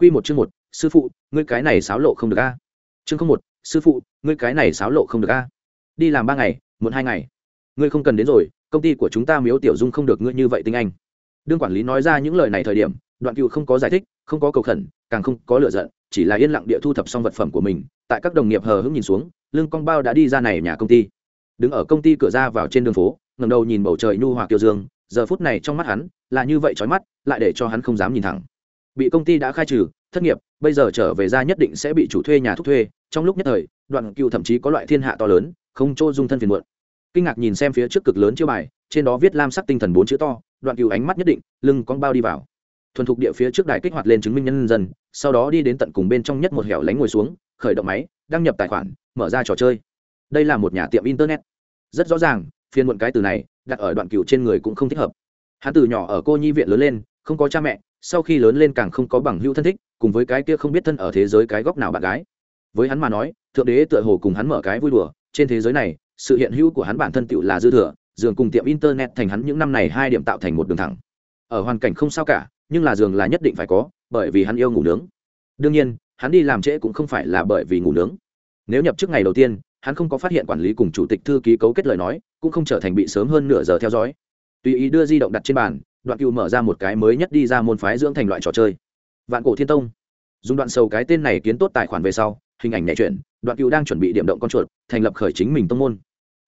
Quy một chương một, sư phụ, ngươi cái này xáo lộ không được a. Chương không một, sư phụ, ngươi cái này xáo lộ không được a. Đi làm ba ngày, muộn hai ngày. Ngươi không cần đến rồi, công ty của chúng ta Miếu Tiểu Dung không được ngươi như vậy tinh anh. Đương quản lý nói ra những lời này thời điểm, Đoạn Cừu không có giải thích, không có cầu khẩn, càng không có lựa giận, chỉ là yên lặng địa thu thập xong vật phẩm của mình, tại các đồng nghiệp hờ hững nhìn xuống, lương cong bao đã đi ra này nhà công ty. Đứng ở công ty cửa ra vào trên đường phố, ngẩng đầu nhìn bầu trời nhu hòa kiều dương, giờ phút này trong mắt hắn là như vậy chói mắt, lại để cho hắn không dám nhìn thẳng bị công ty đã khai trừ, thất nghiệp, bây giờ trở về ra nhất định sẽ bị chủ thuê nhà thúc thuê. Trong lúc nhất thời, đoạn cựu thậm chí có loại thiên hạ to lớn, không chỗ dung thân phiền muộn. Kinh ngạc nhìn xem phía trước cực lớn chiêu bài, trên đó viết lam sắc tinh thần bốn chữ to, đoạn cựu ánh mắt nhất định, lưng con bao đi vào. Thuần thục địa phía trước đài kích hoạt lên chứng minh nhân dân, sau đó đi đến tận cùng bên trong nhất một hẻo lánh ngồi xuống, khởi động máy, đăng nhập tài khoản, mở ra trò chơi. Đây là một nhà tiệm internet. Rất rõ ràng phiên muộn cái từ này, đặt ở đoạn cựu trên người cũng không thích hợp. Hắn từ nhỏ ở cô nhi viện lớn lên, không có cha mẹ sau khi lớn lên càng không có bằng hữu thân thích, cùng với cái kia không biết thân ở thế giới cái góc nào bạn gái. Với hắn mà nói, thượng đế tựa hồ cùng hắn mở cái vui đùa, trên thế giới này, sự hiện hữu của hắn bản thân tựu là dư thừa, giường cùng tiệm internet thành hắn những năm này hai điểm tạo thành một đường thẳng. Ở hoàn cảnh không sao cả, nhưng là giường là nhất định phải có, bởi vì hắn yêu ngủ nướng. Đương nhiên, hắn đi làm trễ cũng không phải là bởi vì ngủ nướng. Nếu nhập trước ngày đầu tiên, hắn không có phát hiện quản lý cùng chủ tịch thư ký cấu kết lời nói, cũng không trở thành bị sớm hơn nửa giờ theo dõi. Tùy ý đưa di động đặt trên bàn đoạn cựu mở ra một cái mới nhất đi ra môn phái dưỡng thành loại trò chơi. Vạn cổ thiên tông. Dùng đoạn sầu cái tên này kiến tốt tài khoản về sau, hình ảnh nhẹ chuyển, đoạn cựu đang chuẩn bị điểm động con chuột, thành lập khởi chính mình tông môn.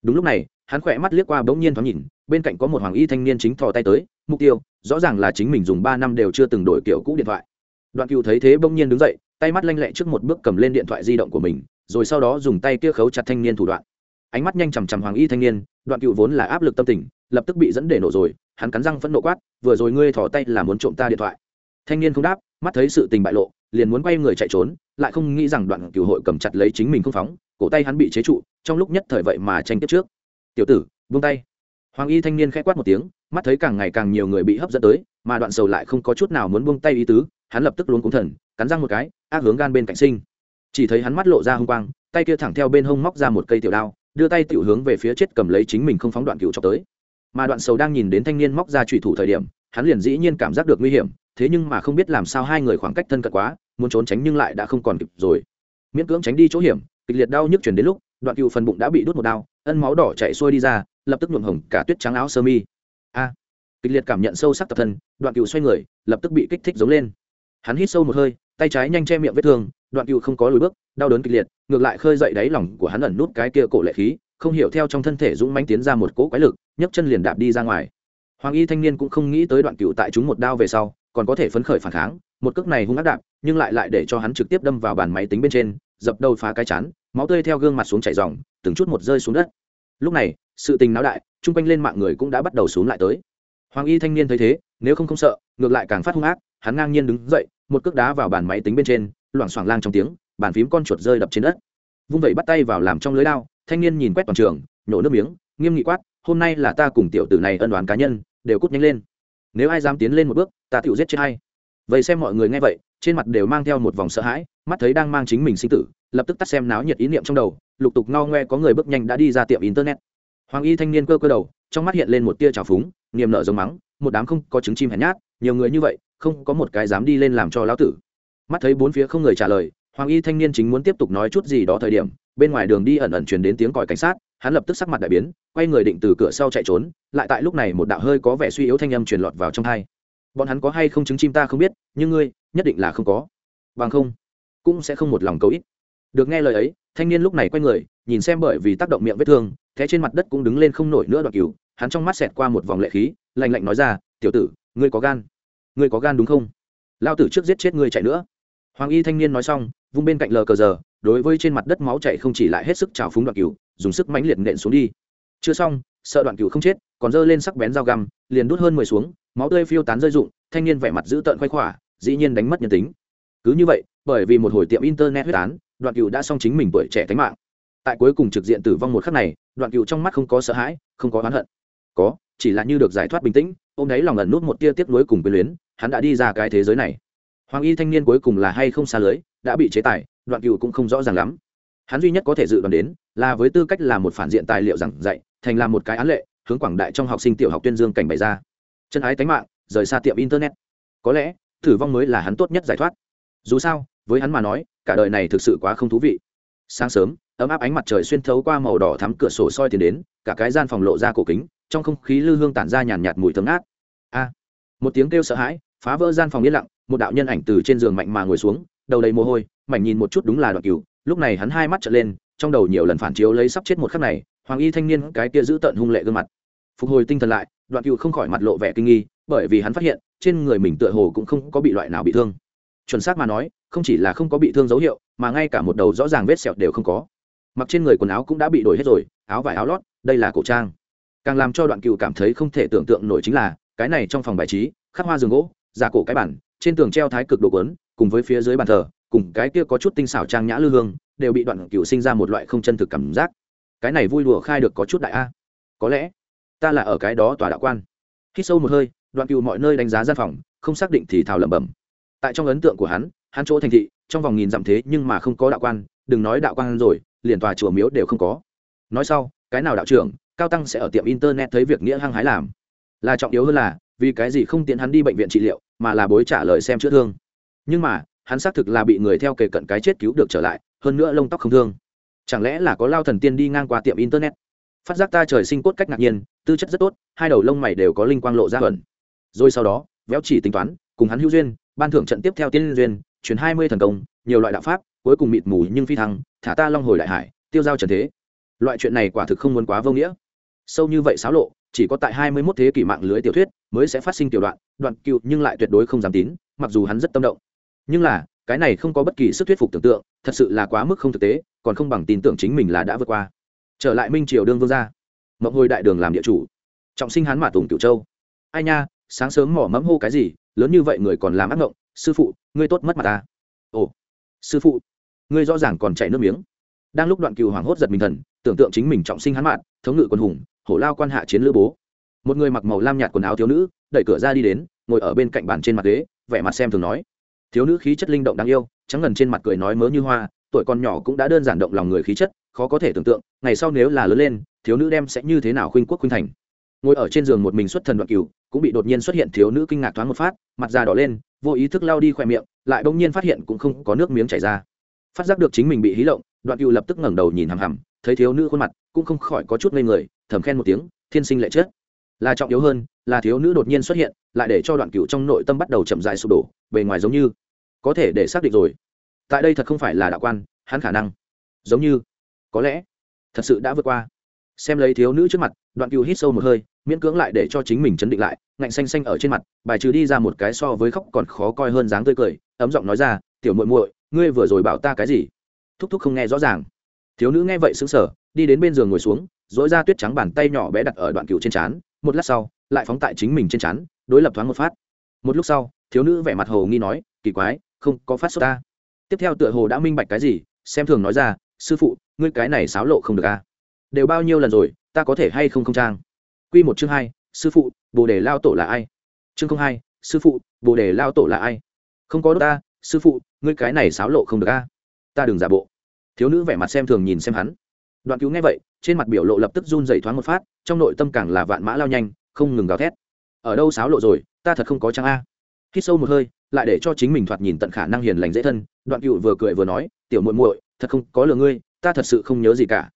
Đúng lúc này, hắn khỏe mắt liếc qua bỗng nhiên thoáng nhìn, bên cạnh có một hoàng y thanh niên chính thò tay tới, mục tiêu, rõ ràng là chính mình dùng ba năm đều chưa từng đổi kiểu cũ điện thoại. Đoạn cựu thấy thế bỗng nhiên đứng dậy, tay mắt lanh lẹ trước một bước cầm lên điện thoại di động của mình, rồi sau đó dùng tay kia khấu chặt thanh niên thủ đoạn. Ánh mắt nhanh chằm chằm hoàng y thanh niên, đoạn cựu vốn là áp lực tâm tình, lập tức bị dẫn để nổ rồi hắn cắn răng phẫn nộ quát, vừa rồi ngươi thỏ tay là muốn trộm ta điện thoại. Thanh niên không đáp, mắt thấy sự tình bại lộ, liền muốn quay người chạy trốn, lại không nghĩ rằng đoạn cửu hội cầm chặt lấy chính mình không phóng, cổ tay hắn bị chế trụ, trong lúc nhất thời vậy mà tranh tiếp trước. Tiểu tử, buông tay. Hoàng y thanh niên khẽ quát một tiếng, mắt thấy càng ngày càng nhiều người bị hấp dẫn tới, mà đoạn sầu lại không có chút nào muốn buông tay ý tứ, hắn lập tức luôn cúng thần, cắn răng một cái, ác hướng gan bên cạnh sinh. Chỉ thấy hắn mắt lộ ra hung quang, tay kia thẳng theo bên hông móc ra một cây tiểu đao, đưa tay tiểu hướng về phía chết cầm lấy chính mình không phóng đoạn cửu cho tới mà đoạn sầu đang nhìn đến thanh niên móc ra trùy thủ thời điểm, hắn liền dĩ nhiên cảm giác được nguy hiểm, thế nhưng mà không biết làm sao hai người khoảng cách thân cận quá, muốn trốn tránh nhưng lại đã không còn kịp rồi. Miễn cưỡng tránh đi chỗ hiểm, kịch liệt đau nhức chuyển đến lúc, đoạn cựu phần bụng đã bị đốt một đau ân máu đỏ chạy xuôi đi ra, lập tức nhuộm hồng cả tuyết trắng áo sơ mi. A! Kịch liệt cảm nhận sâu sắc tập thân, đoạn cựu xoay người, lập tức bị kích thích giống lên. Hắn hít sâu một hơi, tay trái nhanh che miệng vết thương, đoạn cựu không có lùi bước, đau đớn kịch liệt, ngược lại khơi dậy đáy lòng của hắn ẩn nút cái kia cổ lệ khí không hiểu theo trong thân thể dũng mãnh tiến ra một cỗ quái lực, nhấc chân liền đạp đi ra ngoài. Hoàng y thanh niên cũng không nghĩ tới đoạn cựu tại chúng một đao về sau, còn có thể phấn khởi phản kháng, một cước này hung ác đạp, nhưng lại lại để cho hắn trực tiếp đâm vào bàn máy tính bên trên, dập đầu phá cái chán, máu tươi theo gương mặt xuống chảy dòng, từng chút một rơi xuống đất. Lúc này, sự tình náo đại, chung quanh lên mạng người cũng đã bắt đầu xuống lại tới. Hoàng y thanh niên thấy thế, nếu không không sợ, ngược lại càng phát hung ác, hắn ngang nhiên đứng dậy, một cước đá vào bàn máy tính bên trên, loảng xoảng lang trong tiếng, bàn phím con chuột rơi đập trên đất. Vung vẩy bắt tay vào làm trong lưới lao thanh niên nhìn quét toàn trường, nhổ nước miếng, nghiêm nghị quát, hôm nay là ta cùng tiểu tử này ân đoán cá nhân, đều cút nhanh lên. Nếu ai dám tiến lên một bước, ta tự giết chết hay vậy xem mọi người nghe vậy, trên mặt đều mang theo một vòng sợ hãi, mắt thấy đang mang chính mình sinh tử, lập tức tắt xem náo nhiệt ý niệm trong đầu, lục tục ngao ngoe có người bước nhanh đã đi ra tiệm internet. Hoàng y thanh niên cơ cơ đầu, trong mắt hiện lên một tia trào phúng, niềm nợ giống mắng, một đám không có trứng chim hèn nhát, nhiều người như vậy, không có một cái dám đi lên làm cho lão tử. Mắt thấy bốn phía không người trả lời, hoàng y thanh niên chính muốn tiếp tục nói chút gì đó thời điểm bên ngoài đường đi ẩn ẩn truyền đến tiếng còi cảnh sát, hắn lập tức sắc mặt đại biến, quay người định từ cửa sau chạy trốn, lại tại lúc này một đạo hơi có vẻ suy yếu thanh âm truyền lọt vào trong hai. Bọn hắn có hay không chứng chim ta không biết, nhưng ngươi, nhất định là không có. Bằng không, cũng sẽ không một lòng cầu ít. Được nghe lời ấy, thanh niên lúc này quay người, nhìn xem bởi vì tác động miệng vết thương, thế trên mặt đất cũng đứng lên không nổi nữa đoạn cừu, hắn trong mắt xẹt qua một vòng lệ khí, lạnh lạnh nói ra, tiểu tử, ngươi có gan. Ngươi có gan đúng không? Lao tử trước giết chết ngươi chạy nữa. Hoàng y thanh niên nói xong, vung bên cạnh lờ cờ giờ đối với trên mặt đất máu chảy không chỉ lại hết sức trào phúng đoạn cửu dùng sức mãnh liệt nện xuống đi. Chưa xong, sợ đoạn cửu không chết, còn giơ lên sắc bén dao găm, liền đút hơn mười xuống, máu tươi phiêu tán rơi rụng, thanh niên vẻ mặt dữ tợn khoái khỏa, dĩ nhiên đánh mất nhân tính. Cứ như vậy, bởi vì một hồi tiệm internet huyết án, đoạn cửu đã xong chính mình tuổi trẻ tánh mạng. Tại cuối cùng trực diện tử vong một khắc này, đoạn cửu trong mắt không có sợ hãi, không có oán hận. Có, chỉ là như được giải thoát bình tĩnh, ôm đấy lòng ẩn nút một tia tiếc nuối cùng quyền luyến, hắn đã đi ra cái thế giới này. Hoàng y thanh niên cuối cùng là hay không xa lưới, đã bị chế tài đoạn cựu cũng không rõ ràng lắm. Hắn duy nhất có thể dự đoán đến là với tư cách là một phản diện tài liệu giảng dạy, thành là một cái án lệ, hướng quảng đại trong học sinh tiểu học tuyên dương cảnh bày ra. Chân ái tánh mạng, rời xa tiệm internet. Có lẽ, thử vong mới là hắn tốt nhất giải thoát. Dù sao, với hắn mà nói, cả đời này thực sự quá không thú vị. Sáng sớm, ấm áp ánh mặt trời xuyên thấu qua màu đỏ thắm cửa sổ soi tiền đến, cả cái gian phòng lộ ra cổ kính, trong không khí lư hương tản ra nhàn nhạt mùi thơm ngát. A! Một tiếng kêu sợ hãi, phá vỡ gian phòng yên lặng, một đạo nhân ảnh từ trên giường mạnh mà ngồi xuống, đầu đầy mồ hôi mảnh nhìn một chút đúng là đoạn cửu lúc này hắn hai mắt trợn lên, trong đầu nhiều lần phản chiếu lấy sắp chết một khắc này, hoàng y thanh niên cái kia giữ tận hung lệ gương mặt. Phục hồi tinh thần lại, đoạn cửu không khỏi mặt lộ vẻ kinh nghi, bởi vì hắn phát hiện, trên người mình tựa hồ cũng không có bị loại nào bị thương. Chuẩn xác mà nói, không chỉ là không có bị thương dấu hiệu, mà ngay cả một đầu rõ ràng vết sẹo đều không có. Mặc trên người quần áo cũng đã bị đổi hết rồi, áo vải áo lót, đây là cổ trang. Càng làm cho đoạn cựu cảm thấy không thể tưởng tượng nổi chính là, cái này trong phòng bài trí, khắc hoa giường gỗ, giả cổ cái bản trên tường treo thái cực đồ quấn, cùng với phía dưới bàn thờ cùng cái kia có chút tinh xảo trang nhã lư hương, đều bị đoạn cựu sinh ra một loại không chân thực cảm giác. Cái này vui đùa khai được có chút đại a. Có lẽ, ta là ở cái đó tòa đạo quan. Khi sâu một hơi, đoạn cựu mọi nơi đánh giá gian phòng, không xác định thì thào lẩm bẩm. Tại trong ấn tượng của hắn hắn chỗ thành thị, trong vòng nghìn dặm thế nhưng mà không có đạo quan, đừng nói đạo quan rồi, liền tòa chùa miếu đều không có. Nói sau, cái nào đạo trưởng, cao tăng sẽ ở tiệm internet thấy việc nghĩa hăng hái làm. Là trọng yếu hơn là, vì cái gì không tiện hắn đi bệnh viện trị liệu, mà là bối trả lời xem chữa thương. Nhưng mà hắn xác thực là bị người theo kề cận cái chết cứu được trở lại, hơn nữa lông tóc không thương. Chẳng lẽ là có lao thần tiên đi ngang qua tiệm internet? Phát giác ta trời sinh cốt cách ngạc nhiên, tư chất rất tốt, hai đầu lông mày đều có linh quang lộ ra ẩn. Rồi sau đó, véo chỉ tính toán, cùng hắn hữu duyên, ban thưởng trận tiếp theo tiên duyên, chuyển hai mươi thần công, nhiều loại đạo pháp, cuối cùng mịt mù nhưng phi thăng, thả ta long hồi đại hải, tiêu giao trần thế. Loại chuyện này quả thực không muốn quá vô nghĩa. Sâu như vậy xáo lộ, chỉ có tại hai mươi 21 thế kỷ mạng lưới tiểu thuyết mới sẽ phát sinh tiểu đoạn đoạn cựu nhưng lại tuyệt đối không dám tín, mặc dù hắn rất tâm động nhưng là, cái này không có bất kỳ sức thuyết phục tưởng tượng, thật sự là quá mức không thực tế, còn không bằng tin tưởng chính mình là đã vượt qua. Trở lại minh triều đương vương gia. Mộng hồi đại đường làm địa chủ. Trọng sinh hán mã tùng cửu châu. Ai nha, sáng sớm mỏ mẫm hô cái gì, lớn như vậy người còn làm ác ngộng, sư phụ, ngươi tốt mất mặt ta. Ồ, sư phụ, ngươi rõ ràng còn chảy nước miếng. Đang lúc đoạn cừu hoảng hốt giật mình thần, tưởng tượng chính mình trọng sinh hắn mạn, thống ngự quân hùng, hổ lao quan hạ chiến lữ bố. Một người mặc màu lam nhạt quần áo thiếu nữ, đẩy cửa ra đi đến, ngồi ở bên cạnh bàn trên mặt ghế, vẻ mặt xem thường nói thiếu nữ khí chất linh động đáng yêu, trắng ngần trên mặt cười nói mớ như hoa, tuổi còn nhỏ cũng đã đơn giản động lòng người khí chất, khó có thể tưởng tượng, ngày sau nếu là lớn lên, thiếu nữ đem sẽ như thế nào khuynh quốc khuynh thành. Ngồi ở trên giường một mình xuất thần đoạn cửu cũng bị đột nhiên xuất hiện thiếu nữ kinh ngạc thoáng một phát, mặt da đỏ lên, vô ý thức lao đi khỏe miệng, lại bỗng nhiên phát hiện cũng không có nước miếng chảy ra. Phát giác được chính mình bị hí lộng, đoạn cửu lập tức ngẩng đầu nhìn hằm hằm, thấy thiếu nữ khuôn mặt cũng không khỏi có chút ngây người, thầm khen một tiếng, thiên sinh lệ chết là trọng yếu hơn, là thiếu nữ đột nhiên xuất hiện, lại để cho đoạn cựu trong nội tâm bắt đầu chậm dài sụp đổ, bề ngoài giống như có thể để xác định rồi. Tại đây thật không phải là đạo quan, hắn khả năng giống như có lẽ thật sự đã vượt qua. Xem lấy thiếu nữ trước mặt, đoạn cựu hít sâu một hơi, miễn cưỡng lại để cho chính mình chấn định lại, ngạnh xanh xanh ở trên mặt, bài trừ đi ra một cái so với khóc còn khó coi hơn dáng tươi cười, ấm giọng nói ra, tiểu muội muội, ngươi vừa rồi bảo ta cái gì? Thúc thúc không nghe rõ ràng. Thiếu nữ nghe vậy sững sờ, đi đến bên giường ngồi xuống dỗi ra tuyết trắng bàn tay nhỏ bé đặt ở đoạn cựu trên trán một lát sau, lại phóng tại chính mình trên chắn đối lập thoáng một phát. Một lúc sau, thiếu nữ vẻ mặt hồ nghi nói, kỳ quái, không có phát sốt ta. Tiếp theo tựa hồ đã minh bạch cái gì, xem thường nói ra, sư phụ, ngươi cái này xáo lộ không được a à? đều bao nhiêu lần rồi, ta có thể hay không không trang? Q một chương hai, sư phụ, bồ đề lao tổ là ai? Chương không hai, sư phụ, bồ đề lao tổ là ai? Không có đốt ta, sư phụ, ngươi cái này xáo lộ không được a ta đừng giả bộ. Thiếu nữ vẻ mặt xem thường nhìn xem hắn đoạn cứu nghe vậy, trên mặt biểu lộ lập tức run dày thoáng một phát, trong nội tâm càng là vạn mã lao nhanh, không ngừng gào thét. Ở đâu sáo lộ rồi, ta thật không có trang a. Hít sâu một hơi, lại để cho chính mình thoạt nhìn tận khả năng hiền lành dễ thân, đoạn cựu vừa cười vừa nói, tiểu muội muội, thật không có lừa ngươi, ta thật sự không nhớ gì cả.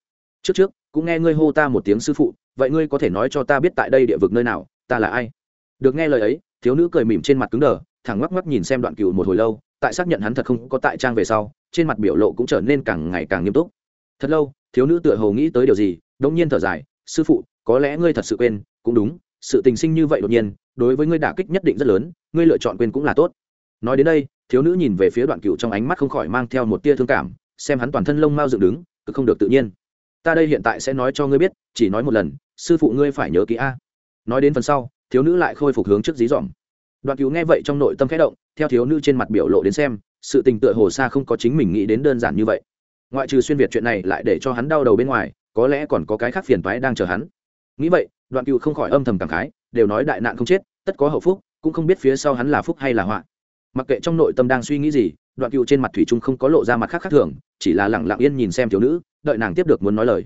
Trước trước, cũng nghe ngươi hô ta một tiếng sư phụ, vậy ngươi có thể nói cho ta biết tại đây địa vực nơi nào, ta là ai? Được nghe lời ấy, thiếu nữ cười mỉm trên mặt cứng đờ, thẳng ngoắc ngoắc nhìn xem đoạn cựu một hồi lâu, tại xác nhận hắn thật không có tại trang về sau, trên mặt biểu lộ cũng trở nên càng ngày càng nghiêm túc thật lâu, thiếu nữ tựa hồ nghĩ tới điều gì, đống nhiên thở dài, sư phụ, có lẽ ngươi thật sự quên. Cũng đúng, sự tình sinh như vậy đột nhiên, đối với ngươi đả kích nhất định rất lớn, ngươi lựa chọn quên cũng là tốt. Nói đến đây, thiếu nữ nhìn về phía đoạn cựu trong ánh mắt không khỏi mang theo một tia thương cảm, xem hắn toàn thân lông mau dựng đứng, cứ không được tự nhiên. Ta đây hiện tại sẽ nói cho ngươi biết, chỉ nói một lần, sư phụ ngươi phải nhớ kỹ a. Nói đến phần sau, thiếu nữ lại khôi phục hướng trước dí dỏm. Đoạn cứu nghe vậy trong nội tâm khẽ động, theo thiếu nữ trên mặt biểu lộ đến xem, sự tình tựa hồ xa không có chính mình nghĩ đến đơn giản như vậy ngoại trừ xuyên việt chuyện này lại để cho hắn đau đầu bên ngoài, có lẽ còn có cái khác phiền toái đang chờ hắn. Nghĩ vậy, đoạn cựu không khỏi âm thầm cảm khái, đều nói đại nạn không chết, tất có hậu phúc, cũng không biết phía sau hắn là phúc hay là họa. Mặc kệ trong nội tâm đang suy nghĩ gì, đoạn cựu trên mặt thủy trung không có lộ ra mặt khác khác thường, chỉ là lẳng lặng yên nhìn xem thiếu nữ, đợi nàng tiếp được muốn nói lời.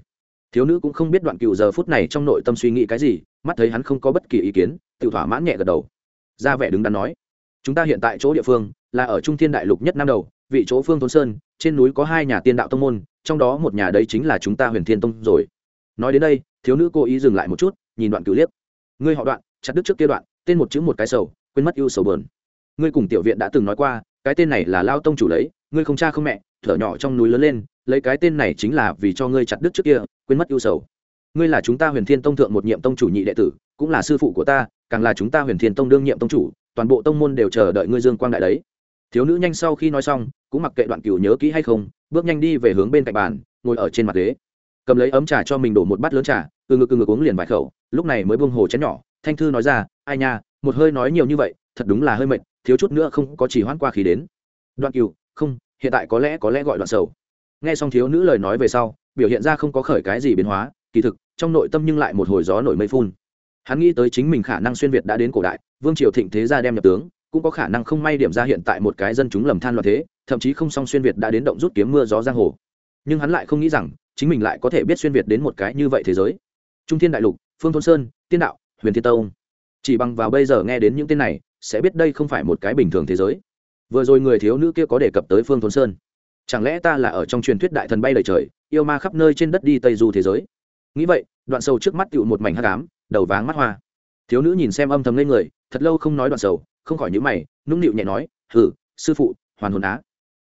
Thiếu nữ cũng không biết đoạn cựu giờ phút này trong nội tâm suy nghĩ cái gì, mắt thấy hắn không có bất kỳ ý kiến, tự thỏa mãn nhẹ gật đầu. Ra vẻ đứng đắn nói, chúng ta hiện tại chỗ địa phương là ở trung thiên đại lục nhất năm đầu vị chỗ phương thôn sơn, trên núi có hai nhà tiên đạo tông môn, trong đó một nhà đấy chính là chúng ta huyền thiên tông rồi. Nói đến đây, thiếu nữ cố ý dừng lại một chút, nhìn đoạn cửu liếc. Ngươi họ đoạn, chặt đứt trước kia đoạn, tên một chữ một cái sầu, quên mất ưu sầu bờn ngươi cùng tiểu viện đã từng nói qua, cái tên này là lao tông chủ lấy, ngươi không cha không mẹ, thở nhỏ trong núi lớn lên, lấy cái tên này chính là vì cho ngươi chặt đứt trước kia, quên mất ưu sầu. Ngươi là chúng ta huyền thiên tông thượng một nhiệm tông chủ nhị đệ tử, cũng là sư phụ của ta, càng là chúng ta huyền thiên tông đương nhiệm tông chủ, toàn bộ tông môn đều chờ đợi ngươi dương quang đại đấy thiếu nữ nhanh sau khi nói xong, cũng mặc kệ đoạn cửu nhớ kỹ hay không, bước nhanh đi về hướng bên cạnh bàn, ngồi ở trên mặt ghế. Cầm lấy ấm trà cho mình đổ một bát lớn trà, từ ngực từ ngực uống liền vài khẩu, lúc này mới buông hồ chén nhỏ, thanh thư nói ra, ai nha, một hơi nói nhiều như vậy, thật đúng là hơi mệt, thiếu chút nữa không có chỉ hoãn qua khí đến. Đoạn cửu không, hiện tại có lẽ có lẽ gọi đoạn sầu. Nghe xong thiếu nữ lời nói về sau, biểu hiện ra không có khởi cái gì biến hóa, kỳ thực, trong nội tâm nhưng lại một hồi gió nổi mây phun. Hắn nghĩ tới chính mình khả năng xuyên việt đã đến cổ đại, vương triều thịnh thế gia đem nhập tướng cũng có khả năng không may điểm ra hiện tại một cái dân chúng lầm than loạn thế, thậm chí không song xuyên việt đã đến động rút kiếm mưa gió giang hồ. Nhưng hắn lại không nghĩ rằng, chính mình lại có thể biết xuyên việt đến một cái như vậy thế giới. Trung thiên đại lục, phương thôn sơn, tiên đạo, huyền thiên tông. Chỉ bằng vào bây giờ nghe đến những tên này, sẽ biết đây không phải một cái bình thường thế giới. Vừa rồi người thiếu nữ kia có đề cập tới phương thôn sơn. Chẳng lẽ ta là ở trong truyền thuyết đại thần bay lời trời, yêu ma khắp nơi trên đất đi tây du thế giới? Nghĩ vậy, đoạn sầu trước mắt tựu một mảnh hắc ám, đầu váng mắt hoa. Thiếu nữ nhìn xem âm thầm lên người, thật lâu không nói đoạn sầu không khỏi nhữ mày, nũng nịu nhẹ nói hử sư phụ, hoàn hồn á.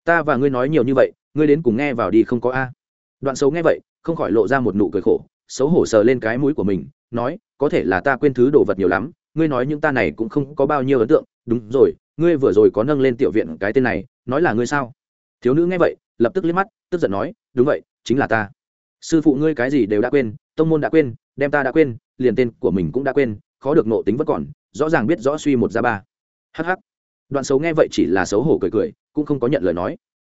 Ta và ngươi nói nhiều như vậy, ngươi đến cùng nghe vào đi không có a? Đoạn xấu nghe vậy, không khỏi lộ ra một nụ cười khổ, xấu hổ sờ lên cái mũi của mình, nói, có thể là ta quên thứ đồ vật nhiều lắm, ngươi nói những ta này cũng không có bao nhiêu ấn tượng. Đúng rồi, ngươi vừa rồi có nâng lên tiểu viện cái tên này, nói là ngươi sao? Thiếu nữ nghe vậy, lập tức liếc mắt, tức giận nói, đúng vậy, chính là ta. Sư phụ ngươi cái gì đều đã quên, tông môn đã quên, đem ta đã quên, liền tên của mình cũng đã quên, khó được nộ tính vẫn còn, rõ ràng biết rõ suy một ra ba hh đoạn xấu nghe vậy chỉ là xấu hổ cười cười, cũng không có nhận lời nói.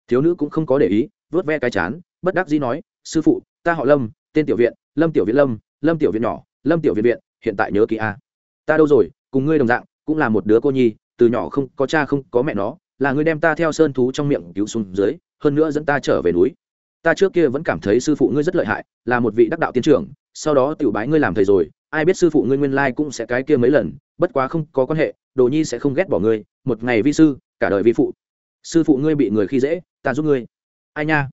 Thiếu nữ cũng không có để ý, vớt ve cái chán, bất đắc dĩ nói, sư phụ, ta họ lâm, tên tiểu viện, lâm tiểu viện lâm lâm tiểu viện nhỏ, lâm tiểu viện viện, hiện tại nhớ kỹ a. Ta đâu rồi, cùng ngươi đồng dạng, cũng là một đứa cô nhi, từ nhỏ không, có cha không, có mẹ nó, là ngươi đem ta theo sơn thú trong miệng cứu xuống dưới, hơn nữa dẫn ta trở về núi. Ta trước kia vẫn cảm thấy sư phụ ngươi rất lợi hại, là một vị đắc đạo tiến trưởng, sau đó tiểu bái ngươi làm thầy rồi, ai biết sư phụ ngươi nguyên lai cũng sẽ cái kia mấy lần bất quá không có quan hệ, đồ nhi sẽ không ghét bỏ ngươi, một ngày vi sư, cả đời vi phụ. Sư phụ ngươi bị người khi dễ, ta giúp ngươi. Ai nha?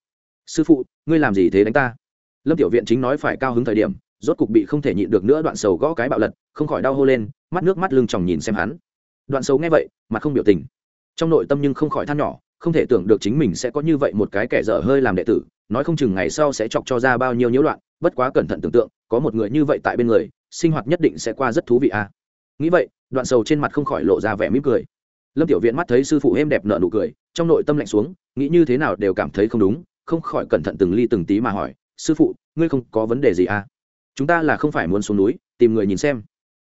Sư phụ, ngươi làm gì thế đánh ta? Lâm tiểu viện chính nói phải cao hứng thời điểm, rốt cục bị không thể nhịn được nữa đoạn sầu gõ cái bạo lật, không khỏi đau hô lên, mắt nước mắt lưng chòng nhìn xem hắn. Đoạn sầu nghe vậy mà không biểu tình. Trong nội tâm nhưng không khỏi than nhỏ, không thể tưởng được chính mình sẽ có như vậy một cái kẻ dở hơi làm đệ tử, nói không chừng ngày sau sẽ chọc cho ra bao nhiêu nhiễu loạn, bất quá cẩn thận tưởng tượng, có một người như vậy tại bên người, sinh hoạt nhất định sẽ qua rất thú vị à nghĩ vậy, đoạn sầu trên mặt không khỏi lộ ra vẻ mỉm cười. Lâm tiểu viện mắt thấy sư phụ êm đẹp nợ nụ cười, trong nội tâm lạnh xuống, nghĩ như thế nào đều cảm thấy không đúng, không khỏi cẩn thận từng ly từng tí mà hỏi, sư phụ, ngươi không có vấn đề gì à? Chúng ta là không phải muốn xuống núi, tìm người nhìn xem.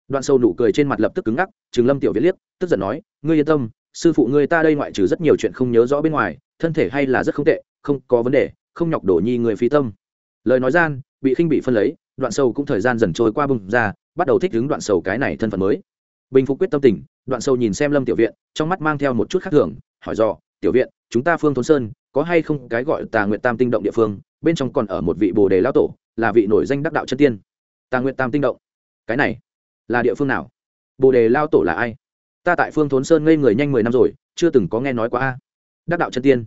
Đoạn sâu nụ cười trên mặt lập tức cứng ngắc, chừng lâm tiểu viết liếc, tức giận nói, ngươi yên tâm, sư phụ ngươi ta đây ngoại trừ rất nhiều chuyện không nhớ rõ bên ngoài, thân thể hay là rất không tệ, không có vấn đề, không nhọc đổ nhi người phi tâm. Lời nói gian, bị khinh bị phân lấy, đoạn sâu cũng thời gian dần trôi qua bừng ra bắt đầu thích ứng đoạn sầu cái này thân phận mới. Bình phục quyết tâm tình đoạn sâu nhìn xem lâm tiểu viện trong mắt mang theo một chút khác thường hỏi dò, tiểu viện chúng ta phương thôn sơn có hay không cái gọi tà nguyện tam tinh động địa phương bên trong còn ở một vị bồ đề lão tổ là vị nổi danh đắc đạo chân tiên? Tà nguyện tam tinh động? Cái này là địa phương nào? Bồ đề lao tổ là ai? Ta tại phương thốn sơn ngây người nhanh mười năm rồi chưa từng có nghe nói qua a. Đắc đạo chân tiên?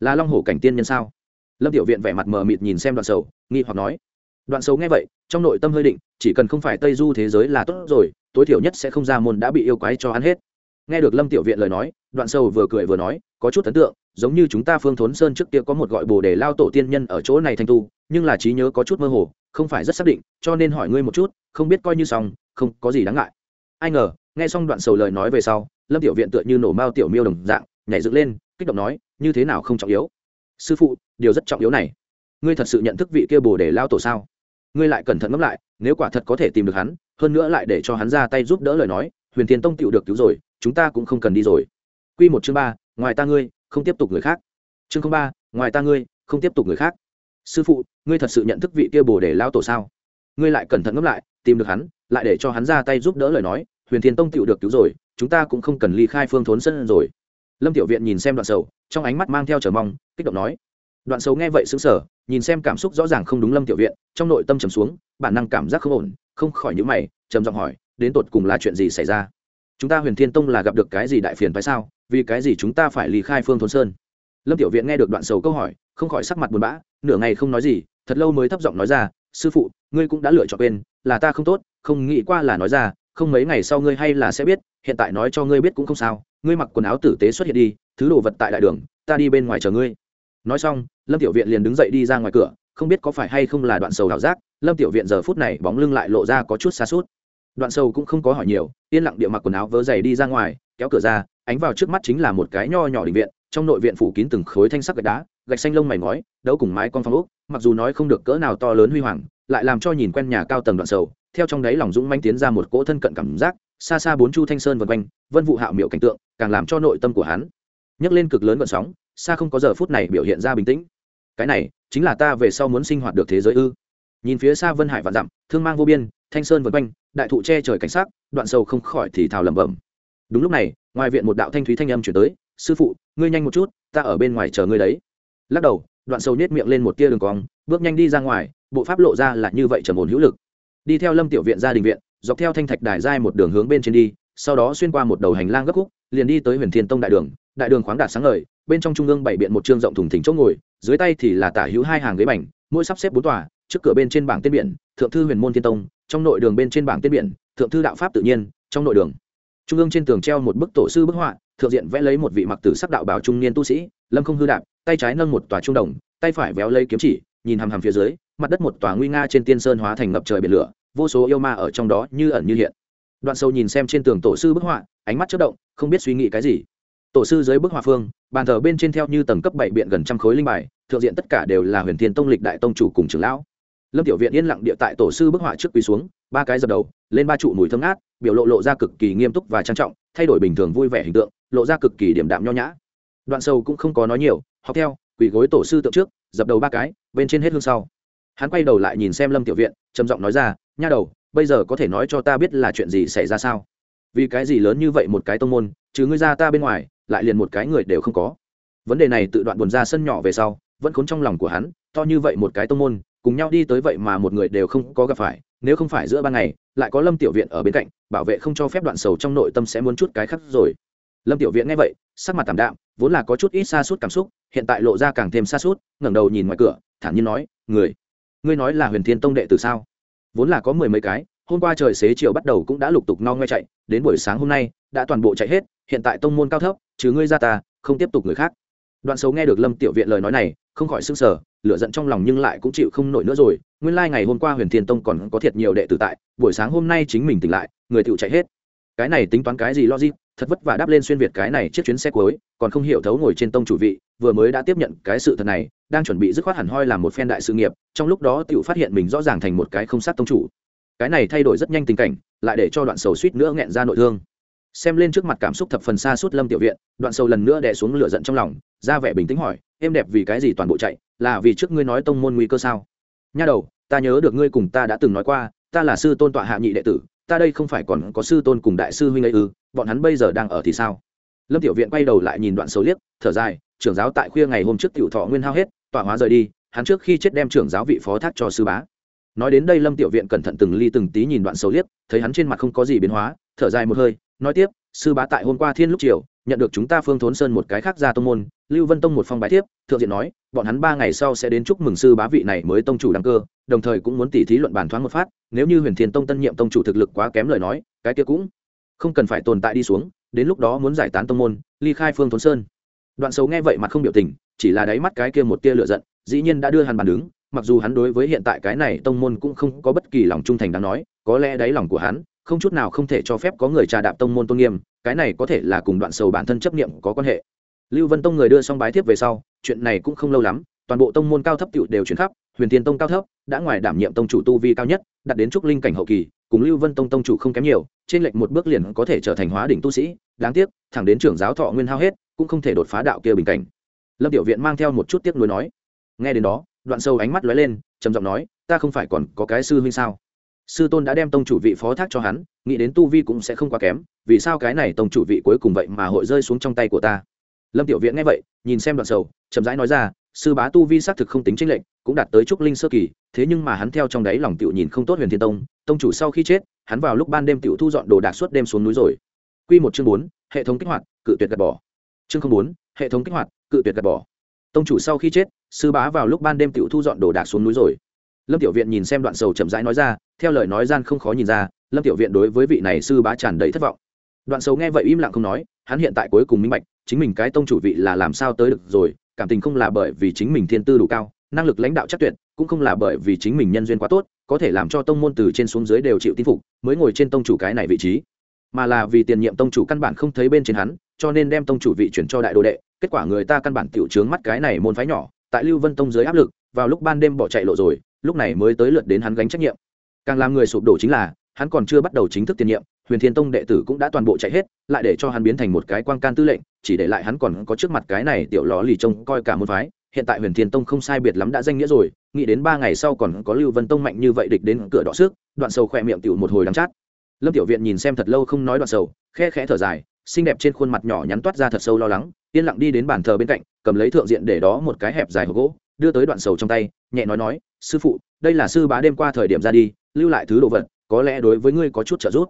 Là long hổ cảnh tiên nhân sao? Lâm tiểu viện vẻ mặt mờ mịt nhìn xem đoạn sầu nghi hoặc nói đoạn sầu nghe vậy, trong nội tâm hơi định, chỉ cần không phải tây du thế giới là tốt rồi, tối thiểu nhất sẽ không ra môn đã bị yêu quái cho ăn hết. Nghe được lâm tiểu viện lời nói, đoạn sầu vừa cười vừa nói, có chút ấn tượng, giống như chúng ta phương thốn sơn trước kia có một gọi bồ đề lao tổ tiên nhân ở chỗ này thành tu, nhưng là trí nhớ có chút mơ hồ, không phải rất xác định, cho nên hỏi ngươi một chút, không biết coi như xong, không có gì đáng ngại. Ai ngờ, nghe xong đoạn sầu lời nói về sau, lâm tiểu viện tựa như nổ mao tiểu miêu đồng dạng, nhảy dựng lên, kích động nói, như thế nào không trọng yếu. Sư phụ, điều rất trọng yếu này. Ngươi thật sự nhận thức vị kia bồ đề lao tổ sao? Ngươi lại cẩn thận ngẫm lại, nếu quả thật có thể tìm được hắn, hơn nữa lại để cho hắn ra tay giúp đỡ lời nói, huyền thiên tông tựu được cứu rồi, chúng ta cũng không cần đi rồi. Q một chương ba, ngoài ta ngươi, không tiếp tục người khác. Chương ba, ngoài ta ngươi, không tiếp tục người khác. Sư phụ, ngươi thật sự nhận thức vị kia bồ để lao tổ sao? Ngươi lại cẩn thận ngẫm lại, tìm được hắn, lại để cho hắn ra tay giúp đỡ lời nói, huyền thiên tông tựu được cứu rồi, chúng ta cũng không cần ly khai phương thốn sân rồi. Lâm tiểu viện nhìn xem đoạn sầu, trong ánh mắt mang theo chờ mong, kích động nói đoạn sầu nghe vậy xứng sở nhìn xem cảm xúc rõ ràng không đúng lâm tiểu viện, trong nội tâm trầm xuống, bản năng cảm giác không ổn, không khỏi nhữ mày, trầm giọng hỏi, đến tột cùng là chuyện gì xảy ra? Chúng ta huyền thiên tông là gặp được cái gì đại phiền phải sao? Vì cái gì chúng ta phải ly khai phương thôn sơn? Lâm tiểu viện nghe được đoạn sầu câu hỏi, không khỏi sắc mặt buồn bã, nửa ngày không nói gì, thật lâu mới thấp giọng nói ra, sư phụ, ngươi cũng đã lựa chọn quên, là ta không tốt, không nghĩ qua là nói ra, không mấy ngày sau ngươi hay là sẽ biết, hiện tại nói cho ngươi biết cũng không sao, ngươi mặc quần áo tử tế xuất hiện đi, thứ đồ vật tại đại đường, ta đi bên ngoài chờ ngươi nói xong, lâm tiểu viện liền đứng dậy đi ra ngoài cửa, không biết có phải hay không là đoạn sầu ảo giác, lâm tiểu viện giờ phút này bóng lưng lại lộ ra có chút xa suốt đoạn sầu cũng không có hỏi nhiều, yên lặng địa mặc quần áo vớ dày đi ra ngoài, kéo cửa ra, ánh vào trước mắt chính là một cái nho nhỏ định viện, trong nội viện phủ kín từng khối thanh sắc gạch đá, gạch xanh lông mày ngói, đấu cùng mái con phong úc mặc dù nói không được cỡ nào to lớn huy hoàng, lại làm cho nhìn quen nhà cao tầng đoạn sầu, theo trong đáy lòng dũng manh tiến ra một cỗ thân cận cảm giác, xa xa bốn chu thanh sơn vân quanh, vân vụ hạo miệu cảnh tượng, càng làm cho nội tâm của hắn nhấc lên cực lớn vận sóng, xa không có giờ phút này biểu hiện ra bình tĩnh. Cái này, chính là ta về sau muốn sinh hoạt được thế giới ư. Nhìn phía xa vân hải vạn dặm, thương mang vô biên, thanh sơn vân quanh, đại thụ che trời cảnh sát đoạn sâu không khỏi thì thào lẩm bẩm. Đúng lúc này, ngoài viện một đạo thanh thúy thanh âm chuyển tới, sư phụ, ngươi nhanh một chút, ta ở bên ngoài chờ ngươi đấy. Lắc đầu, đoạn sâu nhét miệng lên một tia đường cong, bước nhanh đi ra ngoài, bộ pháp lộ ra là như vậy trầm ổn hữu lực. Đi theo lâm tiểu viện gia đình viện, dọc theo thanh thạch đài giai một đường hướng bên trên đi sau đó xuyên qua một đầu hành lang gấp khúc, liền đi tới huyền thiên tông đại đường. Đại đường khoáng đạt sáng ngời, bên trong trung ương bảy biện một chương rộng thùng thỉnh chỗ ngồi, dưới tay thì là tả hữu hai hàng ghế bành, mỗi sắp xếp bốn tòa, trước cửa bên trên bảng tên biển, thượng thư huyền môn thiên tông, trong nội đường bên trên bảng tên biển, thượng thư đạo pháp tự nhiên, trong nội đường. Trung ương trên tường treo một bức tổ sư bức họa, thượng diện vẽ lấy một vị mặc tử sắc đạo bảo trung niên tu sĩ, lâm không hư đạp, tay trái nâng một tòa trung đồng, tay phải véo lấy kiếm chỉ, nhìn hằm hằm phía dưới, mặt đất một tòa nguy nga trên tiên sơn hóa thành ngập trời biển lửa, vô số yêu ma ở trong đó như ẩn như hiện đoạn sâu nhìn xem trên tường tổ sư bức họa, ánh mắt chất động, không biết suy nghĩ cái gì. Tổ sư dưới bức họa phương, bàn thờ bên trên theo như tầng cấp bảy biện gần trăm khối linh bài, thượng diện tất cả đều là huyền thiên tông lịch đại tông chủ cùng trưởng lão. Lâm tiểu viện yên lặng địa tại tổ sư bức họa trước quỳ xuống, ba cái dập đầu, lên ba trụ mùi thơm ngát, biểu lộ lộ ra cực kỳ nghiêm túc và trang trọng, thay đổi bình thường vui vẻ hình tượng, lộ ra cực kỳ điểm đạm nho nhã. Đoạn sâu cũng không có nói nhiều, học theo, quỳ gối tổ sư tượng trước, dập đầu ba cái, bên trên hết hương sau. Hắn quay đầu lại nhìn xem lâm tiểu viện, trầm giọng nói ra, nha đầu bây giờ có thể nói cho ta biết là chuyện gì xảy ra sao? Vì cái gì lớn như vậy một cái tông môn chứ ngươi ra ta bên ngoài, lại liền một cái người đều không có. Vấn đề này tự đoạn buồn ra sân nhỏ về sau, vẫn khốn trong lòng của hắn, to như vậy một cái tông môn, cùng nhau đi tới vậy mà một người đều không có gặp phải, nếu không phải giữa ban ngày, lại có lâm tiểu viện ở bên cạnh, bảo vệ không cho phép đoạn sầu trong nội tâm sẽ muốn chút cái khác rồi. Lâm tiểu viện nghe vậy, sắc mặt tảm đạm, vốn là có chút ít xa suốt cảm xúc, hiện tại lộ ra càng thêm xa suốt ngẩng đầu nhìn ngoài cửa, thản nhiên nói, người, ngươi nói là huyền thiên tông đệ từ sao? Vốn là có mười mấy cái, hôm qua trời xế chiều bắt đầu cũng đã lục tục no ngoe chạy, đến buổi sáng hôm nay, đã toàn bộ chạy hết, hiện tại tông môn cao thấp chứ ngươi ra ta, không tiếp tục người khác. Đoạn xấu nghe được lâm tiểu viện lời nói này, không khỏi s ư n g sở lửa giận trong lòng nhưng lại cũng chịu không nổi nữa rồi. Nguyên lai、like、ngày hôm qua huyền thiên tông còn có thiệt nhiều đệ tử tại, buổi sáng hôm nay chính mình tỉnh lại, người tựu chạy hết. Cái này tính toán cái gì logic? Thật vất vả đáp lên xuyên việt cái này chiếc chuyến xe cuối, còn không hiểu thấu ngồi trên tông chủ vị, vừa mới đã tiếp nhận cái sự thật này đang chuẩn bị dứt khoát hẳn hoi làm một phen đại sự nghiệp, trong lúc đó tựu phát hiện mình rõ ràng thành một cái không sát tông chủ. Cái này thay đổi rất nhanh tình cảnh, lại để cho đoạn sầu suýt nữa nghẹn ra nội thương. Xem lên trước mặt cảm xúc thập phần xa suốt lâm tiểu viện, đoạn sầu lần nữa đè xuống lửa giận trong lòng, ra vẻ bình tĩnh hỏi, em đẹp vì cái gì toàn bộ chạy? Là vì trước ngươi nói tông môn nguy cơ sao? Nha đầu, ta nhớ được ngươi cùng ta đã từng nói qua, ta là sư tôn tọa hạ nhị đệ tử, ta đây không phải còn có sư tôn cùng đại sư huynh ấy ư, bọn hắn bây giờ đang ở thì sao? Lâm tiểu viện quay đầu lại nhìn đoạn sầu liếc, thở dài, trưởng giáo tại khuya ngày hôm trước tiểu thọ nguyên hao hết tọa hóa rời đi, hắn trước khi chết đem trưởng giáo vị phó thác cho sư bá. Nói đến đây lâm tiểu viện cẩn thận từng ly từng tí nhìn đoạn sầu liếc, thấy hắn trên mặt không có gì biến hóa, thở dài một hơi, nói tiếp, sư bá tại hôm qua thiên lúc chiều, nhận được chúng ta phương thốn sơn một cái khác ra tông môn, lưu vân tông một phong bái thiếp, thượng diện nói, bọn hắn ba ngày sau sẽ đến chúc mừng sư bá vị này mới tông chủ đăng cơ, đồng thời cũng muốn tỉ thí luận bàn thoáng một phát, nếu như huyền thiên tông tân nhiệm tông chủ thực lực quá kém lời nói, cái kia cũng không cần phải tồn tại đi xuống, đến lúc đó muốn giải tán tông môn, ly khai phương thốn sơn. Đoạn xấu nghe vậy mặt không biểu tình chỉ là đáy mắt cái kia một tia lựa giận, dĩ nhiên đã đưa hắn bàn đứng, mặc dù hắn đối với hiện tại cái này tông môn cũng không có bất kỳ lòng trung thành đáng nói, có lẽ đáy lòng của hắn, không chút nào không thể cho phép có người trà đạp tông môn tôn nghiêm, cái này có thể là cùng đoạn sầu bản thân chấp niệm có quan hệ. Lưu vân tông người đưa xong bái thiếp về sau, chuyện này cũng không lâu lắm, toàn bộ tông môn cao thấp tiểu đều chuyển khắp, huyền tiên tông cao thấp, đã ngoài đảm nhiệm tông chủ tu vi cao nhất, đạt đến trúc linh cảnh hậu kỳ, cùng lưu vân tông tông chủ không kém nhiều, trên lệnh một bước liền có thể trở thành hóa đỉnh tu sĩ, đáng tiếc, thẳng đến trưởng giáo thọ nguyên hao hết, cũng không thể đột phá đạo kia bình cảnh lâm tiểu viện mang theo một chút tiếc nuối nói, nghe đến đó, đoạn sâu ánh mắt lóe lên, trầm giọng nói, ta không phải còn có cái sư huynh sao? Sư tôn đã đem tông chủ vị phó thác cho hắn, nghĩ đến tu vi cũng sẽ không quá kém, vì sao cái này tông chủ vị cuối cùng vậy mà hội rơi xuống trong tay của ta? Lâm tiểu viện nghe vậy, nhìn xem đoạn sầu chậm rãi nói ra, sư bá tu vi xác thực không tính tranh lệch, cũng đạt tới trúc linh sơ kỳ, thế nhưng mà hắn theo trong đáy lòng tiểu nhìn không tốt huyền thiên tông tông chủ sau khi chết, hắn vào lúc ban đêm tiểu thu dọn đồ đạc suốt đêm xuống núi rồi. Quy một chương bốn, hệ thống kích hoạt, cự tuyệt gạt bỏ. Chương không bốn hệ thống kích hoạt, cự tuyệt gạt bỏ. Tông chủ sau khi chết, sư bá vào lúc ban đêm tiểu thu dọn đồ đạc xuống núi rồi. Lâm tiểu viện nhìn xem đoạn sầu chậm rãi nói ra, theo lời nói gian không khó nhìn ra, lâm tiểu viện đối với vị này sư bá tràn đầy thất vọng. Đoạn sầu nghe vậy im lặng không nói, hắn hiện tại cuối cùng minh bạch, chính mình cái tông chủ vị là làm sao tới được rồi, cảm tình không là bởi vì chính mình thiên tư đủ cao, năng lực lãnh đạo chắc tuyệt, cũng không là bởi vì chính mình nhân duyên quá tốt, có thể làm cho tông môn từ trên xuống dưới đều chịu tin phục, mới ngồi trên tông chủ cái này vị trí. Mà là vì tiền nhiệm tông chủ căn bản không thấy bên trên hắn cho nên đem tông chủ vị chuyển cho đại đồ đệ, kết quả người ta căn bản tiểu trướng mắt cái này môn phái nhỏ, tại lưu vân tông dưới áp lực, vào lúc ban đêm bỏ chạy lộ rồi, lúc này mới tới lượt đến hắn gánh trách nhiệm. Càng làm người sụp đổ chính là, hắn còn chưa bắt đầu chính thức tiền nhiệm, huyền thiên tông đệ tử cũng đã toàn bộ chạy hết, lại để cho hắn biến thành một cái quan can tư lệnh, chỉ để lại hắn còn có trước mặt cái này tiểu ló lì trông coi cả môn phái. Hiện tại huyền thiên tông không sai biệt lắm đã danh nghĩa rồi, nghĩ đến ba ngày sau còn có lưu vân tông mạnh như vậy địch đến cửa đỏ sức đoạn sầu khỏe miệng tiểu một hồi đắng chát. Lâm tiểu viện nhìn xem thật lâu không nói đoạn sầu, khe khẽ thở dài xinh đẹp trên khuôn mặt nhỏ nhắn toát ra thật sâu lo lắng, yên lặng đi đến bàn thờ bên cạnh, cầm lấy thượng diện để đó một cái hẹp dài hộp gỗ, đưa tới đoạn sầu trong tay, nhẹ nói nói, sư phụ, đây là sư bá đêm qua thời điểm ra đi, lưu lại thứ đồ vật, có lẽ đối với ngươi có chút trợ giúp.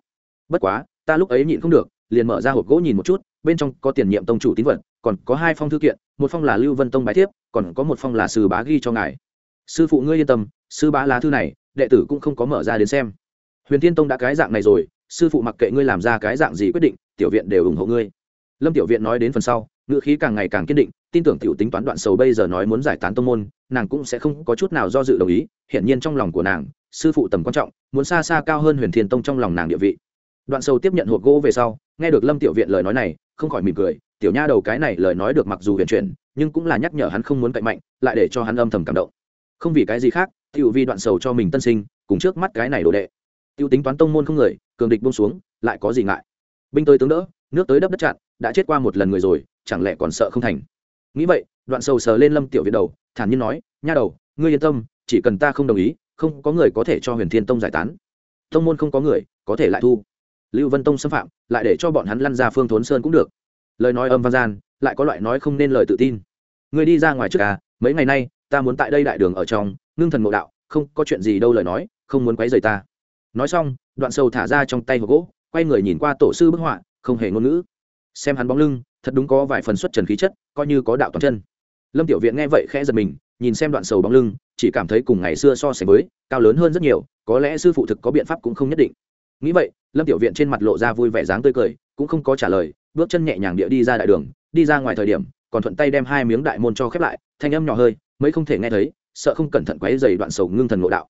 Bất quá, ta lúc ấy nhịn không được, liền mở ra hộp gỗ nhìn một chút, bên trong có tiền nhiệm tông chủ tín vật, còn có hai phong thư kiện, một phong là lưu vân tông bái thiếp, còn có một phong là sư bá ghi cho ngài. Sư phụ ngươi yên tâm, sư bá lá thư này, đệ tử cũng không có mở ra đến xem. Huyền tiên tông đã cái dạng này rồi sư phụ mặc kệ ngươi làm ra cái dạng gì quyết định, tiểu viện đều ủng hộ ngươi. Lâm tiểu viện nói đến phần sau, ngữ khí càng ngày càng kiên định, tin tưởng tiểu tính toán đoạn sầu bây giờ nói muốn giải tán tông môn, nàng cũng sẽ không có chút nào do dự đồng ý, hiển nhiên trong lòng của nàng, sư phụ tầm quan trọng, muốn xa xa cao hơn huyền thiên tông trong lòng nàng địa vị. Đoạn sầu tiếp nhận hộp gỗ về sau, nghe được lâm tiểu viện lời nói này, không khỏi mỉm cười, tiểu nha đầu cái này lời nói được mặc dù huyền chuyển, nhưng cũng là nhắc nhở hắn không muốn cậy mạnh, lại để cho hắn âm thầm cảm động. Không vì cái gì khác, tiểu Vi đoạn sầu cho mình tân sinh, cùng trước mắt cái này đồ đệ. Tiểu tính toán tông môn không người cường địch buông xuống, lại có gì ngại? Binh tới tướng đỡ, nước tới đắp đất chặn, đã chết qua một lần người rồi, chẳng lẽ còn sợ không thành? Nghĩ vậy, đoạn sầu sờ lên lâm tiểu việt đầu, thản nhiên nói, nha đầu, ngươi yên tâm, chỉ cần ta không đồng ý, không có người có thể cho huyền thiên tông giải tán. Tông môn không có người có thể lại thu. Lưu vân tông xâm phạm, lại để cho bọn hắn lăn ra phương thốn sơn cũng được. Lời nói âm vang gian, lại có loại nói không nên lời tự tin. Người đi ra ngoài trước à mấy ngày nay, ta muốn tại đây đại đường ở trong, ngưng thần ngộ đạo, không có chuyện gì đâu lời nói, không muốn quấy rầy ta. Nói xong đoạn sầu thả ra trong tay hộp gỗ, quay người nhìn qua tổ sư bức họa, không hề ngôn ngữ. Xem hắn bóng lưng, thật đúng có vài phần xuất trần khí chất, coi như có đạo toàn chân. Lâm tiểu viện nghe vậy khẽ giật mình, nhìn xem đoạn sầu bóng lưng, chỉ cảm thấy cùng ngày xưa so sánh với, cao lớn hơn rất nhiều, có lẽ sư phụ thực có biện pháp cũng không nhất định. Nghĩ vậy, lâm tiểu viện trên mặt lộ ra vui vẻ dáng tươi cười, cũng không có trả lời, bước chân nhẹ nhàng địa đi ra đại đường, đi ra ngoài thời điểm, còn thuận tay đem hai miếng đại môn cho khép lại, thanh âm nhỏ hơi mới không thể nghe thấy, sợ không cẩn thận quấy dày đoạn sầu ngưng thần ngộ đạo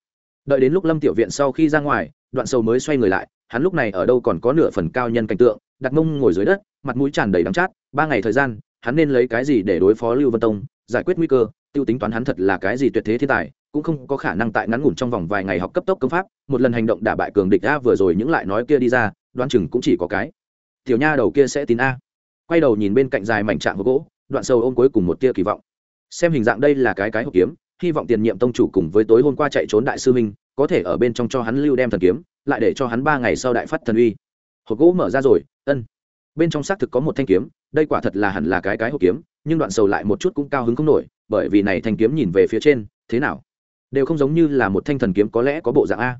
đợi đến lúc lâm tiểu viện sau khi ra ngoài, đoạn sầu mới xoay người lại, hắn lúc này ở đâu còn có nửa phần cao nhân cảnh tượng, đặt mông ngồi dưới đất, mặt mũi tràn đầy đắng chát, ba ngày thời gian, hắn nên lấy cái gì để đối phó lưu vân tông, giải quyết nguy cơ, tiêu tính toán hắn thật là cái gì tuyệt thế thiên tài, cũng không có khả năng tại ngắn ngủn trong vòng vài ngày học cấp tốc công pháp, một lần hành động đả bại cường địch a vừa rồi những lại nói kia đi ra Đoan chừng cũng chỉ có cái. Tiểu nha đầu kia sẽ tin a. Quay đầu nhìn bên cạnh dài mảnh trạng gỗ, đoạn sâu ôm cuối cùng một tia kỳ vọng. Xem hình dạng đây là cái cái hộp kiếm hy vọng tiền nhiệm tông chủ cùng với tối hôm qua chạy trốn đại sư minh, có thể ở bên trong cho hắn lưu đem thần kiếm, lại để cho hắn ba ngày sau đại phát thần uy. Hộp gỗ mở ra rồi, ân. Bên trong xác thực có một thanh kiếm, đây quả thật là hẳn là cái cái hộp kiếm, nhưng đoạn sầu lại một chút cũng cao hứng không nổi, bởi vì này thanh kiếm nhìn về phía trên, thế nào? Đều không giống như là một thanh thần kiếm có lẽ có bộ dạng a.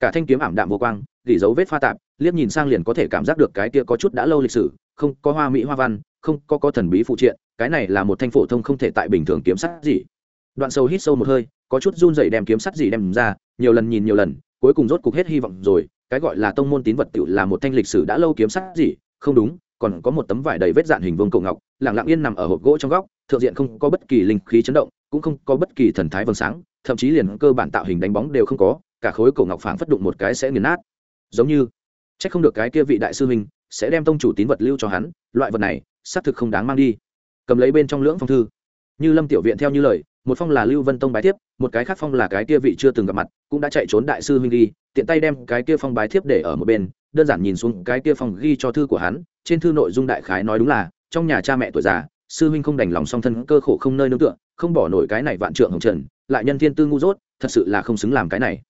Cả thanh kiếm ảm đạm vô quang, gỉ dấu vết pha tạp, liếc nhìn sang liền có thể cảm giác được cái kia có chút đã lâu lịch sử, không có hoa mỹ hoa văn, không có có thần bí phụ triện, cái này là một thanh phổ thông không thể tại bình thường kiếm sát gì đoạn sâu hít sâu một hơi, có chút run dậy đem kiếm sắt gì đem ra, nhiều lần nhìn nhiều lần, cuối cùng rốt cục hết hy vọng rồi, cái gọi là tông môn tín vật tự là một thanh lịch sử đã lâu kiếm sắt gì, không đúng, còn có một tấm vải đầy vết dạn hình vương cổ ngọc lẳng lặng yên nằm ở hộp gỗ trong góc, thượng diện không có bất kỳ linh khí chấn động, cũng không có bất kỳ thần thái vầng sáng, thậm chí liền cơ bản tạo hình đánh bóng đều không có, cả khối cổ ngọc phảng phất đụng một cái sẽ nghiền nát. Giống như trách không được cái kia vị đại sư huynh sẽ đem tông chủ tín vật lưu cho hắn, loại vật này, xác thực không đáng mang đi. Cầm lấy bên trong lưỡng phong thư. Như lâm tiểu viện theo như lời một phong là lưu vân tông bái thiếp, một cái khác phong là cái kia vị chưa từng gặp mặt, cũng đã chạy trốn đại sư huynh đi, tiện tay đem cái kia phong bái thiếp để ở một bên, đơn giản nhìn xuống cái kia phong ghi cho thư của hắn, trên thư nội dung đại khái nói đúng là, trong nhà cha mẹ tuổi già, sư huynh không đành lòng song thân cơ khổ không nơi nương tựa, không bỏ nổi cái này vạn trượng hồng trần, lại nhân thiên tư ngu dốt, thật sự là không xứng làm cái này.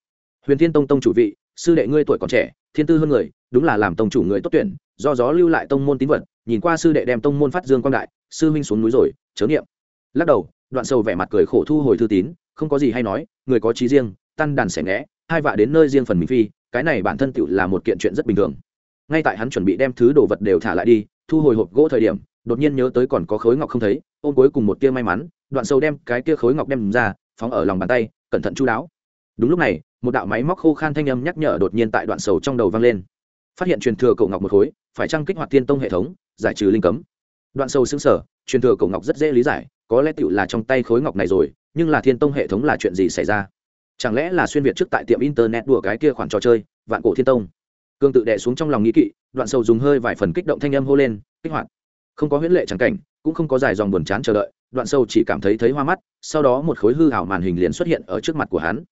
Huyền thiên tông tông chủ vị, sư đệ ngươi tuổi còn trẻ, thiên tư hơn người, đúng là làm tông chủ người tốt tuyển, do gió lưu lại tông môn tín vật, nhìn qua sư đệ đem tông môn phát dương quang đại, sư huynh xuống núi rồi, chớ niệm. Lắc đầu đoạn sầu vẻ mặt cười khổ thu hồi thư tín, không có gì hay nói, người có trí riêng, tan đàn xẻ ngẽ, hai vạ đến nơi riêng phần mình phi, cái này bản thân tựu là một kiện chuyện rất bình thường. Ngay tại hắn chuẩn bị đem thứ đồ vật đều thả lại đi, thu hồi hộp gỗ thời điểm, đột nhiên nhớ tới còn có khối ngọc không thấy, ôm cuối cùng một tia may mắn, đoạn sâu đem cái tia khối ngọc đem ra, phóng ở lòng bàn tay, cẩn thận chú đáo. Đúng lúc này, một đạo máy móc khô khan thanh âm nhắc nhở đột nhiên tại đoạn sầu trong đầu vang lên. Phát hiện truyền thừa cậu ngọc một khối, phải chăng kích hoạt thiên tông hệ thống, giải trừ linh cấm? Đoạn sầu xứng sở truyền thừa cậu ngọc rất dễ lý giải có lẽ tựu là trong tay khối ngọc này rồi, nhưng là thiên tông hệ thống là chuyện gì xảy ra? Chẳng lẽ là xuyên việt trước tại tiệm internet đùa cái kia khoản trò chơi, vạn cổ thiên tông? Cương tự đè xuống trong lòng nghĩ kỵ, đoạn sầu dùng hơi vài phần kích động thanh âm hô lên, kích hoạt. Không có huyễn lệ chẳng cảnh, cũng không có dài dòng buồn chán chờ đợi, đoạn sâu chỉ cảm thấy thấy hoa mắt, sau đó một khối hư hảo màn hình liền xuất hiện ở trước mặt của hắn.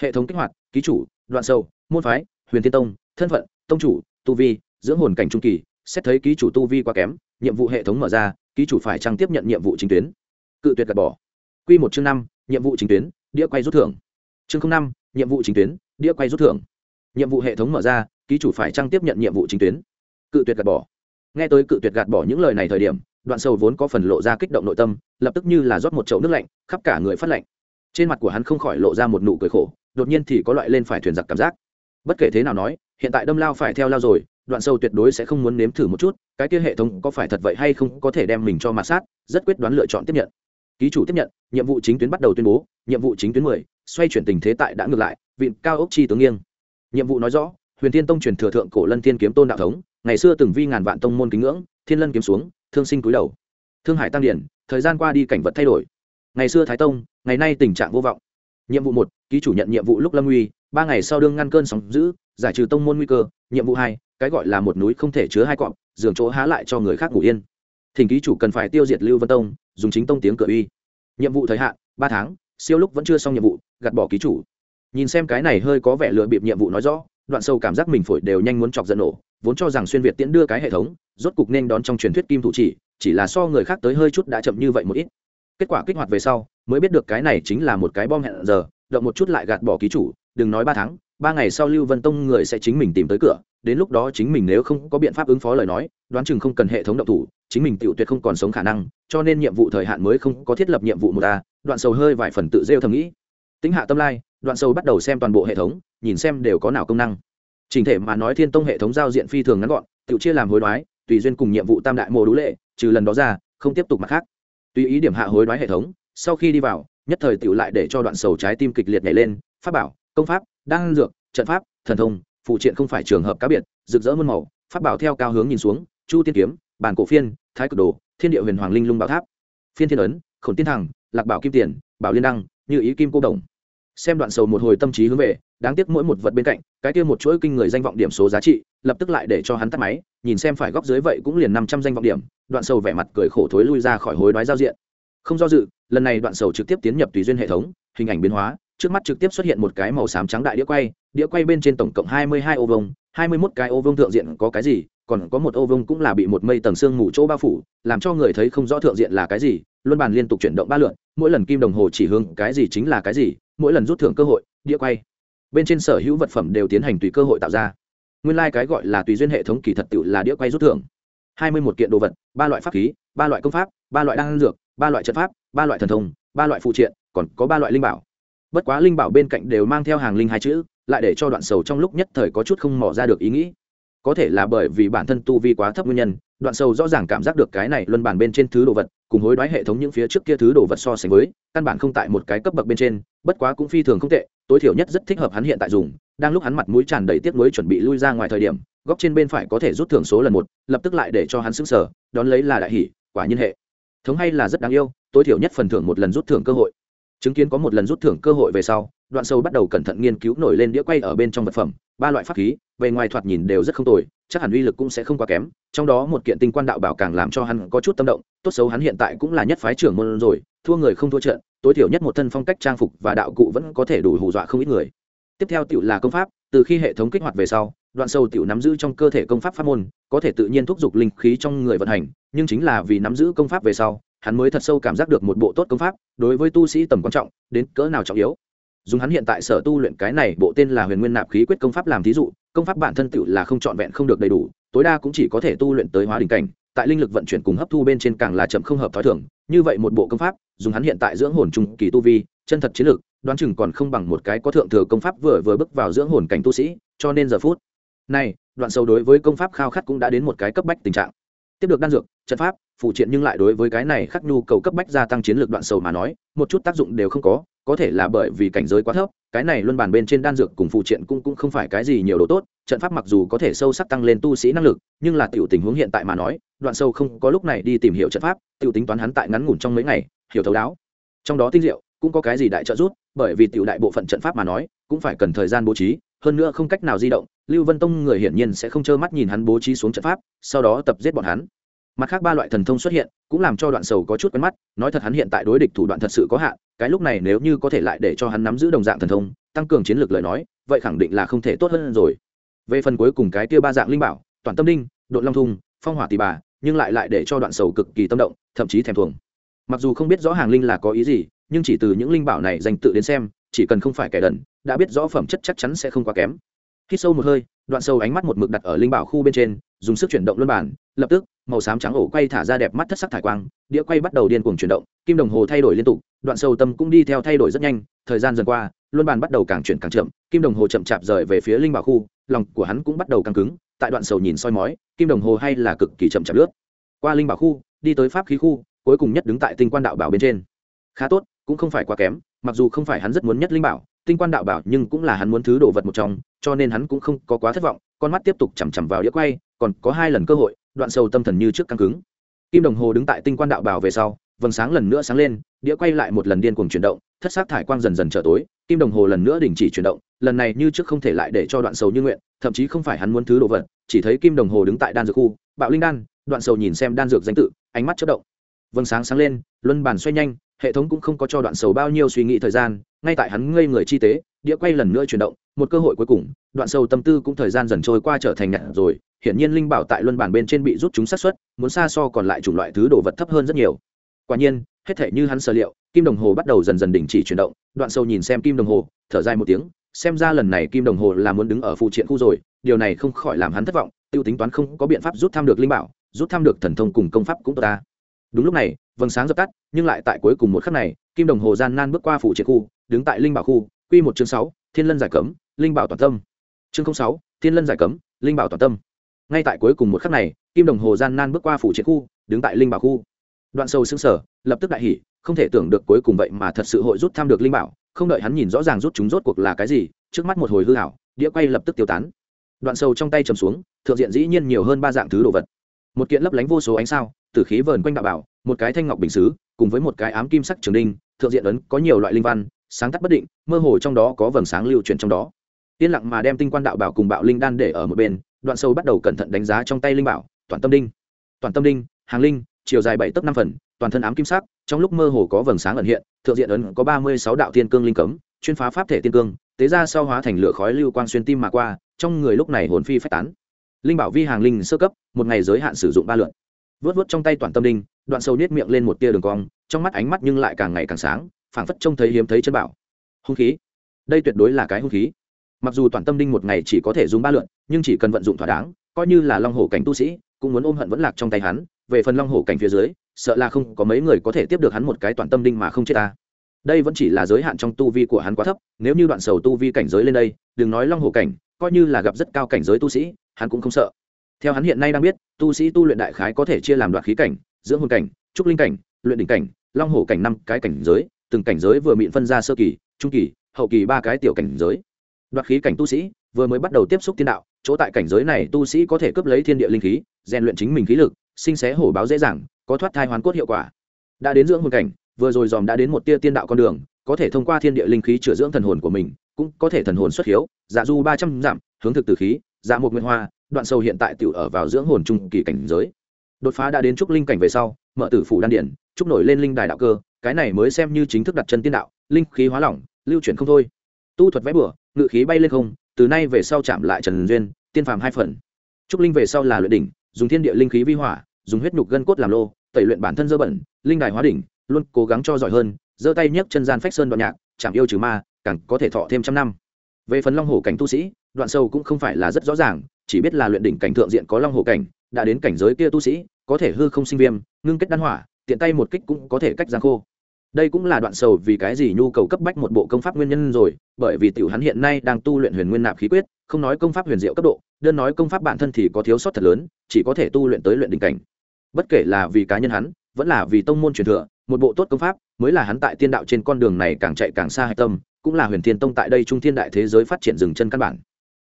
Hệ thống kích hoạt, ký chủ, đoạn sâu môn phái, huyền thiên tông, thân phận, tông chủ, tu vi, dưỡng hồn cảnh trung kỳ, xét thấy ký chủ tu vi quá kém, nhiệm vụ hệ thống mở ra, ký chủ phải trăng tiếp nhận nhiệm vụ chính tuyến cự tuyệt gạt bỏ. Q một chương năm, nhiệm vụ chính tuyến, đĩa quay rút thưởng. Chương năm, nhiệm vụ chính tuyến, đĩa quay rút thưởng. Nhiệm vụ hệ thống mở ra, ký chủ phải trăng tiếp nhận nhiệm vụ chính tuyến. Cự tuyệt gạt bỏ. Nghe tới cự tuyệt gạt bỏ những lời này thời điểm, đoạn sầu vốn có phần lộ ra kích động nội tâm, lập tức như là rót một chậu nước lạnh, khắp cả người phát lạnh. Trên mặt của hắn không khỏi lộ ra một nụ cười khổ, đột nhiên thì có loại lên phải thuyền giặc cảm giác. Bất kể thế nào nói, hiện tại đâm lao phải theo lao rồi, đoạn sâu tuyệt đối sẽ không muốn nếm thử một chút, cái kia hệ thống có phải thật vậy hay không có thể đem mình cho mặt sát, rất quyết đoán lựa chọn tiếp nhận ký chủ tiếp nhận, nhiệm vụ chính tuyến bắt đầu tuyên bố, nhiệm vụ chính tuyến mười, xoay chuyển tình thế tại đã ngược lại, vịn cao ốc chi tướng nghiêng. Nhiệm vụ nói rõ, huyền thiên tông truyền thừa thượng cổ lân thiên kiếm tôn đạo thống, ngày xưa từng vi ngàn vạn tông môn kính ngưỡng, thiên lân kiếm xuống, thương sinh cúi đầu. Thương hải tăng điển, thời gian qua đi cảnh vật thay đổi. Ngày xưa thái tông, ngày nay tình trạng vô vọng. Nhiệm vụ một, ký chủ nhận nhiệm vụ lúc lâm uy, ba ngày sau đương ngăn cơn sóng giữ giải trừ tông môn nguy cơ. Nhiệm vụ hai, cái gọi là một núi không thể chứa hai cọp giường chỗ há lại cho người khác ngủ yên. Thỉnh ký chủ cần phải tiêu diệt lưu vân tông dùng chính tông tiếng cửa uy. Nhiệm vụ thời hạn, ba tháng, siêu lúc vẫn chưa xong nhiệm vụ, gạt bỏ ký chủ. Nhìn xem cái này hơi có vẻ lựa bịp nhiệm vụ nói rõ, đoạn sâu cảm giác mình phổi đều nhanh muốn chọc giận nổ, vốn cho rằng xuyên việt tiễn đưa cái hệ thống, rốt cục nên đón trong truyền thuyết kim thủ chỉ chỉ là so người khác tới hơi chút đã chậm như vậy một ít. Kết quả kích hoạt về sau, mới biết được cái này chính là một cái bom hẹn giờ, động một chút lại gạt bỏ ký chủ, đừng nói ba tháng, ba ngày sau lưu vân tông người sẽ chính mình tìm tới cửa đến lúc đó chính mình nếu không có biện pháp ứng phó lời nói, đoán chừng không cần hệ thống động thủ, chính mình tự tuyệt không còn sống khả năng, cho nên nhiệm vụ thời hạn mới không có thiết lập nhiệm vụ một a, đoạn sầu hơi vài phần tự rêu thầm nghĩ. Tính hạ tâm lai, đoạn sầu bắt đầu xem toàn bộ hệ thống, nhìn xem đều có nào công năng. Trình thể mà nói thiên tông hệ thống giao diện phi thường ngắn gọn, tự chia làm hối đoái, tùy duyên cùng nhiệm vụ tam đại mô đũ lệ, trừ lần đó ra, không tiếp tục mặt khác. Tùy ý điểm hạ hối đoái hệ thống, sau khi đi vào, nhất thời tự lại để cho đoạn sầu trái tim kịch liệt nhảy lên, pháp bảo, công pháp, đan dược, trận pháp, thần thông phụ triện không phải trường hợp cá biệt, rực rỡ muôn màu, pháp bảo theo cao hướng nhìn xuống, chu tiên kiếm, bản cổ phiên, thái cực đồ, thiên địa huyền hoàng linh lung bảo tháp, phiên thiên ấn, khổn tiên thẳng, lạc bảo kim tiền, bảo liên đăng, như ý kim cô đồng. Xem đoạn sầu một hồi tâm trí hướng về, đáng tiếc mỗi một vật bên cạnh, cái kia một chuỗi kinh người danh vọng điểm số giá trị, lập tức lại để cho hắn tắt máy, nhìn xem phải góc dưới vậy cũng liền năm trăm danh vọng điểm, đoạn sầu vẻ mặt cười khổ thối lui ra khỏi hối đoái giao diện. Không do dự, lần này đoạn sầu trực tiếp tiến nhập tùy duyên hệ thống, hình ảnh biến hóa, trước mắt trực tiếp xuất hiện một cái màu xám trắng đại đĩa quay đĩa quay bên trên tổng cộng hai mươi hai ô vông hai mươi mốt cái ô vông thượng diện có cái gì, còn có một ô vông cũng là bị một mây tầng xương mù chỗ bao phủ, làm cho người thấy không rõ thượng diện là cái gì, luân bàn liên tục chuyển động ba lượn, mỗi lần kim đồng hồ chỉ hướng cái gì chính là cái gì, mỗi lần rút thưởng cơ hội, đĩa quay. Bên trên sở hữu vật phẩm đều tiến hành tùy cơ hội tạo ra. Nguyên lai、like、cái gọi là tùy duyên hệ thống kỳ thật tự là đĩa quay rút thưởng. hai mươi một kiện đồ vật, ba loại pháp khí, ba loại công pháp, ba loại đan dược, ba loại trận pháp, ba loại thần thông, ba loại phụ triện, còn có ba loại linh bảo. Bất quá linh bảo bên cạnh đều mang theo hàng linh hai chữ lại để cho đoạn sầu trong lúc nhất thời có chút không mỏ ra được ý nghĩ. Có thể là bởi vì bản thân tu vi quá thấp nguyên nhân, đoạn sầu rõ ràng cảm giác được cái này luân bản bên trên thứ đồ vật, cùng hối đoái hệ thống những phía trước kia thứ đồ vật so sánh với, căn bản không tại một cái cấp bậc bên trên, bất quá cũng phi thường không tệ, tối thiểu nhất rất thích hợp hắn hiện tại dùng. Đang lúc hắn mặt mũi tràn đầy tiếc nuối chuẩn bị lui ra ngoài thời điểm, góc trên bên phải có thể rút thưởng số lần một, lập tức lại để cho hắn sững sờ, đón lấy là đại hỷ quả nhiên hệ. Thống hay là rất đáng yêu, tối thiểu nhất phần thưởng một lần rút thưởng cơ hội. Chứng kiến có một lần rút thưởng cơ hội về sau đoạn sâu bắt đầu cẩn thận nghiên cứu nổi lên đĩa quay ở bên trong vật phẩm, ba loại pháp khí về ngoài thoạt nhìn đều rất không tồi, chắc hẳn uy lực cũng sẽ không quá kém, trong đó một kiện tinh quan đạo bảo càng làm cho hắn có chút tâm động, tốt xấu hắn hiện tại cũng là nhất phái trưởng môn rồi, thua người không thua trận, tối thiểu nhất một thân phong cách trang phục và đạo cụ vẫn có thể đủ hù dọa không ít người. Tiếp theo tiểu là công pháp, từ khi hệ thống kích hoạt về sau, đoạn sâu tiểu nắm giữ trong cơ thể công pháp pháp môn, có thể tự nhiên thúc giục linh khí trong người vận hành, nhưng chính là vì nắm giữ công pháp về sau, hắn mới thật sâu cảm giác được một bộ tốt công pháp, đối với tu sĩ tầm quan trọng, đến cỡ nào trọng yếu dùng hắn hiện tại sở tu luyện cái này, bộ tên là huyền nguyên nạp khí quyết công pháp làm thí dụ, công pháp bản thân tự là không trọn vẹn, không được đầy đủ, tối đa cũng chỉ có thể tu luyện tới hóa đỉnh cảnh, tại linh lực vận chuyển cùng hấp thu bên trên càng là chậm không hợp thói thường. Như vậy một bộ công pháp, dùng hắn hiện tại dưỡng hồn trung kỳ tu vi, chân thật chiến lược đoán chừng còn không bằng một cái có thượng thừa công pháp vừa vừa bước vào dưỡng hồn cảnh tu sĩ, cho nên giờ phút này, đoạn sâu đối với công pháp khao khát cũng đã đến một cái cấp bách tình trạng. Tiếp được đan dược, trận pháp, phụ triện nhưng lại đối với cái này khắc nhu cầu cấp bách gia tăng chiến lược đoạn sầu mà nói, một chút tác dụng đều không có có thể là bởi vì cảnh giới quá thấp cái này luân bàn bên trên đan dược cùng phụ triện cũng cũng không phải cái gì nhiều đồ tốt trận pháp mặc dù có thể sâu sắc tăng lên tu sĩ năng lực nhưng là tiểu tình huống hiện tại mà nói đoạn sâu không có lúc này đi tìm hiểu trận pháp tiểu tính toán hắn tại ngắn ngủn trong mấy ngày hiểu thấu đáo. Trong đó tinh diệu cũng có cái gì đại trợ rút, bởi vì tiểu đại bộ phận trận pháp mà nói cũng phải cần thời gian bố trí hơn nữa không cách nào di động lưu vân tông người hiển nhiên sẽ không trơ mắt nhìn hắn bố trí xuống trận pháp sau đó tập giết bọn hắn mặt khác ba loại thần thông xuất hiện, cũng làm cho đoạn sầu có chút quen mắt, nói thật hắn hiện tại đối địch thủ đoạn thật sự có hạn, cái lúc này nếu như có thể lại để cho hắn nắm giữ đồng dạng thần thông, tăng cường chiến lược lời nói, vậy khẳng định là không thể tốt hơn rồi. Về phần cuối cùng cái kia ba dạng linh bảo, toàn tâm đinh đội long thung, phong hỏa tì bà, nhưng lại lại để cho đoạn sầu cực kỳ tâm động, thậm chí thèm thuồng. Mặc dù không biết rõ hàng linh là có ý gì, nhưng chỉ từ những linh bảo này dành tự đến xem, chỉ cần không phải kẻ đần, đã biết rõ phẩm chất chắc chắn sẽ không quá kém. Khi sâu một hơi, đoạn sâu ánh mắt một mực đặt ở linh bảo khu bên trên, dùng sức chuyển động luân bản lập tức, màu xám trắng ổ quay thả ra đẹp mắt thất sắc thải quang, đĩa quay bắt đầu điên cuồng chuyển động, kim đồng hồ thay đổi liên tục, đoạn sâu tâm cũng đi theo thay đổi rất nhanh, thời gian dần qua, luân bàn bắt đầu càng chuyển càng chậm, kim đồng hồ chậm chạp rời về phía linh bảo khu, lòng của hắn cũng bắt đầu căng cứng, tại đoạn sầu nhìn soi mói, kim đồng hồ hay là cực kỳ chậm chạp lướt. Qua linh bảo khu, đi tới pháp khí khu, cuối cùng nhất đứng tại tinh quan đạo bảo bên trên. Khá tốt, cũng không phải quá kém, mặc dù không phải hắn rất muốn nhất linh bảo, tinh quan đạo bảo nhưng cũng là hắn muốn thứ đồ vật một trong, cho nên hắn cũng không có quá thất vọng, con mắt tiếp tục chằm chằm vào đĩa quay còn có hai lần cơ hội, đoạn sâu tâm thần như trước căng cứng. Kim đồng hồ đứng tại tinh quan đạo bảo về sau, vầng sáng lần nữa sáng lên, đĩa quay lại một lần điên cuồng chuyển động, thất sắc thải quang dần dần trở tối, kim đồng hồ lần nữa đình chỉ chuyển động, lần này như trước không thể lại để cho đoạn sầu như nguyện, thậm chí không phải hắn muốn thứ đồ vật, chỉ thấy kim đồng hồ đứng tại đan dược khu, bạo linh đan, đoạn sầu nhìn xem đan dược danh tự, ánh mắt chất động. Vầng sáng sáng lên, luân bàn xoay nhanh, hệ thống cũng không có cho đoạn sầu bao nhiêu suy nghĩ thời gian, ngay tại hắn ngây người chi tế đĩa quay lần nữa chuyển động, một cơ hội cuối cùng, đoạn sâu tâm tư cũng thời gian dần trôi qua trở thành nhặt rồi, hiển nhiên linh bảo tại luân bản bên trên bị rút chúng sát xuất muốn xa so còn lại chủng loại thứ đồ vật thấp hơn rất nhiều. Quả nhiên, hết thể như hắn sở liệu, kim đồng hồ bắt đầu dần dần đình chỉ chuyển động, đoạn sâu nhìn xem kim đồng hồ, thở dài một tiếng, xem ra lần này kim đồng hồ là muốn đứng ở phụ triện khu rồi, điều này không khỏi làm hắn thất vọng, tiêu tính toán không có biện pháp rút tham được linh bảo, rút tham được thần thông cùng công pháp cũng tốt ta. Đúng lúc này, vầng sáng dập tắt, nhưng lại tại cuối cùng một khắc này, kim đồng hồ gian nan bước qua phụ triện khu, đứng tại linh bảo khu quy một chương sáu, thiên lân giải cấm, linh bảo toàn tâm. Chương sáu, thiên lân giải cấm, linh bảo toàn tâm. Ngay tại cuối cùng một khắc này, kim đồng hồ gian nan bước qua phủ triển khu, đứng tại linh bảo khu. Đoạn sâu sững sở lập tức đại hỉ, không thể tưởng được cuối cùng vậy mà thật sự hội rút tham được linh bảo, không đợi hắn nhìn rõ ràng rút chúng rốt cuộc là cái gì, trước mắt một hồi hư ảo, đĩa quay lập tức tiêu tán. Đoạn sâu trong tay chầm xuống, thượng diện dĩ nhiên nhiều hơn ba dạng thứ đồ vật. Một kiện lấp lánh vô số ánh sao, tử khí vờn quanh đạo bảo, một cái thanh ngọc bình sứ cùng với một cái ám kim sắc trường đinh, thượng diện ấn có nhiều loại linh văn sáng tắt bất định, mơ hồ trong đó có vầng sáng lưu chuyển trong đó. Yên lặng mà đem tinh quan đạo bảo cùng bạo linh đan để ở một bên, đoạn sâu bắt đầu cẩn thận đánh giá trong tay linh bảo, toàn tâm đinh. Toàn tâm đinh, hàng linh, chiều dài bảy tấc năm phần, toàn thân ám kim sắc, trong lúc mơ hồ có vầng sáng ẩn hiện, thượng diện ấn có ba mươi sáu đạo tiên cương linh cấm, chuyên phá pháp thể tiên cương, tế ra sau hóa thành lửa khói lưu quang xuyên tim mà qua, trong người lúc này hồn phi phách tán. Linh bảo vi hàng linh sơ cấp, một ngày giới hạn sử dụng ba lượn vớt vớt trong tay toàn tâm đinh, đoạn sâu niết miệng lên một tia đường cong, trong mắt ánh mắt nhưng lại càng ngày càng sáng phảng phất trông thấy hiếm thấy chân bảo. Hung khí. Đây tuyệt đối là cái hung khí. Mặc dù toàn tâm đinh một ngày chỉ có thể dùng ba lượn, nhưng chỉ cần vận dụng thỏa đáng, coi như là long hổ cảnh tu sĩ, cũng muốn ôm hận vẫn lạc trong tay hắn. Về phần long hổ cảnh phía dưới, sợ là không có mấy người có thể tiếp được hắn một cái toàn tâm đinh mà không chết ta. Đây vẫn chỉ là giới hạn trong tu vi của hắn quá thấp, nếu như đoạn sầu tu vi cảnh giới lên đây, đừng nói long hổ cảnh, coi như là gặp rất cao cảnh giới tu sĩ, hắn cũng không sợ. Theo hắn hiện nay đang biết, tu sĩ tu luyện đại khái có thể chia làm đoạn khí cảnh, dưỡng hồn cảnh, trúc linh cảnh, luyện đỉnh cảnh, long hổ cảnh năm cái cảnh giới từng cảnh giới vừa mịn phân ra sơ kỳ, trung kỳ, hậu kỳ ba cái tiểu cảnh giới. Đoạt khí cảnh tu sĩ vừa mới bắt đầu tiếp xúc tiên đạo, chỗ tại cảnh giới này tu sĩ có thể cướp lấy thiên địa linh khí, rèn luyện chính mình khí lực, sinh xé hổ báo dễ dàng, có thoát thai hoàn cốt hiệu quả. Đã đến dưỡng hồn cảnh, vừa rồi dòm đã đến một tia tiên đạo con đường, có thể thông qua thiên địa linh khí chữa dưỡng thần hồn của mình, cũng có thể thần hồn xuất hiếu. Dạ du ba trăm dặm, hướng thực từ khí dạ một nguyên hoa, đoạn sâu hiện tại tự ở vào dưỡng hồn trung kỳ cảnh giới. Đột phá đã đến trúc linh cảnh về sau, mở tử phủ đan điển, trúc nổi lên linh đài đạo cơ cái này mới xem như chính thức đặt chân tiên đạo, linh khí hóa lỏng, lưu chuyển không thôi. Tu thuật vẽ bửa ngự khí bay lên không, từ nay về sau chạm lại trần duyên, tiên phàm hai phần. Trúc linh về sau là luyện đỉnh, dùng thiên địa linh khí vi hỏa, dùng huyết nhục gân cốt làm lô, tẩy luyện bản thân dơ bẩn, linh đài hóa đỉnh, luôn cố gắng cho giỏi hơn, giơ tay nhấc chân gian phách sơn đoạn nhạc, chạm yêu trừ ma, càng có thể thọ thêm trăm năm. Về phần long hổ cảnh tu sĩ, đoạn sâu cũng không phải là rất rõ ràng, chỉ biết là luyện đỉnh cảnh thượng diện có long hổ cảnh, đã đến cảnh giới kia tu sĩ, có thể hư không sinh viêm, ngưng kết đan hỏa, tiện tay một kích cũng có thể cách giang khô đây cũng là đoạn sầu vì cái gì nhu cầu cấp bách một bộ công pháp nguyên nhân rồi, bởi vì tiểu hắn hiện nay đang tu luyện huyền nguyên nạp khí quyết, không nói công pháp huyền diệu cấp độ, đơn nói công pháp bản thân thì có thiếu sót thật lớn, chỉ có thể tu luyện tới luyện đỉnh cảnh. Bất kể là vì cá nhân hắn, vẫn là vì tông môn truyền thừa, một bộ tốt công pháp, mới là hắn tại tiên đạo trên con đường này càng chạy càng xa hạch tâm, cũng là huyền thiên tông tại đây trung thiên đại thế giới phát triển dừng chân căn bản.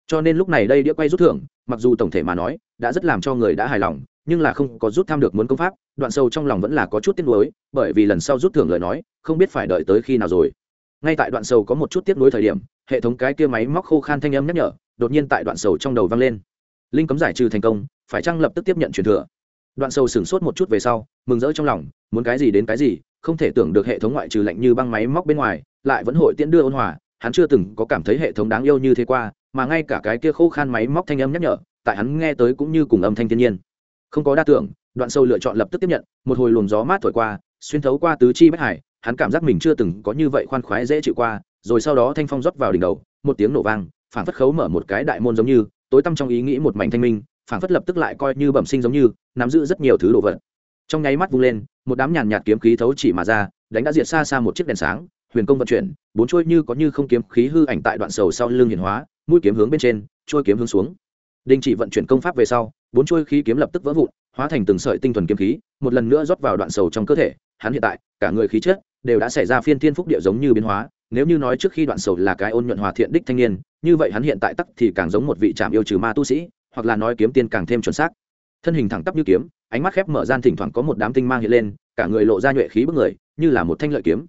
Cho nên lúc này đây đĩa quay rút thưởng, mặc dù tổng thể mà nói, đã rất làm cho người đã hài lòng nhưng là không có rút tham được muốn công pháp, đoạn sâu trong lòng vẫn là có chút tiếc nuối, bởi vì lần sau rút thưởng lời nói, không biết phải đợi tới khi nào rồi. Ngay tại đoạn sâu có một chút tiếc nuối thời điểm, hệ thống cái kia máy móc khô khan thanh âm nhắc nhở, đột nhiên tại đoạn sâu trong đầu vang lên. Linh cấm giải trừ thành công, phải chăng lập tức tiếp nhận truyền thừa? Đoạn sâu sửng sốt một chút về sau, mừng rỡ trong lòng, muốn cái gì đến cái gì, không thể tưởng được hệ thống ngoại trừ lạnh như băng máy móc bên ngoài, lại vẫn hội tiễn đưa ôn hòa, hắn chưa từng có cảm thấy hệ thống đáng yêu như thế qua, mà ngay cả cái kia khô khan máy móc thanh âm nhắc nhở, tại hắn nghe tới cũng như cùng âm thanh thiên nhiên không có đa tưởng, đoạn sâu lựa chọn lập tức tiếp nhận, một hồi luồng gió mát thổi qua, xuyên thấu qua tứ chi bách hải, hắn cảm giác mình chưa từng có như vậy khoan khoái dễ chịu qua, rồi sau đó thanh phong rót vào đỉnh đầu, một tiếng nổ vang, phảng phất khấu mở một cái đại môn giống như, tối tăm trong ý nghĩ một mảnh thanh minh, phảng phất lập tức lại coi như bẩm sinh giống như, nắm giữ rất nhiều thứ đồ vật. Trong nháy mắt vung lên, một đám nhàn nhạt kiếm khí thấu chỉ mà ra, đánh đã diệt xa xa một chiếc đèn sáng, huyền công vận chuyển, bốn trôi như có như không kiếm khí hư ảnh tại đoạn sầu sau lưng hiển hóa, mũi kiếm hướng bên trên trôi kiếm hướng xuống đình chỉ vận chuyển công pháp về sau bốn chuôi khí kiếm lập tức vỡ vụn hóa thành từng sợi tinh thuần kiếm khí một lần nữa rót vào đoạn sầu trong cơ thể. Hắn hiện tại cả người khí chết, đều đã xảy ra phiên thiên phúc địa giống như biến hóa. Nếu như nói trước khi đoạn sầu là cái ôn nhuận hòa thiện đích thanh niên như vậy hắn hiện tại tắc thì càng giống một vị trạm yêu trừ ma tu sĩ hoặc là nói kiếm tiên càng thêm chuẩn xác. Thân hình thẳng tắp như kiếm ánh mắt khép mở gian thỉnh thoảng có một đám tinh mang hiện lên cả người lộ ra nhuệ khí bức người như là một thanh lợi kiếm.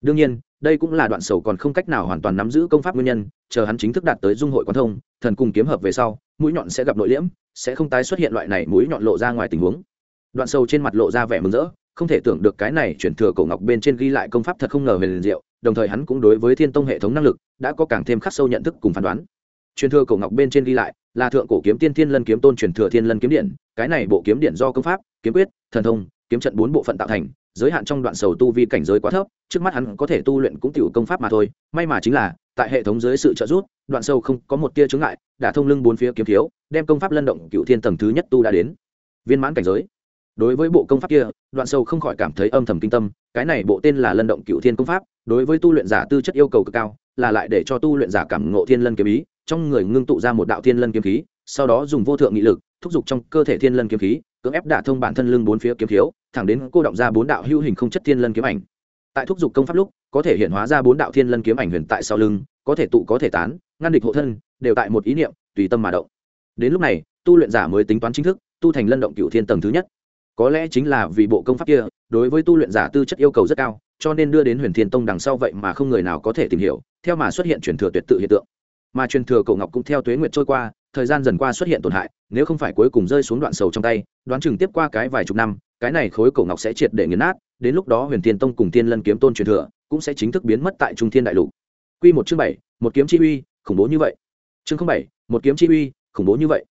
Đương nhiên đây cũng là đoạn sầu còn không cách nào hoàn toàn nắm giữ công pháp nguyên nhân chờ hắn chính thức đạt tới dung hội quan thông thần cùng kiếm hợp về sau, mũi nhọn sẽ gặp nội liễm, sẽ không tái xuất hiện loại này mũi nhọn lộ ra ngoài tình huống. Đoạn sâu trên mặt lộ ra vẻ mừng rỡ, không thể tưởng được cái này chuyển thừa cổ ngọc bên trên ghi lại công pháp thật không ngờ về liền diệu, đồng thời hắn cũng đối với thiên tông hệ thống năng lực đã có càng thêm khắc sâu nhận thức cùng phán đoán. Truyền thừa cổ ngọc bên trên ghi lại là thượng cổ kiếm tiên thiên lân kiếm tôn truyền thừa thiên lân kiếm điện, cái này bộ kiếm điện do công pháp, kiếm quyết, thần thông, kiếm trận bốn bộ phận tạo thành, giới hạn trong đoạn sầu tu vi cảnh giới quá thấp, trước mắt hắn có thể tu luyện cũng tiểu công pháp mà thôi, may mà chính là tại hệ thống dưới sự trợ giúp, đoạn sâu không có một tia chướng ngại đã thông lưng bốn phía kiếm thiếu, đem công pháp lân động cựu thiên tầng thứ nhất tu đã đến. Viên mãn cảnh giới. Đối với bộ công pháp kia, đoạn sâu không khỏi cảm thấy âm thầm kinh tâm, cái này bộ tên là lân động cựu thiên công pháp, đối với tu luyện giả tư chất yêu cầu cực cao, là lại để cho tu luyện giả cảm ngộ thiên lân kiếm ý, trong người ngưng tụ ra một đạo thiên lân kiếm khí, sau đó dùng vô thượng nghị lực, thúc giục trong cơ thể thiên lân kiếm khí, cưỡng ép đả thông bản thân lưng bốn phía kiếm thiếu, thẳng đến cô động ra bốn đạo hữu hình không chất thiên lân kiếm ảnh. Tại thúc giục công pháp lúc có thể hiện hóa ra bốn đạo thiên lân kiếm ảnh huyền tại sau lưng, có thể tụ, có thể tán, ngăn địch hộ thân, đều tại một ý niệm, tùy tâm mà động. Đến lúc này, tu luyện giả mới tính toán chính thức, tu thành lân động cựu thiên tầng thứ nhất. Có lẽ chính là vì bộ công pháp kia, đối với tu luyện giả tư chất yêu cầu rất cao, cho nên đưa đến huyền thiên tông đằng sau vậy mà không người nào có thể tìm hiểu, theo mà xuất hiện truyền thừa tuyệt tự hiện tượng. Mà truyền thừa cổ ngọc cũng theo tuế nguyệt trôi qua thời gian dần qua xuất hiện tổn hại, nếu không phải cuối cùng rơi xuống đoạn sầu trong tay, đoán chừng tiếp qua cái vài chục năm, cái này khối cổ ngọc sẽ triệt để nghiền nát, đến lúc đó huyền thiên tông cùng tiên lân kiếm tôn truyền thừa cũng sẽ chính thức biến mất tại trung thiên đại lục. Quy một chương bảy, một kiếm chi uy, khủng bố như vậy. Chương không bảy, một kiếm chi uy, khủng bố như vậy.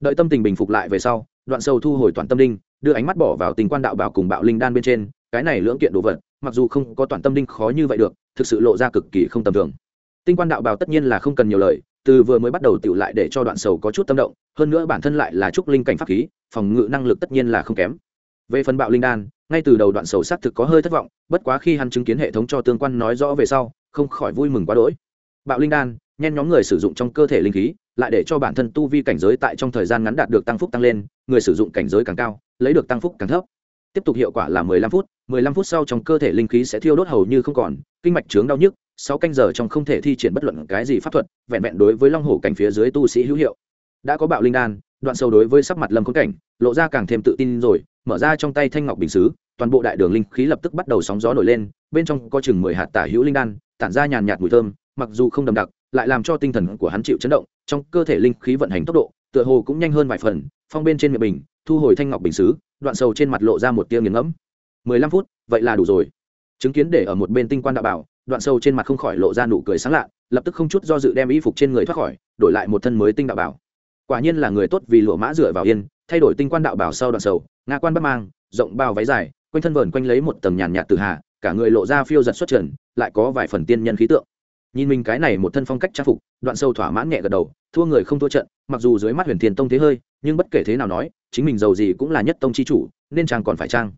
Đợi tâm tình bình phục lại về sau, đoạn sầu thu hồi toàn tâm linh, đưa ánh mắt bỏ vào tình quan đạo bảo cùng bạo linh đan bên trên, cái này lưỡng kiện đồ vật, mặc dù không có toàn tâm linh khó như vậy được, thực sự lộ ra cực kỳ không tầm thường. Tinh quan đạo bảo tất nhiên là không cần nhiều lời từ vừa mới bắt đầu tựu lại để cho đoạn sầu có chút tâm động, hơn nữa bản thân lại là trúc linh cảnh pháp khí, phòng ngự năng lực tất nhiên là không kém. Về phần bạo linh đan, ngay từ đầu đoạn sầu xác thực có hơi thất vọng, bất quá khi hắn chứng kiến hệ thống cho tương quan nói rõ về sau, không khỏi vui mừng quá đỗi. Bạo linh đan, nhen nhóm người sử dụng trong cơ thể linh khí, lại để cho bản thân tu vi cảnh giới tại trong thời gian ngắn đạt được tăng phúc tăng lên, người sử dụng cảnh giới càng cao, lấy được tăng phúc càng thấp. Tiếp tục hiệu quả là mười lăm phút, mười lăm phút sau trong cơ thể linh khí sẽ thiêu đốt hầu như không còn, kinh mạch trướng đau nhức sáu canh giờ trong không thể thi triển bất luận cái gì pháp thuật, vẹn vẹn đối với long hổ cảnh phía dưới tu sĩ hữu hiệu. Đã có bạo linh đan, đoạn sâu đối với sắc mặt lâm khốn cảnh, lộ ra càng thêm tự tin rồi, mở ra trong tay thanh ngọc bình xứ, toàn bộ đại đường linh khí lập tức bắt đầu sóng gió nổi lên, bên trong có chừng mười hạt tả hữu linh đan, tản ra nhàn nhạt mùi thơm, mặc dù không đậm đặc, lại làm cho tinh thần của hắn chịu chấn động, trong cơ thể linh khí vận hành tốc độ, tựa hồ cũng nhanh hơn vài phần, phong bên trên miệng bình, thu hồi thanh ngọc bình xứ, đoạn sầu trên mặt lộ ra một tia nghiền ngẫm. mười lăm phút, vậy là đủ rồi. Chứng kiến để ở một bên tinh quan đạo bảo đoạn sâu trên mặt không khỏi lộ ra nụ cười sáng lạ, lập tức không chút do dự đem y phục trên người thoát khỏi, đổi lại một thân mới tinh đạo bảo. Quả nhiên là người tốt vì lụa mã dựa vào yên, thay đổi tinh quan đạo bảo sau đoạn sầu nga quan bắt mang, rộng bao váy dài, quanh thân vờn quanh lấy một tầng nhàn nhạt từ hạ cả người lộ ra phiêu giật xuất trần, lại có vài phần tiên nhân khí tượng. Nhìn mình cái này một thân phong cách trang phục, đoạn sâu thỏa mãn nhẹ gật đầu, thua người không thua trận, mặc dù dưới mắt huyền thiền tông thế hơi, nhưng bất kể thế nào nói, chính mình giàu gì cũng là nhất tông chi chủ, nên chàng còn phải trang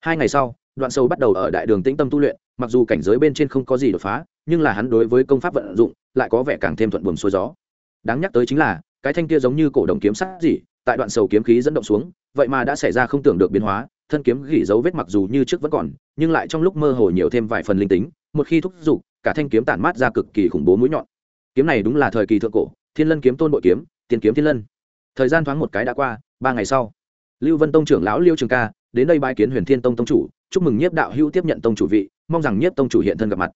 hai ngày sau đoạn sâu bắt đầu ở đại đường tĩnh tâm tu luyện, mặc dù cảnh giới bên trên không có gì đột phá, nhưng là hắn đối với công pháp vận dụng lại có vẻ càng thêm thuận buồm xuôi gió. Đáng nhắc tới chính là, cái thanh kia giống như cổ đồng kiếm sắt gì, tại đoạn sầu kiếm khí dẫn động xuống, vậy mà đã xảy ra không tưởng được biến hóa, thân kiếm gỉ dấu vết mặc dù như trước vẫn còn, nhưng lại trong lúc mơ hồ nhiều thêm vài phần linh tính, một khi thúc giục, cả thanh kiếm tản mát ra cực kỳ khủng bố mũi nhọn. Kiếm này đúng là thời kỳ thượng cổ, thiên lân kiếm tôn bội kiếm tiền kiếm thiên lân. Thời gian thoáng một cái đã qua, ba ngày sau. Lưu vân tông trưởng lão liêu trường ca đến đây bái kiến huyền thiên tông tông chủ, chúc mừng nhiếp đạo hữu tiếp nhận tông chủ vị, mong rằng nhiếp tông chủ hiện thân gặp mặt.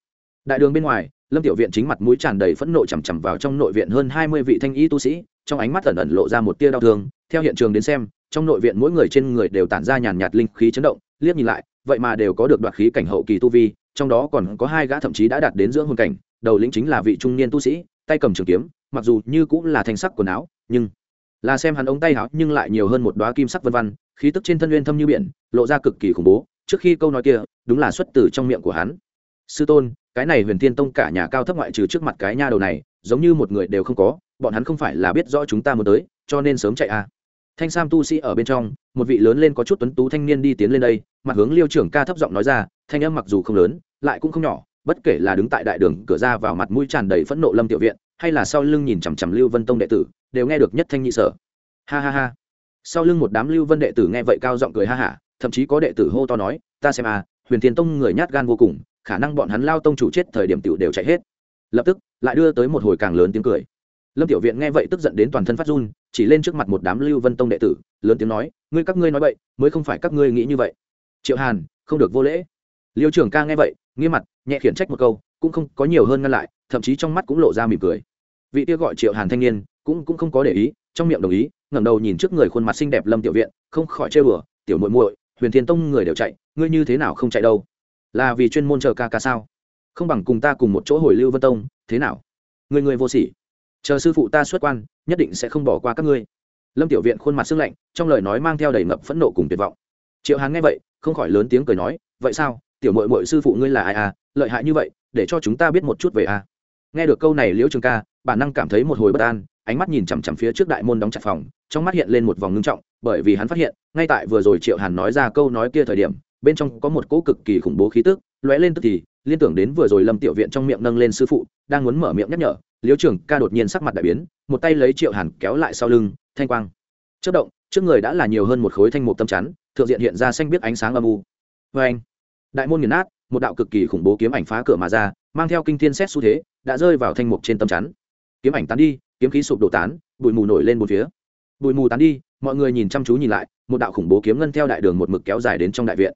Đại đường bên ngoài, lâm tiểu viện chính mặt mũi tràn đầy phẫn nộ chằm chằm vào trong nội viện hơn hai mươi vị thanh y tu sĩ, trong ánh mắt ẩn ẩn lộ ra một tia đau thương. Theo hiện trường đến xem, trong nội viện mỗi người trên người đều tản ra nhàn nhạt linh khí chấn động. Liếc nhìn lại, vậy mà đều có được đoạt khí cảnh hậu kỳ tu vi, trong đó còn có hai gã thậm chí đã đạt đến dưỡng hồn cảnh, đầu lĩnh chính là vị trung niên tu sĩ, tay cầm trường kiếm, mặc dù như cũng là thanh sắc quần áo, nhưng là xem hắn ống tay áo nhưng lại nhiều hơn một đóa kim sắc vân vân khí tức trên thân nguyên thâm như biển, lộ ra cực kỳ khủng bố, trước khi câu nói kia, đúng là xuất từ trong miệng của hắn. Sư tôn, cái này huyền thiên tông cả nhà cao thấp ngoại trừ trước mặt cái nha đầu này, giống như một người đều không có, bọn hắn không phải là biết rõ chúng ta muốn tới, cho nên sớm chạy à. Thanh sam tu sĩ ở bên trong, một vị lớn lên có chút tuấn tú thanh niên đi tiến lên đây, mặt hướng liêu trưởng ca thấp giọng nói ra, thanh âm mặc dù không lớn, lại cũng không nhỏ, bất kể là đứng tại đại đường, cửa ra vào mặt mũi tràn đầy phẫn nộ lâm tiểu viện, hay là sau lưng nhìn chằm chằm lưu vân tông đệ tử, đều nghe được nhất thanh nhị sở. Ha ha ha sau lưng một đám lưu vân đệ tử nghe vậy cao giọng cười ha hả, thậm chí có đệ tử hô to nói, ta xem à huyền thiên tông người nhát gan vô cùng, khả năng bọn hắn lao tông chủ chết thời điểm tiểu đều chạy hết. Lập tức, lại đưa tới một hồi càng lớn tiếng cười. Lâm tiểu viện nghe vậy tức giận đến toàn thân phát run, chỉ lên trước mặt một đám lưu vân tông đệ tử, lớn tiếng nói, ngươi các ngươi nói vậy mới không phải các ngươi nghĩ như vậy. Triệu hàn, không được vô lễ. Liêu trưởng ca nghe vậy, nghiêm mặt, nhẹ khiển trách một câu, cũng không có nhiều hơn ngăn lại, thậm chí trong mắt cũng lộ ra mỉm cười. Vị kia gọi triệu hàn thanh niên, cũng cũng không có để ý, trong miệng đồng ý ngẩng đầu nhìn trước người khuôn mặt xinh đẹp lâm tiểu viện, không khỏi chơi bừa tiểu muội muội, huyền thiên tông người đều chạy, ngươi như thế nào không chạy đâu? Là vì chuyên môn chờ ca ca sao? Không bằng cùng ta cùng một chỗ hồi lưu vân tông, thế nào? Người người vô sỉ. Chờ sư phụ ta xuất quan, nhất định sẽ không bỏ qua các ngươi. Lâm tiểu viện khuôn mặt sưng lạnh, trong lời nói mang theo đầy ngập phẫn nộ cùng tuyệt vọng. Triệu hán nghe vậy, không khỏi lớn tiếng cười nói, vậy sao? Tiểu mội mội sư phụ ngươi là ai à? Lợi hại như vậy, để cho chúng ta biết một chút về à? Nghe được câu này liễu trường ca, bản năng cảm thấy một hồi bất an ánh mắt nhìn chằm chằm phía trước đại môn đóng chặt phòng, trong mắt hiện lên một vòng ngưng trọng, bởi vì hắn phát hiện, ngay tại vừa rồi triệu hàn nói ra câu nói kia thời điểm, bên trong có một cỗ cực kỳ khủng bố khí tức, lóe lên tức thì, liên tưởng đến vừa rồi lâm tiểu viện trong miệng nâng lên sư phụ, đang muốn mở miệng nhắc nhở, liễu trường ca đột nhiên sắc mặt đại biến, một tay lấy triệu hàn kéo lại sau lưng, thanh quang. Chất động, trước người đã là nhiều hơn một khối thanh mục tâm chắn, thượng diện hiện ra xanh biết ánh sáng âm u. Vê anh, đại môn nghiền nát, một đạo cực kỳ khủng bố kiếm ảnh phá cửa mà ra, mang theo kinh thiên xét xu thế, đã rơi vào thanh mục trên tâm chắn kiếm ảnh tán đi, kiếm khí sụp đổ tán, bụi mù nổi lên một phía. Bụi mù tán đi, mọi người nhìn chăm chú nhìn lại, một đạo khủng bố kiếm ngân theo đại đường một mực kéo dài đến trong đại viện.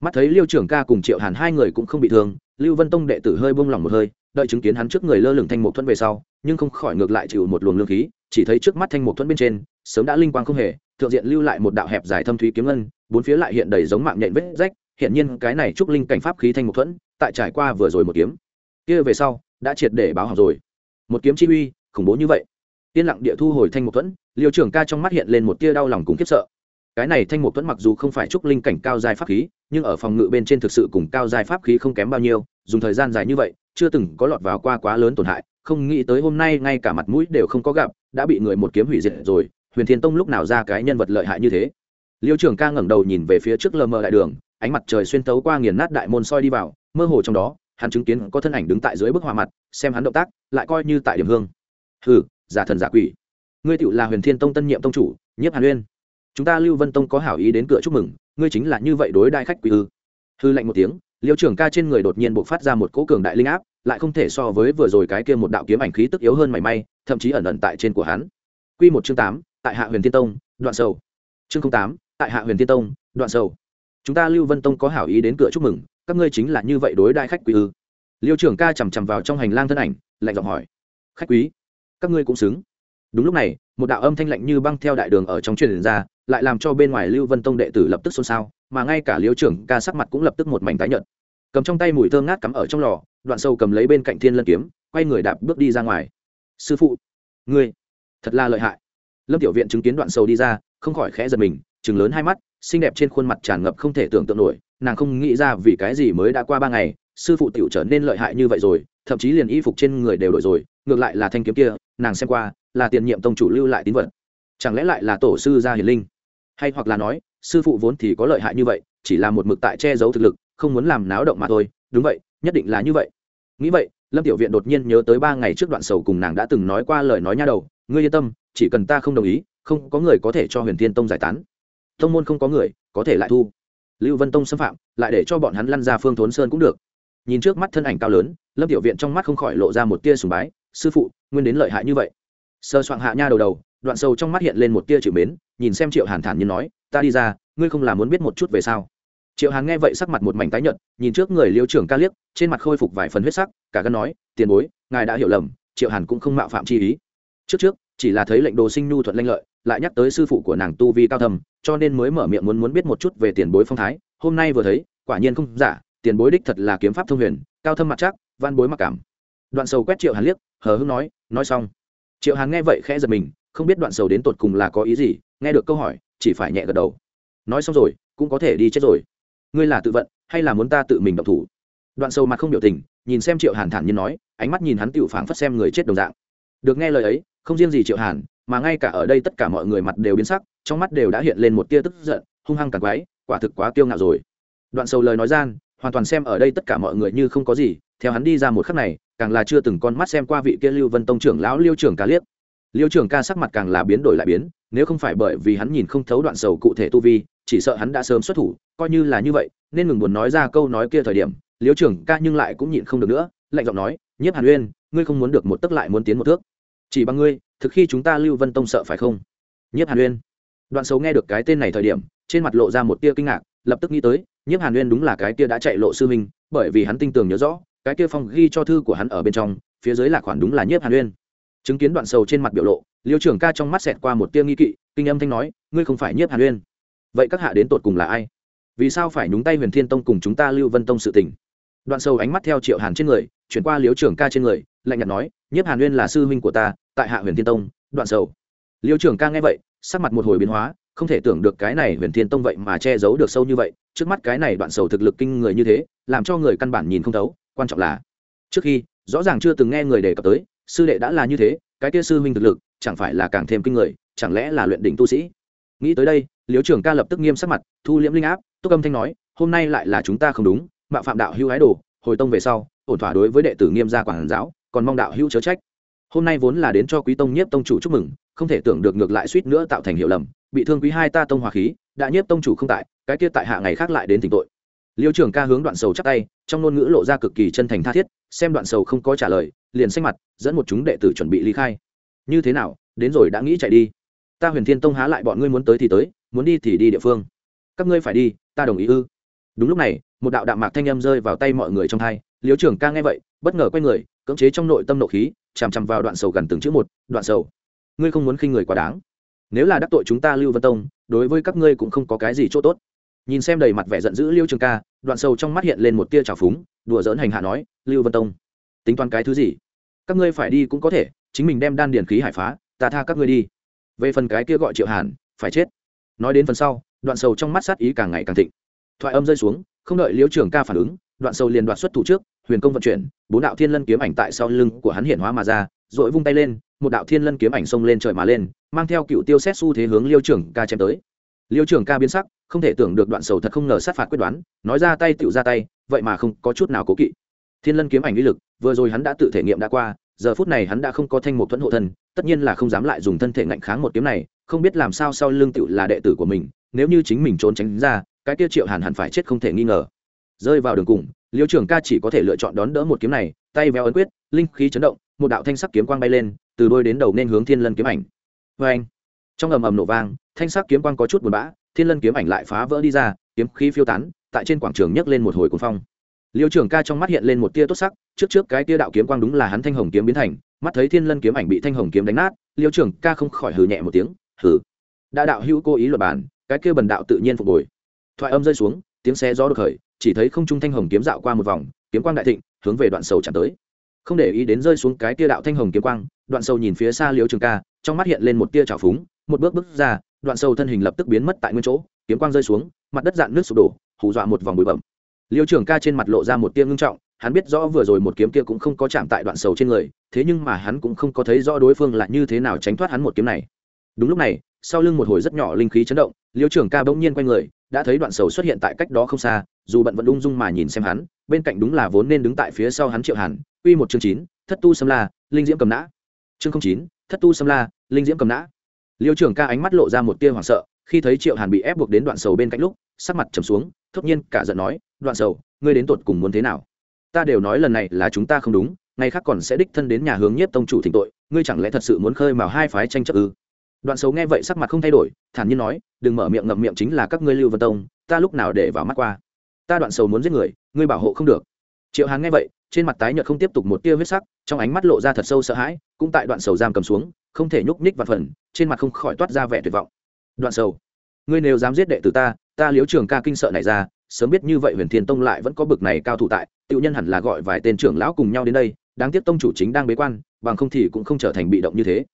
Mắt thấy liêu trưởng ca cùng triệu hàn hai người cũng không bị thương, lưu vân tông đệ tử hơi bông lỏng một hơi, đợi chứng kiến hắn trước người lơ lửng thanh mục thuẫn về sau, nhưng không khỏi ngược lại chịu một luồng lương khí, chỉ thấy trước mắt thanh mục thuẫn bên trên, sớm đã linh quang không hề, thượng diện lưu lại một đạo hẹp dài thâm thúy kiếm ngân, bốn phía lại hiện đầy giống mạng nhện vết rách hiện nhiên cái này trúc linh cảnh pháp khí thanh mục thuẫn, tại trải qua vừa rồi một kiếm, kia về sau, đã triệt để báo học rồi một kiếm chi uy, khủng bố như vậy. Yên lặng địa thu hồi thanh mục thuẫn, liêu trưởng ca trong mắt hiện lên một tia đau lòng cùng khiếp sợ. Cái này thanh mục thuẫn mặc dù không phải trúc linh cảnh cao dài pháp khí, nhưng ở phòng ngự bên trên thực sự cùng cao dài pháp khí không kém bao nhiêu, dùng thời gian dài như vậy, chưa từng có lọt vào qua quá lớn tổn hại, không nghĩ tới hôm nay ngay cả mặt mũi đều không có gặp, đã bị người một kiếm hủy diệt rồi, huyền thiên tông lúc nào ra cái nhân vật lợi hại như thế? Liêu trưởng ca ngẩng đầu nhìn về phía trước lờ mờ đại đường, ánh mặt trời xuyên tấu qua nghiền nát đại môn soi đi vào, mơ hồ trong đó hắn chứng kiến có thân ảnh đứng tại dưới bức họa mặt, xem hắn động tác, lại coi như tại điểm hương. Hừ, giả thần giả quỷ. Ngươi tựu là huyền thiên tông tân nhiệm tông chủ, nhiếp hàn uyên. Chúng ta lưu vân tông có hảo ý đến cửa chúc mừng, ngươi chính là như vậy đối đại khách quỷ ư. Hư lạnh một tiếng, liêu trưởng ca trên người đột nhiên buộc phát ra một cỗ cường đại linh áp, lại không thể so với vừa rồi cái kia một đạo kiếm ảnh khí tức yếu hơn mảy may, thậm chí ẩn ẩn tại trên của hắn. Quy một chương tám, tại hạ huyền thiên tông, đoạn sầu. Chương tám, tại hạ huyền thiên tông, đoạn sầu. Chúng ta lưu vân tông có hảo ý đến cửa chúc mừng các ngươi chính là như vậy đối đại khách quý ư? Liêu trưởng ca chằm chằm vào trong hành lang thân ảnh, lạnh giọng hỏi. Khách quý, các ngươi cũng xứng. Đúng lúc này, một đạo âm thanh lạnh như băng theo đại đường ở trong truyền ra, lại làm cho bên ngoài lưu vân tông đệ tử lập tức xôn xao, mà ngay cả liêu trưởng ca sắc mặt cũng lập tức một mảnh tái nhợt. Cầm trong tay mùi thơm ngát cắm ở trong lò, đoạn sâu cầm lấy bên cạnh thiên lân kiếm, quay người đạp bước đi ra ngoài. Sư phụ, ngươi, thật là lợi hại. Lâm tiểu viện chứng kiến đoạn sâu đi ra, không khỏi khẽ giật mình chừng lớn hai mắt xinh đẹp trên khuôn mặt tràn ngập không thể tưởng tượng nổi, nàng không nghĩ ra vì cái gì mới đã qua ba ngày, sư phụ tiểu trở nên lợi hại như vậy rồi, thậm chí liền y phục trên người đều đổi rồi, ngược lại là thanh kiếm kia, nàng xem qua, là tiền nhiệm tông chủ lưu lại tín vật. Chẳng lẽ lại là tổ sư gia hiền linh? Hay hoặc là nói, sư phụ vốn thì có lợi hại như vậy, chỉ là một mực tại che giấu thực lực, không muốn làm náo động mà thôi, đúng vậy, nhất định là như vậy. Nghĩ vậy, lâm tiểu viện đột nhiên nhớ tới ba ngày trước đoạn sầu cùng nàng đã từng nói qua lời nói nha đầu, ngươi yên tâm, chỉ cần ta không đồng ý, không có người có thể cho huyền thiên tông giải tán. Thông môn không có người, có thể lại thu. Lưu vân tông xâm phạm, lại để cho bọn hắn lăn ra phương thốn sơn cũng được. Nhìn trước mắt thân ảnh cao lớn, lâm tiểu viện trong mắt không khỏi lộ ra một tia sùng bái, sư phụ, nguyên đến lợi hại như vậy. Sơ soạn hạ nha đầu đầu, đoạn sâu trong mắt hiện lên một tia chịu mến, nhìn xem triệu hàn thản như nói, ta đi ra, ngươi không làm muốn biết một chút về sao? Triệu hàn nghe vậy sắc mặt một mảnh tái nhợt, nhìn trước người liêu trưởng ca liếc, trên mặt khôi phục vài phần huyết sắc, cả gân nói, tiền bối, ngài đã hiểu lầm, triệu hàn cũng không mạo phạm chi ý. Trước trước chỉ là thấy lệnh đồ sinh nhu thuận lanh lợi, lại nhắc tới sư phụ của nàng tu vi cao thầm cho nên mới mở miệng muốn muốn biết một chút về tiền bối phong thái. Hôm nay vừa thấy, quả nhiên không giả, tiền bối đích thật là kiếm pháp thông huyền, cao thâm mặt chắc, văn bối mặc cảm. Đoạn sầu quét triệu hàn liếc, hờ hưng nói nói xong. Triệu hàn nghe vậy khẽ giật mình, không biết đoạn sầu đến tột cùng là có ý gì, nghe được câu hỏi, chỉ phải nhẹ gật đầu. Nói xong rồi, cũng có thể đi chết rồi. Ngươi là tự vận, hay là muốn ta tự mình động thủ? Đoạn sầu mặt không biểu tình, nhìn xem triệu hàn thản nhiên nói, ánh mắt nhìn hắn tựu phảng phất xem người chết đồng dạng được nghe lời ấy, không riêng gì triệu hàn, mà ngay cả ở đây tất cả mọi người mặt đều biến sắc, trong mắt đều đã hiện lên một tia tức giận, hung hăng càng quái, quả thực quá kiêu ngạo rồi. Đoạn sầu lời nói gian, hoàn toàn xem ở đây tất cả mọi người như không có gì, theo hắn đi ra một khắc này, càng là chưa từng con mắt xem qua vị kia lưu vân tông trưởng lão liêu trưởng ca liếc. Liêu trưởng ca sắc mặt càng là biến đổi lại biến, nếu không phải bởi vì hắn nhìn không thấu đoạn sầu cụ thể tu vi, chỉ sợ hắn đã sớm xuất thủ, coi như là như vậy, nên ngừng buồn nói ra câu nói kia thời điểm, liêu trưởng ca nhưng lại cũng nhịn không được nữa, lạnh giọng nói, nhiếp hàn uyên ngươi không muốn được một tấc lại muốn tiến một thước. Chỉ bằng ngươi, thực khi chúng ta lưu vân tông sợ phải không? Nhiếp hàn uyên. Đoạn xấu nghe được cái tên này thời điểm, trên mặt lộ ra một tia kinh ngạc, lập tức nghĩ tới, nhiếp hàn uyên đúng là cái tia đã chạy lộ sư minh bởi vì hắn tinh tường nhớ rõ, cái tia phong ghi cho thư của hắn ở bên trong, phía dưới là khoản đúng là nhiếp hàn uyên. Chứng kiến đoạn sầu trên mặt biểu lộ, liêu trưởng ca trong mắt xẹt qua một tia nghi kỵ, kinh âm thanh nói, ngươi không phải nhiếp hàn uyên. Vậy các hạ đến tột cùng là ai? Vì sao phải nhúng tay huyền thiên tông cùng chúng ta lưu vân tông sự tình? Đoạn sầu ánh mắt theo triệu hàn trên người, chuyển qua liêu trưởng ca trên người lạnh nhạt nói, nhiếp hàn Nguyên là sư huynh của ta, tại hạ huyền thiên tông, đoạn sầu. Liêu Trường ca nghe vậy, sắc mặt một hồi biến hóa, không thể tưởng được cái này huyền thiên tông vậy mà che giấu được sâu như vậy, trước mắt cái này đoạn sầu thực lực kinh người như thế, làm cho người căn bản nhìn không thấu, quan trọng là trước khi, rõ ràng chưa từng nghe người đề cập tới, sư đệ đã là như thế, cái kia sư huynh thực lực, chẳng phải là càng thêm kinh người, chẳng lẽ là luyện đỉnh tu sĩ? Nghĩ tới đây, liêu trưởng ca lập tức nghiêm sắc mặt, thu liễm linh áp, túc âm thanh nói, hôm nay lại là chúng ta không đúng, mạo phạm đạo hữu ái đồ, hồi tông về sau, ổn thỏa đối với đệ tử nghiêm gia quản giáo còn mong đạo hữu chớ trách. Hôm nay vốn là đến cho quý tông nhiếp tông chủ chúc mừng, không thể tưởng được ngược lại suýt nữa tạo thành hiệu lầm. Bị thương quý hai ta tông hòa khí, đã nhiếp tông chủ không tại, cái kia tại hạ ngày khác lại đến tỉnh tội. Liêu trưởng ca hướng đoạn sầu chắc tay, trong ngôn ngữ lộ ra cực kỳ chân thành tha thiết, xem đoạn sầu không có trả lời, liền xanh mặt, dẫn một chúng đệ tử chuẩn bị ly khai. Như thế nào, đến rồi đã nghĩ chạy đi. Ta huyền thiên tông há lại bọn ngươi muốn tới thì tới, muốn đi thì đi địa phương. Các ngươi phải đi, ta đồng ý ư. Đúng lúc này, một đạo đạm mạc thanh âm rơi vào tay mọi người trong hai, liêu trưởng ca nghe vậy, bất ngờ quay người cưỡng chế trong nội tâm nộ khí, chằm chằm vào đoạn sầu gần từng chữ một, đoạn sầu, ngươi không muốn khinh người quá đáng. Nếu là đắc tội chúng ta lưu vân tông, đối với các ngươi cũng không có cái gì chỗ tốt. Nhìn xem đầy mặt vẻ giận dữ liêu trường ca, đoạn sầu trong mắt hiện lên một tia trào phúng, đùa dỡn hành hạ nói, lưu vân tông, tính toán cái thứ gì? Các ngươi phải đi cũng có thể, chính mình đem đan điền khí hải phá, ta tha các ngươi đi. Về phần cái kia gọi triệu hàn, phải chết. Nói đến phần sau, đoạn sầu trong mắt sát ý càng ngày càng thịnh. Thoại âm rơi xuống, không đợi liêu trường ca phản ứng, đoạn sầu liền đoạt xuất thủ trước huyền công vận chuyển, bốn đạo thiên lân kiếm ảnh tại sau lưng của hắn hiện hóa mà ra, rồi vung tay lên, một đạo thiên lân kiếm ảnh xông lên trời mà lên, mang theo cựu tiêu xét xu thế hướng liêu trưởng ca chém tới. Liêu trưởng ca biến sắc, không thể tưởng được đoạn sầu thật không ngờ sát phạt quyết đoán, nói ra tay tựu ra tay, vậy mà không có chút nào cố kỵ. Thiên lân kiếm ảnh uy lực, vừa rồi hắn đã tự thể nghiệm đã qua, giờ phút này hắn đã không có thanh một thuẫn hộ thân, tất nhiên là không dám lại dùng thân thể ngạnh kháng một kiếm này, không biết làm sao sau lưng tựu là đệ tử của mình, nếu như chính mình trốn tránh ra, cái tiêu triệu hàn hẳn phải chết không thể nghi ngờ. Rơi vào đường cùng liêu trưởng ca chỉ có thể lựa chọn đón đỡ một kiếm này, tay véo ấn quyết, linh khí chấn động, một đạo thanh sắc kiếm quang bay lên, từ đôi đến đầu nên hướng thiên lân kiếm ảnh. Vê anh trong ầm ầm nổ vang, thanh sắc kiếm quang có chút buồn bã, thiên lân kiếm ảnh lại phá vỡ đi ra, kiếm khí phiêu tán, tại trên quảng trường nhấc lên một hồi cuồng phong. Liêu trưởng ca trong mắt hiện lên một tia tốt sắc, trước trước cái tia đạo kiếm quang đúng là hắn thanh hồng kiếm biến thành, mắt thấy thiên lân kiếm ảnh bị thanh hồng kiếm đánh nát, liêu trưởng ca không khỏi hừ nhẹ một tiếng, hừ. Đã đạo hữu cố ý luật bản, cái kia bần đạo tự nhiên phục hồi. Thoại âm rơi xuống, tiếng xe gió được khởi chỉ thấy không trung thanh hồng kiếm dạo qua một vòng, kiếm quang đại thịnh, hướng về đoạn sầu chạm tới. Không để ý đến rơi xuống cái tia đạo thanh hồng kiếm quang, đoạn sầu nhìn phía xa liêu trường ca, trong mắt hiện lên một tia trào phúng, một bước bước ra, đoạn sầu thân hình lập tức biến mất tại nguyên chỗ, kiếm quang rơi xuống, mặt đất dạn nước sụp đổ, hù dọa một vòng bụi bẩm liêu trường ca trên mặt lộ ra một tia ngưng trọng, hắn biết rõ vừa rồi một kiếm kia cũng không có chạm tại đoạn sầu trên người, thế nhưng mà hắn cũng không có thấy rõ đối phương là như thế nào tránh thoát hắn một kiếm này. Đúng lúc này, sau lưng một hồi rất nhỏ linh khí chấn động liêu trường ca bỗng nhiên quay người, đã thấy đoạn sầu xuất hiện tại cách đó không xa dù bận vẫn ung dung mà nhìn xem hắn, bên cạnh đúng là vốn nên đứng tại phía sau hắn triệu hàn uy một chương chín, thất tu sâm la, linh diễm cầm nã. Chương chín, thất tu sâm la, linh diễm cầm nã. Liêu trưởng ca ánh mắt lộ ra một tia hoảng sợ, khi thấy triệu hàn bị ép buộc đến đoạn sầu bên cạnh lúc, sắc mặt trầm xuống, thốt nhiên cả giận nói, đoạn sầu, ngươi đến tột cùng muốn thế nào? Ta đều nói lần này là chúng ta không đúng, ngày khác còn sẽ đích thân đến nhà hướng nhiếp tông chủ thỉnh tội, ngươi chẳng lẽ thật sự muốn khơi mào hai phái tranh chấp ư? Đoạn xấu nghe vậy sắc mặt không thay đổi, thản nhiên nói, đừng mở miệng ngậm miệng chính là các ngươi lưu vân tông, ta lúc nào để vào mắt qua? Ta đoạn sầu muốn giết người, ngươi bảo hộ không được. Triệu hàn nghe vậy, trên mặt tái nhợt không tiếp tục một tia huyết sắc, trong ánh mắt lộ ra thật sâu sợ hãi, cũng tại đoạn sầu giam cầm xuống, không thể nhúc ních và phần, trên mặt không khỏi toát ra vẻ tuyệt vọng. Đoạn sầu, ngươi nếu dám giết đệ tử ta ta liếu trường ca kinh sợ này ra, sớm biết như vậy huyền thiên tông lại vẫn có bực này cao thủ tại tự nhân hẳn là gọi vài tên trưởng lão cùng nhau đến đây, đáng tiếc tông chủ chính đang bế quan, bằng không thì cũng không trở thành bị động như thế.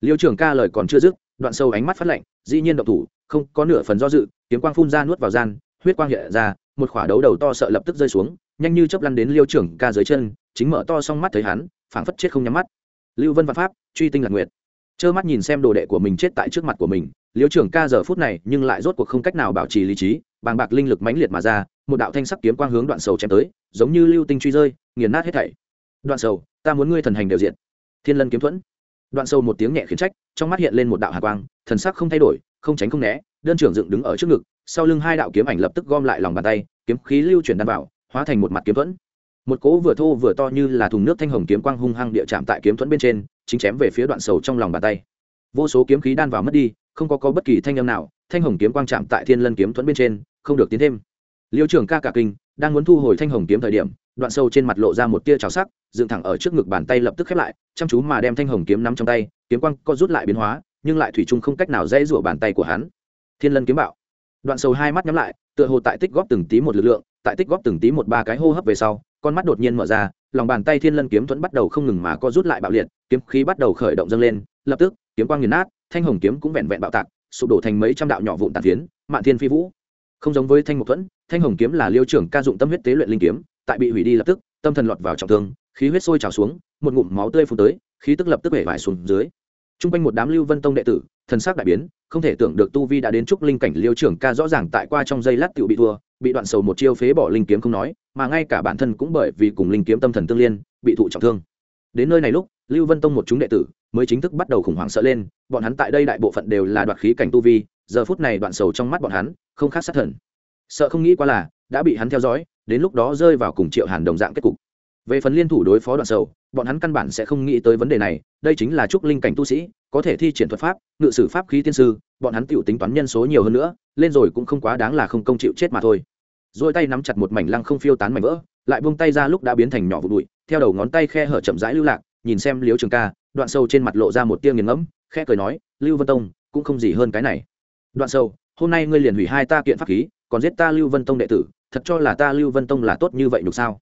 Liêu trường ca lời còn chưa dứt, đoạn sâu ánh mắt phát lạnh, dĩ nhiên động thủ, không có nửa phần do dự, kiếm quang phun ra nuốt vào gian, huyết quang hiện ra một khỏa đấu đầu to sợ lập tức rơi xuống, nhanh như chớp lăn đến liêu trưởng ca dưới chân, chính mở to xong mắt thấy hắn, phảng phất chết không nhắm mắt. Lưu vân văn pháp, truy tinh lạc nguyệt. Trơ mắt nhìn xem đồ đệ của mình chết tại trước mặt của mình, liêu trưởng ca giờ phút này nhưng lại rốt cuộc không cách nào bảo trì lý trí, bàng bạc linh lực mãnh liệt mà ra, một đạo thanh sắc kiếm quang hướng đoạn sầu chém tới, giống như lưu tinh truy rơi, nghiền nát hết thảy. Đoạn sầu, ta muốn ngươi thần hành đều diện. Thiên lân kiếm thuẫn. Đoạn sầu một tiếng nhẹ khiến trách, trong mắt hiện lên một đạo hạ quang, thần sắc không thay đổi, không tránh không né, đơn trưởng dựng đứng ở trước ngực sau lưng hai đạo kiếm ảnh lập tức gom lại lòng bàn tay kiếm khí lưu chuyển đan vào hóa thành một mặt kiếm thuẫn. Một cỗ vừa thô vừa to như là thùng nước thanh hồng kiếm quang hung hăng địa chạm tại kiếm thuẫn bên trên chính chém về phía đoạn sầu trong lòng bàn tay. Vô số kiếm khí đan vào mất đi không có, có bất kỳ thanh âm nào thanh hồng kiếm quang chạm tại thiên lân kiếm thuẫn bên trên không được tiến thêm. Liêu trưởng ca cả kinh đang muốn thu hồi thanh hồng kiếm thời điểm đoạn sâu trên mặt lộ ra một tia trào sắc dựng thẳng ở trước ngực bàn tay lập tức khép lại chăm chú mà đem thanh hồng kiếm nắm trong tay kiếm quang co rút lại biến hóa nhưng lại thủy chung không cách nào dễ rủa bàn tay của hắn. Thiên lân kiếm bạo đoạn sâu hai mắt nhắm lại, tựa hồ tại tích góp từng tí một lực lượng, tại tích góp từng tí một ba cái hô hấp về sau, con mắt đột nhiên mở ra, lòng bàn tay thiên lân kiếm thuẫn bắt đầu không ngừng mà co rút lại bạo liệt, kiếm khí bắt đầu khởi động dâng lên, lập tức, kiếm quang nghiền nát, thanh hồng kiếm cũng vẹn vẹn bạo tạc, sụp đổ thành mấy trăm đạo nhỏ vụn tàn phiến, mạn thiên phi vũ. Không giống với thanh mục thuẫn, thanh hồng kiếm là liêu trưởng ca dụng tâm huyết tế luyện linh kiếm, tại bị hủy đi lập tức, tâm thần lọt vào trọng thương, khí huyết sôi trào xuống, một ngụm máu tươi phun tới, khí tức lập tức bể vải xuống dưới. T r u n g quanh một đám lưu vân tông đệ tử thần sắc đại biến, không thể tưởng được tu vi đã đến trúc linh cảnh liêu trưởng ca rõ ràng tại qua trong giây lát tự bị thua, bị đoạn sầu một chiêu phế bỏ linh kiếm không nói, mà ngay cả bản thân cũng bởi vì cùng linh kiếm tâm thần tương liên, bị thụ trọng thương. Đến nơi này lúc, lưu vân tông một chúng đệ tử mới chính thức bắt đầu khủng hoảng sợ lên, bọn hắn tại đây đại bộ phận đều là đoạt khí cảnh tu vi, giờ phút này đoạn sầu trong mắt bọn hắn không khác sát thần. Sợ không nghĩ qua là, đã bị hắn theo dõi, đến lúc đó rơi vào cùng triệu hàn đồng dạng kết cục. Về phần liên thủ đối phó đoạn sầu, bọn hắn căn bản sẽ không nghĩ tới vấn đề này, đây chính là trúc linh cảnh tu sĩ có thể thi triển thuật pháp, ngự sử pháp khí tiên sư, bọn hắn tự tính toán nhân số nhiều hơn nữa, lên rồi cũng không quá đáng là không công chịu chết mà thôi. Rồi tay nắm chặt một mảnh lăng không phiêu tán mảnh vỡ, lại buông tay ra lúc đã biến thành nhỏ vụ bụi, theo đầu ngón tay khe hở chậm rãi lưu lạc, nhìn xem liếu trường ca, đoạn sâu trên mặt lộ ra một tia nghiền ngẫm khe cười nói, lưu vân tông, cũng không gì hơn cái này. Đoạn sâu, hôm nay ngươi liền hủy hai ta kiện pháp khí, còn giết ta lưu vân tông đệ tử, thật cho là ta lưu vân tông là tốt như vậy nhục sao?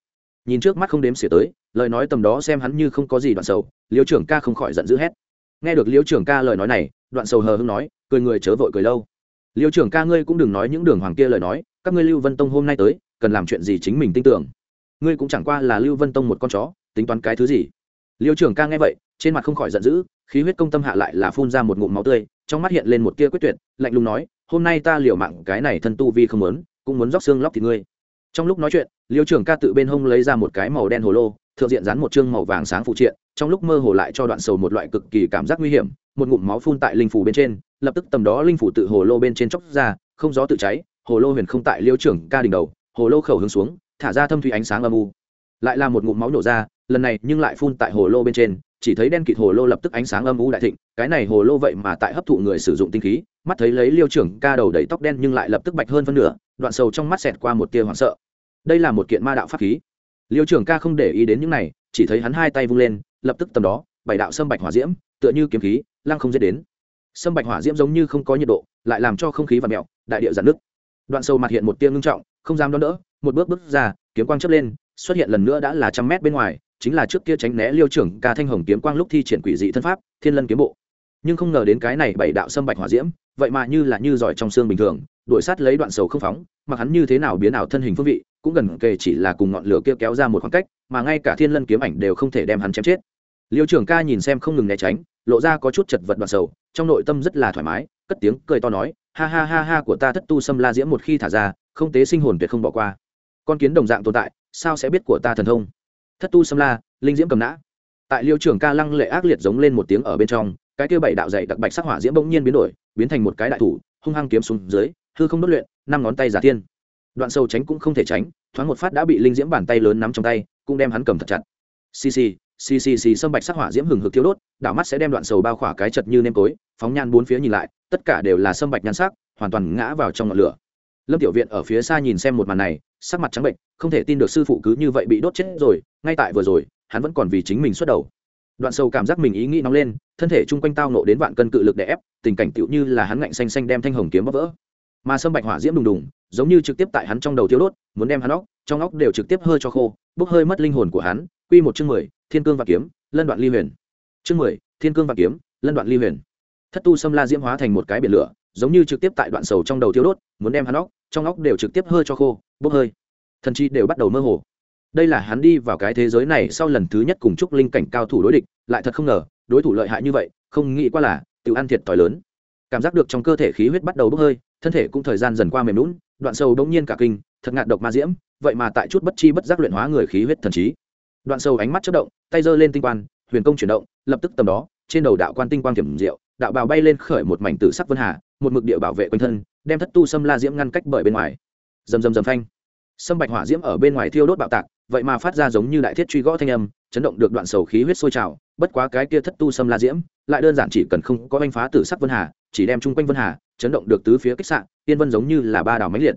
Nhìn trước mắt không đếm xỉa tới, lời nói tầm đó xem hắn như không có gì đoạn sầu liêu trưởng ca không khỏi giận dữ hét nghe được liêu trưởng ca lời nói này, đoạn sầu hờ hưng nói, cười người chớ vội cười lâu. Liêu trưởng ca ngươi cũng đừng nói những đường hoàng kia lời nói, các ngươi lưu vân tông hôm nay tới, cần làm chuyện gì chính mình tin tưởng. Ngươi cũng chẳng qua là lưu vân tông một con chó, tính toán cái thứ gì? Liêu trưởng ca nghe vậy, trên mặt không khỏi giận dữ, khí huyết công tâm hạ lại là phun ra một ngụm máu tươi, trong mắt hiện lên một tia quyết tuyệt, lạnh lùng nói, hôm nay ta liều mạng cái này thân tu vi không muốn, cũng muốn róc xương lóc thịt ngươi. Trong lúc nói chuyện liêu trưởng ca tự bên hông lấy ra một cái màu đen hồ lô thượng diện dán một chương màu vàng sáng phụ triện, trong lúc mơ hồ lại cho đoạn sầu một loại cực kỳ cảm giác nguy hiểm, một ngụm máu phun tại linh phủ bên trên, lập tức tầm đó linh phủ tự hồ lô bên trên chóc ra, không gió tự cháy, hồ lô huyền không tại liêu trưởng ca đỉnh đầu, hồ lô khẩu hướng xuống, thả ra thâm thủy ánh sáng âm u. Lại là một ngụm máu nổ ra, lần này nhưng lại phun tại hồ lô bên trên, chỉ thấy đen kịt hồ lô lập tức ánh sáng âm u đại thịnh, cái này hồ lô vậy mà tại hấp thụ người sử dụng tinh khí, mắt thấy lấy liêu trưởng ca đầu đầy tóc đen nhưng lại lập tức bạch hơn phân nửa, đoạn sầu trong mắt xẹt qua một tia hoảng sợ. Đây là một kiện ma đạo pháp khí liêu trưởng ca không để ý đến những này, chỉ thấy hắn hai tay vung lên, lập tức tầm đó, bảy đạo sâm bạch hỏa diễm, tựa như kiếm khí, lăng không dễ đến. Sâm bạch hỏa diễm giống như không có nhiệt độ, lại làm cho không khí và mẹo đại địa giãn nước đoạn sâu mặt hiện một tia ngưng trọng, không dám đón đỡ, một bước bước ra, kiếm quang chớp lên, xuất hiện lần nữa đã là trăm mét bên ngoài, chính là trước kia tránh né liêu trưởng ca thanh hồng kiếm quang lúc thi triển quỷ dị thân pháp, thiên lân kiếm bộ. Nhưng không ngờ đến cái này bảy đạo sâm bạch hỏa diễm vậy mà như là như giỏi trong xương bình thường, đuổi sát lấy đoạn sầu không phóng, mặc hắn như thế nào biến ảo thân hình phương vị, cũng gần kề chỉ là cùng ngọn lửa kia kéo ra một khoảng cách, mà ngay cả thiên lân kiếm ảnh đều không thể đem hắn chém chết. Liêu trưởng ca nhìn xem không ngừng né tránh, lộ ra có chút chật vật đoạn sầu, trong nội tâm rất là thoải mái, cất tiếng cười to nói, ha ha ha ha của ta thất tu xâm la diễm một khi thả ra, không tế sinh hồn tuyệt không bỏ qua. Con kiến đồng dạng tồn tại, sao sẽ biết của ta thần thông? Thất tu xâm la, linh diễm cầm nã. Tại liêu trưởng ca lăng lệ ác liệt giống lên một tiếng ở bên trong cái kia bảy đạo dày đặc bạch sắc hỏa diễm bỗng nhiên biến đổi, biến thành một cái đại thủ, hung hăng kiếm xuống dưới, hư không đốt luyện, năm ngón tay giả tiên đoạn sâu tránh cũng không thể tránh, thoáng một phát đã bị linh diễm bàn tay lớn nắm trong tay, cũng đem hắn cầm thật chặt. Xì xì xì xì xì, sâm bạch sắc hỏa diễm hừng hực thiếu đốt, đảo mắt sẽ đem đoạn sầu bao khỏa cái chật như nêm tối phóng nhan bốn phía nhìn lại, tất cả đều là sâm bạch nhan sắc, hoàn toàn ngã vào trong ngọn lửa. Lâm tiểu viện ở phía xa nhìn xem một màn này, sắc mặt trắng bệnh không thể tin được sư phụ cứ như vậy bị đốt chết rồi, ngay tại vừa rồi, hắn vẫn còn vì chính mình xuất đầu đoạn sâu cảm giác mình ý nghĩ nóng lên, thân thể chung quanh tao nộ đến vạn cân cự lực để ép, tình cảnh tựu như là hắn ngạnh xanh xanh đem thanh hồng kiếm bóp vỡ. Mà sâm bạch hỏa diễm đùng đùng, giống như trực tiếp tại hắn trong đầu thiếu đốt, muốn đem hắn óc, trong óc đều trực tiếp hơi cho khô, bốc hơi mất linh hồn của hắn. Quy một chương mười, thiên cương và kiếm, lân đoạn ly huyền. Chương mười, thiên cương và kiếm, lân đoạn ly huyền. Thất tu sâm la diễm hóa thành một cái biển lửa, giống như trực tiếp tại đoạn sầu trong đầu thiếu đốt, muốn đem hắn óc, trong óc đều trực tiếp hơi cho khô, bốc hơi. Thần chi đều bắt đầu mơ hồ đây là hắn đi vào cái thế giới này sau lần thứ nhất cùng chúc linh cảnh cao thủ đối địch, lại thật không ngờ, đối thủ lợi hại như vậy, không nghĩ qua là tự ăn thiệt t h i lớn. Cảm giác được trong cơ thể khí huyết bắt đầu bốc hơi, thân thể cũng thời gian dần qua mềm lún đoạn sâu bỗng nhiên cả kinh, thật ngạt độc ma diễm, vậy mà tại chút bất chi bất giác luyện hóa người khí huyết thần trí. Đoạn sâu ánh mắt chất động, tay giơ lên tinh quan huyền công chuyển động, lập tức tầm đó, trên đầu đạo quan tinh quang kiểm diệu, đạo bào bay lên khởi một mảnh tử sắc vân hà, một mực địa bảo vệ quanh thân, đem thất tu xâm la diễm ngăn cách bởi bên ngoài. Dầm dầm dầm phanh sâm bạch hỏa diễm ở bên ngoài thiêu đốt bạo tạc, vậy mà phát ra giống như đại thiết truy gõ thanh âm, chấn động được đoạn sầu khí huyết sôi trào, bất quá cái kia thất tu sâm la diễm, lại đơn giản chỉ cần không có oanh phá tử sắc vân hà, chỉ đem chung quanh vân hà, chấn động được tứ phía kích sạn tiên vân giống như là ba đảo máy liệt.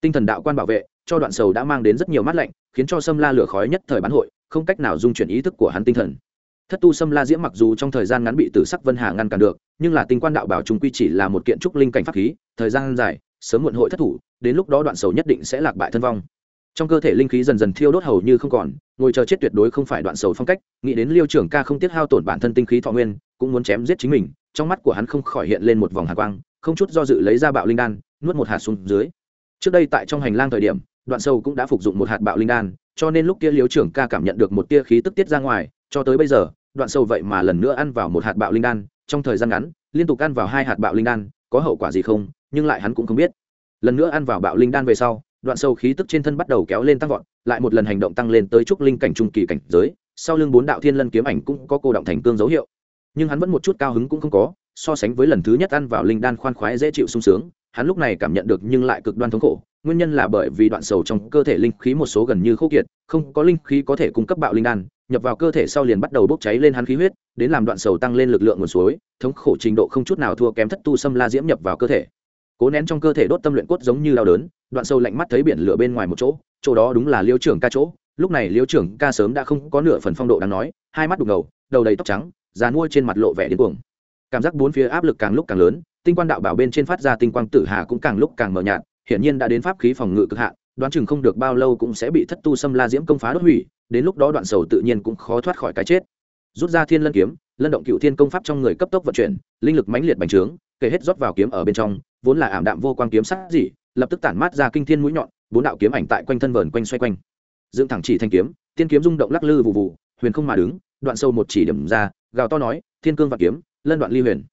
Tinh thần đạo quan bảo vệ, cho đoạn sầu đã mang đến rất nhiều mát lạnh, khiến cho sâm la lửa khói nhất thời bán hội, không cách nào dung chuyển ý thức của hắn tinh thần. Thất tu sâm la diễm mặc dù trong thời gian ngắn bị tử sắc vân hà ngăn cản được, nhưng là tinh quan đạo bảo chúng quy chỉ là một kiện trúc linh cảnh pháp khí, thời gian dài sớm muộn hội thất thủ, đến lúc đó đoạn sầu nhất định sẽ lạc bại thân vong. Trong cơ thể linh khí dần dần thiêu đốt hầu như không còn, ngồi chờ chết tuyệt đối không phải đoạn sầu phong cách, nghĩ đến liêu trưởng ca không tiếc hao tổn bản thân tinh khí thọ nguyên, cũng muốn chém giết chính mình, trong mắt của hắn không khỏi hiện lên một vòng hạ quang, không chút do dự lấy ra bạo linh đan, nuốt một hạt xuống dưới. Trước đây tại trong hành lang thời điểm, đoạn sâu cũng đã phục dụng một hạt bạo linh đan, cho nên lúc kia liêu trưởng ca cảm nhận được một tia khí tức tiết ra ngoài, cho tới bây giờ, đoạn sâu vậy mà lần nữa ăn vào một hạt bạo linh đan, trong thời gian ngắn, liên tục ăn vào hai hạt bạo linh đan, có hậu quả gì không nhưng lại hắn cũng không biết. Lần nữa ăn vào bạo linh đan về sau, đoạn sâu khí tức trên thân bắt đầu kéo lên tăng vọt, lại một lần hành động tăng lên tới trúc linh cảnh trung kỳ cảnh giới, sau lưng bốn đạo thiên lân kiếm ảnh cũng có cô động thành cương dấu hiệu. Nhưng hắn vẫn một chút cao hứng cũng không có, so sánh với lần thứ nhất ăn vào linh đan khoan khoái dễ chịu sung sướng, hắn lúc này cảm nhận được nhưng lại cực đoan thống khổ, nguyên nhân là bởi vì đoạn sầu trong cơ thể linh khí một số gần như khô kiệt, không có linh khí có thể cung cấp bạo linh đan, nhập vào cơ thể sau liền bắt đầu bốc cháy lên hắn khí huyết, đến làm đoạn sầu tăng lên lực lượng nguồn suối, thống khổ trình độ không chút nào thua kém thất tu xâm la diễm nhập vào cơ thể cố nén trong cơ thể đốt tâm luyện cốt giống như đau đớn, đoạn sâu lạnh mắt thấy biển lửa bên ngoài một chỗ chỗ đó đúng là liêu trưởng ca chỗ. Lúc này liêu trưởng ca sớm đã không có nửa phần phong độ đáng nói, hai mắt đục ngầu, đầu đầy tóc trắng già nuôi trên mặt lộ vẻ điên cuồng. Cảm giác bốn phía áp lực càng lúc càng lớn, tinh quan đạo bảo bên trên phát ra tinh quang tử hà cũng càng lúc càng mờ nhạt, hiển nhiên đã đến pháp khí phòng ngự cực hạn, đoán chừng không được bao lâu cũng sẽ bị thất tu xâm la diễm công phá đốt hủy, đến lúc đó đoạn sầu tự nhiên cũng khó thoát khỏi cái chết. Rút ra thiên lân kiếm, lân động cựu thiên công pháp trong người cấp tốc vận chuyển, linh lực mãnh liệt bành trướng kể hết rót vào kiếm ở bên trong vốn là ảm đạm vô quang kiếm sắc dị, lập tức tản mát ra kinh thiên mũi nhọn, bốn đạo kiếm ảnh tại quanh thân vờn quanh xoay quanh. Dựng thẳng chỉ thanh kiếm, tiên kiếm rung động lắc lư vụ vụ huyền không mà đứng, đoạn sâu một chỉ điểm ra, gào to nói, thiên cương và kiếm, lân đoạn ly huyền.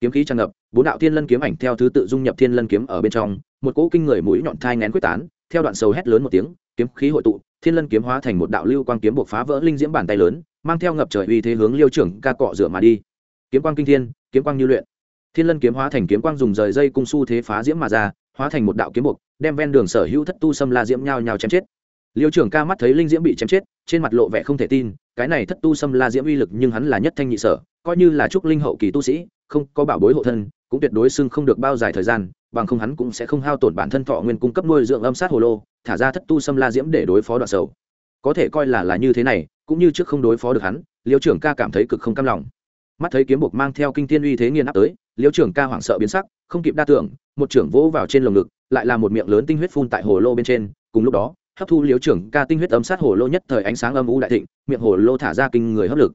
Kiếm khí tràn ngập, bốn đạo thiên lân kiếm ảnh theo thứ tự dung nhập thiên lân kiếm ở bên trong, một cỗ kinh người mũi nhọn thai ngén quyết tán, theo đoạn sâu hét lớn một tiếng, kiếm khí hội tụ, thiên lân kiếm hóa thành một đạo lưu quang kiếm buộc phá vỡ linh diễm bàn tay lớn, mang theo ngập trời uy thế hướng liêu trưởng ca cọ rửa mà đi. Kiếm quang kinh thiên, kiếm quang như luyện thiên lân kiếm hóa thành kiếm quang dùng rời dây cung su thế phá diễm mà ra, hóa thành một đạo kiếm buộc đem ven đường sở hữu thất tu xâm la diễm nhào nhào chém chết. Liêu trưởng ca mắt thấy linh diễm bị chém chết, trên mặt lộ vẻ không thể tin, cái này thất tu xâm la diễm uy lực nhưng hắn là nhất thanh nhị sở, coi như là trúc linh hậu kỳ tu sĩ, không có bảo bối hộ thân, cũng tuyệt đối xưng không được bao dài thời gian, bằng không hắn cũng sẽ không hao tổn bản thân thọ nguyên cung cấp nuôi dưỡng âm sát hồ lô, thả ra thất tu xâm la diễm để đối phó đoạn sầu. Có thể coi là là như thế này, cũng như trước không đối phó được hắn, liêu trưởng ca cảm thấy cực không cam lòng. Mắt thấy kiếm buộc mang theo kinh tiên uy thế nghiền áp tới liêu trưởng ca hoảng sợ biến sắc, không kịp đa tưởng, một trưởng vỗ vào trên lồng ngực, lại là một miệng lớn tinh huyết phun tại hồ lô bên trên. Cùng lúc đó, hấp thu liêu trưởng ca tinh huyết âm sát hồ lô nhất thời ánh sáng âm u đại thịnh, miệng hồ lô thả ra kinh người hấp lực.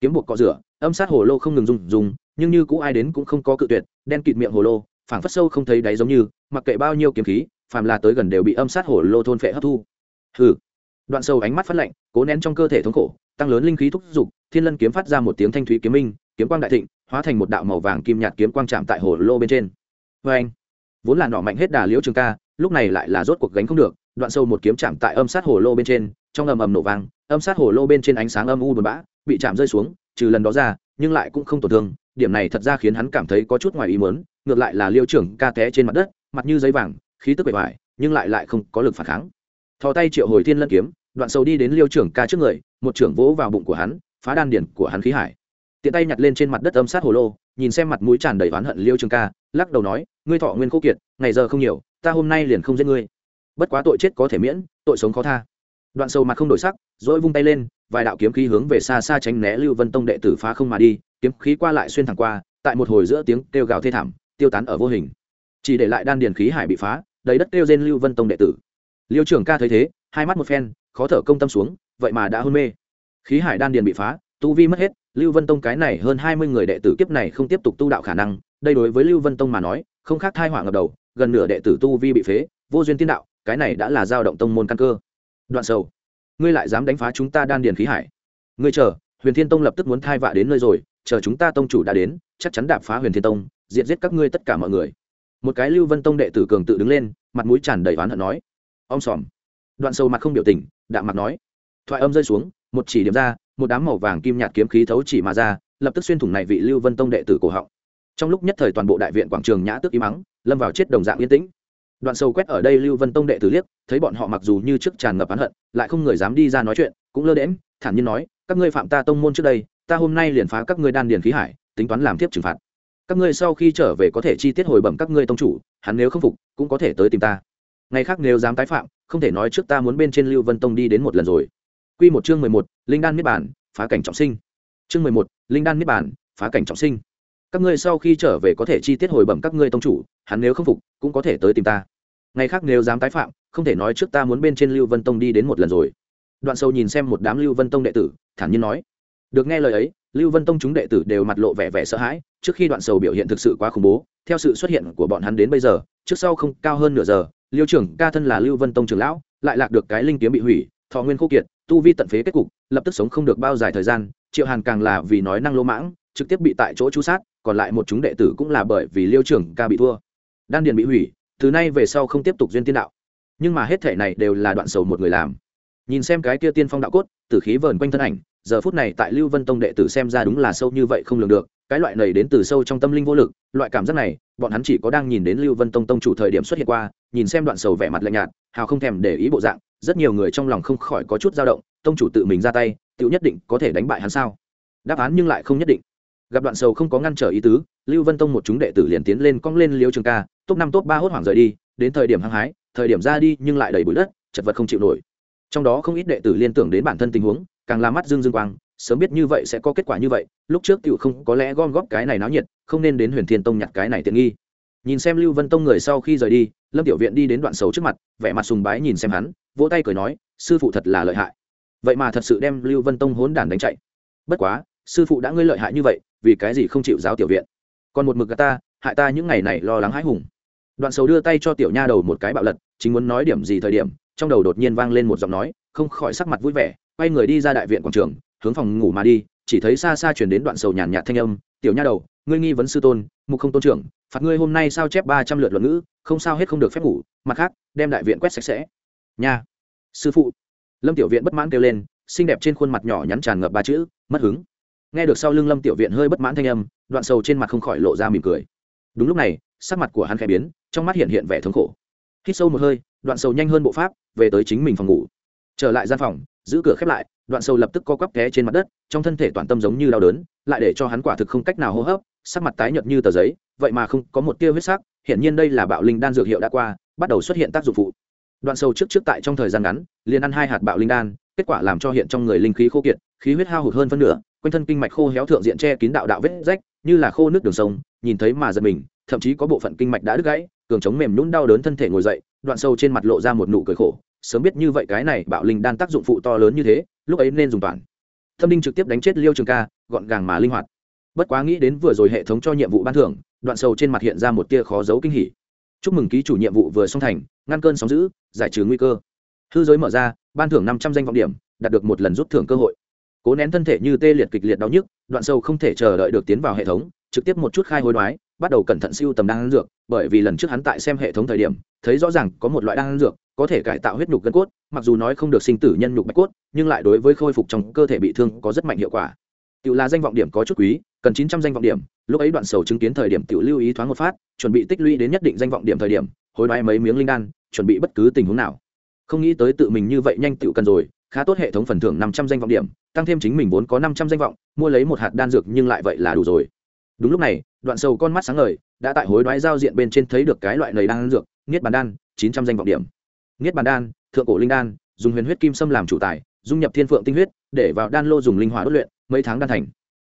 Kiếm buộc cọ rửa, âm sát hồ lô không ngừng dùng dùng nhưng như cũ ai đến cũng không có cự tuyệt, đen kịt miệng hồ lô, phảng phất sâu không thấy đáy giống như, mặc kệ bao nhiêu kiếm khí, phàm là tới gần đều bị âm sát hồ lô thôn phệ hấp thu. Hừ. Đoạn sâu ánh mắt phát lạnh, cố nén trong cơ thể thống khổ, tăng lớn linh khí thúc giục thiên lân kiếm phát ra một tiếng thanh thúy kiếm minh kiếm quang đại thịnh, hóa thành một đạo màu vàng kim nhạt kiếm quang chạm tại hồ lô bên trên. Vê anh, vốn là nọ mạnh hết đà liễu trường ca, lúc này lại là rốt cuộc gánh không được, đoạn sâu một kiếm chạm tại âm sát hồ lô bên trên, trong ầm ầm nổ vang, âm sát hồ lô bên trên ánh sáng âm u buồn bã, bị chạm rơi xuống, trừ lần đó ra, nhưng lại cũng không tổn thương, điểm này thật ra khiến hắn cảm thấy có chút ngoài ý mớn ngược lại là liêu trưởng ca té trên mặt đất, mặt như giấy vàng, khí tức bề ngoài nhưng lại lại không có lực phản kháng. Thò tay triệu hồi thiên lân kiếm, đoạn sâu đi đến liêu trưởng ca trước người, một trưởng vỗ vào bụng của hắn, phá đan điển của hắn khí hải tiện tay nhặt lên trên mặt đất âm sát hồ lô, nhìn xem mặt mũi tràn đầy oán hận liêu trường ca, lắc đầu nói, ngươi thọ nguyên khô kiệt, ngày giờ không nhiều, ta hôm nay liền không giết ngươi. Bất quá tội chết có thể miễn, tội sống khó tha. Đoạn sâu mặt không đổi sắc dỗi vung tay lên, vài đạo kiếm khí hướng về xa xa tránh né lưu vân tông đệ tử phá không mà đi, kiếm khí qua lại xuyên thẳng qua, tại một hồi giữa tiếng kêu gào thê thảm, tiêu tán ở vô hình. Chỉ để lại đan điền khí hải bị phá, đầy đất kêu trên lưu vân tông đệ tử. Liêu trưởng ca thấy thế, hai mắt một phen, khó thở công tâm xuống, vậy mà đã hôn mê. Khí hải đan điền bị phá tu vi mất hết, lưu vân tông cái này hơn hai mươi người đệ tử kiếp này không tiếp tục tu đạo khả năng, đây đối với lưu vân tông mà nói, không khác thai hỏa ngập đầu, gần nửa đệ tử tu vi bị phế, vô duyên tiên đạo, cái này đã là dao động tông môn căn cơ. Đoạn sầu, ngươi lại dám đánh phá chúng ta đan điền khí hải. Ngươi chờ, huyền thiên tông lập tức muốn thai vạ đến nơi rồi, chờ chúng ta tông chủ đã đến, chắc chắn đạp phá huyền thiên tông, diệt giết các ngươi tất cả mọi người. Một cái lưu vân tông đệ tử cường tự đứng lên, mặt mũi tràn đầy oán hận nói. Ông sòm. Đoạn sầu mặt không biểu tình, đạm mặt nói. Thoại âm rơi xuống, một chỉ điểm ra một đám màu vàng kim nhạt kiếm khí thấu chỉ mà ra, lập tức xuyên thủng này vị lưu vân tông đệ tử cổ họng. Trong lúc nhất thời toàn bộ đại viện quảng trường nhã tức im mắng lâm vào chết đồng dạng yên tĩnh. Đoạn sâu quét ở đây lưu vân tông đệ tử liếc, thấy bọn họ mặc dù như trước tràn ngập oán hận, lại không người dám đi ra nói chuyện, cũng lơ đễm thản nhiên nói, các ngươi phạm ta tông môn trước đây, ta hôm nay liền phá các ngươi đan điền khí hải, tính toán làm tiếp trừng phạt. Các ngươi sau khi trở về có thể chi tiết hồi bẩm các ngươi tông chủ, hắn nếu không phục, cũng có thể tới tìm ta. Ngày khác nếu dám tái phạm, không thể nói trước ta muốn bên trên lưu vân tông đi đến một lần rồi. Quy một chương 11, linh đan niết bàn, phá cảnh trọng sinh. Chương 11, linh đan niết bàn, phá cảnh trọng sinh. Các ngươi sau khi trở về có thể chi tiết hồi bẩm các ngươi tông chủ, hắn nếu không phục, cũng có thể tới tìm ta. Ngày khác nếu dám tái phạm, không thể nói trước ta muốn bên trên Lưu Vân Tông đi đến một lần rồi. Đoạn Sâu nhìn xem một đám Lưu Vân Tông đệ tử, thản nhiên nói. Được nghe lời ấy, Lưu Vân Tông chúng đệ tử đều mặt lộ vẻ vẻ sợ hãi, trước khi Đoạn Sâu biểu hiện thực sự quá khủng bố, theo sự xuất hiện của bọn hắn đến bây giờ, trước sau không cao hơn nửa giờ, Liêu trưởng ca thân là Lưu Vân Tông trưởng lão, lại lạc được cái linh kiếm bị hủy, thọ nguyên khô kiệt, tu vi tận phế kết cục lập tức sống không được bao dài thời gian triệu hàn càng là vì nói năng lỗ mãng trực tiếp bị tại chỗ chú sát còn lại một chúng đệ tử cũng là bởi vì liêu trưởng ca bị thua. Đan điền bị hủy từ nay về sau không tiếp tục duyên tiên đạo. Nhưng mà hết thể này đều là đoạn sầu một người làm. Nhìn xem cái kia tiên phong đạo cốt tử khí vờn quanh thân ảnh giờ phút này tại lưu vân tông đệ tử xem ra đúng là sâu như vậy không lường được cái loại này đến từ sâu trong tâm linh vô lực loại cảm giác này bọn hắn chỉ có đang nhìn đến lưu vân tông tông chủ thời điểm xuất hiện qua nhìn xem đoạn sầu vẻ mặt lạnh nhạt hào không thèm để ý bộ dạng rất nhiều người trong lòng không khỏi có chút dao động, tông chủ tự mình ra tay tự nhất định có thể đánh bại hắn sao? Đáp án nhưng lại không nhất định. Gặp đoạn sầu không có ngăn trở ý tứ, lưu vân tông một chúng đệ tử liền tiến lên cong lên liêu trường ca, top năm top ba hốt hoảng rời đi, đến thời điểm hăng hái, thời điểm ra đi nhưng lại đầy bụi đất, chật vật không chịu nổi. Trong đó không ít đệ tử liên tưởng đến bản thân tình huống, càng làm mắt dương dương quang, sớm biết như vậy sẽ có kết quả như vậy, lúc trước tựu không có lẽ gom góp cái này náo nhiệt, không nên đến huyền thiên tông nhặt cái này tiện nghi. Nhìn xem lưu vân tông người sau khi rời đi lâm tiểu viện đi đến đoạn xấu trước mặt, vẻ mặt sùng bái nhìn xem hắn, vỗ tay cười nói, sư phụ thật là lợi hại. Vậy mà thật sự đem lưu vân tông hốn đản đánh chạy. Bất quá, sư phụ đã ngươi lợi hại như vậy, vì cái gì không chịu giáo tiểu viện? Còn một mực gà ta, hại ta những ngày này lo lắng hãi hùng. Đoạn xấu đưa tay cho tiểu nha đầu một cái bạo lật, chính muốn nói điểm gì thời điểm, trong đầu đột nhiên vang lên một giọng nói, không khỏi sắc mặt vui vẻ, quay người đi ra đại viện quảng trường, hướng phòng ngủ mà đi, chỉ thấy xa xa chuyển đến đoạn sầu nhàn nhạt thanh âm, tiểu nha đầu ngươi nghi vấn sư tôn, mục không tôn trưởng, phạt ngươi hôm nay sao chép ba trăm lượt luận ngữ, không sao hết không được phép ngủ, mặt khác, đem đại viện quét sạch sẽ. Nha. Sư phụ. Lâm tiểu viện bất mãn kêu lên, xinh đẹp trên khuôn mặt nhỏ nhắn tràn ngập ba chữ, mất hứng. Nghe được sau lưng lâm tiểu viện hơi bất mãn thanh âm, đoạn sầu trên mặt không khỏi lộ ra mỉm cười. Đúng lúc này, sắc mặt của hắn khẽ biến, trong mắt hiện hiện vẻ thống khổ. Hít sâu một hơi, đoạn sầu nhanh hơn bộ pháp, về tới chính mình phòng ngủ. Trở lại gian phòng, giữ cửa khép lại, đoạn sầu lập tức co quắp té trên mặt đất, trong thân thể toàn tâm giống như đau đớn, lại để cho hắn quả thực không cách nào hô hấp sắc mặt tái nhợt như tờ giấy, vậy mà không có một tia huyết sắc hiện nhiên đây là bạo linh đan dược hiệu đã qua, bắt đầu xuất hiện tác dụng phụ. Đoạn sâu trước trước tại trong thời gian ngắn, liền ăn hai hạt bạo linh đan, kết quả làm cho hiện trong người linh khí khô kiệt, khí huyết hao hụt hơn phân nửa, quanh thân kinh mạch khô héo thượng diện che kín đạo đạo vết rách, như là khô nước đường sông, nhìn thấy mà giật mình, thậm chí có bộ phận kinh mạch đã đứt gãy, cường chống mềm nhũn đau đớn thân thể ngồi dậy, đoạn sâu trên mặt lộ ra một nụ cười khổ, sớm biết như vậy cái này bạo linh đan tác dụng phụ to lớn như thế, lúc ấy nên dùng toàn. Thâm đinh trực tiếp đánh chết liêu trường ca, gọn gàng mà linh hoạt bất quá nghĩ đến vừa rồi hệ thống cho nhiệm vụ ban thưởng đoạn sầu trên mặt hiện ra một tia khó giấu kinh hỉ. Chúc mừng ký chủ nhiệm vụ vừa xong thành ngăn cơn sóng giữ giải trừ nguy cơ. Hư giới mở ra ban thưởng năm trăm danh vọng điểm đạt được một lần rút thưởng cơ hội. Cố nén thân thể như tê liệt kịch liệt đau nhức đoạn sâu không thể chờ đợi được tiến vào hệ thống trực tiếp một chút khai hối đoái bắt đầu cẩn thận siêu tầm đan dược bởi vì lần trước hắn tại xem hệ thống thời điểm thấy rõ ràng có một loại đan dược có thể cải tạo huyết nhục gân cốt mặc dù nói không được sinh tử nhân nhục bạch cốt nhưng lại đối với khôi phục trong cơ thể bị thương có rất mạnh hiệu quả. Tự là danh vọng điểm có chút quý, cần chín trăm danh vọng điểm, lúc ấy đoạn sầu chứng kiến thời điểm tiểu lưu ý thoáng một phát, chuẩn bị tích lũy đến nhất định danh vọng điểm thời điểm, hối đoái mấy miếng linh đan, chuẩn bị bất cứ tình huống nào. Không nghĩ tới tự mình như vậy nhanh tiểu cần rồi, khá tốt hệ thống phần thưởng năm trăm danh vọng điểm, tăng thêm chính mình vốn có năm trăm danh vọng, mua lấy một hạt đan dược nhưng lại vậy là đủ rồi. Đúng lúc này, đoạn sầu con mắt sáng ngời, đã tại hối đoái giao diện bên trên thấy được cái loại này đan dược, niết bàn đan, chín trăm danh vọng điểm. Niết bàn đan, thượng cổ linh đan, dùng huyền huyết kim sâm làm chủ tài, dung nhập thiên phượng tinh huyết, để vào đan lô dùng linh hỏa đốt luyện, mấy tháng đan thành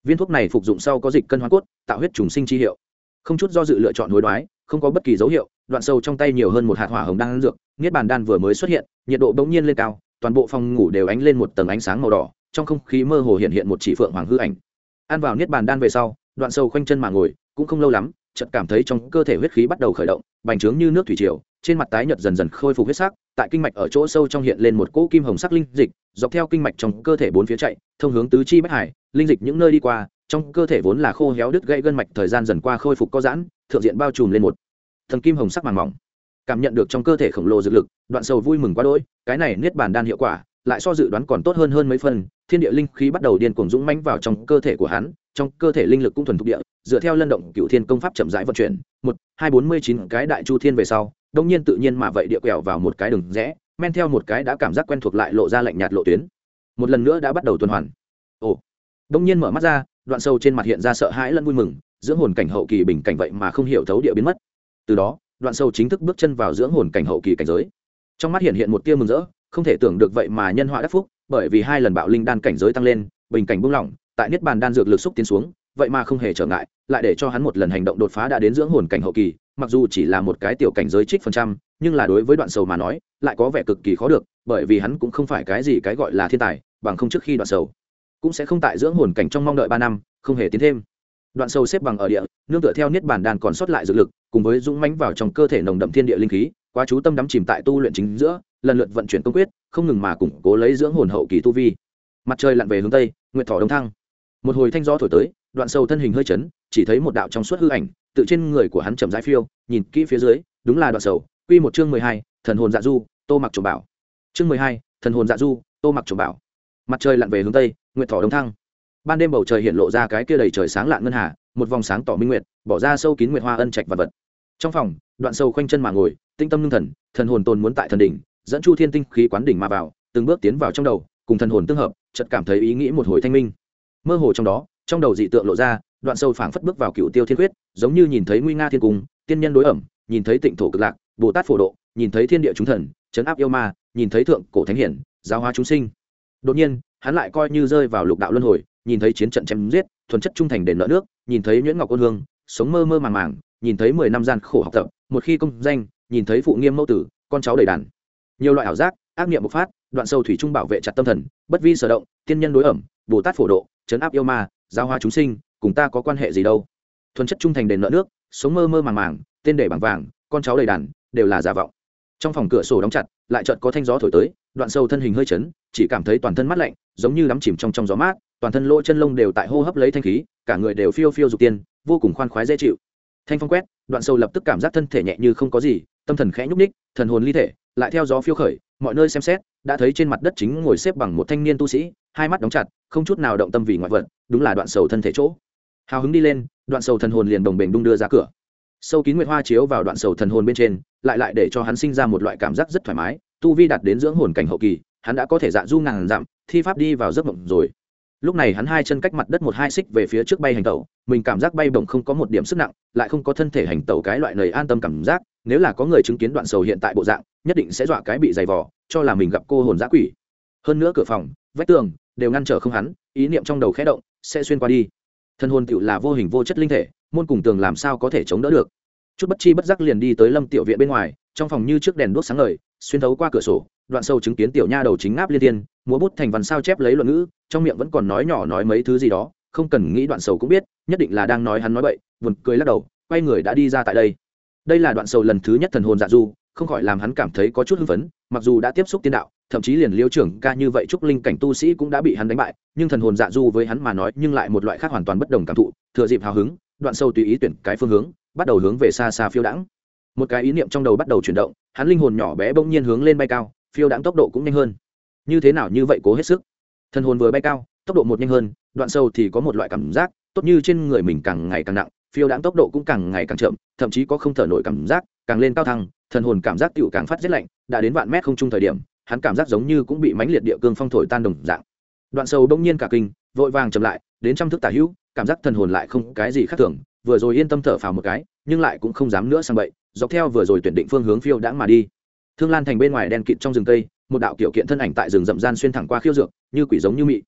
viên thuốc này phục dụng sau có dịch cân hóa cốt, tạo huyết trùng sinh chi hiệu. Không chút do dự lựa chọn hối đoái, không có bất kỳ dấu hiệu, đoạn sâu trong tay nhiều hơn một hạt hỏa hồng đan dược, niết bàn đan vừa mới xuất hiện, nhiệt độ bỗng nhiên lên cao, toàn bộ phòng ngủ đều ánh lên một tầng ánh sáng màu đỏ, trong không khí mơ hồ hiện hiện một chỉ phượng hoàng hư ảnh. Ăn vào niết bàn đan về sau, đoạn sâu khoanh chân mà ngồi, cũng không lâu lắm, chợt cảm thấy trong cơ thể huyết khí bắt đầu khởi động, bành trướng như nước thủy triều, trên mặt tái nhợt dần dần khôi phục huyết sắc, tại kinh mạch ở chỗ sâu trong hiện lên một cỗ kim hồng sắc linh dịch, dọc theo kinh mạch trong cơ thể bốn phía chạy, thông hướng tứ chi bách hải linh dịch những nơi đi qua, trong cơ thể vốn là khô héo đứt gãy gân mạch, thời gian dần qua khôi phục có giãn, thượng diện bao trùm lên một thần kim hồng sắc màng mỏng. Cảm nhận được trong cơ thể khổng lồ dược lực, đoạn sầu vui mừng quá đỗi, cái này niết bàn đan hiệu quả, lại so dự đoán còn tốt hơn hơn mấy phần, thiên địa linh khí bắt đầu điên cuồng dũng mãnh vào trong cơ thể của hắn, trong cơ thể linh lực cũng thuần thục địa, dựa theo lân động cựu thiên công pháp chậm rãi vận chuyển, một, hai, bốn, mươi chín cái đại chu thiên về sau, đông nhiên tự nhiên mà vậy địa quẹo vào một cái đường rẽ, men theo một cái đã cảm giác quen thuộc lại lộ ra lạnh nhạt lộ tuyến. Một lần nữa đã bắt đầu tuần hoàn. Ồ đông nhiên mở mắt ra, đoạn sâu trên mặt hiện ra sợ hãi lẫn vui mừng, dưỡng hồn cảnh hậu kỳ bình cảnh vậy mà không hiểu thấu địa biến mất. Từ đó, đoạn sâu chính thức bước chân vào dưỡng hồn cảnh hậu kỳ cảnh giới. Trong mắt hiện hiện một tia mừng rỡ, không thể tưởng được vậy mà nhân họa đắc phúc, bởi vì hai lần bạo linh đan cảnh giới tăng lên, bình cảnh buông lỏng, tại niết bàn đan dược lực xúc tiến xuống, vậy mà không hề trở ngại, lại để cho hắn một lần hành động đột phá đã đến dưỡng hồn cảnh hậu kỳ, mặc dù chỉ là một cái tiểu cảnh giới trích phần trăm, nhưng là đối với đoạn sầu mà nói, lại có vẻ cực kỳ khó được, bởi vì hắn cũng không phải cái gì cái gọi là thiên tài, bằng không trước khi đoạn sầu cũng sẽ không tại dưỡng hồn cảnh trong mong đợi ba năm, không hề tiến thêm. Đoạn sâu xếp bằng ở địa, nương tựa theo niết bàn đàn còn sót lại dược lực, cùng với dũng mãnh vào trong cơ thể nồng đậm thiên địa linh khí, quá chú tâm đắm chìm tại tu luyện chính giữa, lần lượt vận chuyển công quyết, không ngừng mà củng cố lấy dưỡng hồn hậu kỳ tu vi. Mặt trời lặn về hướng tây, nguyệt thỏ đông thăng. Một hồi thanh gió thổi tới, đoạn sâu thân hình hơi chấn, chỉ thấy một đạo trong suốt hư ảnh, tự trên người của hắn chậm rãi phiêu, nhìn kỹ phía dưới, đúng là đoạn sầu quy một chương mười hai, thần hồn dạ du, tô mặc trộm bảo. Chương mười hai, thần hồn dạ du, tô mặc trộm bảo. Mặt trời lặn về hướng tây nguyệt thỏ đông thăng. Ban đêm bầu trời hiện lộ ra cái kia đầy trời sáng lạn ngân hà, một vòng sáng tỏ minh nguyệt, bỏ ra sâu kín nguyệt hoa ân trạch vật vật. Trong phòng, đoạn sâu khoanh chân mà ngồi, tinh tâm ngưng thần thần hồn tồn muốn tại thần đỉnh, dẫn chu thiên tinh khí quán đỉnh mà vào, từng bước tiến vào trong đầu, cùng thần hồn tương hợp, chợt cảm thấy ý nghĩ một hồi thanh minh. Mơ hồ trong đó, trong đầu dị tượng lộ ra, đoạn sâu phảng phất bước vào cựu tiêu thiên quyết, giống như nhìn thấy nguy nga thiên cung, tiên nhân đối ẩm, nhìn thấy tịnh thổ cực lạc, bồ tát phổ độ, nhìn thấy thiên địa chúng thần, chấn áp yêu ma, nhìn thấy thượng cổ thánh hiển, giáo hóa chúng sinh. Đột nhiên hắn lại coi như rơi vào lục đạo luân hồi, nhìn thấy chiến trận chém giết, thuần chất trung thành đền nợ nước, nhìn thấy nhuyễn ngọc ôn hương, sống mơ mơ màng màng, nhìn thấy mười năm gian khổ học tập, một khi công danh, nhìn thấy phụ nghiêm mẫu tử, con cháu đầy đàn. Nhiều loại ảo giác, ác niệm bộc phát, đoạn sâu thủy trung bảo vệ chặt tâm thần, bất vi sở động, tiên nhân đối ẩm, bồ tát phổ độ, chấn áp yêu ma giao hoa chúng sinh, cùng ta có quan hệ gì đâu. Thuần chất trung thành đền nợ nước, sống mơ mơ màng màng, tên để bằng vàng, con cháu đầy đàn, đều là giả vọng. Trong phòng cửa sổ đóng chặt lại chợt có thanh gió thổi tới, đoạn sâu thân hình hơi chấn, chỉ cảm thấy toàn thân mát lạnh, giống như đắm chìm trong trong gió mát, toàn thân lỗ chân lông đều tại hô hấp lấy thanh khí, cả người đều phiêu phiêu dục tiên, vô cùng khoan khoái dễ chịu. Thanh phong quét, đoạn sâu lập tức cảm giác thân thể nhẹ như không có gì, tâm thần khẽ nhúc ních thần hồn ly thể, lại theo gió phiêu khởi, mọi nơi xem xét, đã thấy trên mặt đất chính ngồi xếp bằng một thanh niên tu sĩ, hai mắt đóng chặt, không chút nào động tâm vì ngoại vật, đúng là đoạn sầu thân thể chỗ. Hào hứng đi lên, đoạn sầu thần hồn liền đồng bền đung đưa ra cửa sâu kín nguyệt hoa chiếu vào đoạn sầu thần hồn bên trên, lại lại để cho hắn sinh ra một loại cảm giác rất thoải mái, tu vi đạt đến dưỡng hồn cảnh hậu kỳ, hắn đã có thể dạ du ngàn dặm, thi pháp đi vào giấc mộng rồi. Lúc này hắn hai chân cách mặt đất một hai xích về phía trước bay hành tẩu, mình cảm giác bay bổng không có một điểm sức nặng, lại không có thân thể hành tẩu cái loại lời an tâm cảm giác, nếu là có người chứng kiến đoạn sầu hiện tại bộ dạng, nhất định sẽ dọa cái bị dày vò, cho là mình gặp cô hồn giã quỷ. Hơn nữa cửa phòng, vách tường đều ngăn trở không hắn, ý niệm trong đầu khẽ động, sẽ xuyên qua đi. Thân hồn tựu là vô hình vô chất linh thể môn cùng tường làm sao có thể chống đỡ được. Chút bất chi bất giác liền đi tới lâm tiểu viện bên ngoài, trong phòng như trước đèn đuốc sáng ngời, xuyên thấu qua cửa sổ, đoạn sâu chứng kiến tiểu nha đầu chính ngáp liên tiên, múa bút thành văn sao chép lấy luận ngữ, trong miệng vẫn còn nói nhỏ nói mấy thứ gì đó, không cần nghĩ đoạn sầu cũng biết, nhất định là đang nói hắn nói bậy, buồn cười lắc đầu, quay người đã đi ra tại đây. Đây là đoạn sầu lần thứ nhất thần hồn dạ du, không khỏi làm hắn cảm thấy có chút hưng phấn, mặc dù đã tiếp xúc tiên đạo, thậm chí liền liêu trưởng ca như vậy trúc linh cảnh tu sĩ cũng đã bị hắn đánh bại, nhưng thần hồn dạ du với hắn mà nói nhưng lại một loại khác hoàn toàn bất đồng cảm thụ, thừa dịp hào hứng đoạn sâu tùy ý tuyển cái phương hướng, bắt đầu hướng về xa xa phiêu đãng. Một cái ý niệm trong đầu bắt đầu chuyển động, hắn linh hồn nhỏ bé bỗng nhiên hướng lên bay cao, phiêu đãng tốc độ cũng nhanh hơn. Như thế nào như vậy cố hết sức. Thân hồn vừa bay cao, tốc độ một nhanh hơn, đoạn sâu thì có một loại cảm giác, tốt như trên người mình càng ngày càng nặng, phiêu đãng tốc độ cũng càng ngày càng chậm, thậm chí có không thở nổi cảm giác, càng lên cao thăng, thần hồn cảm giác tựu càng phát rét lạnh, đã đến vạn mét không chung thời điểm, hắn cảm giác giống như cũng bị mánh liệt địa cương phong thổi tan đồng dạng. Đoạn sâu đông nhiên cả kinh, vội vàng chậm lại, đến trăm thước tả hữu cảm giác thần hồn lại không cái gì khác thường, vừa rồi yên tâm thở phào một cái, nhưng lại cũng không dám nữa sang bậy, dọc theo vừa rồi tuyển định phương hướng phiêu đãng mà đi. Thương lan thành bên ngoài đen kịt trong rừng cây, một đạo kiểu kiện thân ảnh tại rừng rậm gian xuyên thẳng qua khiêu dược, như quỷ giống như mị.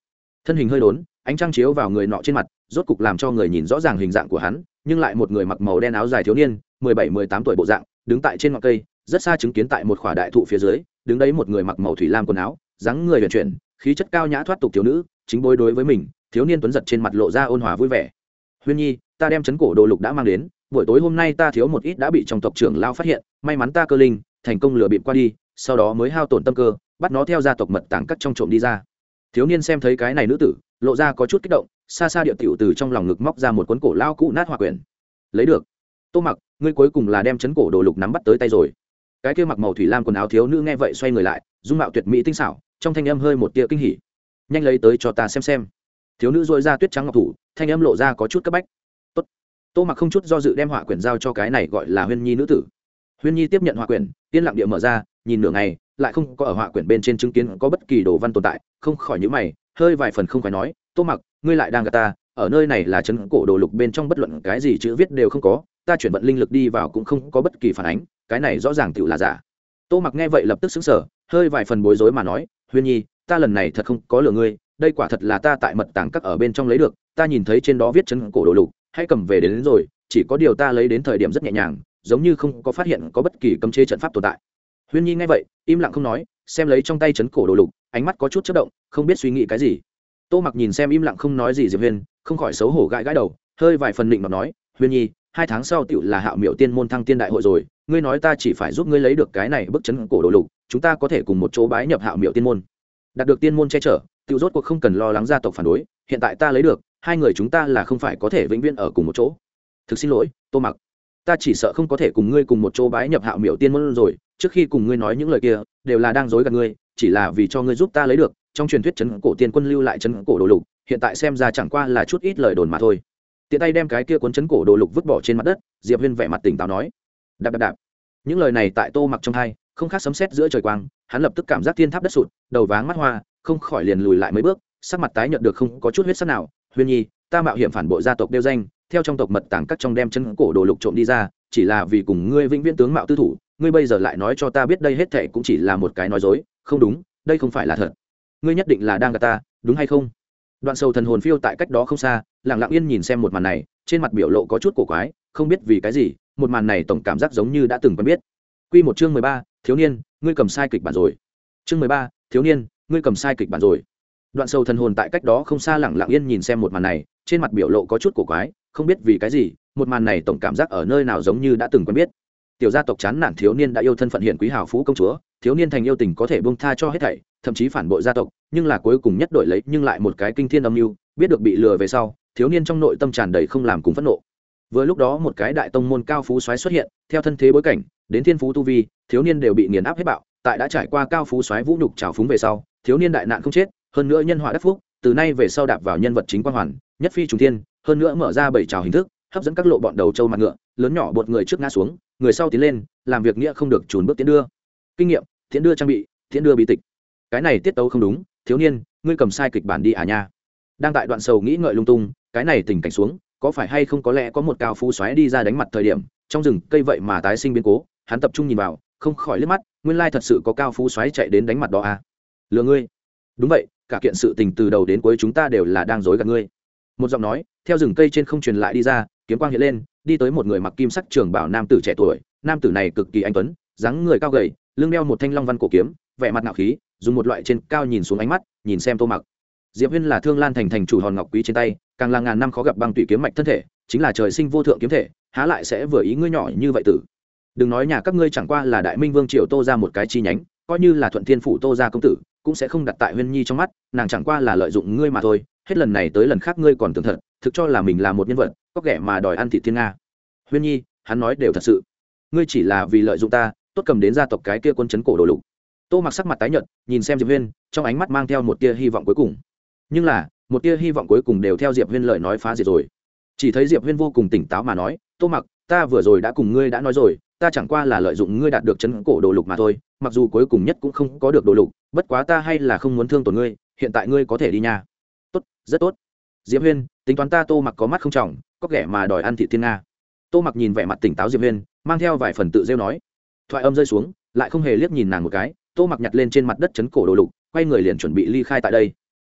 Thân hình hơi đốn, ánh trăng chiếu vào người nọ trên mặt, rốt cục làm cho người nhìn rõ ràng hình dạng của hắn, nhưng lại một người mặc màu đen áo dài thiếu niên, mười bảy, mười tám tuổi bộ dạng, đứng tại trên ngọn cây, rất xa chứng kiến tại một khỏa đại thụ phía dưới, đứng đấy một người mặc màu thủy lam quần áo, dáng người vận chuyển, khí chất cao nhã thoát tục thiếu nữ, chính bối đối với mình thiếu niên tuấn giật trên mặt lộ ra ôn hòa vui vẻ. Huyên nhi, ta đem chấn cổ đồ lục đã mang đến, buổi tối hôm nay ta thiếu một ít đã bị trong tộc trưởng lao phát hiện, may mắn ta cơ linh, thành công lừa bịp qua đi, sau đó mới hao tổn tâm cơ, bắt nó theo gia tộc mật tàng cắt trong trộm đi ra. Thiếu niên xem thấy cái này nữ tử, lộ ra có chút kích động, xa xa địa tiểu từ trong lòng ngực móc ra một cuốn cổ lao cũ nát hòa quyển. Lấy được. Tô mặc, ngươi cuối cùng là đem chấn cổ đồ lục nắm bắt tới tay rồi. Cái kia mặc màu thủy lam quần áo thiếu nữ nghe vậy xoay người lại, dung mạo tuyệt mỹ tinh xảo, trong thanh âm hơi một tia kinh hỉ. Nhanh lấy tới cho ta xem xem thiếu nữ dội ra tuyết trắng ngọc thủ, thanh âm lộ ra có chút cấp bách. Tốt. tô mặc không chút do dự đem họa quyển giao cho cái này gọi là huyên nhi nữ tử. Huyên nhi tiếp nhận họa quyển, yên lặng địa mở ra, nhìn nửa ngày, lại không có ở họa quyển bên trên chứng kiến có bất kỳ đồ văn tồn tại, không khỏi nhữ mày, hơi vài phần không phải nói, tô mặc, ngươi lại đang gạt ta, ở nơi này là chấn cổ đồ lục bên trong bất luận cái gì chữ viết đều không có, ta chuyển vận linh lực đi vào cũng không có bất kỳ phản ánh, cái này rõ ràng tựu là giả. Tô mặc nghe vậy lập tức xứng sở hơi vài phần bối rối mà nói, huyên nhi, ta lần này thật không có lừa ngươi đây quả thật là ta tại mật tàng các ở bên trong lấy được ta nhìn thấy trên đó viết chấn cổ đồ lục hãy cầm về đến, đến rồi chỉ có điều ta lấy đến thời điểm rất nhẹ nhàng giống như không có phát hiện có bất kỳ cấm chế trận pháp tồn tại. Huyên nhi nghe vậy im lặng không nói xem lấy trong tay chấn cổ đồ lục ánh mắt có chút chất động không biết suy nghĩ cái gì. Tô mặc nhìn xem im lặng không nói gì diệp huyên không khỏi xấu hổ gãi gãi đầu hơi vài phần định mà nói huyên nhi hai tháng sau tựu là hạo miệu tiên môn thăng tiên đại hội rồi ngươi nói ta chỉ phải giúp ngươi lấy được cái này bức chấn cổ đồ lục chúng ta có thể cùng một chỗ bái nhập hạo miệu tiên môn. Đạt được tiên môn che chở tiểu rốt cuộc không cần lo lắng gia tộc phản đối, hiện tại ta lấy được, hai người chúng ta là không phải có thể vĩnh viễn ở cùng một chỗ. Thực xin lỗi, tô mặc. Ta chỉ sợ không có thể cùng ngươi cùng một chỗ bái nhập hạo miệu tiên môn rồi, trước khi cùng ngươi nói những lời kia, đều là đang dối gạt ngươi, chỉ là vì cho ngươi giúp ta lấy được, trong truyền thuyết chấn cổ tiên quân lưu lại chấn cổ đồ lục, hiện tại xem ra chẳng qua là chút ít lời đồn mà thôi. Tiện tay đem cái kia cuốn chấn cổ đồ lục vứt bỏ trên mặt đất, diệp huyên vẻ mặt tỉnh táo nói. Đạp đạp đạp. Những lời này tại tô mặc trong hai, không khác sấm sét giữa trời quang, hắn lập tức cảm giác thiên tháp đất sụt, đầu váng mắt hoa không khỏi liền lùi lại mấy bước sắc mặt tái nhợt được không có chút huyết sắc nào. Huyên nhi ta mạo hiểm phản bội gia tộc đeo danh theo trong tộc mật tàng các trong đem chân cổ đồ lục trộm đi ra chỉ là vì cùng ngươi vĩnh viễn tướng mạo tư thủ ngươi bây giờ lại nói cho ta biết đây hết thệ cũng chỉ là một cái nói dối không đúng đây không phải là thật. Ngươi nhất định là đang gạt ta đúng hay không? Đoạn sầu thần hồn phiêu tại cách đó không xa lặng lặng yên nhìn xem một màn này trên mặt biểu lộ có chút cổ quái không biết vì cái gì một màn này tổng cảm giác giống như đã từng quen biết. Quy một chương mười ba, thiếu niên, ngươi cầm sai kịch bản rồi. Chương mười ba, thiếu niên, ngươi cầm sai kịch bản rồi. Đoạn sâu thần hồn tại cách đó không xa lặng lặng yên nhìn xem một màn này, trên mặt biểu lộ có chút cổ quái, không biết vì cái gì, một màn này tổng cảm giác ở nơi nào giống như đã từng quen biết. Tiểu gia tộc chán nản thiếu niên đã yêu thân phận hiện quý hào phú công chúa, thiếu niên thành yêu tình có thể buông tha cho hết thảy, thậm chí phản bội gia tộc, nhưng là cuối cùng nhất đổi lấy nhưng lại một cái kinh thiên âm mưu, biết được bị lừa về sau, thiếu niên trong nội tâm tràn đầy không làm cùng phẫn nộ. Vừa lúc đó một cái đại tông môn cao phú soái xuất hiện, theo thân thế bối cảnh, đến thiên phú tu vi, thiếu niên đều bị nghiền áp hết bạo, tại đã trải qua cao phú soái vũ nhục trào phúng về sau, thiếu niên đại nạn không chết, hơn nữa nhân họa đắc phúc, từ nay về sau đạp vào nhân vật chính quan hoàn, nhất phi trùng thiên, hơn nữa mở ra bảy trào hình thức, hấp dẫn các lộ bọn đầu châu mặt ngựa, lớn nhỏ bột người trước ngã xuống, người sau tiến lên, làm việc nghĩa không được trùn bước tiến đưa. Kinh nghiệm, tiến đưa trang bị, tiến đưa bị tịch. Cái này tiết tấu không đúng, thiếu niên, ngươi cầm sai kịch bản đi à nha. Đang tại đoạn sầu nghĩ ngợi lung tung, cái này tình cảnh xuống, có phải hay không có lẽ có một cao phú xoáy đi ra đánh mặt thời điểm, trong rừng cây vậy mà tái sinh biến cố, hắn tập trung nhìn vào, không khỏi liếc mắt, nguyên lai thật sự có cao phú xoáy chạy đến đánh mặt đó à? Lừa ngươi. Đúng vậy, cả kiện sự tình từ đầu đến cuối chúng ta đều là đang dối gạt ngươi. Một giọng nói, theo rừng cây trên không truyền lại đi ra, kiếm quang hiện lên, đi tới một người mặc kim sắc trường bảo nam tử trẻ tuổi, nam tử này cực kỳ anh tuấn, dáng người cao gầy, lưng đeo một thanh long văn cổ kiếm, vẻ mặt ngạo khí, dùng một loại trên cao nhìn xuống ánh mắt, nhìn xem Tô Mặc. Diệp Huyên là Thương Lan thành thành chủ hòn ngọc quý trên tay, càng là ngàn năm khó gặp băng tụy kiếm mạch thân thể, chính là trời sinh vô thượng kiếm thể, há lại sẽ vừa ý ngươi nhỏ như vậy tử. Đừng nói nhà các ngươi chẳng qua là Đại Minh Vương triều Tô ra một cái chi nhánh, coi như là Thuận Thiên phủ Tô gia công tử, cũng sẽ không đặt tại Huyên Nhi trong mắt, nàng chẳng qua là lợi dụng ngươi mà thôi, hết lần này tới lần khác ngươi còn tưởng thật, thực cho là mình là một nhân vật, có kẻ mà đòi ăn thịt thiên nga. Huyên Nhi, hắn nói đều thật sự. Ngươi chỉ là vì lợi dụng ta tốt cầm đến gia tộc cái kia quân chấn cổ đồ lục. Tô mặc sắc mặt tái nhợt nhìn xem diệp huyên trong ánh mắt mang theo một tia hy vọng cuối cùng. Nhưng là một tia hy vọng cuối cùng đều theo diệp huyên lời nói phá diệt rồi. Chỉ thấy diệp huyên vô cùng tỉnh táo mà nói tô mặc ta vừa rồi đã cùng ngươi đã nói rồi ta chẳng qua là lợi dụng ngươi đạt được chấn cổ đồ lục mà thôi mặc dù cuối cùng nhất cũng không có được đồ lục, bất quá ta hay là không muốn thương tổn ngươi, hiện tại ngươi có thể đi nha. Tốt, rất tốt. Diệp huyên, tính toán ta tô mặc có mắt không trọng, có kẻ mà đòi ăn thị thiên nga. Tô mặc nhìn vẻ mặt tỉnh táo diệp huyên, mang theo vài phần tự rêu nói. Thoại âm rơi xuống, lại không hề liếc nhìn nàng một cái, tô mặc nhặt lên trên mặt đất chấn cổ đồ lục, quay người liền chuẩn bị ly khai tại đây.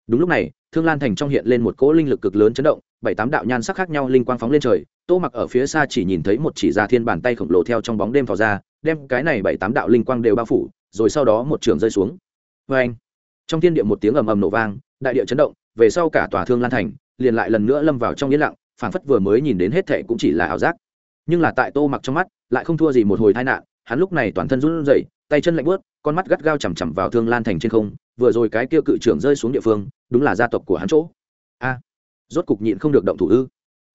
Đúng lúc này, thương lan thành trong hiện lên một cỗ linh lực cực lớn chấn động bảy tám đạo nhan sắc khác nhau linh quang phóng lên trời, tô mặc ở phía xa chỉ nhìn thấy một chỉ ra thiên bàn tay khổng lồ theo trong bóng đêm thò ra, đem cái này bảy tám đạo linh quang đều bao phủ, rồi sau đó một trường rơi xuống. Vê anh, trong thiên địa một tiếng ầm ầm nổ vang, đại địa chấn động, về sau cả tòa thương lan thành, liền lại lần nữa lâm vào trong yên lặng, phảng phất vừa mới nhìn đến hết thệ cũng chỉ là ảo giác. Nhưng là tại tô mặc trong mắt, lại không thua gì một hồi tai nạn, hắn lúc này toàn thân run rẩy, tay chân lạnh bớt con mắt gắt gao chằm chằm vào thương lan thành trên không, vừa rồi cái kia cự trưởng rơi xuống địa phương, đúng là gia tộc của hắn chỗ. A rốt cục nhịn không được động thủ ư?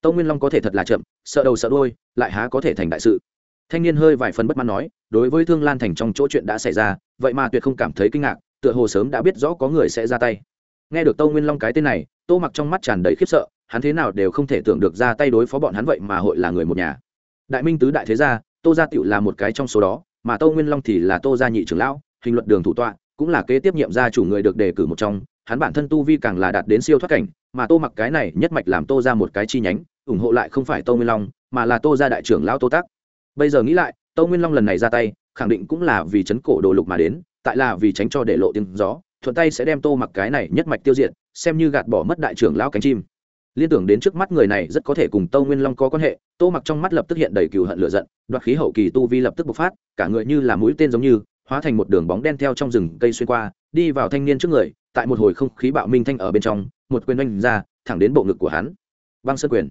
Tâu nguyên long có thể thật là chậm, sợ đầu sợ đôi lại há có thể thành đại sự. Thanh niên hơi vài phần bất mãn nói, đối với thương lan thành trong chỗ chuyện đã xảy ra, vậy mà tuyệt không cảm thấy kinh ngạc, tựa hồ sớm đã biết rõ có người sẽ ra tay. Nghe được tâu nguyên long cái tên này, tô mặc trong mắt tràn đầy khiếp sợ, hắn thế nào đều không thể tưởng được ra tay đối phó bọn hắn vậy mà hội là người một nhà. Đại minh tứ đại thế gia, tô gia tựu là một cái trong số đó, mà tô nguyên long thì là tô gia nhị trưởng lão, hình luận đường thủ tọa, cũng là kế tiếp nhiệm gia chủ người được đề cử một trong hắn bản thân tu vi càng là đạt đến siêu thoát cảnh, mà tô mặc cái này nhất mạch làm tô ra một cái chi nhánh, ủng hộ lại không phải tô nguyên long, mà là tô gia đại trưởng lão tô tác bây giờ nghĩ lại, tô nguyên long lần này ra tay, khẳng định cũng là vì chấn cổ đồ lục mà đến, tại là vì tránh cho để lộ tiếng gió, thuận tay sẽ đem tô mặc cái này nhất mạch tiêu diệt, xem như gạt bỏ mất đại trưởng lão cánh chim. Liên tưởng đến trước mắt người này rất có thể cùng tô nguyên long có quan hệ, tô mặc trong mắt lập tức hiện đầy cừu hận lửa giận, đoạt khí hậu kỳ tu vi lập tức bộc phát, cả người như là mũi tên giống như, hóa thành một đường bóng đen theo trong rừng cây xuyên qua đi vào thanh niên trước người, tại một hồi không khí bạo minh thanh ở bên trong, một quyền oanh ra, thẳng đến bộ ngực của hắn. Băng sơn quyền.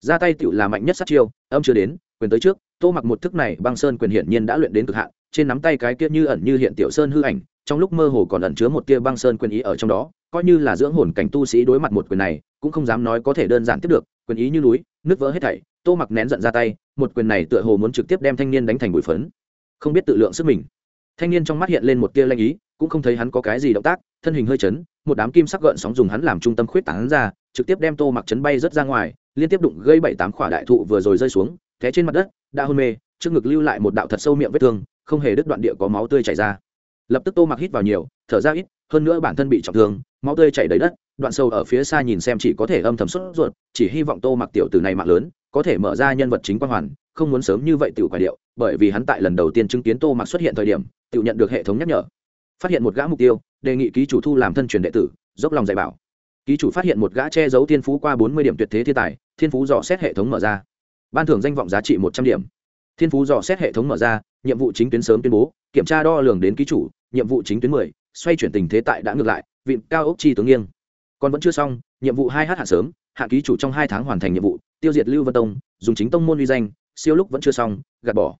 Ra tay tựu là mạnh nhất sát chiêu, âm chưa đến, quyền tới trước, tô mặc một thức này, băng sơn quyền hiển nhiên đã luyện đến cực hạn, trên nắm tay cái kia như ẩn như hiện tiểu sơn hư ảnh, trong lúc mơ hồ còn ẩn chứa một tia băng sơn quyền ý ở trong đó, coi như là dưỡng hồn cảnh tu sĩ đối mặt một quyền này, cũng không dám nói có thể đơn giản tiếp được, quyền ý như núi, nước vỡ hết thảy, tô mặc nén giận ra tay, một quyền này tựa hồ muốn trực tiếp đem thanh niên đánh thành bụi phấn. Không biết tự lượng sức mình. Thanh niên trong mắt hiện lên một tia lanh ý cũng không thấy hắn có cái gì động tác, thân hình hơi chấn, một đám kim sắc gợn sóng dùng hắn làm trung tâm khuyết tảng ra, trực tiếp đem tô mặc chấn bay rớt ra ngoài, liên tiếp đụng gây bảy tám khỏa đại thụ vừa rồi rơi xuống, té trên mặt đất, đã hôn mê, trước ngực lưu lại một đạo thật sâu miệng vết thương, không hề đứt đoạn địa có máu tươi chảy ra. Lập tức tô mặc hít vào nhiều, thở ra ít, hơn nữa bản thân bị trọng thương, máu tươi chảy đầy đất, đoạn sâu ở phía xa nhìn xem chỉ có thể âm thầm sốt ruột, chỉ hy vọng tô mặc tiểu từ này mạng lớn, có thể mở ra nhân vật chính quan hoàn, không muốn sớm như vậy tiểu quả điệu, bởi vì hắn tại lần đầu tiên chứng kiến tô mặc xuất hiện thời điểm, tiểu nhận được hệ thống nhắc nhở phát hiện một gã mục tiêu, đề nghị ký chủ thu làm thân truyền đệ tử, dốc lòng dạy bảo. Ký chủ phát hiện một gã che giấu thiên phú qua bốn mươi điểm tuyệt thế thiên tài, thiên phú dò xét hệ thống mở ra. Ban thưởng danh vọng giá trị một trăm điểm. Thiên phú dò xét hệ thống mở ra, nhiệm vụ chính tuyến sớm tuyên bố, kiểm tra đo lường đến ký chủ, nhiệm vụ chính tuyến mười, xoay chuyển tình thế tại đã ngược lại vịn cao ốc chi tướng nghiêng. Còn vẫn chưa xong, nhiệm vụ hai h hạn sớm, hạ ký chủ trong hai tháng hoàn thành nhiệm vụ, tiêu diệt lưu vân tông, dùng chính tông môn uy danh, siêu lúc vẫn chưa xong, gạt bỏ.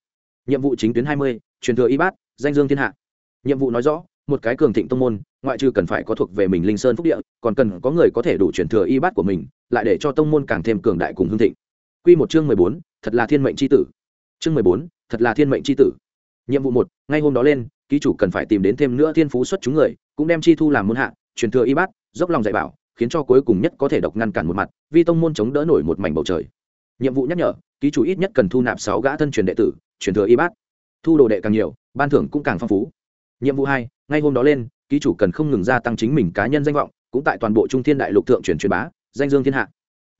Nhiệm vụ chính tuyến hai mươi, truyền thừa y bát danh dương thiên hạ. Nhiệm vụ nói rõ một cái cường thịnh tông môn, ngoại trừ cần phải có thuộc về mình linh sơn phúc địa, còn cần có người có thể đủ truyền thừa y bát của mình, lại để cho tông môn càng thêm cường đại cùng hương thịnh. Q một chương mười bốn, thật là thiên mệnh c h i tử. Chương mười bốn, thật là thiên mệnh c h i tử. Nhiệm vụ một, ngay hôm đó lên, ký chủ cần phải tìm đến thêm nữa thiên phú xuất chúng người, cũng đem chi thu làm môn hạ, truyền thừa y bát, dốc lòng dạy bảo, khiến cho cuối cùng nhất có thể độc ngăn cản một mặt, vì tông môn chống đỡ nổi một mảnh bầu trời. Nhiệm vụ nhắc nhở, ký chủ ít nhất cần thu nạp sáu gã thân truyền đệ tử, truyền thừa y bát. Thu đồ đệ càng nhiều, ban thưởng cũng càng phong phú. Nhiệm vụ hai ngay hôm đó lên, ký chủ cần không ngừng gia tăng chính mình cá nhân danh vọng, cũng tại toàn bộ trung thiên đại lục thượng truyền truyền bá, danh dương thiên hạ.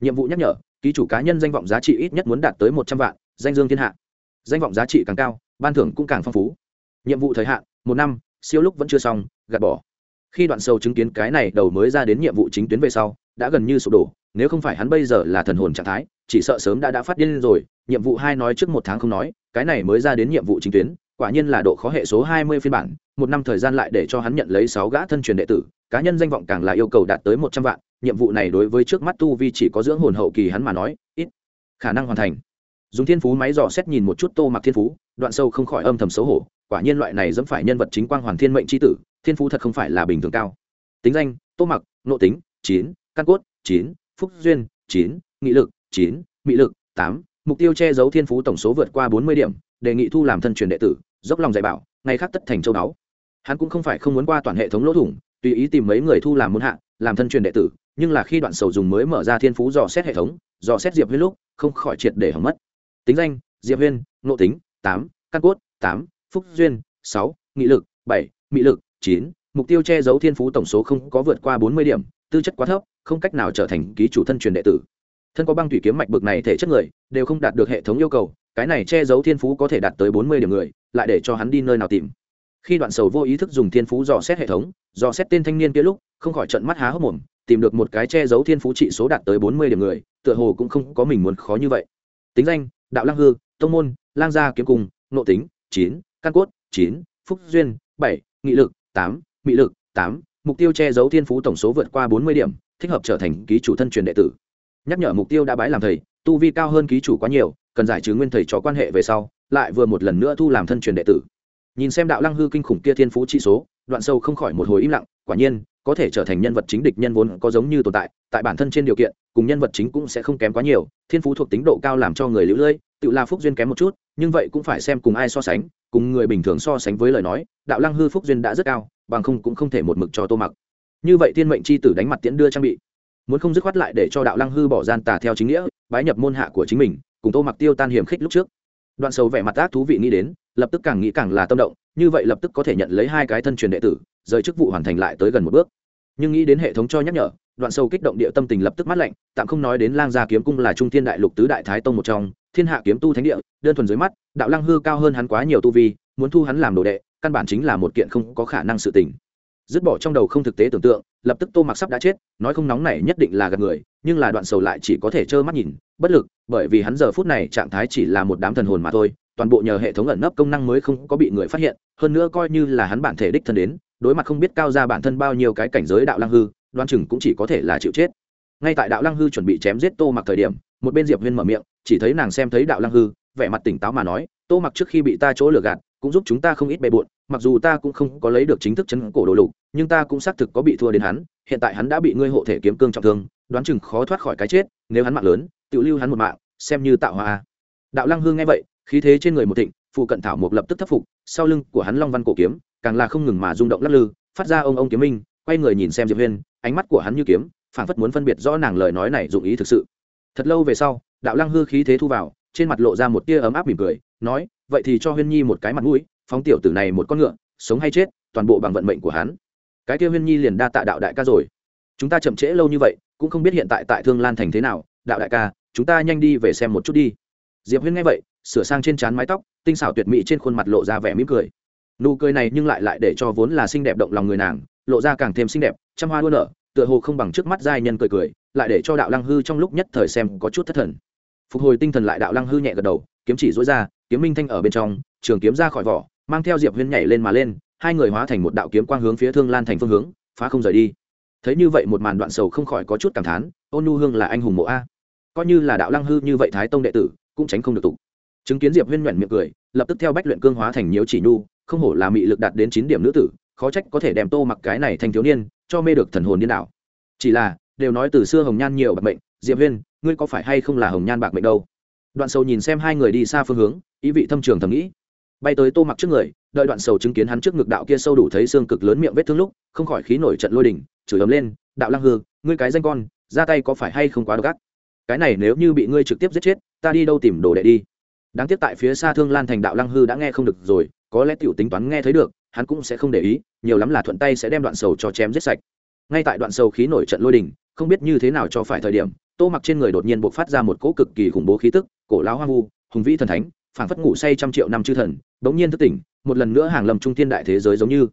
Nhiệm vụ nhắc nhở, ký chủ cá nhân danh vọng giá trị ít nhất muốn đạt tới một trăm vạn, danh dương thiên hạ. Danh vọng giá trị càng cao, ban thưởng cũng càng phong phú. Nhiệm vụ thời hạn, một năm, siêu lúc vẫn chưa xong, gạt bỏ. Khi đoạn sâu chứng kiến cái này đầu mới ra đến nhiệm vụ chính tuyến về sau, đã gần như sụp đổ, nếu không phải hắn bây giờ là thần hồn trạng thái, chỉ sợ sớm đã đã phát điên rồi. Nhiệm vụ hai nói trước một tháng không nói, cái này mới ra đến nhiệm vụ chính tuyến, quả nhiên là độ khó hệ số hai mươi phiên bản một năm thời gian lại để cho hắn nhận lấy sáu gã thân truyền đệ tử, cá nhân danh vọng càng là yêu cầu đạt tới một trăm vạn, nhiệm vụ này đối với trước mắt tu vi chỉ có dưỡng hồn hậu kỳ hắn mà nói, ít khả năng hoàn thành. Dùng thiên phú máy dò xét nhìn một chút tô mặc thiên phú, đoạn sâu không khỏi âm thầm xấu hổ, quả nhiên loại này dẫm phải nhân vật chính quang hoàn thiên mệnh c tử, thiên phú thật không phải là bình thường cao. Tính danh, tô mặc nội tính, chín, căn cốt, chín, phúc duyên, chín, nghị lực, chín, mị lực, tám, mục tiêu che giấu thiên phú tổng số vượt qua bốn mươi điểm, đề nghị thu làm thân truyền đệ tử, dốc lòng dạy bảo, ngày khác tất thành châu đáo hắn cũng không phải không muốn qua toàn hệ thống lỗ thủng, tùy ý tìm mấy người thu làm muốn hạ, làm thân truyền đệ tử, nhưng là khi đoạn sầu dùng mới mở ra thiên phú dò xét hệ thống, dò xét diệp huyên lúc, không khỏi triệt để hỏng mất. Tính danh, diệp huyên nội tính, tám, căn cốt, tám, phúc duyên, sáu, nghị lực, bảy, mị lực, chín, mục tiêu che giấu thiên phú tổng số không có vượt qua bốn mươi điểm, tư chất quá thấp, không cách nào trở thành ký chủ thân truyền đệ tử. Thân có băng thủy kiếm mạch bực này thể chất người, đều không đạt được hệ thống yêu cầu, cái này che giấu thiên phú có thể đạt tới bốn mươi điểm người, lại để cho hắn đi nơi nào tìm? Khi đoạn sầu vô ý thức dùng thiên phú dò xét hệ thống, dò xét tên thanh niên kia lúc, không khỏi trận mắt há hốc mồm, tìm được một cái che giấu thiên phú trị số đạt tới bốn mươi điểm người, tựa hồ cũng không có mình muốn khó như vậy. Tính danh, đạo lăng hư, tông môn, lang gia kiếm cung nộ tính, chín, căn cốt, chín, phúc duyên, bảy, nghị lực, tám, mị lực, tám. Mục tiêu che giấu thiên phú tổng số vượt qua bốn mươi điểm, thích hợp trở thành ký chủ thân truyền đệ tử. Nhắc nhở mục tiêu đã bái làm thầy, tu vi cao hơn ký chủ quá nhiều, cần giải trừ nguyên thầy cho quan hệ về sau, lại vừa một lần nữa thu làm thân truyền đệ tử nhìn xem đạo lăng hư kinh khủng kia thiên phú trị số, đoạn sâu không khỏi một hồi im lặng, quả nhiên, có thể trở thành nhân vật chính địch nhân vốn có giống như tồn tại tại bản thân trên điều kiện, cùng nhân vật chính cũng sẽ không kém quá nhiều, thiên phú thuộc tính độ cao làm cho người lũ lưỡi tự la phúc duyên kém một chút, nhưng vậy cũng phải xem cùng ai so sánh, cùng người bình thường so sánh với lời nói, đạo lăng hư phúc duyên đã rất cao, bằng không cũng không thể một mực cho tô mặc. Như vậy thiên mệnh c h i tử đánh mặt tiễn đưa trang bị, muốn không dứt khoát lại để cho đạo lăng hư bỏ gian tà theo chính nghĩa, bái nhập môn hạ của chính mình, cùng tô mặc tiêu tan hiểm khích lúc trước. Đoạn sầu vẻ mặt ác thú vị nghĩ đến lập tức càng nghĩ càng là tâm động, như vậy lập tức có thể nhận lấy hai cái thân truyền đệ tử, rời chức vụ hoàn thành lại tới gần một bước. Nhưng nghĩ đến hệ thống cho nhắc nhở, đoạn sâu kích động địa tâm tình lập tức mát lạnh, tạm không nói đến lang gia kiếm cung là trung thiên đại lục tứ đại thái tông một trong, thiên hạ kiếm tu thánh địa, đơn thuần dưới mắt, đạo lăng hư cao hơn hắn quá nhiều tu vi, muốn thu hắn làm đồ đệ, căn bản chính là một kiện không có khả năng sự tình. Dứt bỏ trong đầu không thực tế tưởng tượng, lập tức tô mặc sắp đã chết, nói không nóng này nhất định là gặp người, nhưng là đoạn sầu lại chỉ có thể trơ mắt nhìn, bất lực, bởi vì hắn giờ phút này trạng thái chỉ là một đám thần hồn mà thôi toàn bộ nhờ hệ thống ẩn nấp công năng mới không có bị người phát hiện, hơn nữa coi như là hắn bản thể đích thân đến, đối mặt không biết cao ra bản thân bao nhiêu cái cảnh giới đạo lăng hư đoan chừng cũng chỉ có thể là chịu chết ngay tại đạo lăng hư chuẩn bị chém giết tô mặc thời điểm, một bên diệp huyên mở miệng, chỉ thấy nàng xem thấy đạo lăng hư, vẻ mặt tỉnh táo mà nói, tô mặc trước khi bị ta chỗ lừa gạt, cũng giúp chúng ta không ít bề bộn, mặc dù ta cũng không có lấy được chính thức chấn cổ đồ lục, nhưng ta cũng xác thực có bị thua đến hắn, hiện tại hắn đã bị ngươi hộ thể kiếm cương trọng thương, đoán chừng khó thoát khỏi cái chết, nếu hắn mạng lớn tự lưu hắn một mạng, xem như tạo hòa. đạo lăng hư nghe vậy khí thế trên người một thịnh, phụ cận thảo một lập tức thất phục, sau lưng của hắn long văn cổ kiếm, càng là không ngừng mà rung động lắc lư, phát ra ông ông kiếm minh, quay người nhìn xem diệp huyên, ánh mắt của hắn như kiếm, phảng phất muốn phân biệt rõ nàng lời nói này dụng ý thực sự. Thật lâu về sau, đạo lăng hư khí thế thu vào, trên mặt lộ ra một tia ấm áp mỉm cười, nói, vậy thì cho huyên nhi một cái mặt mũi, phóng tiểu tử này một con ngựa, sống hay chết, toàn bộ bằng vận mệnh của hắn. Cái kia huyên nhi liền đa tạ đạo đại ca rồi. Chúng ta chậm trễ lâu như vậy, cũng không biết hiện tại tại thương lan thành thế nào. Đạo đại ca, chúng ta nhanh đi về xem một chút đi diệp huyên nghe vậy, sửa sang trên trán mái tóc, tinh xảo tuyệt mỹ trên khuôn mặt lộ ra vẻ mỉm cười. Nụ cười này nhưng lại lại để cho vốn là xinh đẹp động lòng người nàng, lộ ra càng thêm xinh đẹp, trăm hoa đua nở, tựa hồ không bằng trước mắt giai nhân cười cười, lại để cho đạo lăng hư trong lúc nhất thời xem có chút thất thần. Phục hồi tinh thần lại đạo lăng hư nhẹ gật đầu, kiếm chỉ dối ra, kiếm minh thanh ở bên trong, trường kiếm ra khỏi vỏ, mang theo diệp huyên nhảy lên mà lên, hai người hóa thành một đạo kiếm quang hướng phía thương lan thành phương hướng, phá không rời đi. Thấy như vậy một màn đoạn sầu không khỏi có chút cảm thán, ôn nu hương là anh hùng mộ a. Coi như là đạo lăng hư như vậy thái tông đệ tử cũng tránh không được tục. Chứng kiến diệp huyên nhuận miệng cười, lập tức theo bách luyện cương hóa thành nhiễu chỉ nhu, không hổ là mị lực đạt đến chín điểm nữ tử, khó trách có thể đem tô mặc cái này thành thiếu niên, cho mê được thần hồn điên đảo. Chỉ là, đều nói từ xưa hồng nhan nhiều bạc mệnh, diệp huyên, ngươi có phải hay không là hồng nhan bạc mệnh đâu? Đoạn sầu nhìn xem hai người đi xa phương hướng, ý vị thâm trường thầm nghĩ. Bay tới tô mặc trước người, đợi đoạn sầu chứng kiến hắn trước ngực đạo kia sâu đủ thấy xương cực lớn miệng vết thương lúc, không khỏi khí nổi trận lôi đỉnh chửi ấm lên, đạo lăng hư, ngươi cái danh con, ra tay có phải hay không quá độc ác? Cái này nếu như bị ngươi trực tiếp giết chết ta đi đâu tìm đồ đệ đi. Đáng tiếc tại phía xa thương lan thành đạo lăng hư đã nghe không được rồi, có lẽ tiểu tính toán nghe thấy được, hắn cũng sẽ không để ý, nhiều lắm là thuận tay sẽ đem đoạn sầu cho chém giết sạch. Ngay tại đoạn sầu khí nổi trận lôi đình, không biết như thế nào cho phải thời điểm, tô mặc trên người đột nhiên buộc phát ra một cỗ cực kỳ khủng bố khí tức, cổ láo hoang vu, hùng vĩ thần thánh, phảng phất ngủ say trăm triệu năm chư thần, bỗng nhiên thức tỉnh, một lần nữa hàng lầm trung thiên đại thế giới giống như.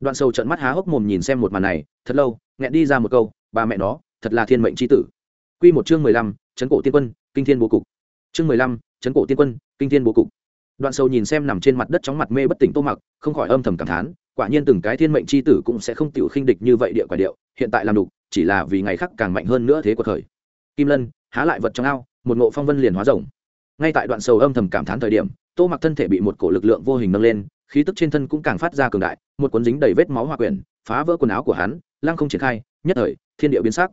Đoạn sầu trận mắt há hốc mồm nhìn xem một màn này, thật lâu, nghẹn đi ra một câu bà mẹ nó, thật là thiên mệnh c tử. Q một chương mười lăm, chấn cổ tiên quân, kinh thiên bố cục chương mười lăm, chấn cổ tiên quân, kinh thiên bố cục. Đoạn sâu nhìn xem nằm trên mặt đất chóng mặt mê bất tỉnh tô mặc, không khỏi âm thầm cảm thán, quả nhiên từng cái thiên mệnh c h i tử cũng sẽ không tiểu khinh địch như vậy địa quả điệu, hiện tại làm đục, chỉ là vì ngày khác càng mạnh hơn nữa thế của thời kim lân, há lại vật trong ao, một ngộ phong vân liền hóa rồng. Ngay tại đoạn sầu âm thầm cảm thán thời điểm, tô mặc thân thể bị một cổ lực lượng vô hình nâng lên, khí tức trên thân cũng càng phát ra cường đại, một cuốn dính đầy vết máu hoa quyển, phá vỡ quần áo của hắn, lăng không triển khai, nhất thời, thiên địa biến sắc.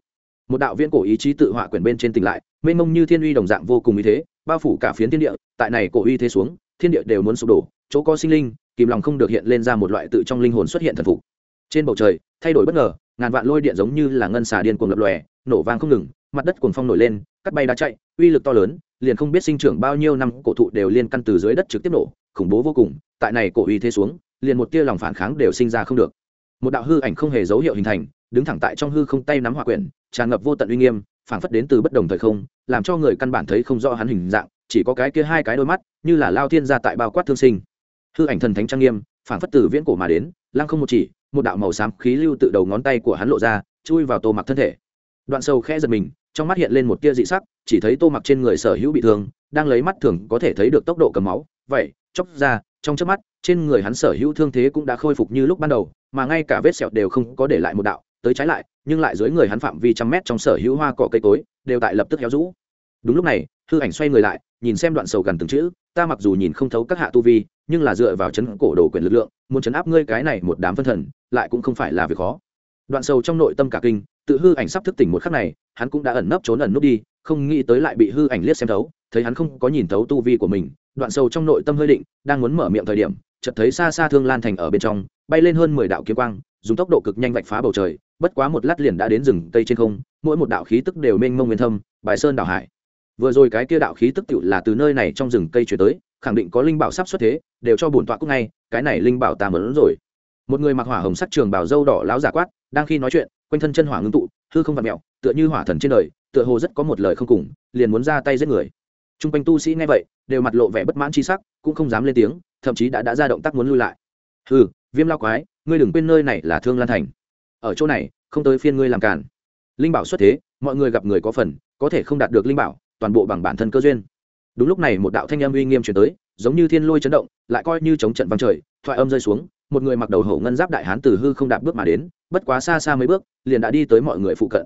Một đạo viên cổ ý chí tự họa quyển bên trên tỉnh lại mênh mông như thiên uy đồng dạng vô cùng uy thế, bao phủ cả phiến thiên địa, tại này cổ uy thế xuống, thiên địa đều muốn sụp đổ, chỗ có sinh linh, kìm lòng không được hiện lên ra một loại tự trong linh hồn xuất hiện thần phục. Trên bầu trời, thay đổi bất ngờ, ngàn vạn lôi điện giống như là ngân xà điên cuồng lập lòe, nổ vang không ngừng, mặt đất cuồng phong nổi lên, cắt bay đá chạy, uy lực to lớn, liền không biết sinh trưởng bao nhiêu năm, cổ thụ đều liên căn từ dưới đất trực tiếp nổ, khủng bố vô cùng, tại này cổ uy thế xuống, liền một tia lòng phản kháng đều sinh ra không được. Một đạo hư ảnh không hề dấu hiệu hình thành, đứng thẳng tại trong hư không tay nắm hỏa quyển, tràn ngập vô tận uy nghiêm phảng phất đến từ bất đồng thời không, làm cho người căn bản thấy không rõ hắn hình dạng, chỉ có cái kia hai cái đôi mắt, như là lao thiên gia tại bao quát thương sinh. Hư ảnh thần thánh trang nghiêm, phảng phất từ viễn cổ mà đến, lăng không một chỉ, một đạo màu xám khí lưu tự đầu ngón tay của hắn lộ ra, chui vào tô mặc thân thể. Đoạn sâu khẽ giật mình, trong mắt hiện lên một tia dị sắc, chỉ thấy tô mặc trên người sở hữu bị thương, đang lấy mắt thường có thể thấy được tốc độ cầm máu. Vậy chóc ra, trong chớp mắt, trên người hắn sở hữu thương thế cũng đã khôi phục như lúc ban đầu, mà ngay cả vết sẹo đều không có để lại một đạo, tới trái lại nhưng lại dưới người hắn phạm vi trăm mét trong sở hữu hoa cỏ cây cối, đều tại lập tức héo rũ. Đúng lúc này, hư ảnh xoay người lại, nhìn xem đoạn sầu gần từng chữ, ta mặc dù nhìn không thấu các hạ tu vi, nhưng là dựa vào chấn cổ đồ quyền lực lượng, muốn chấn áp ngươi cái này một đám phân thần, lại cũng không phải là việc khó. Đoạn sầu trong nội tâm cả kinh, tự hư ảnh sắp thức tỉnh một khắc này, hắn cũng đã ẩn nấp trốn ẩn núp đi, không nghĩ tới lại bị hư ảnh liếc xem thấu, thấy hắn không có nhìn thấu tu vi của mình, đoạn sầu trong nội tâm hơi định, đang muốn mở miệng thời điểm, chợt thấy xa xa thương lan thành ở bên trong, bay lên hơn mười đạo kiếm quang dùng tốc độ cực nhanh vạch phá bầu trời bất quá một lát liền đã đến rừng cây trên không mỗi một đạo khí tức đều mênh mông nguyên thâm bài sơn đảo hải. Vừa rồi cái kia đạo khí tức tựu là từ nơi này trong rừng cây chuyển tới khẳng định có linh bảo sắp xuất thế đều cho bổn tọa cúc ngay cái này linh bảo ta mớn rồi. Một người mặc hỏa hồng sắc trường bảo dâu đỏ láo giả quát đang khi nói chuyện quanh thân chân hỏa ngưng tụ hư không vặt mẹo tựa như hỏa thần trên đời tựa hồ rất có một lời không cùng liền muốn ra tay giết người. T r u n g quanh tu sĩ nghe vậy đều mặt lộ vẻ bất mãn c h i sắc cũng không dám lên tiếng thậm chí đã đã ra động tác muốn lui lại. Hừ, viêm lao quái ngươi đừng quên nơi này là thương lan thành. Ở chỗ này, không tới phiên ngươi làm cản linh bảo xuất thế, mọi người gặp người có phần, có thể không đạt được linh bảo, toàn bộ bằng bản thân cơ duyên. Đúng lúc này một đạo thanh âm uy nghiêm chuyển tới, giống như thiên lôi chấn động, lại coi như chống trận văng trời, thoại âm rơi xuống, một người mặc đầu hổ ngân giáp đại hán từ hư không đạp bước mà đến, bất quá xa xa mấy bước, liền đã đi tới mọi người phụ cận.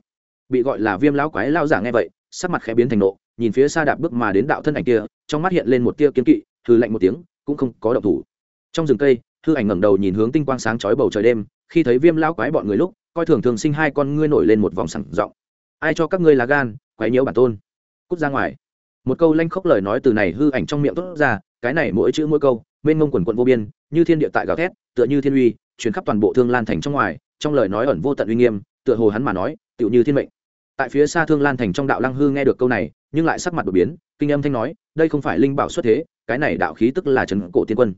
Bị gọi là viêm lão quái lao giả nghe vậy, sắc mặt khẽ biến thành nộ, nhìn phía xa đạp bước mà đến đạo thân ảnh kia, trong mắt hiện lên một tia kiếm kỵ hư lạnh một tiếng, cũng không có động thủ. Trong rừng cây hư ảnh ngẩng đầu nhìn hướng tinh quang sáng chói bầu trời đêm, khi thấy viêm lão quái bọn người lúc, coi thường thường sinh hai con ngươi nổi lên một vòng sẳng giọng ai cho các ngươi là gan, quái nhiễu bản tôn? Cút ra ngoài. Một câu lanh khốc lời nói từ này hư ảnh trong miệng tốt ra, cái này mỗi chữ mỗi câu, mênh mông quần quận vô biên, như thiên địa tại gào thét, tựa như thiên uy chuyến khắp toàn bộ thương lan thành trong ngoài, trong lời nói ẩn vô tận uy nghiêm, tựa hồ hắn mà nói, tựu như thiên mệnh. Tại phía xa thương lan thành trong đạo lăng hư nghe được câu này, nhưng lại sắc mặt đột biến, kinh âm thanh nói, đây không phải linh bảo xuất thế, cái này đạo khí tức là trần cổ tiên quân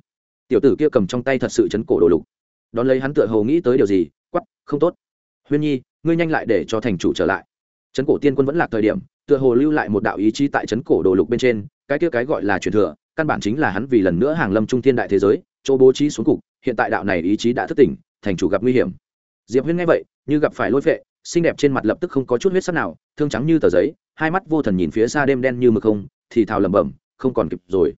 tiểu tử kia cầm trong tay thật sự chấn cổ đồ lục. Đón lấy hắn tựa hồ nghĩ tới điều gì quắp không tốt. Huyên nhi, ngươi nhanh lại để cho thành chủ trở lại. Chấn cổ tiên quân vẫn là thời điểm, tựa hồ lưu lại một đạo ý chí tại chấn cổ đồ lục bên trên, cái kia cái gọi là truyền thừa, căn bản chính là hắn vì lần nữa hàng lâm trung thiên đại thế giới, chỗ bố trí xuống cục, hiện tại đạo này ý chí đã thức tỉnh, thành chủ gặp nguy hiểm. Diệp huyên nghe vậy, như gặp phải lôi vệ xinh đẹp trên mặt lập tức không có chút huyết sắc nào, thương trắng như tờ giấy, hai mắt vô thần nhìn phía xa đêm đen như mực không, thì thào lẩm bẩm, không còn kịp rồi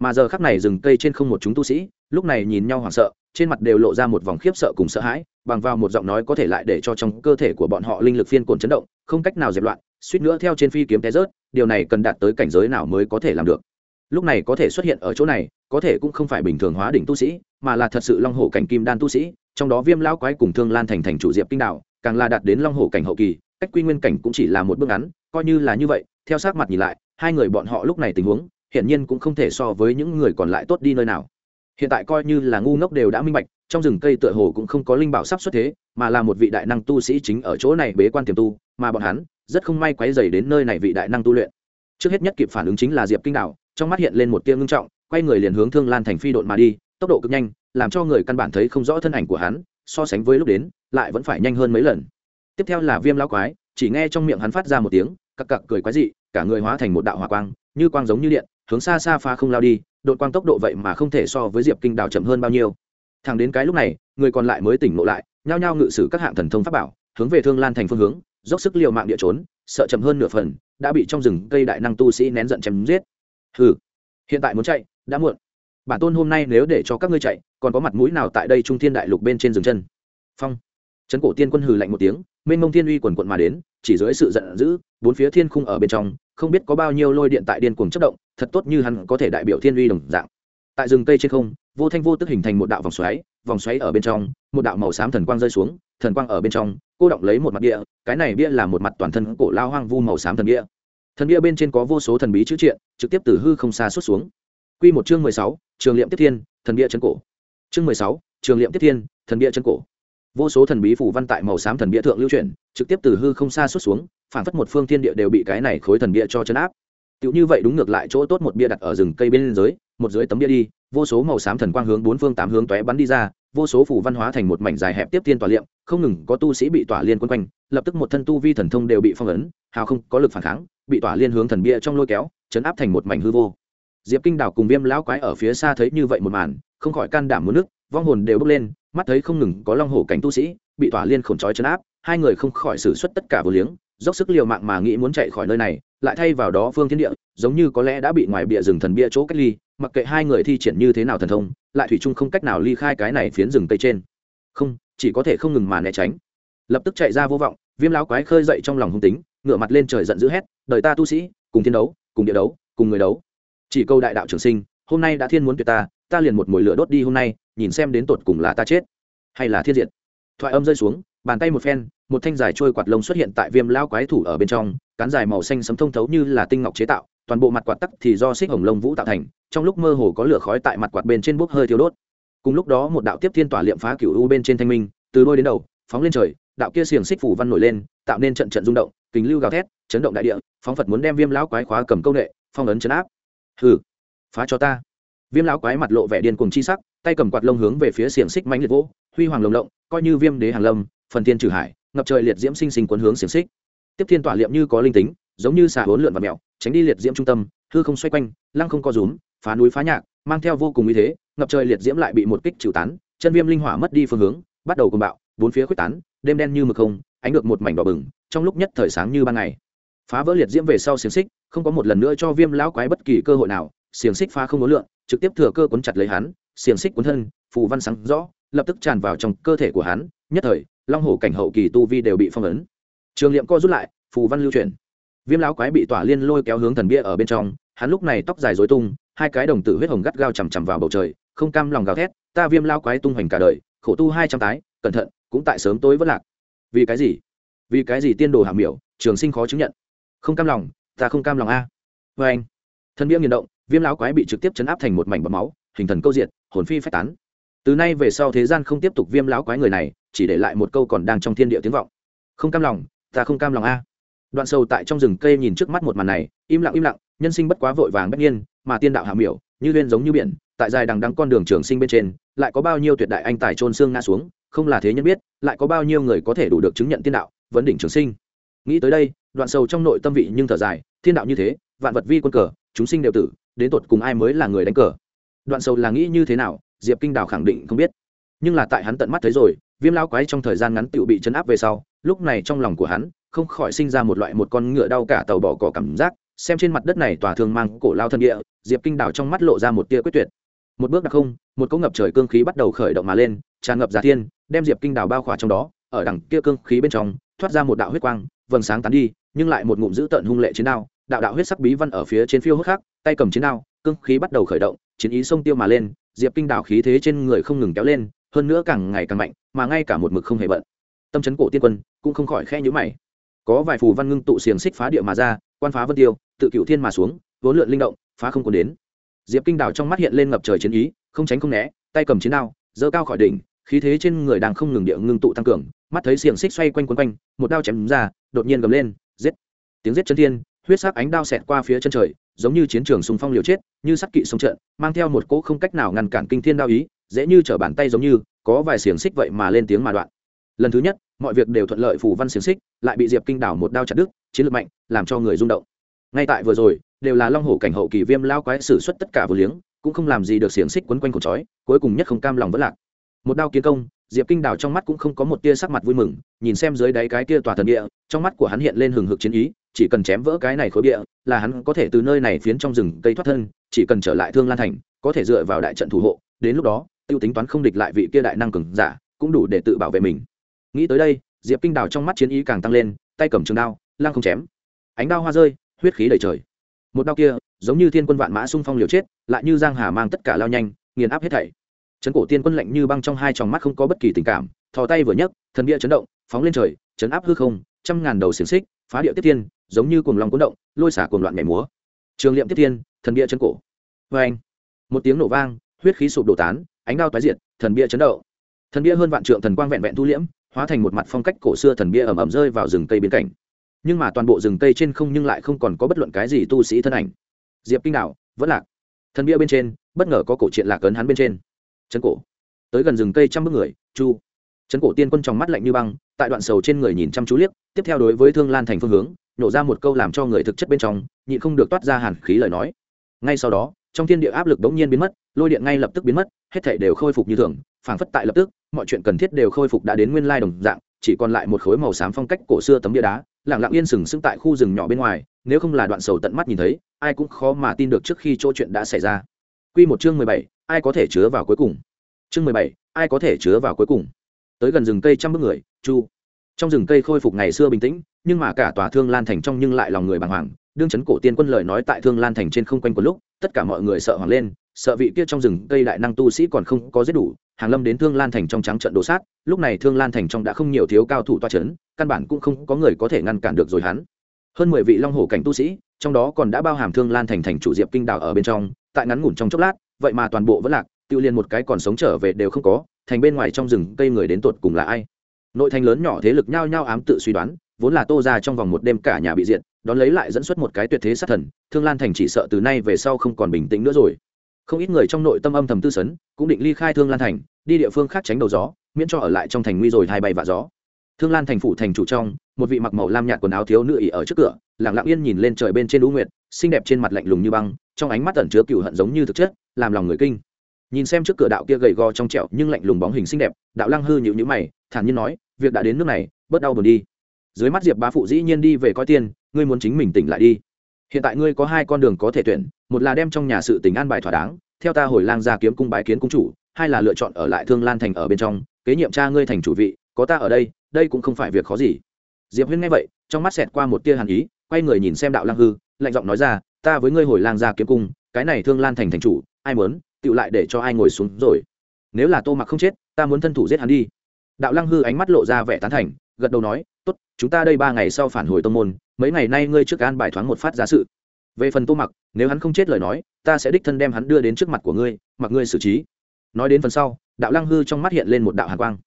mà giờ khắc này rừng cây trên không một chúng tu sĩ, lúc này nhìn nhau hoảng sợ, trên mặt đều lộ ra một vòng khiếp sợ cùng sợ hãi, bằng vào một giọng nói có thể lại để cho trong cơ thể của bọn họ linh lực phiên cồn chấn động, không cách nào dẹp loạn, suýt nữa theo trên phi kiếm té rớt, điều này cần đạt tới cảnh giới nào mới có thể làm được. Lúc này có thể xuất hiện ở chỗ này, có thể cũng không phải bình thường hóa đỉnh tu sĩ, mà là thật sự long hổ cảnh kim đan tu sĩ, trong đó viêm lão quái cùng thương lan thành thành chủ diệp kinh đạo, càng là đạt đến long hổ cảnh hậu kỳ, cách quy nguyên cảnh cũng chỉ là một bước ngắn, coi như là như vậy, theo sát mặt nhìn lại, hai người bọn họ lúc này tình huống hiển nhiên cũng không thể so với những người còn lại tốt đi nơi nào. Hiện tại coi như là ngu ngốc đều đã minh bạch, trong rừng cây tựa hồ cũng không có linh bảo sắp xuất thế, mà là một vị đại năng tu sĩ chính ở chỗ này bế quan tiềm tu, mà bọn hắn rất không may quấy dày đến nơi này vị đại năng tu luyện. Trước hết nhất kịp phản ứng chính là diệp kinh đạo, trong mắt hiện lên một tia ngưng trọng, quay người liền hướng thương lan thành phi độn mà đi, tốc độ cực nhanh, làm cho người căn bản thấy không rõ thân ảnh của hắn, so sánh với lúc đến, lại vẫn phải nhanh hơn mấy lần. Tiếp theo là viêm lao quái, chỉ nghe trong miệng hắn phát ra một tiếng, cặc cặc cười quái dị, cả người hóa thành một đạo hỏa quang, như quang giống như điện hướng xa xa pha không lao đi đội quang tốc độ vậy mà không thể so với diệp kinh đào chậm hơn bao nhiêu. Thẳng đến cái lúc này, người còn lại mới tỉnh ngộ lại, nhao nhao ngự sử các hạng thần thông pháp bảo, hướng về thương lan thành phương hướng, dốc sức liều mạng địa trốn, sợ chậm hơn nửa phần, đã bị trong rừng cây đại năng tu sĩ nén giận chém giết. Hừ, hiện tại muốn chạy, đã muộn. Bản tôn hôm nay nếu để cho các ngươi chạy, còn có mặt mũi nào tại đây trung thiên đại lục bên trên rừng chân? Phong. Trấn cổ tiên quân hừ lạnh một tiếng, mênh mông thiên uy quần quận mà đến, chỉ dưới sự giận dữ, bốn phía thiên khung ở bên trong không biết có bao nhiêu lôi điện tại điên cuồng chất động, thật tốt như hắn có thể đại biểu thiên uy đồng dạng. Tại rừng cây trên không, vô thanh vô tức hình thành một đạo vòng xoáy vòng xoáy ở bên trong, một đạo màu xám thần quang rơi xuống, thần quang ở bên trong, cô động lấy một mặt bia cái này bia là một mặt toàn thân cổ lao hoang vu màu xám thần bia. Thần bia bên trên có vô số thần bí chữ triện, trực tiếp từ hư không xa xuất xuống. Q một chương mười sáu, trường liệm tiếp thiên, thần bia chân cổ. Chương mười sáu, trường liệm tiếp thiên, thần bia chân cổ. Vô số thần bí phủ văn tại màu xám thần bia thượng lưu chuyển, trực tiếp từ hư không xa xuất xuống phản phất một phương thiên địa đều bị cái này khối thần bia cho chấn áp. Tựu như vậy đúng ngược lại chỗ tốt một bia đặt ở rừng cây bên dưới, một dưới tấm bia đi, vô số màu xám thần quang hướng bốn phương tám hướng tóe bắn đi ra, vô số phủ văn hóa thành một mảnh dài hẹp tiếp thiên tỏa liệm, không ngừng có tu sĩ bị tỏa liên quân quanh, lập tức một thân tu vi thần thông đều bị phong ấn, hào không có lực phản kháng, bị tỏa liên hướng thần bia trong lôi kéo, chấn áp thành một mảnh hư vô. Diệp kinh đảo cùng viêm lão quái ở phía xa thấy như vậy một màn, không khỏi can đảm muốn nước, vong hồn đều bốc lên, mắt thấy không ngừng có long hổ cảnh tu sĩ bị tỏa liên khổn trói chấn áp, hai người không khỏi xử suất tất cả vô liếng dốc sức liều mạng mà nghĩ muốn chạy khỏi nơi này, lại thay vào đó phương thiên địa, giống như có lẽ đã bị ngoài bịa rừng thần bia chỗ cách ly, mặc kệ hai người thi triển như thế nào thần thông, lại thủy chung không cách nào ly khai cái này phiến rừng tây trên. Không, chỉ có thể không ngừng mà né tránh. Lập tức chạy ra vô vọng, viêm lão quái khơi dậy trong lòng hung tính, ngửa mặt lên trời giận dữ hét, đời ta tu sĩ, cùng thiên đấu, cùng địa đấu, cùng người đấu. Chỉ câu đại đạo trường sinh, hôm nay đã thiên muốn tuyệt ta ta liền một mồi lửa đốt đi hôm nay, nhìn xem đến tột cùng là ta chết hay là thiên diệt. Thoại âm rơi xuống bàn tay một phen, một thanh dài trôi quạt lông xuất hiện tại viêm lao quái thủ ở bên trong, cán dài màu xanh sấm thông thấu như là tinh ngọc chế tạo, toàn bộ mặt quạt tắc thì do xích hồng lông vũ tạo thành, trong lúc mơ hồ có lửa khói tại mặt quạt bên trên bốc hơi thiếu đốt. Cùng lúc đó một đạo tiếp thiên tỏa liệm phá cửu u bên trên thanh minh, từ đôi đến đầu, phóng lên trời, đạo kia xiềng xích phủ văn nổi lên, tạo nên trận trận rung động kính lưu gào thét, chấn động đại địa, phóng phật muốn đem viêm lão quái khóa cầm công nghệ phong ấn chấn áp. Hừ, phá cho ta. Viêm lão quái mặt lộ vẻ điên cuồng chi sắc, tay cầm quạt lông hướng về phía xiềng xích mãnh liệt vỗ, huy hoàng lồng lộng, coi như viêm đế hàng lâm phần thiên trừ hải, ngập trời liệt diễm sinh sinh cuốn hướng xiềng xích. Tiếp thiên tỏa liệm như có linh tính, giống như xà hốn lượn và mèo, tránh đi liệt diễm trung tâm, hư không xoay quanh, lăng không co rúm, phá núi phá nhạc, mang theo vô cùng uy thế, ngập trời liệt diễm lại bị một kích trừ tán, chân viêm linh hỏa mất đi phương hướng, bắt đầu cùng bạo, bốn phía quyết tán, đêm đen như mực không, ánh được một mảnh đỏ bừng, trong lúc nhất thời sáng như ban ngày. Phá vỡ liệt diễm về sau xiềng xích, không có một lần nữa cho viêm lão quái bất kỳ cơ hội nào, xiềng xích phá không có lượng, trực tiếp thừa cơ cuốn chặt lấy hắn, xiềng xích cuốn thân, phù văn sáng rõ, lập tức tràn vào trong cơ thể của hắn, nhất thời long hổ cảnh hậu kỳ tu vi đều bị phong ấn. Trường liệm co rút lại, phù văn lưu chuyển. Viêm lão quái bị tỏa liên lôi kéo hướng thần bia ở bên trong, hắn lúc này tóc dài dối tung, hai cái đồng tử huyết hồng gắt gao chằm chằm vào bầu trời, không cam lòng gào thét, ta viêm lao quái tung hoành cả đời, khổ tu hai trăm tái, cẩn thận, cũng tại sớm tối vất lạc. Vì cái gì? Vì cái gì tiên đồ hàm miểu, trường sinh khó chứng nhận. Không cam lòng, ta không cam lòng a. Vê anh. Thân bia nghiền động, viêm lão quái bị trực tiếp chấn áp thành một mảnh bọc máu, hình thần câu diện hồn phi phách tán. Từ nay về sau thế gian không tiếp tục viêm lão quái người này chỉ để lại một câu còn đang trong thiên địa tiếng vọng. Không cam lòng, ta không cam lòng a. Đoạn sâu tại trong rừng cây nhìn trước mắt một màn này, im lặng im lặng, nhân sinh bất quá vội vàng bất nhiên mà tiên đạo hạ miểu, như liên giống như biển, tại dài đằng đắng con đường trường sinh bên trên, lại có bao nhiêu tuyệt đại anh tài trôn xương ngã xuống, không là thế nhân biết, lại có bao nhiêu người có thể đủ được chứng nhận tiên đạo, vấn đỉnh trường sinh. Nghĩ tới đây, đoạn sâu trong nội tâm vị nhưng thở dài, thiên đạo như thế, vạn vật vi quân cờ, chúng sinh đều tử, đến tột cùng ai mới là người đánh cờ? Đoạn sâu là nghĩ như thế nào, diệp kinh đào khẳng định không biết. Nhưng là tại hắn tận mắt thấy rồi viêm lao quái trong thời gian ngắn tựu bị chấn áp về sau, lúc này trong lòng của hắn không khỏi sinh ra một loại một con ngựa đau cả tàu bỏ cỏ cảm giác, xem trên mặt đất này tòa thường mang cổ lao thân địa, diệp kinh đảo trong mắt lộ ra một tia quyết tuyệt. Một bước đặc không, một cỗ ngập trời cương khí bắt đầu khởi động mà lên, tràn ngập giả thiên, đem diệp kinh đảo bao khỏa trong đó, ở đằng kia cương khí bên trong, thoát ra một đạo huyết quang, vầng sáng tán đi, nhưng lại một ngụm dữ tợn hung lệ chiến đao, đạo đạo huyết sắc bí văn ở phía trên phiêu hốt khác, tay cầm chiến đao, cương khí bắt đầu khởi động, chiến ý sông tiêu mà lên, diệp kinh đảo khí thế trên người không ngừng kéo lên hơn nữa càng ngày càng mạnh, mà ngay cả một mực không hề bận. Tâm chấn cổ tiên quân cũng không khỏi khe nhữ mày. Có vài phù văn ngưng tụ xiềng xích phá địa mà ra, quan phá vân tiêu, tự cựu thiên mà xuống, vốn lượn linh động, phá không còn đến. Diệp kinh đào trong mắt hiện lên ngập trời chiến ý, không tránh không né, tay cầm chiến đao dơ cao khỏi đỉnh, khí thế trên người đang không ngừng địa ngưng tụ tăng cường, mắt thấy xiềng xích xoay quanh quấn quanh, một đao chém ra, đột nhiên gầm lên, giết. Tiếng giết chân thiên, huyết sắc ánh đao xẹt qua phía chân trời, giống như chiến trường sùng phong liều chết, như sắt kỵ sông trận mang theo một cỗ không cách nào ngăn cản kinh thiên đao ý dễ như trở bàn tay giống như, có vài xiềng xích vậy mà lên tiếng mà đoạn. Lần thứ nhất, mọi việc đều thuận lợi phủ văn xiềng xích, lại bị diệp kinh đảo một đao chặt đứt, chiến lược mạnh, làm cho người rung động. Ngay tại vừa rồi, đều là long hổ cảnh hậu kỳ viêm lao quái xử suất tất cả vừa liếng, cũng không làm gì được xiềng xích quấn quanh cổ chói, cuối cùng nhất không cam lòng vẫn lạc. Một đao kiến công, diệp kinh đảo trong mắt cũng không có một tia sắc mặt vui mừng, nhìn xem dưới đáy cái tia tòa thần địa, trong mắt của hắn hiện lên hừng hực chiến ý, chỉ cần chém vỡ cái này khối địa, là hắn có thể từ nơi này phiến trong rừng cây thoát thân, chỉ cần trở lại thương lan thành, có thể dựa vào đại trận thủ hộ, đến lúc đó tiêu tính toán không địch lại vị kia đại năng cường giả, cũng đủ để tự bảo vệ mình. Nghĩ tới đây, diệp kinh đào trong mắt chiến ý càng tăng lên, tay cầm trường đao lang không chém. Ánh đao hoa rơi, huyết khí đầy trời. Một đao kia, giống như thiên quân vạn mã xung phong liều chết, lại như giang hà mang tất cả lao nhanh, nghiền áp hết thảy. Chấn cổ tiên quân lạnh như băng trong hai tròng mắt không có bất kỳ tình cảm, thò tay vừa nhấc, thần địa chấn động, phóng lên trời, chấn áp hư không, trăm ngàn đầu xiềng xích, phá địa tiếp tiên giống như cuồng long cuốn động, lôi xả cuồng loạn nhảy múa. Trường liệm tiếp thiên, thần địa chấn cổ. Vê anh một tiếng nổ vang, huyết khí sụp đổ tán ánh đao tái diệt, thần bia chấn động. Thần bia hơn vạn trượng thần quang vẹn vẹn thu liễm, hóa thành một mặt phong cách cổ xưa thần bia ẩm ẩm rơi vào rừng cây bên cạnh. Nhưng mà toàn bộ rừng cây trên không nhưng lại không còn có bất luận cái gì tu sĩ thân ảnh. Diệp kinh đạo, vẫn lạc. Thần bia bên trên, bất ngờ có cổ truyện lạc ấn hắn bên trên. Chấn cổ. Tới gần rừng cây trăm bước người, chu. Chấn cổ tiên quân trong mắt lạnh như băng, tại đoạn sầu trên người nhìn chăm chú liếc, tiếp theo đối với thương lan thành phương hướng, nổ ra một câu làm cho người thực chất bên trong, nhịn không được toát ra hàn khí lời nói. Ngay sau đó trong thiên địa áp lực bỗng nhiên biến mất lôi điện ngay lập tức biến mất hết thảy đều khôi phục như thường phảng phất tại lập tức mọi chuyện cần thiết đều khôi phục đã đến nguyên lai đồng dạng chỉ còn lại một khối màu xám phong cách cổ xưa tấm bia đá lẳng lặng yên sừng sững tại khu rừng nhỏ bên ngoài nếu không là đoạn sầu tận mắt nhìn thấy ai cũng khó mà tin được trước khi chỗ chuyện đã xảy ra. Quy một chương mười bảy, ai có thể chứa vào cuối cùng? Chương mười bảy, ai có thể chứa vào cuối cùng? Tới gần rừng cây trăm bước người chu. Trong rừng cây khôi phục ngày xưa bình tĩnh nhưng mà cả tòa thương lan thành trong nhưng lại lòng người bàng hoàng đương chấn cổ tiên quân lời nói tại thương lan thành trên không quanh của lúc tất cả mọi người sợ hoảng lên, sợ vị kia trong rừng cây đại năng tu sĩ còn không có giết đủ, hàng lâm đến thương lan thành trong trắng trận đổ sát, lúc này thương lan thành trong đã không nhiều thiếu cao thủ toa c h ấ n căn bản cũng không có người có thể ngăn cản được rồi hắn. Hơn mười vị long hổ cảnh tu sĩ, trong đó còn đã bao hàm thương lan thành thành chủ diệp kinh đảo ở bên trong, tại ngắn ngủn trong chốc lát, vậy mà toàn bộ vẫn lạc tự liền một cái còn sống trở về đều không có, thành bên ngoài trong rừng cây người đến tột cùng là ai? Nội thành lớn nhỏ thế lực nhao nhao ám tự suy đoán, vốn là tô ra trong vòng một đêm cả nhà bị diệt đón lấy lại dẫn xuất một cái tuyệt thế sát thần, thương lan thành chỉ sợ từ nay về sau không còn bình tĩnh nữa rồi. Không ít người trong nội tâm âm thầm tư sấn, cũng định ly khai thương lan thành, đi địa phương khác tránh đầu gió, miễn cho ở lại trong thành nguy rồi hai bay vạ gió. Thương lan thành phủ thành chủ trong, một vị mặc màu lam nhạt quần áo thiếu nữ ỉ ở trước cửa, lặng lặng yên nhìn lên trời bên trên đũ nguyệt, xinh đẹp trên mặt lạnh lùng như băng, trong ánh mắt tẩn chứa cựu hận giống như thực chất, làm lòng người kinh. Nhìn xem trước cửa đạo kia gầy gò trong trẹo nhưng lạnh lùng bóng hình xinh đẹp, đạo lăng hư nhịu nhữ mày, thản nhiên nói, việc đã đến nước này, bớt đau buồn đi. Dưới mắt diệp bá phụ dĩ nhiên đi về coi tiên ngươi muốn chính mình tỉnh lại đi. Hiện tại ngươi có hai con đường có thể tuyển, một là đem trong nhà sự tình an bài thỏa đáng, theo ta hồi lang ra kiếm cung bái kiến cung chủ, hai là lựa chọn ở lại thương lan thành ở bên trong, kế nhiệm cha ngươi thành chủ vị, có ta ở đây đây cũng không phải việc khó gì. Diệp huyên nghe vậy, trong mắt xẹt qua một tia hàn ý, quay người nhìn xem đạo lang hư, lạnh giọng nói ra, ta với ngươi hồi lang ra kiếm cung, cái này thương lan thành thành chủ, ai muốn, tựu lại để cho ai ngồi xuống rồi. Nếu là tô mặc không chết, ta muốn thân thủ giết hắn đi. Đạo lăng hư ánh mắt lộ ra vẻ tán thành gật đầu nói, tốt, chúng ta đây ba ngày sau phản hồi tông môn, mấy ngày nay ngươi trước an bài thoáng một phát giá sự. Về phần tô mặc, nếu hắn không chết lời nói, ta sẽ đích thân đem hắn đưa đến trước mặt của ngươi, mặc ngươi xử trí. Nói đến phần sau, đạo lăng hư trong mắt hiện lên một đạo hàn quang.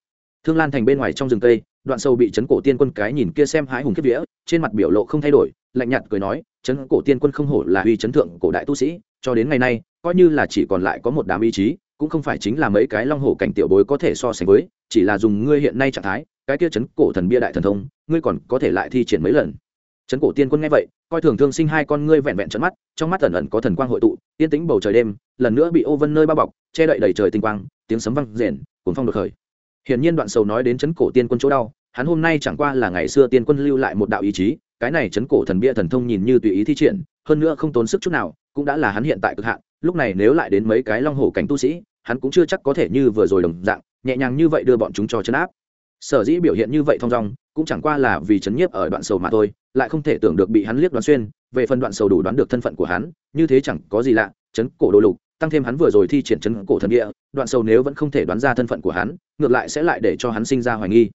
Thương lan thành bên ngoài trong rừng cây, đoạn sâu bị chấn cổ tiên quân cái nhìn kia xem hái hùng kiếp vía, trên mặt biểu lộ không thay đổi, lạnh nhạt cười nói, chấn cổ tiên quân không hổ là uy chấn thượng cổ đại tu sĩ, cho đến ngày nay, coi như là chỉ còn lại có một đám ý chí, cũng không phải chính là mấy cái long hổ cảnh tiểu bối có thể so sánh với, chỉ là dùng ngươi hiện nay trạng thái cái kia chấn cổ thần bia đại thần thông, ngươi còn có thể lại thi triển mấy lần. Chấn cổ tiên quân nghe vậy, coi thường thương sinh hai con ngươi vẹn vẹn trận mắt, trong mắt ẩn ẩn có thần quang hội tụ, yên tĩnh bầu trời đêm, lần nữa bị ô vân nơi bao bọc, che đậy đầy trời tinh quang, tiếng sấm vang rền, cuốn phong đột khởi. Hiển nhiên đoạn sầu nói đến chấn cổ tiên quân chỗ đau, hắn hôm nay chẳng qua là ngày xưa tiên quân lưu lại một đạo ý chí, cái này chấn cổ thần bia thần thông nhìn như tùy ý thi triển, hơn nữa không tốn sức chút nào, cũng đã là hắn hiện tại cực hạn, lúc này nếu lại đến mấy cái long hổ cảnh tu sĩ, hắn cũng chưa chắc có thể như vừa rồi đồng dạng, nhẹ nhàng như vậy đưa bọn chúng cho chấn áp sở dĩ biểu hiện như vậy thong dong, cũng chẳng qua là vì chấn nhiếp ở đoạn sầu mà thôi, lại không thể tưởng được bị hắn liếc đoán xuyên, về phần đoạn sầu đủ đoán được thân phận của hắn, như thế chẳng có gì lạ, chấn cổ đồ lục, tăng thêm hắn vừa rồi thi triển chấn cổ thần địa, đoạn sầu nếu vẫn không thể đoán ra thân phận của hắn, ngược lại sẽ lại để cho hắn sinh ra hoài nghi.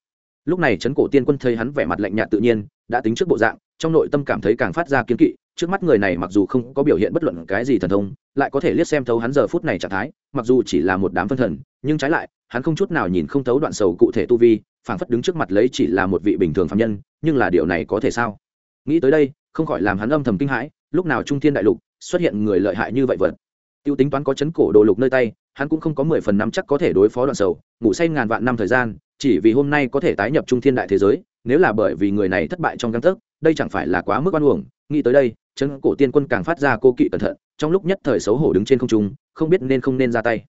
Lúc này chấn cổ tiên quân thấy hắn vẻ mặt lạnh nhạt tự nhiên, đã tính trước bộ dạng, trong nội tâm cảm thấy càng phát ra kiến kỵ, trước mắt người này mặc dù không có biểu hiện bất luận cái gì thần thông, lại có thể liếc xem thấu hắn giờ phút này trạng thái, mặc dù chỉ là một đám phân thần, nhưng trái lại, hắn không chút nào nhìn không thấu đoạn sầu cụ thể tu vi phảng phất đứng trước mặt lấy chỉ là một vị bình thường phạm nhân, nhưng là điều này có thể sao? Nghĩ tới đây, không khỏi làm hắn âm thầm kinh hãi, lúc nào trung thiên đại lục xuất hiện người lợi hại như vậy vật tiêu tính toán có chấn cổ đồ lục nơi tay, hắn cũng không có mười phần năm chắc có thể đối phó đoạn sầu, ngủ say ngàn vạn năm thời gian, chỉ vì hôm nay có thể tái nhập trung thiên đại thế giới, nếu là bởi vì người này thất bại trong găng tấc, đây chẳng phải là quá mức oan uổng. Nghĩ tới đây, chấn cổ tiên quân càng phát ra cô kỵ cẩn thận, trong lúc nhất thời xấu hổ đứng trên không trung, không biết nên không nên ra tay.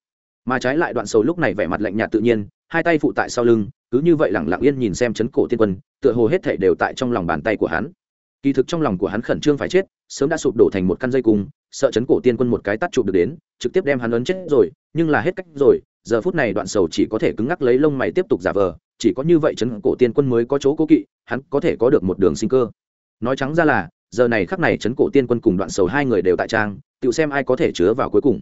Mà trái lại đoạn sầu lúc này vẻ mặt lạnh nhạt tự nhiên, hai tay phụ tại sau lưng cứ như vậy lẳng lặng yên nhìn xem chấn cổ tiên quân, tựa hồ hết thể đều tại trong lòng bàn tay của hắn. Kỳ thực trong lòng của hắn khẩn trương phải chết, sớm đã sụp đổ thành một căn dây cung, sợ chấn cổ tiên quân một cái tắt chụp được đến, trực tiếp đem hắn ấn chết rồi, nhưng là hết cách rồi, giờ phút này đoạn sầu chỉ có thể cứng ngắc lấy lông mày tiếp tục giả vờ, chỉ có như vậy chấn cổ tiên quân mới có chỗ cố kỵ, hắn có thể có được một đường sinh cơ. Nói trắng ra là, giờ này khắc này chấn cổ tiên quân cùng đoạn sầu hai người đều tại trang, tự xem ai có thể chứa vào cuối cùng.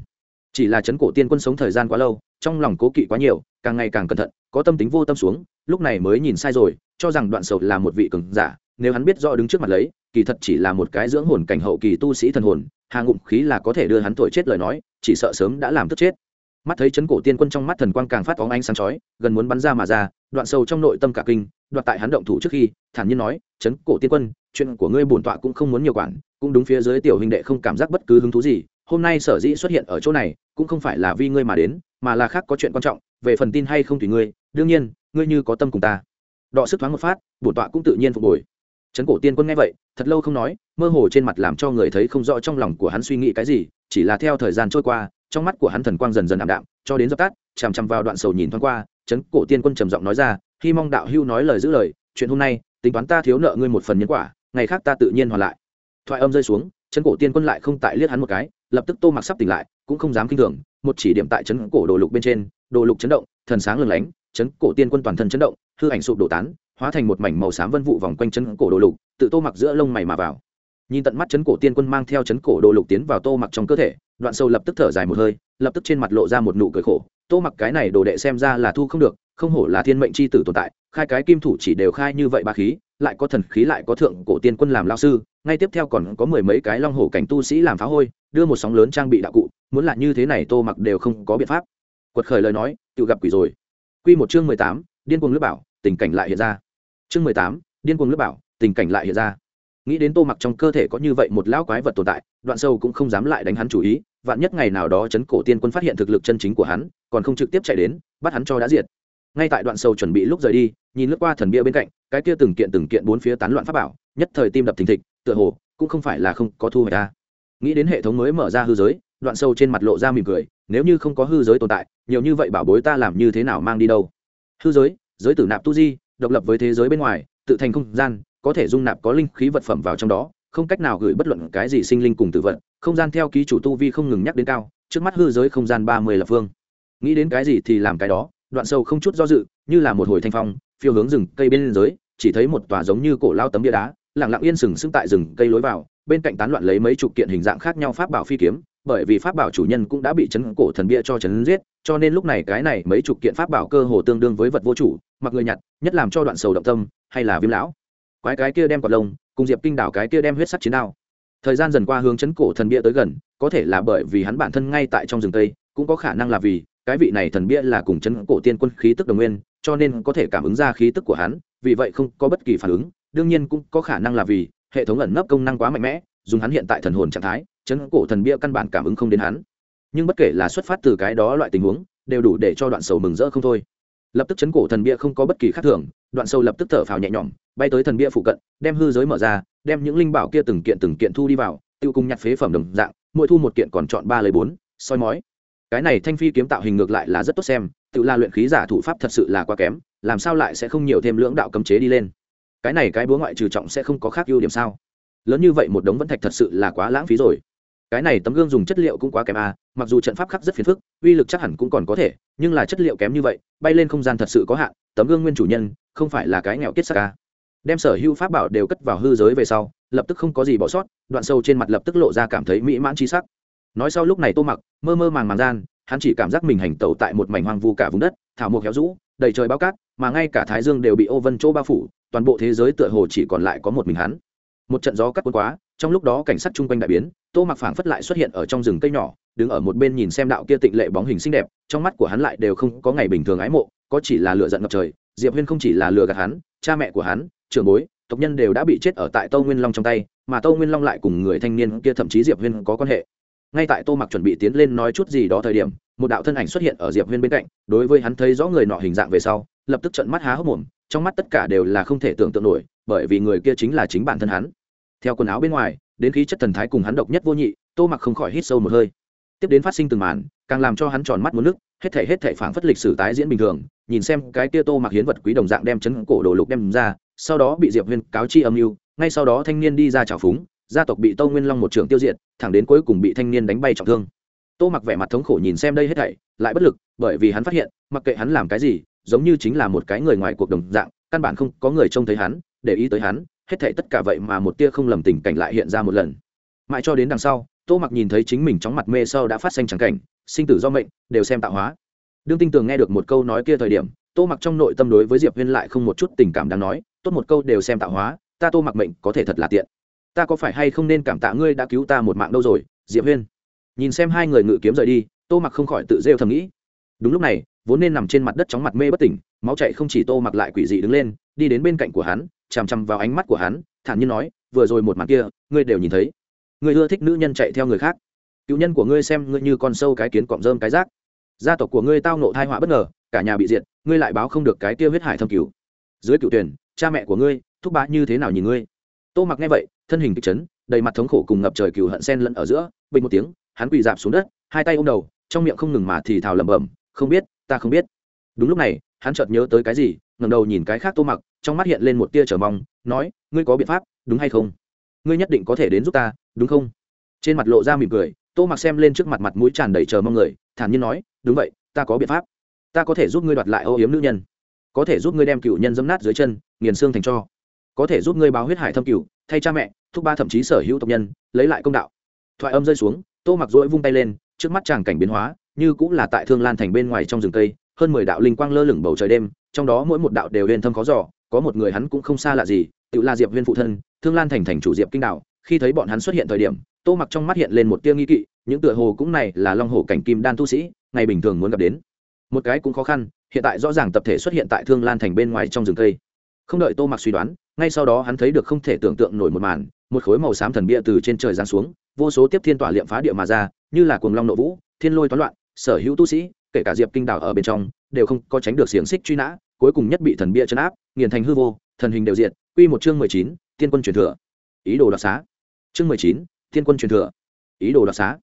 Chỉ là chấn cổ tiên quân sống thời gian quá lâu trong lòng cố kỵ quá nhiều, càng ngày càng cẩn thận, có tâm tính vô tâm xuống, lúc này mới nhìn sai rồi, cho rằng đoạn sầu là một vị cường giả, nếu hắn biết rõ đứng trước mặt lấy, kỳ thật chỉ là một cái dưỡng hồn cảnh hậu kỳ tu sĩ thần hồn, hà ngụm khí là có thể đưa hắn thổi chết lời nói, chỉ sợ sớm đã làm tức chết. Mắt thấy chấn cổ tiên quân trong mắt thần quang càng phát phóng ánh sáng chói, gần muốn bắn ra mà ra, đoạn sâu trong nội tâm cả kinh, đoạt tại hắn động thủ trước khi, thản nhiên nói, chấn cổ tiên quân, chuyện của ngươi bổn tọa cũng không muốn nhiều quản, cũng đúng phía dưới tiểu huynh đệ không cảm giác bất cứ hứng thú gì hôm nay sở dĩ xuất hiện ở chỗ này, cũng không phải là vì ngươi mà đến, mà là khác có chuyện quan trọng, về phần tin hay không tùy ngươi, đương nhiên, ngươi như có tâm cùng ta. Đọ sức thoáng một phát, bổn tọa cũng tự nhiên phục hồi. Trấn cổ tiên quân nghe vậy, thật lâu không nói, mơ hồ trên mặt làm cho người thấy không rõ trong lòng của hắn suy nghĩ cái gì, chỉ là theo thời gian trôi qua, trong mắt của hắn thần quang dần dần ảm đạm, cho đến dập tắt, chằm chằm vào đoạn sầu nhìn thoáng qua, trấn cổ tiên quân trầm giọng nói ra, hy mong đạo hưu nói lời giữ lời, chuyện hôm nay, tính toán ta thiếu nợ ngươi một phần nhân quả, ngày khác ta tự nhiên hoàn lại. Thoại âm rơi xuống, trấn cổ tiên quân lại không tại liếc hắn một cái lập tức tô mặc sắp tỉnh lại, cũng không dám kinh thường, một chỉ điểm tại chấn cổ đồ lục bên trên, đồ lục chấn động, thần sáng lừng lánh, chấn cổ tiên quân toàn thân chấn động, hư ảnh sụp đổ tán, hóa thành một mảnh màu xám vân vụ vòng quanh chấn cổ đồ lục, tự tô mặc giữa lông mày mà vào. Nhìn tận mắt chấn cổ tiên quân mang theo chấn cổ đồ lục tiến vào tô mặc trong cơ thể, đoạn sâu lập tức thở dài một hơi, lập tức trên mặt lộ ra một nụ cười khổ, tô mặc cái này đồ đệ xem ra là thu không được, không hổ là thiên mệnh c h i tử tồn tại, khai cái kim thủ chỉ đều khai như vậy ba khí, lại có thần khí lại có thượng cổ tiên quân làm lao sư, ngay tiếp theo còn có mười mấy cái long hổ cảnh tu sĩ làm phá hôi đưa một sóng lớn trang bị đạo cụ, muốn là như thế này tô mặc đều không có biện pháp. Quật khởi lời nói tự gặp quỷ rồi. Quy một chương mười tám, điên cuồng lướt bảo, tình cảnh lại hiện ra. Chương mười tám, điên cuồng lướt bảo, tình cảnh lại hiện ra. Nghĩ đến tô mặc trong cơ thể có như vậy một lão quái vật tồn tại, đoạn sâu cũng không dám lại đánh hắn chủ ý, vạn nhất ngày nào đó chấn cổ tiên quân phát hiện thực lực chân chính của hắn, còn không trực tiếp chạy đến, bắt hắn cho đã diệt. Ngay tại đoạn sâu chuẩn bị lúc rời đi, nhìn lướt qua thần bia bên cạnh, cái kia từng kiện từng kiện bốn phía tán loạn pháp bảo, nhất thời tim đập thình thịch, tựa hồ cũng không phải là không có thu hồi ta nghĩ đến hệ thống mới mở ra hư giới, đoạn sâu trên mặt lộ ra mỉm cười, nếu như không có hư giới tồn tại, nhiều như vậy bảo bối ta làm như thế nào mang đi đâu? Hư giới giới tử nạp tu di, độc lập với thế giới bên ngoài, tự thành không gian, có thể dung nạp có linh khí vật phẩm vào trong đó, không cách nào gửi bất luận cái gì sinh linh cùng tử vận không gian theo ký chủ tu vi không ngừng nhắc đến cao, trước mắt hư giới không gian ba mươi lập phương. Nghĩ đến cái gì thì làm cái đó, đoạn sâu không chút do dự, như là một hồi thanh phong, phiêu hướng rừng cây bên giới chỉ thấy một tòa giống như cổ lao tấm bia đá lặng lặng yên sừng sững tại rừng cây lối vào, bên cạnh tán loạn lấy mấy chục kiện hình dạng khác nhau pháp bảo phi kiếm, bởi vì pháp bảo chủ nhân cũng đã bị chấn cổ thần bia cho chấn giết, cho nên lúc này cái này mấy chục kiện pháp bảo cơ hồ tương đương với vật vô chủ, mặc người nhặt, nhất làm cho đoạn sầu động tâm, hay là viêm lão. Quái cái kia đem cọt lông, cùng diệp kinh đảo cái kia đem huyết sắc chiến đao. Thời gian dần qua hướng chấn cổ thần bia tới gần, có thể là bởi vì hắn bản thân ngay tại trong rừng tây cũng có khả năng là vì, cái vị này thần bia là cùng chấn cổ tiên quân khí tức đồng nguyên, cho nên có thể cảm ứng ra khí tức của hắn, vì vậy không có bất kỳ phản ứng đương nhiên cũng có khả năng là vì hệ thống ẩn nấp công năng quá mạnh mẽ, dùng hắn hiện tại thần hồn trạng thái, chấn cổ thần bia căn bản cảm ứng không đến hắn. Nhưng bất kể là xuất phát từ cái đó loại tình huống, đều đủ để cho đoạn sầu mừng rỡ không thôi. Lập tức chấn cổ thần bia không có bất kỳ khác thường, đoạn sâu lập tức thở phào nhẹ nhõm, bay tới thần bia phụ cận, đem hư giới mở ra, đem những linh bảo kia từng kiện từng kiện thu đi vào, tiêu cùng nhặt phế phẩm đồng dạng, mỗi thu một kiện còn chọn ba lấy bốn, soi mói. Cái này thanh phi kiếm tạo hình ngược lại là rất tốt xem, tự la luyện khí giả thủ pháp thật sự là quá kém, làm sao lại sẽ không nhiều thêm lưỡng đạo cấm chế đi lên cái này cái búa ngoại trừ trọng sẽ không có khác ưu điểm sao? Lớn như vậy một đống vẫn thạch thật sự là quá lãng phí rồi. Cái này tấm gương dùng chất liệu cũng quá kém à mặc dù trận pháp khắc rất phiền phức, uy lực chắc hẳn cũng còn có thể, nhưng là chất liệu kém như vậy, bay lên không gian thật sự có hạn, tấm gương nguyên chủ nhân, không phải là cái nghèo kết sắc à. đem sở hữu pháp bảo đều cất vào hư giới về sau, lập tức không có gì bỏ sót, đoạn sâu trên mặt lập tức lộ ra cảm thấy mỹ mãn trí sắc. Nói sau lúc này tô mặc, mơ mơ màng màng gian, hắn chỉ cảm giác mình hành tẩu tại một mảnh hoang vu cả vùng đất, thảo mộc héo rũ, đầy trời bao cát mà ngay cả thái dương đều bị ô vân chỗ bao phủ, toàn bộ thế giới tựa hồ chỉ còn lại có một mình hắn. Một trận gió cắt cuốn quá, trong lúc đó cảnh sát chung quanh đại biến, tô mặc phảng phất lại xuất hiện ở trong rừng cây nhỏ, đứng ở một bên nhìn xem đạo kia tịnh lệ bóng hình xinh đẹp, trong mắt của hắn lại đều không có ngày bình thường ái mộ, có chỉ là lựa giận ngập trời, diệp huyên không chỉ là lừa gạt hắn, cha mẹ của hắn, trưởng bối, tộc nhân đều đã bị chết ở tại tâu nguyên long trong tay, mà tâu nguyên long lại cùng người thanh niên kia thậm chí diệp huyên có quan hệ ngay tại tô mặc chuẩn bị tiến lên nói chút gì đó thời điểm, một đạo thân ảnh xuất hiện ở diệp huyên bên cạnh, đối với hắn thấy rõ người nọ hình dạng về sau, lập tức trận mắt há hốc mồm, trong mắt tất cả đều là không thể tưởng tượng nổi, bởi vì người kia chính là chính bản thân hắn. Theo quần áo bên ngoài, đến khí chất thần thái cùng hắn độc nhất vô nhị, tô mặc không khỏi hít sâu một hơi. Tiếp đến phát sinh từng màn, càng làm cho hắn tròn mắt muốn nước, hết thể hết thể phảng phất lịch sử tái diễn bình thường, nhìn xem cái kia tô mặc hiến vật quý đồng dạng đem chấn cổ đồ lục đem ra, sau đó bị diệp huyên cáo chi âm mưu, ngay sau đó thanh niên đi ra trào phúng gia tộc bị tâu nguyên long một trường tiêu diệt, thẳng đến cuối cùng bị thanh niên đánh bay trọng thương. Tô mặc vẻ mặt thống khổ nhìn xem đây hết thảy, lại bất lực, bởi vì hắn phát hiện, mặc kệ hắn làm cái gì, giống như chính là một cái người ngoài cuộc đồng dạng, căn bản không có người trông thấy hắn, để ý tới hắn, hết thảy tất cả vậy mà một tia không lầm tình cảnh lại hiện ra một lần. Mãi cho đến đằng sau, tô mặc nhìn thấy chính mình trong mặt mê sâu đã phát sinh trắng cảnh, sinh tử do mệnh, đều xem tạo hóa. Đương tinh tường nghe được một câu nói kia thời điểm, tô mặc trong nội tâm đối với diệp huyên lại không một chút tình cảm đáng nói, tốt một câu đều xem tạo hóa, ta tô mặc mệnh có thể thật là tiện ta có phải hay không nên cảm tạ ngươi đã cứu ta một mạng đâu rồi, diệp huyên? Nhìn xem hai người ngự kiếm rời đi, tô mặc không khỏi tự rêu thầm nghĩ. Đúng lúc này, vốn nên nằm trên mặt đất chóng mặt mê bất tỉnh, máu chạy không chỉ tô mặc lại quỷ dị đứng lên, đi đến bên cạnh của hắn, chằm chằm vào ánh mắt của hắn, thản nhiên nói, vừa rồi một mặt kia, ngươi đều nhìn thấy. Ngươi ưa thích nữ nhân chạy theo người khác. Cựu nhân của ngươi xem ngươi như con sâu cái kiến cọm rơm cái rác. Gia tộc của ngươi tao nộ thai họa bất ngờ, cả nhà bị diệt, ngươi lại báo không được cái kia huyết hải thâm cứu dưới cựu tuyển, cha mẹ của ngươi, thúc bá như thế nào nhìn ngươi? Tô mặc nghe vậy thân hình kịch chấn, đầy mặt thống khổ cùng ngập trời cừu hận sen lẫn ở giữa, bình một tiếng, hắn quỳ dạp xuống đất, hai tay ôm đầu, trong miệng không ngừng mà thì thào lẩm bẩm, không biết, ta không biết. Đúng lúc này, hắn chợt nhớ tới cái gì, ngẩng đầu nhìn cái khác tô mặc, trong mắt hiện lên một tia trở mong, nói, ngươi có biện pháp, đúng hay không? Ngươi nhất định có thể đến giúp ta, đúng không? Trên mặt lộ ra mỉm cười, tô mặc xem lên trước mặt mặt mũi tràn đầy chờ mong người, thản nhiên nói, đúng vậy, ta có biện pháp. Ta có thể giúp ngươi đoạt lại âu yếm nữ nhân. Có thể giúp ngươi đem cựu nhân dẫm nát dưới chân, nghiền xương thành cho có thể giúp ngươi báo huyết hải thâm cựu thay cha mẹ thúc ba thậm chí sở hữu tộc nhân, lấy lại công đạo. Thoại âm rơi xuống, tô mặc dỗi vung tay lên, trước mắt tràng cảnh biến hóa, như cũng là tại thương lan thành bên ngoài trong rừng cây, hơn mười đạo linh quang lơ lửng bầu trời đêm, trong đó mỗi một đạo đều huyền thâm khó giỏ có một người hắn cũng không xa lạ gì, tự là diệp viên phụ thân, thương lan thành thành chủ diệp kinh đạo. Khi thấy bọn hắn xuất hiện thời điểm, tô mặc trong mắt hiện lên một tia nghi kỵ, những tựa hồ cũng này là long hồ cảnh kim đan tu sĩ, ngày bình thường muốn gặp đến. Một cái cũng khó khăn, hiện tại rõ ràng tập thể xuất hiện tại thương lan thành bên ngoài trong rừng cây. Không đợi tô mặc suy đoán, ngay sau đó hắn thấy được không thể tưởng tượng nổi một màn một khối màu xám thần bia từ trên trời giáng xuống, vô số tiếp thiên tỏa liệm phá địa mà ra, như là cuồng long nộ vũ, thiên lôi toán loạn, sở hữu tu sĩ, kể cả diệp kinh đảo ở bên trong, đều không có tránh được xiềng xích truy nã, cuối cùng nhất bị thần bia chấn áp, nghiền thành hư vô, thần hình đều diện quy một chương mười chín, thiên quân truyền thừa. Ý đồ đoạt xá. Chương mười chín, thiên quân truyền thừa. Ý đồ đoạt xá.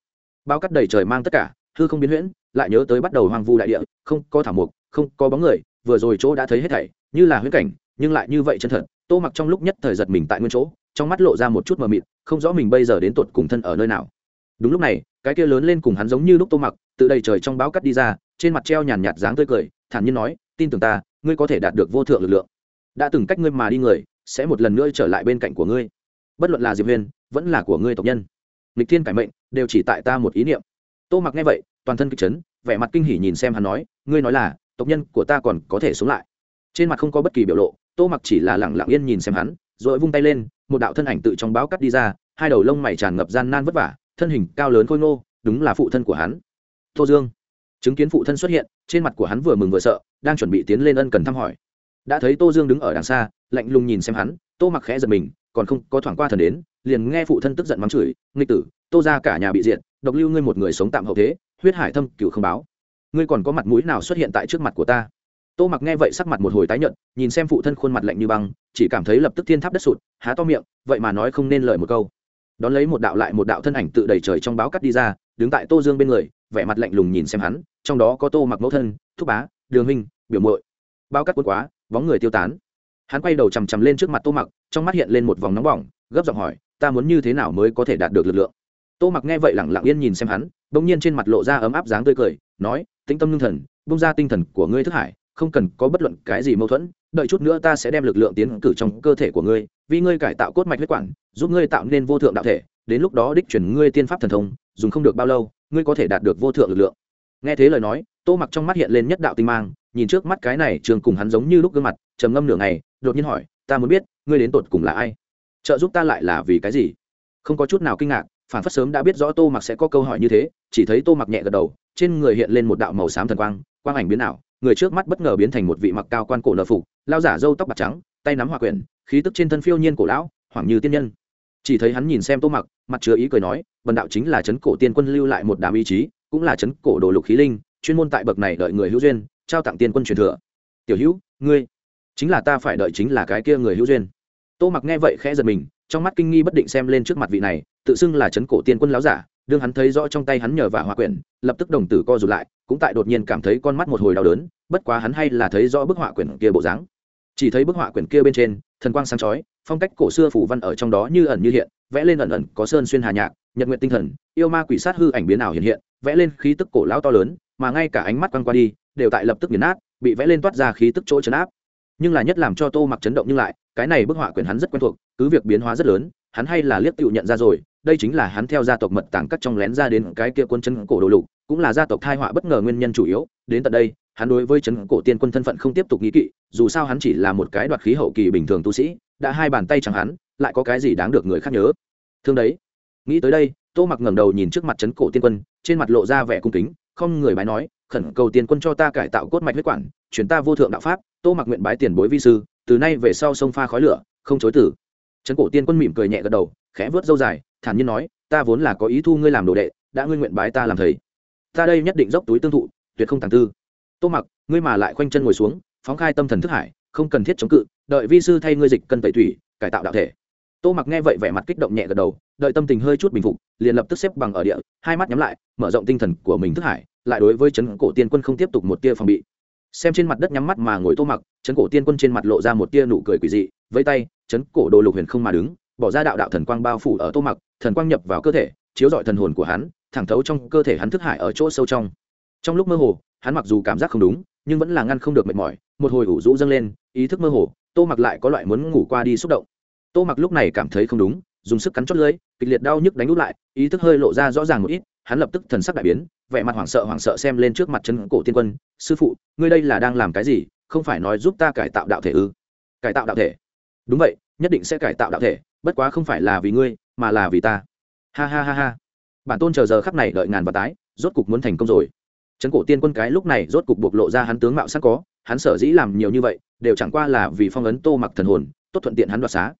Bao cắt đầy trời mang tất cả, hư không biến huyễn, lại nhớ tới bắt đầu hoang vu đại địa, không có thảo mục không có bóng người, vừa rồi chỗ đã thấy hết thảy, như là huyễn cảnh, nhưng lại như vậy chân thật. Tô mặc trong lúc nhất thời giật mình tại nguyên chỗ trong mắt lộ ra một chút mờ mịt, không rõ mình bây giờ đến tột cùng thân ở nơi nào. Đúng lúc này, cái kia lớn lên cùng hắn giống như lúc tô mặc tự đầy trời trong báo cắt đi ra, trên mặt treo nhàn nhạt dáng tươi cười, thản nhiên nói, tin tưởng ta, ngươi có thể đạt được vô thượng lực lượng. Đã từng cách ngươi mà đi người, sẽ một lần nữa trở lại bên cạnh của ngươi. Bất luận là diệp huyền, vẫn là của ngươi tộc nhân. Lịch thiên cải mệnh, đều chỉ tại ta một ý niệm. Tô mặc nghe vậy, toàn thân kịch chấn, vẻ mặt kinh hỉ nhìn xem hắn nói, ngươi nói là, tộc nhân của ta còn có thể sống lại. Trên mặt không có bất kỳ biểu lộ, tô mặc chỉ là lẳng lặng yên nhìn xem hắn, rồi vung tay lên một đạo thân ảnh tự trong báo cắt đi ra hai đầu lông mày tràn ngập gian nan vất vả thân hình cao lớn khôi ngô đúng là phụ thân của hắn. Tô dương chứng kiến phụ thân xuất hiện trên mặt của hắn vừa mừng vừa sợ đang chuẩn bị tiến lên ân cần thăm hỏi. Đã thấy tô dương đứng ở đằng xa lạnh lùng nhìn xem hắn tô mặc khẽ giật mình còn không có thoảng qua thần đến liền nghe phụ thân tức giận mắng chửi nghịch tử tô ra cả nhà bị diện, độc lưu ngươi một người sống tạm hậu thế huyết hải thâm cựu không báo. Ngươi còn có mặt mũi nào xuất hiện tại trước mặt của ta? Tô mặc nghe vậy sắc mặt một hồi tái nhợt nhìn xem phụ thân khuôn mặt lạnh như băng chỉ cảm thấy lập tức thiên tháp đất sụt, há to miệng, vậy mà nói không nên lời một câu. Đón lấy một đạo lại một đạo thân ảnh tự đầy trời trong báo cắt đi ra, đứng tại tô dương bên người, vẻ mặt lạnh lùng nhìn xem hắn, trong đó có tô mặc mẫu thân, thúc bá, đường huynh, biểu muội. Bao cắt cuốn quá, bóng người tiêu tán. Hắn quay đầu chằm chằm lên trước mặt tô mặc, trong mắt hiện lên một vòng nóng bỏng, gấp giọng hỏi, ta muốn như thế nào mới có thể đạt được lực lượng? Tô mặc nghe vậy lẳng lặng yên nhìn xem hắn đ ỗ n g nhiên trên mặt lộ ra ấm áp dáng tươi cười, nói, tĩnh tâm ngưng thần, bung ra tinh thần của ngươi thức hải, không cần có bất luận cái gì mâu thuẫn đợi chút nữa ta sẽ đem lực lượng tiến cử trong cơ thể của ngươi, vì ngươi cải tạo cốt mạch huyết quản, giúp ngươi tạo nên vô thượng đạo thể, đến lúc đó đích chuyển ngươi tiên pháp thần thông, dùng không được bao lâu, ngươi có thể đạt được vô thượng lực lượng. Nghe thế lời nói, tô mặc trong mắt hiện lên nhất đạo tinh mang, nhìn trước mắt cái này trường cùng hắn giống như lúc gương mặt, trầm ngâm nửa ngày, đột nhiên hỏi, ta muốn biết, ngươi đến tột cùng là ai? Trợ giúp ta lại là vì cái gì? Không có chút nào kinh ngạc, phản phất sớm đã biết rõ tô mặc sẽ có câu hỏi như thế, chỉ thấy tô mặc nhẹ gật đầu, trên người hiện lên một đạo màu xám thần quang quang ảnh biến ảo người trước mắt bất ngờ biến thành một vị mặc cao quan cổ nợ phục, lao giả râu tóc bạc trắng, tay nắm hòa quyển, khí tức trên thân phiêu nhiên cổ lão, hoảng như tiên nhân. Chỉ thấy hắn nhìn xem tô mặc, mặt chứa ý cười nói vần đạo chính là trấn cổ tiên quân lưu lại một đám ý chí, cũng là trấn cổ đồ lục khí linh, chuyên môn tại bậc này đợi người hữu duyên, trao tặng tiên quân truyền thừa. Tiểu hữu, ngươi, chính là ta phải đợi chính là cái kia người hữu duyên. Tô mặc nghe vậy khẽ giật mình, trong mắt kinh nghi bất định xem lên trước mặt vị này, tự xưng là trấn cổ tiên quân láo giả, đương hắn thấy rõ trong tay hắn nhờ và hòa quyển, lập tức đồng tử co rụt lại, cũng tại đột nhiên cảm thấy con mắt một hồi đau đớn bất quá hắn hay là thấy rõ bức họa quyển kia bộ dáng. Chỉ thấy bức họa quyển kia bên trên, thần quang sáng chói, phong cách cổ xưa phủ văn ở trong đó như ẩn như hiện, vẽ lên ẩn ẩn có sơn xuyên hà nhạc, nhật nguyện tinh thần, yêu ma quỷ sát hư ảnh biến ảo hiện hiện, vẽ lên khí tức cổ lão to lớn, mà ngay cả ánh mắt quăng qua đi, đều tại lập tức nghiền nát, bị vẽ lên toát ra khí tức chỗ chấn áp. Nhưng là nhất làm cho tô mặc chấn động nhưng lại, cái này bức họa quyển hắn rất quen thuộc, cứ việc biến hóa rất lớn, hắn hay là liếc tựu nhận ra rồi, đây chính là hắn theo gia tộc mật tàng cắt trong lén ra đến cái kia quân chân cổ đồ lục, cũng là gia tộc thai họa bất ngờ nguyên nhân chủ yếu, đến tận đây hắn đối với chấn cổ tiên quân thân phận không tiếp tục nghĩ kỵ, dù sao hắn chỉ là một cái đoạt khí hậu kỳ bình thường tu sĩ, đã hai bàn tay chẳng hắn, lại có cái gì đáng được người khác nhớ. Thương đấy. Nghĩ tới đây, tô mặc ngẩng đầu nhìn trước mặt chấn cổ tiên quân, trên mặt lộ ra vẻ cung kính, không người bái nói, khẩn cầu tiên quân cho ta cải tạo cốt mạch huyết quản chuyển ta vô thượng đạo pháp. Tô mặc nguyện bái tiền bối vi sư, từ nay về sau sông pha khói lửa, không chối tử Chấn cổ tiên quân mỉm cười nhẹ gật đầu, khẽ vớt dâu dài, thản nhiên nói, ta vốn là có ý thu ngươi làm đồ đệ, đã ngươi nguyện bái ta làm thầy. Ta đây nhất định dốc túi tương thụ, tuyệt không tàng tư tô mặc, ngươi mà lại khoanh chân ngồi xuống, phóng khai tâm thần thức hải, không cần thiết chống cự, đợi vi sư thay ngươi dịch cân tẩy thủy cải tạo đạo thể. Tô mặc nghe vậy vẻ mặt kích động nhẹ gật đầu, đợi tâm tình hơi chút bình phục, liền lập tức xếp bằng ở địa, hai mắt nhắm lại, mở rộng tinh thần của mình thức hải, lại đối với trấn cổ tiên quân không tiếp tục một tia phòng bị. Xem trên mặt đất nhắm mắt mà ngồi tô mặc trấn cổ tiên quân trên mặt lộ ra một tia nụ cười quỷ dị với tay trấn cổ đồ lục huyền không mà đứng, bỏ ra đạo đạo thần quang bao phủ ở tô mặc, thần quang nhập vào cơ thể, chiếu rọi thần hồn của hắn, thẳng thấu trong cơ thể hắn thức hải ở chỗ sâu trong. Trong lúc mơ hồ hắn mặc dù cảm giác không đúng, nhưng vẫn là ngăn không được mệt mỏi, một hồi ủ rũ dâng lên, ý thức mơ hồ, tô mặc lại có loại muốn ngủ qua đi xúc động. Tô mặc lúc này cảm thấy không đúng, dùng sức cắn chót lưới kịch liệt đau nhức đánh út lại, ý thức hơi lộ ra rõ ràng một ít, hắn lập tức thần sắc đại biến, vẻ mặt hoảng sợ hoảng sợ xem lên trước mặt chân cổ tiên quân, sư phụ, ngươi đây là đang làm cái gì? Không phải nói giúp ta cải tạo đạo thể ư? Cải tạo đạo thể? Đúng vậy, nhất định sẽ cải tạo đạo thể, bất quá không phải là vì ngươi, mà là vì ta. Ha ha ha ha. Bản tôn chờ giờ khắc này đợi ngàn và tái, rốt cục muốn thành công rồi trấn cổ tiên quân cái lúc này rốt cục bộc lộ ra hắn tướng mạo sắc có, hắn sở dĩ làm nhiều như vậy, đều chẳng qua là vì phong ấn tô mặc thần hồn, tốt thuận tiện hắn đoạt xá.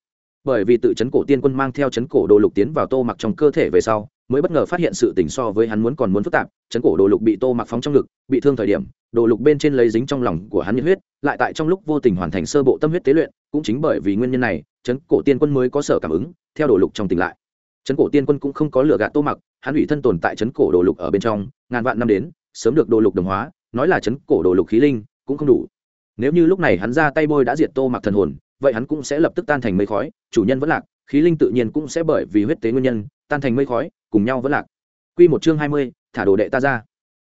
Bởi vì tự chấn cổ tiên quân mang theo chấn cổ đồ lục tiến vào tô mặc trong cơ thể về sau, mới bất ngờ phát hiện sự tình so với hắn muốn còn muốn phức tạp chấn cổ đồ lục bị tô mặc phóng trong ngực, bị thương thời điểm, đồ lục bên trên lấy dính trong lòng của hắn nhiệt huyết, lại tại trong lúc vô tình hoàn thành sơ bộ tâm huyết tế luyện, cũng chính bởi vì nguyên nhân này chấn cổ tiên quân mới có sở cảm ứng, theo đồ lục trong tỉnh lại. Chấn cổ tiên quân cũng không có lừa gạt tô mặc, hắn ủy thân tồn tại chấn cổ đồ lục ở bên trong, ngàn vạn năm đến sớm được đồ lục đồng hóa, nói là chấn cổ đồ lục khí linh, cũng không đủ. Nếu như lúc này hắn ra tay bôi đã diệt tô mặc thần hồn, vậy hắn cũng sẽ lập tức tan thành mây khói, chủ nhân vẫn lạc, khí linh tự nhiên cũng sẽ bởi vì huyết tế nguyên nhân, tan thành mây khói, cùng nhau vẫn lạc. Q một chương hai mươi, thả đồ đệ ta ra.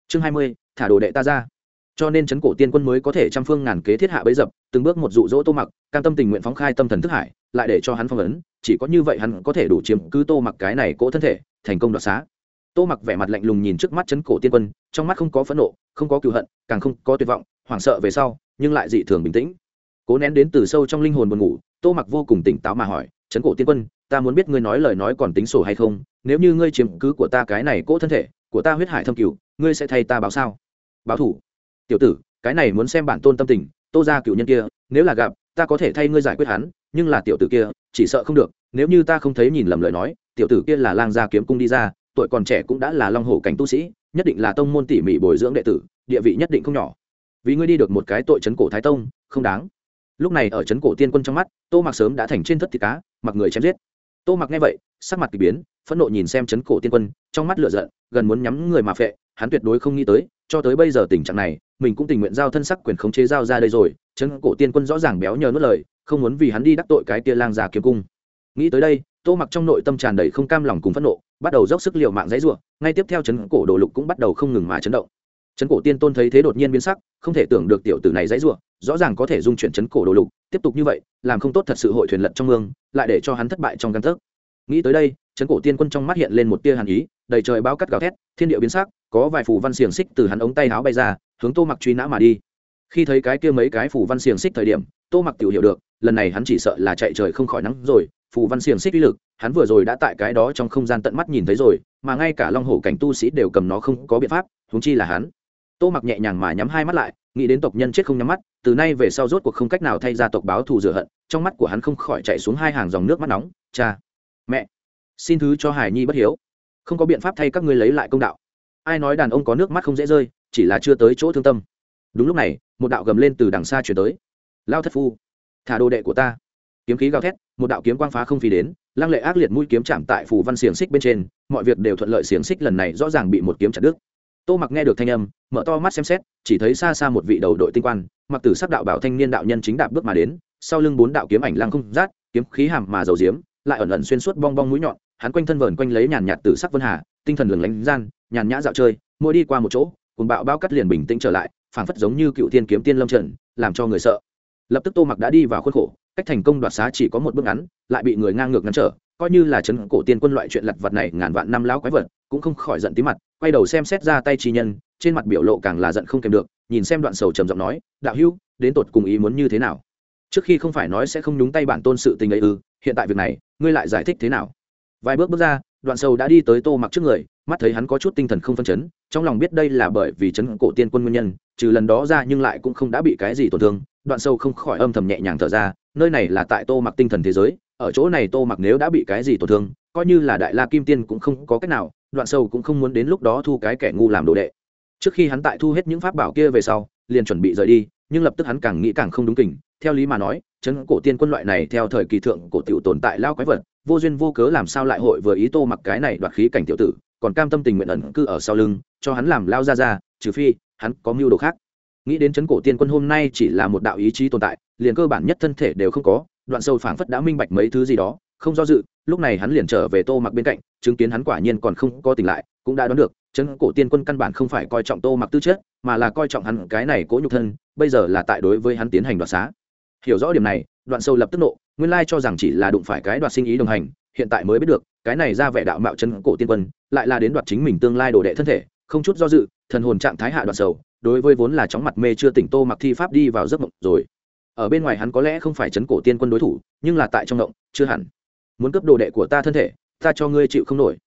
Chương hai mươi, thả đồ đệ ta ra. Cho nên chấn cổ tiên quân mới có thể trăm phương ngàn kế thiết hạ bấy dập, từng bước một dụ dỗ tô mặc cam tâm tình nguyện phóng khai tâm thần thức hải, lại để cho hắn phong ấn, chỉ có như vậy hắn có thể đủ chiếm cứ tô mặc cái này cỗ thân thể, thành công đoạt xá. Tô mặc vẻ mặt lạnh lùng nhìn trước mắt chấn cổ tiên quân trong mắt không có phẫn nộ, không có cựu hận, càng không có tuyệt vọng, hoảng sợ về sau, nhưng lại dị thường bình tĩnh. Cố nén đến từ sâu trong linh hồn buồn ngủ, tô mặc vô cùng tỉnh táo mà hỏi, trấn cổ tiên quân, ta muốn biết ngươi nói lời nói còn tính sổ hay không? Nếu như ngươi chiếm cứ của ta cái này cỗ thân thể, của ta huyết hải thâm cửu ngươi sẽ thay ta báo sao? Báo thủ. Tiểu tử, cái này muốn xem bản tôn tâm tình, tô ra cựu nhân kia, nếu là gặp, ta có thể thay ngươi giải quyết hắn, nhưng là tiểu tử kia, chỉ sợ không được. Nếu như ta không thấy nhìn lầm lời nói, tiểu tử kia là lang gia kiếm cung đi ra tuổi còn trẻ cũng đã là long hổ cảnh tu sĩ, nhất định là tông môn tỉ mỉ bồi dưỡng đệ tử, địa vị nhất định không nhỏ. Vì ngươi đi được một cái tội chấn cổ thái tông, không đáng. Lúc này ở trấn cổ tiên quân trong mắt, tô mặc sớm đã thành trên thất thịt cá, mặc người chém giết. Tô mặc nghe vậy, sắc mặt k ỳ biến, phẫn nộ nhìn xem trấn cổ tiên quân, trong mắt lựa giận, gần muốn nhắm người mà phệ, hắn tuyệt đối không nghĩ tới, cho tới bây giờ tình trạng này, mình cũng tình nguyện giao thân sắc quyền khống chế giao ra đây rồi trấn cổ tiên quân rõ ràng béo nhờ nuốt lời, không muốn vì hắn đi đắc tội cái tia lang già kiếm cung. Nghĩ tới đây tô mặc trong nội tâm tràn đầy không cam lòng cùng phẫn nộ, bắt đầu dốc sức l i ề u mạng dãy r u ộ ngay tiếp theo chấn cổ đồ lục cũng bắt đầu không ngừng mà chấn động. Chấn cổ tiên tôn thấy thế đột nhiên biến sắc, không thể tưởng được tiểu tử này dãy r u ộ rõ ràng có thể dung chuyển chấn cổ đồ lục, tiếp tục như vậy, làm không tốt thật sự hội thuyền lật trong mương, lại để cho hắn thất bại trong căn thức nghĩ tới đây, chấn cổ tiên quân trong mắt hiện lên một tia hàn ý, đầy trời bao cắt gào thét, thiên địa biến sắc, có vài phù văn xiềng xích từ hắn ống tay áo bay ra, hướng tô mặc truy nã mà đi. Khi thấy cái kia mấy cái phù văn xiềng xích thời điểm, tô mặc tiểu hiểu được, lần này hắn chỉ sợ là chạy trời không khỏi nắng rồi phù văn xiềng xích uy lực, hắn vừa rồi đã tại cái đó trong không gian tận mắt nhìn thấy rồi, mà ngay cả long hổ cảnh tu sĩ đều cầm nó không có biện pháp, huống chi là hắn. Tô mặc nhẹ nhàng mà nhắm hai mắt lại, nghĩ đến tộc nhân chết không nhắm mắt, từ nay về sau rốt cuộc không cách nào thay ra tộc báo thù rửa hận, trong mắt của hắn không khỏi chạy xuống hai hàng dòng nước mắt nóng. Cha, mẹ, xin thứ cho hải nhi bất hiếu. Không có biện pháp thay các ngươi lấy lại công đạo. Ai nói đàn ông có nước mắt không dễ rơi, chỉ là chưa tới chỗ thương tâm. Đúng lúc này, một đạo gầm lên từ đằng xa chuyển tới. Lao thất phu, thả đồ đệ của ta kiếm khí gào thét, một đạo kiếm quang phá không phi đến, lăng lệ ác liệt mũi kiếm chạm tại phủ văn xiềng xích bên trên, mọi việc đều thuận lợi xiềng xích lần này rõ ràng bị một kiếm chặt đứt. Tô mặc nghe được thanh âm, mở to mắt xem xét, chỉ thấy xa xa một vị đầu đội tinh quan mặc tử sắc đạo bảo thanh niên đạo nhân chính đạp bước mà đến, sau lưng bốn đạo kiếm ảnh lăng không rát, kiếm khí hàm mà dầu diếm, lại ẩn ẩn xuyên suốt bong bong mũi nhọn, hắn quanh thân vờn quanh lấy nhàn nhạt tử sắc vân hà, tinh thần lừng lánh gian, nhàn nhã dạo chơi, mỗi đi qua một chỗ cùng bạo bao cắt liền bình tĩnh trở lại, phảng phất giống như cựu thiên kiếm tiên lâm trần làm cho người sợ. Lập tức tô mặc đã đi vào khuôn khổ cách thành công đoạt xá chỉ có một bước ngắn, lại bị người ngang ngược ngăn trở, coi như là chấn cổ tiên quân loại chuyện lặt vật này ngàn vạn năm lão quái vật, cũng không khỏi giận tí mặt, quay đầu xem xét ra tay chi nhân, trên mặt biểu lộ càng là giận không kèm được, nhìn xem đoạn sầu trầm giọng nói, đạo hữu, đến tột cùng ý muốn như thế nào? Trước khi không phải nói sẽ không nhúng tay bản tôn sự tình ấy ư, hiện tại việc này, ngươi lại giải thích thế nào? Vài bước bước ra, đoạn sâu đã đi tới tô mặc trước người, mắt thấy hắn có chút tinh thần không phân chấn, trong lòng biết đây là bởi vì chấn cổ tiên quân nguyên nhân, trừ lần đó ra nhưng lại cũng không đã bị cái gì tổn thương, đoạn sâu không khỏi âm thầm nhẹ nhàng thở ra nơi này là tại tô mặc tinh thần thế giới, ở chỗ này tô mặc nếu đã bị cái gì tổn thương, coi như là đại la kim tiên cũng không có cách nào, đoạn sâu cũng không muốn đến lúc đó thu cái kẻ ngu làm đồ đệ. Trước khi hắn tại thu hết những pháp bảo kia về sau, liền chuẩn bị rời đi, nhưng lập tức hắn càng nghĩ càng không đúng kình, theo lý mà nói, chấn cổ tiên quân loại này theo thời kỳ thượng cổ tiểu tồn tại lao quái vật, vô duyên vô cớ làm sao lại hội vừa ý tô mặc cái này đoạt khí cảnh tiểu tử, còn cam tâm tình nguyện ẩn cư ở sau lưng, cho hắn làm lao ra ra, trừ phi hắn có mưu đồ khác nghĩ đến chấn cổ tiên quân hôm nay chỉ là một đạo ý chí tồn tại, liền cơ bản nhất thân thể đều không có, đoạn sâu phảng phất đã minh bạch mấy thứ gì đó, không do dự, lúc này hắn liền trở về tô mặc bên cạnh, chứng kiến hắn quả nhiên còn không có tỉnh lại, cũng đã đoán được, chấn cổ tiên quân căn bản không phải coi trọng tô mặc tư chất, mà là coi trọng hắn cái này cố nhục thân, bây giờ là tại đối với hắn tiến hành đoạt xá. Hiểu rõ điểm này, đoạn sâu lập tức nộ, nguyên lai cho rằng chỉ là đụng phải cái đoạt sinh ý đồng hành, hiện tại mới biết được, cái này ra vẻ đạo mạo chân cổ tiên quân, lại là đến đoạt chính mình tương lai đồ đệ thân thể, không chút do dự, thần hồn trạng thái hạ đoạn sầu đối với vốn là chóng mặt mê chưa tỉnh tô mặc thi pháp đi vào giấc mộng rồi. Ở bên ngoài hắn có lẽ không phải chấn cổ tiên quân đối thủ, nhưng là tại trong mộng, chưa hẳn. Muốn cấp đồ đệ của ta thân thể, ta cho ngươi chịu không nổi.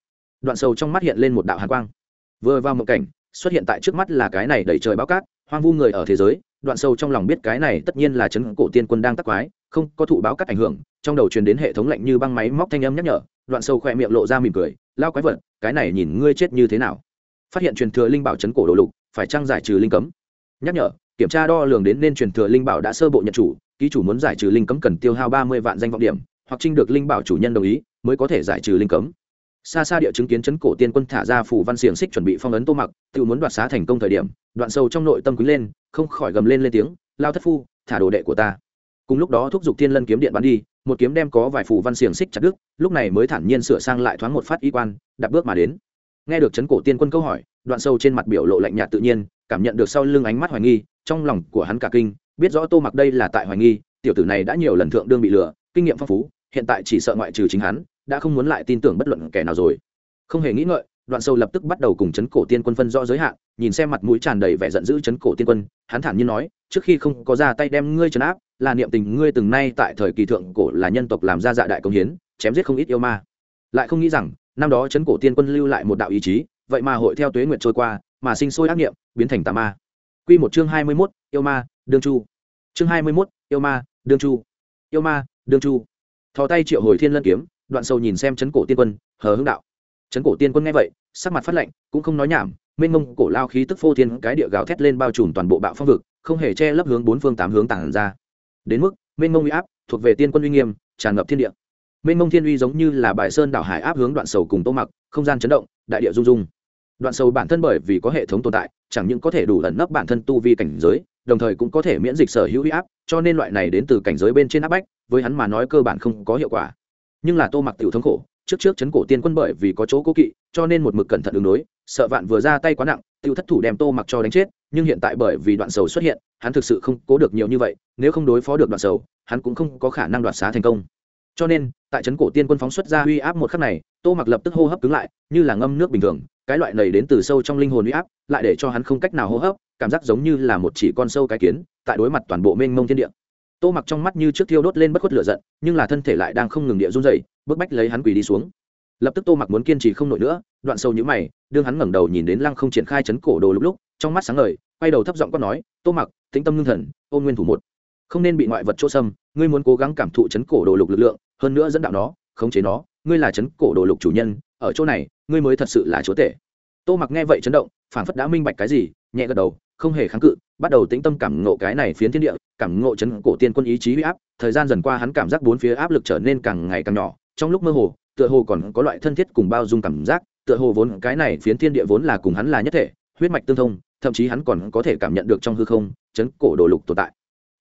Đoạn sầu trong mắt hiện lên một đạo hàn quang. Vừa vào mộng cảnh, xuất hiện tại trước mắt là cái này đẩy trời bao cát, hoang vu người ở thế giới, đoạn sâu trong lòng biết cái này tất nhiên là chấn cổ tiên quân đang tắc quái, không có thụ báo cắt ảnh hưởng, trong đầu truyền đến hệ thống lạnh như băng máy móc thanh âm nhắc nhở, đoạn sâu khỏe miệng lộ ra mỉm cười, lao quái vật, cái này nhìn ngươi chết như thế nào? Phát hiện truyền thừa linh bảo chấn cổ đồ lục phải trang giải trừ linh cấm. Nhắc nhở, kiểm tra đo lường đến nên truyền thừa linh bảo đã sơ bộ nhận chủ, ký chủ muốn giải trừ linh cấm cần tiêu hao ba mươi vạn danh vọng điểm, hoặc trinh được linh bảo chủ nhân đồng ý, mới có thể giải trừ linh cấm. Xa xa địa chứng kiến chấn cổ tiên quân thả ra phủ văn xiềng xích chuẩn bị phong ấn tô mặc, tự muốn đoạt xá thành công thời điểm, đoạn sâu trong nội tâm quý lên, không khỏi gầm lên lên tiếng, lao thất phu, thả đồ đệ của ta. Cùng lúc đó thúc giục thiên lân kiếm điện bắn đi, một kiếm đem có vài phủ văn xiềng xích chặt đứt, lúc này mới thản nhiên sửa sang lại thoáng một phát y quan đặt bước mà đến. Nghe được chấn cổ tiên quân câu hỏi đoạn sâu trên mặt biểu lộ lạnh nhạt tự nhiên, cảm nhận được sau lưng ánh mắt hoài nghi, trong lòng của hắn cả kinh, biết rõ tô mặc đây là tại hoài nghi, tiểu tử này đã nhiều lần thượng đương bị lừa, kinh nghiệm phong phú, hiện tại chỉ sợ ngoại trừ chính hắn, đã không muốn lại tin tưởng bất luận kẻ nào rồi. Không hề nghĩ ngợi, đoạn sâu lập tức bắt đầu cùng chấn cổ tiên quân phân rõ giới hạn, nhìn xem mặt mũi tràn đầy vẻ giận dữ chấn cổ tiên quân, hắn thản nhiên nói, trước khi không có ra tay đem ngươi trấn áp, là niệm tình ngươi từng nay tại thời kỳ thượng cổ là nhân tộc làm ra dạ đại công hiến, chém giết không ít yêu ma. Lại không nghĩ rằng, năm đó chấn cổ tiên quân lưu lại một đạo ý chí vậy mà hội theo tuế nguyệt trôi qua, mà sinh sôi ác niệm, biến thành tà ma. Quy một chương hai mươi mốt, yêu ma, đương chu. Chương hai mươi mốt, yêu ma, đương chu. Yêu ma, đương chu. Thò tay triệu hồi thiên lân kiếm, đoạn sâu nhìn xem chấn cổ tiên quân, hờ hững đạo. Chấn cổ tiên quân nghe vậy, sắc mặt phát lạnh, cũng không nói nhảm, mênh mông cổ lao khí tức phô thiên cái địa gào thét lên bao trùm toàn bộ bạo phong vực, không hề che lấp hướng bốn phương tám hướng tản ra. Đến mức, mênh mông uy áp, thuộc về tiên quân uy nghiêm, tràn ngập thiên địa mênh mông thiên uy giống như là bài sơn đảo hải áp hướng đoạn sầu cùng tô mặc, không gian chấn động, đại địa rung rung. Đoạn sầu bản thân bởi vì có hệ thống tồn tại, chẳng những có thể đủ ẩn nấp bản thân tu vi cảnh giới, đồng thời cũng có thể miễn dịch sở hữu huy áp, cho nên loại này đến từ cảnh giới bên trên áp bách, với hắn mà nói cơ bản không có hiệu quả. Nhưng là tô mặc tiểu thống khổ, trước trước chấn cổ tiên quân bởi vì có chỗ cố kỵ, cho nên một mực cẩn thận ứng đối, sợ vạn vừa ra tay quá nặng tiêu thất thủ đem tô mặc cho đánh chết, nhưng hiện tại bởi vì đoạn sầu xuất hiện, hắn thực sự không cố được nhiều như vậy, nếu không đối phó được đoạn sầu, hắn cũng không có khả năng đoạt xá thành công cho nên, tại trấn cổ tiên quân phóng xuất ra uy áp một khắc này, tô mặc lập tức hô hấp cứng lại, như là ngâm nước bình thường, cái loại này đến từ sâu trong linh hồn uy áp, lại để cho hắn không cách nào hô hấp, cảm giác giống như là một chỉ con sâu cái kiến, tại đối mặt toàn bộ mênh mông thiên địa. Tô mặc trong mắt như trước thiêu đốt lên bất khuất lửa giận, nhưng là thân thể lại đang không ngừng địa run dày bức bách lấy hắn quỳ đi xuống. Lập tức tô mặc muốn kiên trì không nổi nữa, đoạn sâu nhữ mày, đương hắn ngẩng đầu nhìn đến lăng không triển khai chấn cổ đồ lúc lúc, trong mắt sáng ngời, quay đầu thấp giọng quát nói, tô mặc, tĩnh tâm ngưng thần, ôn nguyên thủ một không nên bị ngoại vật chỗ xâm, ngươi muốn cố gắng cảm thụ chấn cổ đồ lục lực lượng, hơn nữa dẫn đạo nó, khống chế nó, ngươi là chấn cổ đồ lục chủ nhân, ở chỗ này, ngươi mới thật sự là chúa tể. Tô mặc nghe vậy chấn động, phảng phất đã minh bạch cái gì, nhẹ gật đầu, không hề kháng cự, bắt đầu tĩnh tâm cảm ngộ cái này phiến thiên địa, cảm ngộ chấn cổ tiên quân ý chí huy áp, thời gian dần qua hắn cảm giác bốn phía áp lực trở nên càng ngày càng nhỏ, trong lúc mơ hồ, tựa hồ còn có loại thân thiết cùng bao dung cảm giác, tựa hồ vốn cái này phiến thiên địa vốn là cùng hắn là nhất thể, huyết mạch tương thông, thậm chí hắn còn có thể cảm nhận được trong hư không, chấn cổ đồ lục tồn tại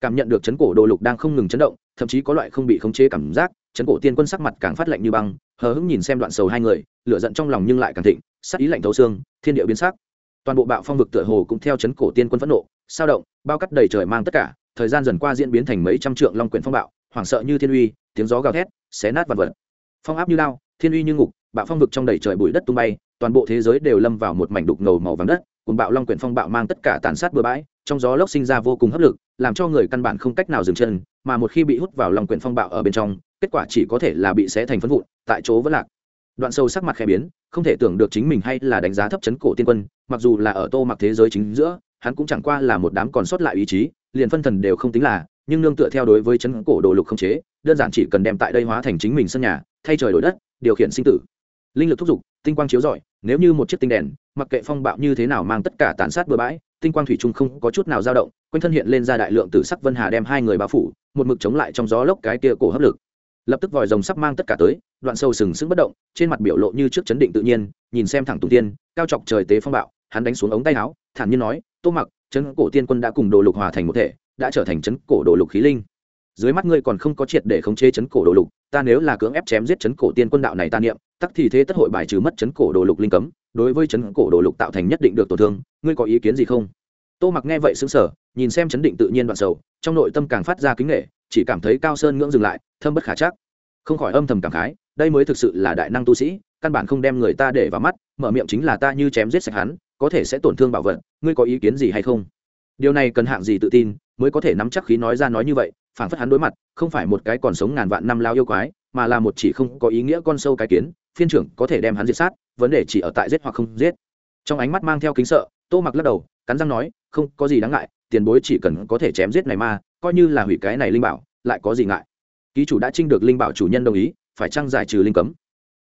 cảm nhận được chấn cổ đồ lục đang không ngừng chấn động, thậm chí có loại không bị khống chế cảm giác, chấn cổ tiên quân sắc mặt càng phát lạnh như băng, hờ hững nhìn xem đoạn sầu hai người, lửa giận trong lòng nhưng lại càng thịnh, sắc ý lạnh thấu xương, thiên địa biến sắc. Toàn bộ bạo phong vực tựa hồ cũng theo chấn cổ tiên quân phẫn nộ, sao động, bao cắt đầy trời mang tất cả, thời gian dần qua diễn biến thành mấy trăm trượng long quyển phong bạo, hoảng sợ như thiên uy, tiếng gió gào thét, xé nát vật vật. Phong áp như lao, thiên uy như ngục, bạo phong vực trong đầy trời bụi đất tung bay, toàn bộ thế giới đều lâm vào một mảnh đục ngầu màu vàng đất cùng bạo long quyển phong bạo mang tất cả tàn sát bừa bãi, trong gió lốc sinh ra vô cùng hấp lực, làm cho người căn bản không cách nào dừng chân, mà một khi bị hút vào long quyển phong bạo ở bên trong, kết quả chỉ có thể là bị xé thành phân vụn, tại chỗ vẫn lạc. Đoạn sâu sắc mặt khẽ biến, không thể tưởng được chính mình hay là đánh giá thấp chấn cổ tiên quân, mặc dù là ở tô mặc thế giới chính giữa, hắn cũng chẳng qua là một đám còn sót lại ý chí, liền phân thần đều không tính là, nhưng nương tựa theo đối với chấn cổ đồ lục không chế, đơn giản chỉ cần đem tại đây hóa thành chính mình sân nhà, thay trời đổi đất, điều khiển sinh tử. Linh lực thúc giục tinh quang chiếu rọi nếu như một chiếc tinh đèn, mặc kệ phong bạo như thế nào mang tất cả tàn sát bừa bãi, tinh quang thủy trung không có chút nào dao động, quanh thân hiện lên ra đại lượng tử sắc vân hà đem hai người bao phủ, một mực chống lại trong gió lốc cái kia cổ hấp lực. Lập tức vòi rồng sắp mang tất cả tới, đoạn sâu sừng sững bất động, trên mặt biểu lộ như trước chấn định tự nhiên, nhìn xem thẳng tùng tiên, cao chọc trời tế phong bạo, hắn đánh xuống ống tay áo, thản nhiên nói, tô mặc chấn cổ tiên quân đã cùng đồ lục hòa thành một thể, đã trở thành chấn cổ đồ lục khí linh. Dưới mắt ngươi còn không có triệt để khống chế chấn cổ đồ lục, ta nếu là cưỡng ép chém giết chấn cổ tiên quân đạo này ta niệm tắc thì thế tất hội bài trừ mất chấn cổ đồ lục linh cấm, đối với chấn cổ đồ lục tạo thành nhất định được tổn thương, ngươi có ý kiến gì không? Tô mặc nghe vậy xứng sở nhìn xem chấn định tự nhiên đoạn sầu, trong nội tâm càng phát ra kính nghệ chỉ cảm thấy cao sơn ngưỡng dừng lại, thâm bất khả chắc. Không khỏi âm thầm cảm khái, đây mới thực sự là đại năng tu sĩ, căn bản không đem người ta để vào mắt, mở miệng chính là ta như chém giết sạch hắn, có thể sẽ tổn thương bảo vật, ngươi có ý kiến gì hay không? Điều này cần hạng gì tự tin, mới có thể nắm chắc khí nói ra nói như vậy phản phất hắn đối mặt, không phải một cái còn sống ngàn vạn năm lao yêu quái, mà là một chỉ không có ý nghĩa con sâu cái kiến phiên trưởng có thể đem hắn diệt sát, vấn đề chỉ ở tại giết hoặc không giết. Trong ánh mắt mang theo kính sợ, tô mặc lắc đầu, cắn răng nói, không có gì đáng ngại, tiền bối chỉ cần có thể chém giết này ma coi như là hủy cái này linh bảo, lại có gì ngại. Ký chủ đã trinh được linh bảo chủ nhân đồng ý, phải chăng giải trừ linh cấm?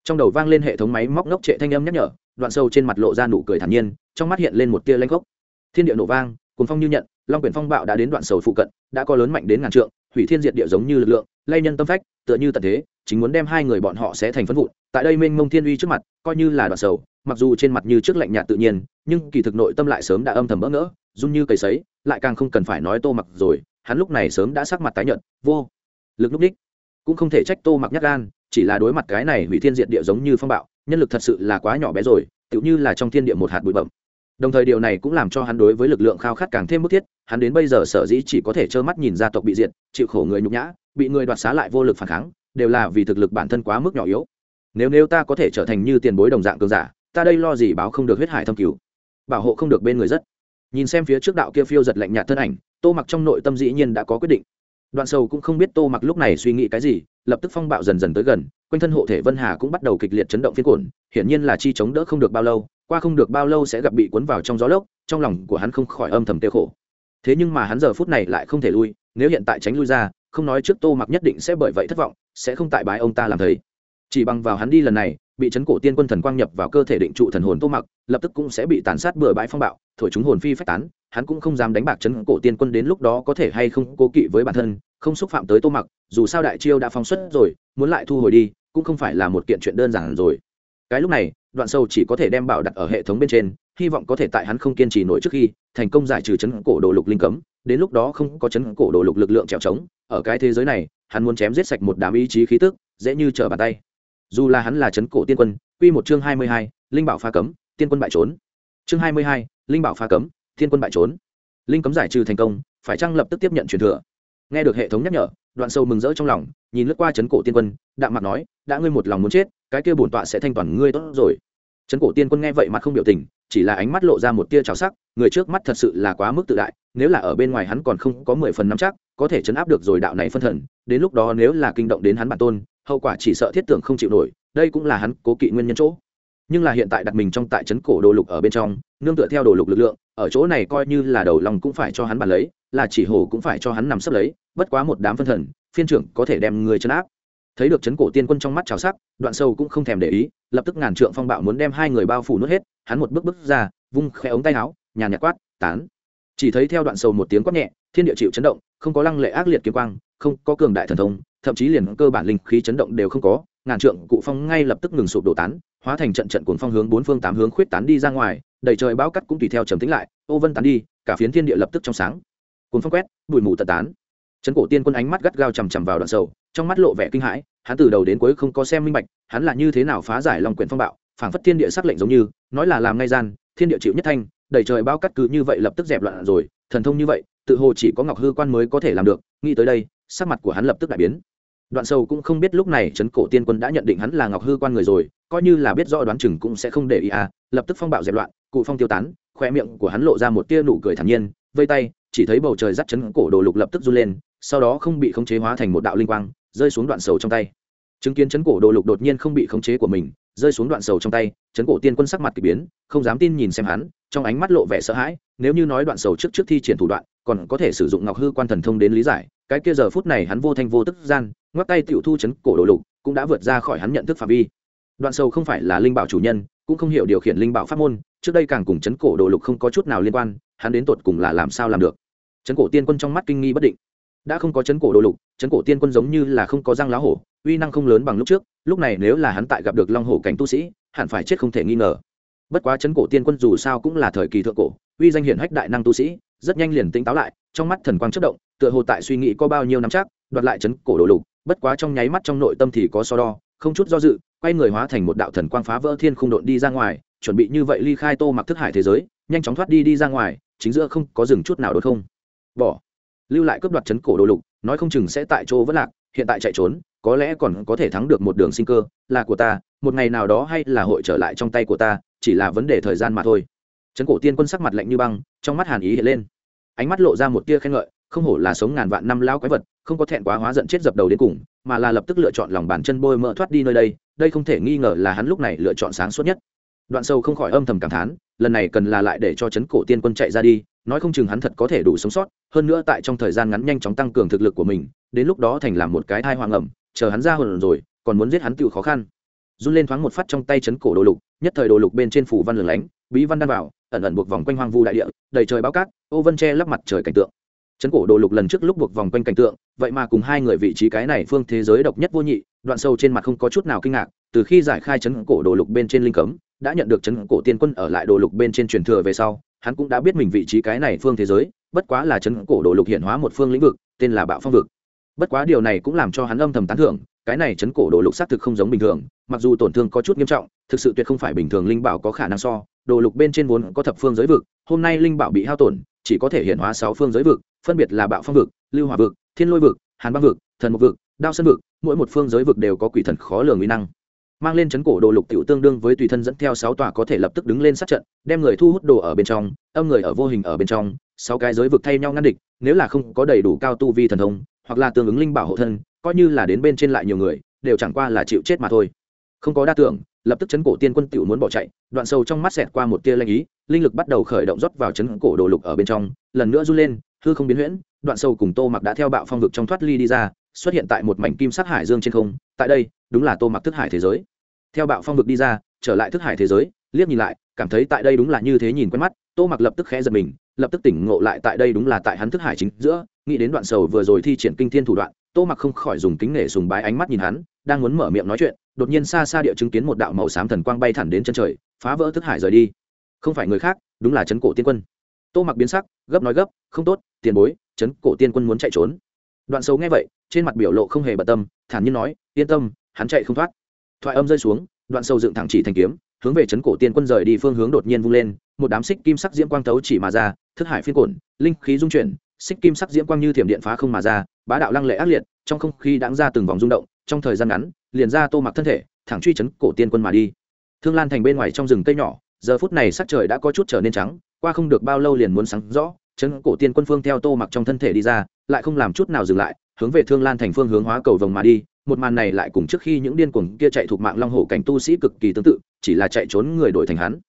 Trong đầu vang lên hệ thống máy móc ngốc trệ thanh âm nhắc nhở, đoạn sâu trên mặt lộ ra nụ cười thản nhiên, trong mắt hiện lên một tia lanh gốc thiên địa nổ vang cùng phong như nhận, long quyển phong bạo đã đến đoạn sầu phụ cận, đã có lớn mạnh đến ngàn trượng, hủy thiên diệt địa giống như lực lượng, lay nhân tâm phách, tựa như tận thế chính muốn đem hai người bọn họ sẽ thành phân vụn, tại đây mênh mông thiên uy trước mặt, coi như là đoạn sầu, mặc dù trên mặt như trước lạnh nhạt tự nhiên, nhưng kỳ thực nội tâm lại sớm đã âm thầm bỡ ngỡ, run như cầy sấy, lại càng không cần phải nói tô mặc rồi, hắn lúc này sớm đã sắc mặt tái nhợt, vô lực lúc đích. Cũng không thể trách tô mặc nhát gan, chỉ là đối mặt cái này hủy thiên diệt địa giống như phong bạo, nhân lực thật sự là quá nhỏ bé rồi, tựu như là trong thiên địa một hạt bụi bẩm đồng thời điều này cũng làm cho hắn đối với lực lượng khao khát càng thêm bức thiết, hắn đến bây giờ sở dĩ chỉ có thể trơ mắt nhìn gia tộc bị diệt, chịu khổ người nhục nhã, bị người đoạt xá lại vô lực phản kháng đều là vì thực lực bản thân quá mức nhỏ yếu. Nếu nếu ta có thể trở thành như tiền bối đồng dạng cường giả, ta đây lo gì báo không được huyết hải thâm cứu bảo hộ không được bên người rất. Nhìn xem phía trước đạo kia phiêu giật lạnh nhạt thân ảnh, tô mặc trong nội tâm dĩ nhiên đã có quyết định. Đoạn sầu cũng không biết tô mặc lúc này suy nghĩ cái gì, lập tức phong bạo dần dần tới gần, quanh thân hộ thể vân hà cũng bắt đầu kịch liệt chấn động phiến cổn hiển nhiên là chi chống đỡ không được bao lâu, qua không được bao lâu sẽ gặp bị cuốn vào trong gió lốc, trong lòng của hắn không khỏi âm thầm tiêu khổ. Thế nhưng mà hắn giờ phút này lại không thể lui, nếu hiện tại tránh lui ra không nói trước tô mặc nhất định sẽ bởi vậy thất vọng, sẽ không tại bái ông ta làm thấy chỉ bằng vào hắn đi lần này, bị chấn cổ tiên quân thần quang nhập vào cơ thể định trụ thần hồn tô mặc, lập tức cũng sẽ bị tàn sát bừa bãi phong bạo, thổi chúng hồn phi phách tán, hắn cũng không dám đánh bạc chấn cổ tiên quân đến lúc đó có thể hay không cố kỵ với bản thân, không xúc phạm tới tô mặc, dù sao đại chiêu đã phóng xuất rồi, muốn lại thu hồi đi, cũng không phải là một kiện chuyện đơn giản rồi cái lúc này đoạn sâu chỉ có thể đem bảo đặt ở hệ thống bên trên hy vọng có thể tại hắn không kiên trì nổi trước khi thành công giải trừ chấn cổ đồ lục linh cấm. Đến lúc đó không có chấn cổ đồ lục lực lượng trèo trống ở cái thế giới này hắn muốn chém giết sạch một đám ý chí khí tức dễ như trở bàn tay. Dù là hắn là chấn cổ tiên quân quy một chương hai mươi hai, linh bảo pha cấm tiên quân bại trốn. Chương hai mươi hai, linh bảo pha cấm tiên quân bại trốn. Linh cấm giải trừ thành công phải chăng lập tức tiếp nhận truyền thừa? Nghe được hệ thống nhắc nhở đoạn sâu mừng rỡ trong lòng, nhìn lướt qua chấn cổ tiên quân, đạm mặt nói, đã ngươi một lòng muốn chết, cái kia bổn tọa sẽ thanh toàn ngươi tốt rồi. Chấn cổ tiên quân nghe vậy mặt không biểu tình, chỉ là ánh mắt lộ ra một tia trào sắc, người trước mắt thật sự là quá mức tự đại, nếu là ở bên ngoài hắn còn không có mười phần năm chắc, có thể chấn áp được rồi đạo này phân thần, đến lúc đó nếu là kinh động đến hắn bản tôn, hậu quả chỉ sợ thiết tưởng không chịu nổi, đây cũng là hắn cố kỵ nguyên nhân chỗ. Nhưng là hiện tại đặt mình trong tại trấn cổ đồ lục ở bên trong, nương tựa theo đồ lục lực lượng, ở chỗ này coi như là đầu lòng cũng phải cho hắn bàn lấy là chỉ hổ cũng phải cho hắn nằm sấp lấy, bất quá một đám phân thần, phiên trưởng có thể đem người chấn áp. Thấy được chấn cổ tiên quân trong mắt trào sắc, đoạn sâu cũng không thèm để ý, lập tức ngàn trượng phong bạo muốn đem hai người bao phủ nuốt hết, hắn một bước bước ra, vung khẽ ống tay áo, nhàn nhạt quát, tán. Chỉ thấy theo đoạn sâu một tiếng quát nhẹ, thiên địa chịu chấn động, không có lăng lệ ác liệt kiếm quang, không có cường đại thần thông, thậm chí liền cơ bản linh khí chấn động đều không có, ngàn trượng cụ phong ngay lập tức ngừng sụp đổ tán, hóa thành trận trận cuồng phong hướng bốn phương tám hướng khuyết tán đi ra ngoài, đầy trời bão cắt cũng tùy theo trầm tĩnh lại, ô vân tán đi, cả phiến thiên địa lập tức trong sáng. Cuốn phong quét, bụi mù tật tán. Trấn cổ tiên quân ánh mắt gắt gao chằm chằm vào đoạn sầu, trong mắt lộ vẻ kinh hãi, hắn từ đầu đến cuối không có xem minh bạch, hắn là như thế nào phá giải lòng quyển phong bạo, phảng phất thiên địa sắc lệnh giống như, nói là làm ngay gian, thiên địa chịu nhất thanh, đầy trời bao cắt cứ như vậy lập tức dẹp loạn rồi, thần thông như vậy, tự hồ chỉ có ngọc hư quan mới có thể làm được, nghĩ tới đây, sắc mặt của hắn lập tức đại biến. Đoạn sâu cũng không biết lúc này trấn cổ tiên quân đã nhận định hắn là ngọc hư quan người rồi, coi như là biết rõ đoán chừng cũng sẽ không để ý à lập tức phong bạo dẹp loạn, cụ phong tiêu tán, khoe miệng của hắn lộ ra một tia nụ cười thản nhiên vây tay, chỉ thấy bầu trời rắt chấn cổ đồ lục lập tức run lên, sau đó không bị khống chế hóa thành một đạo linh quang, rơi xuống đoạn sầu trong tay. Chứng kiến chấn cổ đồ lục đột nhiên không bị khống chế của mình, rơi xuống đoạn sầu trong tay, chấn cổ tiên quân sắc mặt k ỳ biến, không dám tin nhìn xem hắn, trong ánh mắt lộ vẻ sợ hãi, nếu như nói đoạn sầu trước trước thi triển thủ đoạn, còn có thể sử dụng ngọc hư quan thần thông đến lý giải, cái kia giờ phút này hắn vô thanh vô tức gian, ngoắc tay tiểu thu chấn cổ đồ lục, cũng đã vượt ra khỏi hắn nhận thức phạm vi. Đoạn sầu không phải là linh bảo chủ nhân, cũng không hiểu điều khiển linh bảo pháp môn, trước đây càng cùng chấn cổ đồ lục không có chút nào liên quan hắn đến tột cùng là làm sao làm được? Chấn cổ tiên quân trong mắt kinh nghi bất định. Đã không có chấn cổ đồ lục, chấn cổ tiên quân giống như là không có răng lá hổ, uy năng không lớn bằng lúc trước, lúc này nếu là hắn tại gặp được long hổ cảnh tu sĩ, hẳn phải chết không thể nghi ngờ. Bất quá chấn cổ tiên quân dù sao cũng là thời kỳ thượng cổ, uy danh hiển hách đại năng tu sĩ, rất nhanh liền tỉnh táo lại, trong mắt thần quang chất động, tựa hồ tại suy nghĩ có bao nhiêu năm chắc, đoạt lại chấn cổ đồ lục, bất quá trong nháy mắt trong nội tâm thì có so đo, không chút do dự, quay người hóa thành một đạo thần quang phá vỡ thiên không độn đi ra ngoài, chuẩn bị như vậy ly khai tô mặc thức hải thế giới, nhanh chóng thoát đi đi ra ngoài chính giữa không có dừng chút nào đốt không. Bỏ. Lưu lại cướp đoạt chấn cổ đồ lục, nói không chừng sẽ tại chỗ vẫn lạc, hiện tại chạy trốn, có lẽ còn có thể thắng được một đường sinh cơ, là của ta, một ngày nào đó hay là hội trở lại trong tay của ta, chỉ là vấn đề thời gian mà thôi. Trấn cổ tiên quân sắc mặt lạnh như băng, trong mắt hàn ý hiện lên. Ánh mắt lộ ra một tia khen ngợi, không hổ là sống ngàn vạn năm lao quái vật, không có thẹn quá hóa giận chết dập đầu đến cùng, mà là lập tức lựa chọn lòng bàn chân bôi mỡ thoát đi nơi đây đây không thể nghi ngờ là hắn lúc này lựa chọn sáng suốt nhất. Đoạn sâu không khỏi âm thầm cảm thán lần này cần là lại để cho chấn cổ tiên quân chạy ra đi, nói không chừng hắn thật có thể đủ sống sót, hơn nữa tại trong thời gian ngắn nhanh chóng tăng cường thực lực của mình, đến lúc đó thành làm một cái thai hoàng ẩm chờ hắn ra hồn rồi, còn muốn giết hắn tự khó khăn. Run lên thoáng một phát trong tay chấn cổ đồ lục, nhất thời đồ lục bên trên phủ văn lửng lánh, bí văn đan vào, ẩn ẩn buộc vòng quanh hoang vu đại địa, đầy trời báo cát, ô vân che lấp mặt trời cảnh tượng. Chấn cổ đồ lục lần trước lúc buộc vòng quanh cảnh tượng, vậy mà cùng hai người vị trí cái này phương thế giới độc nhất vô nhị, đoạn sâu trên mặt không có chút nào kinh ngạc, từ khi giải khai chấn cổ đồ lục bên trên linh cấm đã nhận được chấn cổ tiên quân ở lại đồ lục bên trên truyền thừa về sau, hắn cũng đã biết mình vị trí cái này phương thế giới, bất quá là chấn cổ đồ lục hiện hóa một phương lĩnh vực, tên là bạo phong vực. Bất quá điều này cũng làm cho hắn âm thầm tán thưởng, cái này chấn cổ đồ lục xác thực không giống bình thường, mặc dù tổn thương có chút nghiêm trọng, thực sự tuyệt không phải bình thường linh bảo có khả năng so, đồ lục bên trên vốn có thập phương giới vực, hôm nay linh bảo bị hao tổn, chỉ có thể hiện hóa sáu phương giới vực, phân biệt là bạo phong vực, lưu hỏa vực, thiên lôi vực, hàn băng vực, thần mục vực, đao sân vực, mỗi một phương giới vực đều có quỷ thần khó lường uy năng mang lên chấn cổ đồ lục tiểu tương đương với tùy thân dẫn theo sáu tòa có thể lập tức đứng lên sát trận, đem người thu hút đồ ở bên trong, âm người ở vô hình ở bên trong, sáu cái giới vực thay nhau ngăn địch, nếu là không có đầy đủ cao tu vi thần thông, hoặc là tương ứng linh bảo hộ thân, coi như là đến bên trên lại nhiều người, đều chẳng qua là chịu chết mà thôi. Không có đa tưởng, lập tức chấn cổ tiên quân tiểu muốn bỏ chạy, đoạn sâu trong mắt xẹt qua một tia lanh ý, linh lực bắt đầu khởi động rót vào chấn cổ đồ lục ở bên trong, lần nữa run lên, hư không biến huyễn, đoạn sâu cùng tô mặc đã theo bạo phong vực trong thoát ly đi ra, xuất hiện tại một mảnh kim sắc hải dương trên không, tại đây, đúng là tô mặc thức hải thế giới theo bạo phong vực đi ra, trở lại thức hải thế giới, liếc nhìn lại, cảm thấy tại đây đúng là như thế nhìn quen mắt, tô mặc lập tức khẽ giật mình, lập tức tỉnh ngộ lại tại đây đúng là tại hắn thức hải chính giữa, nghĩ đến đoạn sầu vừa rồi thi triển kinh thiên thủ đoạn, tô mặc không khỏi dùng kính nể sùng bái ánh mắt nhìn hắn, đang muốn mở miệng nói chuyện, đột nhiên xa xa địa chứng kiến một đạo màu xám thần quang bay thẳng đến chân trời, phá vỡ thức hải rời đi. Không phải người khác, đúng là trấn cổ tiên quân. Tô mặc biến sắc, gấp nói gấp, không tốt, tiền bối trấn cổ tiên quân muốn chạy trốn. Đoạn sầu nghe vậy, trên mặt biểu lộ không hề bận tâm, thản nhiên nói, yên tâm, hắn chạy không thoát thoại âm rơi xuống, đoạn sâu dựng thẳng chỉ thành kiếm, hướng về chấn cổ tiên quân rời đi phương hướng đột nhiên vung lên, một đám xích kim sắc diễm quang tấu chỉ mà ra, thức hải phiên cổn linh khí dung chuyển, xích kim sắc diễm quang như thiểm điện phá không mà ra, bá đạo lăng lệ ác liệt, trong không khí đáng ra từng vòng rung động, trong thời gian ngắn, liền ra tô mặc thân thể, thẳng truy chấn cổ tiên quân mà đi. Thương lan thành bên ngoài trong rừng cây nhỏ, giờ phút này sắc trời đã có chút trở nên trắng, qua không được bao lâu liền muốn sáng rõ, chấn cổ tiên quân phương theo tô mặc trong thân thể đi ra, lại không làm chút nào dừng lại, hướng về thương lan thành phương hướng hóa cầu vồng mà đi một màn này lại cùng trước khi những điên cuồng kia chạy thuộc mạng long hổ cảnh tu sĩ cực kỳ tương tự chỉ là chạy trốn người đổi thành hắn.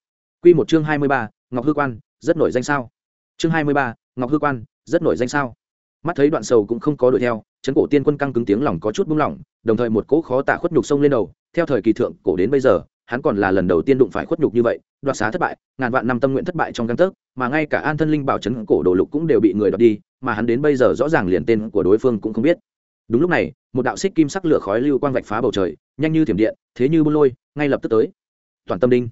Quy một chương hai mươi ba, ngọc hư quan rất nổi danh sao? Chương hai mươi ba, ngọc hư quan rất nổi danh sao? Mắt thấy đoạn sầu cũng không có đuổi theo chấn cổ tiên quân căng cứng tiếng lòng có chút buông lỏng đồng thời một cỗ khó tả khuất nhục sông lên đầu. Theo thời kỳ thượng cổ đến bây giờ hắn còn là lần đầu tiên đụng phải khuất nhục như vậy đoạt xá thất bại ngàn vạn năm tâm nguyện thất bại trong căn tấc mà ngay cả an thân linh bảo chấn cổ đồ lục cũng đều bị người đoạt đi mà hắn đến bây giờ rõ ràng liền tên của đối phương cũng không biết. Đúng lúc này một đạo xích kim sắc lửa khói lưu quang vạch phá bầu trời, nhanh như thiểm điện, thế như buôn lôi, ngay lập tức tới. Toàn tâm đinh.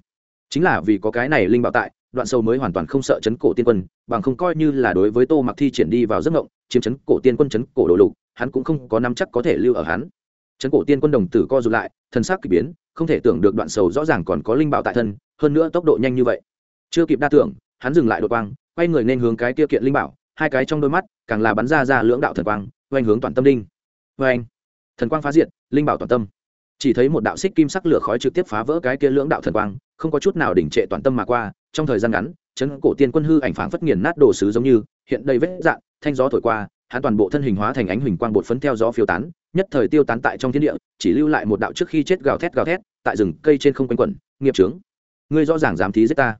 Chính là vì có cái này linh bảo tại, đoạn sâu mới hoàn toàn không sợ chấn cổ tiên quân, bằng không coi như là đối với tô mặc thi triển đi vào giấc ngộng chiếm chấn cổ tiên quân chấn cổ đồ lục, hắn cũng không có nắm chắc có thể lưu ở hắn. Chấn cổ tiên quân đồng tử co rụt lại, thân xác k ỳ biến, không thể tưởng được đoạn sầu rõ ràng còn có linh bảo tại thân, hơn nữa tốc độ nhanh như vậy. Chưa kịp đa tưởng, hắn dừng lại đội quang, quay người nên hướng cái tiêu kiện linh bảo, hai cái trong đôi mắt càng là bắn ra ra lưỡng đạo thần quang, oanh hướng toàn tâm đinh. Vê anh thần quang phá diệt, linh bảo toàn tâm. Chỉ thấy một đạo xích kim sắc lửa khói trực tiếp phá vỡ cái kia lưỡng đạo thần quang, không có chút nào đỉnh trệ toàn tâm mà qua, trong thời gian ngắn, chấn cổ tiên quân hư ảnh phảng phất nghiền nát đồ sứ giống như, hiện đầy vết dạn thanh gió thổi qua, hắn toàn bộ thân hình hóa thành ánh huỳnh quang bột phấn theo gió phiêu tán, nhất thời tiêu tán tại trong thiên địa, chỉ lưu lại một đạo trước khi chết gào thét gào thét, tại rừng cây trên không quanh quẩn, nghiệp trướng ngươi rõ ràng dám thí giết ta.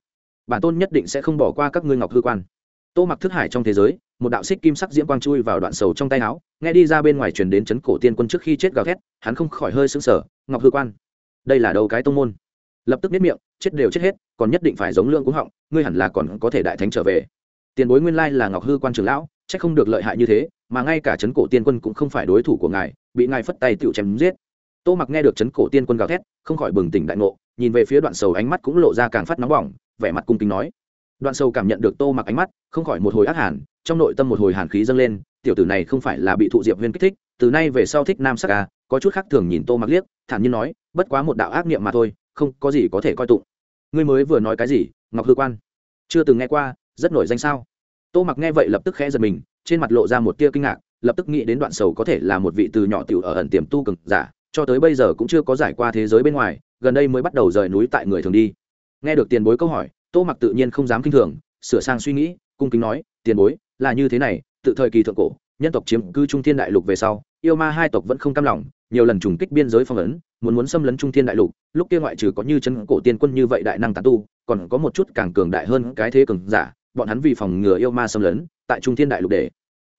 Bản tôn nhất định sẽ không bỏ qua các ngươi ngọc hư quan. Tô mặc thức hải trong thế giới một đạo xích kim sắc diễm quang chui vào đoạn sầu trong tay áo, nghe đi ra bên ngoài truyền đến chấn cổ tiên quân trước khi chết gào thét, hắn không khỏi hơi sững sờ, ngọc hư quan, đây là đâu cái tông môn? Lập tức biết miệng, chết đều chết hết, còn nhất định phải giống lương cúng họng, ngươi hẳn là còn có thể đại thánh trở về. Tiền bối nguyên lai là ngọc hư quan trường lão, chắc không được lợi hại như thế, mà ngay cả chấn cổ tiên quân cũng không phải đối thủ của ngài, bị ngài phất tay tựu chém giết. Tô mặc nghe được chấn cổ tiên quân gào thét, không khỏi bừng tỉnh đại ngộ, nhìn về phía đoạn sầu ánh mắt cũng lộ ra càng phát nóng bỏng, vẻ mặt cung kính nói. Đoạn sầu cảm nhận được tô mặc ánh mắt, không khỏi một hồi ác hàn trong nội tâm một hồi hàn khí dâng lên, tiểu tử này không phải là bị thụ diệp huyên kích thích, từ nay về sau thích nam sắc à có chút khác thường nhìn tô mặc liếc, thản nhiên nói, bất quá một đạo ác niệm mà thôi, không có gì có thể coi tụng. Ngươi mới vừa nói cái gì, ngọc hư quan? Chưa từng nghe qua, rất nổi danh sao? Tô mặc nghe vậy lập tức khẽ giật mình, trên mặt lộ ra một tia kinh ngạc, lập tức nghĩ đến đoạn sầu có thể là một vị từ nhỏ tiểu ở ẩn tiềm tu cực giả, cho tới bây giờ cũng chưa có giải qua thế giới bên ngoài, gần đây mới bắt đầu rời núi tại người thường đi. Nghe được tiền bối câu hỏi, tô mặc tự nhiên không dám kinh thường, sửa sang suy nghĩ, cung kính nói, tiền bối là như thế này, tự thời kỳ thượng cổ, nhân tộc chiếm cư trung thiên đại lục về sau, yêu ma hai tộc vẫn không cam lòng, nhiều lần trùng kích biên giới phong ấn, muốn muốn xâm lấn trung thiên đại lục, lúc kia ngoại trừ có như chân cổ tiên quân như vậy đại năng tán tu, còn có một chút càng cường đại hơn cái thế cường giả, bọn hắn vì phòng ngừa yêu ma xâm lấn, tại trung thiên đại lục để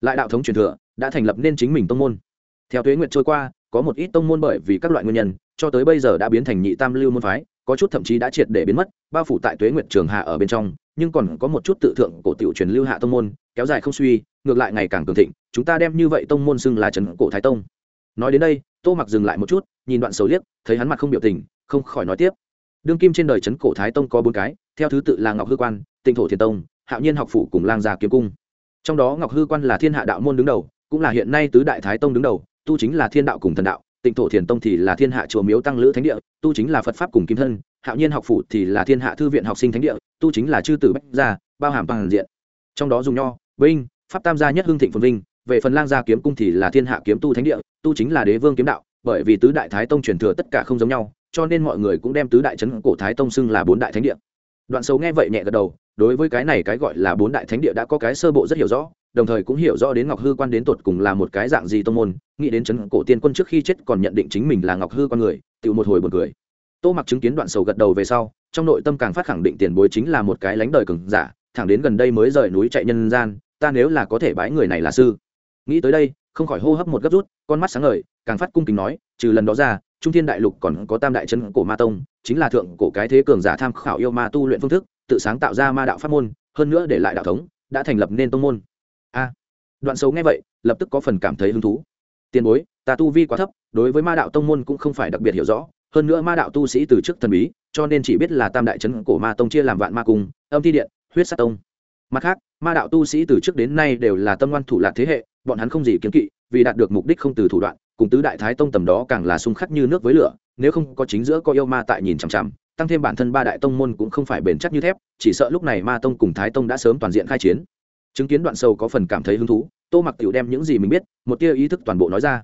lại đạo thống truyền thừa, đã thành lập nên chính mình tông môn. Theo tuế nguyện trôi qua, có một ít tông môn bởi vì các loại nguyên nhân, cho tới bây giờ đã biến thành nhị tam lưu môn phái, có chút thậm chí đã triệt để biến mất, bao phủ tại tuế nguyện trường hạ ở bên trong nhưng còn có một chút tự thượng cổ tiểu truyền lưu hạ tông môn, kéo dài không suy, ngược lại ngày càng cường thịnh, chúng ta đem như vậy tông môn xưng là trần cổ thái tông. Nói đến đây, tô mặc dừng lại một chút, nhìn đoạn sầu liếc, thấy hắn mặt không biểu tình, không khỏi nói tiếp. Đương kim trên đời trấn cổ thái tông có bốn cái, theo thứ tự là ngọc hư quan tinh thổ thiền tông, hạo nhiên học phủ cùng lang gia kiếm cung. Trong đó ngọc hư quan là thiên hạ đạo môn đứng đầu, cũng là hiện nay tứ đại thái tông đứng đầu, tu chính là thiên đạo cùng thần đạo, tịnh thổ thiền tông thì là thiên hạ chùa miếu tăng lữ thánh địa, tu chính là phật pháp cùng kim thân, hạo nhiên học phủ thì là thiên hạ thư viện học sinh thánh địa tu chính là chư tử bách gia, bao hàm bằng diện trong đó dùng nho binh pháp tam gia nhất hưng thịnh phồn vinh, về phần lang gia kiếm cung thì là thiên hạ kiếm tu thánh địa, tu chính là đế vương kiếm đạo, bởi vì tứ đại thái tông truyền thừa tất cả không giống nhau, cho nên mọi người cũng đem tứ đại trấn cổ thái tông xưng là bốn đại thánh địa đoạn sâu nghe vậy nhẹ gật đầu, đối với cái này cái gọi là bốn đại thánh địa đã có cái sơ bộ rất hiểu rõ, đồng thời cũng hiểu rõ đến ngọc hư quan đến tột cùng là một cái dạng gì tông môn, nghĩ đến trấn cổ tiên quân trước khi chết còn nhận định chính mình là ngọc hư con người tự một hồi một cười. tô mặc chứng kiến đoạn sầu gật đầu về sau trong nội tâm càng phát khẳng định tiền bối chính là một cái lánh đời cường giả, thẳng đến gần đây mới rời núi chạy nhân gian, ta nếu là có thể bái người này là sư. Nghĩ tới đây, không khỏi hô hấp một gấp rút, con mắt sáng ngời, càng phát cung kính nói, trừ lần đó ra, trung thiên đại lục còn có tam đại chân cổ ma tông, chính là thượng cổ cái thế cường giả tham khảo yêu ma tu luyện phương thức, tự sáng tạo ra ma đạo pháp môn, hơn nữa để lại đạo thống, đã thành lập nên tông môn. A, đoạn xấu nghe vậy, lập tức có phần cảm thấy hứng thú. Tiền bối, ta tu vi quá thấp, đối với ma đạo tông môn cũng không phải đặc biệt hiểu rõ hơn nữa ma đạo tu sĩ từ trước thần bí, cho nên chỉ biết là tam đại trấn cổ ma tông chia làm vạn ma cung, âm thi điện, huyết sát tông. Mặt khác, ma đạo tu sĩ từ trước đến nay đều là tâm ngoan thủ lạc thế hệ, bọn hắn không gì kiếm kỵ, vì đạt được mục đích không từ thủ đoạn, cùng tứ đại thái tông tầm đó càng là xung khắc như nước với lửa, nếu không có chính giữa có yêu ma tại nhìn chằm chằm, tăng thêm bản thân ba đại tông môn cũng không phải bền chắc như thép, chỉ sợ lúc này ma tông cùng thái tông đã sớm toàn diện khai chiến. Chứng kiến đoạn sâu có phần cảm thấy hứng thú, tô mặc tiểu đem những gì mình biết, một tia ý thức toàn bộ nói ra.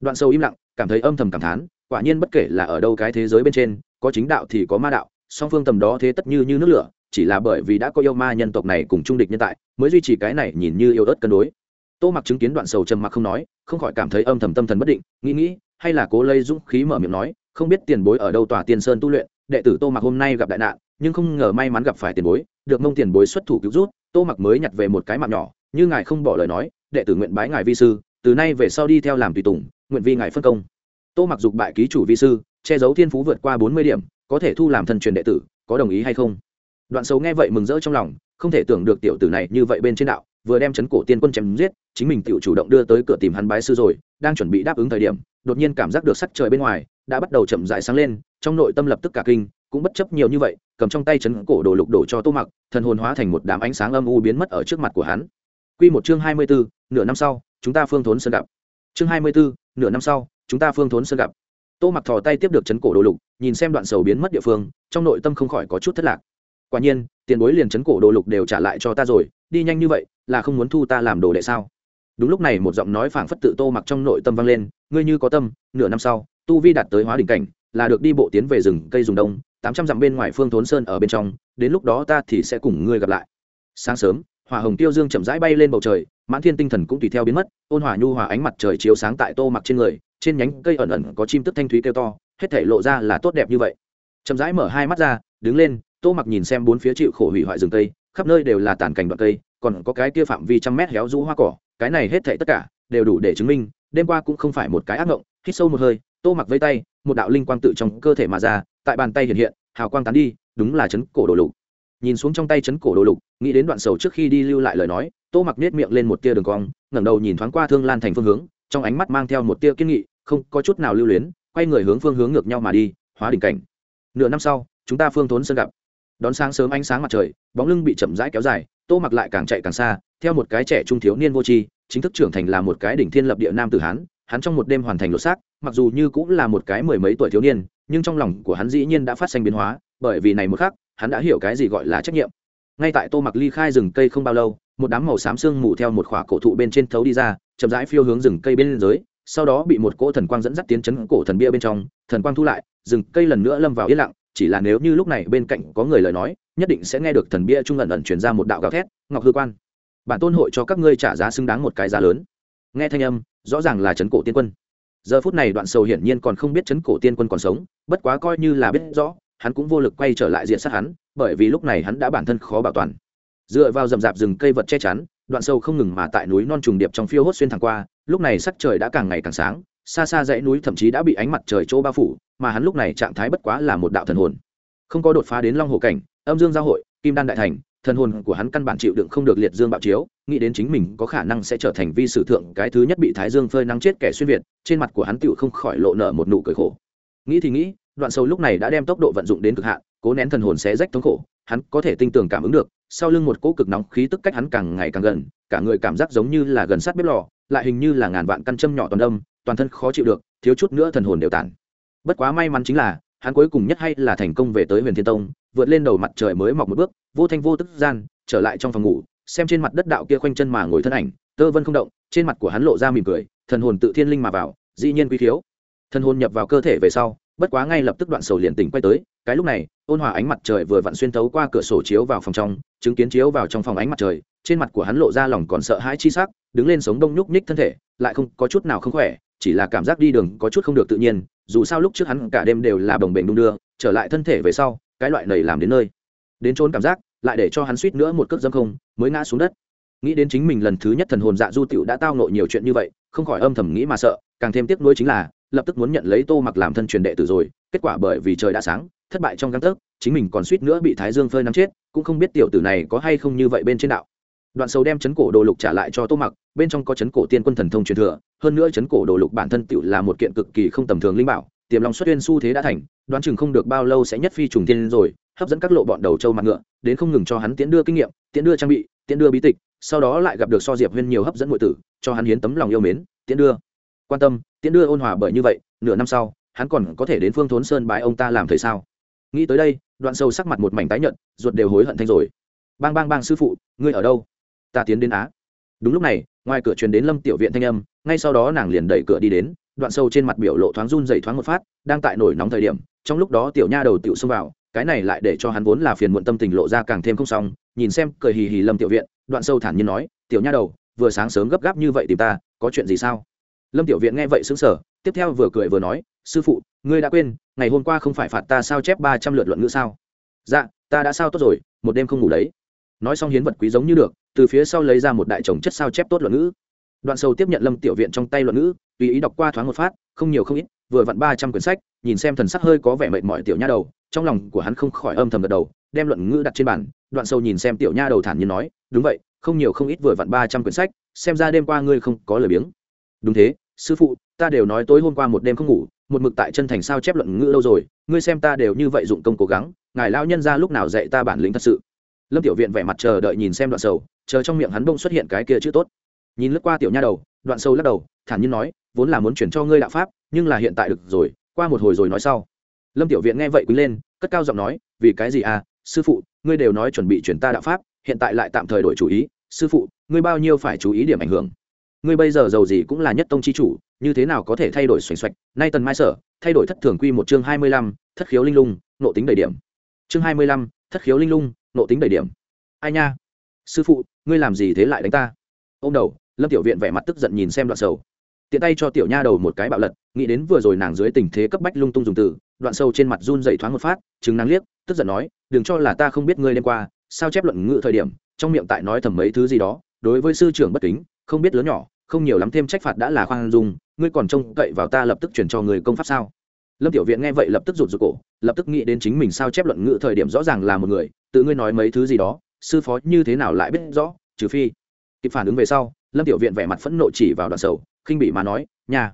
Đoạn sâu im lặng, cảm thấy âm thầm cảm thán quả nhiên bất kể là ở đâu cái thế giới bên trên, có chính đạo thì có ma đạo, song phương tầm đó thế tất như như nước lửa, chỉ là bởi vì đã có yêu ma nhân tộc này cùng trung địch nhân tại, mới duy trì cái này nhìn như yêu ớt cân đối. Tô mặc chứng kiến đoạn sầu trầm mặc không nói, không khỏi cảm thấy âm thầm tâm thần bất định, nghĩ nghĩ, hay là cố lây dũng khí mở miệng nói, không biết tiền bối ở đâu tòa tiên sơn tu luyện, đệ tử tô mặc hôm nay gặp đại nạn, nhưng không ngờ may mắn gặp phải tiền bối, được mông tiền bối xuất thủ cứu rút, tô mặc mới nhặt về một cái mạng nhỏ, như ngài không bỏ lời nói, đệ tử nguyện bái ngài vi sư, từ nay về sau đi theo làm tùy tùng, nguyện vi ngài phân công tô mặc dục bại ký chủ vi sư che giấu thiên phú vượt qua bốn mươi điểm có thể thu làm thân truyền đệ tử có đồng ý hay không? Đoạn sầu nghe vậy mừng rỡ trong lòng không thể tưởng được tiểu tử này như vậy bên trên đạo vừa đem chấn cổ tiên quân chém giết chính mình tự chủ động đưa tới cửa tìm hắn bái sư rồi đang chuẩn bị đáp ứng thời điểm đột nhiên cảm giác được sắc trời bên ngoài đã bắt đầu chậm rãi sáng lên trong nội tâm lập tức cả kinh cũng bất chấp nhiều như vậy cầm trong tay chấn cổ đồ lục đổ cho tô mặc thần hồn hóa thành một đám ánh sáng âm u biến mất ở trước mặt của hắn. Quy một chương hai mươi 24, nửa năm sau chúng ta phương thốn sơn gặp. Chương hai mươi 24, nửa năm sau chúng ta phương thốn sơn gặp. Tô mặc thò tay tiếp được chấn cổ đồ lục, nhìn xem đoạn sầu biến mất địa phương, trong nội tâm không khỏi có chút thất lạc. Quả nhiên, tiền bối liền chấn cổ đồ lục đều trả lại cho ta rồi, đi nhanh như vậy, là không muốn thu ta làm đồ đệ sao? Đúng lúc này một giọng nói phảng phất tự tô mặc trong nội tâm vang lên, ngươi như có tâm, nửa năm sau, tu vi đạt tới hóa đỉnh cảnh, là được đi bộ tiến về rừng cây dùng đông, tám trăm dặm bên ngoài phương thốn sơn ở bên trong, đến lúc đó ta thì sẽ cùng ngươi gặp lại. Sáng sớm, hỏa hồng tiêu dương chậm rãi bay lên bầu trời, mãn thiên tinh thần cũng tùy theo biến mất, ôn hòa nhu hòa ánh mặt trời chiếu sáng tại tô mặc trên người trên nhánh cây ẩn ẩn có chim tức thanh thúy kêu to, hết thể lộ ra là tốt đẹp như vậy. Chậm rãi mở hai mắt ra, đứng lên, tô mặc nhìn xem bốn phía chịu khổ hủy hoại rừng cây, khắp nơi đều là tàn cảnh đoạn cây, còn có cái kia phạm vi trăm mét héo rũ hoa cỏ, cái này hết thể tất cả đều đủ để chứng minh, đêm qua cũng không phải một cái ác ngộng hít sâu một hơi, tô mặc vây tay, một đạo linh quang tự trong cơ thể mà ra, tại bàn tay hiện hiện, hào quang tán đi, đúng là chấn cổ đồ lục. Nhìn xuống trong tay chấn cổ đồ lục, nghĩ đến đoạn sầu trước khi đi lưu lại lời nói, tô mặc nết miệng lên một tia đường cong, ngẩng đầu nhìn thoáng qua thương lan thành phương hướng, trong ánh mắt mang theo một tia kiên nghị không có chút nào lưu luyến, quay người hướng phương hướng ngược nhau mà đi, hóa đỉnh cảnh. Nửa năm sau, chúng ta phương thốn sơn gặp. Đón sáng sớm ánh sáng mặt trời, bóng lưng bị chậm rãi kéo dài, tô mặc lại càng chạy càng xa, theo một cái trẻ trung thiếu niên vô tri, chính thức trưởng thành là một cái đỉnh thiên lập địa nam tử hán, hắn trong một đêm hoàn thành lột xác, mặc dù như cũng là một cái mười mấy tuổi thiếu niên, nhưng trong lòng của hắn dĩ nhiên đã phát sinh biến hóa, bởi vì này một khắc, hắn đã hiểu cái gì gọi là trách nhiệm. Ngay tại tô mặc ly khai rừng cây không bao lâu, một đám màu xám sương mù theo một khỏa cổ thụ bên trên thấu đi ra, chậm rãi phiêu hướng rừng cây bên dưới sau đó bị một cỗ thần quang dẫn dắt tiến chấn cổ thần bia bên trong, thần quang thu lại, rừng cây lần nữa lâm vào yên lặng, chỉ là nếu như lúc này bên cạnh có người lời nói, nhất định sẽ nghe được thần bia trung ẩn ẩn chuyển ra một đạo gào thét, ngọc hư quan. Bản tôn hội cho các ngươi trả giá xứng đáng một cái giá lớn. Nghe thanh âm, rõ ràng là chấn cổ tiên quân. Giờ phút này đoạn sầu hiển nhiên còn không biết chấn cổ tiên quân còn sống, bất quá coi như là biết rõ, hắn cũng vô lực quay trở lại diện sát hắn, bởi vì lúc này hắn đã bản thân khó bảo toàn. Dựa vào rậm rạp rừng cây vật che chắn, đoạn sâu không ngừng mà tại núi non trùng điệp trong phiêu hốt xuyên thẳng qua lúc này sắc trời đã càng ngày càng sáng, xa xa dãy núi thậm chí đã bị ánh mặt trời chỗ bao phủ, mà hắn lúc này trạng thái bất quá là một đạo thần hồn. Không có đột phá đến long hồ cảnh, âm dương giao hội, kim đan đại thành, thần hồn của hắn căn bản chịu đựng không được liệt dương bạo chiếu, nghĩ đến chính mình có khả năng sẽ trở thành vi sử thượng cái thứ nhất bị thái dương phơi nắng chết kẻ xuyên việt, trên mặt của hắn tựu không khỏi lộ nở một nụ cười khổ. Nghĩ thì nghĩ, đoạn sâu lúc này đã đem tốc độ vận dụng đến cực hạn, cố nén thần hồn xé rách thống khổ, hắn có thể tinh tường cảm ứng được, sau lưng một cỗ cực nóng khí tức cách hắn càng ngày càng gần, cả người cảm giác giống như là gần sát bếp lò lại hình như là ngàn vạn căn châm nhỏ toàn đông toàn thân khó chịu được, thiếu chút nữa thần hồn đều tản. Bất quá may mắn chính là, hắn cuối cùng nhất hay là thành công về tới huyền thiên tông, vượt lên đầu mặt trời mới mọc một bước, vô thanh vô tức gian, trở lại trong phòng ngủ, xem trên mặt đất đạo kia khoanh chân mà ngồi thân ảnh, tơ vân không động, trên mặt của hắn lộ ra mỉm cười, thần hồn tự thiên linh mà vào, dĩ nhiên quý thiếu. Thần hồn nhập vào cơ thể về sau, bất quá ngay lập tức đoạn sầu liền tỉnh quay tới, cái lúc này ôn hòa ánh mặt trời vừa vặn xuyên thấu qua cửa sổ chiếu vào phòng trong, chứng kiến chiếu vào trong phòng ánh mặt trời, trên mặt của hắn lộ ra lòng còn sợ hãi chi sắc, đứng lên sống đông nhúc nhích thân thể, lại không có chút nào không khỏe, chỉ là cảm giác đi đường có chút không được tự nhiên, dù sao lúc trước hắn cả đêm đều là bồng bềnh đung đưa, trở lại thân thể về sau, cái loại này làm đến nơi. Đến trốn cảm giác, lại để cho hắn suýt nữa một cước dâm không, mới ngã xuống đất. Nghĩ đến chính mình lần thứ nhất thần hồn dạ du tiểu đã tao nộ nhiều chuyện như vậy, không khỏi âm thầm nghĩ mà sợ, càng thêm tiếc nuối chính là, lập tức muốn nhận lấy tô mặc làm thân truyền đệ tử rồi, kết quả bởi vì trời đã sáng thất bại trong găng tấc, chính mình còn suýt nữa bị thái dương phơi nắng chết, cũng không biết tiểu tử này có hay không như vậy bên trên đạo. Đoạn sầu đem chấn cổ đồ lục trả lại cho tô mặc, bên trong có chấn cổ tiên quân thần thông truyền thừa, hơn nữa chấn cổ đồ lục bản thân tựu là một kiện cực kỳ không tầm thường linh bảo, tiềm long xuất tuyên xu thế đã thành, đoán chừng không được bao lâu sẽ nhất phi trùng tiên rồi, hấp dẫn các lộ bọn đầu châu mặt ngựa, đến không ngừng cho hắn tiến đưa kinh nghiệm tiến đưa trang bị tiến đưa bí tịch, sau đó lại gặp được so diệp huyên nhiều hấp dẫn ngụy tử, cho hắn hiến tấm lòng yêu mến tiến đưa. Quan tâm tiến đưa ôn hòa bởi như vậy, nửa năm sau, hắn còn có thể đến phương thốn sơn bái ông ta làm thầy sao? Nghĩ tới đây, đoạn sâu sắc mặt một mảnh tái nhận ruột đều hối hận thanh rồi. Bang bang bang, sư phụ, ngươi ở đâu? Ta tiến đến á. Đúng lúc này, ngoài cửa truyền đến lâm tiểu viện thanh âm, ngay sau đó nàng liền đẩy cửa đi đến, đoạn sâu trên mặt biểu lộ thoáng run dày thoáng một phát, đang tại nổi nóng thời điểm, trong lúc đó tiểu nha đầu tiểu xông vào, cái này lại để cho hắn vốn là phiền muộn tâm tình lộ ra càng thêm không xong, nhìn xem, cười hì hì lâm tiểu viện, đoạn sâu thản nhiên nói, tiểu nha đầu, vừa sáng sớm gấp gáp như vậy tìm ta, có chuyện gì sao? Lâm tiểu viện nghe vậy xứng sở tiếp theo vừa cười vừa nói sư phụ, ngươi đã quên, ngày hôm qua không phải phạt ta sao chép ba trăm lượt luận ngữ sao? Dạ ta đã sao tốt rồi, một đêm không ngủ đấy. Nói xong hiến vật quý giống như được, từ phía sau lấy ra một đại chồng chất sao chép tốt luận ngữ. Đoạn sâu tiếp nhận lâm tiểu viện trong tay luận ngữ, tùy ý đọc qua thoáng một phát, không nhiều không ít, vừa vặn ba trăm quyển sách, nhìn xem thần sắc hơi có vẻ mệt mỏi tiểu nha đầu, trong lòng của hắn không khỏi âm thầm gật đầu, đem luận ngữ đặt trên bàn, đoạn sâu nhìn xem tiểu nha đầu thản nhiên nói, đúng vậy, không nhiều không ít vừa vặn ba trăm quyển sách, xem ra đêm qua ngươi không có lời biếng. Đúng thế, sư phụ ta đều nói tối hôm qua một đêm không ngủ, một mực tại chân thành sao chép luận ngữ lâu rồi, ngươi xem ta đều như vậy dụng công cố gắng, ngài lao nhân ra lúc nào dạy ta bản lĩnh thật sự. Lâm tiểu viện vẻ mặt chờ đợi nhìn xem đoạn sầu, chờ trong miệng hắn bông xuất hiện cái kia chữ tốt. Nhìn lướt qua tiểu nha đầu, đoạn sâu lắc đầu, thản nhiên nói, vốn là muốn chuyển cho ngươi đạo pháp, nhưng là hiện tại được rồi, qua một hồi rồi nói sau. Lâm tiểu viện nghe vậy quý lên, cất cao giọng nói, vì cái gì à sư phụ, ngươi đều nói chuẩn bị chuyển ta đạo pháp, hiện tại lại tạm thời đổi chủ ý, sư phụ, ngươi bao nhiêu phải chú ý điểm ảnh hưởng. Ngươi bây giờ giàu gì cũng là nhất tông chi chủ như thế nào có thể thay đổi xoành xoạch? Nay tần mai sở, thay đổi thất thường quy một chương hai mươi lăm, thất khiếu linh lung, nộ tính đầy điểm. Chương hai mươi lăm, thất khiếu linh lung, nộ tính đầy điểm. Ai nha? Sư phụ, ngươi làm gì thế lại đánh ta? Ô m đầu, lâm tiểu viện vẻ mặt tức giận nhìn xem đoạn sầu. Tiện tay cho tiểu nha đầu một cái bạo lật, nghĩ đến vừa rồi nàng dưới tình thế cấp bách lung tung dùng từ, đoạn sâu trên mặt run dậy thoáng một phát chứng nàng liếc, tức giận nói, đừng cho là ta không biết ngươi đêm qua, sao chép luận ngự thời điểm, trong miệng tại nói thầm mấy thứ gì đó, đối với sư trưởng bất kính, không biết lớn nhỏ không nhiều lắm thêm trách phạt đã là khoan dung, ngươi còn trông cậy vào ta lập tức chuyển cho người công pháp sao? Lâm tiểu viện nghe vậy lập tức rụt rụt cổ, lập tức nghĩ đến chính mình sao chép luận ngữ thời điểm rõ ràng là một người, tự ngươi nói mấy thứ gì đó, sư phó như thế nào lại biết rõ, trừ phi. Kịp phản ứng về sau, lâm tiểu viện vẻ mặt phẫn nộ chỉ vào đoạn sầu, khinh bị mà nói nhà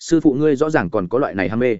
sư phụ ngươi rõ ràng còn có loại này ham mê.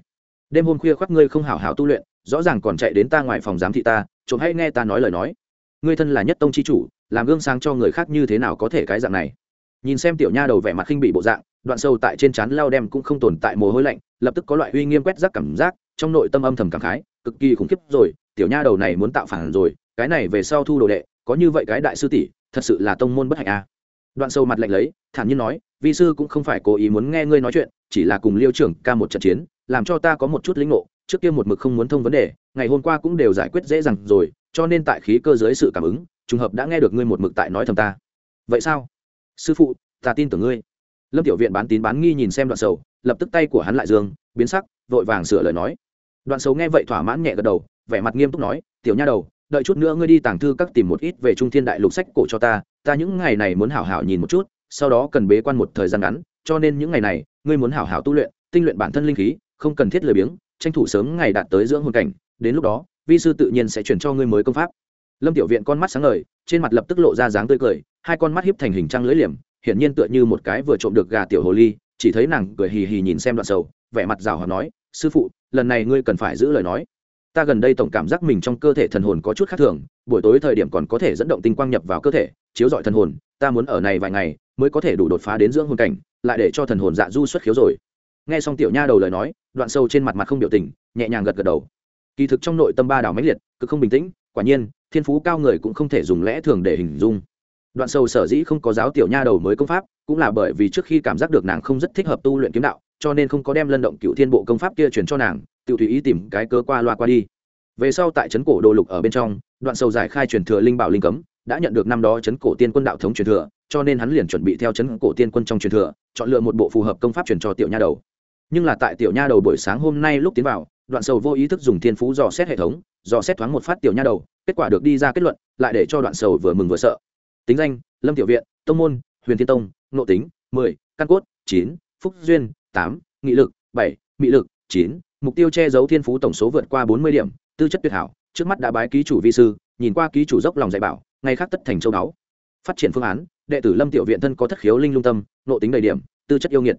Đêm hôm khuya khoác ngươi không hảo hảo tu luyện, rõ ràng còn chạy đến ta ngoài phòng giám thị ta, trộm hay nghe ta nói lời nói. Ngươi thân là nhất tông c h i chủ, làm gương sáng cho người khác như thế nào có thể cái dạng này? Nhìn xem tiểu nha đầu vẻ mặt khinh bị bộ dạng, đoạn sâu tại trên trán lao đem cũng không tồn tại mồ hôi lạnh, lập tức có loại uy nghiêm quét rác cảm giác, trong nội tâm âm thầm cảm khái, cực kỳ khủng khiếp rồi, tiểu nha đầu này muốn tạo phản rồi, cái này về sau thu đồ đệ, có như vậy cái đại sư tỷ, thật sự là tông môn bất hạnh a à. đoạn sâu mặt lạnh lấy, thản nhiên nói, vi sư cũng không phải cố ý muốn nghe ngươi nói chuyện, chỉ là cùng liêu trưởng ca một trận chiến, làm cho ta có một chút lĩnh ngộ, trước kia một mực không muốn thông vấn đề, ngày hôm qua cũng đều giải quyết dễ dàng rồi, cho nên tại khí cơ dưới sự cảm ứng, trùng hợp đã nghe được ngươi một mực tại nói thầm ta vậy sao sư phụ, ta tin tưởng ngươi. Lâm tiểu viện bán tín bán nghi nhìn xem đoạn sầu, lập tức tay của hắn lại dương, biến sắc, vội vàng sửa lời nói. Đoạn sầu nghe vậy thỏa mãn nhẹ gật đầu, vẻ mặt nghiêm túc nói, tiểu nha đầu, đợi chút nữa ngươi đi tàng thư các tìm một ít về trung thiên đại lục sách cổ cho ta ta những ngày này muốn hảo hảo nhìn một chút, sau đó cần bế quan một thời gian ngắn, cho nên những ngày này, ngươi muốn hảo hảo tu luyện, tinh luyện bản thân linh khí, không cần thiết lười biếng, tranh thủ sớm ngày đạt tới dưỡng hồn cảnh, đến lúc đó, vi sư tự nhiên sẽ chuyển cho ngươi mới công pháp lâm tiểu viện con mắt sáng ngời, trên mặt lập tức lộ ra dáng tươi cười, hai con mắt hiếp thành hình trăng lưỡi liềm, hiển nhiên tựa như một cái vừa trộm được gà tiểu hồ ly, chỉ thấy nàng cười hì hì nhìn xem đoạn sầu, vẻ mặt rào hòa nói, sư phụ, lần này ngươi cần phải giữ lời nói. Ta gần đây tổng cảm giác mình trong cơ thể thần hồn có chút khác thường, buổi tối thời điểm còn có thể dẫn động tinh quang nhập vào cơ thể, chiếu dọi thần hồn, ta muốn ở này vài ngày mới có thể đủ đột phá đến dưỡng hồn cảnh, lại để cho thần hồn dạ du xuất khiếu rồi. Nghe xong tiểu nha đầu lời nói, đoạn sâu trên mặt mặt không biểu tình, nhẹ nhàng gật gật đầu. Kỳ thực trong nội tâm ba đảo mãnh liệt, cực không bình tĩnh, quả nhiên thiên phú cao người cũng không thể dùng lẽ thường để hình dung. Đoạn sâu sở dĩ không có giáo tiểu nha đầu mới công pháp, cũng là bởi vì trước khi cảm giác được nàng không rất thích hợp tu luyện kiếm đạo, cho nên không có đem lân động cựu thiên bộ công pháp kia truyền cho nàng, tự tùy ý tìm cái cơ qua loa qua đi. Về sau tại trấn cổ đồ lục ở bên trong, đoạn sâu giải khai truyền thừa linh bảo linh cấm, đã nhận được năm đó trấn cổ tiên quân đạo thống truyền thừa, cho nên hắn liền chuẩn bị theo trấn cổ tiên quân trong truyền thừa, chọn lựa một bộ phù hợp công pháp truyền cho tiểu nha đầu. Nhưng là tại tiểu nha đầu buổi sáng hôm nay lúc tiến vào, đoạn sầu vô ý thức dùng thiên phú dò xét hệ thống dò xét thoáng một phát tiểu nha đầu, kết quả được đi ra kết luận, lại để cho đoạn sầu vừa mừng vừa sợ. Tính danh, lâm tiểu viện, tông môn, huyền thiên tông nộ tính, mười, căn cốt, chín, phúc duyên, tám, nghị lực, bảy, mị lực, chín, mục tiêu che giấu thiên phú tổng số vượt qua bốn mươi điểm, tư chất tuyệt hảo, trước mắt đã bái ký chủ vi sư, nhìn qua ký chủ dốc lòng dạy bảo, ngày khác tất thành châu đáo phát triển phương án, đệ tử lâm tiểu viện thân có thất khiếu linh lung tâm nộ tính đầy điểm, tư chất yêu nghiệt.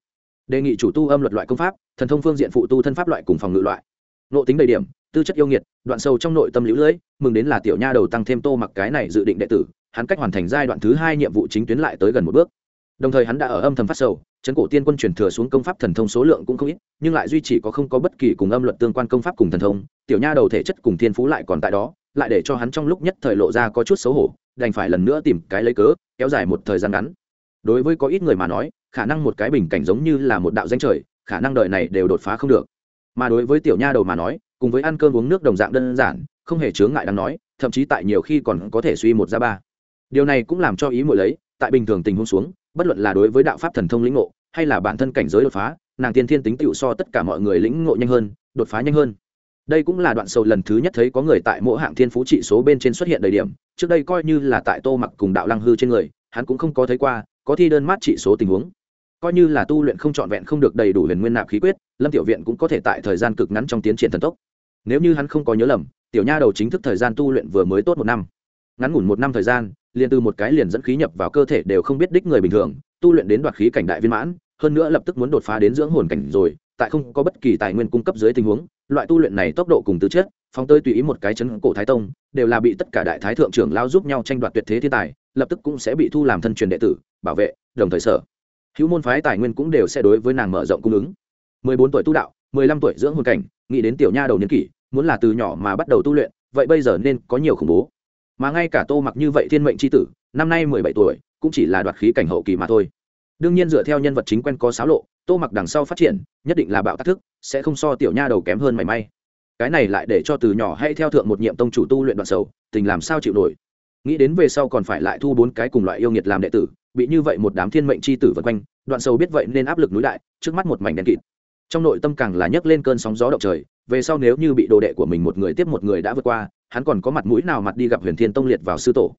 Đề nghị chủ tu âm luật loại công pháp, thần thông phương diện phụ tu thân pháp loại cùng phòng ngự loại nộ tính đầy điểm, tư chất yêu nghiệt, đoạn sâu trong nội tâm lũ lưỡi mừng đến là tiểu nha đầu tăng thêm tô mặc cái này dự định đệ tử, hắn cách hoàn thành giai đoạn thứ hai nhiệm vụ chính tuyến lại tới gần một bước. Đồng thời hắn đã ở âm thầm phát sầu, chấn cổ tiên quân chuyển thừa xuống công pháp thần thông số lượng cũng không ít, nhưng lại duy trì có không có bất kỳ cùng âm luật tương quan công pháp cùng thần thông, tiểu nha đầu thể chất cùng thiên phú lại còn tại đó, lại để cho hắn trong lúc nhất thời lộ ra có chút xấu hổ, đành phải lần nữa tìm cái lấy cớ, kéo dài một thời gian ngắn. Đối với có ít người mà nói, khả năng một cái bình cảnh giống như là một đạo danh trời, khả năng đời này đều đột phá không được mà đối với tiểu nha đầu mà nói, cùng với ăn cơm uống nước đồng dạng đơn giản, không hề chướng ngại đáng nói, thậm chí tại nhiều khi còn có thể suy một ra ba. Điều này cũng làm cho ý mỗi lấy, tại bình thường tình huống xuống, bất luận là đối với đạo pháp thần thông lĩnh ngộ, hay là bản thân cảnh giới đột phá, nàng tiên thiên tính tựu so tất cả mọi người lĩnh ngộ nhanh hơn, đột phá nhanh hơn. Đây cũng là đoạn sầu lần thứ nhất thấy có người tại mỗi hạng thiên phú trị số bên trên xuất hiện đầy điểm, trước đây coi như là tại tô mặc cùng đạo lăng hư trên người, hắn cũng không có thấy qua, có thi đơn mát trị số tình huống coi như là tu luyện không trọn vẹn không được đầy đủ huyền nguyên nạp khí quyết, lâm tiểu viện cũng có thể tại thời gian cực ngắn trong tiến triển thần tốc. Nếu như hắn không có nhớ lầm, tiểu nha đầu chính thức thời gian tu luyện vừa mới tốt một năm. Ngắn ngủn một năm thời gian, liền từ một cái liền dẫn khí nhập vào cơ thể đều không biết đích người bình thường, tu luyện đến đoạt khí cảnh đại viên mãn, hơn nữa lập tức muốn đột phá đến dưỡng hồn cảnh rồi, tại không có bất kỳ tài nguyên cung cấp dưới tình huống, loại tu luyện này tốc độ cùng tư chất, phóng tơi tùy ý một cái chấn cổ thái tông, đều là bị tất cả đại thái thượng trưởng lao giúp nhau tranh đoạt tuyệt thế thiên tài, lập tức cũng sẽ bị thu làm thân truyền đệ tử, bảo vệ, đồng thời sở hữu môn phái tài nguyên cũng đều sẽ đối với nàng mở rộng cung ứng. Mười bốn tuổi tu đạo, mười lăm tuổi dưỡng hồn cảnh, nghĩ đến tiểu nha đầu niên kỷ, muốn là từ nhỏ mà bắt đầu tu luyện, vậy bây giờ nên có nhiều khủng bố. Mà ngay cả tô mặc như vậy thiên mệnh c h i tử, năm nay mười bảy tuổi, cũng chỉ là đoạt khí cảnh hậu kỳ mà thôi. Đương nhiên dựa theo nhân vật chính quen có xáo lộ, tô mặc đằng sau phát triển, nhất định là bạo tác thức, sẽ không so tiểu nha đầu kém hơn mảy may. Cái này lại để cho từ nhỏ hay theo thượng một nhiệm tông chủ tu luyện đoạn sầu, tình làm sao chịu nổi. Nghĩ đến về sau còn phải lại thu bốn cái cùng loại yêu nghiệt làm đệ tử bị như vậy một đám thiên mệnh c h i tử vật quanh, đoạn sầu biết vậy nên áp lực núi đại, trước mắt một mảnh đen kịt. Trong nội tâm càng là nhấc lên cơn sóng gió động trời, về sau nếu như bị đồ đệ của mình một người tiếp một người đã vượt qua, hắn còn có mặt mũi nào mặt đi gặp huyền thiên tông liệt vào sư tổ.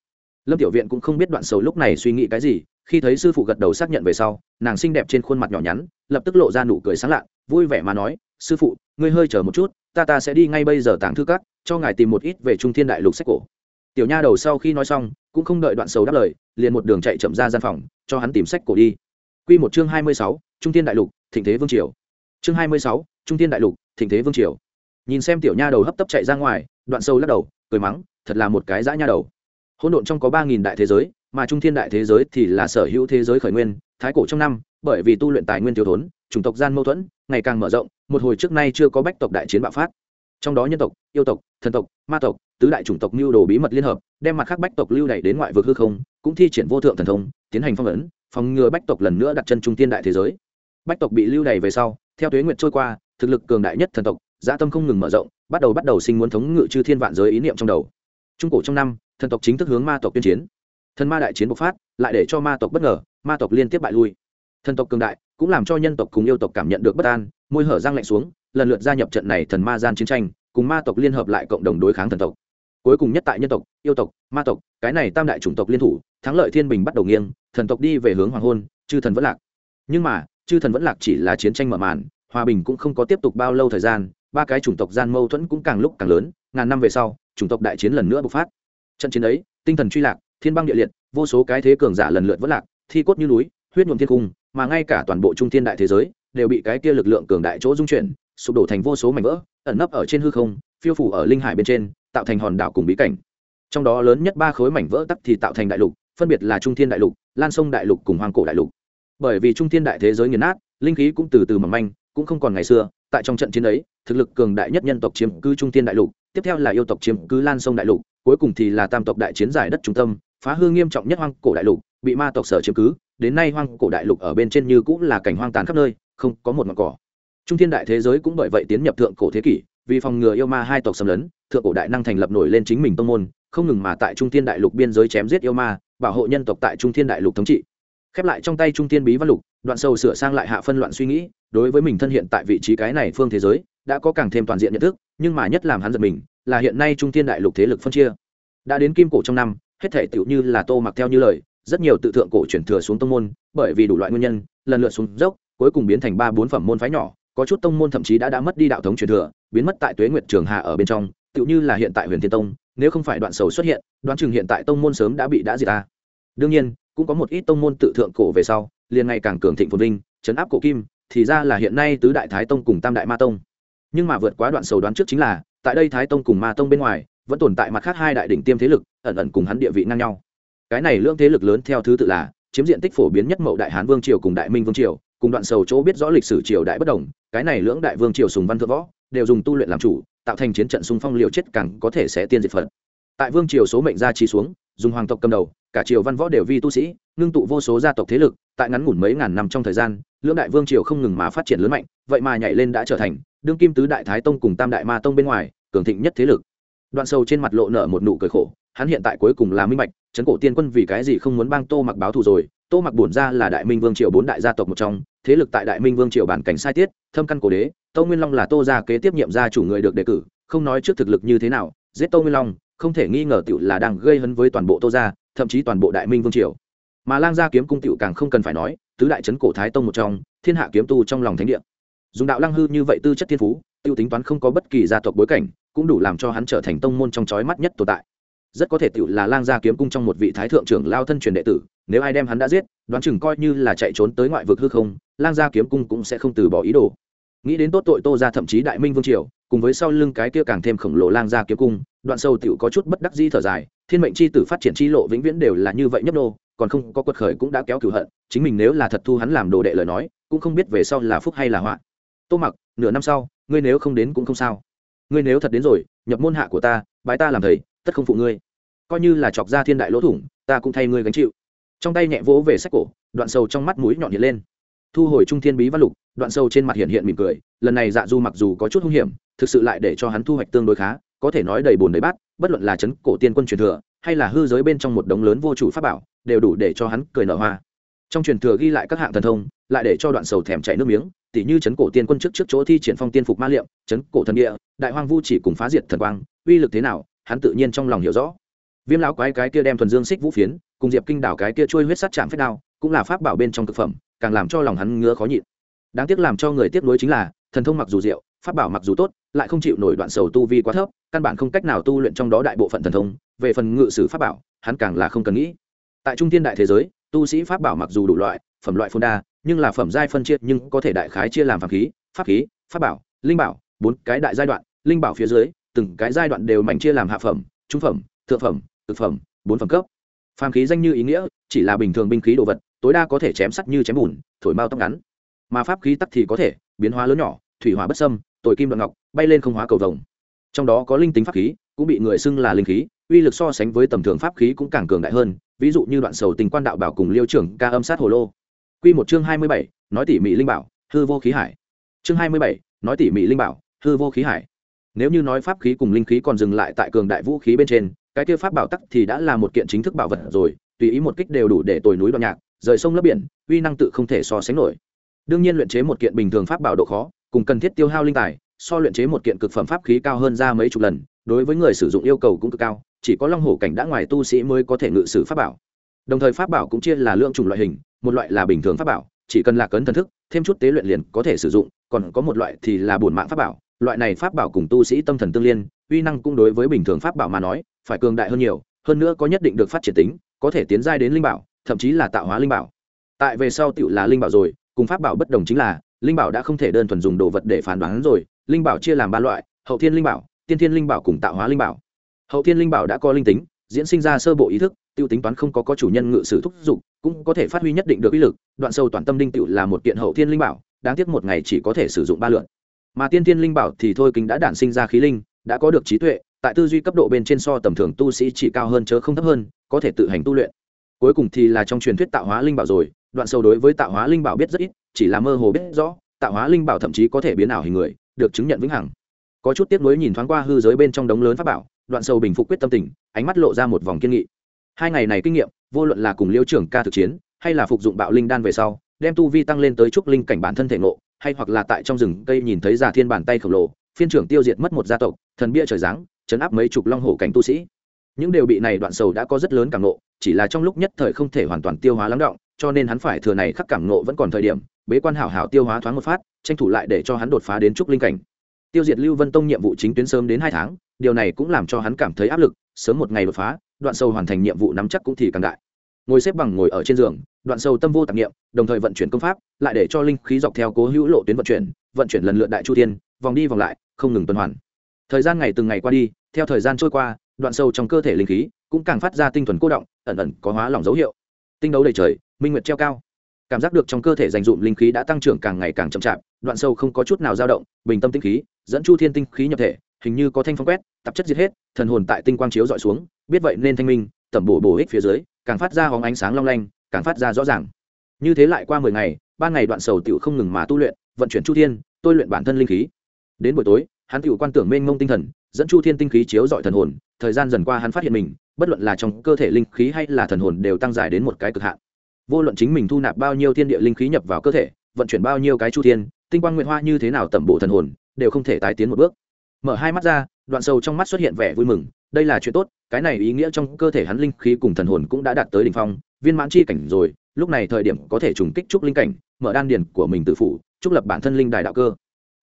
Lâm tiểu viện cũng không biết đoạn sầu lúc này suy nghĩ cái gì, khi thấy sư phụ gật đầu xác nhận về sau, nàng xinh đẹp trên khuôn mặt nhỏ nhắn, lập tức lộ ra nụ cười sáng lạ, vui vẻ mà nói, sư phụ, ngươi hơi chờ một chút, ta ta sẽ đi ngay bây giờ tàng thư cắt cho ngài tìm một ít về trung thiên đại lục sách cổ. Tiểu nha đầu sau khi nói xong cũng không đợi đoạn sầu đáp lời liền một đường chạy chậm ra gian phòng cho hắn tìm sách cổ đi Quy một chương hai mươi sáu, Trung Thiên Đại Lục, Thịnh Thế Vương Triều. Chương hai mươi sáu, Trung Thiên Đại Lục, Thịnh Thế Vương Triều. Nhìn xem tiểu nha đầu hấp tấp chạy ra ngoài, đoạn sâu lắc đầu, cười mắng, thật là một cái dã nha đầu. Hỗn độn trong có ba nghìn đại thế giới, mà Trung Thiên đại thế giới thì là sở hữu thế giới khởi nguyên, thái cổ trong năm, bởi vì tu luyện tài nguyên thiếu thốn, chủng tộc gian mâu thuẫn, ngày càng mở rộng, một hồi trước nay chưa có bách tộc đại chiến bạo phát. Trong đó nhân tộc, yêu tộc, thần tộc, ma tộc, tứ đại chủng tộc mưu đồ bí mật liên hợp, đem mặt khác bách tộc lưu đày đến ngoại vực hư không, cũng thi triển vô thượng thần thông, tiến hành phong ấn, phòng ngừa bách tộc lần nữa đặt chân trung tiên đại thế giới. Bách tộc bị lưu đày về sau theo tuế nguyệt trôi qua thực lực cường đại nhất thần tộc gia tâm không ngừng mở rộng bắt đầu bắt đầu sinh muốn thống ngự chư thiên vạn giới ý niệm trong đầu. Trung cổ trong năm thần tộc chính thức hướng ma tộc tuyên chiến. Thần ma đại chiến bộc phát lại để cho ma tộc bất ngờ ma tộc liên tiếp bại lui. Thần tộc cường đại cũng làm cho nhân tộc cùng yêu tộc cảm nhận được bất an môi hở răng lạnh xuống lần lượt gia nhập trận này thần ma gian chiến tranh, cùng ma tộc liên hợp lại cộng đồng đối kháng thần tộc. Cuối cùng nhất tại nhân tộc, yêu tộc, ma tộc, cái này tam đại chủng tộc liên thủ, thắng lợi thiên bình bắt đầu nghiêng, thần tộc đi về hướng hoàng hôn, chư thần vẫn lạc. Nhưng mà, chư thần vẫn lạc chỉ là chiến tranh mở màn, hòa bình cũng không có tiếp tục bao lâu thời gian, ba cái chủng tộc gian mâu thuẫn cũng càng lúc càng lớn, ngàn năm về sau, chủng tộc đại chiến lần nữa bộc phát. Trận chiến ấy, tinh thần truy lạc, thiên băng địa liệt, vô số cái thế cường giả lần lượt vẫn lạc, thi cốt như núi, huyết nhuộm thiên cung, mà ngay cả toàn bộ trung thiên đại thế giới, đều bị cái kia lực lượng cường đại chỗ dung chuyển sụp đổ thành vô số mảnh vỡ, ẩn nấp ở trên hư không, phiêu phủ ở linh hải bên trên, tạo thành hòn đảo cùng bí cảnh. Trong đó lớn nhất ba khối mảnh vỡ tắc thì tạo thành đại lục, phân biệt là trung thiên đại lục, lan sông đại lục cùng hoàng cổ đại lục. Bởi vì trung thiên đại thế giới nghiền nát, linh khí cũng từ từ mỏng manh, cũng không còn ngày xưa, tại trong trận chiến ấy, thực lực cường đại nhất nhân tộc chiếm cứ trung thiên đại lục, tiếp theo là yêu tộc chiếm cứ lan sông đại lục, cuối cùng thì là tam tộc đại chiến giải đất trung tâm, phá hư nghiêm trọng nhất hoang cổ đại lục, bị ma tộc sở chiếm cứ, đến nay hoang cổ đại lục ở bên trên như cũng là cảnh hoang tàn khắp nơi, không có một mặt cỏ trung thiên đại thế giới cũng bởi vậy tiến nhập thượng cổ thế kỷ, vì phòng ngừa yêu ma hai tộc xâm lấn, thượng cổ đại năng thành lập nổi lên chính mình tông môn, không ngừng mà tại trung thiên đại lục biên giới chém giết yêu ma, bảo hộ nhân tộc tại trung thiên đại lục thống trị. Khép lại trong tay trung thiên bí văn lục, đoạn sâu sửa sang lại hạ phân loạn suy nghĩ, đối với mình thân hiện tại vị trí cái này phương thế giới, đã có càng thêm toàn diện nhận thức, nhưng mà nhất làm hắn giật mình, là hiện nay trung thiên đại lục thế lực phân chia. Đã đến kim cổ trong năm, hết thể tựu như là tô mặc theo như lời, rất nhiều tự thượng cổ chuyển thừa xuống tông môn, bởi vì đủ loại nguyên nhân, lần lượt xuống dốc, cuối cùng biến thành ba bốn phẩm môn phái nhỏ có chút tông môn thậm chí đã đã mất đi đạo thống truyền thừa, biến mất tại tuế nguyệt trường hà ở bên trong, tựu như là hiện tại huyền thiên tông, nếu không phải đoạn sầu xuất hiện, đoán chừng hiện tại tông môn sớm đã bị đã diệt ta. Đương nhiên, cũng có một ít tông môn tự thượng cổ về sau, liền ngày càng cường thịnh phồn vinh chấn áp cổ kim, thì ra là hiện nay tứ đại thái tông cùng tam đại ma tông. Nhưng mà vượt quá đoạn sầu đoán trước chính là, tại đây thái tông cùng ma tông bên ngoài, vẫn tồn tại mặt khác hai đại đỉnh tiêm thế lực, ẩn ẩn cùng hắn địa vị ngang nhau. Cái này lưỡng thế lực lớn theo thứ tự là, chiếm diện tích phổ biến nhất mậu đại hán vương triều cùng đại minh vương triều cùng đoạn sầu chỗ biết rõ lịch sử triều đại bất đồng, cái này lưỡng đại vương triều sùng văn thượng võ, đều dùng tu luyện làm chủ, tạo thành chiến trận xung phong liều chết càng có thể sẽ tiên diệt phật. Tại vương triều số mệnh gia trí xuống, dùng hoàng tộc cầm đầu, cả triều văn võ đều vi tu sĩ, ngưng tụ vô số gia tộc thế lực, tại ngắn ngủn mấy ngàn năm trong thời gian, lưỡng đại vương triều không ngừng mà phát triển lớn mạnh, vậy mà nhảy lên đã trở thành đương kim tứ đại thái tông cùng tam đại ma tông bên ngoài, cường thịnh nhất thế lực. Đoạn sâu trên mặt lộ nở một nụ cười khổ hắn hiện tại cuối cùng là minh bạch, trấn cổ tiên quân vì cái gì không muốn bang tô mặc báo thù rồi? Tô mặc bổn ra là đại minh vương triều bốn đại gia tộc một trong, thế lực tại đại minh vương triều bản cảnh sai tiết, thâm căn cổ đế, tô nguyên long là tô gia kế tiếp nhiệm gia chủ người được đề cử, không nói trước thực lực như thế nào, giết tô nguyên long, không thể nghi ngờ tiểu là đang gây hấn với toàn bộ tô gia, thậm chí toàn bộ đại minh vương triều. Mà lang gia kiếm cung tiểu càng không cần phải nói, tứ đại trấn cổ thái tông một trong, thiên hạ kiếm tu trong lòng thánh địa. Dùng đạo lăng hư như vậy tư chất thiên phú, tiêu tính toán không có bất kỳ gia tộc bối cảnh, cũng đủ làm cho hắn trở thành tông môn trong chói mắt nhất tồn tại rất có thể tiểu là lang gia kiếm cung trong một vị thái thượng trưởng lao thân truyền đệ tử, nếu ai đem hắn đã giết, đoán chừng coi như là chạy trốn tới ngoại vực hư không, lang gia kiếm cung cũng sẽ không từ bỏ ý đồ. Nghĩ đến tốt tội tô ra thậm chí đại minh vương triều, cùng với sau lưng cái kia càng thêm khổng lồ lang gia kiếm cung, đoạn sâu tiểu có chút bất đắc di thở dài, thiên mệnh c h i tử phát triển c h i lộ vĩnh viễn đều là như vậy nhấp nô, còn không có quật khởi cũng đã kéo cửu hận, chính mình nếu là thật thu hắn làm đồ đệ lời nói, cũng không biết về sau là phúc hay là họa. Tô mặc, nửa năm sau, ngươi nếu không đến cũng không sao. Ngươi nếu thật đến rồi, nhập môn hạ của ta, bái ta làm thầy tất không phụ ngươi. Coi như là chọc ra thiên đại lỗ thủng, ta cũng thay ngươi gánh chịu. Trong tay nhẹ vỗ về sách cổ, đoạn sâu trong mắt mũi nhọn hiện lên. Thu hồi trung thiên bí văn lục, đoạn sâu trên mặt hiện hiện mỉm cười, lần này dạ du mặc dù có chút hung hiểm, thực sự lại để cho hắn thu hoạch tương đối khá, có thể nói đầy bồn đầy bát, bất luận là chấn cổ tiên quân truyền thừa, hay là hư giới bên trong một đống lớn vô chủ pháp bảo, đều đủ để cho hắn cười nở hoa. Trong truyền thừa ghi lại các hạng thần thông, lại để cho đoạn sầu thèm chảy nước miếng, tỉ như chấn cổ tiên quân trước trước chỗ thi triển phong tiên phục ma liệm, chấn cổ thần địa, đại hoang vu chỉ cùng phá diệt thần quang, uy lực thế nào hắn tự nhiên trong lòng hiểu rõ. Viêm lão quái cái kia đem thuần dương xích vũ phiến, cùng diệp kinh đảo cái kia trôi huyết sắt chạm phép đao, cũng là pháp bảo bên trong thực phẩm, càng làm cho lòng hắn ngứa khó nhịn. Đáng tiếc làm cho người tiếc nuối chính là, thần thông mặc dù diệu, pháp bảo mặc dù tốt, lại không chịu nổi đoạn sầu tu vi quá thấp, căn bản không cách nào tu luyện trong đó đại bộ phận thần thông, về phần ngự sử pháp bảo, hắn càng là không cần nghĩ. Tại trung thiên đại thế giới, tu sĩ pháp bảo mặc dù đủ loại, phẩm loại phôn đa, nhưng là phẩm giai phân chia, nhưng có thể đại khái chia làm phạm khí, pháp khí, pháp bảo, linh bảo, bốn cái đại giai đoạn, linh bảo phía dưới từng cái giai đoạn đều mảnh chia làm hạ phẩm, trung phẩm, thượng phẩm thực phẩm, bốn phẩm cấp. Phàm khí danh như ý nghĩa, chỉ là bình thường binh khí đồ vật, tối đa có thể chém sắt như chém bùn, thổi mau tóc ngắn. Mà pháp khí tắc thì có thể, biến hóa lớn nhỏ, thủy hóa bất sâm tội kim đoạn ngọc, bay lên không hóa cầu vồng. Trong đó có linh tính pháp khí, cũng bị người xưng là linh khí, uy lực so sánh với tầm thường pháp khí cũng càng cường đại hơn, ví dụ như đoạn sầu tình quan đạo bảo cùng liêu trưởng ca âm sát hồ lô. Q một chương hai mươi bảy, nói tỉ mỉ linh bảo, hư vô khí hải. Chương hai mươi bảy, nói tỉ mỉ linh bảo, hư vô khí hải nếu như nói pháp khí cùng linh khí còn dừng lại tại cường đại vũ khí bên trên, cái kia pháp bảo tắc thì đã là một kiện chính thức bảo vật rồi, tùy ý một kích đều đủ để tồi núi đoạn nhạc, rời sông lấp biển, uy năng tự không thể so sánh nổi. Đương nhiên luyện chế một kiện bình thường pháp bảo độ khó, cùng cần thiết tiêu hao linh tài, so luyện chế một kiện cực phẩm pháp khí cao hơn ra mấy chục lần, đối với người sử dụng yêu cầu cũng cực cao, chỉ có long hổ cảnh đã ngoài tu sĩ mới có thể ngự sử pháp bảo. Đồng thời pháp bảo cũng chia là lượng chủng loại hình, một loại là bình thường pháp bảo, chỉ cần là cấn thần thức, thêm chút tế luyện liền có thể sử dụng, còn có một loại thì là bổn mạng pháp bảo loại này pháp bảo cùng tu sĩ tâm thần tương liên, uy năng cũng đối với bình thường pháp bảo mà nói, phải cường đại hơn nhiều, hơn nữa có nhất định được phát triển tính, có thể tiến giai đến linh bảo, thậm chí là tạo hóa linh bảo. Tại về sau tựu là linh bảo rồi, cùng pháp bảo bất đồng chính là, linh bảo đã không thể đơn thuần dùng đồ vật để phán đoán rồi, linh bảo chia làm ba loại, hậu thiên linh bảo, tiên thiên linh bảo cùng tạo hóa linh bảo. Hậu thiên linh bảo đã có linh tính, diễn sinh ra sơ bộ ý thức tiêu tính toán không có có chủ nhân ngự sử thúc giục cũng có thể phát huy nhất định được uy lực, đoạn sâu toàn tâm linh tựu là một kiện hậu thiên linh bảo, đáng tiếc một ngày chỉ có thể sử dụng ba lượn mà tiên thiên linh bảo thì thôi kính đã đản sinh ra khí linh, đã có được trí tuệ, tại tư duy cấp độ bên trên so tầm thường tu sĩ chỉ cao hơn chớ không thấp hơn, có thể tự hành tu luyện. Cuối cùng thì là trong truyền thuyết tạo hóa linh bảo rồi, đoạn sâu đối với tạo hóa linh bảo biết rất ít, chỉ là mơ hồ biết rõ, tạo hóa linh bảo thậm chí có thể biến ảo hình người, được chứng nhận vĩnh hằng. Có chút tiếc nuối nhìn thoáng qua hư giới bên trong đống lớn pháp bảo, đoạn sâu bình phục quyết tâm tình, ánh mắt lộ ra một vòng kiên nghị. Hai ngày này kinh nghiệm, vô luận là cùng liêu trưởng ca thực chiến, hay là phục dụng bạo linh đan về sau, đem tu vi tăng lên tới trúc linh cảnh bản thân thể ngộ hay hoặc là tại trong rừng cây nhìn thấy già thiên bàn tay khổng lồ, phiên trưởng tiêu diệt mất một gia tộc, thần bia trời giáng, chấn áp mấy chục long hổ cảnh tu sĩ. Những điều bị này đoạn sầu đã có rất lớn cảm nộ chỉ là trong lúc nhất thời không thể hoàn toàn tiêu hóa lắng động, cho nên hắn phải thừa này khắc cảm nộ vẫn còn thời điểm, bế quan hảo hảo tiêu hóa thoáng một phát, tranh thủ lại để cho hắn đột phá đến trúc linh cảnh. Tiêu diệt lưu vân tông nhiệm vụ chính tuyến sớm đến hai tháng, điều này cũng làm cho hắn cảm thấy áp lực, sớm một ngày đột phá, đoạn sâu hoàn thành nhiệm vụ nắm chắc cũng thì càng đại ngồi xếp bằng ngồi ở trên giường, đoạn sâu tâm vô tạp nghiệm đồng thời vận chuyển công pháp, lại để cho linh khí dọc theo cố hữu lộ tuyến vận chuyển vận chuyển lần lượt đại chu thiên, vòng đi vòng lại, không ngừng tuần hoàn. Thời gian ngày từng ngày qua đi, theo thời gian trôi qua, đoạn sâu trong cơ thể linh khí cũng càng phát ra tinh thuần cô động, ẩn ẩn có hóa lỏng dấu hiệu. Tinh đấu đầy trời, minh nguyệt treo cao. Cảm giác được trong cơ thể dành dụm linh khí đã tăng trưởng càng ngày càng chậm chạp, đoạn sâu không có chút nào dao động, bình tâm tinh khí, dẫn chu thiên tinh khí nhập thể, hình như có thanh phong quét, tạp chất diệt hết, thần hồn tại tinh quang chiếu dọi xuống, biết vậy nên thanh minh tẩm bổ bổ ích phía dưới, càng phát ra hóng ánh sáng long lanh, càng phát ra rõ ràng. Như thế lại qua mười ngày, ba ngày đoạn sầu tiểu không ngừng mà tu luyện, vận chuyển chu thiên, tôi luyện bản thân linh khí. Đến buổi tối, hắn tiểu quan tưởng mênh mông tinh thần, dẫn chu thiên tinh khí chiếu dọi thần hồn, thời gian dần qua hắn phát hiện mình, bất luận là trong cơ thể linh khí hay là thần hồn đều tăng dài đến một cái cực hạn. Vô luận chính mình thu nạp bao nhiêu thiên địa linh khí nhập vào cơ thể, vận chuyển bao nhiêu cái chu thiên, tinh quang nguyện hoa như thế nào tẩm bộ thần hồn, đều không thể tái tiến một bước. Mở hai mắt ra, đoạn sâu trong mắt xuất hiện vẻ vui mừng đây là chuyện tốt, cái này ý nghĩa trong cơ thể hắn linh khí cùng thần hồn cũng đã đạt tới đỉnh phong, viên mãn chi cảnh rồi, lúc này thời điểm có thể trùng kích trúc linh cảnh, mở đan điền của mình tự phủ, trúc lập bản thân linh đài đạo cơ.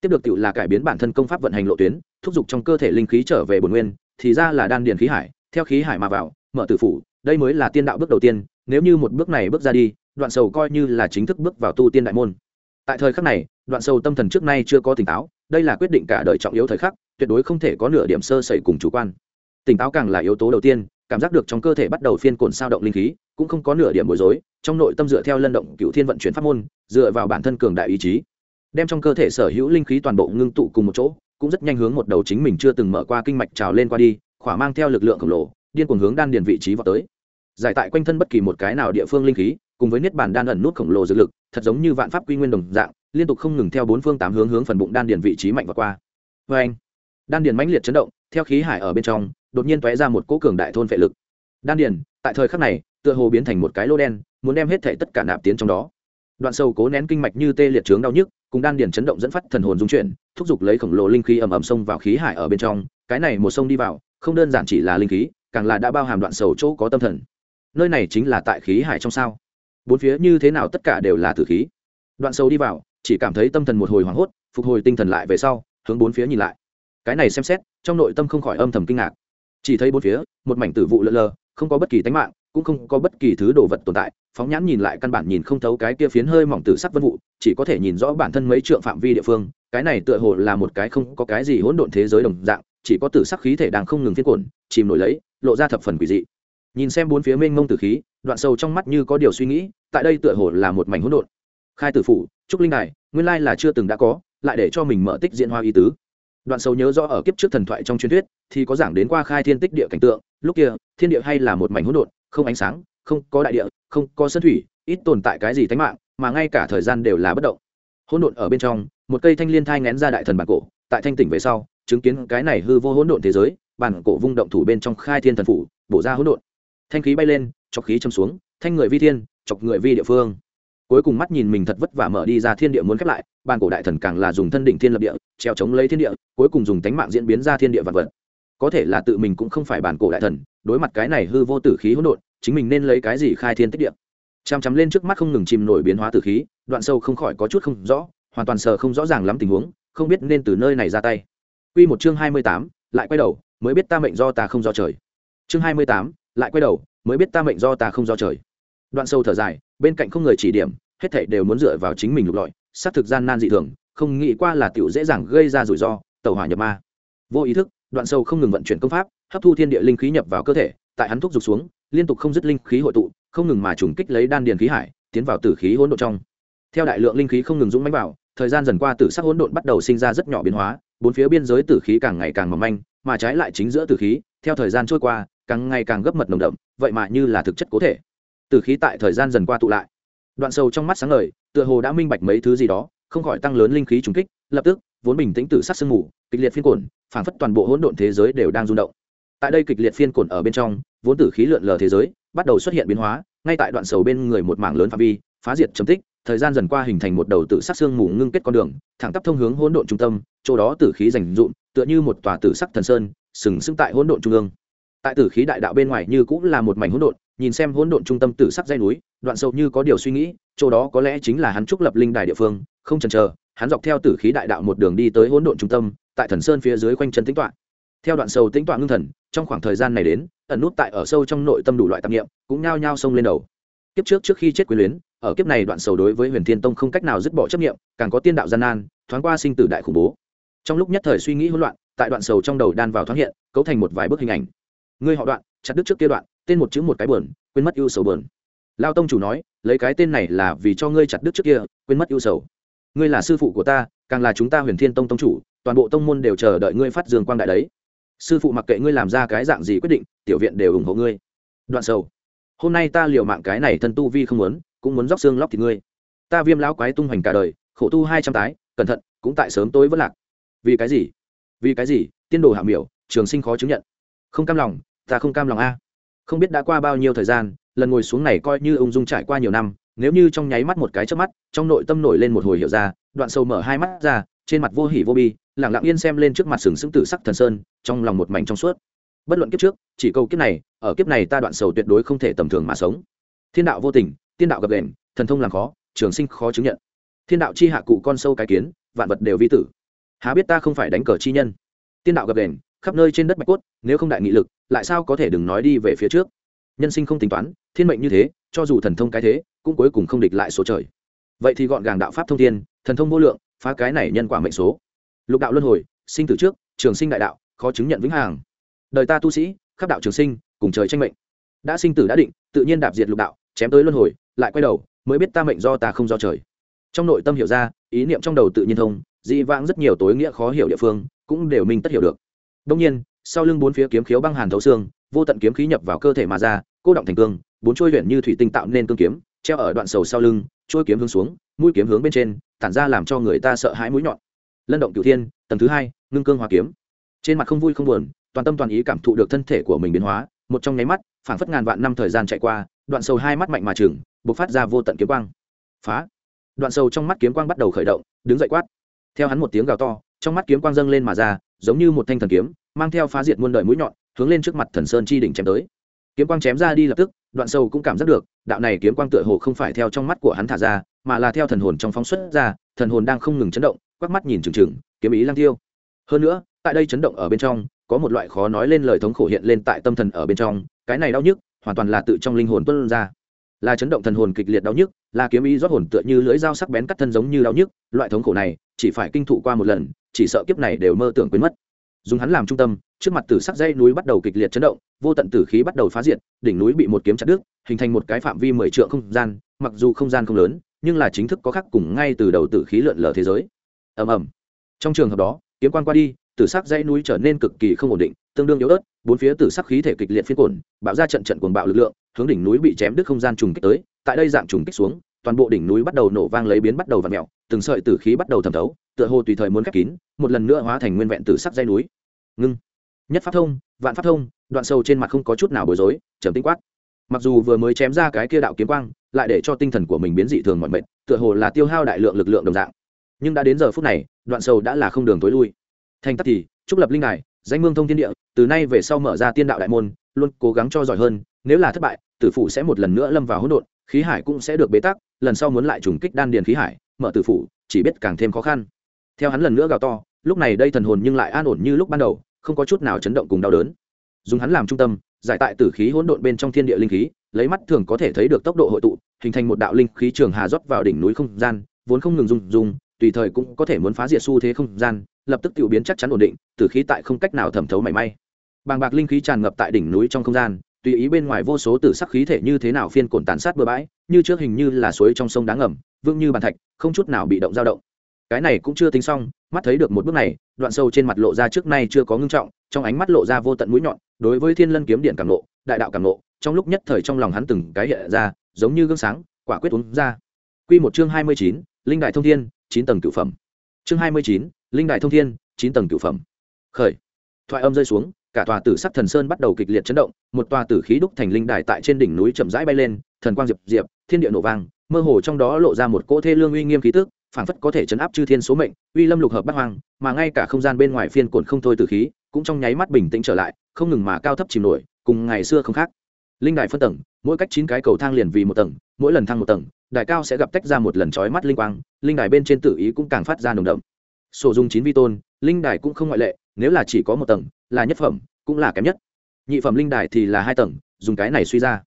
Tiếp được tự là cải biến bản thân công pháp vận hành lộ tuyến, thúc giục trong cơ thể linh khí trở về bồn nguyên, thì ra là đan điền khí hải, theo khí hải mà vào, mở tự phủ, đây mới là tiên đạo bước đầu tiên, nếu như một bước này bước ra đi, đoạn sầu coi như là chính thức bước vào tu tiên đại môn. Tại thời khắc này, đoạn sầu tâm thần trước nay chưa có tỉnh táo, đây là quyết định cả đời trọng yếu thời khắc, tuyệt đối không thể có nửa điểm sơ sẩy cùng chủ quan tỉnh táo càng là yếu tố đầu tiên, cảm giác được trong cơ thể bắt đầu phiên cồn sao động linh khí, cũng không có nửa điểm bối rối, trong nội tâm dựa theo lân động cựu thiên vận chuyển pháp môn, dựa vào bản thân cường đại ý chí, đem trong cơ thể sở hữu linh khí toàn bộ ngưng tụ cùng một chỗ, cũng rất nhanh hướng một đầu chính mình chưa từng mở qua kinh mạch trào lên qua đi, khỏa mang theo lực lượng khổng lồ, điên cuồng hướng đan điền vị trí vào tới. Giải tại quanh thân bất kỳ một cái nào địa phương linh khí, cùng với niết bàn đan ẩn nút khổng lồ dược lực, thật giống như vạn pháp quy nguyên đồng dạng, liên tục không ngừng theo bốn phương tám hướng hướng phần bụng đan điền vị trí mạnh và qua. Vê anh đan điền mãnh liệt chấn động, theo khí hải ở bên trong đột nhiên tóe ra một cỗ cường đại thôn vệ lực. Đan điền, tại thời khắc này, tựa hồ biến thành một cái lô đen, muốn đem hết thể tất cả nạp tiến trong đó. Đoạn sâu cố nén kinh mạch như tê liệt trướng đau nhức, cùng đan điền chấn động dẫn phát thần hồn dung chuyển, thúc giục lấy khổng lồ linh khí ầm ầm xông vào khí hải ở bên trong, cái này một sông đi vào, không đơn giản chỉ là linh khí, càng là đã bao hàm đoạn sầu chỗ có tâm thần. Nơi này chính là tại khí hải trong sao. Bốn phía như thế nào tất cả đều là tử khí. Đoạn sâu đi vào, chỉ cảm thấy tâm thần một hồi hoảng hốt, phục hồi tinh thần lại về sau, hướng bốn phía nhìn lại. Cái này xem xét, trong nội tâm không khỏi âm thầm kinh ngạc chỉ thấy bốn phía, một mảnh tử vụ lơ lơ không có bất kỳ tánh mạng, cũng không có bất kỳ thứ đồ vật tồn tại. Phóng nhãn nhìn lại căn bản nhìn không thấu cái kia phiến hơi mỏng tử sắc vân vụ, chỉ có thể nhìn rõ bản thân mấy trượng phạm vi địa phương. Cái này tựa hồ là một cái không có cái gì hỗn độn thế giới đồng dạng, chỉ có tử sắc khí thể đang không ngừng phiên cuộn, chìm nổi lấy, lộ ra thập phần quỷ dị. Nhìn xem bốn phía mênh mông tử khí, đoạn sâu trong mắt như có điều suy nghĩ, tại đây tựa hồ là một mảnh hỗn độn. Khai tử phủ, trúc linh đài, nguyên lai là chưa từng đã có, lại để cho mình mở tích diễn hoa y tứ đoạn sâu nhớ rõ ở kiếp trước thần thoại trong truyền thuyết, thì có giảng đến qua khai thiên tích địa cảnh tượng, lúc kia, thiên địa hay là một mảnh hỗn độn, không ánh sáng, không có đại địa, không có sân thủy, ít tồn tại cái gì tánh mạng, mà ngay cả thời gian đều là bất động. Hỗn độn ở bên trong, một cây thanh liên thai ngén ra đại thần bản cổ, tại thanh tỉnh về sau, chứng kiến cái này hư vô hỗn độn thế giới, bản cổ vung động thủ bên trong khai thiên thần phủ, bổ ra hỗn độn. Thanh khí bay lên, chọc khí châm xuống, thanh người vi thiên, chọc người vi địa phương cuối cùng mắt nhìn mình thật vất vả mở đi ra thiên địa muốn khép lại bàn cổ đại thần càng là dùng thân đỉnh thiên lập địa treo chống lấy thiên địa cuối cùng dùng tánh mạng diễn biến ra thiên địa vật vật có thể là tự mình cũng không phải bản cổ đại thần đối mặt cái này hư vô tử khí hỗn độn chính mình nên lấy cái gì khai thiên tích địa chằm chằm lên trước mắt không ngừng chìm nổi biến hóa tử khí đoạn sâu không khỏi có chút không rõ hoàn toàn sờ không rõ ràng lắm tình huống không biết nên từ nơi này ra tay Quy một chương hai mươi tám, lại quay đầu, mới biết ta mệnh do ta không do trời. Chương hai mươi tám, lại quay đầu, mới biết ta mệnh do ta không do trời. Đoạn sâu thở dài, bên cạnh không người chỉ điểm, hết thảy đều muốn dựa vào chính mình lục lọi, sát thực gian nan dị thường, không nghĩ qua là tiểu dễ dàng gây ra rủi ro, tẩu hỏa nhập ma. Vô ý thức, đoạn sâu không ngừng vận chuyển công pháp, hấp thu thiên địa linh khí nhập vào cơ thể, tại hắn thúc giục xuống, liên tục không dứt linh khí hội tụ, không ngừng mà trùng kích lấy đan điền khí hải, tiến vào tử khí hỗn độn trong. Theo đại lượng linh khí không ngừng dũng mãnh vào, thời gian dần qua tử sắc hỗn độn bắt đầu sinh ra rất nhỏ biến hóa, bốn phía biên giới tử khí càng ngày càng mỏng manh, mà trái lại chính giữa tử khí, theo thời gian trôi qua, càng ngày càng gấp mật nồng đậm, vậy mà như là thực chất cố thể. Tử khí tại thời gian dần qua tụ lại. Đoạn sâu trong mắt sáng ngời, tựa hồ đã minh bạch mấy thứ gì đó, không khỏi tăng lớn linh khí trùng kích, lập tức, vốn bình tĩnh tử sắc sương mù, kịch liệt phiên cuộn, phảng phất toàn bộ hỗn độn thế giới đều đang rung động. Tại đây kịch liệt phiên cuộn ở bên trong, vốn tử khí lượn lờ thế giới, bắt đầu xuất hiện biến hóa, ngay tại đoạn sầu bên người một mảng lớn phạm vi, phá diệt chấm tích, thời gian dần qua hình thành một đầu tử sắc xương mù ngưng kết con đường, thẳng tắp thông hướng hỗn độn trung tâm, chỗ đó tử khí rành rụm, tựa như một tòa tử sắc thần sơn, sừng sững tại hỗn độn trung ương. Tại tử khí đại đạo bên ngoài như cũng là một mảnh hỗn độn, nhìn xem hỗn độn trung tâm tử sắc dây núi, đoạn sâu như có điều suy nghĩ, chỗ đó có lẽ chính là hắn trúc lập linh đài địa phương, không chần chờ, hắn dọc theo tử khí đại đạo một đường đi tới hỗn độn trung tâm, tại thần sơn phía dưới quanh chân tĩnh tọa. Theo đoạn sâu tĩnh tọa ngưng thần, trong khoảng thời gian này đến, ẩn nút tại ở sâu trong nội tâm đủ loại tạp niệm, cũng nhao nhao xông lên đầu. Kiếp trước trước khi chết quyến luyến, ở kiếp này đoạn sầu đối với huyền thiên tông không cách nào dứt bỏ chấp nghiệm càng có tiên đạo gian nan thoáng qua sinh tử đại khủng bố trong lúc nhất thời suy nghĩ hỗn loạn tại đoạn sầu trong đầu đan vào thoáng hiện cấu thành một vài bức hình ảnh ngươi họ đoạn chặt đứt trước kia đoạn tên một chữ một cái bờn, quên mất ưu sầu bờn. Lao tông chủ nói, lấy cái tên này là vì cho ngươi chặt đứt trước kia, quên mất ưu sầu. Ngươi là sư phụ của ta, càng là chúng ta huyền thiên tông tông chủ, toàn bộ tông môn đều chờ đợi ngươi phát dương quang đại đấy. Sư phụ mặc kệ ngươi làm ra cái dạng gì quyết định, tiểu viện đều ủng hộ ngươi. Đoạn sầu. Hôm nay ta liều mạng cái này thân tu vi không muốn, cũng muốn róc xương lóc thịt ngươi. Ta viêm lão quái tung hoành cả đời, khổ tu hai trăm tái, cẩn thận, cũng tại sớm tối vẫn lạc. Vì cái gì? Vì cái gì? Tiên đồ hạ miểu, trường sinh khó chứng nhận. Không cam lòng, ta không cam lòng a không biết đã qua bao nhiêu thời gian, lần ngồi xuống này coi như ung dung trải qua nhiều năm, nếu như trong nháy mắt một cái chớp mắt, trong nội tâm nổi lên một hồi hiểu ra, đoạn sâu mở hai mắt ra, trên mặt vô hỉ vô bi lẳng lặng yên xem lên trước mặt sừng sững tử sắc thần sơn, trong lòng một mảnh trong suốt. Bất luận kiếp trước, chỉ câu kiếp này, ở kiếp này ta đoạn sầu tuyệt đối không thể tầm thường mà sống. Thiên đạo vô tình, tiên đạo gặp đền, thần thông làm khó, trường sinh khó chứng nhận. Thiên đạo chi hạ cụ con sâu cái kiến, vạn vật đều vi tử. Há biết ta không phải đánh cờ chi nhân. Tiên đạo gặp đền khắp nơi trên đất bạch cốt, nếu không đại nghị lực, lại sao có thể đừng nói đi về phía trước? Nhân sinh không tính toán, thiên mệnh như thế, cho dù thần thông cái thế, cũng cuối cùng không địch lại số trời. Vậy thì gọn gàng đạo pháp thông thiên, thần thông vô lượng, phá cái này nhân quả mệnh số. Lục đạo luân hồi, sinh tử trước, trường sinh đại đạo, khó chứng nhận vĩnh hằng. Đời ta tu sĩ, khắp đạo trường sinh, cùng trời tranh mệnh. Đã sinh tử đã định, tự nhiên đạp diệt lục đạo, chém tới luân hồi, lại quay đầu, mới biết ta mệnh do ta không do trời. Trong nội tâm hiểu ra, ý niệm trong đầu tự nhiên thông, dị vãng rất nhiều tối nghĩa khó hiểu địa phương, cũng đều minh tất hiểu được đông nhiên, sau lưng bốn phía kiếm khiếu băng hàn thấu xương, vô tận kiếm khí nhập vào cơ thể mà ra, cô động thành cương, bốn trôi luyện như thủy tinh tạo nên cương kiếm, treo ở đoạn sầu sau lưng trôi kiếm hướng xuống, mũi kiếm hướng bên trên, tản ra làm cho người ta sợ hãi mũi nhọn. Lân động cửu thiên, tầng thứ hai, ngưng cương hòa kiếm. Trên mặt không vui không buồn, toàn tâm toàn ý cảm thụ được thân thể của mình biến hóa, một trong nháy mắt, phảng phất ngàn vạn năm thời gian chạy qua, đoạn sầu hai mắt mạnh mà chừng bộc phát ra vô tận kiếm quang. Phá! Đoạn sầu trong mắt kiếm quang bắt đầu khởi động, đứng dậy quát. Theo hắn một tiếng gào to, trong mắt kiếm quang dâng lên mà ra giống như một thanh thần kiếm, mang theo phá diệt muôn đời mũi nhọn, hướng lên trước mặt thần sơn chi đỉnh chém tới. Kiếm quang chém ra đi lập tức, đoạn sâu cũng cảm giác được, đạo này kiếm quang tựa hồ không phải theo trong mắt của hắn thả ra, mà là theo thần hồn trong phóng xuất ra, thần hồn đang không ngừng chấn động, quắc mắt nhìn trừng trừng kiếm ý lang tiêu. Hơn nữa, tại đây chấn động ở bên trong, có một loại khó nói lên lời thống khổ hiện lên tại tâm thần ở bên trong, cái này đau nhức, hoàn toàn là tự trong linh hồn tuân ra. Là chấn động thần hồn kịch liệt đau nhức, là kiếm ý rót hồn tựa như lưỡi dao sắc bén cắt thân giống như đau nhức, loại thống khổ này chỉ phải kinh thụ qua một lần chỉ sợ kiếp này đều mơ tưởng quên mất. Dùng hắn làm trung tâm, trước mặt tử sắc dây núi bắt đầu kịch liệt chấn động, vô tận tử khí bắt đầu phá diệt, đỉnh núi bị một kiếm chặt đứt, hình thành một cái phạm vi mười trượng không gian, mặc dù không gian không lớn, nhưng là chính thức có khắc cùng ngay từ đầu tử khí lượn lờ thế giới. Ầm ầm. Trong trường hợp đó, kiếm quan qua đi, tử sắc dãy núi trở nên cực kỳ không ổn định, tương đương yếu ớt, bốn phía tử sắc khí thể kịch liệt phiên cổn bạo ra trận trận cuồng bạo lực lượng, hướng đỉnh núi bị chém đứt không gian trùng kích tới, tại đây dạng trùng kích xuống toàn bộ đỉnh núi bắt đầu nổ vang lấy biến bắt đầu vặn mèo, từng sợi tử khí bắt đầu thẩm thấu, tựa hồ tùy thời muốn khép kín, một lần nữa hóa thành nguyên vẹn tử sắc dây núi. Ngưng. Nhất pháp thông, vạn pháp thông, đoạn sâu trên mặt không có chút nào bối rối, trầm tinh quát. Mặc dù vừa mới chém ra cái kia đạo kiếm quang, lại để cho tinh thần của mình biến dị thường mọi mệnh tựa hồ là tiêu hao đại lượng lực lượng đồng dạng. Nhưng đã đến giờ phút này, đoạn sâu đã là không đường tối lui. Thành tắc thì, trúc lập linh đài, danh mương thông thiên địa, từ nay về sau mở ra tiên đạo đại môn, luôn cố gắng cho giỏi hơn, nếu là thất bại, tử phủ sẽ một lần nữa lâm vào hỗn độn khí hải cũng sẽ được bế tắc, lần sau muốn lại trùng kích đan điền khí hải, mở tử phủ, chỉ biết càng thêm khó khăn. Theo hắn lần nữa gào to, lúc này đây thần hồn nhưng lại an ổn như lúc ban đầu, không có chút nào chấn động cùng đau đớn. Dùng hắn làm trung tâm, giải tại tử khí hỗn độn bên trong thiên địa linh khí, lấy mắt thường có thể thấy được tốc độ hội tụ, hình thành một đạo linh khí trường hà rót vào đỉnh núi không gian, vốn không ngừng dùng dùng tùy thời cũng có thể muốn phá diệt xu thế không gian, lập tức tiểu biến chắc chắn ổn định, tử khí tại không cách nào thẩm thấu mảy may. Bàng bạc linh khí tràn ngập tại đỉnh núi trong không gian tùy ý bên ngoài vô số tử sắc khí thể như thế nào phiên cồn tàn sát bừa bãi, như trước hình như là suối trong sông đá ngầm vương như bàn thạch, không chút nào bị động dao động. Cái này cũng chưa tính xong, mắt thấy được một bước này, đoạn sâu trên mặt lộ ra trước nay chưa có ngưng trọng, trong ánh mắt lộ ra vô tận mũi nhọn, đối với thiên lân kiếm điện cảm nộ, đại đạo cảm nộ, trong lúc nhất thời trong lòng hắn từng cái hiện ra, giống như gương sáng, quả quyết uống ra. Quy một chương hai mươi chín, linh đại thông thiên, chín tầng cửu phẩm. Chương hai mươi chín, linh đại thông thiên, chín tầng cửu phẩm. Khởi. Thoại âm rơi xuống cả tòa tử sắc thần sơn bắt đầu kịch liệt chấn động, một tòa tử khí đúc thành linh đài tại trên đỉnh núi chậm rãi bay lên, thần quang diệp diệp, thiên địa nổ vang, mơ hồ trong đó lộ ra một cỗ thê lương uy nghiêm khí tức, phảng phất có thể chấn áp chư thiên số mệnh, uy lâm lục hợp bắt hoang, mà ngay cả không gian bên ngoài phiên cồn không thôi tử khí, cũng trong nháy mắt bình tĩnh trở lại, không ngừng mà cao thấp chìm nổi, cùng ngày xưa không khác. Linh đài phân tầng, mỗi cách chín cái cầu thang liền vì một tầng, mỗi lần thang một tầng, đài cao sẽ gặp tách ra một lần chói mắt linh quang, linh đài bên trên tự ý cũng càng phát ra nồng đậm. Sổ dung chín vi tôn, linh đài cũng không ngoại lệ, nếu là chỉ có một tầng là nhất phẩm, cũng là kém nhất. Nhị phẩm linh đài thì là hai tầng, dùng cái này suy ra.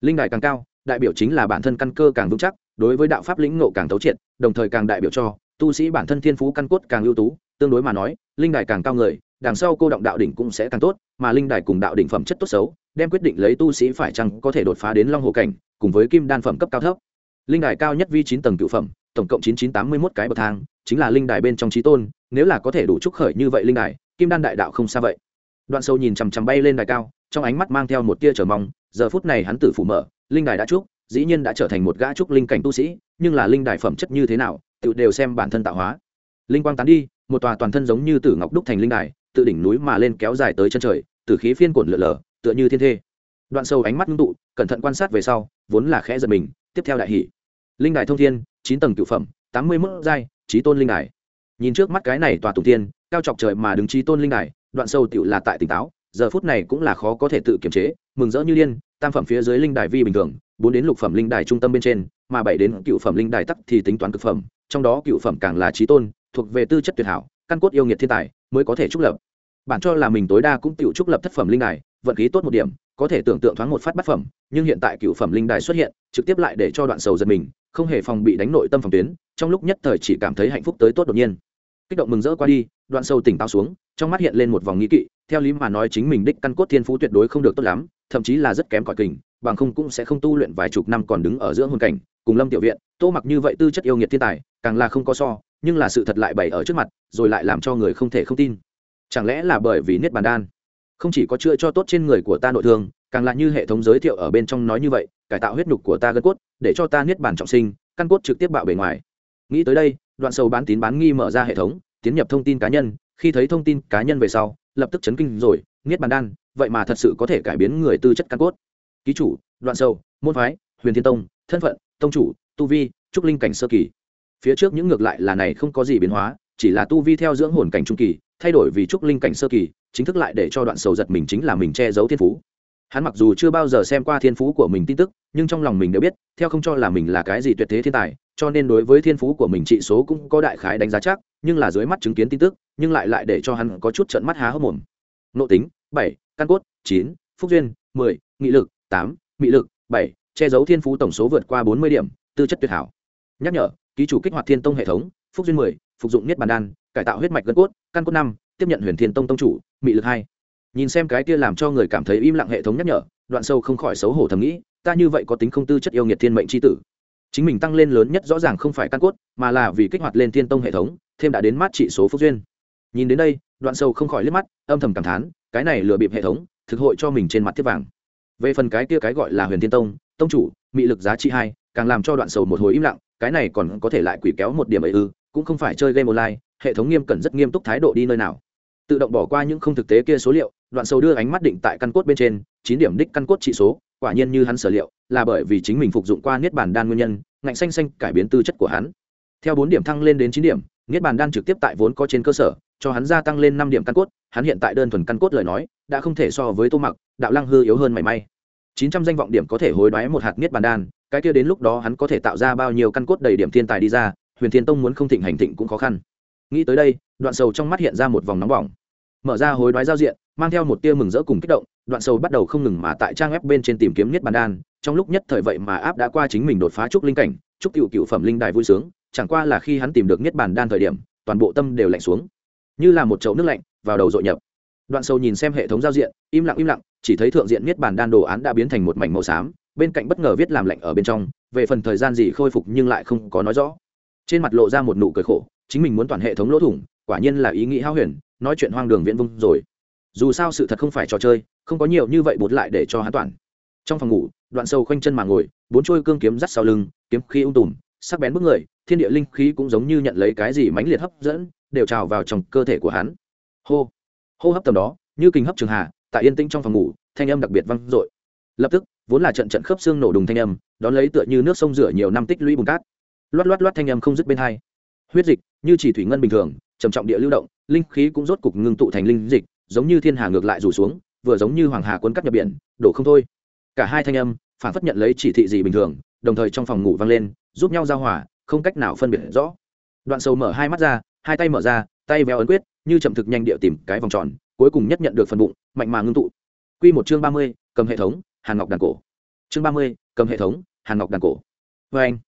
Linh đài càng cao, đại biểu chính là bản thân căn cơ càng vững chắc, đối với đạo pháp lĩnh ngộ càng thấu triệt, đồng thời càng đại biểu cho, tu sĩ bản thân thiên phú căn cốt càng ưu tú, tương đối mà nói, linh đài càng cao người, đằng sau cô động đạo đỉnh cũng sẽ càng tốt, mà linh đài cùng đạo đỉnh phẩm chất tốt xấu, đem quyết định lấy tu sĩ phải chăng có thể đột phá đến long hồ cảnh, cùng với kim đan phẩm cấp cao thấp. Linh đài cao nhất vi chín tầng cựu phẩm, tổng cộng chín chín tám mươi mốt cái bậc thang, chính là linh đài bên trong trí tôn, nếu là có thể đủ trúc khởi như vậy linh đài, kim đan đại đạo không xa vậy đoạn sâu nhìn chằm chằm bay lên đài cao, trong ánh mắt mang theo một tia trở mong, giờ phút này hắn tử phủ mở, linh đài đã trúc, dĩ nhiên đã trở thành một gã trúc linh cảnh tu sĩ, nhưng là linh đài phẩm chất như thế nào, tự đều xem bản thân tạo hóa. Linh quang tán đi, một tòa toàn thân giống như tử ngọc đúc thành linh đài, tự đỉnh núi mà lên kéo dài tới chân trời, tử khí phiên cuộn lượn lờ tựa như thiên thê. Đoạn sâu ánh mắt ngưng tụ, cẩn thận quan sát về sau, vốn là khẽ giật mình, tiếp theo đại hỷ linh đài thông thiên, chín tầng cửu phẩm, tám mươi mức giai trí tôn linh đài. Nhìn trước mắt cái này tòa tùng tiên cao chọc trời mà đứng trí tôn linh đài đoạn sâu tựu là tại tỉnh táo, giờ phút này cũng là khó có thể tự kiềm chế, mừng rỡ như điên, tam phẩm phía dưới linh đài vi bình thường, bốn đến lục phẩm linh đài trung tâm bên trên, mà bảy đến cựu phẩm linh đài tắc thì tính toán cực phẩm, trong đó cựu phẩm càng là trí tôn, thuộc về tư chất tuyệt hảo, căn cốt yêu nghiệt thiên tài, mới có thể trúc lập. Bản cho là mình tối đa cũng tự trúc lập thất phẩm linh đài, vận khí tốt một điểm, có thể tưởng tượng thoáng một phát bát phẩm, nhưng hiện tại cựu phẩm linh đài xuất hiện, trực tiếp lại để cho đoạn sầu giật mình, không hề phòng bị đánh nội tâm phòng tuyến, trong lúc nhất thời chỉ cảm thấy hạnh phúc tới tốt đột nhiên. Kích động mừng rỡ qua đi, đoạn sâu tỉnh táo xuống trong mắt hiện lên một vòng nghĩ kỵ, theo lý mà nói chính mình đích căn cốt thiên phú tuyệt đối không được tốt lắm, thậm chí là rất kém cỏi kình, bằng không cũng sẽ không tu luyện vài chục năm còn đứng ở giữa hôn cảnh, cùng lâm tiểu viện, tô mặc như vậy tư chất yêu nghiệt thiên tài, càng là không có so, nhưng là sự thật lại bày ở trước mặt, rồi lại làm cho người không thể không tin. Chẳng lẽ là bởi vì niết bàn đan? Không chỉ có chữa cho tốt trên người của ta nội thương, càng là như hệ thống giới thiệu ở bên trong nói như vậy, cải tạo huyết nhục của ta gân cốt, để cho ta niết bàn trọng sinh, căn cốt trực tiếp bạo bề ngoài. Nghĩ tới đây, đoạn sầu bán tín bán nghi mở ra hệ thống tiến nhập thông tin cá nhân, khi thấy thông tin cá nhân về sau, lập tức chấn kinh rồi, niết bàn đan, vậy mà thật sự có thể cải biến người tư chất căn cốt. Ký chủ, đoạn sâu môn phái, huyền thiên tông, thân phận, tông chủ, tu vi, trúc linh cảnh sơ kỳ. Phía trước những ngược lại là này không có gì biến hóa, chỉ là tu vi theo dưỡng hồn cảnh trung kỳ, thay đổi vì trúc linh cảnh sơ kỳ, chính thức lại để cho đoạn sầu giật mình chính là mình che giấu thiên phú. Hắn mặc dù chưa bao giờ xem qua thiên phú của mình tin tức, nhưng trong lòng mình đều biết, theo không cho là mình là cái gì tuyệt thế thiên tài, cho nên đối với thiên phú của mình trị số cũng có đại khái đánh giá chắc nhưng là dưới mắt chứng kiến tin tức, nhưng lại lại để cho hắn có chút trận mắt há hốc mồm. Nội tính, bảy, căn cốt, chín, phúc duyên, mười, nghị lực, tám, mị lực, bảy, che giấu thiên phú tổng số vượt qua bốn mươi điểm, tư chất tuyệt hảo. Nhắc nhở, ký chủ kích hoạt thiên tông hệ thống, phúc duyên mười, phục dụng niết bàn đan, cải tạo huyết mạch gân cốt, căn cốt năm, tiếp nhận huyền thiên tông tông chủ, mị lực hai. Nhìn xem cái kia làm cho người cảm thấy im lặng hệ thống nhắc nhở, đoạn sâu không khỏi xấu hổ thầm nghĩ, ta như vậy có tính không tư chất yêu nghiệt thiên mệnh c h i tử. Chính mình tăng lên lớn nhất rõ ràng không phải căn cốt, mà là vì kích hoạt lên thiên tông hệ thống thêm đã đến mát trị số phúc duyên. Nhìn đến đây, đoạn sâu không khỏi liếc mắt, âm thầm cảm thán, cái này lừa bịp hệ thống, thực hội cho mình trên mặt thiết vàng. Về phần cái kia cái gọi là huyền thiên tông tông chủ, mị lực giá trị hai, càng làm cho đoạn sầu một hồi im lặng, cái này còn có thể lại quỷ kéo một điểm ấy ư, cũng không phải chơi game online, hệ thống nghiêm cẩn rất nghiêm túc thái độ đi nơi nào. Tự động bỏ qua những không thực tế kia số liệu, đoạn sầu đưa ánh mắt định tại căn cốt bên trên, chín điểm đích căn cốt trị số, quả nhiên như hắn sở liệu, là bởi vì chính mình phục dụng qua niết bản đan nguyên nhân, ngạnh xanh xanh cải biến tư chất của hắn. Theo bốn điểm thăng lên đến chín điểm niết bàn đan trực tiếp tại vốn có trên cơ sở, cho hắn gia tăng lên năm điểm căn cốt, hắn hiện tại đơn thuần căn cốt lời nói, đã không thể so với tô mặc, đạo lăng hư yếu hơn mảy may. Chín trăm danh vọng điểm có thể hối đoái một hạt niết bàn đan, cái kia đến lúc đó hắn có thể tạo ra bao nhiêu căn cốt đầy điểm thiên tài đi ra, huyền thiên tông muốn không thịnh hành thịnh cũng khó khăn. Nghĩ tới đây, đoạn sầu trong mắt hiện ra một vòng nóng bỏng. Mở ra hối đoái giao diện, mang theo một tia mừng rỡ cùng kích động, đoạn sầu bắt đầu không ngừng mà tại trang web bên trên tìm kiếm niết bàn đan, trong lúc nhất thời vậy mà áp đã qua chính mình đột phá trúc linh cảnh, trúc cựu cựu phẩm linh đài vui sướng chẳng qua là khi hắn tìm được niết bàn đan thời điểm, toàn bộ tâm đều lạnh xuống. Như là một chậu nước lạnh vào đầu dội nhập. Đoạn sầu nhìn xem hệ thống giao diện, im lặng im lặng, chỉ thấy thượng diện niết bàn đan đồ án đã biến thành một mảnh màu xám, bên cạnh bất ngờ viết làm lạnh ở bên trong, về phần thời gian gì khôi phục nhưng lại không có nói rõ. Trên mặt lộ ra một nụ cười khổ, chính mình muốn toàn hệ thống lỗ thủng, quả nhiên là ý nghĩ hao huyền, nói chuyện hoang đường viễn vung rồi. Dù sao sự thật không phải trò chơi, không có nhiều như vậy bột lại để cho hắn toàn. Trong phòng ngủ, đoạn sâu khoanh chân mà ngồi, bốn trôi cương kiếm dắt sau lưng, kiếm khí ung tùm, sắc bén bức người thiên địa linh khí cũng giống như nhận lấy cái gì mãnh liệt hấp dẫn, đều trào vào trong cơ thể của hắn. Hô hô hấp tầm đó, như kinh hấp trường hà, tại yên tĩnh trong phòng ngủ, thanh âm đặc biệt vang dội. Lập tức, vốn là trận trận khớp xương nổ đùng thanh âm, đón lấy tựa như nước sông rửa nhiều năm tích lũy bùn cát. Loát loát loát thanh âm không dứt bên hai. Huyết dịch, như chỉ thủy ngân bình thường, trầm trọng địa lưu động, linh khí cũng rốt cục ngưng tụ thành linh dịch, giống như thiên hà ngược lại rủ xuống, vừa giống như hoàng hà cuốn cắt nhập biển, đổ không thôi. Cả hai thanh âm phản phất nhận lấy chỉ thị gì bình thường, đồng thời trong phòng ngủ vang lên, giúp nhau giao hòa không cách nào phân biệt rõ. Đoạn sâu mở hai mắt ra, hai tay mở ra, tay véo ấn quyết, như chậm thực nhanh địa tìm cái vòng tròn, cuối cùng nhất nhận được phần bụng, mạnh mà ngưng tụ. Quy một chương ba mươi, cầm hệ thống, hàn ngọc đàn cổ. Chương ba mươi, cầm hệ thống, hàn ngọc đàn cổ. Vê anh,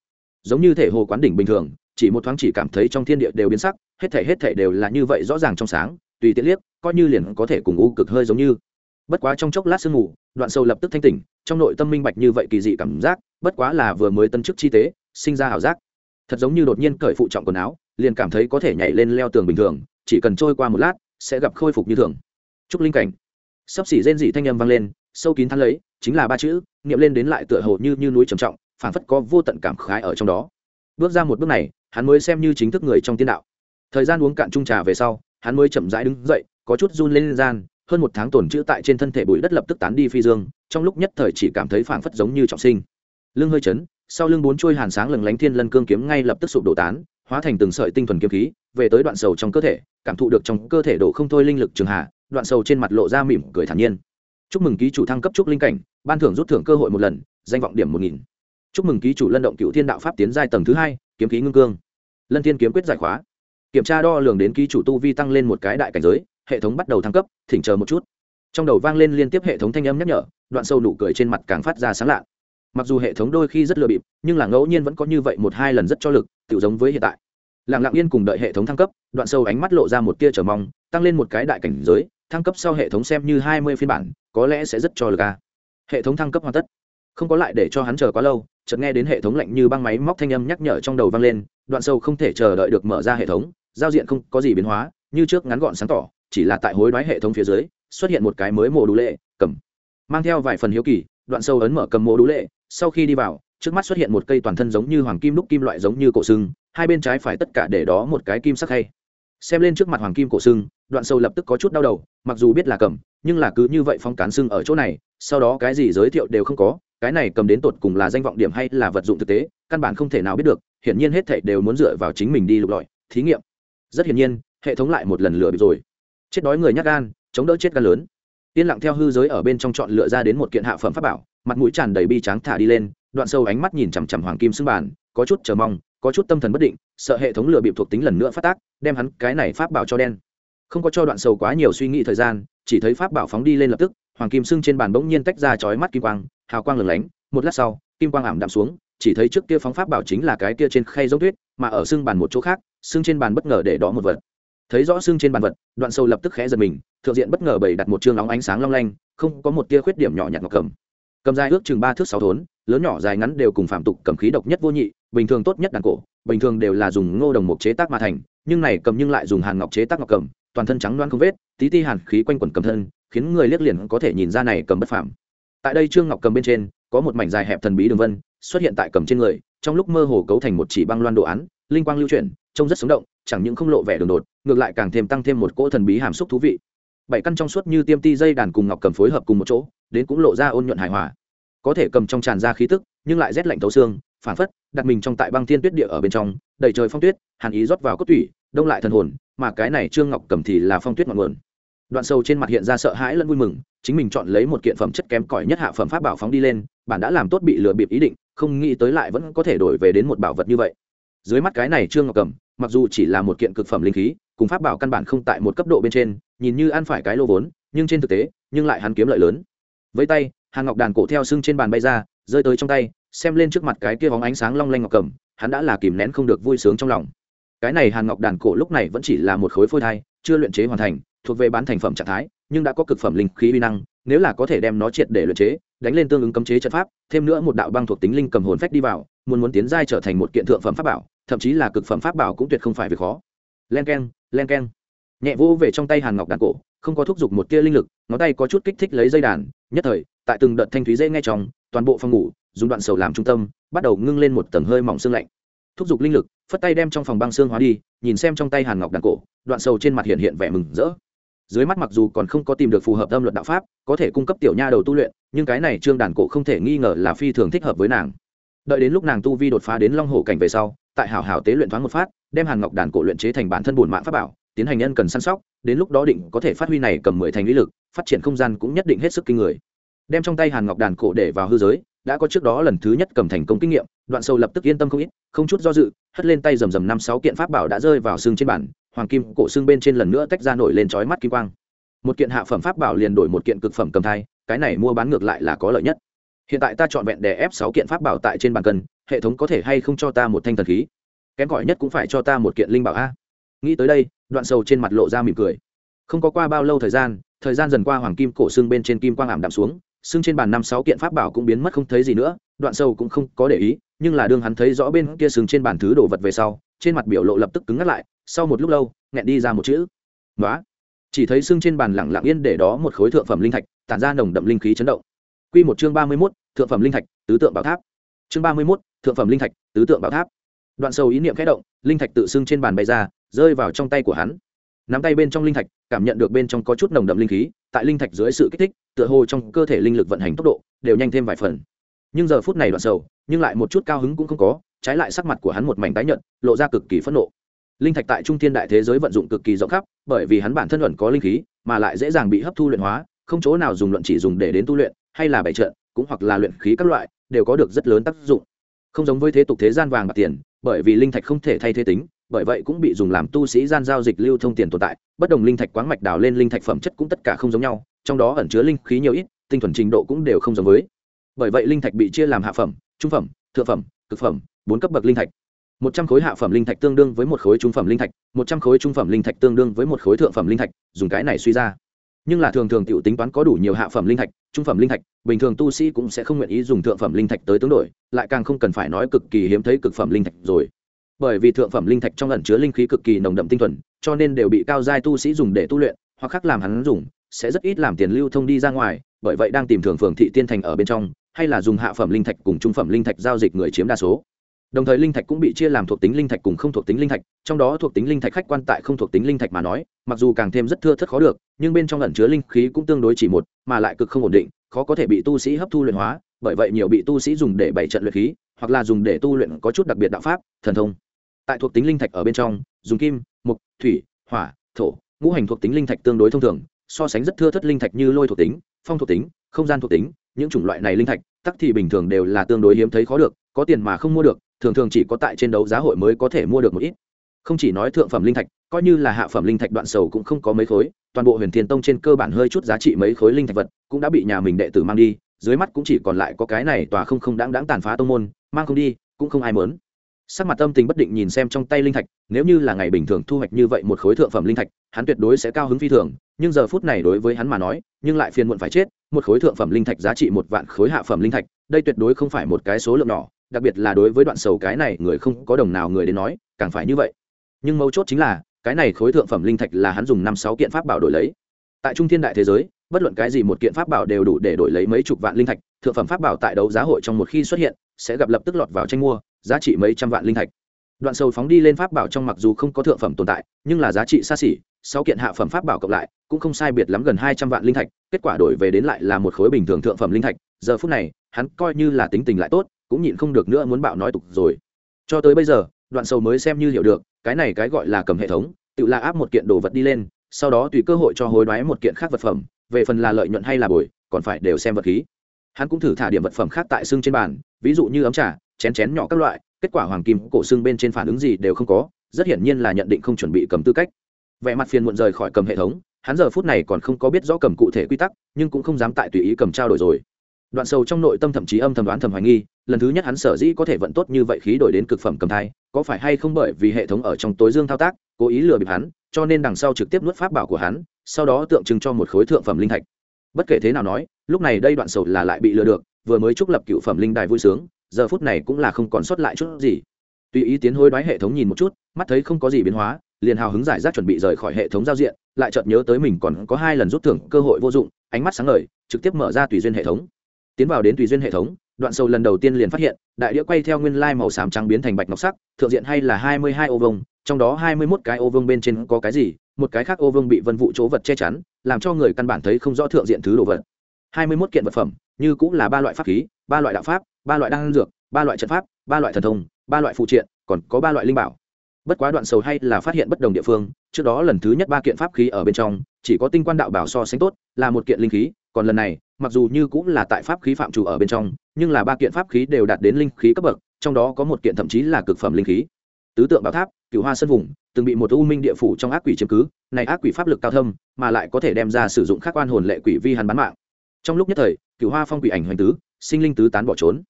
giống như thể hồ quán đỉnh bình thường, chỉ một thoáng chỉ cảm thấy trong thiên địa đều biến sắc, hết thể hết thể đều là như vậy rõ ràng trong sáng, tùy tiện liếc, coi như liền có thể cùng u cực hơi giống như. Bất quá trong chốc lát sương ngủ đoạn sâu lập tức thanh tỉnh, trong nội tâm minh bạch như vậy kỳ dị cảm giác, bất quá là vừa mới tân chức chi tế, sinh ra ảo giác thật giống như đột nhiên cởi phụ trọng quần áo, liền cảm thấy có thể nhảy lên leo tường bình thường, chỉ cần trôi qua một lát, sẽ gặp khôi phục như thường. Chúc linh cảnh. Sắp xỉ rên dị thanh âm vang lên, sâu kín thắn lấy, chính là ba chữ nghiệm lên đến lại tựa hồ như như núi trầm trọng phản phất có vô tận cảm khái ở trong đó. Bước ra một bước này, hắn mới xem như chính thức người trong tiên đạo. Thời gian uống cạn chung trà về sau, hắn mới chậm rãi đứng dậy, có chút run lên gian, hơn một tháng tổn chữ tại trên thân thể bụi đất lập tức tán đi phi dương, trong lúc nhất thời chỉ cảm thấy phảng phất giống như trọng sinh. Lưng hơi chấn sau lưng bốn chuôi hàn sáng lừng lánh thiên lân cương kiếm ngay lập tức sụp đổ tán, hóa thành từng sợi tinh thuần kiếm khí, về tới đoạn sầu trong cơ thể, cảm thụ được trong cơ thể đổ không thôi linh lực trường hạ, đoạn sầu trên mặt lộ ra mỉm cười thản nhiên. Chúc mừng ký chủ thăng cấp trúc linh cảnh, ban thưởng rút thưởng cơ hội một lần, danh vọng điểm một nghìn. Chúc mừng ký chủ lân động cựu thiên đạo pháp tiến giai tầng thứ hai, kiếm khí ngưng cương. Lân thiên kiếm quyết giải khóa. Kiểm tra đo lường đến ký chủ tu vi tăng lên một cái đại cảnh giới, hệ thống bắt đầu thăng cấp, thỉnh chờ một chút. Trong đầu vang lên liên tiếp hệ thống thanh âm nhắc nhở, đoạn sâu nụ cười trên mặt càng phát ra sáng lạ mặc dù hệ thống đôi khi rất lừa bịp, nhưng là ngẫu nhiên vẫn có như vậy một hai lần rất cho lực tự giống với hiện tại. Làng lặng yên cùng đợi hệ thống thăng cấp, đoạn sâu ánh mắt lộ ra một tia chờ mong, tăng lên một cái đại cảnh giới, thăng cấp sau hệ thống xem như hai mươi phiên bản, có lẽ sẽ rất cho lực a hệ thống thăng cấp hoàn tất. Không có lại để cho hắn chờ quá lâu, chợt nghe đến hệ thống lạnh như băng máy móc thanh âm nhắc nhở trong đầu vang lên, đoạn sâu không thể chờ đợi được mở ra hệ thống, giao diện không có gì biến hóa, như trước ngắn gọn sáng tỏ, chỉ là tại hối đoái hệ thống phía dưới, xuất hiện một cái mới mồ đủ lệ, cầm. Mang theo vài phần hiếu kỳ, đoạn sâu ấn mở cầm mồ đủ lệ sau khi đi vào, trước mắt xuất hiện một cây toàn thân giống như hoàng kim đúc kim loại giống như cổ sưng hai bên trái phải tất cả để đó một cái kim sắc hay. Xem lên trước mặt hoàng kim cổ sưng đoạn sâu lập tức có chút đau đầu, mặc dù biết là cầm, nhưng là cứ như vậy phong cán sưng ở chỗ này, sau đó cái gì giới thiệu đều không có, cái này cầm đến tột cùng là danh vọng điểm hay là vật dụng thực tế, căn bản không thể nào biết được, hiển nhiên hết thảy đều muốn dựa vào chính mình đi lục lọi, thí nghiệm. Rất hiển nhiên, hệ thống lại một lần lừa bị rồi. Chết đói người nhát gan, chống đỡ chết gan lớn. Yên lặng theo hư giới ở bên trong chọn lựa ra đến một kiện hạ phẩm pháp bảo mặt mũi tràn đầy bi tráng thả đi lên, đoạn sâu ánh mắt nhìn chằm chằm hoàng kim xưng bản có chút chờ mong, có chút tâm thần bất định, sợ hệ thống lựa bịp thuộc tính lần nữa phát tác, đem hắn cái này pháp bảo cho đen. Không có cho đoạn sâu quá nhiều suy nghĩ thời gian, chỉ thấy pháp bảo phóng đi lên lập tức, hoàng kim xưng trên bàn bỗng nhiên tách ra chói mắt kim quang, hào quang lửng lánh, một lát sau, kim quang ảm đạm xuống, chỉ thấy trước kia phóng pháp bảo chính là cái kia trên khay giống tuyết, mà ở xương bàn một chỗ khác, xương trên bàn bất ngờ để đó một vật. Thấy rõ xương trên bàn vật, đoạn sâu lập tức khẽ giật mình, thượng diện bất ngờ bày đặt một chương óng ánh sáng long lanh, không có một tia khuyết điểm nhỏ nhặt ngọc cầm cầm dài ước chừng ba thước sáu thốn, lớn nhỏ dài ngắn đều cùng phạm tục cầm khí độc nhất vô nhị, bình thường tốt nhất đàn cổ, bình thường đều là dùng ngô đồng mục chế tác mà thành, nhưng này cầm nhưng lại dùng hàn ngọc chế tác ngọc cầm, toàn thân trắng loan không vết, tí ti hàn khí quanh quẩn cầm thân, khiến người liếc liền có thể nhìn ra này cầm bất phạm. tại đây trương ngọc cầm bên trên, có một mảnh dài hẹp thần bí đường vân, xuất hiện tại cầm trên người, trong lúc mơ hồ cấu thành một chỉ băng loan đồ án, linh quang lưu chuyển, trông rất sống động, chẳng những không lộ vẻ đường đột, ngược lại càng thêm tăng thêm một cỗ thần bí hàm xúc thú vị bảy căn trong suốt như tiêm ti dây đàn cùng ngọc cầm phối hợp cùng một chỗ đến cũng lộ ra ôn nhuận hài hòa. Có thể cầm trong tràn ra khí tức, nhưng lại rét lạnh thấu xương phản phất đặt mình trong tại băng thiên tuyết địa ở bên trong, đầy trời phong tuyết, hàn ý rót vào cốt tủy, đông lại thần hồn, mà cái này trương ngọc cầm thì là phong tuyết ngọn nguồn. Đoạn sâu trên mặt hiện ra sợ hãi lẫn vui mừng, chính mình chọn lấy một kiện phẩm chất kém cỏi nhất hạ phẩm pháp bảo phóng đi lên, bản đã làm tốt bị lừa bịp ý định, không nghĩ tới lại vẫn có thể đổi về đến một bảo vật như vậy. Dưới mắt cái này trương ngọc cầm, mặc dù chỉ là một kiện cực phẩm linh khí, cùng pháp bảo căn bản không tại một cấp độ bên trên, nhìn như ăn phải cái lô vốn, nhưng trên thực tế, nhưng lại hắn kiếm lợi lớn với tay hàn ngọc đàn cổ theo sưng trên bàn bay ra, rơi tới trong tay, xem lên trước mặt cái kia bóng ánh sáng long lanh ngọc cầm hắn đã là kìm nén không được vui sướng trong lòng. Cái này hàn ngọc đàn cổ lúc này vẫn chỉ là một khối phôi thai, chưa luyện chế hoàn thành, thuộc về bán thành phẩm trạng thái, nhưng đã có cực phẩm linh khí uy năng, nếu là có thể đem nó triệt để luyện chế, đánh lên tương ứng cấm chế trận pháp, thêm nữa một đạo băng thuộc tính linh cầm hồn phách đi vào, muốn muốn tiến giai trở thành một kiện thượng phẩm pháp bảo, thậm chí là cực phẩm pháp bảo cũng tuyệt không phải việc khó. Len keng len keng. Nhẹ vỗ về trong tay hàn ngọc đàn cổ không có thúc giục một tia linh lực, ngón tay có chút kích thích lấy dây đàn, nhất thời, tại từng đợt thanh thúy dễ ngay trong, toàn bộ phòng ngủ, dùng đoạn sầu làm trung tâm, bắt đầu ngưng lên một tầng hơi mỏng xương lạnh. Thúc giục linh lực, phất tay đem trong phòng băng xương hóa đi, nhìn xem trong tay hàn ngọc đàn cổ, đoạn sầu trên mặt hiện hiện vẻ mừng rỡ. Dưới mắt mặc dù còn không có tìm được phù hợp âm luật đạo pháp, có thể cung cấp tiểu nha đầu tu luyện, nhưng cái này trương đàn cổ không thể nghi ngờ là phi thường thích hợp với nàng. Đợi đến lúc nàng tu vi đột phá đến long hổ cảnh về sau, tại hảo hảo tế luyện thoáng một phát, đem hàn ngọc đàn cổ luyện chế thành bản thân bùn mạng pháp bảo tiến hành nhân cần săn sóc, đến lúc đó định có thể phát huy này cầm mười thành lý lực, phát triển không gian cũng nhất định hết sức kinh người. Đem trong tay hàn ngọc đàn cổ để vào hư giới, đã có trước đó lần thứ nhất cầm thành công kinh nghiệm, đoạn sâu lập tức yên tâm không ít, không chút do dự, hất lên tay rầm rầm năm sáu kiện pháp bảo đã rơi vào xương trên bản hoàng kim cổ xương bên trên lần nữa tách ra nổi lên chói mắt kim quang. Một kiện hạ phẩm pháp bảo liền đổi một kiện cực phẩm cầm thai, cái này mua bán ngược lại là có lợi nhất. Hiện tại ta chọn vẹn để ép sáu kiện pháp bảo tại trên bàn cân, hệ thống có thể hay không cho ta một thanh thần khí? Kém gọi nhất cũng phải cho ta một kiện linh bảo a. Nghĩ tới đây đoạn sầu trên mặt lộ ra mỉm cười không có qua bao lâu thời gian thời gian dần qua hoàng kim cổ xương bên trên kim quang ảm đạm xuống xương trên bàn năm sáu kiện pháp bảo cũng biến mất không thấy gì nữa đoạn sầu cũng không có để ý nhưng là đương hắn thấy rõ bên kia xương trên bàn thứ đồ vật về sau trên mặt biểu lộ lập tức cứng ngắt lại sau một lúc lâu nghẹn đi ra một chữ nói chỉ thấy xương trên bàn lẳng lặng yên để đó một khối thượng phẩm linh thạch tản ra nồng đậm linh khí chấn động Quy một chương ba mươi 31, thượng phẩm linh thạch, tứ tượng bảo tháp. Chương ba mươi 31, thượng phẩm linh thạch, tứ tượng bảo tháp. Đoạn sầu ý niệm khẽ động, linh thạch tự xưng trên bàn bay ra, rơi vào trong tay của hắn. Nắm tay bên trong linh thạch, cảm nhận được bên trong có chút nồng đậm linh khí, tại linh thạch dưới sự kích thích, tựa hồ trong cơ thể linh lực vận hành tốc độ đều nhanh thêm vài phần. Nhưng giờ phút này đoạn sầu, nhưng lại một chút cao hứng cũng không có, trái lại sắc mặt của hắn một mảnh tái nhợt, lộ ra cực kỳ phẫn nộ. Linh thạch tại trung thiên đại thế giới vận dụng cực kỳ rộng khắp, bởi vì hắn bản thân luận có linh khí, mà lại dễ dàng bị hấp thu luyện hóa, không chỗ nào dùng luận chỉ dùng để đến tu luyện, hay là bảy trận cũng hoặc là luyện khí các loại đều có được rất lớn tác dụng không giống với thế tục thế gian vàng bạc tiền bởi vì linh thạch không thể thay thế tính bởi vậy cũng bị dùng làm tu sĩ gian giao dịch lưu thông tiền tồn tại, bất đồng linh thạch quáng mạch đào lên linh thạch phẩm chất cũng tất cả không giống nhau, trong đó ẩn chứa linh khí nhiều ít, tinh thuần trình độ cũng đều không giống với. Bởi vậy linh thạch bị chia làm hạ phẩm, trung phẩm, thượng phẩm, cực phẩm, bốn cấp bậc linh thạch. Một trăm khối hạ phẩm linh thạch tương đương với một khối trung phẩm linh thạch, một trăm khối trung phẩm linh thạch tương đương với một khối thượng phẩm linh thạch, dùng cái này suy ra. Nhưng là thường thường t i ể u tính toán có đủ nhiều hạ phẩm linh thạch, trung phẩm linh thạch, bình thường tu sĩ cũng sẽ không nguyện ý dùng thượng phẩm linh thạch tới tướng đổi, lại càng không cần phải nói cực kỳ hiếm thấy cực phẩm linh thạch rồi bởi vì thượng phẩm linh thạch trong ẩn chứa linh khí cực kỳ nồng đậm tinh thuần, cho nên đều bị cao giai tu sĩ dùng để tu luyện, hoặc khác làm hắn dùng, sẽ rất ít làm tiền lưu thông đi ra ngoài, bởi vậy đang tìm thường phường thị tiên thành ở bên trong, hay là dùng hạ phẩm linh thạch cùng trung phẩm linh thạch giao dịch người chiếm đa số. Đồng thời linh thạch cũng bị chia làm thuộc tính linh thạch cùng không thuộc tính linh thạch, trong đó thuộc tính linh thạch khách quan tại không thuộc tính linh thạch mà nói, mặc dù càng thêm rất thưa thất khó được, nhưng bên trong ẩn chứa linh khí cũng tương đối chỉ một, mà lại cực không ổn định, khó có thể bị tu sĩ hấp thu luyện hóa, bởi vậy nhiều bị tu sĩ dùng để bày trận luyện khí, hoặc là dùng để tu luyện có chút đặc biệt đạo pháp, thần thông tại thuộc tính linh thạch ở bên trong, dùng kim mục thủy, hỏa, thổ, ngũ hành thuộc tính linh thạch tương đối thông thường, so sánh rất thưa thất linh thạch như lôi thuộc tính, phong thuộc tính, không gian thuộc tính, những chủng loại này linh thạch, tắc thì bình thường đều là tương đối hiếm thấy khó được, có tiền mà không mua được, thường thường chỉ có tại trên đấu giá hội mới có thể mua được một ít. Không chỉ nói thượng phẩm linh thạch, coi như là hạ phẩm linh thạch đoạn sầu cũng không có mấy khối, toàn bộ huyền thiên tông trên cơ bản hơi chút giá trị mấy khối linh thạch vật cũng đã bị nhà mình đệ tử mang đi, dưới mắt cũng chỉ còn lại có cái này tòa không không đáng đáng tàn phá tông môn, mang không đi, cũng không ai mớn sắc mặt tâm tình bất định nhìn xem trong tay linh thạch, nếu như là ngày bình thường thu hoạch như vậy một khối thượng phẩm linh thạch, hắn tuyệt đối sẽ cao hứng phi thường, nhưng giờ phút này đối với hắn mà nói, nhưng lại phiền muộn phải chết, một khối thượng phẩm linh thạch giá trị một vạn khối hạ phẩm linh thạch, đây tuyệt đối không phải một cái số lượng nhỏ, đặc biệt là đối với đoạn sầu cái này, người không có đồng nào người đến nói, càng phải như vậy. Nhưng mấu chốt chính là, cái này khối thượng phẩm linh thạch là hắn dùng năm sáu kiện pháp bảo đổi lấy. Tại trung thiên đại thế giới, bất luận cái gì một kiện pháp bảo đều đủ để đổi lấy mấy chục vạn linh thạch, thượng phẩm pháp bảo tại đấu giá hội trong một khi xuất hiện, sẽ gặp lập tức lọt vào tranh mua giá trị mấy trăm vạn linh thạch. Đoạn sầu phóng đi lên pháp bảo trong mặc dù không có thượng phẩm tồn tại, nhưng là giá trị xa xỉ, Sáu kiện hạ phẩm pháp bảo cộng lại, cũng không sai biệt lắm gần hai trăm vạn linh thạch, kết quả đổi về đến lại là một khối bình thường thượng phẩm linh thạch, giờ phút này, hắn coi như là tính tình lại tốt, cũng nhịn không được nữa muốn bạo nói tục rồi. Cho tới bây giờ, đoạn sầu mới xem như hiểu được, cái này cái gọi là cầm hệ thống, tự là áp một kiện đồ vật đi lên, sau đó tùy cơ hội cho hối đoái một kiện khác vật phẩm, về phần là lợi nhuận hay là bồi, còn phải đều xem vật khí. Hắn cũng thử thả điểm vật phẩm khác tại xương trên bàn ví dụ như ấm trà, chén chén nhỏ các loại, kết quả hoàng kim cổ xương bên trên phản ứng gì đều không có, rất hiển nhiên là nhận định không chuẩn bị cầm tư cách. Vẻ mặt phiền muộn rời khỏi cầm hệ thống, hắn giờ phút này còn không có biết rõ cầm cụ thể quy tắc, nhưng cũng không dám tại tùy ý cầm trao đổi rồi. Đoạn sâu trong nội tâm thậm chí âm thầm đoán thầm hoài nghi, lần thứ nhất hắn sở dĩ có thể vận tốt như vậy khí đổi đến cực phẩm cầm thai, có phải hay không bởi vì hệ thống ở trong tối dương thao tác, cố ý lừa bịp hắn, cho nên đằng sau trực tiếp nuốt pháp bảo của hắn, sau đó tượng trưng cho một khối thượng phẩm linh thạch. Bất kể thế nào nói, lúc này đây đoạn sầu là lại bị lừa được vừa mới trúc lập cựu phẩm linh đài vui sướng, giờ phút này cũng là không còn sót lại chút gì. Tùy ý tiến hối đoái hệ thống nhìn một chút, mắt thấy không có gì biến hóa, liền hào hứng giải rác chuẩn bị rời khỏi hệ thống giao diện, lại chợt nhớ tới mình còn có hai lần rút thưởng cơ hội vô dụng, ánh mắt sáng ngời, trực tiếp mở ra tùy duyên hệ thống. Tiến vào đến tùy duyên hệ thống, đoạn sâu lần đầu tiên liền phát hiện, đại đĩa quay theo nguyên lai màu xám trắng biến thành bạch ngọc sắc, thượng diện hay là hai mươi hai ô vông trong đó hai mươi mốt cái ô vông bên trên có cái gì, một cái khác ô vông bị vân vụ chỗ vật che chắn, làm cho người căn bản thấy không rõ thượng diện thứ đồ vật. hai mươi mốt kiện vật phẩm như cũng là ba loại pháp khí, ba loại đạo pháp, ba loại đan dược, ba loại trận pháp, ba loại thần thông, ba loại phụ triện, còn có ba loại linh bảo. Bất quá đoạn sầu hay là phát hiện bất đồng địa phương, trước đó lần thứ nhất ba kiện pháp khí ở bên trong, chỉ có tinh quan đạo bảo so sánh tốt là một kiện linh khí, còn lần này, mặc dù như cũng là tại pháp khí phạm chủ ở bên trong, nhưng là ba kiện pháp khí đều đạt đến linh khí cấp bậc, trong đó có một kiện thậm chí là cực phẩm linh khí. Tứ tượng bảo tháp cựu hoa sân vùng, từng bị một u minh địa phủ trong ác quỷ chiếm cứ, này ác quỷ pháp lực cao thâm, mà lại có thể đem ra sử dụng khắc quan hồn lệ quỷ vi hắn bán mạng trong lúc nhất thời cựu hoa phong quỷ ảnh hoành tứ, sinh linh tứ tán bỏ trốn.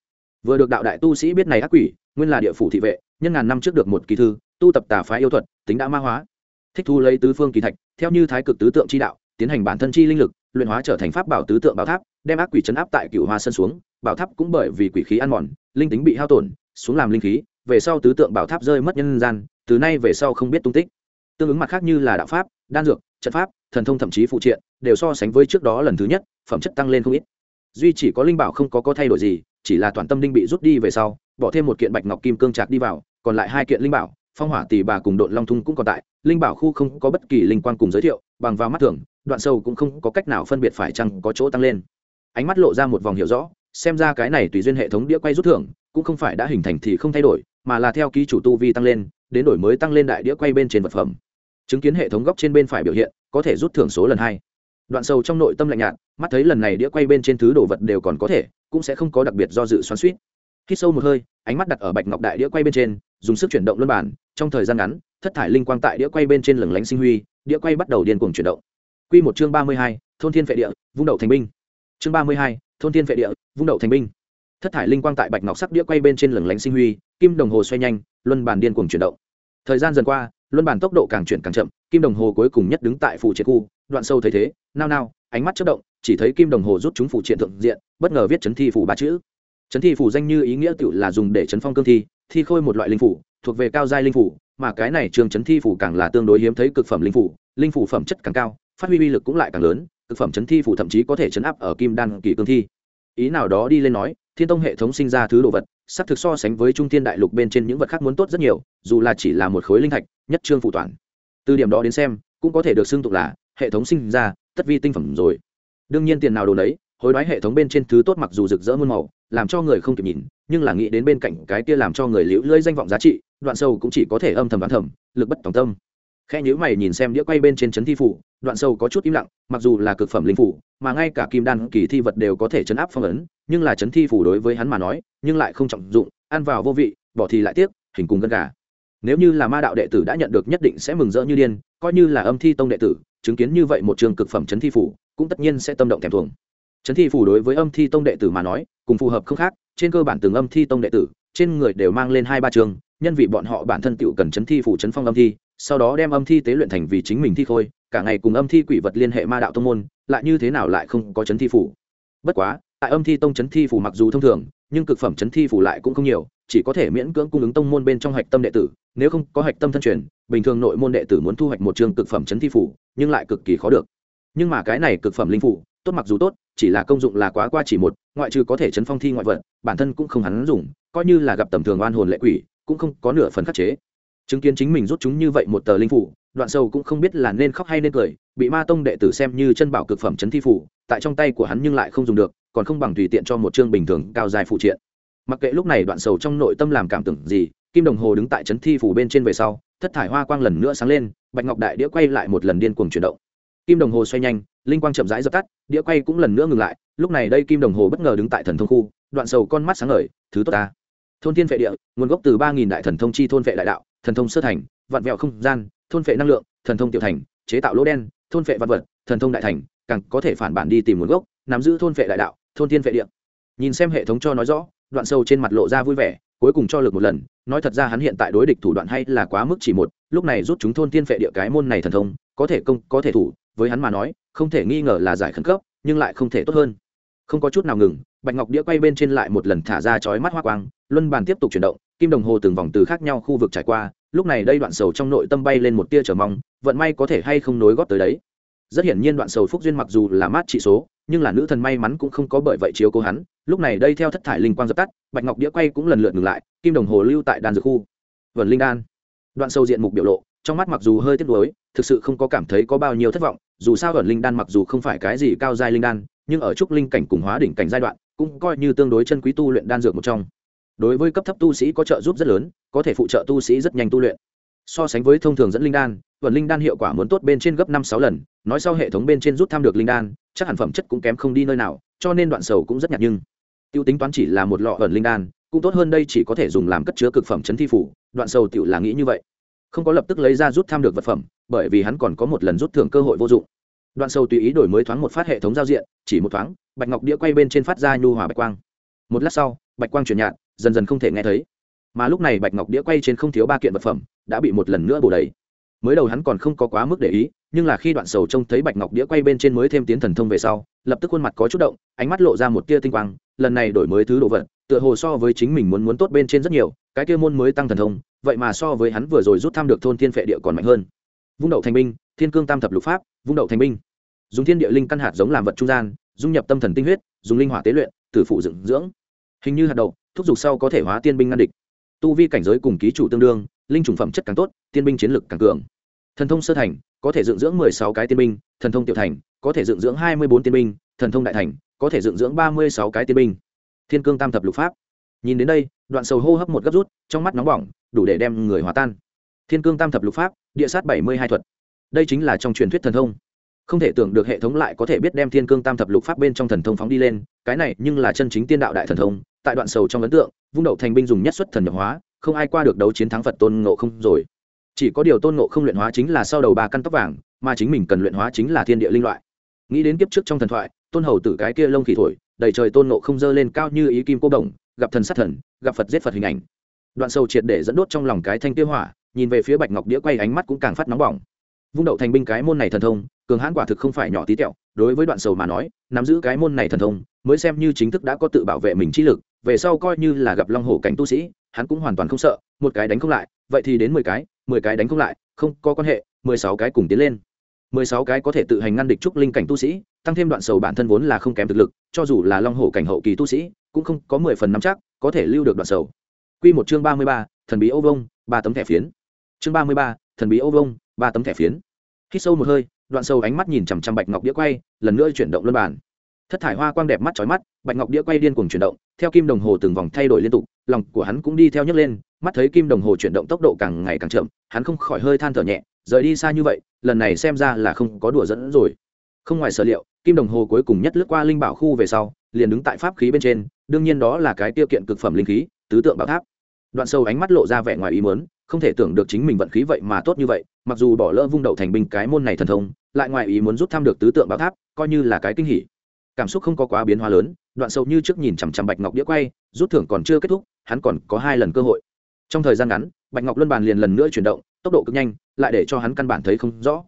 Vừa được đạo đại tu sĩ biết này ác quỷ, nguyên là địa phủ thị vệ, nhân ngàn năm trước được một kỳ thư, tu tập tà phái yêu thuật, tính đã ma hóa. Thích thu lấy tứ phương kỳ thạch, theo như thái cực tứ tượng chi đạo, tiến hành bản thân chi linh lực, luyện hóa trở thành pháp bảo tứ tượng bảo tháp, đem ác quỷ chấn áp tại cựu hoa sân xuống, bảo tháp cũng bởi vì quỷ khí ăn mòn, linh tính bị hao tổn, xuống làm linh khí, về sau tứ tượng bảo tháp rơi mất nhân gian, từ nay về sau không biết tung tích. Tương ứng mặt khác như là đạo pháp, đan dược trận pháp, thần thông thậm chí phụ triện, đều so sánh với trước đó lần thứ nhất, phẩm chất tăng lên không ít. Duy chỉ có linh bảo không có có thay đổi gì, chỉ là toàn tâm linh bị rút đi về sau, bỏ thêm một kiện bạch ngọc kim cương trạc đi vào, còn lại hai kiện linh bảo, phong hỏa tỷ bà cùng đội long thung cũng còn tại, linh bảo khu không có bất kỳ linh quan cùng giới thiệu, bằng vào mắt thường, đoạn sâu cũng không có cách nào phân biệt phải chăng có chỗ tăng lên. Ánh mắt lộ ra một vòng hiểu rõ, xem ra cái này tùy duyên hệ thống đĩa quay rút thưởng, cũng không phải đã hình thành thì không thay đổi, mà là theo ký chủ tu vi tăng lên, đến đổi mới tăng lên đại đĩa quay bên trên vật phẩm chứng kiến hệ thống góc trên bên phải biểu hiện có thể rút thưởng số lần hai đoạn sâu trong nội tâm lạnh nhạt mắt thấy lần này đĩa quay bên trên thứ đồ vật đều còn có thể cũng sẽ không có đặc biệt do dự xoắn suýt khi sâu một hơi ánh mắt đặt ở bạch ngọc đại đĩa quay bên trên dùng sức chuyển động luân bản trong thời gian ngắn thất thải linh quang tại đĩa quay bên trên lửng lánh sinh huy đĩa quay bắt đầu điên cuồng chuyển động Quy một chương ba mươi hai, thôn thiên vệ địa, vung đậu thành binh. Chương ba mươi hai, thôn thiên vệ địa, vung đậu thành binh. Thất thải linh quang tại bạch ngọc sắc đĩa quay bên trên lửng lánh sinh huy, kim đồng hồ xoay nhanh, luân bản điên cuồng chuyển động. Thời gian dần qua, luân bản tốc độ càng chuyển càng chậm, kim đồng hồ cuối cùng nhất đứng tại phủ triệt khu, đoạn sâu thấy thế, nao nao, ánh mắt chất động, chỉ thấy kim đồng hồ rút chúng phủ triệt thượng diện, bất ngờ viết chấn thi phủ ba chữ. Chấn thi phủ danh như ý nghĩa tự là dùng để chấn phong cương thi, thi khôi một loại linh phủ, thuộc về cao giai linh phủ, mà cái này trường chấn thi phủ càng là tương đối hiếm thấy cực phẩm linh phủ, linh phủ phẩm chất càng cao, phát huy uy lực cũng lại càng lớn cực phẩm chấn thi phủ thậm chí có thể chấn áp ở kim đan kỳ cương thi ý nào đó đi lên nói thiên tông hệ thống sinh ra thứ đồ vật xác thực so sánh với trung thiên đại lục bên trên những vật khác muốn tốt rất nhiều, dù là chỉ là một khối linh thạch, nhất trương phụ toàn. Từ điểm đó đến xem, cũng có thể được xưng tụng là hệ thống sinh ra, tất vi tinh phẩm rồi. Đương nhiên tiền nào đồ đấy hối đoái hệ thống bên trên thứ tốt mặc dù rực rỡ muôn màu, làm cho người không kịp nhìn, nhưng là nghĩ đến bên cạnh cái kia làm cho người liễu lưỡi danh vọng giá trị, đoạn sâu cũng chỉ có thể âm thầm đoán thầm, lực bất tòng tâm khe nhữ mày nhìn xem đĩa quay bên trên trấn thi phủ, đoạn sâu có chút im lặng, mặc dù là cực phẩm linh phủ, mà ngay cả kim đan kỳ thi vật đều có thể chấn áp phong ấn, nhưng là trấn thi phủ đối với hắn mà nói, nhưng lại không trọng dụng, ăn vào vô vị, bỏ thì lại tiếc, hình cùng gân gà. Nếu như là ma đạo đệ tử đã nhận được nhất định sẽ mừng rỡ như điên, coi như là âm thi tông đệ tử, chứng kiến như vậy một trường cực phẩm trấn thi phủ, cũng tất nhiên sẽ tâm động thèm thuồng. Trấn thi phủ đối với âm thi tông đệ tử mà nói, cùng phù hợp không khác, trên cơ bản từng âm thi tông đệ tử, trên người đều mang lên hai ba trường, nhân vì bọn họ bản thân tựu cần chấn thi phủ chấn phong âm thi sau đó đem âm thi tế luyện thành vì chính mình thi khôi, cả ngày cùng âm thi quỷ vật liên hệ ma đạo tông môn, lại như thế nào lại không có chấn thi phủ. Bất quá, tại âm thi tông chấn thi phủ mặc dù thông thường, nhưng cực phẩm chấn thi phủ lại cũng không nhiều, chỉ có thể miễn cưỡng cung ứng tông môn bên trong hạch tâm đệ tử, nếu không có hạch tâm thân truyền, bình thường nội môn đệ tử muốn thu hoạch một trường cực phẩm chấn thi phủ, nhưng lại cực kỳ khó được. Nhưng mà cái này cực phẩm linh phủ, tốt mặc dù tốt, chỉ là công dụng là quá qua chỉ một, ngoại trừ có thể chấn phong thi ngoại vật, bản thân cũng không hắn dùng, coi như là gặp tầm thường oan hồn lệ quỷ, cũng không có nửa phần khắc chế chứng kiến chính mình rút chúng như vậy một tờ linh phủ, đoạn sâu cũng không biết là nên khóc hay nên cười, bị ma tông đệ tử xem như chân bảo cực phẩm chấn thi phủ, tại trong tay của hắn nhưng lại không dùng được, còn không bằng tùy tiện cho một chương bình thường cao dài phụ triện. Mặc kệ lúc này đoạn sầu trong nội tâm làm cảm tưởng gì, kim đồng hồ đứng tại chấn thi phủ bên trên về sau, thất thải hoa quang lần nữa sáng lên, bạch ngọc đại đĩa quay lại một lần điên cuồng chuyển động. Kim đồng hồ xoay nhanh, linh quang chậm rãi dập tắt, đĩa quay cũng lần nữa ngừng lại, lúc này đây kim đồng hồ bất ngờ đứng tại thần thông khu, đoạn sầu con mắt sáng ngời, thứ tốt ta. Thôn thiên vệ địa, nguồn gốc từ ba nghìn đại thần thông chi thôn vệ đại đạo thần thông sơ thành, vạn vẹo không gian, thôn phệ năng lượng, thần thông tiểu thành, chế tạo lỗ đen, thôn phệ văn vật, thần thông đại thành, càng có thể phản bản đi tìm nguồn gốc, nắm giữ thôn phệ đại đạo, thôn thiên phệ địa. Nhìn xem hệ thống cho nói rõ, đoạn sâu trên mặt lộ ra vui vẻ, cuối cùng cho lực một lần, nói thật ra hắn hiện tại đối địch thủ đoạn hay là quá mức chỉ một, lúc này rút chúng thôn thiên phệ địa cái môn này thần thông, có thể công, có thể thủ, với hắn mà nói, không thể nghi ngờ là giải khẩn cấp, nhưng lại không thể tốt hơn. Không có chút nào ngừng, bạch ngọc đĩa quay bên trên lại một lần thả ra chói mắt hoa quang, luân bàn tiếp tục chuyển động, kim đồng hồ từng vòng từ khác nhau khu vực trải qua lúc này đây đoạn sầu trong nội tâm bay lên một tia trở mong, vận may có thể hay không nối góp tới đấy. Rất hiển nhiên đoạn sầu phúc duyên mặc dù là mát trị số, nhưng là nữ thần may mắn cũng không có bởi vậy chiếu cố hắn. Lúc này đây theo thất thải linh quang dập tắt, bạch ngọc đĩa quay cũng lần lượt ngừng lại, kim đồng hồ lưu tại đan dược khu. Vần linh đan. Đoạn sâu diện mục biểu lộ, trong mắt mặc dù hơi tiếc nuối, thực sự không có cảm thấy có bao nhiêu thất vọng, dù sao vần linh đan mặc dù không phải cái gì cao giai linh đan, nhưng ở trúc linh cảnh cùng hóa đỉnh cảnh giai đoạn, cũng coi như tương đối chân quý tu luyện đan dược một trong đối với cấp thấp tu sĩ có trợ giúp rất lớn, có thể phụ trợ tu sĩ rất nhanh tu luyện. So sánh với thông thường dẫn linh đan, vận linh đan hiệu quả muốn tốt bên trên gấp năm sáu lần, nói sau hệ thống bên trên rút tham được linh đan, chắc hẳn phẩm chất cũng kém không đi nơi nào, cho nên đoạn sầu cũng rất nhạt nhưng. Tiêu tính toán chỉ là một lọ ẩn linh đan, cũng tốt hơn đây chỉ có thể dùng làm cất chứa cực phẩm chấn thi phủ, đoạn sầu tiểu là nghĩ như vậy. Không có lập tức lấy ra rút tham được vật phẩm, bởi vì hắn còn có một lần rút thưởng cơ hội vô dụng. Đoạn sầu tùy ý đổi mới thoáng một phát hệ thống giao diện, chỉ một thoáng, bạch ngọc đĩa quay bên trên phát ra nhu hòa bạch quang. Một lát sau, bạch quang chuyển nhạt dần dần không thể nghe thấy. Mà lúc này bạch ngọc đĩa quay trên không thiếu ba kiện vật phẩm, đã bị một lần nữa bổ đầy. Mới đầu hắn còn không có quá mức để ý, nhưng là khi đoạn sầu trông thấy bạch ngọc đĩa quay bên trên mới thêm tiến thần thông về sau, lập tức khuôn mặt có chút động, ánh mắt lộ ra một tia tinh quang, lần này đổi mới thứ đồ vật, tựa hồ so với chính mình muốn muốn tốt bên trên rất nhiều, cái kia môn mới tăng thần thông, vậy mà so với hắn vừa rồi rút tham được thôn thiên phệ địa còn mạnh hơn. Vung đậu thành binh, thiên cương tam thập lục pháp, vung đậu thành binh. Dùng thiên địa linh căn hạt giống làm vật trung gian, dung nhập tâm thần tinh huyết, dùng linh hỏa tế luyện, tử phụ dựng dưỡng hình như hạt đậu, thúc giục sau có thể hóa tiên binh ngăn địch. Tu vi cảnh giới cùng ký chủ tương đương, linh chủng phẩm chất càng tốt, tiên binh chiến lực càng cường. Thần thông sơ thành, có thể dựng dưỡng mười sáu cái tiên binh, thần thông tiểu thành, có thể dựng dưỡng hai mươi bốn tiên binh, thần thông đại thành, có thể dựng dưỡng ba mươi sáu cái tiên binh. Thiên cương tam thập lục pháp. Nhìn đến đây, đoạn sầu hô hấp một gấp rút, trong mắt nóng bỏng, đủ để đem người hòa tan. Thiên cương tam thập lục pháp, địa sát bảy mươi hai thuật. Đây chính là trong truyền thuyết thần thông. Không thể tưởng được hệ thống lại có thể biết đem thiên cương tam thập lục pháp bên trong thần thông phóng đi lên, cái này nhưng là chân chính tiên đạo đại thần thông tại đoạn sầu trong ấn tượng, vung đậu thành binh dùng nhất xuất thần nhập hóa, không ai qua được đấu chiến thắng phật tôn ngộ không rồi. Chỉ có điều tôn ngộ không luyện hóa chính là sau đầu ba căn tóc vàng, mà chính mình cần luyện hóa chính là thiên địa linh loại. Nghĩ đến kiếp trước trong thần thoại, tôn hầu tử cái kia lông khỉ thổi, đầy trời tôn ngộ không dơ lên cao như ý kim cô đồng, gặp thần sát thần, gặp phật giết phật hình ảnh. Đoạn sầu triệt để dẫn đốt trong lòng cái thanh tiêu hỏa, nhìn về phía bạch ngọc đĩa quay ánh mắt cũng càng phát nóng bỏng. Vung đậu thành binh cái môn này thần thông, cường hãn quả thực không phải nhỏ tí tẹo, đối với đoạn sầu mà nói, nắm giữ cái môn này thần thông, mới xem như chính thức đã có tự bảo vệ mình trí lực về sau coi như là gặp long hổ cảnh tu sĩ, hắn cũng hoàn toàn không sợ, một cái đánh không lại, vậy thì đến mười cái mười cái đánh không lại, không có quan hệ, mười sáu cái cùng tiến lên. Mười sáu cái có thể tự hành ngăn địch trúc linh cảnh tu sĩ, tăng thêm đoạn sầu bản thân vốn là không kém thực lực, cho dù là long hổ cảnh hậu kỳ tu sĩ, cũng không có mười phần nắm chắc, có thể lưu được đoạn sầu. Q một chương ba mươi ba, thần bí ô vông, ba tấm thẻ phiến. Chương ba mươi ba, thần bí ô vông, ba tấm thẻ phiến. Khi sâu một hơi, đoạn sầu ánh mắt nhìn chằm chằm bạch ngọc đĩa quay, lần nữa chuyển động luân bàn thất thải hoa quang đẹp mắt trói mắt, bạch ngọc đĩa quay điên cuồng chuyển động, theo kim đồng hồ từng vòng thay đổi liên tục, lòng của hắn cũng đi theo nhấc lên, mắt thấy kim đồng hồ chuyển động tốc độ càng ngày càng chậm, hắn không khỏi hơi than thở nhẹ, rời đi xa như vậy, lần này xem ra là không có đùa dẫn rồi. Không ngoài sở liệu, kim đồng hồ cuối cùng nhất lướt qua linh bảo khu về sau, liền đứng tại pháp khí bên trên, đương nhiên đó là cái tiêu kiện cực phẩm linh khí, tứ tượng bảo tháp. Đoạn sâu ánh mắt lộ ra vẻ ngoài ý mớn không thể tưởng được chính mình vận khí vậy mà tốt như vậy, mặc dù bỏ lỡ vung đậu thành binh cái môn này thần thông, lại ngoài ý muốn rút thăm được tứ tượng bảo tháp, coi như là cái kinh hỉ cảm xúc không có quá biến hóa lớn, đoạn sâu như trước nhìn chằm chằm bạch ngọc đĩa quay, rút thưởng còn chưa kết thúc, hắn còn có hai lần cơ hội. Trong thời gian ngắn, bạch ngọc luân bàn liền lần nữa chuyển động, tốc độ cực nhanh, lại để cho hắn căn bản thấy không rõ.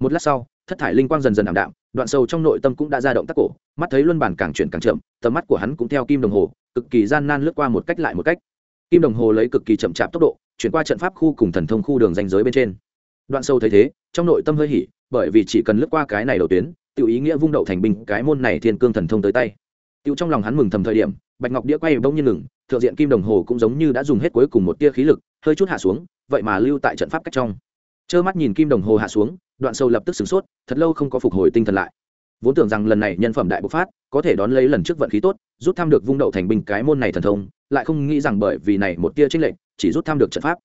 Một lát sau, thất thải linh quang dần dần ảm đạm, đoạn sâu trong nội tâm cũng đã ra động tác cổ, mắt thấy luân bàn càng chuyển càng chậm, tầm mắt của hắn cũng theo kim đồng hồ, cực kỳ gian nan lướt qua một cách lại một cách. Kim đồng hồ lấy cực kỳ chậm chạp tốc độ, chuyển qua trận pháp khu cùng thần thông khu đường danh giới bên trên. Đoạn sâu thấy thế, trong nội tâm hơi hỉ, bởi vì chỉ cần lướt qua cái này đầu tuyến tự ý nghĩa vung đậu thành binh, cái môn này thiên cương thần thông tới tay. Tự trong lòng hắn mừng thầm thời điểm, bạch ngọc đĩa quay bỗng nhiên ngừng, thượng diện kim đồng hồ cũng giống như đã dùng hết cuối cùng một tia khí lực, hơi chút hạ xuống, vậy mà lưu tại trận pháp cách trong. Trơ mắt nhìn kim đồng hồ hạ xuống, đoạn sâu lập tức sửng sốt, thật lâu không có phục hồi tinh thần lại. Vốn tưởng rằng lần này nhân phẩm đại bộc phát, có thể đón lấy lần trước vận khí tốt, rút tham được vung đậu thành binh cái môn này thần thông, lại không nghĩ rằng bởi vì này một tia trích lệnh chỉ rút tham được trận pháp.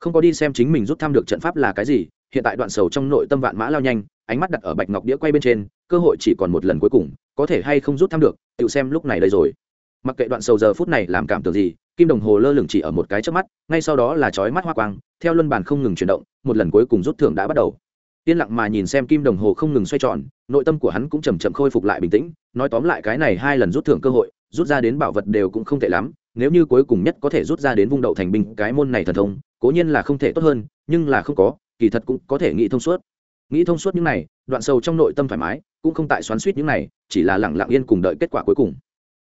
Không có đi xem chính mình rút tham được trận pháp là cái gì, hiện tại đoạn sầu trong nội tâm vạn mã lao nhanh ánh mắt đặt ở bạch ngọc đĩa quay bên trên, cơ hội chỉ còn một lần cuối cùng, có thể hay không rút thăm được tự xem lúc này đây rồi. Mặc kệ đoạn sầu giờ phút này làm cảm tưởng gì, kim đồng hồ lơ lửng chỉ ở một cái trước mắt, ngay sau đó là chói mắt hoa quang, theo luân bàn không ngừng chuyển động, một lần cuối cùng rút thưởng đã bắt đầu. Yên lặng mà nhìn xem kim đồng hồ không ngừng xoay tròn, nội tâm của hắn cũng chầm chậm khôi phục lại bình tĩnh, nói tóm lại cái này hai lần rút thưởng cơ hội, rút ra đến bảo vật đều cũng không tệ lắm, nếu như cuối cùng nhất có thể rút ra đến vung đậu thành binh cái môn này thần thông, cố nhiên là không thể tốt hơn, nhưng là không có, kỳ thật cũng có thể nghĩ thông suốt nghĩ thông suốt những này, đoạn sâu trong nội tâm thoải mái, cũng không tại xoắn suýt những này, chỉ là lẳng lặng yên cùng đợi kết quả cuối cùng.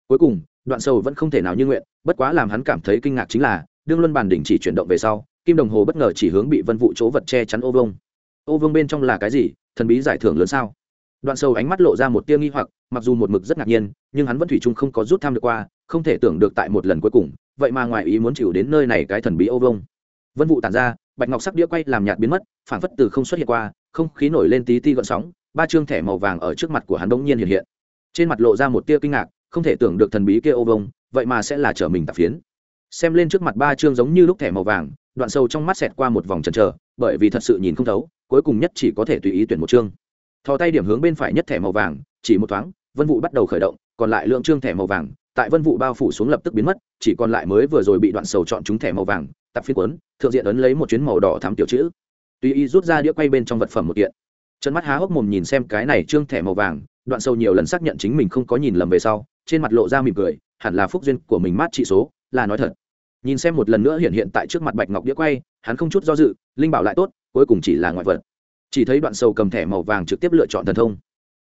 Cuối cùng, đoạn sâu vẫn không thể nào như nguyện, bất quá làm hắn cảm thấy kinh ngạc chính là, đương luân bàn đỉnh chỉ chuyển động về sau, kim đồng hồ bất ngờ chỉ hướng bị vân vụ chỗ vật che chắn ô vông ô vương bên trong là cái gì? Thần bí giải thưởng lớn sao? Đoạn sâu ánh mắt lộ ra một tia nghi hoặc, mặc dù một mực rất ngạc nhiên, nhưng hắn vẫn thủy chung không có rút tham được qua, không thể tưởng được tại một lần cuối cùng, vậy mà ngoài ý muốn chịu đến nơi này cái thần bí ô vông vân vụ tàn ra, bạch ngọc sắc đĩa quay làm nhạt biến mất phản phất từ không xuất hiện qua không khí nổi lên tí ti gọn sóng, ba chương thẻ màu vàng ở trước mặt của hắn đ ỗ n g nhiên hiện hiện. Trên mặt lộ ra một tia kinh ngạc, không thể tưởng được thần bí kia ô vông, vậy mà sẽ là trở mình tạp phiến. Xem lên trước mặt ba chương giống như lúc thẻ màu vàng, đoạn sâu trong mắt xẹt qua một vòng trần trờ bởi vì thật sự nhìn không thấu, cuối cùng nhất chỉ có thể tùy ý tuyển một chương. Thò tay điểm hướng bên phải nhất thẻ màu vàng, chỉ một thoáng, vân vụ bắt đầu khởi động, còn lại lượng chương thẻ màu vàng, tại vân vụ bao phủ xuống lập tức biến mất, chỉ còn lại mới vừa rồi bị đoạn sầu chọn chúng thẻ màu vàng tập phiên quấn thượng diện ấn lấy một chuyến màu đỏ thám tiểu chữ tùy ý rút ra đĩa quay bên trong vật phẩm một kiện. Chân mắt há hốc mồm nhìn xem cái này trương thẻ màu vàng, đoạn sâu nhiều lần xác nhận chính mình không có nhìn lầm về sau, trên mặt lộ ra mỉm cười, hẳn là phúc duyên của mình mát trị số, là nói thật. Nhìn xem một lần nữa hiện hiện tại trước mặt bạch ngọc đĩa quay, hắn không chút do dự, linh bảo lại tốt, cuối cùng chỉ là ngoại vật. Chỉ thấy đoạn sâu cầm thẻ màu vàng trực tiếp lựa chọn thần thông.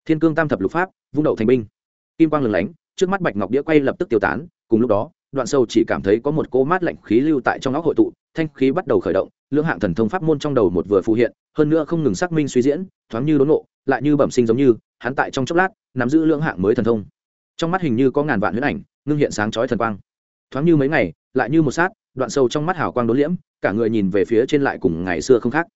Thiên cương tam thập lục pháp, vung đậu thành binh. Kim quang lừng lánh, trước mắt bạch ngọc đĩa quay lập tức tiêu tán, cùng lúc đó, đoạn sâu chỉ cảm thấy có một cô mát lạnh khí lưu tại trong óc hội tụ thanh khí bắt đầu khởi động, lưỡng hạng thần thông pháp môn trong đầu một vừa phù hiện, hơn nữa không ngừng xác minh suy diễn, thoáng như đốn ngộ, lại như bẩm sinh giống như, hắn tại trong chốc lát, nắm giữ lưỡng hạng mới thần thông. Trong mắt hình như có ngàn vạn huyễn ảnh, ngưng hiện sáng chói thần quang. Thoáng như mấy ngày, lại như một sát, đoạn sâu trong mắt hào quang đốn liễm, cả người nhìn về phía trên lại cùng ngày xưa không khác.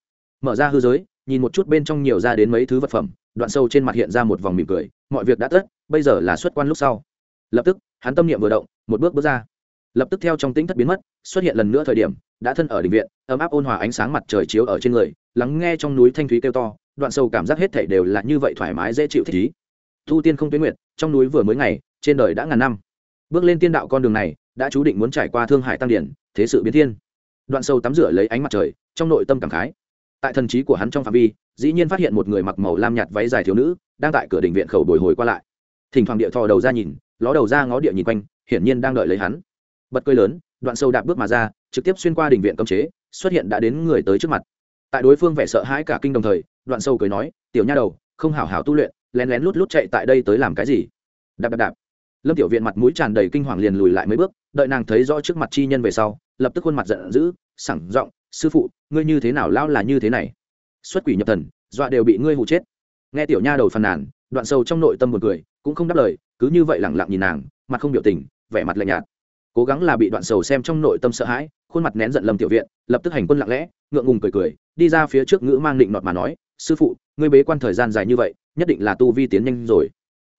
Mở ra hư giới, nhìn một chút bên trong nhiều ra đến mấy thứ vật phẩm, đoạn sâu trên mặt hiện ra một vòng mỉm cười, mọi việc đã tất, bây giờ là xuất quan lúc sau. Lập tức, hắn tâm niệm vừa động, một bước bước ra. Lập tức theo trong tính thất biến mất, xuất hiện lần nữa thời điểm đã thân ở đình viện, ấm áp ôn hòa ánh sáng mặt trời chiếu ở trên người, lắng nghe trong núi thanh thúy kêu to, đoạn sâu cảm giác hết thảy đều là như vậy thoải mái dễ chịu thích ý thu tiên không tuyến nguyện, trong núi vừa mới ngày, trên đời đã ngàn năm. Bước lên tiên đạo con đường này, đã chú định muốn trải qua thương hải tăng điển, thế sự biến thiên. Đoạn sâu tắm rửa lấy ánh mặt trời, trong nội tâm cảm khái. Tại thần trí của hắn trong phạm vi, dĩ nhiên phát hiện một người mặc màu lam nhạt váy dài thiếu nữ, đang tại cửa đình viện khẩu bồi hồi qua lại. Thỉnh thoảng địa thò đầu ra nhìn, ló đầu ra ngó địa nhìn quanh, hiển nhiên đang đợi lấy hắn. Bật cười lớn, đoạn sâu đạp bước mà ra trực tiếp xuyên qua đình viện cấm chế, xuất hiện đã đến người tới trước mặt. Tại đối phương vẻ sợ hãi cả kinh đồng thời, đoạn sâu cười nói, tiểu nha đầu, không hảo hảo tu luyện, lén lén lút lút chạy tại đây tới làm cái gì? Đạp đạp đạp. Lâm tiểu viện mặt mũi tràn đầy kinh hoàng liền lùi lại mấy bước, đợi nàng thấy rõ trước mặt chi nhân về sau, lập tức khuôn mặt giận dữ sẳng giọng, sư phụ, ngươi như thế nào lao là như thế này? Xuất quỷ nhập thần, dọa đều bị ngươi hụ chết. Nghe tiểu nha đầu phàn nàn, đoạn sâu trong nội tâm một người cũng không đáp lời, cứ như vậy lẳng lặng nhìn nàng, mặt không biểu tình, vẻ mặt lạnh nhạt cố gắng là bị đoạn sầu xem trong nội tâm sợ hãi, khuôn mặt nén giận lâm tiểu viện, lập tức hành quân lặng lẽ, ngượng ngùng cười cười, đi ra phía trước ngữ mang định nọt mà nói, sư phụ, ngươi bế quan thời gian dài như vậy, nhất định là tu vi tiến nhanh rồi.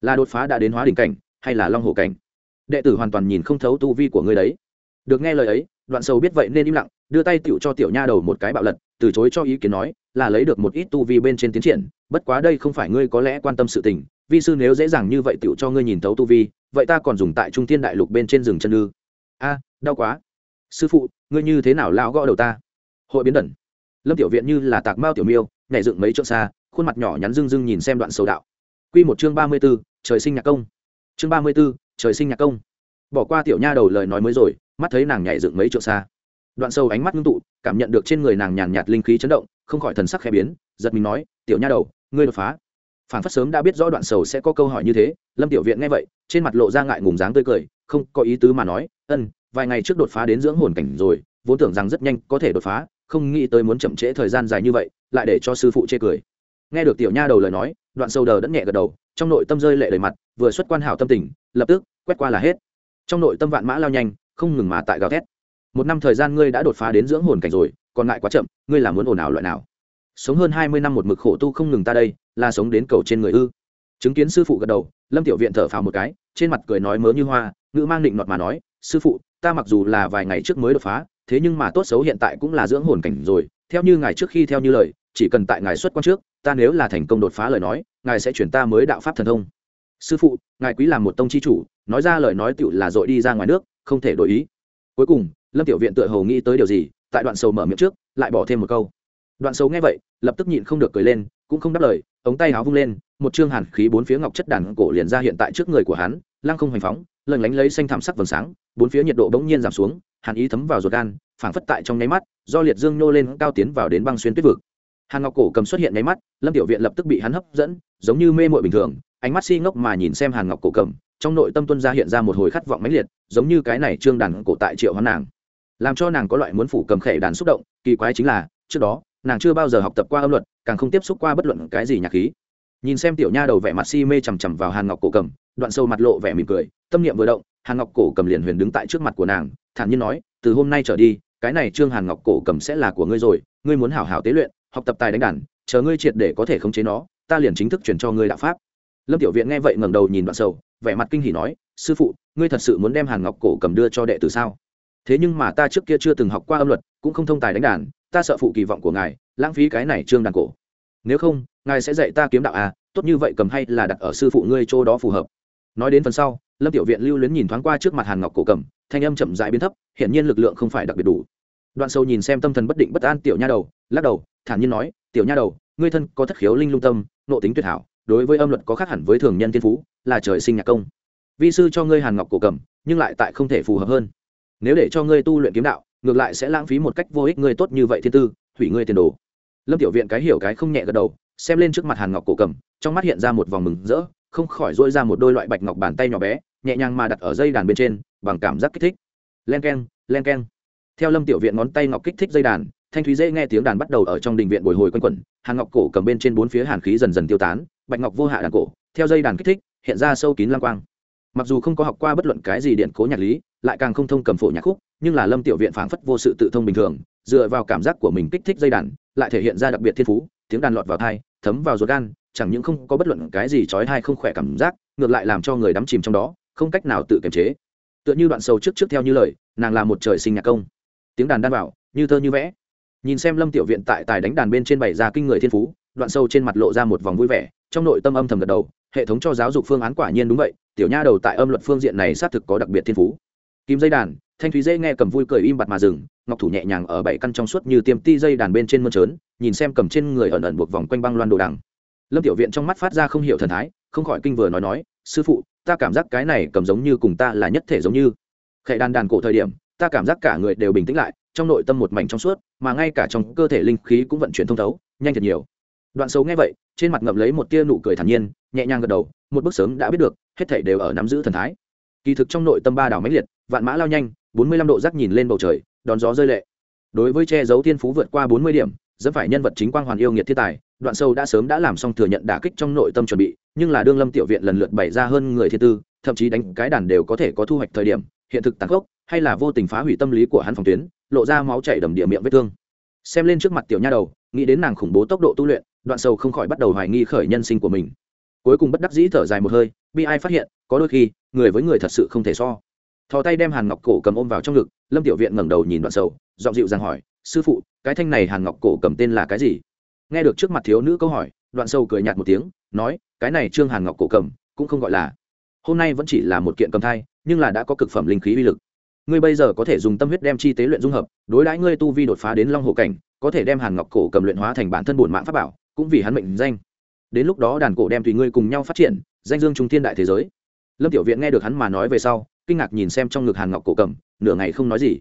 Là đột phá đã đến hóa đỉnh cảnh, hay là long hồ cảnh? Đệ tử hoàn toàn nhìn không thấu tu vi của ngươi đấy. Được nghe lời ấy, đoạn sầu biết vậy nên im lặng, đưa tay tiểu cho tiểu nha đầu một cái bạo lật, từ chối cho ý kiến nói, là lấy được một ít tu vi bên trên tiến triển, bất quá đây không phải ngươi có lẽ quan tâm sự tình, vi sư nếu dễ dàng như vậy tiểu cho ngươi nhìn thấu tu vi, vậy ta còn dùng tại trung thiên đại lục bên trên rừng chân ư? A, đau quá. Sư phụ, ngươi như thế nào lão gõ đầu ta? Hội biến đẩn. Lâm tiểu viện như là tạc mao tiểu miêu, nhảy dựng mấy chỗ xa, khuôn mặt nhỏ nhắn rưng rưng nhìn xem đoạn sầu đạo. Q một chương ba mươi b ố trời sinh nhạc công. Chương ba mươi b ố trời sinh nhạc công. Bỏ qua tiểu nha đầu lời nói mới rồi, mắt thấy nàng nhảy dựng mấy chỗ xa. Đoạn sâu ánh mắt ngưng tụ, cảm nhận được trên người nàng nhàn nhạt linh khí chấn động, không khỏi thần sắc khẽ biến, giật mình nói, tiểu nha đầu, ngươi đột phá. Phản phất sớm đã biết rõ đoạn sầu sẽ có câu hỏi như thế, lâm tiểu viện nghe vậy, trên mặt lộ ra ngại ngùng dáng tươi cười không có ý tứ mà nói, ân, vài ngày trước đột phá đến dưỡng hồn cảnh rồi, vốn tưởng rằng rất nhanh có thể đột phá, không nghĩ tới muốn chậm trễ thời gian dài như vậy, lại để cho sư phụ chê cười. Nghe được tiểu nha đầu lời nói, đoạn sâu đờ đẫn nhẹ gật đầu, trong nội tâm rơi lệ đầy mặt, vừa xuất quan hảo tâm tình, lập tức quét qua là hết. Trong nội tâm vạn mã lao nhanh, không ngừng mà tại gào thét. Một năm thời gian ngươi đã đột phá đến dưỡng hồn cảnh rồi, còn lại quá chậm, ngươi là muốn ồn ào loại nào? Sống hơn hai mươi năm một mực khổ tu không ngừng ta đây, là sống đến cầu trên người ư. Chứng kiến sư phụ gật đầu, lâm tiểu viện thở phào một cái, trên mặt cười nói mớ như hoa ngữ mang định nọt mà nói, sư phụ, ta mặc dù là vài ngày trước mới đột phá, thế nhưng mà tốt xấu hiện tại cũng là dưỡng hồn cảnh rồi. Theo như ngài trước khi theo như lời, chỉ cần tại ngài xuất quan trước, ta nếu là thành công đột phá lời nói, ngài sẽ chuyển ta mới đạo pháp thần thông. Sư phụ, ngài quý làm một tông chi chủ, nói ra lời nói tựu là dội đi ra ngoài nước, không thể đổi ý. Cuối cùng, lâm tiểu viện tựa hồ nghĩ tới điều gì, tại đoạn sầu mở miệng trước, lại bỏ thêm một câu. Đoạn sầu nghe vậy, lập tức nhịn không được cười lên cũng không đáp lời, ống tay áo vung lên, một chương hàn khí bốn phía ngọc chất đàn cổ liền ra hiện tại trước người của hắn, lăng không hoành phóng lần lánh lấy xanh thảm sắc vầng sáng, bốn phía nhiệt độ bỗng nhiên giảm xuống, hàn ý thấm vào ruột gan, phảng phất tại trong nháy mắt, do liệt dương nhô lên cao tiến vào đến băng xuyên tuyết vực. Hàn ngọc cổ cầm xuất hiện nháy mắt, lâm tiểu viện lập tức bị hắn hấp dẫn, giống như mê mội bình thường, ánh mắt si ngốc mà nhìn xem hàn ngọc cổ cầm, trong nội tâm tuân ra hiện ra một hồi khát vọng mãnh liệt, giống như cái này trương đàn cổ tại triệu hoán nàng. Làm cho nàng có loại muốn phủ cầm khẽ đàn xúc động, kỳ quái chính là, trước đó nàng chưa bao giờ học tập qua âm luật càng không tiếp xúc qua bất luận cái gì nhạc khí. Nhìn xem tiểu nha đầu vẻ mặt si mê chằm chằm vào hàn ngọc cổ cầm đoạn sâu mặt lộ vẻ mỉm cười tâm niệm vừa động hàn ngọc cổ cầm liền huyền đứng tại trước mặt của nàng thản nhiên nói từ hôm nay trở đi cái này trương hàn ngọc cổ cầm sẽ là của ngươi rồi ngươi muốn hảo hảo tế luyện học tập tài đánh đàn chờ ngươi triệt để có thể khống chế nó ta liền chính thức chuyển cho ngươi đạo pháp. Lâm tiểu viện nghe vậy ngẩng đầu nhìn đoạn sâu, vẻ mặt kinh hỉ nói sư phụ ngươi thật sự muốn đem hàn ngọc cổ cầm đưa cho đệ tử sao? Thế nhưng mà ta trước kia chưa từng học qua âm luật cũng không thông tài đánh đàn ta sợ phụ kỳ vọng của ngài, lãng phí cái này trương đàn cổ. Nếu không, ngài sẽ dạy ta kiếm đạo à tốt như vậy cầm hay là đặt ở sư phụ ngươi chỗ đó phù hợp. Nói đến phần sau, lâm tiểu viện lưu luyến nhìn thoáng qua trước mặt hàn ngọc cổ cầm, thanh âm chậm dại biến thấp hiện nhiên lực lượng không phải đặc biệt đủ. Đoạn sâu nhìn xem tâm thần bất định bất an tiểu nha đầu, lắc đầu, thản nhiên nói, tiểu nha đầu, ngươi thân có thất khiếu linh lung tâm, nộ tính tuyệt hảo, đối với âm luật có khác hẳn với thường nhân thiên phú, là trời sinh nhạc công. Vi sư cho ngươi hàn ngọc cổ cầm, nhưng lại tại không thể phù hợp hơn. Nếu để cho ngươi tu luyện kiếm đạo ngược lại sẽ lãng phí một cách vô ích ngươi tốt như vậy thiên tư, hủy ngươi tiền đồ. Lâm tiểu viện cái hiểu cái không nhẹ gật đầu, xem lên trước mặt hàn ngọc cổ cầm, trong mắt hiện ra một vòng mừng rỡ, không khỏi dỗi ra một đôi loại bạch ngọc bàn tay nhỏ bé, nhẹ nhàng mà đặt ở dây đàn bên trên, bằng cảm giác kích thích. Len k e n len k e n theo lâm tiểu viện ngón tay ngọc kích thích dây đàn, thanh thúy dễ nghe tiếng đàn bắt đầu ở trong đình viện bồi hồi quanh quẩn, hàn ngọc cổ cầm bên trên bốn phía hàn khí dần dần tiêu tán, bạch ngọc vô hạ đàn cổ, theo dây đàn kích thích, hiện ra sâu kín lang quang. Mặc dù không có học qua bất luận cái gì điện cố nhạc lý lại càng không thông cầm phổ nhạc khúc, nhưng là lâm tiểu viện phảng phất vô sự tự thông bình thường, dựa vào cảm giác của mình kích thích dây đàn, lại thể hiện ra đặc biệt thiên phú, tiếng đàn lọt vào thai thấm vào ruột gan, chẳng những không có bất luận cái gì trói thai không khỏe cảm giác, ngược lại làm cho người đắm chìm trong đó, không cách nào tự kiềm chế. Tựa như đoạn sâu trước trước theo như lời, nàng là một trời sinh nhạc công. Tiếng đàn đan vào như thơ như vẽ. Nhìn xem lâm tiểu viện tại tài đánh đàn bên trên bày ra kinh người thiên phú, đoạn sâu trên mặt lộ ra một vòng vui vẻ, trong nội tâm âm thầm gật đầu, hệ thống cho giáo dục phương án quả nhiên đúng vậy, tiểu nha đầu tại âm luật phương diện này xác thực có đặc biệt thiên phú kim dây đàn, thanh thúy dây nghe cầm vui cười im bặt mà dừng, ngọc thủ nhẹ nhàng ở bảy căn trong suốt như tiêm ti dây đàn bên trên mơn trớn, nhìn xem cầm trên người ẩn ẩn buộc vòng quanh băng loan đồ đằng. Lâm tiểu viện trong mắt phát ra không hiểu thần thái, không khỏi kinh vừa nói nói, sư phụ, ta cảm giác cái này cầm giống như cùng ta là nhất thể giống như. Khệ đàn đàn cổ thời điểm, ta cảm giác cả người đều bình tĩnh lại, trong nội tâm một mảnh trong suốt, mà ngay cả trong cơ thể linh khí cũng vận chuyển thông thấu, nhanh thật nhiều. Đoạn xấu nghe vậy, trên mặt ngậm lấy một tia nụ cười thản nhiên, nhẹ nhàng gật đầu, một bước sớm đã biết được, hết thảy đều ở nắm giữ thần thái. Kỳ thực trong nội tâm ba đảo mãnh liệt vạn mã lao nhanh, bốn mươi lăm độ rắc nhìn lên bầu trời, đón gió rơi lệ. Đối với che giấu thiên phú vượt qua bốn mươi điểm, dẫn phải nhân vật chính quang hoàn yêu nghiệt thiên tài, đoạn sâu đã sớm đã làm xong thừa nhận đả kích trong nội tâm chuẩn bị, nhưng là đương lâm tiểu viện lần lượt bày ra hơn người thiên tư, thậm chí đánh cái đàn đều có thể có thu hoạch thời điểm, hiện thực tàn khốc, hay là vô tình phá hủy tâm lý của hắn phòng tuyến, lộ ra máu chảy đầm địa miệng vết thương. Xem lên trước mặt tiểu nha đầu, nghĩ đến nàng khủng bố tốc độ tu luyện, đoạn sâu không khỏi bắt đầu hoài nghi khởi nhân sinh của mình. Cuối cùng bất đắc dĩ thở dài một hơi, bi ai phát hiện, có đôi khi, người với người thật sự không thể so thò tay đem hàn ngọc cổ cầm ôm vào trong ngực, lâm tiểu viện ngẩng đầu nhìn đoạn sầu dọn dịu rằng hỏi, sư phụ, cái thanh này hàn ngọc cổ cầm tên là cái gì? Nghe được trước mặt thiếu nữ câu hỏi, đoạn sâu cười nhạt một tiếng, nói, cái này trương hàn ngọc cổ cầm, cũng không gọi là. Hôm nay vẫn chỉ là một kiện cầm thai, nhưng là đã có cực phẩm linh khí uy lực. Ngươi bây giờ có thể dùng tâm huyết đem chi tế luyện dung hợp, đối đãi ngươi tu vi đột phá đến long hộ cảnh, có thể đem hàn ngọc cổ cầm luyện hóa thành bản thân bổn mạng pháp bảo, cũng vì hắn mệnh danh. Đến lúc đó đàn cổ đem tùy ngươi cùng nhau phát triển, danh dương trung thiên đại thế giới. Lâm tiểu viện nghe được hắn mà nói về sau kinh ngạc nhìn xem trong ngực hàn ngọc cổ cầm nửa ngày không nói gì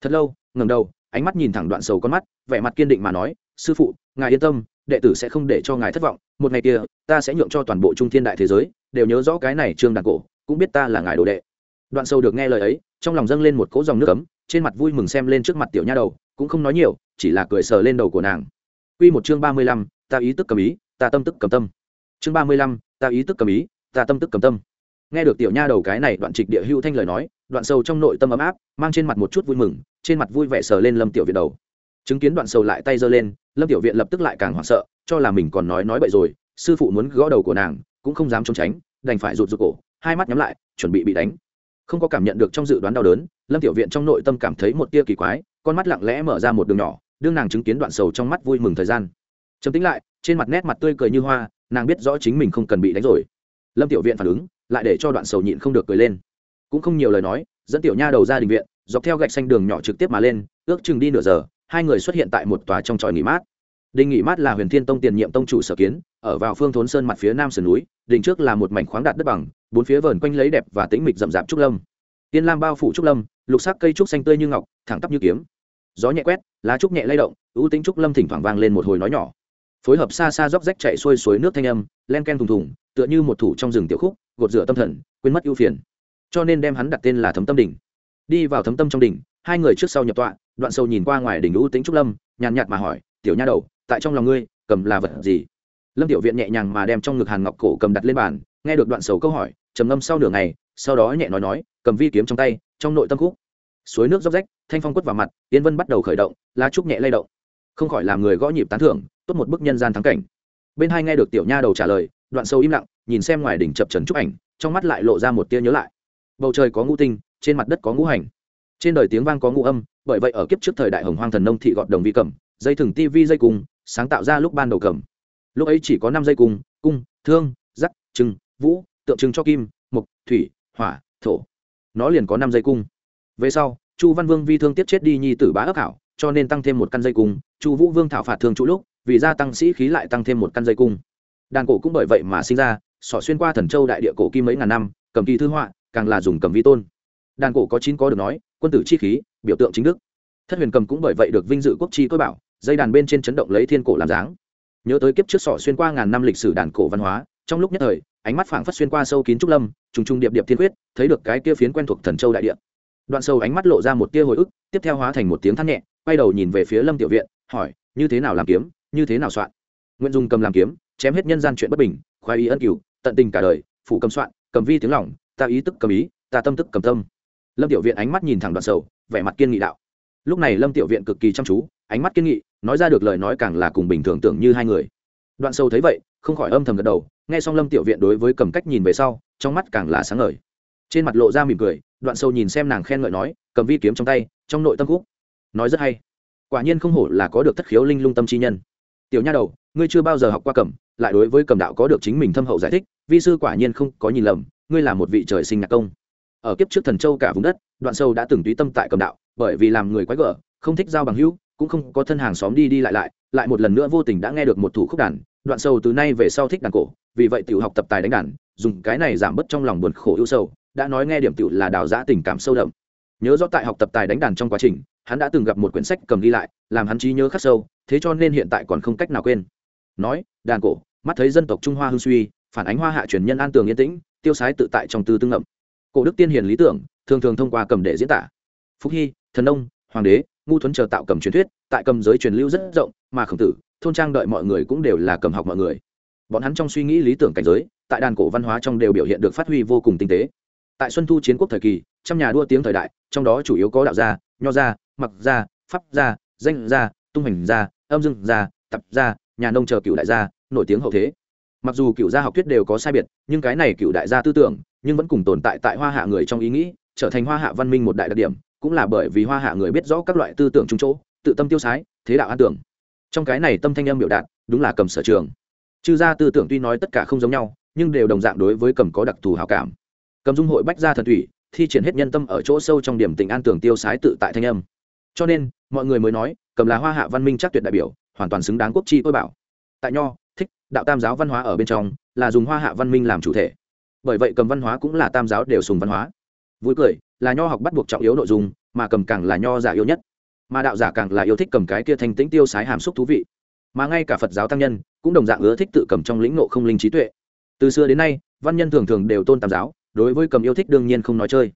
thật lâu ngầm đầu ánh mắt nhìn thẳng đoạn sầu con mắt vẻ mặt kiên định mà nói sư phụ ngài yên tâm đệ tử sẽ không để cho ngài thất vọng một ngày kia ta sẽ nhượng cho toàn bộ trung thiên đại thế giới đều nhớ rõ cái này trương đàn cổ cũng biết ta là ngài đồ đệ đoạn sầu được nghe lời ấy trong lòng dâng lên một cỗ dòng nước ấm trên mặt vui mừng xem lên trước mặt tiểu nha đầu cũng không nói nhiều chỉ là cười sờ lên đầu của nàng Quy một chương ba mươi lăm, ta ý tức cầm ý, ta tâm tức cầm tâm. Chương ba mươi lăm, ta ý tức cầm ý, ta tâm tức cầm tâm. Nghe được tiểu nha đầu cái này đoạn trịch địa hưu thanh lời nói, đoạn sầu trong nội tâm ấm áp, mang trên mặt một chút vui mừng, trên mặt vui vẻ sờ lên Lâm Tiểu Viện đầu. Chứng kiến đoạn sầu lại tay giơ lên, Lâm Tiểu Viện lập tức lại càng hoảng sợ, cho là mình còn nói nói bậy rồi, sư phụ muốn gõ đầu của nàng, cũng không dám trốn tránh, đành phải rụt rụt cổ, hai mắt nhắm lại, chuẩn bị bị đánh. Không có cảm nhận được trong dự đoán đau đớn, Lâm Tiểu Viện trong nội tâm cảm thấy một tia kỳ quái, con mắt lặng lẽ mở ra một đường nhỏ, đương nàng chứng kiến đoạn sầu trong mắt vui mừng thời gian chấm tính lại trên mặt nét mặt tươi cười như hoa nàng biết rõ chính mình không cần bị đánh rồi lâm tiểu viện phản ứng lại để cho đoạn sầu nhịn không được cười lên. Cũng không nhiều lời nói, dẫn tiểu nha đầu ra đình viện, dọc theo gạch xanh đường nhỏ trực tiếp mà lên, ước chừng đi nửa giờ, hai người xuất hiện tại một tòa trong tròi nghỉ mát. Đình nghỉ mát là huyền thiên tông tiền nhiệm tông chủ sở kiến, ở vào phương thốn sơn mặt phía nam sườn núi đình trước là một mảnh khoáng đạt đất bằng, bốn phía vờn quanh lấy đẹp và tĩnh mịch rậm rạp trúc lâm. Tiên lam bao phủ trúc lâm, lục sắc cây trúc xanh tươi như ngọc, thẳng tắp như kiếm. Gió nhẹ quét, lá trúc nhẹ lay động, ưu tính trúc lâm thỉnh thoảng vang lên một hồi nói nhỏ phối hợp xa xa róc rách chạy xuôi suối nước thanh âm, len ken thùng thùng, tựa như một thủ trong rừng tiểu khúc, gột rửa tâm thần, quên mất ưu phiền. Cho nên đem hắn đặt tên là thấm tâm đỉnh. Đi vào thấm tâm trong đỉnh, hai người trước sau nhập tọa, đoạn sâu nhìn qua ngoài đỉnh ưu tính trúc lâm, nhàn nhạt mà hỏi, tiểu nha đầu, tại trong lòng ngươi, cầm là vật gì? Lâm tiểu viện nhẹ nhàng mà đem trong ngực hàn ngọc cổ cầm đặt lên bàn, nghe được đoạn sầu câu hỏi, trầm ngâm sau nửa ngày, sau đó nhẹ nói nói, cầm vi kiếm trong tay, trong nội tâm khúc. Suối nước róc rách, thanh phong quất vào mặt, yên vân bắt đầu khởi động, lá trúc nhẹ lay động. Không khỏi làm người gõ nhịp tán thưởng tốt một bức nhân gian thắng cảnh. Bên hai nghe được tiểu nha đầu trả lời, đoạn sâu im lặng, nhìn xem ngoài đỉnh chập trần trúc ảnh, trong mắt lại lộ ra một tia nhớ lại. Bầu trời có ngũ tinh, trên mặt đất có ngũ hành. Trên đời tiếng vang có ngũ âm, bởi vậy ở kiếp trước thời đại hồng hoang thần nông thị gọt đồng vi cầm dây thừng tivi dây cung, sáng tạo ra lúc ban đầu cầm lúc ấy chỉ có năm dây cung cung, thương, giắc, trừng, vũ, tượng trưng cho kim mục thủy, hỏa, thổ. Nó liền có năm dây cung. Về sau, chu văn vương vi thương tiếp chết đi nhi tử bá ấp hảo, cho nên tăng thêm một căn dây cung, chu vũ vương thảo phạt thương chủ lúc vì gia tăng sĩ khí lại tăng thêm một căn dây cung. Đàn cổ cũng bởi vậy mà sinh ra, sọ xuyên qua thần châu đại địa cổ kim mấy ngàn năm, cầm kỳ thư họa, càng là dùng cầm vi tôn. Đàn cổ có chín có được nói, quân tử chi khí, biểu tượng chính đức. Thất huyền cầm cũng bởi vậy được vinh dự quốc chi tôi bảo, dây đàn bên trên chấn động lấy thiên cổ làm dáng. Nhớ tới kiếp trước sọ xuyên qua ngàn năm lịch sử đàn cổ văn hóa, trong lúc nhất thời, ánh mắt phảng phất xuyên qua sâu kín trúc lâm, trùng trùng điệp điệp thiên quyết, thấy được cái kia phiến quen thuộc thần châu đại địa. Đoạn sâu ánh mắt lộ ra một tia hồi ức, tiếp theo hóa thành một tiếng thắt nhẹ, quay đầu nhìn về phía lâm tiểu viện, hỏi, như thế nào làm kiếm? Như thế nào soạn? Nguyễn dung cầm làm kiếm, chém hết nhân gian chuyện bất bình, khoái ý ân cửu, tận tình cả đời, phủ cầm soạn, cầm vi tiếng lòng, ta ý tức cầm ý, ta tâm tức cầm tâm. Lâm tiểu viện ánh mắt nhìn thẳng đoạn sầu, vẻ mặt kiên nghị đạo. Lúc này lâm tiểu viện cực kỳ chăm chú, ánh mắt kiên nghị, nói ra được lời nói càng là cùng bình thường tưởng như hai người. Đoạn sâu thấy vậy, không khỏi âm thầm gật đầu, nghe xong lâm tiểu viện đối với cầm cách nhìn về sau, trong mắt càng là sáng ngời. Trên mặt lộ ra mỉm cười, đoạn sâu nhìn xem nàng khen ngợi nói, cầm vi kiếm trong tay, trong nội tâm khúc. Nói rất hay. Quả nhiên không hổ là có được thất khiếu linh lung tâm chi nhân tiểu nha đầu, ngươi chưa bao giờ học qua cầm lại đối với cầm đạo có được chính mình thâm hậu giải thích, vi sư quả nhiên không có nhìn lầm, ngươi là một vị trời sinh nhạc công. Ở kiếp trước thần châu cả vùng đất, đoạn sâu đã từng túy tâm tại cầm đạo, bởi vì làm người quái gở, không thích giao bằng hữu, cũng không có thân hàng xóm đi đi lại lại lại một lần nữa vô tình đã nghe được một thủ khúc đàn, đoạn sâu từ nay về sau thích đàn cổ, vì vậy tiểu học tập tài đánh đàn, dùng cái này giảm bớt trong lòng buồn khổ ưu sâu đã nói nghe điểm tiểu là đào giã tình cảm sâu đậm. Nhớ rõ tại học tập tài đánh đàn trong quá trình, hắn đã từng gặp một quyển sách cầm đi lại, làm hắn trí nhớ khắc sâu thế cho nên hiện tại còn không cách nào quên. Nói, đàn cổ, mắt thấy dân tộc trung hoa hưng suy, phản ánh hoa hạ truyền nhân an tường yên tĩnh, tiêu sái tự tại trong tư tương ngậm. Cổ đức tiên hiền lý tưởng, thường thường thông qua cầm để diễn tả. Phúc hy, thần nông, hoàng đế, ngu thuấn chờ tạo cầm truyền thuyết, tại cầm giới truyền lưu rất rộng, mà khổng tử, thôn trang đợi mọi người cũng đều là cầm học mọi người. Bọn hắn trong suy nghĩ lý tưởng cảnh giới, tại đàn cổ văn hóa trong đều biểu hiện được phát huy vô cùng tinh tế. Tại xuân thu chiến quốc thời kỳ trong nhà đua tiếng thời đại, trong đó chủ yếu có đạo gia, nho gia, mặc gia, pháp gia, danh gia tung hành gia âm dương gia tập gia nhà nông chờ cựu đại gia, nổi tiếng hậu thế. Mặc dù cựu gia học thuyết đều có sai biệt, nhưng cái này cựu đại gia tư tưởng, nhưng vẫn cùng tồn tại tại hoa hạ người trong ý nghĩ, trở thành hoa hạ văn minh một đại đặc điểm, cũng là bởi vì hoa hạ người biết rõ các loại tư tưởng trung chỗ, tự tâm tiêu sái, thế đạo an tưởng. Trong cái này tâm thanh âm biểu đạt, đúng là cầm sở trường. Chư gia tư tưởng tuy nói tất cả không giống nhau, nhưng đều đồng dạng đối với cầm có đặc thù hào cảm. Cầm dung hội bách gia thần thủy, thi triển hết nhân tâm ở chỗ sâu trong điểm tình an tưởng tiêu sái tự tại thanh âm. Cho nên, mọi người mới nói cầm là hoa hạ văn minh chắc tuyệt đại biểu, hoàn toàn xứng đáng quốc chi tôi bảo. Tại nho, thích, đạo tam giáo văn hóa ở bên trong, là dùng hoa hạ văn minh làm chủ thể. Bởi vậy cầm văn hóa cũng là tam giáo đều sùng văn hóa. Vui cười, là nho học bắt buộc trọng yếu nội dung, mà cầm càng là nho giả yêu nhất. Mà đạo giả càng là yêu thích cầm cái kia thanh tĩnh tiêu sái hàm xúc thú vị. Mà ngay cả phật giáo tăng nhân, cũng đồng dạng ưa thích tự cầm trong lĩnh nộ không linh trí tuệ. Từ xưa đến nay, văn nhân thường thường đều tôn tam giáo, đối với cầm yêu thích đương nhiên không nói chơi.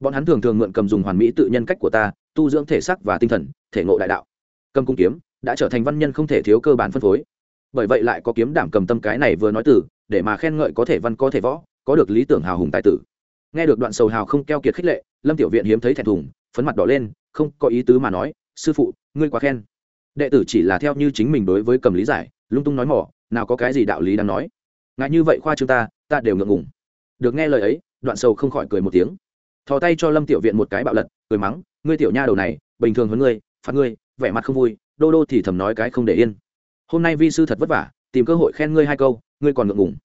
Bọn hắn thường thường mượn cầm dùng hoàn mỹ tự nhân cách của ta, tu dưỡng thể sắc và tinh thần, thể ngộ đại đạo cầm cung kiếm, đã trở thành văn nhân không thể thiếu cơ bản phân phối. Bởi vậy lại có kiếm đảm cầm tâm cái này vừa nói từ, để mà khen ngợi có thể văn, có thể võ, có được lý tưởng hào hùng tài tử. Nghe được đoạn sầu hào không keo kiệt khích lệ, lâm tiểu viện hiếm thấy thẹn thùng, phấn mặt đỏ lên, không có ý tứ mà nói, sư phụ, ngươi quá khen. Đệ tử chỉ là theo như chính mình đối với cầm lý giải, lung tung nói mỏ, nào có cái gì đạo lý đang nói? Ngại như vậy khoa chúng ta ta đều ngượng ngùng. Được nghe lời ấy, đoạn sầu không khỏi cười một tiếng. Thò tay cho lâm tiểu viện một cái bạo lật, cười mắng, ngươi tiểu nha đầu này, bình thường hơn ngươi phạt ngươi vẻ mặt không vui đô đô thì thầm nói cái không để yên. Hôm nay vi sư thật vất vả tìm cơ hội khen ngươi hai câu ngươi còn ngượng ngùng.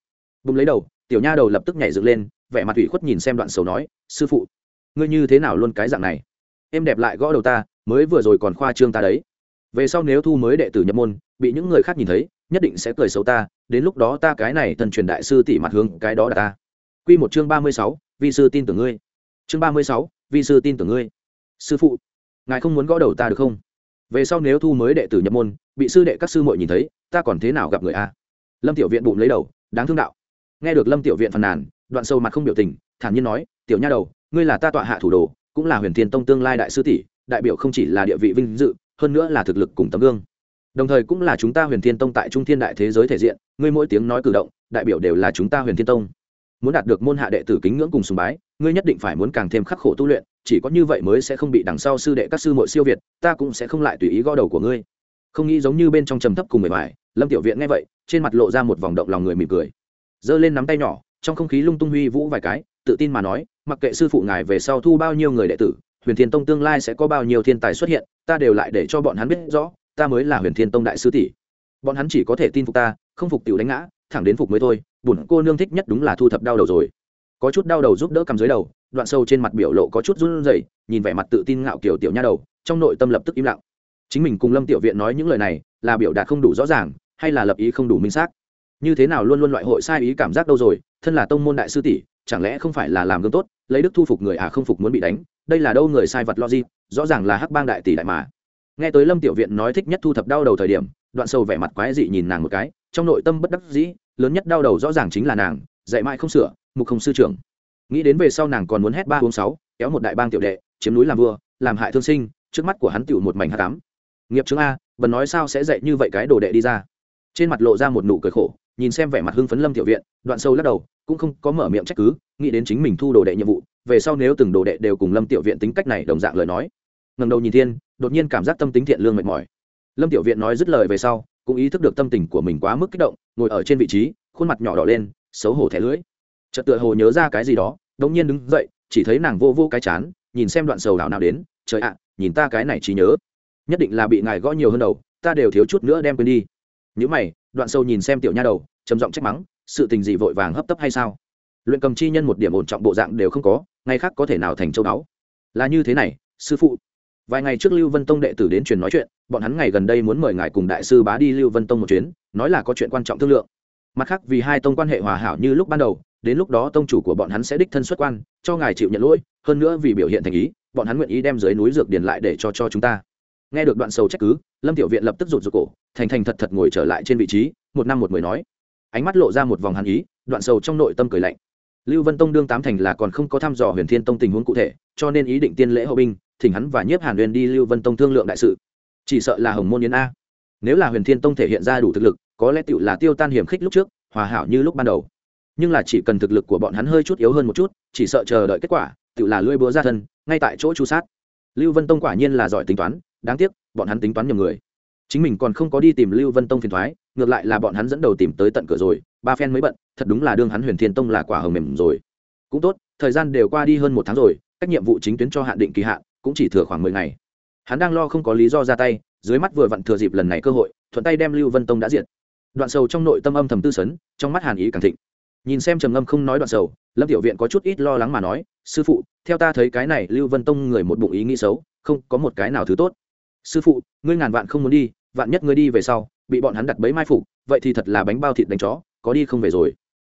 Bùng lấy đầu tiểu nha đầu lập tức nhảy dựng lên vẻ mặt ủy khuất nhìn xem đoạn sầu nói sư phụ ngươi như thế nào luôn cái dạng này? Em đẹp lại gõ đầu ta mới vừa rồi còn khoa trương ta đấy. Về sau nếu thu mới đệ tử nhập môn bị những người khác nhìn thấy nhất định sẽ cười xấu ta đến lúc đó ta cái này thần truyền đại sư tỷ mặt hướng cái đó là ta. Quy một chương ba mươi sáu, vi sư tin tưởng ngươi. Chương ba mươi sáu, vi sư tin tưởng ngươi. Sư phụ, ngài không muốn gõ đầu ta được không? Về sau nếu thu mới đệ tử nhập môn, bị sư đệ các sư muội nhìn thấy, ta còn thế nào gặp người a? Lâm Tiểu Viện bụng lấy đầu, đáng thương đạo. Nghe được Lâm Tiểu Viện phàn nàn, đoạn sâu mặt không biểu tình, thản nhiên nói, "Tiểu nha đầu, ngươi là ta tọa hạ thủ đồ, cũng là Huyền Thiên Tông tương lai đại sư tỷ, đại biểu không chỉ là địa vị vinh dự, hơn nữa là thực lực cùng tấm gương. Đồng thời cũng là chúng ta Huyền Thiên Tông tại Trung Thiên đại thế giới thể diện, ngươi mỗi tiếng nói cử động, đại biểu đều là chúng ta Huyền Thiên Tông." Muốn đạt được môn hạ đệ tử kính ngưỡng cùng sùng bái, ngươi nhất định phải muốn càng thêm khắc khổ tu luyện, chỉ có như vậy mới sẽ không bị đằng sau sư đệ các sư mội siêu việt, ta cũng sẽ không lại tùy ý gõ đầu của ngươi. Không nghĩ giống như bên trong trầm thấp cùng mười vải lâm tiểu viện nghe vậy, trên mặt lộ ra một vòng động lòng người mỉm cười. Giơ lên nắm tay nhỏ, trong không khí lung tung huy vũ vài cái, tự tin mà nói, mặc kệ sư phụ ngài về sau thu bao nhiêu người đệ tử, huyền thiên tông tương lai sẽ có bao nhiêu thiên tài xuất hiện, ta đều lại để cho bọn hắn biết rõ, ta mới là huyền thiên tông đại sư tỷ. Bọn hắn chỉ có thể tin phục ta, không phục tiểu đánh ngã, thẳng đến phục mới thôi bùn cô nương thích nhất đúng là thu thập đau đầu rồi. Có chút đau đầu giúp đỡ cầm dưới đầu, đoạn sâu trên mặt biểu lộ có chút run rẩy, nhìn vẻ mặt tự tin ngạo kiểu tiểu nha đầu, trong nội tâm lập tức im lặng. Chính mình cùng lâm tiểu viện nói những lời này, là biểu đạt không đủ rõ ràng, hay là lập ý không đủ minh xác? Như thế nào luôn luôn loại hội sai ý cảm giác đâu rồi, thân là tông môn đại sư tỷ, chẳng lẽ không phải là làm gương tốt, lấy đức thu phục người à không phục muốn bị đánh, đây là đâu người sai vật logic, rõ ràng là hắc bang đại tỷ đại mà. Nghe tới lâm tiểu viện nói thích nhất thu thập đau đầu thời điểm, đoạn sâu vẻ mặt quái dị nhìn nàng một cái, trong nội tâm bất đắc dĩ lớn nhất đau đầu rõ ràng chính là nàng, dạy mãi không sửa, mục không sư trưởng. Nghĩ đến về sau nàng còn muốn hét ba uống sáu, kéo một đại bang tiểu đệ, chiếm núi làm vua, làm hại thương sinh, trước mắt của hắn tựu một mảnh hạ cám nghiệp chứng a, bần nói sao sẽ dạy như vậy cái đồ đệ đi ra. Trên mặt lộ ra một nụ cười khổ, nhìn xem vẻ mặt hưng phấn lâm tiểu viện, đoạn sâu lắc đầu, cũng không có mở miệng trách cứ, nghĩ đến chính mình thu đồ đệ nhiệm vụ, về sau nếu từng đồ đệ đều cùng lâm tiểu viện tính cách này đồng dạng lời nói. Ngầm đầu nhìn thiên, đột nhiên cảm giác tâm tính thiện lương mệt mỏi. Lâm tiểu viện nói dứt lời về sau cũng ý thức được tâm tình của mình quá mức kích động, ngồi ở trên vị trí, khuôn mặt nhỏ đỏ lên, xấu hổ thẻ lưỡi. Chợt tựa hồ nhớ ra cái gì đó đống nhiên đứng dậy, chỉ thấy nàng vô vô cái chán, nhìn xem đoạn sầu đảo nào đến, trời ạ, nhìn ta cái này chỉ nhớ. Nhất định là bị ngài gõ nhiều hơn đầu, ta đều thiếu chút nữa đem quên đi. Những mày, đoạn sâu nhìn xem tiểu nha đầu, trầm giọng trách mắng, sự tình gì vội vàng hấp tấp hay sao? Luyện cầm chi nhân một điểm ổn trọng bộ dạng đều không có, ngay khác có thể nào thành châu đáo? là như thế này, sư phụ. Vài ngày trước lưu vân tông đệ tử đến truyền nói chuyện bọn hắn ngày gần đây muốn mời ngài cùng đại sư bá đi lưu vân tông một chuyến, nói là có chuyện quan trọng thương lượng. Mặt khác, vì hai tông quan hệ hòa hảo như lúc ban đầu, đến lúc đó tông chủ của bọn hắn sẽ đích thân xuất quan, cho ngài chịu nhận lỗi, hơn nữa vì biểu hiện thành ý, bọn hắn nguyện ý đem dưới núi dược điền lại để cho cho chúng ta. Nghe được đoạn sầu trách cứ, lâm tiểu viện lập tức rụt rụt cổ, thành thành thật thật ngồi trở lại trên vị trí, một năm một mười nói. Ánh mắt lộ ra một vòng hàn ý, đoạn sầu trong nội tâm cười lạnh. Lưu vân tông đương tám thành là còn không có thăm dò huyền thiên tông tình huống cụ thể, cho nên ý định tiên lễ hậu binh, thỉnh hắn và nhiếp hàn huyền đi lưu vân tông thương lượng đại sự chỉ sợ là hồng môn yến a. Nếu là huyền thiên tông thể hiện ra đủ thực lực, có lẽ tựu là tiêu tan hiểm khích lúc trước, hòa hảo như lúc ban đầu. Nhưng là chỉ cần thực lực của bọn hắn hơi chút yếu hơn một chút, chỉ sợ chờ đợi kết quả, tựu là lưỡi búa ra thân, ngay tại chỗ chu sát. Lưu vân tông quả nhiên là giỏi tính toán, đáng tiếc, bọn hắn tính toán nhiều người. Chính mình còn không có đi tìm lưu vân tông phiền thoái, ngược lại là bọn hắn dẫn đầu tìm tới tận cửa rồi, ba phen mới bận, thật đúng là đương hắn huyền thiên tông là quả hồng mềm rồi. Cũng tốt, thời gian đều qua đi hơn một tháng rồi các nhiệm vụ chính tuyến cho hạn định kỳ hạn, cũng chỉ thừa khoảng mười ngày hắn đang lo không có lý do ra tay, dưới mắt vừa vặn thừa dịp lần này cơ hội, thuận tay đem lưu vân tông đã diệt. Đoạn sầu trong nội tâm âm thầm tư sấn, trong mắt hàn ý càng thịnh. Nhìn xem trầm ngâm không nói đoạn sầu, lâm tiểu viện có chút ít lo lắng mà nói, sư phụ, theo ta thấy cái này lưu vân tông người một bụng ý nghĩ xấu, không, có một cái nào thứ tốt. Sư phụ, ngươi ngàn vạn không muốn đi, vạn nhất ngươi đi về sau, bị bọn hắn đặt bẫy mai phục, vậy thì thật là bánh bao thịt đánh chó, có đi không về rồi.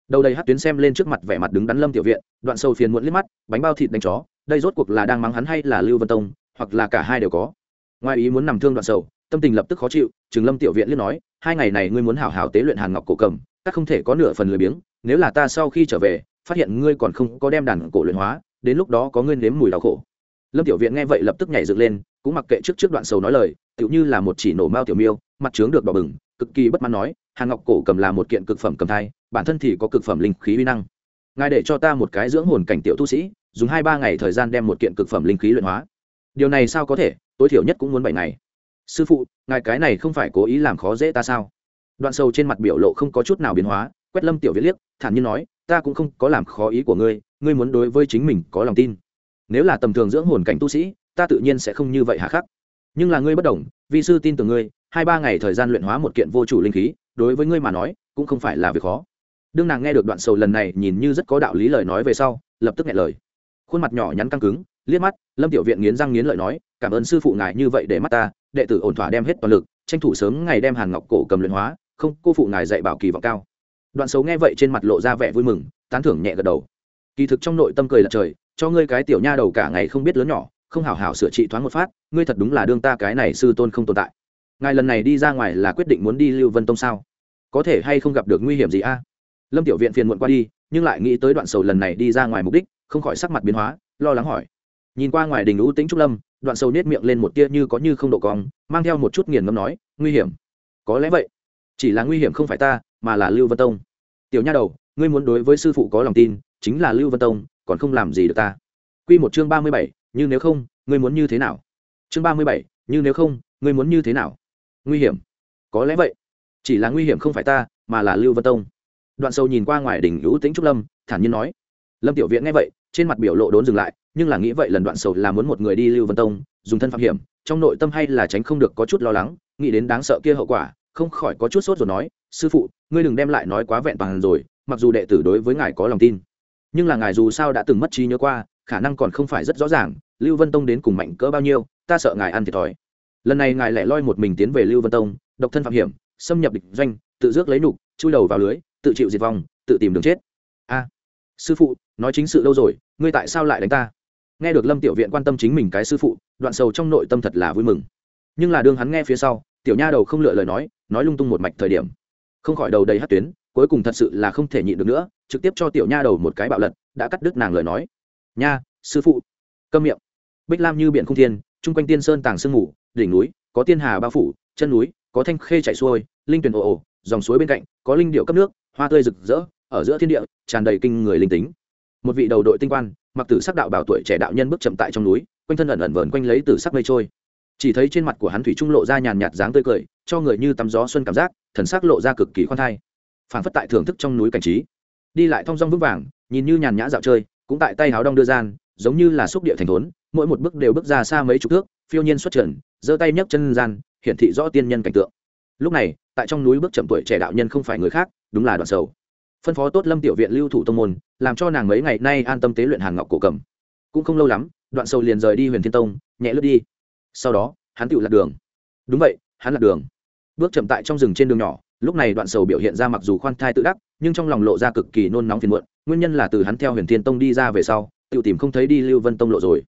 Đầu đầy hát tuyến xem lên trước mặt vẻ mặt đứng đắn lâm tiểu viện, đoạn sâu phiền muộn liếc mắt, bánh bao thịt đánh chó, đây rốt cuộc là đang mắng hắn hay là lưu vân tông hoặc là cả hai đều có. Ngoài ý muốn nằm thương đoạn sầu, tâm tình lập tức khó chịu, trường lâm tiểu viện liên nói, hai ngày này ngươi muốn hảo hảo tế luyện hàn ngọc cổ cầm, các không thể có nửa phần lười biếng, nếu là ta sau khi trở về, phát hiện ngươi còn không có đem đàn cổ luyện hóa, đến lúc đó có ngươi nếm mùi đau khổ. Lâm tiểu viện nghe vậy lập tức nhảy dựng lên, cũng mặc kệ trước trước đoạn sầu nói lời, tựu như là một chỉ nổ mao tiểu miêu, mặt trướng được đỏ bừng, cực kỳ bất mãn nói, hàn ngọc cổ cầm là một kiện cực phẩm cầm thai, bản thân thì có cực phẩm linh khí uy năng. Ngài để cho ta một cái dưỡng hồn cảnh tiểu tu sĩ, dùng hai ba ngày thời gian đem một kiện cực phẩm linh khí luyện hóa điều này sao có thể? Tối thiểu nhất cũng muốn bảy ngày. Sư phụ, ngài cái này không phải cố ý làm khó dễ ta sao? Đoạn sâu trên mặt biểu lộ không có chút nào biến hóa, quét lâm tiểu viết liếc, thản nhiên nói, ta cũng không có làm khó ý của ngươi ngươi muốn đối với chính mình có lòng tin. Nếu là tầm thường dưỡng hồn cảnh tu sĩ, ta tự nhiên sẽ không như vậy hà khắc. Nhưng là ngươi bất đồng vì sư tin tưởng ngươi, hai ba ngày thời gian luyện hóa một kiện vô chủ linh khí, đối với ngươi mà nói, cũng không phải là việc khó. Đương nàng nghe được đoạn sầu lần này nhìn như rất có đạo lý lời nói về sau, lập tức nghe lời. Khuôn mặt nhỏ nhắn căng cứng liếc mắt, lâm tiểu viện nghiến răng nghiến lợi nói, cảm ơn sư phụ ngài như vậy để mắt ta, đệ tử ổn thỏa đem hết toàn lực, tranh thủ sớm ngày đem hàn ngọc cổ cầm luyện hóa, không, cô phụ ngài dạy bảo kỳ vọng cao. Đoạn xấu nghe vậy trên mặt lộ ra vẻ vui mừng, tán thưởng nhẹ gật đầu. Kỳ thực trong nội tâm cười lật trời, cho ngươi cái tiểu nha đầu cả ngày không biết lớn nhỏ, không hảo hảo sửa trị thoáng một phát, ngươi thật đúng là đương ta cái này sư tôn không tồn tại. Ngài lần này đi ra ngoài là quyết định muốn đi lưu vân tông sao? Có thể hay không gặp được nguy hiểm gì a? Lâm tiểu viện phiền muộn qua đi, nhưng lại nghĩ tới đoạn sầu lần này đi ra ngoài mục đích, không khỏi sắc mặt biến hóa, lo lắng hỏi nhìn qua ngoài đình lũ tính trúc lâm, đoạn sầu nết miệng lên một tia như có như không độ cong, mang theo một chút nghiền ngâm nói, nguy hiểm. Có lẽ vậy. Chỉ là nguy hiểm không phải ta, mà là lưu vân tông. Tiểu nha đầu, ngươi muốn đối với sư phụ có lòng tin, chính là lưu vân tông, còn không làm gì được ta. Quy một chương ba mươi bảy, như nếu không, ngươi muốn như thế nào? Chương ba mươi bảy, như nếu không, ngươi muốn như thế nào? Nguy hiểm. Có lẽ vậy. Chỉ là nguy hiểm không phải ta, mà là lưu vân tông. Đoạn sâu nhìn qua ngoài đỉnh hữu tĩnh trúc lâm, thản nhiên nói. Lâm tiểu viện nghe vậy, trên mặt biểu lộ đốn dừng lại nhưng là nghĩ vậy lần đoạn sầu là muốn một người đi lưu vân tông, dùng thân phạm hiểm, trong nội tâm hay là tránh không được có chút lo lắng, nghĩ đến đáng sợ kia hậu quả, không khỏi có chút sốt rồi nói, sư phụ, ngươi đừng đem lại nói quá vẹn toàn rồi, mặc dù đệ tử đối với ngài có lòng tin, nhưng là ngài dù sao đã từng mất trí nhớ qua, khả năng còn không phải rất rõ ràng, lưu vân tông đến cùng mạnh cỡ bao nhiêu, ta sợ ngài ăn thiệt thòi. Lần này ngài lại loi một mình tiến về lưu vân tông, độc thân phạm hiểm, xâm nhập địch doanh, tự rước lấy nục, chui đầu vào lưới, tự chịu diệt vong, tự tìm đường chết. A, sư phụ, nói chính sự đâu rồi, ngươi tại sao lại đánh ta? Nghe được lâm tiểu viện quan tâm chính mình cái sư phụ, đoạn sầu trong nội tâm thật là vui mừng. Nhưng là đương hắn nghe phía sau, tiểu nha đầu không lựa lời nói nói lung tung một mạch thời điểm. Không khỏi đầu đầy hát tuyến, cuối cùng thật sự là không thể nhịn được nữa, trực tiếp cho tiểu nha đầu một cái bạo lật, đã cắt đứt nàng lời nói. Nha, sư phụ. Câm miệng. Bích lam như biển không thiên, chung quanh tiên sơn tàng sương ngủ đỉnh núi, có tiên hà bao phủ, chân núi, có thanh khê chạy xuôi, linh tuyển ồ ồ, dòng suối bên cạnh, có linh điệu cấp nước, hoa tươi rực rỡ, ở giữa thiên địa, tràn đầy kinh người linh tính một vị đầu đội tinh quan, mặc tử sắc đạo bảo tuổi trẻ đạo nhân bước chậm tại trong núi, quanh thân ẩn ẩn vờn quanh lấy tử sắc mây trôi. Chỉ thấy trên mặt của hắn thủy trung lộ ra nhàn nhạt dáng tươi cười, cho người như tắm gió xuân cảm giác, thần sắc lộ ra cực kỳ khoan thai. Phảng phất tại thưởng thức trong núi cảnh trí. Đi lại thong dong vững vàng, nhìn như nhàn nhã dạo chơi, cũng tại tay háo đong đưa gian, giống như là xúc địa thành thốn, mỗi một bước đều bước ra xa mấy chục thước, phiêu nhiên xuất trần, giơ tay nhấc chân gian, hiển thị rõ tiên nhân cảnh tượng. Lúc này, tại trong núi bước chậm tuổi trẻ đạo nhân không phải người khác, đúng là đoạn sầu phân phó tốt lâm tiểu viện lưu thủ tông môn, làm cho nàng mấy ngày nay an tâm tế luyện hàn ngọc cổ cầm. Cũng không lâu lắm, đoạn sầu liền rời đi huyền thiên tông, nhẹ lướt đi. Sau đó, hắn tự lạc đường. Đúng vậy, hắn lạc đường. Bước chậm tại trong rừng trên đường nhỏ, lúc này đoạn sầu biểu hiện ra mặc dù khoan thai tự đắc, nhưng trong lòng lộ ra cực kỳ nôn nóng phiền muộn, nguyên nhân là từ hắn theo huyền thiên tông đi ra về sau tự tìm không thấy đi lưu vân tông lộ rồi.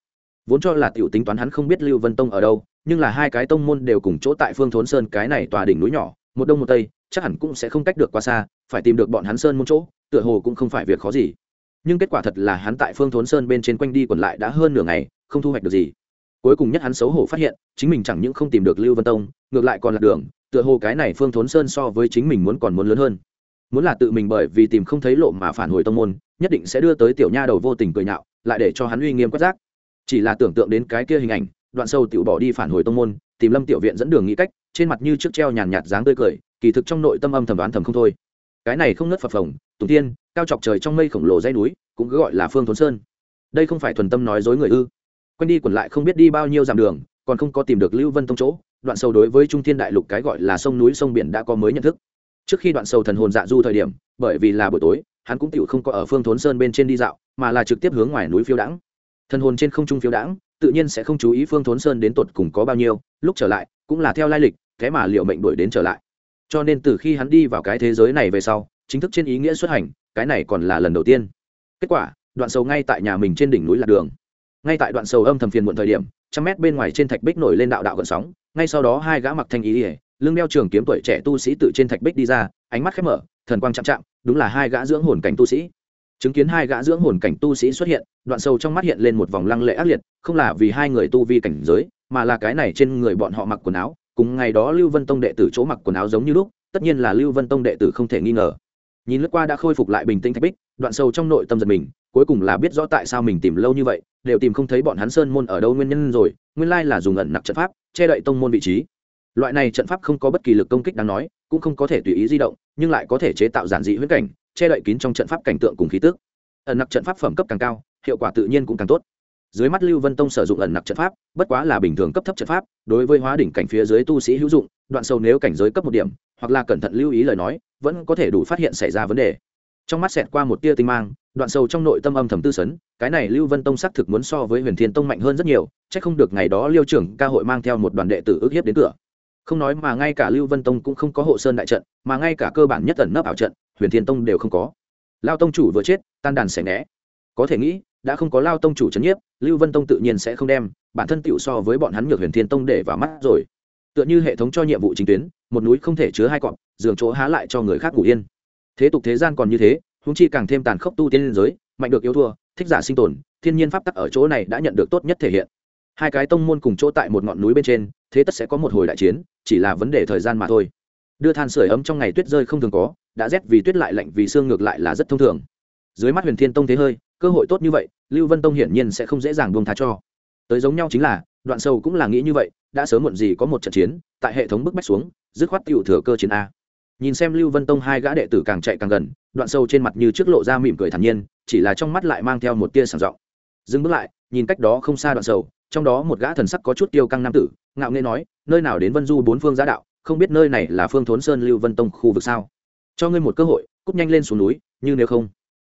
Vốn cho là tiểu tính toán hắn không biết lưu vân tông ở đâu, nhưng là hai cái tông môn đều cùng chỗ tại phương thốn sơn cái này tòa đỉnh núi nhỏ, một đông một tây chắc hẳn cũng sẽ không cách được quá xa, phải tìm được bọn hắn sơn môn chỗ, tựa hồ cũng không phải việc khó gì. Nhưng kết quả thật là hắn tại phương thốn sơn bên trên quanh đi còn lại đã hơn nửa ngày, không thu hoạch được gì. Cuối cùng nhất hắn xấu hổ phát hiện, chính mình chẳng những không tìm được lưu vân tông, ngược lại còn lạc đường, tựa hồ cái này phương thốn sơn so với chính mình muốn còn muốn lớn hơn. Muốn là tự mình bởi vì tìm không thấy lộ mà phản hồi tông môn, nhất định sẽ đưa tới tiểu nha đầu vô tình cười nhạo, lại để cho hắn uy nghiêm quát giác chỉ là tưởng tượng đến cái kia hình ảnh, đoạn sâu tiểu bỏ đi phản hồi tông môn, tìm lâm tiểu viện dẫn đường nghĩ cách, trên mặt như trước treo nhàn nhạt dáng tươi cười kỳ thực trong nội tâm âm thầm đoán thầm không thôi. Cái này không nớt phập phồng, tùng tiên cao chọc trời trong mây khổng lồ dãy núi, cũng cứ gọi là phương thốn sơn. Đây không phải thuần tâm nói dối người ư? Quen đi quẩn lại không biết đi bao nhiêu dặm đường, còn không có tìm được lưu vân tông chỗ, đoạn sâu đối với trung thiên đại lục cái gọi là sông núi sông biển đã có mới nhận thức. Trước khi đoạn sâu thần hồn dạ du thời điểm, bởi vì là buổi tối, hắn cũng tựu không có ở phương thốn sơn bên trên đi dạo, mà là trực tiếp hướng ngoài núi phiêu đãng. Thần hồn trên không trung phiêu đãng, tự nhiên sẽ không chú ý phương thốn sơn đến tột cùng có bao nhiêu, lúc trở lại, cũng là theo lai lịch, thế mà liệu mệnh đuổi đến trở lại cho nên từ khi hắn đi vào cái thế giới này về sau, chính thức trên ý nghĩa xuất hành, cái này còn là lần đầu tiên. Kết quả, đoạn sầu ngay tại nhà mình trên đỉnh núi lạc đường. Ngay tại đoạn sầu âm thầm phiền muộn thời điểm, trăm mét bên ngoài trên thạch bích nổi lên đạo đạo gần sóng, ngay sau đó hai gã mặc thanh ý ỉa lưng đeo trường kiếm tuổi trẻ tu sĩ tự trên thạch bích đi ra, ánh mắt khép mở, thần quang chạm chạm, đúng là hai gã dưỡng hồn cảnh tu sĩ. Chứng kiến hai gã dưỡng hồn cảnh tu sĩ xuất hiện, đoạn sâu trong mắt hiện lên một vòng lăng lệ ác liệt, không là vì hai người tu vi cảnh giới, mà là cái này trên người bọn họ mặc quần áo cùng ngày đó lưu vân tông đệ tử chỗ mặc quần áo giống như lúc, tất nhiên là lưu vân tông đệ tử không thể nghi ngờ. Nhìn lướt qua đã khôi phục lại bình tĩnh thạch bích, đoạn sâu trong nội tâm giật mình, cuối cùng là biết rõ tại sao mình tìm lâu như vậy, đều tìm không thấy bọn hắn sơn môn ở đâu nguyên nhân rồi, nguyên lai là dùng ẩn nặc trận pháp, che đậy tông môn vị trí. Loại này trận pháp không có bất kỳ lực công kích đáng nói, cũng không có thể tùy ý di động, nhưng lại có thể chế tạo giản dị huyết cảnh, che đậy kín trong trận pháp cảnh tượng cùng khí tức. Ẩn nặc trận pháp phẩm cấp càng cao, hiệu quả tự nhiên cũng càng tốt dưới mắt lưu vân tông sử dụng ẩn nặc trận pháp, bất quá là bình thường cấp thấp trận pháp, đối với hóa đỉnh cảnh phía dưới tu sĩ hữu dụng, đoạn sâu nếu cảnh giới cấp một điểm, hoặc là cẩn thận lưu ý lời nói, vẫn có thể đủ phát hiện xảy ra vấn đề. Trong mắt xẹt qua một tia tinh mang, đoạn sâu trong nội tâm âm thầm tư sấn, cái này lưu vân tông xác thực muốn so với huyền thiên tông mạnh hơn rất nhiều c h ắ c không được ngày đó liêu trưởng ca hội mang theo một đoàn đệ tử ước hiếp đến cửa. Không nói mà ngay cả lưu vân tông cũng không có hộ sơn đại trận, mà ngay cả cơ bản nhất tần nấp ảo trận, huyền thiên tông đều không có. Lao tông chủ vừa chết, tan đàn xẻ né. Có thể nghĩ đã không có lao tông chủ trấn nhiếp, lưu vân tông tự nhiên sẽ không đem, bản thân tựu so với bọn hắn nhược huyền thiên tông để vào mắt rồi. Tựa như hệ thống cho nhiệm vụ chính tuyến, một núi không thể chứa hai cọp, giường chỗ há lại cho người khác ngủ yên. Thế tục thế gian còn như thế húng chi càng thêm tàn khốc tu tiên liên giới, mạnh được yêu thua, thích giả sinh tồn, thiên nhiên pháp tắc ở chỗ này đã nhận được tốt nhất thể hiện. Hai cái tông môn cùng chỗ tại một ngọn núi bên trên, thế tất sẽ có một hồi đại chiến, chỉ là vấn đề thời gian mà thôi. Đưa than sửa ấm trong ngày tuyết rơi không thường có, đã rét vì tuyết lại lạnh vì xương ngược lại là rất thông thường. Dưới mắt huyền thiên tông thế hơi cơ hội tốt như vậy, lưu vân tông hiển nhiên sẽ không dễ dàng buông tha cho. Tới giống nhau chính là, đoạn sâu cũng là nghĩ như vậy, đã sớm muộn gì có một trận chiến, tại hệ thống bức bách xuống, dứt khoát tựu thừa cơ chiến a. Nhìn xem lưu vân tông hai gã đệ tử càng chạy càng gần, đoạn sâu trên mặt như trước lộ ra mỉm cười thản nhiên, chỉ là trong mắt lại mang theo một tia sảng giọng. Dừng bước lại, nhìn cách đó không xa đoạn sâu trong đó một gã thần sắc có chút tiêu căng nam tử, ngạo nghê nói, nơi nào đến vân du bốn phương giá đạo, không biết nơi này là phương thốn sơn lưu vân tông khu vực sao? Cho ngươi một cơ hội cúp nhanh lên xuống núi, như nếu không.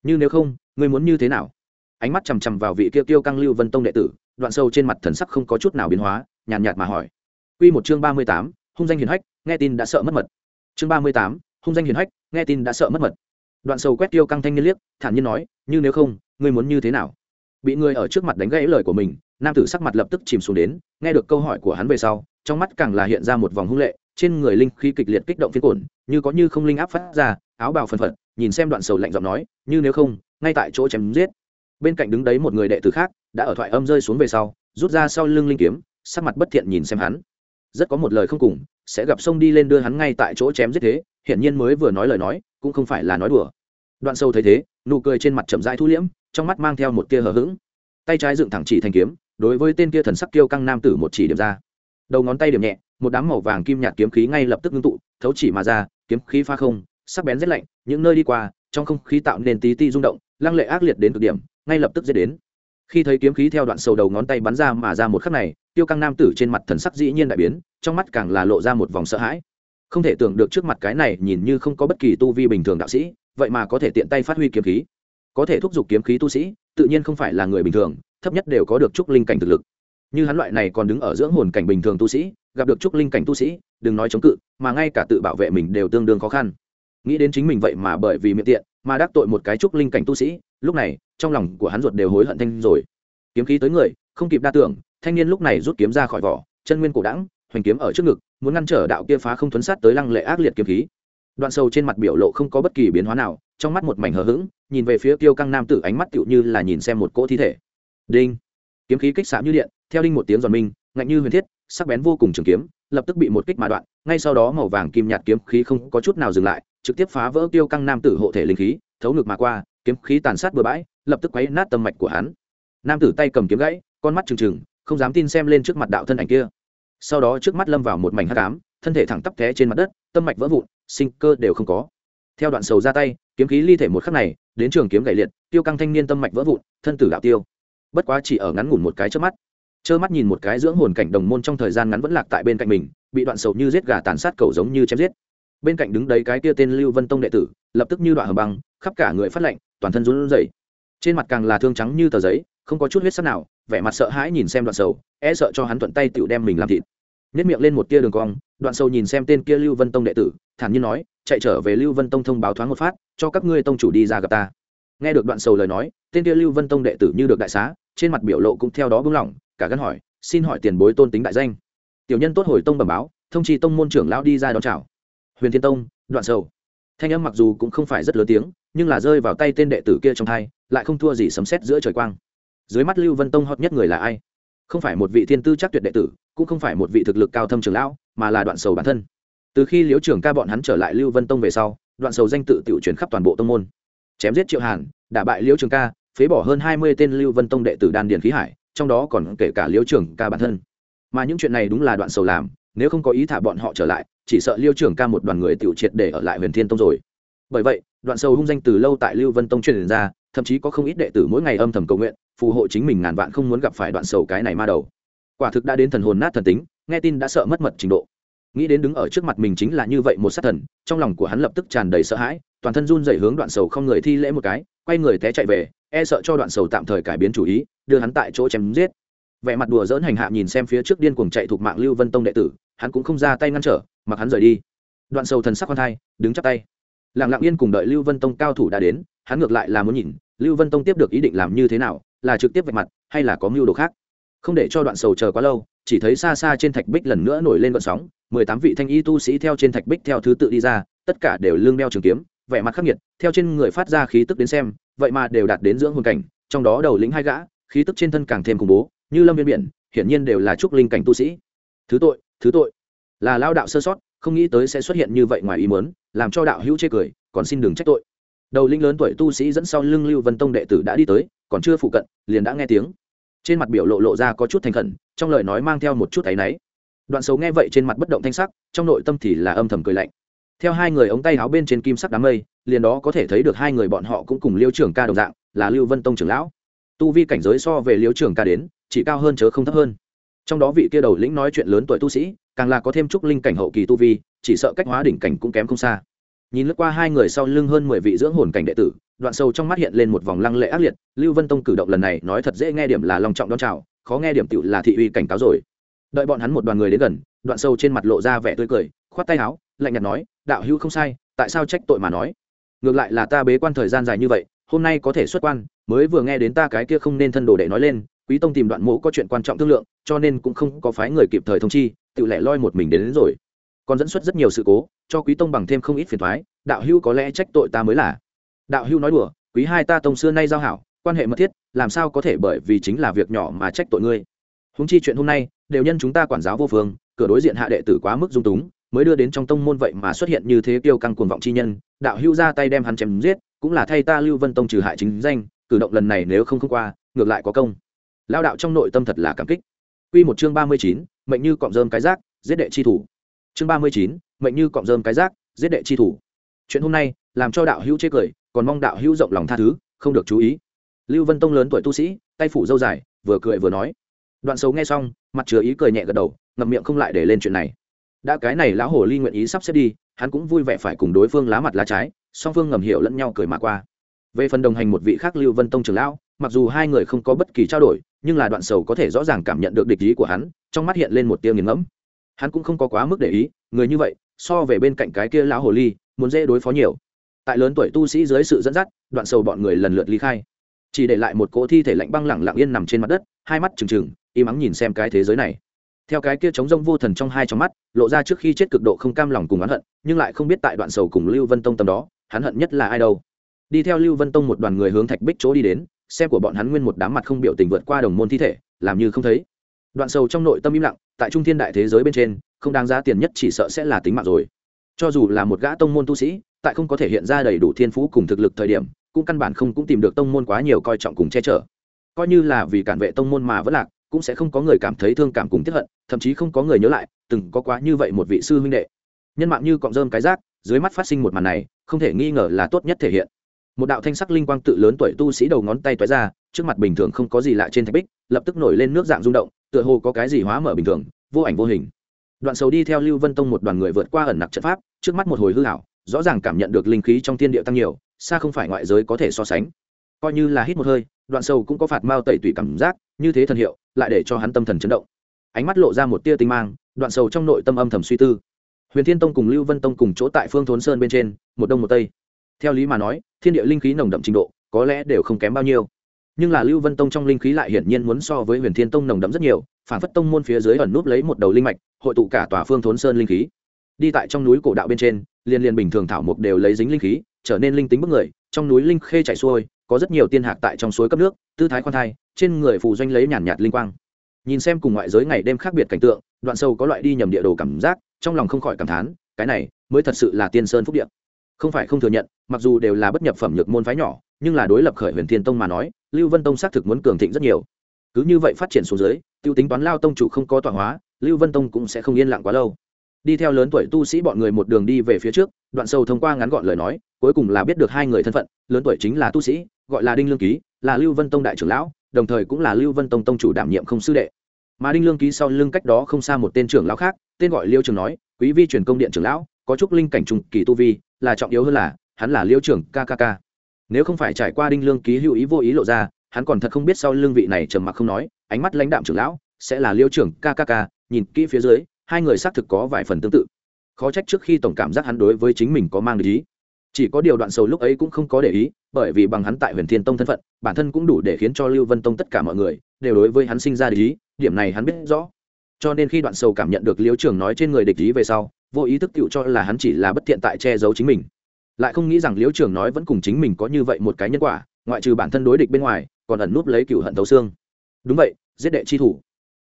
Như nếu không ngươi muốn như thế nào ánh mắt chằm chằm vào vị kia tiêu căng lưu vân tông đệ tử đoạn sâu trên mặt thần sắc không có chút nào biến hóa nhàn nhạt, nhạt mà hỏi Quy một chương ba mươi tám, hung danh hiền hách, nghe tin đã sợ mất mật. Chương ba mươi tám, hung danh hiền hách, nghe tin đã sợ mất mật. Đoạn sâu quét tiêu căng thanh niên liếc, thản nhiên nói, như nếu không, ngươi muốn như thế nào? Bị người ở trước mặt đánh gãy lời của mình, nam tử sắc mặt lập tức chìm xuống đến, nghe được câu hỏi của hắn về sau, trong mắt càng là hiện ra một vòng hung lệ, trên người linh khí kịch liệt kích động phiên cổn như có như không linh áp phát ra, áo bào phần phật, nhìn xem đoạn sầu lạnh giọng nói, như nếu không, ngay tại chỗ chém giết. Bên cạnh đứng đấy một người đệ tử khác, đã ở thoại âm rơi xuống về sau, rút ra sau lưng linh kiếm, sắc mặt bất thiện nhìn xem hắn. Rất có một lời không cùng, sẽ gặp sông đi lên đưa hắn ngay tại chỗ chém giết thế, hiển nhiên mới vừa nói lời nói, cũng không phải là nói đùa. Đoạn sâu thấy thế, nụ cười trên mặt chậm rãi thu liễm, trong mắt mang theo một tia hờ hững. Tay trái dựng thẳng chỉ thành kiếm, đối với tên kia thần sắc kiêu căng nam tử một chỉ điểm ra. Đầu ngón tay điểm nhẹ một đám màu vàng kim nhạt kiếm khí ngay lập tức ngưng tụ, thấu chỉ mà ra, kiếm khí pha không, sắc bén rét lạnh, những nơi đi qua, trong không khí tạo nên tí ti rung động, lăng lệ ác liệt đến cực điểm, ngay lập tức dễ đến. Khi thấy kiếm khí theo đoạn sầu đầu ngón tay bắn ra mà ra một khắc này, tiêu căng nam tử trên mặt thần sắc dĩ nhiên đại biến, trong mắt càng là lộ ra một vòng sợ hãi. Không thể tưởng được trước mặt cái này nhìn như không có bất kỳ tu vi bình thường đạo sĩ, vậy mà có thể tiện tay phát huy kiếm khí. Có thể thúc giục kiếm khí tu sĩ, tự nhiên không phải là người bình thường, thấp nhất đều có được trúc linh cảnh thực lực. Như hắn loại này còn đứng ở dưỡng hồn cảnh bình thường tu sĩ gặp được trúc linh cảnh tu sĩ, đừng nói chống cự, mà ngay cả tự bảo vệ mình đều tương đương khó khăn. Nghĩ đến chính mình vậy mà bởi vì miệng tiện, mà đắc tội một cái trúc linh cảnh tu sĩ, lúc này, trong lòng của hắn ruột đều hối hận thanh rồi. Kiếm khí tới người, không kịp đa tưởng, thanh niên lúc này rút kiếm ra khỏi vỏ, chân nguyên cổ đẳng, hoành kiếm ở trước ngực, muốn ngăn trở đạo kia phá không thuấn sát tới lăng lệ ác liệt kiếm khí. Đoạn sâu trên mặt biểu lộ không có bất kỳ biến hóa nào, trong mắt một mảnh hờ hững, nhìn về phía tiêu căng nam tử ánh mắt tựu như là nhìn xem một cỗ thi thể. Đinh. Kiếm khí kích xạ như điện, theo đinh một tiếng giòn minh ngạnh như huyền thiết sắc bén vô cùng trường kiếm, lập tức bị một kích mà đoạn, ngay sau đó màu vàng kim nhạt kiếm khí không có chút nào dừng lại, trực tiếp phá vỡ tiêu căng nam tử hộ thể linh khí, thấu ngực mà qua, kiếm khí tàn sát bừa bãi, lập tức quấy nát tâm mạch của hắn. Nam tử tay cầm kiếm gãy, con mắt trừng trừng, không dám tin xem lên trước mặt đạo thân ảnh kia. Sau đó trước mắt lâm vào một mảnh hắc ám, thân thể thẳng tắp té trên mặt đất, tâm mạch vỡ vụn, sinh cơ đều không có. Theo đoạn sầu ra tay, kiếm khí ly thể một khắc này, đến trường kiếm gãy liệt tiêu căng thanh niên tâm mạch vỡ vụn, thân tử đạo tiêu. Bất quá chỉ ở ngắn ngủn một cái trước mắt trơ mắt nhìn một cái dưỡng hồn cảnh đồng môn trong thời gian ngắn vẫn lạc tại bên cạnh mình, bị đoạn sầu như giết gà tàn sát cầu giống như chém giết. Bên cạnh đứng đấy cái kia tên lưu vân tông đệ tử, lập tức như đoạn hầm băng, khắp cả người phát lạnh, toàn thân run rẩy. Trên mặt càng là thương trắng như tờ giấy, không có chút huyết sắc nào, vẻ mặt sợ hãi nhìn xem đoạn sầu e sợ cho hắn thuận tay tựu đem mình làm thịt. Nếp miệng lên một tia đường cong, đoạn sầu nhìn xem tên kia lưu vân tông đệ tử, thản nhiên nói, chạy trở về lưu vân tông thông báo thoáng một phát, cho các ngươi tông chủ đi ra gặp ta. Nghe được đoạn sầu lời nói, tên kia lưu vân tông đệ tử như được đại xá, trên mặt biểu lộ cũng theo đó bưng lỏng cả gắn hỏi, xin hỏi tiền bối tôn tính đại danh. Tiểu nhân tốt hồi tông bẩm báo, thông trì tông môn trưởng lão đi ra đón chào. Huyền thiên tông, đoạn sầu. Thanh âm mặc dù cũng không phải rất lớn tiếng, nhưng là rơi vào tay tên đệ tử kia trong thai lại không thua gì sấm sét giữa trời quang. Dưới mắt lưu vân tông hot nhất người là ai? Không phải một vị thiên tư chắc tuyệt đệ tử, cũng không phải một vị thực lực cao thâm trưởng lão, mà là đoạn sầu bản thân. Từ khi liễu trưởng ca bọn hắn trở lại lưu vân tông về sau, đoạn sầu danh tự tiểu chuyển khắp toàn bộ tông môn. Chém giết triệu hàn, đả bại liễu trường ca, phế bỏ hơn hai mươi tên lưu vân tông đệ tử đan điền khí hải trong đó còn kể cả liêu trưởng ca bản thân. Mà những chuyện này đúng là đoạn sầu làm, nếu không có ý thả bọn họ trở lại, chỉ sợ liêu trưởng ca một đoàn người tiểu triệt để ở lại huyền thiên tông rồi. Bởi vậy, đoạn sầu hung danh từ lâu tại lưu vân tông truyền ra, thậm chí có không ít đệ tử mỗi ngày âm thầm cầu nguyện, phù hộ chính mình ngàn vạn không muốn gặp phải đoạn sầu cái này ma đầu. Quả thực đã đến thần hồn nát thần tính, nghe tin đã sợ mất mật trình độ. Nghĩ đến đứng ở trước mặt mình chính là như vậy một sát thần, trong lòng của hắn lập tức tràn đầy sợ hãi, toàn thân run dậy hướng đoạn sầu không người thi lễ một cái, quay người té chạy về e sợ cho đoạn sầu tạm thời cải biến chủ ý, đưa hắn tại chỗ chém giết. Vẻ mặt đùa dỡn hành hạ nhìn xem phía trước điên cuồng chạy thuộc mạng lưu vân tông đệ tử, hắn cũng không ra tay ngăn trở, mặc hắn rời đi. Đoạn sầu thần sắc con thai, đứng chắp tay. Lặng lặng yên cùng đợi lưu vân tông cao thủ đã đến, hắn ngược lại là muốn nhìn, lưu vân tông tiếp được ý định làm như thế nào, là trực tiếp vạch mặt, hay là có mưu đồ khác. Không để cho đoạn sầu chờ quá lâu, chỉ thấy xa xa trên thạch bích lần nữa nổi lên vận sóng, mười tám vị thanh y tu sĩ theo trên thạch bích theo thứ tự đi ra, tất cả đều lương đeo trường kiếm, vẻ mặt khắc nghiệt, theo trên người phát ra khí tức đến xem vậy mà đều đạt đến dưỡng hồn cảnh, trong đó đầu lĩnh hai gã, khí tức trên thân càng thêm khủng bố, như lâm viên biển, hiển nhiên đều là trúc linh cảnh tu sĩ. Thứ tội thứ tội. Là lao đạo sơ sót, không nghĩ tới sẽ xuất hiện như vậy ngoài ý muốn, làm cho đạo hữu chê cười, còn xin đừng trách tội. Đầu linh lớn tuổi tu sĩ dẫn sau lưng lưu vân tông đệ tử đã đi tới, còn chưa phụ cận, liền đã nghe tiếng. Trên mặt biểu lộ lộ ra có chút thành khẩn, trong lời nói mang theo một chút áy náy. Đoạn xấu nghe vậy trên mặt bất động thanh sắc, trong nội tâm thì là âm thầm cười lạnh theo hai người ống tay áo bên trên kim sắc đám mây, liền đó có thể thấy được hai người bọn họ cũng cùng liêu trưởng ca đồng dạng, là lưu vân tông trưởng lão. Tu vi cảnh giới so về liêu trưởng ca đến, chỉ cao hơn chớ không thấp hơn. Trong đó vị kia đầu lĩnh nói chuyện lớn tuổi tu sĩ, càng là có thêm chút linh cảnh hậu kỳ tu vi, chỉ sợ cách hóa đỉnh cảnh cũng kém không xa. Nhìn lướt qua hai người sau lưng hơn mười vị dưỡng hồn cảnh đệ tử, đoạn sâu trong mắt hiện lên một vòng lăng lệ ác liệt, lưu vân tông cử động lần này nói thật dễ nghe điểm là lòng trọng đón chào, khó nghe điểm tựu là thị uy cảnh cáo rồi. Đợi bọn hắn một đoàn người đến gần, đoạn sâu trên mặt lộ ra vẻ tươi cười, khoát tay áo lạnh nhạt nói đạo hữu không sai tại sao trách tội mà nói? Ngược lại là ta bế quan thời gian dài như vậy hôm nay có thể xuất quan mới vừa nghe đến ta cái kia không nên thân đồ để nói lên quý tông tìm đoạn mộ có chuyện quan trọng thương lượng cho nên cũng không có phái người kịp thời thông chi tự lẻ loi một mình đến, đến rồi. Còn dẫn xuất rất nhiều sự cố cho quý tông bằng thêm không ít phiền thoái đạo hữu có lẽ trách tội ta mới là. Đạo hữu nói đùa quý hai ta tông xưa nay giao hảo quan hệ mật thiết làm sao có thể bởi vì chính là việc nhỏ mà trách tội ngươi? Húng chi chuyện hôm nay đều nhân chúng ta quản giáo vô phương cửa đối diện hạ đệ tử quá mức dung túng mới đưa đến trong tông môn vậy mà xuất hiện như thế kiêu căng cuồng vọng chi nhân, đạo hữu ra tay đem hắn chém giết, cũng là thay ta lưu vân tông trừ hại chính danh, cử động lần này nếu không không qua, ngược lại có công. Lao đạo trong nội tâm thật là cảm kích. Quy một chương ba mươi chín, mệnh như cọng rơm cái rác, giết đệ chi thủ. Chương ba mươi chín, mệnh như cọng rơm cái rác, giết đệ chi thủ. Chuyện hôm nay, làm cho đạo hữu chế cười, còn mong đạo hữu rộng lòng tha thứ, không được chú ý. Lưu vân tông lớn tuổi tu sĩ, tay phủ dâu dài, vừa cười vừa nói. Đoạn xấu nghe xong, mặt chứa ý cười nhẹ gật đầu, ngậm miệng không lại để lên chuyện này đã cái này lão hồ ly nguyện ý sắp xếp đi, hắn cũng vui vẻ phải cùng đối phương lá mặt lá trái, song phương ngầm hiểu lẫn nhau cười mà qua. Về phần đồng hành một vị khác lưu vân tông trường lão, mặc dù hai người không có bất kỳ trao đổi, nhưng là đoạn sầu có thể rõ ràng cảm nhận được địch ý của hắn, trong mắt hiện lên một tia nghiền ngẫm. Hắn cũng không có quá mức để ý, người như vậy, so về bên cạnh cái kia lão hồ ly, muốn dễ đối phó nhiều. Tại lớn tuổi tu sĩ dưới sự dẫn dắt, đoạn sầu bọn người lần lượt ly khai. Chỉ để lại một cỗ thi thể lạnh băng lẳng lặng yên nằm trên mặt đất, hai mắt trừng trừng, im ắng nhìn xem cái thế giới này theo cái kia chống rông vô thần trong hai trong mắt, lộ ra trước khi chết cực độ không cam lòng cùng oán hận, nhưng lại không biết tại đoạn sầu cùng lưu vân tông tầm đó, hắn hận nhất là ai đâu. Đi theo lưu vân tông một đoàn người hướng thạch bích chỗ đi đến, xem của bọn hắn nguyên một đám mặt không biểu tình vượt qua đồng môn thi thể, làm như không thấy. Đoạn sầu trong nội tâm im lặng, tại trung thiên đại thế giới bên trên, không đáng giá tiền nhất chỉ sợ sẽ là tính mạng rồi. Cho dù là một gã tông môn tu sĩ, tại không có thể hiện ra đầy đủ thiên phú cùng thực lực thời điểm, cũng căn bản không cũng tìm được tông môn quá nhiều coi trọng cùng che chở. Coi như là vì cản vệ tông môn mà vẫn lạc cũng sẽ không có người cảm thấy thương cảm cùng tiếp hận, thậm chí không có người nhớ lại, từng có quá như vậy một vị sư huynh đệ. Nhân mạng như cọng rơm cái rác, dưới mắt phát sinh một màn này, không thể nghi ngờ là tốt nhất thể hiện. Một đạo thanh sắc linh quang tự lớn tuổi tu sĩ đầu ngón tay toái ra, trước mặt bình thường không có gì lạ trên thạch bích, lập tức nổi lên nước dạng rung động, tựa hồ có cái gì hóa mở bình thường, vô ảnh vô hình. Đoạn sầu đi theo lưu vân tông một đoàn người vượt qua ẩn nặc trận pháp, trước mắt một hồi hư hảo rõ ràng cảm nhận được linh khí trong thiên địa tăng nhiều, xa không phải ngoại giới có thể so sánh. Coi như là hít một hơi đoạn sầu cũng có phạt mao tẩy tủy cảm giác, như thế thần hiệu, lại để cho hắn tâm thần chấn động. Ánh mắt lộ ra một tia tinh mang, đoạn sầu trong nội tâm âm thầm suy tư. Huyền thiên tông cùng lưu vân tông cùng chỗ tại phương thốn sơn bên trên, một đông một tây. Theo lý mà nói, thiên địa linh khí nồng đậm trình độ, có lẽ đều không kém bao nhiêu. Nhưng là lưu vân tông trong linh khí lại hiển nhiên muốn so với huyền thiên tông nồng đậm rất nhiều, phản phất tông môn phía dưới ẩn núp lấy một đầu linh mạch, hội tụ cả tòa phương thốn sơn linh khí. Đi tại trong núi cổ đạo bên trên liên liên bình thường thảo mục đều lấy dính linh khí, trở nên linh tính bức người, trong núi linh khê chảy xuôi có rất nhiều tiên hạc tại trong suối cấp nước, tư thái khoan thai, trên người phù doanh lấy nhàn nhạt linh quang. Nhìn xem cùng ngoại giới ngày đêm khác biệt cảnh tượng, đoạn sâu có loại đi nhầm địa đồ cảm giác, trong lòng không khỏi cảm thán, cái này mới thật sự là tiên sơn phúc điện không phải không thừa nhận, mặc dù đều là bất nhập phẩm nhược môn phái nhỏ, nhưng là đối lập khởi huyền thiên tông mà nói, lưu vân tông xác thực muốn cường thịnh rất nhiều. Cứ như vậy phát triển xuống dưới t i ê u tính toán lao tông chủ không có tọa hóa, lưu vân tông cũng sẽ không yên lặng quá lâu. Đi theo lớn tuổi tu sĩ bọn người một đường đi về phía trước, đoạn sâu thông qua ngắn gọn lời nói, cuối cùng là biết được hai người thân phận, lớn tuổi chính là tu sĩ gọi là đinh lương ký, là lưu vân tông đại trưởng lão, đồng thời cũng là lưu vân tông tông chủ đảm nhiệm không sư đệ. Mà đinh lương ký sau lưng cách đó không xa một tên trưởng lão khác, tên gọi liêu trường nói, quý vi truyền công điện trưởng lão, có chúc linh cảnh trùng kỳ tu vi, là trọng yếu hơn là, hắn là liêu trưởng kkk nếu không phải trải qua đinh lương ký hữu ý vô ý lộ ra, hắn còn thật không biết sau lương vị này trầm mặc không nói, ánh mắt lãnh đạm trưởng lão, sẽ là liêu trưởng kkk nhìn kỹ phía dưới, hai người xác thực có vài phần tương tự. Khó trách trước khi tổng cảm giác hắn đối với chính mình có mang ý. Chỉ có điều đoạn sầu lúc ấy cũng không có để ý bởi vì bằng hắn tại huyền thiên tông thân phận, bản thân cũng đủ để khiến cho lưu vân tông tất cả mọi người đều đối với hắn sinh ra địch ý, điểm này hắn biết rõ. Cho nên khi đoạn sầu cảm nhận được liễu trường nói trên người địch ý về sau, vô ý thức tựu cho là hắn chỉ là bất thiện tại che giấu chính mình. Lại không nghĩ rằng liễu trường nói vẫn cùng chính mình có như vậy một cái nhân quả, ngoại trừ bản thân đối địch bên ngoài, còn ẩn núp lấy cựu hận thấu xương. Đúng vậy, giết đệ chi thủ.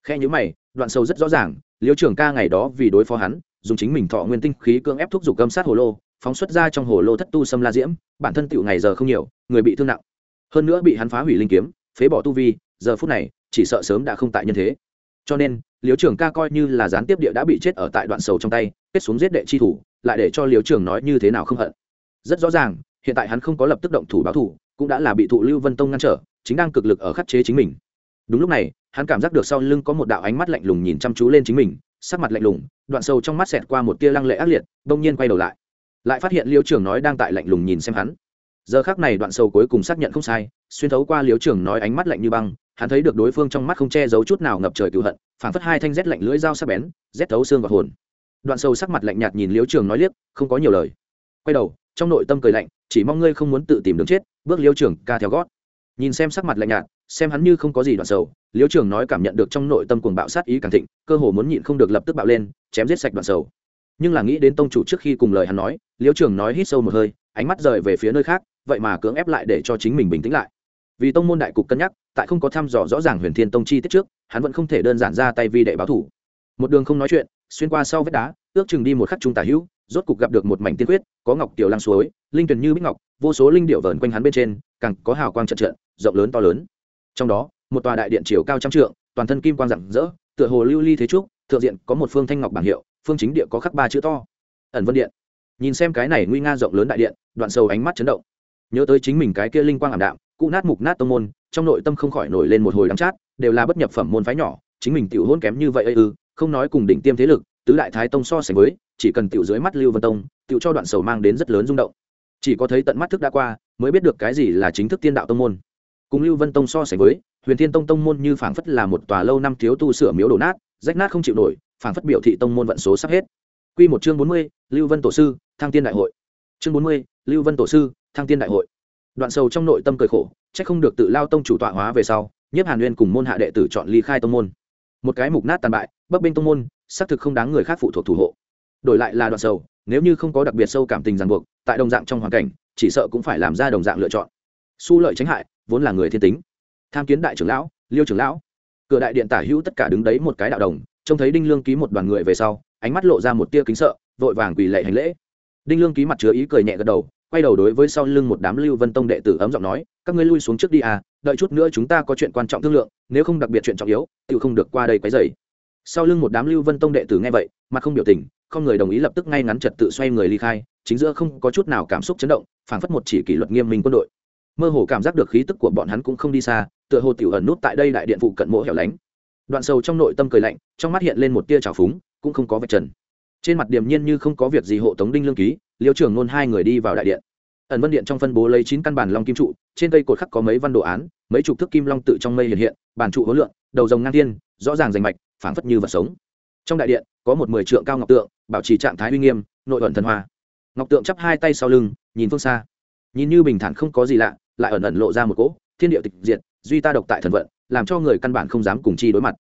Khe nhữ mày, đoạn sâu rất rõ ràng, liễu trường ca ngày đó vì đối phó hắn, dùng chính mình thọ nguyên tinh khí cưỡng ép thúc giục gâm sát hồ lô phóng xuất ra trong hồ lô thất tu xâm la diễm, bản thân tựu ngày giờ không nhiều, người bị thương nặng. Hơn nữa bị hắn phá hủy linh kiếm, phế bỏ tu vi, giờ phút này, chỉ sợ sớm đã không tại nhân thế. Cho nên liếu trưởng ca coi như là gián tiếp địa đã bị chết ở tại đoạn sầu trong tay, kết xuống giết đệ chi thủ, lại để cho liếu trưởng nói như thế nào không hận. Rất rõ ràng, hiện tại hắn không có lập tức động thủ báo thủ cũng đã là bị thụ lưu vân tông ngăn trở, chính đang cực lực ở khắc chế chính mình. Đúng lúc này, hắn cảm giác được sau lưng có một đạo ánh mắt lạnh lùng nhìn chăm chú lên chính mình, sắc mặt lạnh lùng, đoạn sâu trong mắt xẹt qua một tia lăng lệ ác liệt, bỗng nhiên quay đầu lại lại phát hiện liêu trưởng nói đang tại lạnh lùng nhìn xem hắn. Giờ khác này đoạn sầu cuối cùng xác nhận không sai, xuyên thấu qua liêu trưởng nói ánh mắt lạnh như băng, hắn thấy được đối phương trong mắt không che giấu chút nào ngập trời cựu hận, phảng phất hai thanh rét lạnh lưỡi dao sắc bén, rét thấu xương và hồn. Đoạn sầu sắc mặt lạnh nhạt nhìn liêu trưởng nói liếc, không có nhiều lời. Quay đầu, trong nội tâm cười lạnh, chỉ mong ngươi không muốn tự tìm đường chết, bước liêu trưởng ca theo gót. Nhìn xem sắc mặt lạnh nhạt, xem hắn như không có gì đoạn sầu, liêu trưởng nói cảm nhận được trong nội tâm cuồng bạo sát ý càng thịnh, cơ hồ muốn nhịn không được lập tức bạo lên, chém giết sạch đoạn sầu nhưng là nghĩ đến tông chủ trước khi cùng lời hắn nói, liễu trường nói hít sâu một hơi, ánh mắt rời về phía nơi khác, vậy mà cưỡng ép lại để cho chính mình bình tĩnh lại. Vì tông môn đại cục cân nhắc, tại không có thăm dò rõ ràng huyền thiên tông chi tiết trước, hắn vẫn không thể đơn giản ra tay vi đệ báo thủ. Một đường không nói chuyện, xuyên qua sau vết đá, ước chừng đi một khắc trung tả hữu, rốt cục gặp được một mảnh tiên quyết, có ngọc tiểu lăng suối, linh tuyền như bích ngọc, vô số linh điệu vờn quanh hắn bên trên, càng có hào quang trận trận, rộng lớn to lớn. Trong đó, một tòa đại điện chiều cao trăm trượng, toàn thân kim quang rạng rỡ, tựa hồ lưu ly thế trúc, thượng diện có một phương thanh ngọc bảng hiệu phương chính địa có khắc ba chữ to. Ẩn vân điện. Nhìn xem cái này nguy nga rộng lớn đại điện, đoạn sầu ánh mắt chấn động. Nhớ tới chính mình cái kia linh quang ảm đạm cụ nát mục nát tông môn, trong nội tâm không khỏi nổi lên một hồi đắng chát, đều là bất nhập phẩm môn phái nhỏ, chính mình tiểu hôn kém như vậy ư, không nói cùng đỉnh tiêm thế lực, tứ đại thái tông so sánh với, chỉ cần tiểu dưới mắt lưu vân tông, tiểu cho đoạn sầu mang đến rất lớn rung động. Chỉ có thấy tận mắt thức đã qua, mới biết được cái gì là chính thức tiên đạo tông môn. Cùng lưu vân tông so sánh với, huyền thiên tông tông môn như phảng phất là một tòa lâu năm thiếu tu sửa miếu đổ nát, rách nát không chịu nổi phảng phất biểu thị tông môn vận số sắp hết Quy một chương bốn mươi, Lưu Vân tổ sư, Thăng Tiên đại hội. Chương bốn mươi, Lưu Vân tổ sư, Thăng Tiên đại hội. Đoạn sầu trong nội tâm cười khổ, chắc không được tự lao tông chủ tọa hóa về sau, Nhiếp Hàn Nguyên cùng môn hạ đệ tử chọn ly khai tông môn. Một cái mục nát tàn bại, bấp bênh tông môn, xác thực không đáng người khác phụ thuộc thủ hộ đổi lại là đoạn sầu nếu như không có đặc biệt sâu cảm tình ràng buộc tại đồng dạng trong hoàn cảnh chỉ sợ cũng phải làm ra đồng dạng lựa chọn su lợi tránh hại vốn là người thiên tính tham kiến đại trưởng lão liêu trưởng lão cửa đại điện tả hữu tất cả đứng đấy một cái đạo đồng trông thấy đinh lương ký một đoàn người về sau, ánh mắt lộ ra một tia kính sợ, vội vàng quỳ lệ hành lễ. Đinh lương ký mặt chứa ý cười nhẹ gật đầu, quay đầu đối với sau lưng một đám lưu vân tông đệ tử ấm giọng nói, các ngươi lui xuống trước đi à đợi chút nữa chúng ta có chuyện quan trọng thương lượng, nếu không đặc biệt chuyện trọng yếu tự không được qua đây quấy dày sau lưng một đám lưu vân tông đệ tử nghe vậy, mặt không biểu tình, không người đồng ý lập tức ngay ngắn trật tự xoay người ly khai, chính giữa không có chút nào cảm xúc chấn động, phảng phất một chỉ kỷ luật nghiêm minh quân đội. Mơ hồ cảm giác được khí tức của bọn hắn cũng không đi xa, tựa hồ tiểu ẩn nút tại đây đại điện phụ cận mỗ hẻo lánh đoạn sầu trong nội tâm cười lạnh, trong mắt hiện lên một tia trào phúng, cũng không có vạch trần. Trên mặt điềm nhiên như không có việc gì hộ tống đinh lương ký, liêu trưởng nôn hai người đi vào đại điện. Ẩn vân điện trong phân bố lấy chín căn bản long kim trụ, trên cây cột khắc có mấy văn đồ án, mấy chục thước kim long tự trong mây hiện hiện, bản trụ hối lượng đầu rồng ngang thiên, rõ ràng rành mạch, phảng phất như vật sống. Trong đại điện, có một mười trượng cao ngọc tượng, bảo trì trạng thái uy nghiêm, nội ẩn thần hoa. Ngọc tượng chắp hai tay sau lưng, nhìn phương xa. Nhìn như bình thản không có gì lạ, lại ẩn ẩn lộ ra một cỗ thiên địa tịch diệt, duy ta độc tại thần vận làm cho người căn bản không dám cùng chi đối mặt.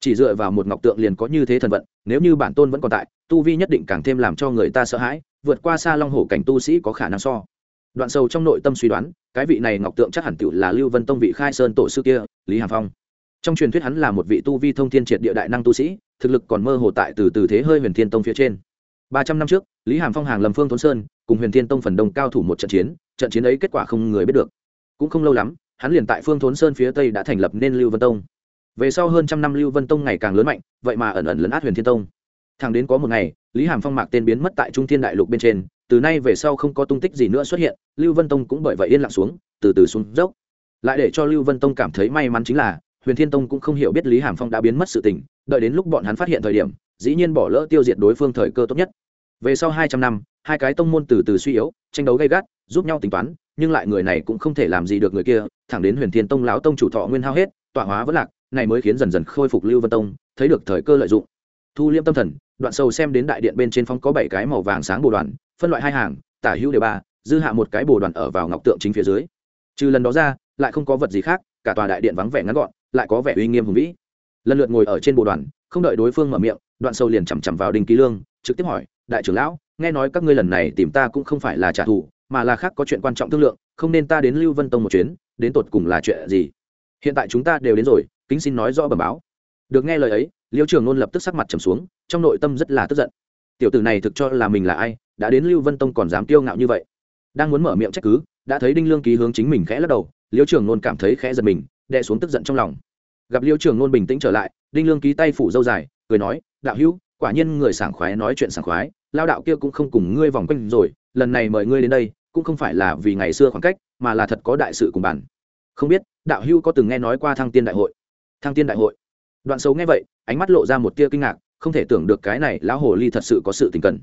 Chỉ dựa vào một ngọc tượng liền có như thế thần vận, nếu như bản tôn vẫn còn tại, tu vi nhất định càng thêm làm cho người ta sợ hãi, vượt qua xa long hổ cảnh tu sĩ có khả năng so. Đoạn sâu trong nội tâm suy đoán, cái vị này ngọc tượng chắc hẳn tựu là lưu vân tông vị khai sơn tổ sư kia, lý hàm phong. Trong truyền thuyết hắn là một vị tu vi thông thiên triệt địa đại năng tu sĩ, thực lực còn mơ hồ tại từ từ thế hơi huyền thiên tông phía trên. Ba trăm năm trước, lý hàm phong hàng lầm phương thốn sơn, cùng huyền thiên tông phần đông cao thủ một trận chiến trận chiến ấy kết quả không người biết được. Cũng không lâu lắm hắn liền tại phương thốn sơn phía tây đã thành lập nên lưu vân tông. Về sau hơn trăm năm lưu vân tông ngày càng lớn mạnh, vậy mà ẩn ẩn lấn át huyền thiên tông. Thằng đến có một ngày, lý hàm phong mạc tên biến mất tại trung thiên đại lục bên trên, từ nay về sau không có tung tích gì nữa xuất hiện, lưu vân tông cũng bởi vậy yên lặng xuống, từ từ xuống dốc. Lại để cho lưu vân tông cảm thấy may mắn chính là, huyền thiên tông cũng không hiểu biết lý hàm phong đã biến mất sự tình, đợi đến lúc bọn hắn phát hiện thời điểm, dĩ nhiên bỏ lỡ tiêu diệt đối phương thời cơ tốt nhất. Về sau hai trăm năm, hai cái tông môn từ từ suy yếu, tranh đấu gay gắt, giúp nhau tính toán nhưng lại người này cũng không thể làm gì được người kia, thẳng đến huyền thiên tông lão tông chủ thọ nguyên hao hết, tọa hóa vẫn lạc, này mới khiến dần dần khôi phục lưu vân tông, thấy được thời cơ lợi dụng. Thu liêm tâm thần, đoạn sâu xem đến đại điện bên trên phong có bảy cái màu vàng sáng bồ đoàn, phân loại hai hàng, tả hữu đề ba, dư hạ một cái bồ đoàn ở vào ngọc tượng chính phía dưới. Trừ lần đó ra, lại không có vật gì khác, cả tòa đại điện vắng vẻ ngắn gọn, lại có vẻ uy nghiêm hùng vĩ. Lần lượt ngồi ở trên bồ đoàn, không đợi đối phương mở miệng, đoạn sâu liền chằm chằm vào đinh ký lương, trực tiếp hỏi, đại trưởng lão, nghe nói các ngươi lần này tìm ta cũng không phải là trả thù mà là khác có chuyện quan trọng thương lượng, không nên ta đến lưu vân tông một chuyến, đến tột cùng là chuyện gì? Hiện tại chúng ta đều đến rồi, kính xin nói rõ bẩm báo. Được nghe lời ấy, liêu trường nôn lập tức sắc mặt trầm xuống, trong nội tâm rất là tức giận. Tiểu tử này thực cho là mình là ai, đã đến lưu vân tông còn dám tiêu ngạo như vậy? Đang muốn mở miệng trách cứ, đã thấy đinh lương ký hướng chính mình khẽ lắc đầu, liêu trường nôn cảm thấy khẽ giật mình, đè xuống tức giận trong lòng. Gặp liêu trường nôn bình tĩnh trở lại, đinh lương ký tay phủ dâu dài, cười nói, đạo hữu, quả nhiên người sảng khoái nói chuyện sảng khoái, lao đạo kia cũng không cùng ngươi vòng quanh rồi, lần này mời ngươi đến đây cũng không phải là vì ngày xưa khoảng cách, mà là thật có đại sự cùng bản không biết, đạo hữu có từng nghe nói qua thăng tiên đại hội? Thăng tiên đại hội. Đoạn xấu nghe vậy, ánh mắt lộ ra một tia kinh ngạc, không thể tưởng được cái này lão hồ ly thật sự có sự tình cần.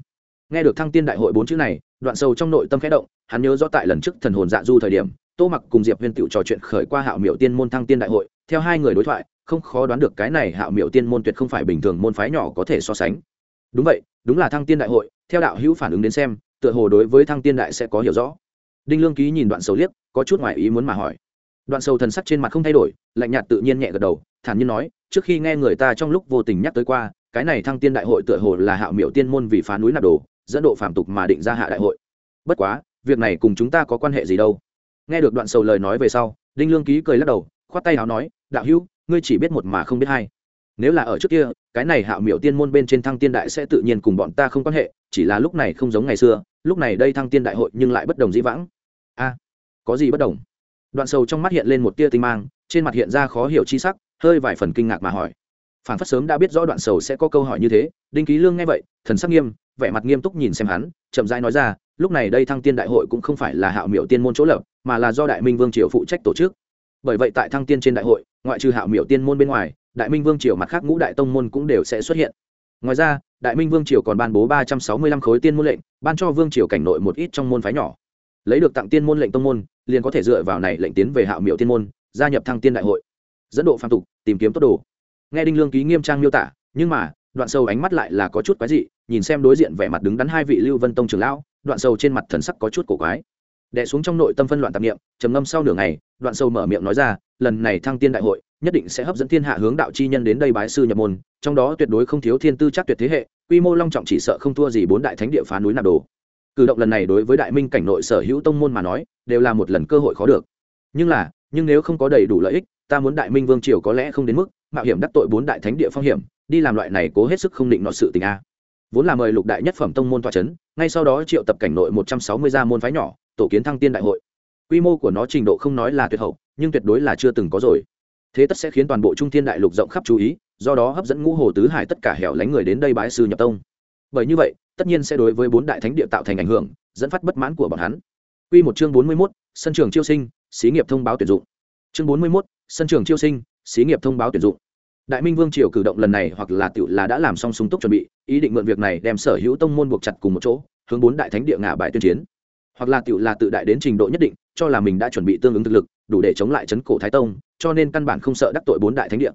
Nghe được thăng tiên đại hội bốn chữ này, đoạn sâu trong nội tâm khẽ động, hắn nhớ rõ tại lần trước thần hồn dạ du thời điểm, tô mặc cùng diệp huyên tựu trò chuyện khởi qua hạo miểu tiên môn thăng tiên đại hội, theo hai người đối thoại, không khó đoán được cái này hạo miểu tiên môn tuyệt không phải bình thường môn phái nhỏ có thể so sánh. Đúng vậy, đúng là thăng tiên đại hội, theo đạo hữu phản ứng đến xem tựa hồ đối với thăng tiên đại sẽ có hiểu rõ. Đinh lương ký nhìn đoạn sầu liếc, có chút ngoài ý muốn mà hỏi. Đoạn sầu thần sắc trên mặt không thay đổi, lạnh nhạt tự nhiên nhẹ gật đầu, thản nhiên nói, trước khi nghe người ta trong lúc vô tình nhắc tới qua, cái này thăng tiên đại hội tựa hồ là hạo miểu tiên môn vì phá núi nạp đồ, dẫn độ phạm tục mà định ra hạ đại hội. Bất quá, việc này cùng chúng ta có quan hệ gì đâu? Nghe được đoạn sầu lời nói về sau, đinh lương ký cười lắc đầu, khoát tay áo nói, đạo hữu, ngươi chỉ biết một mà không biết hai. Nếu là ở trước kia, cái này hạo miểu tiên môn bên trên thăng tiên đại sẽ tự nhiên cùng bọn ta không quan hệ, chỉ là lúc này không giống ngày xưa lúc này đây thăng tiên đại hội nhưng lại bất đồng dĩ vãng. A, có gì bất đồng? Đoạn sầu trong mắt hiện lên một tia tinh mang, trên mặt hiện ra khó hiểu chi sắc, hơi vài phần kinh ngạc mà hỏi. Phản phất sớm đã biết rõ đoạn sầu sẽ có câu hỏi như thế, đinh ký lương nghe vậy, thần sắc nghiêm, vẻ mặt nghiêm túc nhìn xem hắn, chậm rãi nói ra, lúc này đây thăng tiên đại hội cũng không phải là hạo miệu tiên môn chỗ lập, mà là do đại minh vương triều phụ trách tổ chức. Bởi vậy tại thăng tiên trên đại hội, ngoại trừ hạo miệu tiên môn bên ngoài, đại minh vương triều mặt khác ngũ đại tông môn cũng đều sẽ xuất hiện ngoài ra, đại minh vương triều còn ban bố ba trăm sáu mươi lăm khối tiên môn lệnh, ban cho vương triều cảnh nội một ít trong môn phái nhỏ. Lấy được tặng tiên môn lệnh tông môn, liền có thể dựa vào này lệnh tiến về hạo miệu tiên môn, gia nhập thăng tiên đại hội. Dẫn độ phạm tục, tìm kiếm tốt đồ. Nghe đinh lương ký nghiêm trang miêu tả, nhưng mà, đoạn sâu ánh mắt lại là có chút quái dị, nhìn xem đối diện vẻ mặt đứng đắn hai vị lưu vân tông trường lão, đoạn sâu trên mặt thần sắc có chút cổ quái. Đẻ xuống trong nội tâm phân loạn tạp nghiệm trầm ngâm sau nửa ngày, đoạn sâu mở miệng nói ra, lần này thăng tiên đại hội nhất định sẽ hấp dẫn thiên hạ hướng đạo chi nhân đến đây bái sư nhập môn, trong đó tuyệt đối không thiếu thiên tư chắc tuyệt thế hệ, quy mô long trọng chỉ sợ không thua gì bốn đại thánh địa phá núi nạp đồ. Cử động lần này đối với đại minh cảnh nội sở hữu tông môn mà nói, đều là một lần cơ hội khó được. Nhưng là, nhưng nếu không có đầy đủ lợi ích, ta muốn đại minh vương triều có lẽ không đến mức mạo hiểm đắc tội bốn đại thánh địa phong hiểm, đi làm loại này cố hết sức không định nọ sự tình a. Vốn là mời lục đại nhất phẩm tông môn tọa c h ấ n ngay sau đó triệu tập cảnh nội một trăm sáu mươi gia môn phái nhỏ, tổ kiến thăng tiên đại hội. Quy mô của nó trình độ không nói là tuyệt hậu, nhưng tuyệt đối là chưa từng có rồi thế tất sẽ khiến toàn bộ trung thiên đại lục rộng khắp chú ý do đó hấp dẫn ngũ hồ tứ hải tất cả hẻo lánh người đến đây bái sư nhập tông. Bởi như vậy tất nhiên sẽ đối với bốn đại thánh địa tạo thành ảnh hưởng dẫn phát bất mãn của bọn hắn. Quy một chương bốn mươi 41, sân trường chiêu sinh, xí nghiệp thông báo tuyển dụng. Chương bốn mươi 41, sân trường chiêu sinh, xí nghiệp thông báo tuyển dụng. Đại minh vương triều cử động lần này hoặc là tiểu là đã làm xong sung túc chuẩn bị ý định mượn việc này đem sở hữu tông môn buộc chặt cùng một chỗ hướng bốn đại thánh địa ngả bài tuyên chiến. Hoặc là tiểu là tự đại đến trình độ nhất định cho là mình đã chuẩn bị tương ứng thực lực đủ để chống lại chấn cổ thái tông cho nên căn bản không sợ đắc tội bốn đại thánh địa.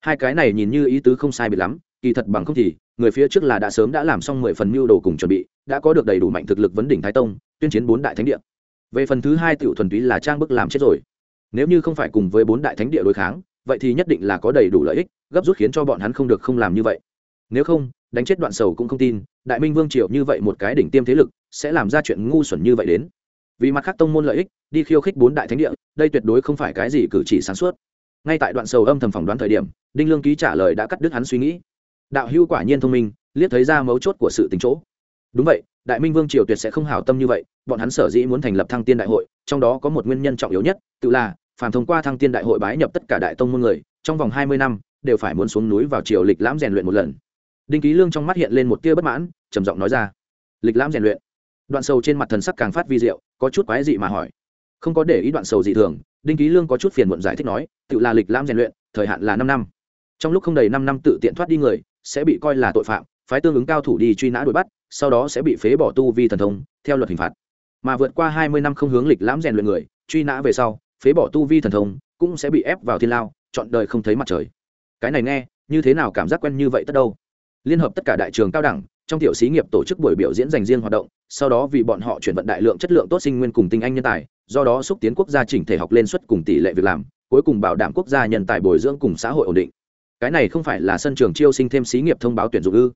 Hai cái này nhìn như ý tứ không sai biệt lắm, kỳ thật bằng không thì, người phía trước là đã sớm đã làm xong mười phần mưu đồ cùng chuẩn bị, đã có được đầy đủ mạnh thực lực vấn đỉnh thái tông, tuyên chiến bốn đại thánh địa. Về phần thứ hai tiểu thuần túy là trang bức làm chết rồi. Nếu như không phải cùng với bốn đại thánh địa đối kháng, vậy thì nhất định là có đầy đủ lợi ích, gấp rút khiến cho bọn hắn không được không làm như vậy. Nếu không, đánh chết đoạn sầu cũng không tin, đại minh vương triều như vậy một cái đỉnh tiêm thế lực, sẽ làm ra chuyện ngu xuẩn như vậy đến vì mặt khác tông môn lợi ích, đi khiêu khích bốn đại thánh địa, đây tuyệt đối không phải cái gì cử chỉ sáng suốt. Ngay tại đoạn sầu âm thầm phỏng đoán thời điểm, đinh lương ký trả lời đã cắt đứt hắn suy nghĩ. Đạo hưu quả nhiên thông minh, liếc thấy ra mấu chốt của sự tính chỗ. Đúng vậy, đại minh vương triều tuyệt sẽ không hào tâm như vậy, bọn hắn sở dĩ muốn thành lập thăng tiên đại hội, trong đó có một nguyên nhân trọng yếu nhất, tự là phản thông qua thăng tiên đại hội bái nhập tất cả đại tông môn người, trong vòng hai mươi năm, đều phải muốn xuống núi vào triều lịch lãm rèn luyện một lần. Đinh ký lương trong mắt hiện lên một tia bất mãn, trầm giọng nói ra. Lịch lãm rèn luyện? Đoạn sầu trên mặt thần sắc càng phát vi diệu, có chút quái dị mà hỏi. Không có để ý đoạn sầu dị thường, đinh ký lương có chút phiền muộn giải thích nói, tự là lịch lãm rèn luyện, thời hạn là năm năm. Trong lúc không đầy năm năm tự tiện thoát đi người, sẽ bị coi là tội phạm, phái tương ứng cao thủ đi truy nã đuổi bắt, sau đó sẽ bị phế bỏ tu vi thần thông, theo luật hình phạt. Mà vượt qua hai mươi năm không hướng lịch lãm rèn luyện người, truy nã về sau, phế bỏ tu vi thần thông, cũng sẽ bị ép vào thiên lao, chọn đời không thấy mặt trời. Cái này nghe, như thế nào cảm giác quen như vậy tất đâu? Liên hợp tất cả đại trường cao đẳng trong tiểu xí nghiệp tổ chức buổi biểu diễn dành riêng hoạt động, sau đó vì bọn họ chuyển vận đại lượng chất lượng tốt sinh nguyên cùng tinh anh nhân tài, do đó xúc tiến quốc gia chỉnh thể học lên suất cùng tỷ lệ việc làm, cuối cùng bảo đảm quốc gia nhân tài bồi dưỡng cùng xã hội ổn định. Cái này không phải là sân trường chiêu sinh thêm xí nghiệp thông báo tuyển dụng ư?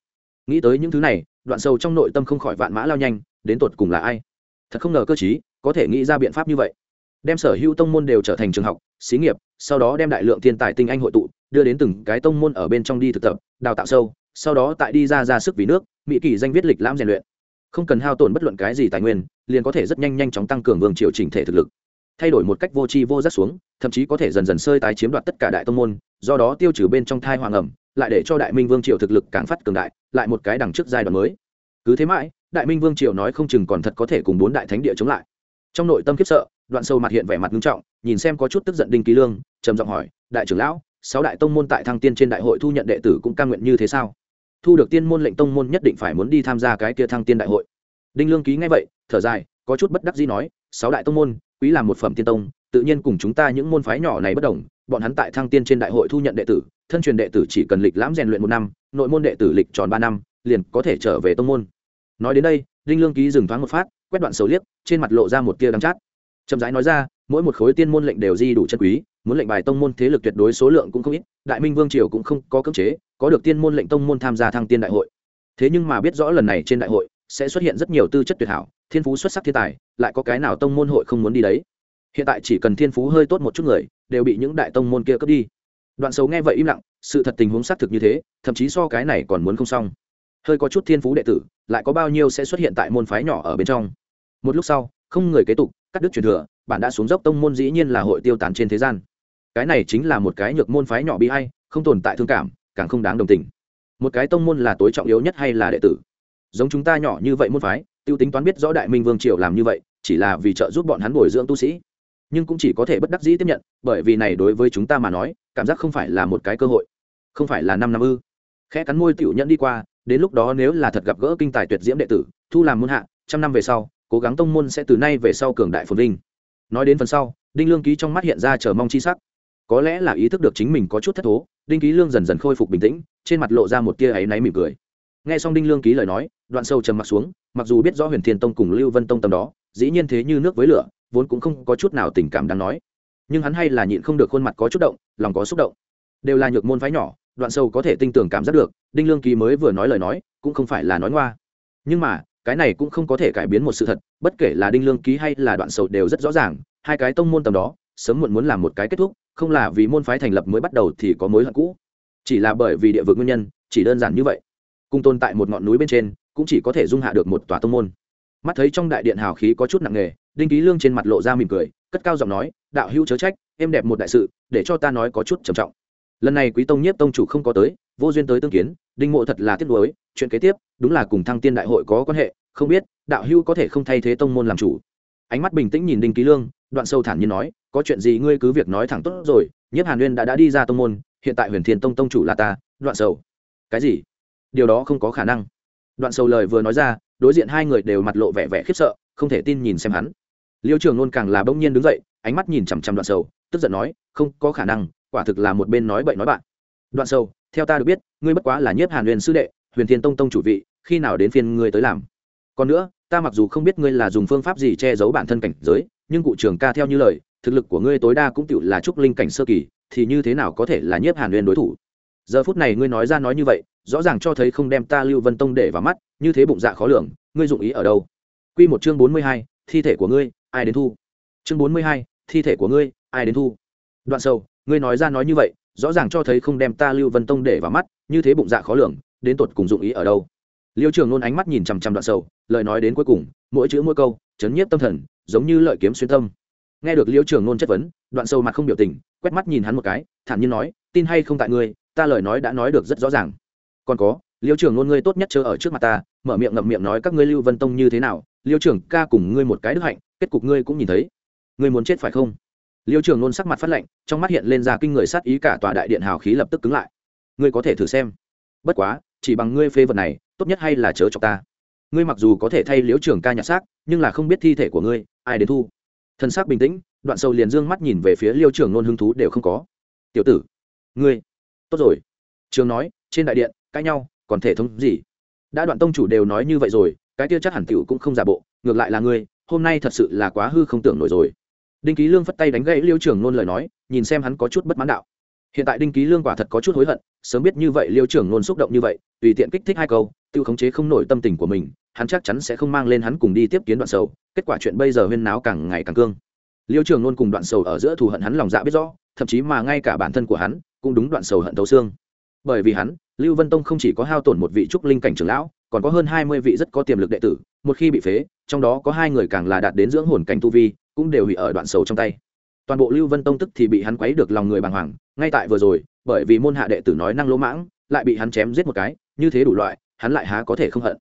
Nghĩ tới những thứ này, đoạn sâu trong nội tâm không khỏi vạn mã lao nhanh, đến tột cùng là ai? Thật không ngờ cơ chí, có thể nghĩ ra biện pháp như vậy. Đem sở hữu tông môn đều trở thành trường học, xí nghiệp, sau đó đem đại lượng thiên tài tinh anh hội tụ, đưa đến từng cái tông môn ở bên trong đi thực tập, đào tạo sâu sau đó tại đi ra ra sức vì nước, mỹ kỳ danh viết lịch lãm rèn luyện. Không cần hao tổn bất luận cái gì tài nguyên, liền có thể rất nhanh nhanh chóng tăng cường vương triều chỉnh thể thực lực. Thay đổi một cách vô tri vô giác xuống, thậm chí có thể dần dần sơi tái chiếm đoạt tất cả đại tông môn, do đó tiêu trừ bên trong thai hoàng ẩm, lại để cho đại minh vương triều thực lực càng phát cường đại, lại một cái đằng trước giai đoạn mới. Cứ thế mãi, đại minh vương triều nói không chừng còn thật có thể cùng bốn đại thánh địa chống lại. Trong nội tâm khiếp sợ, đoạn sâu mặt hiện vẻ mặt nghiêm trọng, nhìn xem có chút tức giận đinh ký lương, trầm giọng hỏi, đại trưởng lão, sáu đại tông môn tại thăng tiên trên đại hội thu nhận đệ tử cũng ca nguyện như thế sao? Thu được tiên môn lệnh tông môn nhất định phải muốn đi tham gia cái kia thăng tiên đại hội. Đinh lương ký ngay vậy, thở dài, có chút bất đắc dĩ nói, sáu đại tông môn, quý là một phẩm tiên tông, tự nhiên cùng chúng ta những môn phái nhỏ này bất đồng, bọn hắn tại thăng tiên trên đại hội thu nhận đệ tử, thân truyền đệ tử chỉ cần lịch lãm rèn luyện một năm, nội môn đệ tử lịch tròn ba năm, liền có thể trở về tông môn. Nói đến đây, đinh lương ký dừng thoáng một phát, quét đoạn sầu liếc, trên mặt lộ ra một tia đắng chát chậm rãi nói ra, mỗi một khối tiên môn lệnh đều di đủ chân quý, muốn lệnh bài tông môn thế lực tuyệt đối số lượng cũng không ít, đại minh vương triều cũng không có cơ chế, có được tiên môn lệnh tông môn tham gia thăng tiên đại hội. Thế nhưng mà biết rõ lần này trên đại hội sẽ xuất hiện rất nhiều tư chất tuyệt hảo, thiên phú xuất sắc thiên tài, lại có cái nào tông môn hội không muốn đi đấy? Hiện tại chỉ cần thiên phú hơi tốt một chút người, đều bị những đại tông môn kia cướp đi. Đoạn xấu nghe vậy im lặng, sự thật tình huống xác thực như thế, thậm chí so cái này còn muốn không xong. Hơi có chút thiên phú đệ tử, lại có bao nhiêu sẽ xuất hiện tại môn phái nhỏ ở bên trong. Một lúc sau không người kế tục, cắt đứt truyền thừa bạn đã xuống dốc tông môn dĩ nhiên là hội tiêu tán trên thế gian. Cái này chính là một cái nhược môn phái nhỏ bị hay không tồn tại thương cảm, càng không đáng đồng tình. Một cái tông môn là tối trọng yếu nhất hay là đệ tử? Giống chúng ta nhỏ như vậy môn phái, tiêu tính toán biết rõ đại minh vương triều làm như vậy, chỉ là vì trợ giúp bọn hắn bồi dưỡng tu sĩ. Nhưng cũng chỉ có thể bất đắc dĩ tiếp nhận, bởi vì này đối với chúng ta mà nói, cảm giác không phải là một cái cơ hội, không phải là năm năm ư. Khẽ cắn môi tiểu nhẫn đi qua, đến lúc đó nếu là thật gặp gỡ kinh tài tuyệt diễm đệ tử, thu làm môn hạ, trăm năm về sau cố gắng tông môn sẽ từ nay về sau cường đại phồn vinh. Nói đến phần sau, đinh lương ký trong mắt hiện ra chờ mong chi sắc. Có lẽ là ý thức được chính mình có chút thất thố, đinh ký lương dần dần khôi phục bình tĩnh, trên mặt lộ ra một tia áy náy mỉm cười. Nghe xong đinh lương ký lời nói, đoạn sâu trầm mặt xuống, mặc dù biết rõ huyền thiên tông cùng lưu vân tông tầm đó, dĩ nhiên thế như nước với lửa, vốn cũng không có chút nào tình cảm đáng nói. Nhưng hắn hay là nhịn không được khuôn mặt có chút động, lòng có xúc động. Đều là nhược môn phái nhỏ, đoạn sâu có thể tinh tưởng cảm giác được, đinh lương ký mới vừa nói lời nói, cũng không phải là nói ngoa. Nhưng mà cái này cũng không có thể cải biến một sự thật, bất kể là đinh lương ký hay là đoạn sầu đều rất rõ ràng, hai cái tông môn tầm đó, sớm muộn muốn làm một cái kết thúc, không là vì môn phái thành lập mới bắt đầu thì có mối hận cũ. Chỉ là bởi vì địa vực nguyên nhân, chỉ đơn giản như vậy. Cùng tồn tại một ngọn núi bên trên, cũng chỉ có thể dung hạ được một tòa tông môn. Mắt thấy trong đại điện hào khí có chút nặng nề, đinh ký lương trên mặt lộ ra mỉm cười, cất cao giọng nói, đạo hữu chớ trách, em đẹp một đại sự, để cho ta nói có chút trầm trọng. Lần này quý tông nhiếp tông chủ không có tới vô duyên tới tương kiến, đinh mộ thật là tiếc nuối, chuyện kế tiếp, đúng là cùng thăng tiên đại hội có quan hệ, không biết, đạo hưu có thể không thay thế tông môn làm chủ. Ánh mắt bình tĩnh nhìn đinh ký lương, đoạn sâu thản nhiên nói, có chuyện gì ngươi cứ việc nói thẳng tốt rồi, nhiếp hàn nguyên đã đã đi ra tông môn, hiện tại huyền thiên tông tông chủ là ta, đoạn sầu cái gì? Điều đó không có khả năng. Đoạn sầu lời vừa nói ra, đối diện hai người đều mặt lộ vẻ vẻ khiếp sợ, không thể tin nhìn xem hắn. Liêu trường nôn càng là bỗng nhiên đứng dậy, ánh mắt nhìn chằm chằm đoạn sầu tức giận nói, không có khả năng, quả thực là một bên nói bậy nói bạn. Đoạn sầu theo ta được biết, ngươi bất quá là nhiếp hàn huyền sư đệ, huyền thiên tông tông chủ vị, khi nào đến phiên ngươi tới làm? Còn nữa, ta mặc dù không biết ngươi là dùng phương pháp gì che giấu bản thân cảnh giới, nhưng cụ trường ca theo như lời, thực lực của ngươi tối đa cũng tựu là trúc linh cảnh sơ kỳ, thì như thế nào có thể là nhiếp hàn huyền đối thủ? Giờ phút này ngươi nói ra nói như vậy, rõ ràng cho thấy không đem ta lưu vân tông để vào mắt, như thế bụng dạ khó lường, ngươi dụng ý ở đâu? Q một chương bốn mươi hai, thi thể của ngươi, ai đến thu? Chương bốn mươi hai, thi thể của ngươi, ai đến thu? Đoạn sâu ngươi nói ra nói như vậy rõ ràng cho thấy không đem ta lưu vân tông để vào mắt, như thế bụng dạ khó lường, đến tột cùng dụng ý ở đâu? Liêu trường nôn ánh mắt nhìn chằm chằm đoạn sâu lời nói đến cuối cùng, mỗi chữ mỗi câu, chấn nhiếp tâm thần, giống như lợi kiếm xuyên tâm. Nghe được liêu trường nôn chất vấn, đoạn sâu mặt không biểu tình, quét mắt nhìn hắn một cái, thản nhiên nói, tin hay không tại ngươi, ta lời nói đã nói được rất rõ ràng. Còn có, liêu Trường Nôn ngươi tốt nhất chờ ở trước mặt ta, mở miệng ngậm miệng nói các ngươi lưu vân tông như thế nào, liêu trưởng ca cùng ngươi một cái đức hạnh, kết cục ngươi cũng nhìn thấy. Ngươi muốn chết phải không? Liêu Trường Nôn sắc mặt phát lạnh, trong mắt hiện lên ra kinh người sát ý cả tòa đại điện hào khí lập tức cứng lại. Ngươi có thể thử xem. Bất quá, chỉ bằng ngươi phê vật này, tốt nhất hay là chớ cho ta. Ngươi mặc dù có thể thay liễu Trường ca nhặt xác, nhưng là không biết thi thể của ngươi, ai đến thu. Thân xác bình tĩnh, đoạn sâu liền dương mắt nhìn về phía liêu Trường nôn hứng thú đều không có. Tiểu tử, ngươi, tốt rồi. Trường nói, trên đại điện, cãi nhau, còn thể thống gì? Đã đoạn tông chủ đều nói như vậy rồi, cái tiêu chắc hẳn tiểu cũng không giả bộ, ngược lại là ngươi, hôm nay thật sự là quá hư không tưởng nổi rồi đinh ký lương phất tay đánh gãy liêu trưởng nôn lời nói, nhìn xem hắn có chút bất mãn đạo. Hiện tại đinh ký lương quả thật có chút hối hận, sớm biết như vậy liêu trưởng nôn xúc động như vậy, tùy tiện kích thích hai câu, tiêu khống chế không nổi tâm tình của mình, hắn chắc chắn sẽ không mang lên hắn cùng đi tiếp kiến đoạn sầu, kết quả chuyện bây giờ huyên náo càng ngày càng cương. Liêu trưởng nôn cùng đoạn sầu ở giữa thù hận hắn lòng dạ biết rõ, thậm chí mà ngay cả bản thân của hắn, cũng đúng đoạn sầu hận thấu xương. Bởi vì hắn, lưu vân tông không chỉ có hao tổn một vị trúc linh cảnh trưởng lão, còn có hơn hai mươi vị rất có tiềm lực đệ tử, một khi bị phế, trong đó có hai người càng là đạt đến dưỡng hồn cảnh tu vi cũng đều hủy ở đoạn sầu trong tay. Toàn bộ lưu vân tông tức thì bị hắn quấy được lòng người bàng hoàng, ngay tại vừa rồi, bởi vì môn hạ đệ tử nói năng lỗ mãng, lại bị hắn chém giết một cái, như thế đủ loại, hắn lại há có thể không hận.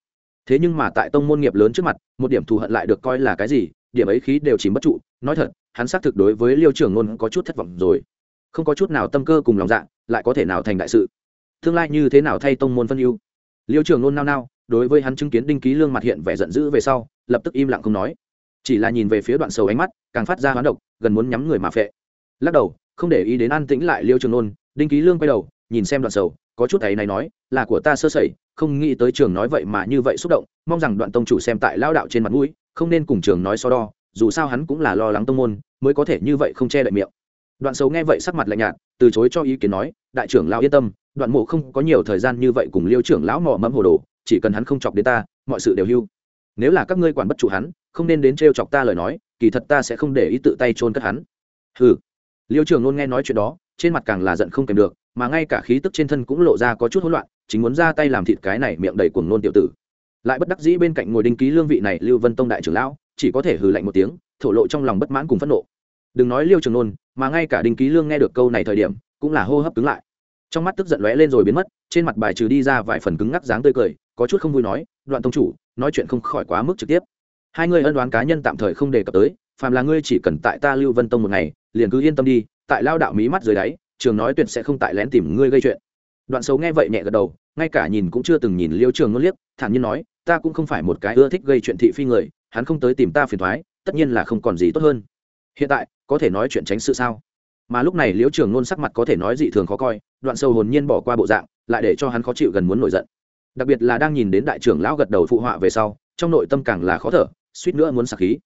Thế nhưng mà tại tông môn nghiệp lớn trước mặt, một điểm thù hận lại được coi là cái gì, điểm ấy khí đều chỉ bất trụ, nói thật, hắn xác thực đối với liêu trưởng ngôn có chút thất vọng rồi. Không có chút nào tâm cơ cùng lòng dạ lại có thể nào thành đại sự? Tương lai như thế nào thay tông môn phân ưu? Liêu trưởng ngôn nao nao, đối với hắn chứng kiến đinh ký lương mặt hiện vẻ giận dữ về sau, lập tức im lặng không nói chỉ là nhìn về phía đoạn sầu ánh mắt, càng phát ra hoán độc, gần muốn nhắm người mà phệ. Lắc đầu, không để ý đến an tĩnh lại liêu trường nôn, đinh ký lương quay đầu, nhìn xem đoạn sầu, có chút ấy này nói, là của ta sơ sẩy, không nghĩ tới trường nói vậy mà như vậy xúc động, mong rằng đoạn tông chủ xem tại lao đạo trên mặt mũi, không nên cùng trường nói so đo, dù sao hắn cũng là lo lắng tông môn, mới có thể như vậy không che đậy miệng. Đoạn sầu nghe vậy sắc mặt lạnh nhạt, từ chối cho ý kiến nói, đại trưởng lão yên tâm, đoạn mộ không có nhiều thời gian như vậy cùng liêu trưởng lão mò mẫm hồ đồ, chỉ cần hắn không chọc đến ta, mọi sự đều hưu. Nếu là các ngươi quản bất chủ hắn không nên đến trêu chọc ta lời nói, kỳ thật ta sẽ không để ý tự tay trôn cất hắn. Hừ. Liêu trường luôn nghe nói chuyện đó, trên mặt càng là giận không kèm được, mà ngay cả khí tức trên thân cũng lộ ra có chút hỗn loạn, chính muốn ra tay làm thịt cái này miệng đầy cuồng nôn tiểu tử. Lại bất đắc dĩ bên cạnh ngồi đinh ký lương vị này lưu vân tông đại trưởng lão, chỉ có thể hừ lạnh một tiếng, thổ lộ trong lòng bất mãn cùng phẫn nộ. Đừng nói liêu trường nôn, mà ngay cả đinh ký lương nghe được câu này thời điểm, cũng là hô hấp cứng lại. Trong mắt tức giận lóe lên rồi biến mất, trên mặt bài trừ đi ra vài phần cứng ngắc dáng tươi cười, có chút không vui nói, đoạn tông chủ, nói chuyện không khỏi quá mức trực tiếp hai người ân đoán cá nhân tạm thời không đề cập tới, phàm là ngươi chỉ cần tại ta lưu vân tông một ngày, liền cứ yên tâm đi, tại lao đạo mí mắt dưới đáy, trường nói tuyệt sẽ không tại lén tìm ngươi gây chuyện. Đoạn xấu nghe vậy nhẹ gật đầu, ngay cả nhìn cũng chưa từng nhìn liêu trường ngôn liếc, thản nhiên nói, ta cũng không phải một cái ưa thích gây chuyện thị phi người, hắn không tới tìm ta phiền thoái tất nhiên là không còn gì tốt hơn. Hiện tại, có thể nói chuyện tránh sự sao? Mà lúc này liễu trường ngôn sắc mặt có thể nói dị thường khó coi, đoạn sâu hồn nhiên bỏ qua bộ dạng, lại để cho hắn khó chịu gần muốn nổi giận. Đặc biệt là đang nhìn đến đại trưởng lão gật đầu phụ họa về sau, trong nội tâm càng là khó thở suýt nữa muốn sạc khí.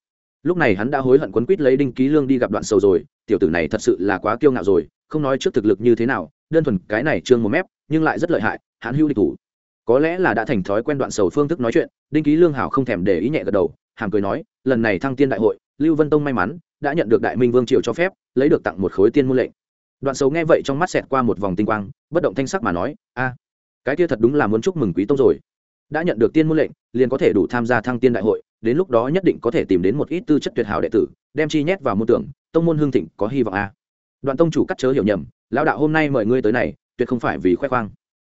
Lúc này hắn đã hối hận quấn quýt lấy đinh ký lương đi gặp đoạn sầu rồi, tiểu tử này thật sự là quá kiêu ngạo rồi, không nói trước thực lực như thế nào, đơn thuần cái này trương một mép, nhưng lại rất lợi hại hắn hưu địch thủ. Có lẽ là đã thành thói quen đoạn sầu phương thức nói chuyện, đinh ký lương hảo không thèm để ý nhẹ gật đầu, hàm cười nói, lần này thăng tiên đại hội, lưu vân tông may mắn, đã nhận được đại minh vương triều cho phép, lấy được tặng một khối tiên môn lệnh. Đoạn sầu nghe vậy trong mắt xẹt qua một vòng tinh quang, bất động thanh sắc mà nói, a, cái kia thật đúng là muốn chúc mừng quý tông rồi. Đã nhận được tiên môn lệnh, liền có thể đủ tham gia thăng tiên đại hội đến lúc đó nhất định có thể tìm đến một ít tư chất tuyệt hảo đệ tử, đem chi nhét vào môn tưởng, tông môn hương thịnh có hy vọng a à. đoạn tông chủ cắt chớ hiểu nhầm, lão đạo hôm nay mời ngươi tới này, tuyệt không phải vì khoe khoang.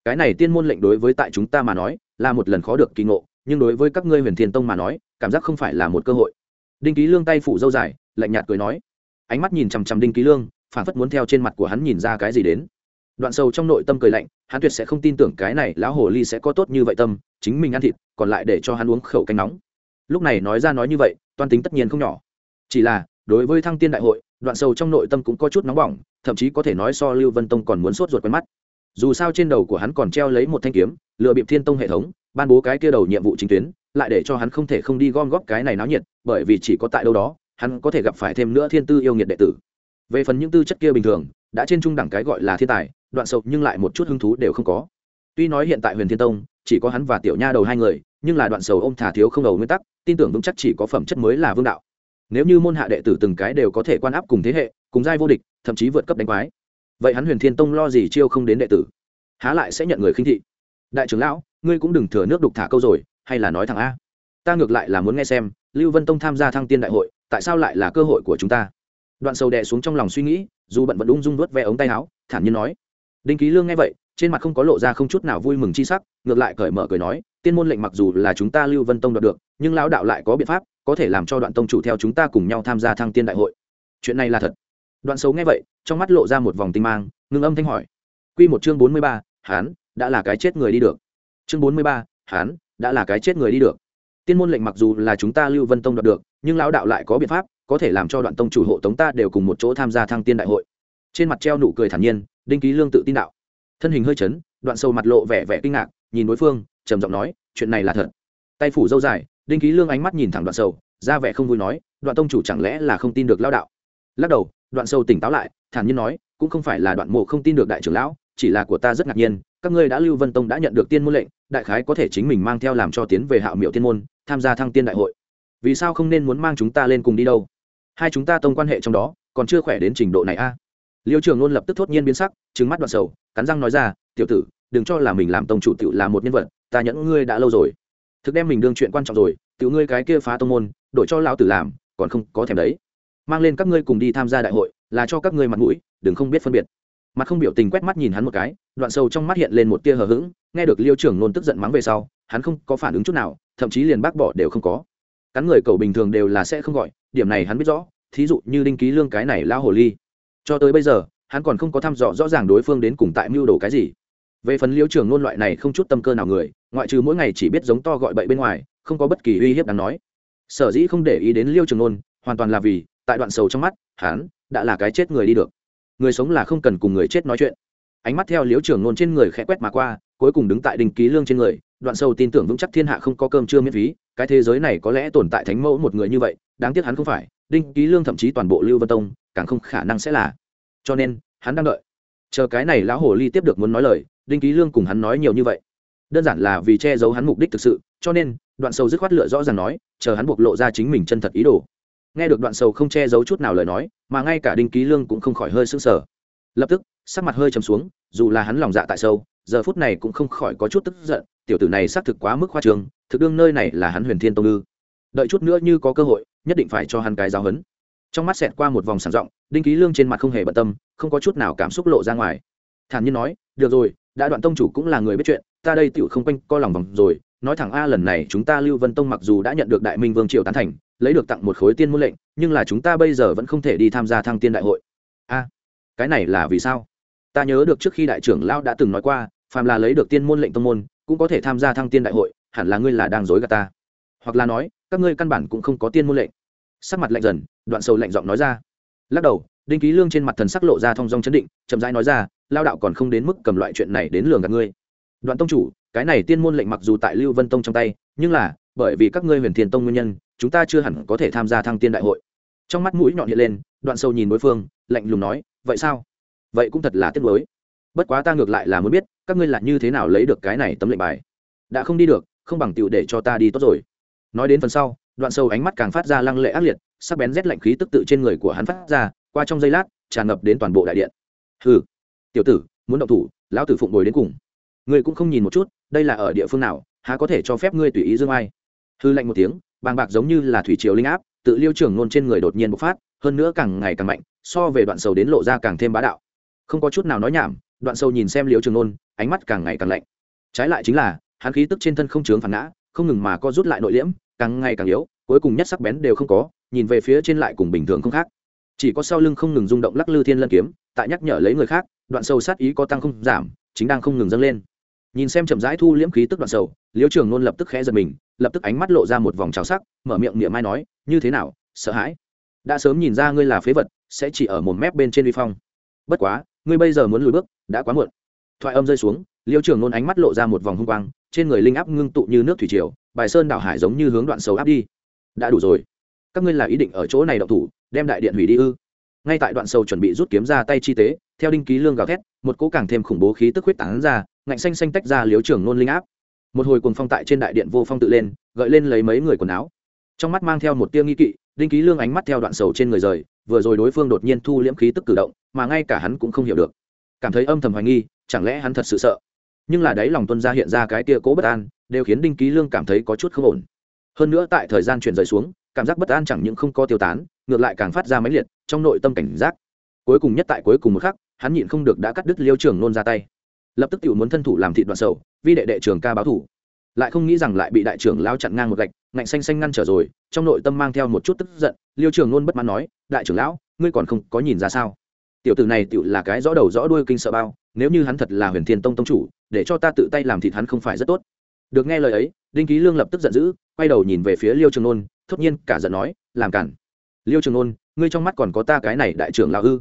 Cái này tiên môn lệnh đối với tại chúng ta mà nói, là một lần khó được kỳ ngộ, nhưng đối với các ngươi huyền thiên tông mà nói, cảm giác không phải là một cơ hội. Đinh ký lương tay phủ dâu dài, lạnh nhạt cười nói. Ánh mắt nhìn chằm chằm đinh ký lương phản phất muốn theo trên mặt của hắn nhìn ra cái gì đến. Đoạn sâu trong nội tâm cười lạnh, hắn tuyệt sẽ không tin tưởng cái này lão hồ ly sẽ có tốt như vậy tâm, chính mình ăn thịt, còn lại để cho hắn uống khẩu canh nóng lúc này nói ra nói như vậy, toan tính tất nhiên không nhỏ. Chỉ là, đối với thăng tiên đại hội, đoạn sâu trong nội tâm cũng có chút nóng bỏng, thậm chí có thể nói so lưu vân tông còn muốn sốt ruột quen mắt. Dù sao trên đầu của hắn còn treo lấy một thanh kiếm lựa bịp thiên tông hệ thống, ban bố cái kia đầu nhiệm vụ chính tuyến, lại để cho hắn không thể không đi gom góp cái này náo nhiệt, bởi vì chỉ có tại đâu đó, hắn có thể gặp phải thêm nữa thiên tư yêu nghiệt đệ tử. Về phần những tư chất kia bình thường, đã trên trung đẳng cái gọi là thiên tài, đoạn sâu nhưng lại một chút hứng thú đều không có. Tuy nói hiện tại huyền thiên tông, chỉ có hắn và tiểu nha đầu hai người nhưng là đoạn sầu ôm thả thiếu không đầu nguyên tắc, tin tưởng vững chắc chỉ có phẩm chất mới là vương đạo. Nếu như môn hạ đệ tử từng cái đều có thể quan áp cùng thế hệ, cùng giai vô địch, thậm chí vượt cấp đánh quái, vậy hắn huyền thiên tông lo gì chiêu không đến đệ tử? Há lại sẽ nhận người khinh thị? Đại trưởng lão, ngươi cũng đừng thừa nước đục thả câu rồi, hay là nói thằng a? Ta ngược lại là muốn nghe xem, lưu vân tông tham gia thăng tiên đại hội, tại sao lại là cơ hội của chúng ta? Đoạn sầu đè xuống trong lòng suy nghĩ, dù bận vẫn ung dung vớt ve ống tay áo, thản nhiên nói. Đinh ký lương nghe vậy, trên mặt không có lộ ra không chút nào vui mừng chi sắc, ngược lại cởi mở cười nói tiên môn lệnh mặc dù là chúng ta lưu vân tông đoạt được, nhưng lão đạo lại có biện pháp, có thể làm cho đoạn tông chủ theo chúng ta cùng nhau tham gia thăng tiên đại hội. Chuyện này là thật. Đoạn xấu nghe vậy, trong mắt lộ ra một vòng tinh mang, ngưng âm thanh hỏi. Q một chương bốn mươi ba, hán, đã là cái chết người đi được. Chương bốn mươi ba, hán, đã là cái chết người đi được. Tiên môn lệnh mặc dù là chúng ta lưu vân tông đoạt được, nhưng lão đạo lại có biện pháp, có thể làm cho đoạn tông chủ hộ tống ta đều cùng một chỗ tham gia thăng tiên đại hội. Trên mặt treo nụ cười thản nhiên, đinh ký lương tự tin đạo. Thân hình hơi chấn, đoạn sâu mặt lộ vẻ vẻ kinh ngạc, nhìn đối phương trầm giọng nói, chuyện này là thật. Tay phủ dâu dài, đinh ký lương ánh mắt nhìn thẳng đoạn sầu, ra vẻ không vui nói, đoạn tông chủ chẳng lẽ là không tin được lao đạo? Lắc đầu, đoạn sâu tỉnh táo lại, thản nhiên nói, cũng không phải là đoạn mộ không tin được đại trưởng lão, chỉ là của ta rất ngạc nhiên, các ngươi đã lưu vân tông đã nhận được tiên môn lệnh, đại khái có thể chính mình mang theo làm cho tiến về hạo miệu tiên môn, tham gia thăng tiên đại hội. Vì sao không nên muốn mang chúng ta lên cùng đi đâu? Hai chúng ta tông quan hệ trong đó, còn chưa khỏe đến trình độ này a. À? liêu trường luôn lập tức thốt nhiên biến sắc trứng mắt đoạn sầu, cắn răng nói ra, tiểu tử, đừng cho là mình làm tông chủ tiểu là một nhân vật ta nhẫn ngươi đã lâu rồi. Thực đem mình đương chuyện quan trọng rồi, tiểu ngươi cái kia phá tông môn, đổi cho lão tử làm, còn không có thèm đấy. Mang lên các ngươi cùng đi tham gia đại hội, là cho các ngươi mặt mũi, đừng không biết phân biệt. Mặt không biểu tình quét mắt nhìn hắn một cái, đoạn sâu trong mắt hiện lên một tia hờ hững, nghe được liêu trưởng nôn tức giận mắng về sau, hắn không có phản ứng chút nào, thậm chí liền bác bỏ đều không có. Cắn người cầu bình thường đều là sẽ không gọi, điểm này hắn biết rõ, thí dụ như đinh ký lương cái này lao hồ ly. Cho tới bây giờ, hắn còn không có thăm dò rõ ràng đối phương đến cùng tại mưu đồ cái gì về phần liêu trưởng nôn loại này không chút tâm cơ nào người, ngoại trừ mỗi ngày chỉ biết giống to gọi bậy bên ngoài, không có bất kỳ uy hiếp đáng nói. Sở dĩ không để ý đến liêu trưởng nôn, hoàn toàn là vì, tại đoạn sầu trong mắt, hắn đã là cái chết người đi được. Người sống là không cần cùng người chết nói chuyện. Ánh mắt theo liêu trưởng nôn trên người khẽ quét mà qua, cuối cùng đứng tại đình ký lương trên người, đoạn sâu tin tưởng vững chắc thiên hạ không có cơm chưa miễn phí, cái thế giới này có lẽ tồn tại thánh mẫu một người như vậy, đáng tiếc hắn không phải, đinh ký lương thậm chí toàn bộ lưu vân tông, càng không khả năng sẽ là. Cho nên, hắn đang đợi. Chờ cái này lão hồ ly tiếp được muốn nói lời đinh ký lương cùng hắn nói nhiều như vậy. Đơn giản là vì che giấu hắn mục đích thực sự, cho nên, đoạn sâu dứt khoát lựa rõ ràng nói, chờ hắn buộc lộ ra chính mình chân thật ý đồ. Nghe được đoạn sâu không che giấu chút nào lời nói, mà ngay cả đinh ký lương cũng không khỏi hơi sững sờ. Lập tức, sắc mặt hơi chầm xuống, dù là hắn lòng dạ tại sâu, giờ phút này cũng không khỏi có chút tức giận, tiểu tử này xác thực quá mức khoa trường thực đương nơi này là hắn huyền thiên tông ngư. đợi chút nữa như có cơ hội, nhất định phải cho hắn cái giáo hấn trong mắt xẹt qua một vòng sảng rộng đinh ký lương trên mặt không hề bận tâm, không có chút nào cảm xúc lộ ra ngoài. Thản nhiên nói, được rồi đã đoạn tông chủ cũng là người biết chuyện, ta đây tựu không quanh co lòng vòng rồi, nói thẳng a, lần này chúng ta lưu vân tông mặc dù đã nhận được đại minh vương triều tán thành, lấy được tặng một khối tiên môn lệnh, nhưng là chúng ta bây giờ vẫn không thể đi tham gia thăng tiên đại hội. A, cái này là vì sao? Ta nhớ được trước khi đại trưởng lão đã từng nói qua, phàm là lấy được tiên môn lệnh tông môn, cũng có thể tham gia thăng tiên đại hội, hẳn là ngươi là đang dối gạt ta. Hoặc là nói, các ngươi căn bản cũng không có tiên môn lệnh. Sắc mặt lạnh dần, đoạn sầu lạnh giọng nói ra. Lắc đầu, đinh ký lương trên mặt thần sắc lộ ra thong dong chấn định, chậm rãi nói ra lao đạo còn không đến mức cầm loại chuyện này đến lường gạt ngươi. Đoạn tông chủ, cái này tiên môn lệnh mặc dù tại lưu vân tông trong tay, nhưng là, bởi vì các ngươi huyền thiền tông nguyên nhân, chúng ta chưa hẳn có thể tham gia thăng tiên đại hội. Trong mắt mũi nhọn hiện lên, đoạn sâu nhìn đối phương, lạnh lùng nói, vậy sao? Vậy cũng thật là tiếc nuối. Bất quá ta ngược lại là muốn biết, các ngươi là như thế nào lấy được cái này tấm lệnh bài? Đã không đi được, không bằng tựu để cho ta đi tốt rồi. Nói đến phần sau, đoạn sâu ánh mắt càng phát ra lăng lệ ác liệt, sắc bén rét lạnh khí tức tự trên người của hắn phát ra, qua trong giây lát, tràn ngập đến toàn bộ đại điện. Hừ tiểu tử, muốn động thủ, lão tử phụng bồi đến cùng. Ngươi cũng không nhìn một chút, đây là ở địa phương nào, há có thể cho phép ngươi tùy ý dương ai? Hư lạnh một tiếng, bàng bạc giống như là thủy triều linh áp, tự liêu trưởng nôn trên người đột nhiên bộc phát, hơn nữa càng ngày càng mạnh, so về đoạn sầu đến lộ ra càng thêm bá đạo. Không có chút nào nói nhảm, đoạn sầu nhìn xem liêu trường nôn ánh mắt càng ngày càng lạnh. Trái lại chính là, hắn khí tức trên thân không chướng phản ngã, không ngừng mà co rút lại nội liễm, càng ngày càng yếu, cuối cùng nhất sắc bén đều không có, nhìn về phía trên lại cùng bình thường không khác. Chỉ có sau lưng không ngừng rung động lắc lư thiên lân kiếm, tại nhắc nhở lấy người khác đoạn sầu sát ý có tăng không giảm, chính đang không ngừng dâng lên. Nhìn xem chậm rãi thu liễm khí tức đoạn sầu liễu trường nôn lập tức khẽ giật mình, lập tức ánh mắt lộ ra một vòng trào sắc, mở miệng miệng mai nói, như thế nào, sợ hãi? Đã sớm nhìn ra ngươi là phế vật, sẽ chỉ ở một mép bên trên uy phong. Bất quá, ngươi bây giờ muốn lùi bước, đã quá muộn. Thoại âm rơi xuống, liễu trường nôn ánh mắt lộ ra một vòng hung quang, trên người linh áp ngưng tụ như nước thủy triều, bài sơn đảo hải giống như hướng đoạn sầu áp đi. Đã đủ rồi. Các ngươi là ý định ở chỗ này đậu thủ, đem đại điện hủy đi ư? Ngay tại đoạn sầu chuẩn bị rút kiếm ra tay chi tế, theo đinh ký lương gào thét, một cỗ càng thêm khủng bố khí tức huyết tán ra, ngạnh xanh xanh tách ra liếu trưởng nôn linh áp. Một hồi cuồng phong tại trên đại điện vô phong tự lên, gợi lên lấy mấy người quần áo. Trong mắt mang theo một tia nghi kỵ, đinh ký lương ánh mắt theo đoạn sầu trên người rời, vừa rồi đối phương đột nhiên thu liễm khí tức cử động, mà ngay cả hắn cũng không hiểu được. Cảm thấy âm thầm hoài nghi, chẳng lẽ hắn thật sự sợ? Nhưng là đấy lòng tuân ra hiện ra cái tia cố bất an, đều khiến đinh ký lương cảm thấy có chút không ổn. Hơn nữa tại thời gian chuyển rời xuống cảm giác bất an chẳng những không có tiêu tán, ngược lại càng phát ra máy liệt, trong nội tâm cảnh giác. Cuối cùng nhất tại cuối cùng một khắc, hắn nhịn không được đã cắt đứt liêu trường nôn ra tay. Lập tức tự muốn thân thủ làm thịt đoạn sầu, vi đệ đệ trường ca báo thủ. Lại không nghĩ rằng lại bị đại trưởng lao chặn ngang một gạch, ngạnh xanh xanh ngăn trở rồi, trong nội tâm mang theo một chút tức giận, liêu trường nôn bất mãn nói, đại trưởng lão, ngươi còn không có nhìn ra sao? Tiểu tử này tự là cái rõ đầu rõ đuôi kinh sợ bao, nếu như hắn thật là huyền thiên tông tông chủ, để cho ta tự tay làm thịt hắn không phải rất tốt. Được nghe lời ấy, đinh ký lương lập tức giận dữ, quay đầu nhìn về phía liêu trường nôn thốt nhiên cả giận nói, làm cản. Liêu trường nôn, ngươi trong mắt còn có ta cái này đại trưởng lão ư?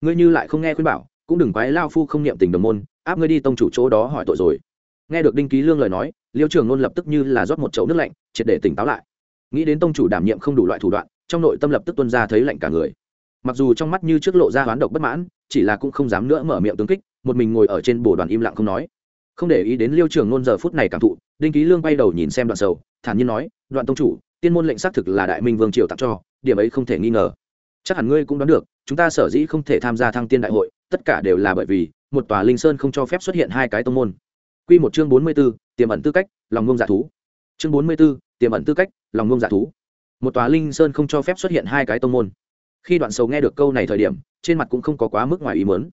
Ngươi như lại không nghe khuyên bảo, cũng đừng quái lao phu không niệm tình đồng môn, áp ngươi đi tông chủ chỗ đó hỏi tội rồi. Nghe được đinh ký lương lời nói, liêu trường nôn lập tức như là rót một chậu nước lạnh, triệt để tỉnh táo lại. Nghĩ đến tông chủ đảm nhiệm không đủ loại thủ đoạn, trong nội tâm lập tức tuân ra thấy lạnh cả người. Mặc dù trong mắt như trước lộ ra hoán độc bất mãn, chỉ là cũng không dám nữa mở miệng tướng kích, một mình ngồi ở trên bồ đoàn im lặng không nói. Không để ý đến liêu trường nôn giờ phút này cảm thụ, đinh ký lương bay đầu nhìn xem đoạn sầu, thản nhiên nói, đoạn tông chủ tiên môn lệnh xác thực là đại minh vương triều tặng cho, điểm ấy không thể nghi ngờ. Chắc hẳn ngươi cũng đoán được, chúng ta sở dĩ không thể tham gia thăng tiên đại hội, tất cả đều là bởi vì, một tòa linh sơn không cho phép xuất hiện hai cái tông môn. Q một chương bốn mươi b ố tiềm ẩn tư cách, lòng ngông dạ thú. Chương bốn mươi b ố tiềm ẩn tư cách, lòng ngông dạ thú. Một tòa linh sơn không cho phép xuất hiện hai cái tông môn. Khi đoạn sầu nghe được câu này thời điểm, trên mặt cũng không có quá mức ngoài ý mớn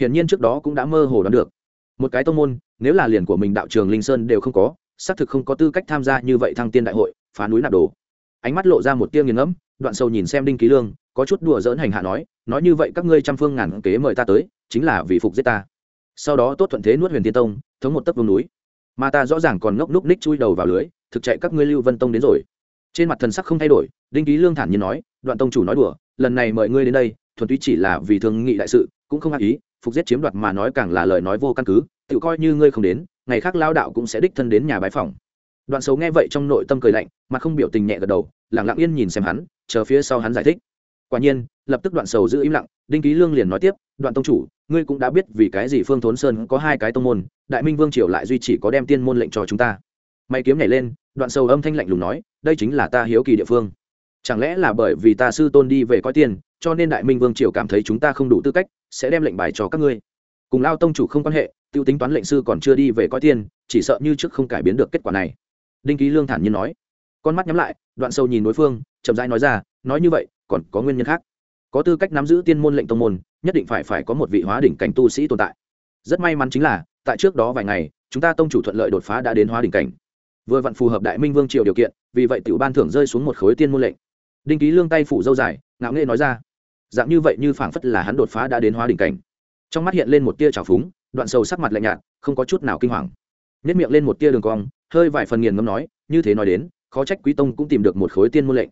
hiển nhiên trước đó cũng đã mơ hồ đoán được. Một cái tông môn, nếu là liền của mình đạo trường linh sơn đều không có, xác thực không có tư cách tham gia như vậy thăng tiên đại hội phá núi nạp đồ. Ánh mắt lộ ra một tia nghiền ngẫm, đoạn sâu nhìn xem đinh ký lương, có chút đùa dỡn hành hạ nói nói như vậy các ngươi trăm phương ngàn kế mời ta tới, chính là vì phục giết ta. Sau đó tốt thuận thế nuốt huyền tiên tông, thống một tấc vùng núi. Mà ta rõ ràng còn ngốc núc ních chui đầu vào lưới, thực chạy các ngươi lưu vân tông đến rồi. Trên mặt thần sắc không thay đổi, đinh ký lương thản nhiên nói, đoạn tông chủ nói đùa, lần này mời ngươi đến đây, thuần túy chỉ là vì thương nghị đại sự, cũng không ác ý, phục giết chiếm đoạt mà nói càng là lời nói vô căn cứ, tự coi như ngươi không đến, ngày khác lao đạo cũng sẽ đích thân đến nhà bái phòng đoạn xấu nghe vậy trong nội tâm cười lạnh, mà không biểu tình nhẹ gật đầu lẳng lặng yên nhìn xem hắn, chờ phía sau hắn giải thích. Quả nhiên, lập tức đoạn sầu giữ im lặng, đinh ký lương liền nói tiếp, đoạn tông chủ, ngươi cũng đã biết vì cái gì phương thốn sơn có hai cái tông môn, đại minh vương triều lại duy chỉ có đem tiên môn lệnh cho chúng ta. May kiếm nhảy lên, đoạn sầu âm thanh lạnh lùng nói, đây chính là ta hiếu kỳ địa phương. Chẳng lẽ là bởi vì ta sư tôn đi về coi tiền, cho nên đại minh vương triều cảm thấy chúng ta không đủ tư cách, sẽ đem lệnh bài cho các ngươi? Cùng lao tông chủ không quan hệ, Tiêu tính toán lệnh sư còn chưa đi về coi tiền, chỉ sợ như trước không cải biến được kết quả này đinh ký lương thản nhiên nói. Con mắt nhắm lại, đoạn sâu nhìn đối phương, chậm rãi nói ra, nói như vậy, còn có nguyên nhân khác. Có tư cách nắm giữ tiên môn lệnh tông môn, nhất định phải phải có một vị hóa đỉnh cảnh tu sĩ tồn tại. Rất may mắn chính là, tại trước đó vài ngày, chúng ta tông chủ thuận lợi đột phá đã đến hóa đỉnh cảnh. Vừa vặn phù hợp đại minh vương triều điều kiện, vì vậy tiểu ban thưởng rơi xuống một khối tiên môn lệnh. Đinh ký lương tay phủ dâu dài, ngạo nghệ nói ra. Dạng như vậy như phảng phất là hắn đột phá đã đến hóa đỉnh cảnh. Trong mắt hiện lên một tia trào phúng, đoạn sầu sắc mặt lạnh nhạt, không có chút nào kinh hoàng. Nếp miệng lên một tia đường cong hơi vài phần nghiền ngâm nói, như thế nói đến, khó trách quý tông cũng tìm được một khối tiên môn lệnh.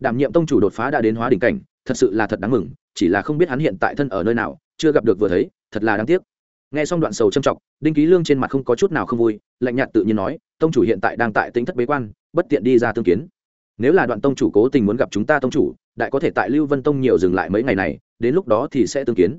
Đảm nhiệm tông chủ đột phá đã đến hóa đỉnh cảnh, thật sự là thật đáng mừng, chỉ là không biết hắn hiện tại thân ở nơi nào, chưa gặp được vừa thấy, thật là đáng tiếc. Nghe xong đoạn sầu trầm trọng, đinh ký lương trên mặt không có chút nào không vui, lạnh nhạt tự nhiên nói, tông chủ hiện tại đang tại tính thất bế quan, bất tiện đi ra tương kiến. Nếu là đoạn tông chủ cố tình muốn gặp chúng ta tông chủ, đại có thể tại lưu vân tông nhiều dừng lại mấy ngày này, đến lúc đó thì sẽ tương kiến.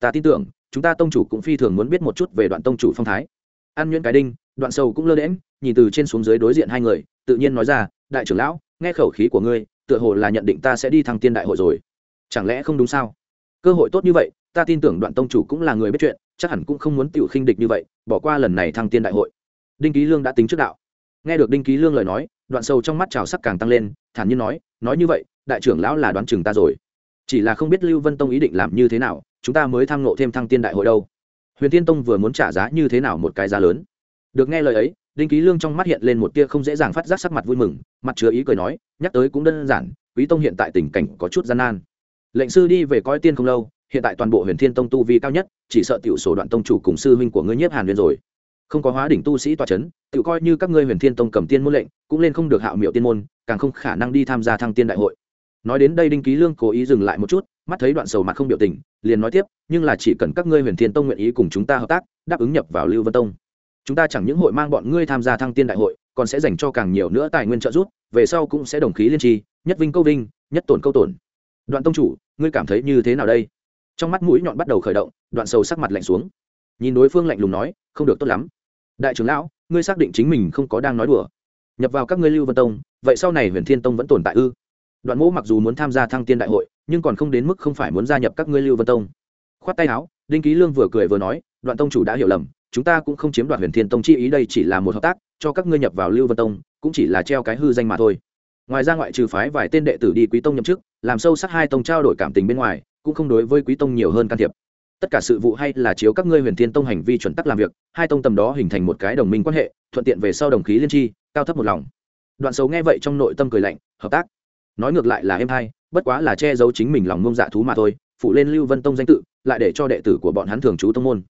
Ta tin tưởng, chúng ta tông chủ cũng phi thường muốn biết một chút về đoạn tông chủ phong thái. An nhuyễn cái đinh, đoạn sầu cũng lơ đễm nhìn từ trên xuống dưới đối diện hai người, tự nhiên nói ra, đại trưởng lão, nghe khẩu khí của ngươi, tựa hồ là nhận định ta sẽ đi thăng tiên đại hội rồi. Chẳng lẽ không đúng sao? Cơ hội tốt như vậy, ta tin tưởng đoạn tông chủ cũng là người biết chuyện, chắc hẳn cũng không muốn tiểu khinh địch như vậy, bỏ qua lần này thăng tiên đại hội. Đinh ký lương đã tính trước đạo. Nghe được đinh ký lương lời nói, đoạn sâu trong mắt trào sắc càng tăng lên, thản nhiên nói nói như vậy, đại trưởng lão là đoán chừng ta rồi. Chỉ là không biết lưu vân tông ý định làm như thế nào, chúng ta mới tham ngộ thêm thăng tiên đại hội đâu. Huyền tiên tông vừa muốn trả giá như thế nào một cái giá lớn. Được nghe lời ấy đinh ký lương trong mắt hiện lên một tia không dễ dàng phát giác sắc mặt vui mừng, mặt chứa ý cười nói, nhắc tới cũng đơn giản, quý tông hiện tại tình cảnh có chút gian nan. Lệnh sư đi về coi tiên không lâu, hiện tại toàn bộ huyền thiên tông tu vi cao nhất, chỉ sợ tiểu sổ đoạn tông chủ cùng sư huynh của ngươi nhiếp hàn liên rồi. Không có hóa đỉnh tu sĩ tòa c h ấ n tự coi như các ngươi huyền thiên tông cầm tiên môn lệnh, cũng lên không được hạo miệu tiên môn, càng không khả năng đi tham gia thăng tiên đại hội. Nói đến đây đinh ký lương cố ý dừng lại một chút, mắt thấy đoạn sầu mặt không biểu tình, liền nói tiếp, nhưng là chỉ cần các ngươi huyền thiên tông nguyện ý cùng chúng ta hợp tác, đáp ứng nhập vào lưu vân tông chúng ta chẳng những hội mang bọn ngươi tham gia thăng tiên đại hội, còn sẽ dành cho càng nhiều nữa tài nguyên trợ giúp, về sau cũng sẽ đồng khí liên tri, nhất vinh câu vinh, nhất tổn câu tổn. Đoạn tông chủ, ngươi cảm thấy như thế nào đây? Trong mắt mũi nhọn bắt đầu khởi động, đoạn sầu sắc mặt lạnh xuống. Nhìn đối phương lạnh lùng nói, không được tốt lắm. Đại trưởng lão, ngươi xác định chính mình không có đang nói đùa. Nhập vào các ngươi lưu vân tông, vậy sau này huyền thiên tông vẫn tồn tại ư? Đoạn mỗ mặc dù muốn tham gia thăng tiên đại hội, nhưng còn không đến mức không phải muốn gia nhập các ngươi lưu vân tông. Khoát tay áo, đinh ký lương vừa cười vừa nói, đoạn tông chủ đã hiểu lầm chúng ta cũng không chiếm đoạt huyền thiên tông chi ý, đây chỉ là một hợp tác, cho các ngươi nhập vào lưu vân tông, cũng chỉ là treo cái hư danh mà thôi. Ngoài ra ngoại trừ phái vài tên đệ tử đi quý tông nhậm chức, làm sâu sắc hai tông trao đổi cảm tình bên ngoài, cũng không đối với quý tông nhiều hơn can thiệp. Tất cả sự vụ hay là chiếu các ngươi huyền thiên tông hành vi chuẩn tắc làm việc, hai tông tầm đó hình thành một cái đồng minh quan hệ, thuận tiện về sau đồng khí liên tri, cao thấp một lòng. Đoạn xấu nghe vậy trong nội tâm cười lạnh, hợp tác. Nói ngược lại là em hai, bất quá là che giấu chính mình lòng ngông dạ thú mà thôi, phụ lên lưu vân tông danh tự, lại để cho đệ tử của bọn hắn thường trú tông môn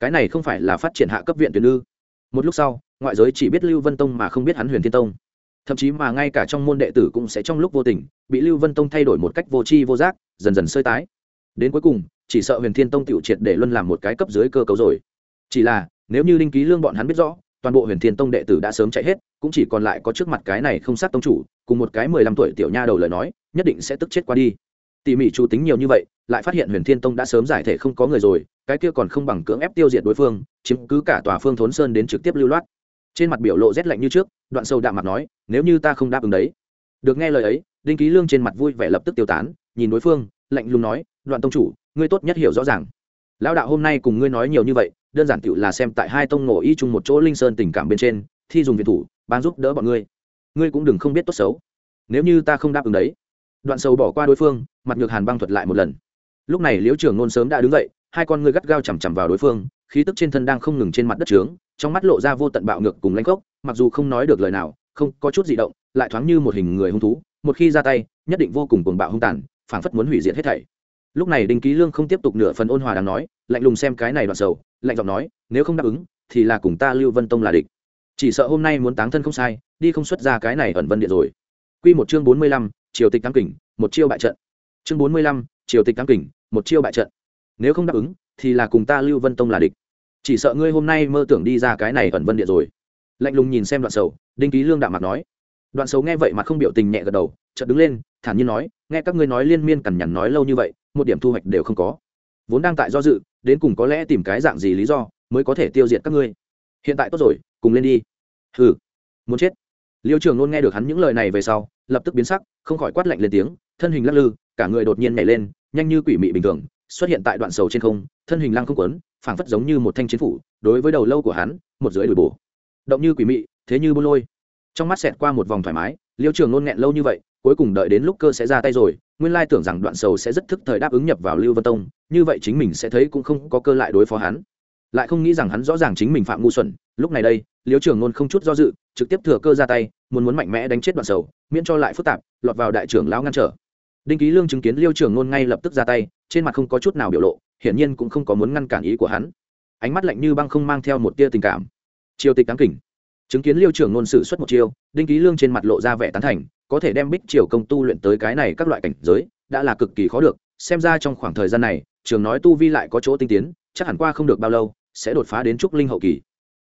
cái này không phải là phát triển hạ cấp viện tuyển ư? Một lúc sau, ngoại giới chỉ biết lưu vân tông mà không biết hắn huyền thiên tông. Thậm chí mà ngay cả trong môn đệ tử cũng sẽ trong lúc vô tình, bị lưu vân tông thay đổi một cách vô tri vô giác, dần dần sơi tái. Đến cuối cùng, chỉ sợ huyền thiên tông tiểu triệt để luân làm một cái cấp dưới cơ cấu rồi. Chỉ là, nếu như linh ký lương bọn hắn biết rõ, toàn bộ huyền thiên tông đệ tử đã sớm chạy hết, cũng chỉ còn lại có trước mặt cái này không sát tông chủ, cùng một cái mười lăm tuổi tiểu nha đầu lời nói, nhất định sẽ tức chết qua đi tỉ mỉ chú tính nhiều như vậy, lại phát hiện huyền thiên tông đã sớm giải thể không có người rồi, cái kia còn không bằng cưỡng ép tiêu diệt đối phương, chiếm cứ cả tòa phương thốn sơn đến trực tiếp lưu loát. Trên mặt biểu lộ rét lạnh như trước, đoạn sâu đạm mặt nói, nếu như ta không đáp ứng đấy. Được nghe lời ấy, đinh ký lương trên mặt vui vẻ lập tức tiêu tán, nhìn đối phương, lạnh lùng nói, đoạn tông chủ, ngươi tốt nhất hiểu rõ ràng. Lão đạo hôm nay cùng ngươi nói nhiều như vậy, đơn giản tựu là xem tại hai tông ngộ y chung một chỗ linh sơn tình cảm bên trên, thi dùng viện thủ, ban giúp đỡ bọn ngươi. Ngươi cũng đừng không biết tốt xấu. Nếu như ta không đáp ứng đấy đoạn sâu bỏ qua đối phương mặt ngược hàn băng thuật lại một lần. Lúc này liễu trưởng nôn sớm đã đứng dậy hai con ngươi gắt gao chằm chằm vào đối phương khí tức trên thân đang không ngừng trên mặt đất trướng trong mắt lộ ra vô tận bạo ngược cùng lanh gốc mặc dù không nói được lời nào không có chút gì động lại thoáng như một hình người hung thú một khi ra tay nhất định vô cùng cuồng bạo hung tàn phảng phất muốn hủy diệt hết thảy. Lúc này đinh ký lương không tiếp tục nửa phần ôn hòa đang nói lạnh lùng xem cái này đoạn sầu lạnh giọng nói nếu không đáp ứng thì là cùng ta lưu vân tông là địch. Chỉ sợ hôm nay muốn táng thân không sai đi không xuất ra cái này ẩn vân điện rồi. Quy một chương bốn mươi lăm, triều tịch tam kình một chiêu bại trận. Chương bốn mươi lăm, triều tịch tam kình một chiêu bại trận. Nếu không đáp ứng thì là cùng ta lưu vân tông là địch. Chỉ sợ ngươi hôm nay mơ tưởng đi ra cái này ẩn vân điện rồi. Lạnh lùng nhìn xem đoạn sầu đinh ký lương đạm mặt nói. Đoạn sầu nghe vậy mà không biểu tình nhẹ gật đầu chợt đứng lên thản nhiên nói nghe các ngươi nói liên miên cằn nhằn nói lâu như vậy một điểm thu hoạch đều không có. Vốn đang tại do dự đến cùng có lẽ tìm cái dạng gì lý do mới có thể tiêu diệt các ngươi. Hiện tại tốt rồi cùng lên đi. Hừ muốn chết liêu trường nôn nghe được hắn những lời này về sau, lập tức biến sắc, không khỏi quát lạnh lên tiếng, thân hình lắc lư, cả người đột nhiên nhảy lên, nhanh như quỷ mị bình thường, xuất hiện tại đoạn sầu trên không, thân hình lăng không quấn, phảng phất giống như một thanh chiến phủ, đối với đầu lâu của hắn, một dưới đùi bổ. Động như quỷ mị, thế như bô lôi. Trong mắt xẹt qua một vòng thoải mái, liêu trường nôn nghẹn lâu như vậy, cuối cùng đợi đến lúc cơ sẽ ra tay rồi, nguyên lai tưởng rằng đoạn sầu sẽ rất thức thời đáp ứng nhập vào lưu vân tông, như vậy chính mình sẽ thấy cũng không có cơ lại đối phó hắn. Lại không nghĩ rằng hắn rõ ràng chính mình phạm ngu xuẩn, lúc này đây, liêu trường nôn không chút do dự trực tiếp thừa cơ ra tay, muốn muốn mạnh mẽ đánh chết đoạn sầu, miễn cho lại phức tạp, lọt vào đại trưởng lão ngăn trở. Đinh ký lương chứng kiến liêu trường nôn ngay lập tức ra tay, trên mặt không có chút nào biểu lộ, hiển nhiên cũng không có muốn ngăn cản ý của hắn. Ánh mắt lạnh như băng không mang theo một tia tình cảm. Triều tịch đáng kỉnh chứng kiến liêu trưởng nôn sử xuất một chiêu, đinh ký lương trên mặt lộ ra vẻ tán thành, có thể đem bích triều công tu luyện tới cái này các loại cảnh giới, đã là cực kỳ khó được, xem ra trong khoảng thời gian này, trường nói tu vi lại có chỗ tinh tiến, chắc hẳn qua không được bao lâu, sẽ đột phá đến trúc linh hậu kỳ.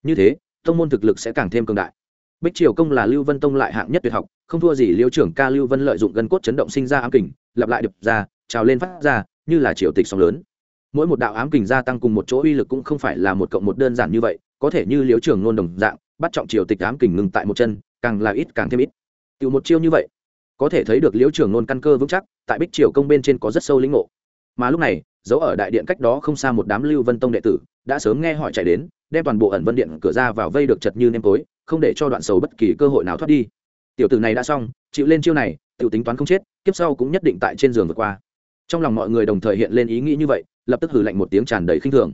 Như thế, tông môn thực lực sẽ càng thêm cường đại bích triều công là lưu vân tông lại hạng nhất tuyệt học, không thua gì liêu trưởng ca lưu vân lợi dụng gân cốt chấn động sinh ra ám kình, lặp lại đập ra, trào lên phát ra, như là triều tịch sóng lớn. Mỗi một đạo ám kình gia tăng cùng một chỗ uy lực cũng không phải là một cộng một đơn giản như vậy, có thể như Liêu trưởng nôn đồng dạng, bắt trọng triều tịch ám kình ngừng tại một chân, càng là ít càng thêm ít. Từ một chiêu như vậy, có thể thấy được Liêu trưởng nôn căn cơ vững chắc, tại bích triều công bên trên có rất sâu lĩnh ngộ. Mà lúc này giấu ở đại điện cách đó không xa một đám lưu vân tông đệ tử, đã sớm nghe hỏi chạy đến, đem toàn bộ ẩn vân điện cửa ra vào vây được chật như nêm tối không để cho đoạn sầu bất kỳ cơ hội nào thoát đi. Tiểu tử này đã xong, chịu lên chiêu này tự tính toán không chết, kiếp sau cũng nhất định tại trên giường vượt qua. Trong lòng mọi người đồng thời hiện lên ý nghĩ như vậy, lập tức hử lạnh một tiếng tràn đầy khinh thường.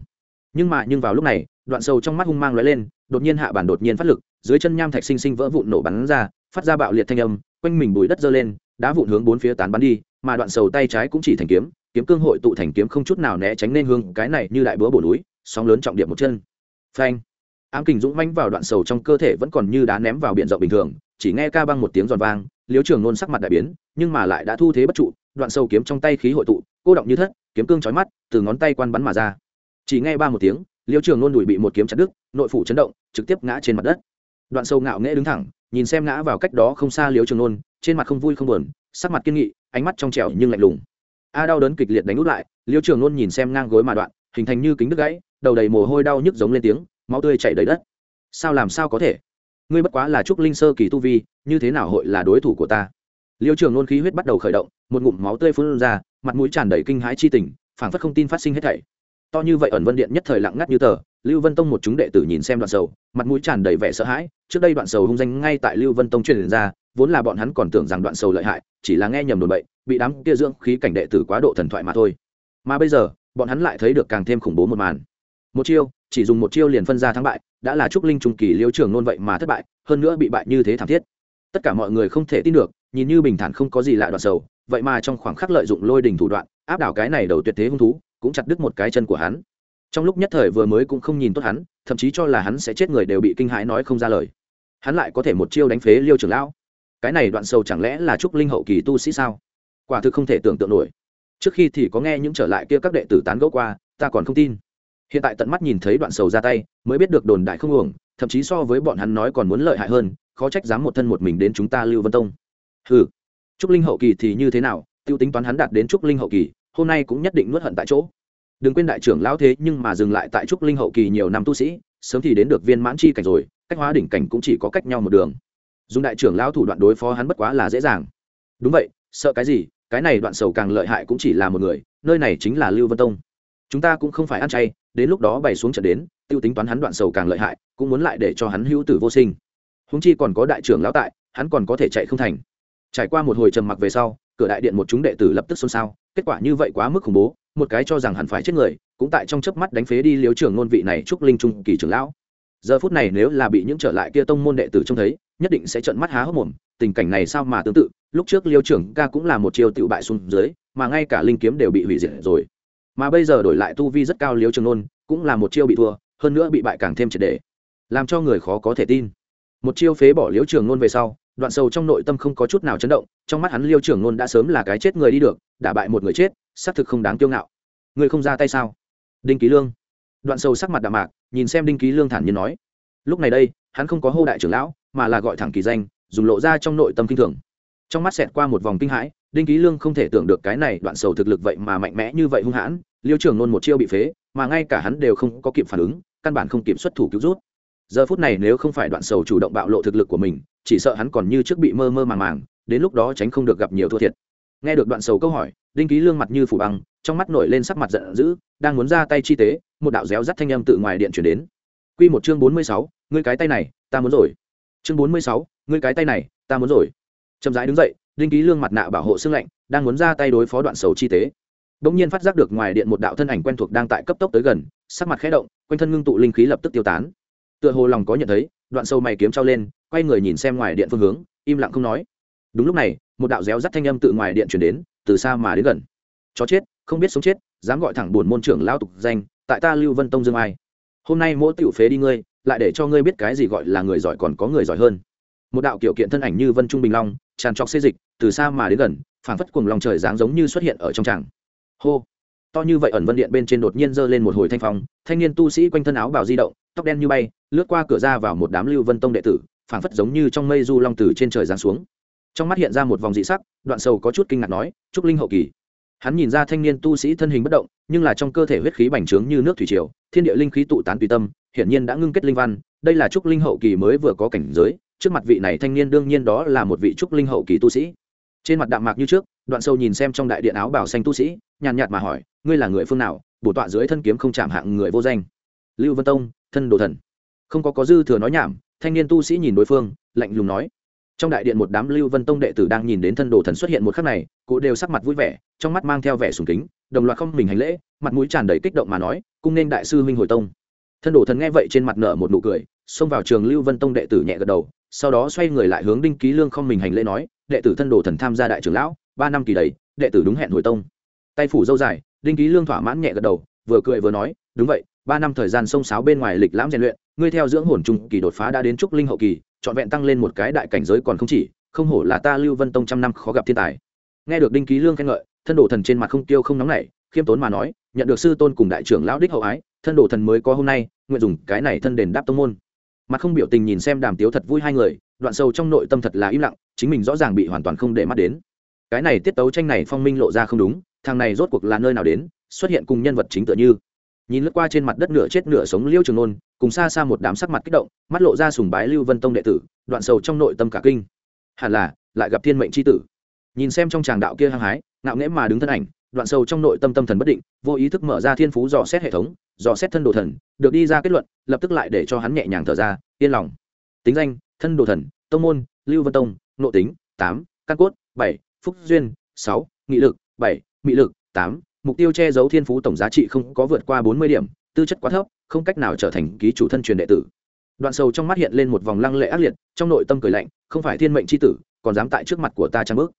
Nhưng mà nhưng vào lúc này, đoạn sầu trong mắt hung mang lóe lên, đột nhiên hạ bản đột nhiên phát lực, dưới chân nham thạch sinh sinh vỡ vụn nổ bắn ra, phát ra bạo liệt thanh âm, quanh mình bùi đất dơ lên, đá vụn hướng bốn phía tán bắn đi, mà đoạn sầu tay trái cũng chỉ thành kiếm kiếm cương hội tụ thành kiếm không chút nào né tránh nên hương cái này như đại búa bổ núi, sóng lớn trọng điểm một chân. Phanh! Ám kình dũng manh vào đoạn sầu trong cơ thể vẫn còn như đá ném vào biển rộng bình thường, chỉ nghe ca băng một tiếng giòn vang liếu trường nôn sắc mặt đại biến, nhưng mà lại đã thu thế bất trụ, đoạn sầu kiếm trong tay khí hội tụ, cô động như thất, kiếm cương chói mắt, từ ngón tay quan bắn mà ra. Chỉ nghe ba một tiếng liêu trường nôn đùi bị một kiếm chặt đứt, nội phủ chấn động, trực tiếp ngã trên mặt đất. Đoạn sâu ngạo nghễ đứng thẳng, nhìn xem ngã vào cách đó không xa liêu trường nôn, trên mặt không vui không buồn, sắc mặt kiên nghị, ánh mắt trong trẻo nhưng lạnh lùng. A đau đớn kịch liệt đánh út lại liêu trường nôn nhìn xem ngang gối mà đoạn, hình thành như kính đứt gãy, đầu đầy mồ hôi đau nhức giống lên tiếng máu tươi chảy đầy đất. Sao làm sao có thể? Ngươi bất quá là trúc linh sơ kỳ tu vi, như thế nào hội là đối thủ của ta? Liêu trường nôn khí huyết bắt đầu khởi động, một ngụm máu tươi phun ra, mặt mũi tràn đầy kinh hãi chi tình, phảng phất không tin phát sinh hết thảy. To như vậy ẩn vân điện nhất thời lặng ngắt như tờ, lưu vân tông một chúng đệ tử nhìn xem đoạn sầu, mặt mũi tràn đầy vẻ sợ hãi, trước đây đoạn sầu hung danh ngay tại lưu vân tông truyền ra, vốn là bọn hắn còn tưởng rằng đoạn sầu lợi hại, chỉ là nghe nhầm đồn bậy, bị đám kia dưỡng khí cảnh đệ tử quá độ thần thoại mà thôi. Mà bây giờ, bọn hắn lại thấy được càng thêm khủng bố một màn một chiêu, chỉ dùng một chiêu liền phân ra thắng bại, đã là trúc linh trung kỳ liêu trưởng nôn vậy mà thất bại, hơn nữa bị bại như thế thảm thiết. Tất cả mọi người không thể tin được, nhìn như bình thản không có gì lạ đoạn sầu, vậy mà trong khoảng khắc lợi dụng lôi đình thủ đoạn, áp đảo cái này đầu tuyệt thế hung thú, cũng chặt đứt một cái chân của hắn. Trong lúc nhất thời vừa mới cũng không nhìn tốt hắn, thậm chí cho là hắn sẽ chết người đều bị kinh hãi nói không ra lời. Hắn lại có thể một chiêu đánh phế liêu trưởng lão. Cái này đoạn sầu chẳng lẽ là trúc linh hậu kỳ tu sĩ sao? Quả thực không thể tưởng tượng nổi. Trước khi thì có nghe những trở lại kia các đệ tử tán gẫu qua, ta còn không tin hiện tại tận mắt nhìn thấy đoạn sầu ra tay, mới biết được đồn đại không uổng, thậm chí so với bọn hắn nói còn muốn lợi hại hơn, khó trách dám một thân một mình đến chúng ta lưu vân tông. Ừ trúc linh hậu kỳ thì như thế nào t i ê u tính toán hắn đạt đến trúc linh hậu kỳ, hôm nay cũng nhất định nuốt hận tại chỗ. Đừng quên đại trưởng lão thế, nhưng mà dừng lại tại trúc linh hậu kỳ nhiều năm tu sĩ, sớm thì đến được viên mãn chi cảnh rồi, cách hóa đỉnh cảnh cũng chỉ có cách nhau một đường. Dùng đại trưởng lão thủ đoạn đối phó hắn bất quá là dễ dàng. Đúng vậy, sợ cái gì, cái này đoạn sầu càng lợi hại cũng chỉ là một người, nơi này chính là lưu vân tông. Chúng ta cũng không phải ăn chay đến lúc đó bày xuống trận đến t i ê u tính toán hắn đoạn sầu càng lợi hại, cũng muốn lại để cho hắn hữu tử vô sinh. Húng chi còn có đại trưởng lão tại, hắn còn có thể chạy không thành. Trải qua một hồi trầm mặc về sau, cửa đại điện một chúng đệ tử lập tức xôn xao, kết quả như vậy quá mức khủng bố, một cái cho rằng hẳn phải chết người, cũng tại trong chớp mắt đánh phế đi liếu trưởng ngôn vị này trúc linh trung kỳ trưởng lão. Giờ phút này nếu là bị những trở lại kia tông môn đệ tử trông thấy, nhất định sẽ trợn mắt há hốc mồm, tình cảnh này sao mà tương tự, lúc trước liêu trưởng ca cũng là một chiêu tự bại xuống dưới, mà ngay cả linh kiếm đều bị hủy diệt rồi mà bây giờ đổi lại tu vi rất cao liêu trường nôn cũng là một chiêu bị thua, hơn nữa bị bại càng thêm triệt đề làm cho người khó có thể tin. Một chiêu phế bỏ liêu trường nôn về sau, đoạn sầu trong nội tâm không có chút nào chấn động, trong mắt hắn liêu trường nôn đã sớm là cái chết người đi được đả bại một người chết, xác thực không đáng kiêu ngạo. Người không ra tay sao? Đinh ký lương. Đoạn sầu sắc mặt đạm mạc, nhìn xem đinh ký lương thản nhiên nói. Lúc này đây, hắn không có hô đại trưởng lão, mà là gọi thẳng kỳ danh, dùng lộ ra trong nội tâm kinh thường. Trong mắt xẹt qua một vòng kinh hãi, đinh ký lương không thể tưởng được cái này đoạn sầu thực lực vậy mà mạnh mẽ như vậy hung hãn liêu trưởng nôn một chiêu bị phế, mà ngay cả hắn đều không có kịp phản ứng, căn bản không kịp xuất thủ cứu rút. Giờ phút này nếu không phải đoạn sầu chủ động bạo lộ thực lực của mình, chỉ sợ hắn còn như trước bị mơ mơ màng màng, đến lúc đó tránh không được gặp nhiều thua thiệt. Nghe được đoạn sầu câu hỏi, đinh ký lương mặt như phủ băng, trong mắt nổi lên sắc mặt giận dữ, đang muốn ra tay chi tế, một đạo réo rắt thanh âm tự ngoài điện chuyển đến. Q một chương bốn mươi sáu, ngươi cái tay này, ta muốn rồi. Chương bốn mươi sáu, ngươi cái tay này, ta muốn rồi. Chậm rãi đứng dậy, đinh ký lương mặt nạ bảo hộ xương lạnh, đang muốn ra tay đối phó đoạn sầu chi tế bỗng nhiên phát giác được ngoài điện một đạo thân ảnh quen thuộc đang tại cấp tốc tới gần, sắc mặt khẽ động, quanh thân ngưng tụ linh khí lập tức tiêu tán. Tựa hồ lòng có nhận thấy, đoạn sâu mày kiếm trao lên, quay người nhìn xem ngoài điện phương hướng, im lặng không nói. Đúng lúc này, một đạo réo rắt thanh âm tự ngoài điện chuyển đến, từ xa mà đến gần. Chó chết, không biết sống chết, dám gọi thẳng buồn môn trưởng lao tục danh, tại ta lưu vân tông dương ai. Hôm nay mỗi tiểu phế đi ngươi, lại để cho ngươi biết cái gì gọi là người giỏi còn có người giỏi hơn. Một đạo kiểu kiện thân ảnh như vân trung bình long, tràn trọc xê dịch, từ xa mà đến gần, phảng phất cùng lòng trời dáng giống như xuất hiện ở trong tràng hô. To như vậy ẩn vân điện bên trên đột nhiên giơ lên một hồi thanh phong, thanh niên tu sĩ quanh thân áo bào di động, tóc đen như bay, lướt qua cửa ra vào một đám lưu vân tông đệ tử, phảng phất giống như trong mây du long tử trên trời giáng xuống. Trong mắt hiện ra một vòng dị sắc, đoạn sầu có chút kinh ngạc nói, trúc linh hậu kỳ. Hắn nhìn ra thanh niên tu sĩ thân hình bất động, nhưng là trong cơ thể huyết khí bành trướng như nước thủy triều, thiên địa linh khí tụ tán tùy tâm, hiển nhiên đã ngưng kết linh văn, đây là trúc linh hậu kỳ mới vừa có cảnh giới, trước mặt vị này thanh niên đương nhiên đó là một vị trúc linh hậu kỳ tu sĩ. Trên mặt đạm mạc như trước, đoạn sâu nhìn xem trong đại điện áo bảo xanh tu sĩ nhàn nhạt mà hỏi, ngươi là người phương nào? Bổ tọa dưới thân kiếm không chạm hạng người vô danh. Lưu vân tông, thân đồ thần. Không có có dư thừa nói nhảm, thanh niên tu sĩ nhìn đối phương, lạnh lùng nói. Trong đại điện một đám lưu vân tông đệ tử đang nhìn đến thân đồ thần xuất hiện một khắc này, cụ đều sắc mặt vui vẻ, trong mắt mang theo vẻ sùng kính, đồng loạt không mình hành lễ, mặt mũi tràn đầy kích động mà nói, cung nên đại sư huynh hồi tông. Thân đồ thần nghe vậy trên mặt nở một nụ cười, xông vào trường lưu vân tông đệ tử nhẹ gật đầu, sau đó xoay người lại hướng đinh ký lương không mình hành lễ nói, đệ tử thân đồ thần tham gia đại trưởng lão, ba năm kỳ đầy, đệ tử đúng hẹn hồi tông tay phủ dâu dài, đinh ký lương thỏa mãn nhẹ gật đầu, vừa cười vừa nói, đúng vậy, ba năm thời gian sông sáo bên ngoài lịch lãm rèn luyện, ngươi theo dưỡng hồn trung kỳ đột phá đã đến trúc linh hậu kỳ, trọn vẹn tăng lên một cái đại cảnh giới còn không chỉ, không hổ là ta lưu vân tông trăm năm khó gặp thiên tài. Nghe được đinh ký lương khen ngợi, thân đồ thần trên mặt không tiêu không nóng nảy, khiêm tốn mà nói, nhận được sư tôn cùng đại trưởng lão đích hậu ái, thân đồ thần mới có hôm nay, nguyện dùng cái này thân đền đáp tông môn. Mặt không biểu tình nhìn xem đàm tiếu thật vui hai người, đoạn sâu trong nội tâm thật là im lặng, chính mình rõ ràng bị hoàn toàn không để mắt đến. Cái này tiết tấu tranh này phong minh lộ ra không đúng thằng này rốt cuộc là nơi nào đến, xuất hiện cùng nhân vật chính tựa như. Nhìn lướt qua trên mặt đất nửa chết nửa sống liêu trường nôn, cùng xa xa một đám sắc mặt kích động, mắt lộ ra sùng bái lưu vân tông đệ tử, đoạn sầu trong nội tâm cả kinh. Hẳn là, lại gặp thiên mệnh c h i tử. Nhìn xem trong tràng đạo kia hăng hái, ngạo nghễ mà đứng thân ảnh, đoạn sầu trong nội tâm tâm thần bất định, vô ý thức mở ra thiên phú dò xét hệ thống, dò xét thân đồ thần, được đi ra kết luận, lập tức lại để cho hắn nhẹ nhàng thở ra, yên lòng. Tính danh, thân đồ thần, tông môn, lưu vân tông, nội tính, tám, căn cốt, bảy, phúc duyên, sáu, nghị lực, bảy mị lực, tám, mục tiêu che giấu thiên phú tổng giá trị không có vượt qua bốn mươi điểm, tư chất quá thấp, không cách nào trở thành ký chủ thân truyền đệ tử. Đoạn sầu trong mắt hiện lên một vòng lăng lệ ác liệt, trong nội tâm cười lạnh, không phải thiên mệnh c h i tử, còn dám tại trước mặt của ta trang bước.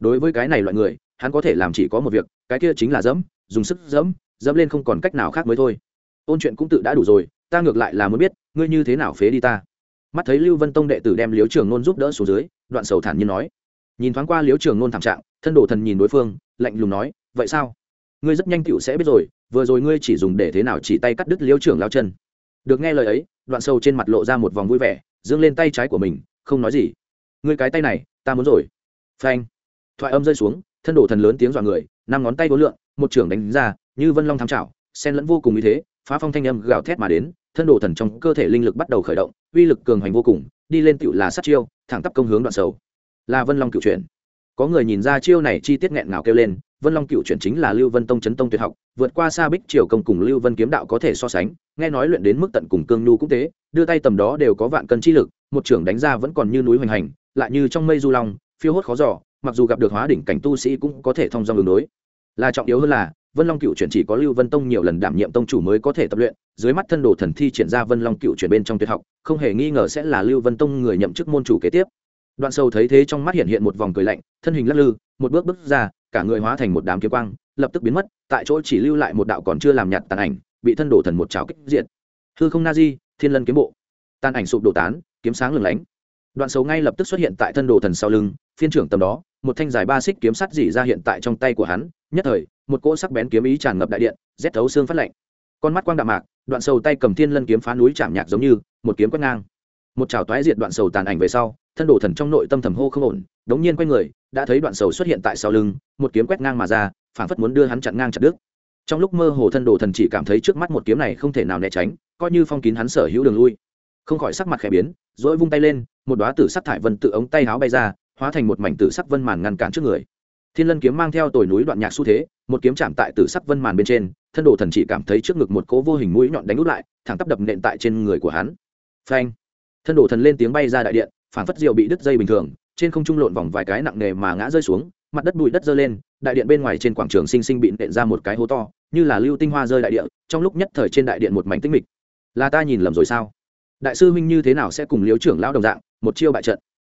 Đối với cái này loại người, hắn có thể làm chỉ có một việc, cái kia chính là dẫm, dùng sức dẫm dẫm lên không còn cách nào khác mới thôi. Ôn chuyện cũng tự đã đủ rồi, ta ngược lại là muốn biết, ngươi như thế nào phế đi ta? Mắt thấy lưu vân tông đệ tử đem liếu trường nôn giúp đỡ xuống dưới, đoạn sầu thản nhiên nói nhìn thoáng qua liếu trường nôn thảm trạng, thân đồ thần nhìn đối phương, lạnh lùng nói, vậy sao? Ngươi rất nhanh tựu sẽ biết rồi, vừa rồi ngươi chỉ dùng để thế nào chỉ tay cắt đứt liêu trưởng lao chân. Được nghe lời ấy, đoạn sâu trên mặt lộ ra một vòng vui vẻ, dương lên tay trái của mình, không nói gì. Ngươi cái tay này, ta muốn rồi. Phanh. Thoại âm rơi xuống, thân đổ thần lớn tiếng dọa người, năm ngón tay vô lượng, một trưởng đánh ra, như vân long tham trào sen lẫn vô cùng ý thế, phá phong thanh âm gào thét mà đến, thân đổ thần trong cơ thể linh lực bắt đầu khởi động, uy lực cường hoành vô cùng, đi lên tựu là sát chiêu, thẳng tắp công hướng đoạn sầu là vân long cựu chuyển có người nhìn ra chiêu này chi tiết nghẹn ngào kêu lên, vân long cựu chuyển chính là lưu vân tông chấn tông tuyệt học, vượt qua xa bích triều công cùng lưu vân kiếm đạo có thể so sánh, nghe nói luyện đến mức tận cùng cương nhu cũng thế, đưa tay tầm đó đều có vạn cân chi lực, một trưởng đánh ra vẫn còn như núi hoành hành, lại như trong mây du long, phiêu hốt khó giỏ mặc dù gặp được hóa đỉnh cảnh tu sĩ cũng có thể thông dong đường đối. Là trọng yếu hơn là, vân long cựu chuyển chỉ có lưu vân tông nhiều lần đảm nhiệm tông chủ mới có thể tập luyện, dưới mắt thân đồ thần thi triển ra vân long cựu chuyển bên trong tuyệt học, không hề nghi ngờ sẽ là lưu vân tông người nhậm chức môn chủ kế tiếp đoạn sâu thấy thế trong mắt hiện hiện một vòng cười lạnh, thân hình lắc lư, một bước bước ra, cả người hóa thành một đám kiếm quang, lập tức biến mất, tại chỗ chỉ lưu lại một đạo còn chưa làm nhạt tàn ảnh, bị thân đổ thần một chảo kích diện hư không na di thiên lân kiếm bộ. Tàn ảnh sụp đổ tán, kiếm sáng lừng lánh. Đoạn Sầu ngay lập tức xuất hiện tại thân đồ thần sau lưng, phiên trưởng tầm đó, một thanh dài ba xích kiếm sắt dỉ ra hiện tại trong tay của hắn, nhất thời, một cỗ sắc bén kiếm ý tràn ngập đại điện, rét thấu xương phát lạnh. Con mắt quang đạm mạc, đoạn sầu tay cầm thiên lân kiếm phá núi chạm nhạc giống như, một kiếm quét ngang. Một chảo toái diệt đoạn sầu tàn ảnh về sau thân đồ thần trong nội tâm thầm hô không ổn, đống nhiên quay người, đã thấy đoạn sầu xuất hiện tại sau lưng, một kiếm quét ngang mà ra, phảng phất muốn đưa hắn chặn ngang chặt đứt. Trong lúc mơ hồ thân đồ thần chỉ cảm thấy trước mắt một kiếm này không thể nào né tránh, coi như phong kín hắn sở hữu đường lui. Không khỏi sắc mặt khẽ biến dỗi vung tay lên, một đoá tử sắc thải vân tự ống tay háo bay ra, hóa thành một mảnh tử sắc vân màn ngăn cản trước người. Thiên lân kiếm mang theo tồi núi đoạn nhạc xu thế, một kiếm chạm tại tử sắc vân màn bên trên, thân đồ thần chỉ cảm thấy trước ngực một cố vô hình mũi nhọn đánh út lại, thẳng tắp đập nện tại trên người của hắn. Phanh! Thân đồ thần lên tiếng bay ra đại điện phản phất diều bị đứt dây bình thường, trên không trung lộn vòng vài cái nặng nề mà ngã rơi xuống, mặt đất bụi đất dơ lên, đại điện bên ngoài trên quảng trường sinh sinh bị nện ra một cái hố to, như là lưu tinh hoa rơi đại điện trong lúc nhất thời trên đại điện một mảnh tinh mịch. Là ta nhìn lầm rồi sao? Đại sư huynh như thế nào sẽ cùng liếu trưởng lão đồng dạng, một chiêu bại trận?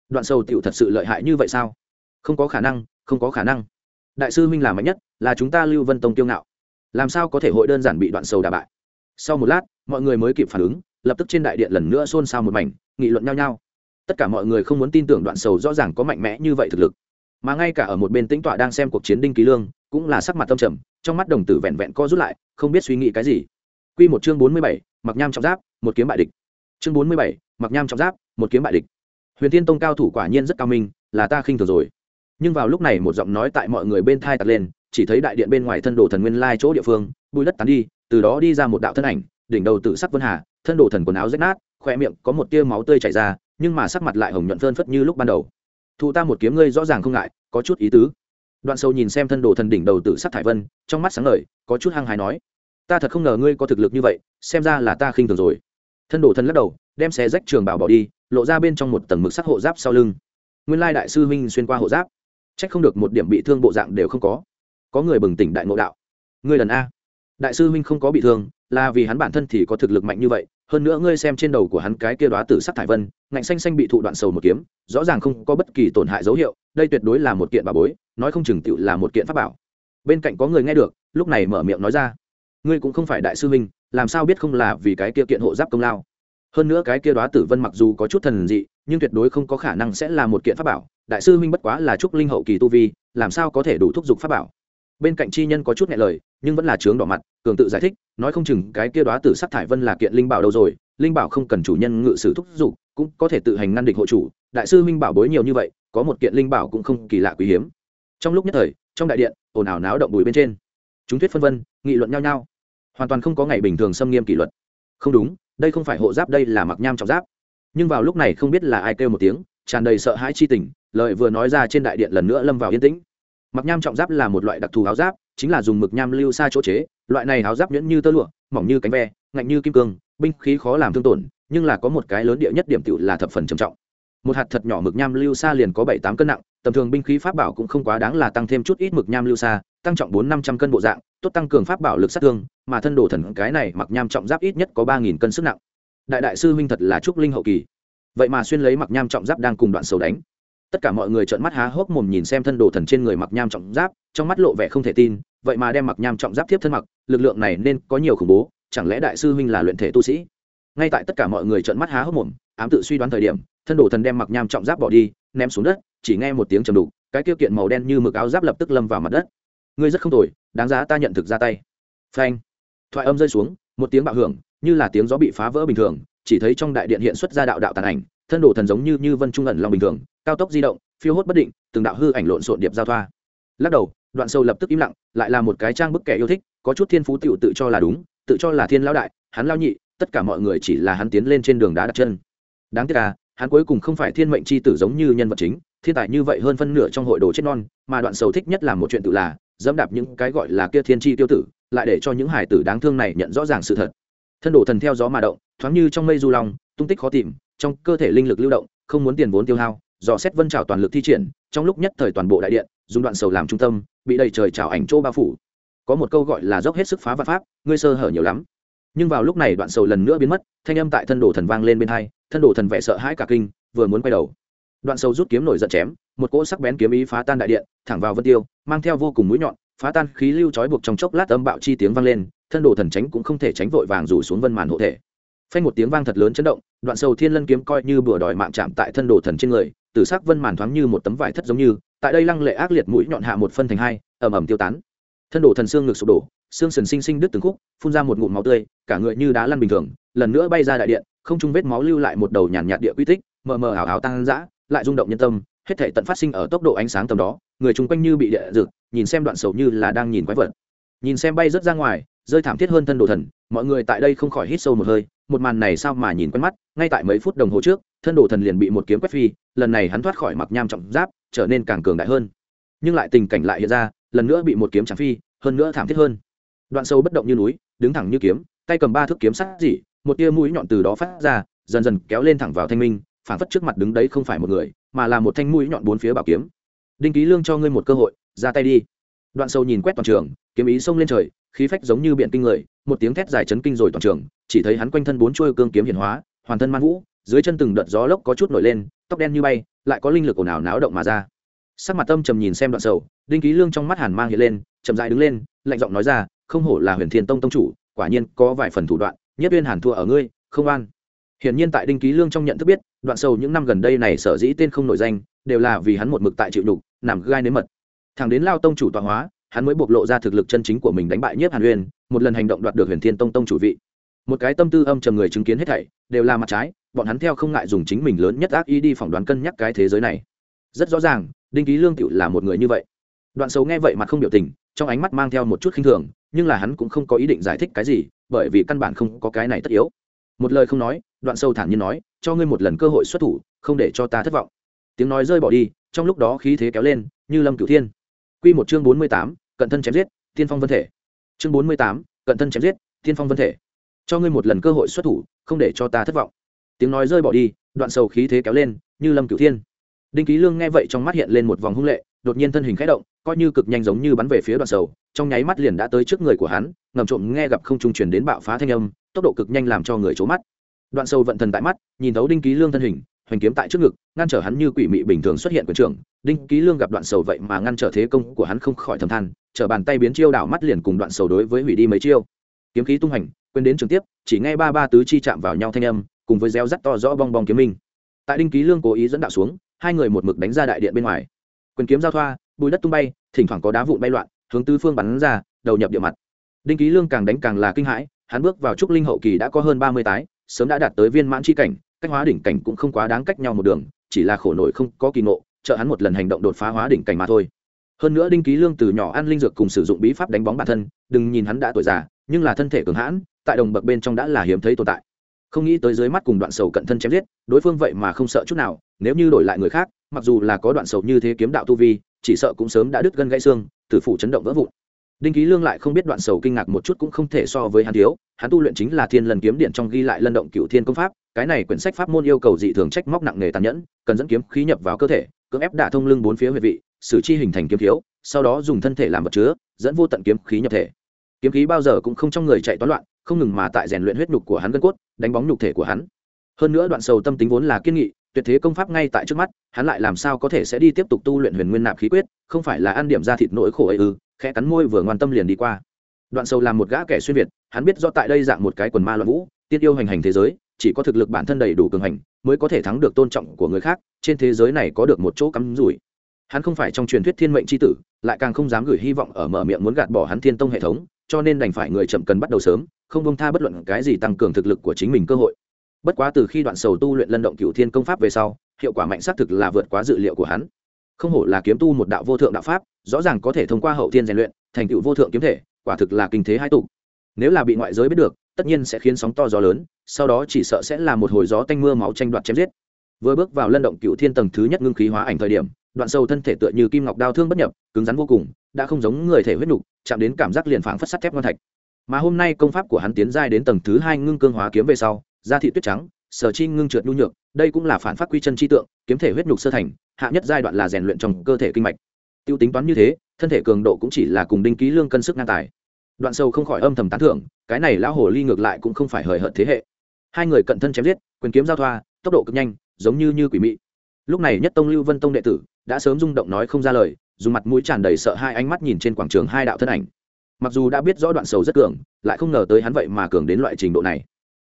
Đoạn sầu tiểu thật sự lợi hại như vậy sao? Không có khả năng, không có khả năng. Đại sư huynh là mạnh nhất, là chúng ta lưu vân tông kiêu ngạo. Làm sao có thể hội đơn giản bị đoạn sầu đà bại? Sau một lát, mọi người mới kịp phản ứng, lập tức trên đại điện lần nữa xôn xao một mảnh, nghị luận nhau nhau tất cả mọi người không muốn tin tưởng đoạn sầu rõ ràng có mạnh mẽ như vậy thực lực. Mà ngay cả ở một bên tĩnh tọa đang xem cuộc chiến đinh ký lương, cũng là sắc mặt tâm trầm, trong mắt đồng tử vẹn vẹn co rút lại, không biết suy nghĩ cái gì. Q một chương bốn mươi bảy, mặc nham trọng giáp, một kiếm bại địch. Chương bốn mươi bảy, mặc nham trọng giáp, một kiếm bại địch. Huyền thiên tông cao thủ quả nhiên rất cao minh, là ta khinh thường rồi. Nhưng vào lúc này một giọng nói tại mọi người bên thai tặc lên, chỉ thấy đại điện bên ngoài thân đồ thần nguyên lai chỗ địa phương bùi đất tán đi, từ đó đi ra một đạo thân ảnh, đỉnh đầu tự sắc vân hà, thân đồ thần quần áo rách nát, khoe miệng có một tia máu tươi chảy ra nhưng mà sắc mặt lại hồng nhuận phơn phất như lúc ban đầu. Thụ ta một kiếm ngươi rõ ràng không ngại, có chút ý tứ. Đoạn sâu nhìn xem thân đồ thần đỉnh đầu tử sắc thải vân, trong mắt sáng ngời, có chút hăng hài nói, ta thật không ngờ ngươi có thực lực như vậy, xem ra là ta khinh thường rồi. Thân đồ thần lắc đầu, đem xe rách trường bảo bỏ đi, lộ ra bên trong một tầng mực sắc hộ giáp sau lưng. Nguyên lai đại sư huynh xuyên qua hộ giáp trách không được một điểm bị thương bộ dạng đều không có. Có người bừng tỉnh đại ngộ đạo, ngươi lần a đại sư huynh không có bị thương, là vì hắn bản thân thì có thực lực mạnh như vậy, hơn nữa ngươi xem trên đầu của hắn cái kia đoá tử sắc thải vân, ngạnh xanh xanh bị thụ đoạn sầu một kiếm, rõ ràng không có bất kỳ tổn hại dấu hiệu, đây tuyệt đối là một kiện bà bối, nói không chừng tựu là một kiện pháp bảo. Bên cạnh có người nghe được, lúc này mở miệng nói ra, ngươi cũng không phải đại sư huynh, làm sao biết không là vì cái kia kiện hộ giáp công lao? Hơn nữa cái kia đoá tử vân mặc dù có chút thần dị, nhưng tuyệt đối không có khả năng sẽ là một kiện pháp bảo, đại sư huynh bất quá là trúc linh hậu kỳ tu vi, làm sao có thể đủ thúc giục pháp bảo? Bên cạnh chi nhân có chút nhẹ lời, nhưng vẫn là trướng đỏ mặt, cường tự giải thích, nói không chừng cái kia đoá tử sắc thải vân là kiện linh bảo đâu rồi, linh bảo không cần chủ nhân ngự sử thúc giục, cũng có thể tự hành ngăn địch hộ chủ. Đại sư minh bảo bối nhiều như vậy, có một kiện linh bảo cũng không kỳ lạ quý hiếm. Trong lúc nhất thời, trong đại điện, ồn ào náo động bùi bên trên. Chúng thuyết phân vân, nghị luận nhau nhau. Hoàn toàn không có ngày bình thường xâm nghiêm kỷ luật. Không đúng, đây không phải hộ giáp, đây là mặc nham trọng giáp. Nhưng vào lúc này không biết là ai kêu một tiếng, tràn đầy sợ hãi chi tình lợi vừa nói ra trên đại điện lần nữa lâm vào yên tĩnh mặc nham trọng giáp là một loại đặc thù áo giáp, chính là dùng mực nham lưu xa chỗ chế, loại này áo giáp nhẫn như tơ lụa, mỏng như cánh ve, ngạnh như kim cương, binh khí khó làm thương tổn, nhưng là có một cái lớn địa nhất điểm tựu là thập phần trầm trọng. Một hạt thật nhỏ mực nham lưu xa liền có bảy tám cân nặng, tầm thường binh khí pháp bảo cũng không quá đáng là tăng thêm chút ít mực nham lưu xa, tăng trọng bốn năm trăm cân bộ dạng, tốt tăng cường pháp bảo lực sát thương, mà thân đồ thần cái này mặc nham trọng giáp ít nhất có ba nghìn cân sức nặng. Đại đại sư huynh thật là trúc linh hậu kỳ. Vậy mà xuyên lấy mặc nham trọng giáp đang cùng đoạn sầu đánh tất cả mọi người trợn mắt há hốc mồm nhìn xem thân đồ thần trên người mặc nham trọng giáp, trong mắt lộ vẻ không thể tin, vậy mà đem mặc nham trọng giáp tiếp thân mặc, lực lượng này nên có nhiều khủng bố, chẳng lẽ đại sư huynh là luyện thể tu sĩ? Ngay tại tất cả mọi người trợn mắt há hốc mồm, ám tự suy đoán thời điểm, thân đồ thần đem mặc nham trọng giáp bỏ đi, ném xuống đất, chỉ nghe một tiếng trầm đục, cái tiêu kiện màu đen như mực áo giáp lập tức lâm vào mặt đất. Ngươi rất không tồi, đáng giá ta nhận thực ra tay. Phanh. Thoại âm rơi xuống, một tiếng bạo hưởng, như là tiếng gió bị phá vỡ bình thường, chỉ thấy trong đại điện hiện xuất ra đạo đạo tàn ảnh thân đồ thần giống như như vân trung ẩn lòng bình thường, cao tốc di động, phiêu hốt bất định, từng đạo hư ảnh lộn xộn điệp giao thoa. Lắc đầu, đoạn sâu lập tức im lặng, lại là một cái trang bức kẻ yêu thích, có chút thiên phú tựu tự cho là đúng, tự cho là thiên lão đại, hắn lao nhị, tất cả mọi người chỉ là hắn tiến lên trên đường đá đặt chân. Đáng tiếc là hắn cuối cùng không phải thiên mệnh c h i tử giống như nhân vật chính, thiên tài như vậy hơn phân nửa trong hội đồ chết non, mà đoạn sầu thích nhất là một chuyện tự là, dẫm đạp những cái gọi là kia thiên tri tiêu tử, lại để cho những hải tử đáng thương này nhận rõ ràng sự thật. Thân đổ thần theo gió mà động, thoáng như trong mây du long, tung tích khó tìm trong cơ thể linh lực lưu động, không muốn tiền vốn tiêu hao, dò xét vân trào toàn lực thi triển, trong lúc nhất thời toàn bộ đại điện, dùng đoạn sầu làm trung tâm, bị đầy trời trào ảnh chỗ bao phủ. Có một câu gọi là dốc hết sức phá vạn pháp, ngươi sơ hở nhiều lắm. Nhưng vào lúc này đoạn sầu lần nữa biến mất, thanh âm tại thân đồ thần vang lên bên hai, thân đồ thần vẻ sợ hãi cả kinh, vừa muốn quay đầu. Đoạn sầu rút kiếm nổi giận chém, một cỗ sắc bén kiếm ý phá tan đại điện, thẳng vào vân tiêu, mang theo vô cùng mũi nhọn, phá tan khí lưu trói buộc trong chốc lát âm bạo chi tiếng vang lên, thân đồ thần tránh cũng không thể tránh vội vàng rủ xuống vân màn hộ thể phanh một tiếng vang thật lớn chấn động, đoạn sầu thiên lân kiếm coi như bừa đòi mạng chạm tại thân đồ thần trên người, tử sắc vân màn thoáng như một tấm vải thất giống như, tại đây lăng lệ ác liệt mũi nhọn hạ một phân thành hai, ầm ầm tiêu tán. Thân đồ thần xương ngực sụp đổ, xương sần sinh sinh đứt từng khúc, phun ra một ngụm máu tươi, cả người như đá lăn bình thường, lần nữa bay ra đại điện, không trung vết máu lưu lại một đầu nhàn nhạt địa quy tích, mờ mờ ảo ảo tăng dã, lại rung động nhân tâm, hết thể tận phát sinh ở tốc độ ánh sáng tầm đó, người chung quanh như bị địa rực, nhìn xem đoạn sầu như là đang nhìn quái vật. Nhìn xem bay rớt ra ngoài, rơi thảm thiết hơn thân đồ thần, mọi người tại đây không khỏi hít sâu một hơi một màn này sao mà nhìn quen mắt, ngay tại mấy phút đồng hồ trước, thân đồ thần liền bị một kiếm quét phi, lần này hắn thoát khỏi mặc nham trọng giáp, trở nên càng cường đại hơn. Nhưng lại tình cảnh lại hiện ra, lần nữa bị một kiếm chẳng phi, hơn nữa thảm thiết hơn. Đoạn sâu bất động như núi, đứng thẳng như kiếm, tay cầm ba thước kiếm sắt dỉ một tia mũi nhọn từ đó phát ra, dần dần kéo lên thẳng vào thanh minh, phản phất trước mặt đứng đấy không phải một người, mà là một thanh mũi nhọn bốn phía bảo kiếm. Đinh ký lương cho ngươi một cơ hội, ra tay đi. Đoạn sâu nhìn quét toàn trường, kiếm ý xông lên trời khí phách giống như biển kinh người, một tiếng thét dài chấn kinh rồi toàn trường, chỉ thấy hắn quanh thân bốn chuôi cương kiếm hiển hóa, hoàn thân man vũ, dưới chân từng đợt gió lốc có chút nổi lên, tóc đen như bay, lại có linh lực ồn ào náo động mà ra. Sắc mặt tâm trầm nhìn xem đoạn sầu, đinh ký lương trong mắt hàn mang hiện lên, chậm dại đứng lên, lạnh giọng nói ra, không hổ là huyền thiên tông tông chủ, quả nhiên có vài phần thủ đoạn, nhất uyên hàn thua ở ngươi, không an hiển nhiên tại đinh ký lương trong nhận thức biết, đoạn sầu những năm gần đây này sở dĩ tên không nổi danh, đều là vì hắn một mực tại chịu đục nằm gai nếm mật. Thằng đến lao tông chủ tọa hóa hắn mới bộc lộ ra thực lực chân chính của mình đánh bại nhiếp hàn uyên, một lần hành động đoạt được huyền thiên tông tông chủ vị. Một cái tâm tư âm trầm người chứng kiến hết thảy, đều là mặt trái, bọn hắn theo không ngại dùng chính mình lớn nhất ác ý đi phỏng đoán cân nhắc cái thế giới này. Rất rõ ràng, đinh ký lương tựu là một người như vậy. Đoạn xấu nghe vậy mặt không biểu tình, trong ánh mắt mang theo một chút khinh thường, nhưng là hắn cũng không có ý định giải thích cái gì, bởi vì căn bản không có cái này tất yếu. Một lời không nói, đoạn sâu thản nhiên nói, cho ngươi một lần cơ hội xuất thủ, không để cho ta thất vọng. Tiếng nói rơi bỏ đi, trong lúc đó khí thế kéo lên, như lâm cửu thiên. Quy một chương bốn mươi tám cận thân chém giết, tiên phong vân thể. Chương bốn mươi tám, cận thân chém giết, tiên phong vân thể. Cho ngươi một lần cơ hội xuất thủ, không để cho ta thất vọng. Tiếng nói rơi bỏ đi, đoạn sầu khí thế kéo lên, như lâm cửu thiên. Đinh ký lương nghe vậy trong mắt hiện lên một vòng hung lệ, đột nhiên thân hình khẽ động, coi như cực nhanh giống như bắn về phía đoạn sầu, trong nháy mắt liền đã tới trước người của hắn, ngầm trộm nghe gặp không trung truyền đến bạo phá thanh âm, tốc độ cực nhanh làm cho người trố mắt. Đoạn sầu vận thần tại mắt, nhìn thấu đinh ký lương thân hình hoành kiếm tại trước ngực, ngăn trở hắn như quỷ mị bình thường xuất hiện quyền trưởng. Đinh ký lương gặp đoạn sầu vậy mà ngăn trở thế công của hắn không khỏi thầm than, trở bàn tay biến chiêu đảo mắt liền cùng đoạn sầu đối với hủy đi mấy chiêu. Kiếm khí tung hành, quên đến trường tiếp, chỉ nghe ba ba tứ chi chạm vào nhau thanh âm, cùng với reo rắt to rõ bong bong kiếm minh. Tại đinh ký lương cố ý dẫn đạo xuống, hai người một mực đánh ra đại điện bên ngoài. Quyền kiếm giao thoa, bùi đất tung bay, thỉnh thoảng có đá vụn bay loạn, hướng tứ phương bắn ra, đầu nhập địa mặt. Đinh ký lương càng đánh càng là kinh hãi, hắn bước vào trúc linh hậu kỳ đã có hơn ba mươi tái, sớm đã đạt tới viên mãn c h i cảnh cách hóa đỉnh cảnh cũng không quá đáng cách nhau một đường, chỉ là khổ nổi không có kỳ ngộ, trợ hắn một lần hành động đột phá hóa đỉnh cảnh mà thôi. Hơn nữa đinh ký lương từ nhỏ ăn linh dược cùng sử dụng bí pháp đánh bóng bản thân, đừng nhìn hắn đã tuổi già, nhưng là thân thể cường hãn, tại đồng bậc bên trong đã là hiếm thấy tồn tại. Không nghĩ tới dưới mắt cùng đoạn sầu cận thân chém giết, đối phương vậy mà không sợ chút nào, nếu như đổi lại người khác, mặc dù là có đoạn sầu như thế kiếm đạo tu vi, chỉ sợ cũng sớm đã đứt gân gãy xương, tử phủ chấn động vỡ vụn đinh ký lương lại không biết đoạn sầu kinh ngạc một chút cũng không thể so với hắn thiếu, hắn tu luyện chính là thiên lần kiếm điện trong ghi lại lân động cựu thiên công pháp, cái này quyển sách pháp môn yêu cầu dị thường trách móc nặng nề tàn nhẫn, cần dẫn kiếm khí nhập vào cơ thể, cưỡng ép đả thông lưng bốn phía huyệt vị sử chi hình thành kiếm thiếu sau đó dùng thân thể làm vật chứa, dẫn vô tận kiếm khí nhập thể. Kiếm khí bao giờ cũng không trong người chạy toán loạn, không ngừng mà tại rèn luyện huyết nhục của hắn gân cốt, đánh bóng nhục thể của hắn. Hơn nữa đoạn sầu tâm tính vốn là kiên nghị, tuyệt thế công pháp ngay tại trước mắt, hắn lại làm sao có thể sẽ đi tiếp tục tu luyện huyền nguyên nạp khí quyết, không phải là ăn điểm ra thịt nỗi khổ ấy ư? Khẽ cắn môi vừa ngoan tâm liền đi qua. Đoạn sầu làm một gã kẻ xuyên việt, hắn biết do tại đây dạng một cái quần ma loạn vũ, tiên yêu hành hành thế giới, chỉ có thực lực bản thân đầy đủ cường hành, mới có thể thắng được tôn trọng của người khác, trên thế giới này có được một chỗ cắm rủi. Hắn không phải trong truyền thuyết thiên mệnh c h i tử, lại càng không dám gửi hy vọng ở mở miệng muốn gạt bỏ hắn thiên tông hệ thống, cho nên đành phải người chậm cần bắt đầu sớm, không bông tha bất luận cái gì tăng cường thực lực của chính mình cơ hội. Bất quá từ khi đoạn sầu tu luyện lân động cựu thiên công pháp về sau, hiệu quả mạnh xác thực là vượt quá dự liệu của hắn. Không hổ là kiếm tu một đạo vô thượng đạo pháp rõ ràng có thể thông qua hậu thiên rèn luyện, thành tựu vô thượng kiếm thể, quả thực là kinh thế hai tụ. Nếu là bị ngoại giới biết được, tất nhiên sẽ khiến sóng to gió lớn, sau đó chỉ sợ sẽ là một hồi gió tanh mưa máu tranh đoạt chém giết. Vừa bước vào lân động cựu thiên tầng thứ nhất ngưng khí hóa ảnh thời điểm, đoạn sâu thân thể tựa như kim ngọc đao thương bất nhập, cứng rắn vô cùng, đã không giống người thể huyết nục, chạm đến cảm giác liền phảng phất sắt thép ngon thạch. Mà hôm nay công pháp của hắn tiến giai đến tầng thứ hai ngưng cương hóa kiếm về sau, da thị tuyết trắng, sở chi ngưng trượt nhu nhược, đây cũng là phản phát quy chân chi tượng, kiếm thể huyết nhục sơ thành, hạ nhất giai đoạn là rèn luyện trong cơ thể kinh mạch tiêu tính toán như thế, thân thể cường độ cũng chỉ là cùng đinh ký lương cân sức ngang tài. Đoạn sâu không khỏi âm thầm tán thưởng, cái này lão hồ ly ngược lại cũng không phải hời hợt thế hệ. Hai người cận thân chém giết, quyền kiếm giao thoa, tốc độ cực nhanh, giống như như quỷ mị. Lúc này nhất tông lưu vân tông đệ tử đã sớm rung động nói không ra lời, dùng mặt mũi tràn đầy sợ hai ánh mắt nhìn trên quảng trường hai đạo thân ảnh. Mặc dù đã biết rõ đoạn sầu rất cường, lại không ngờ tới hắn vậy mà cường đến loại trình độ này.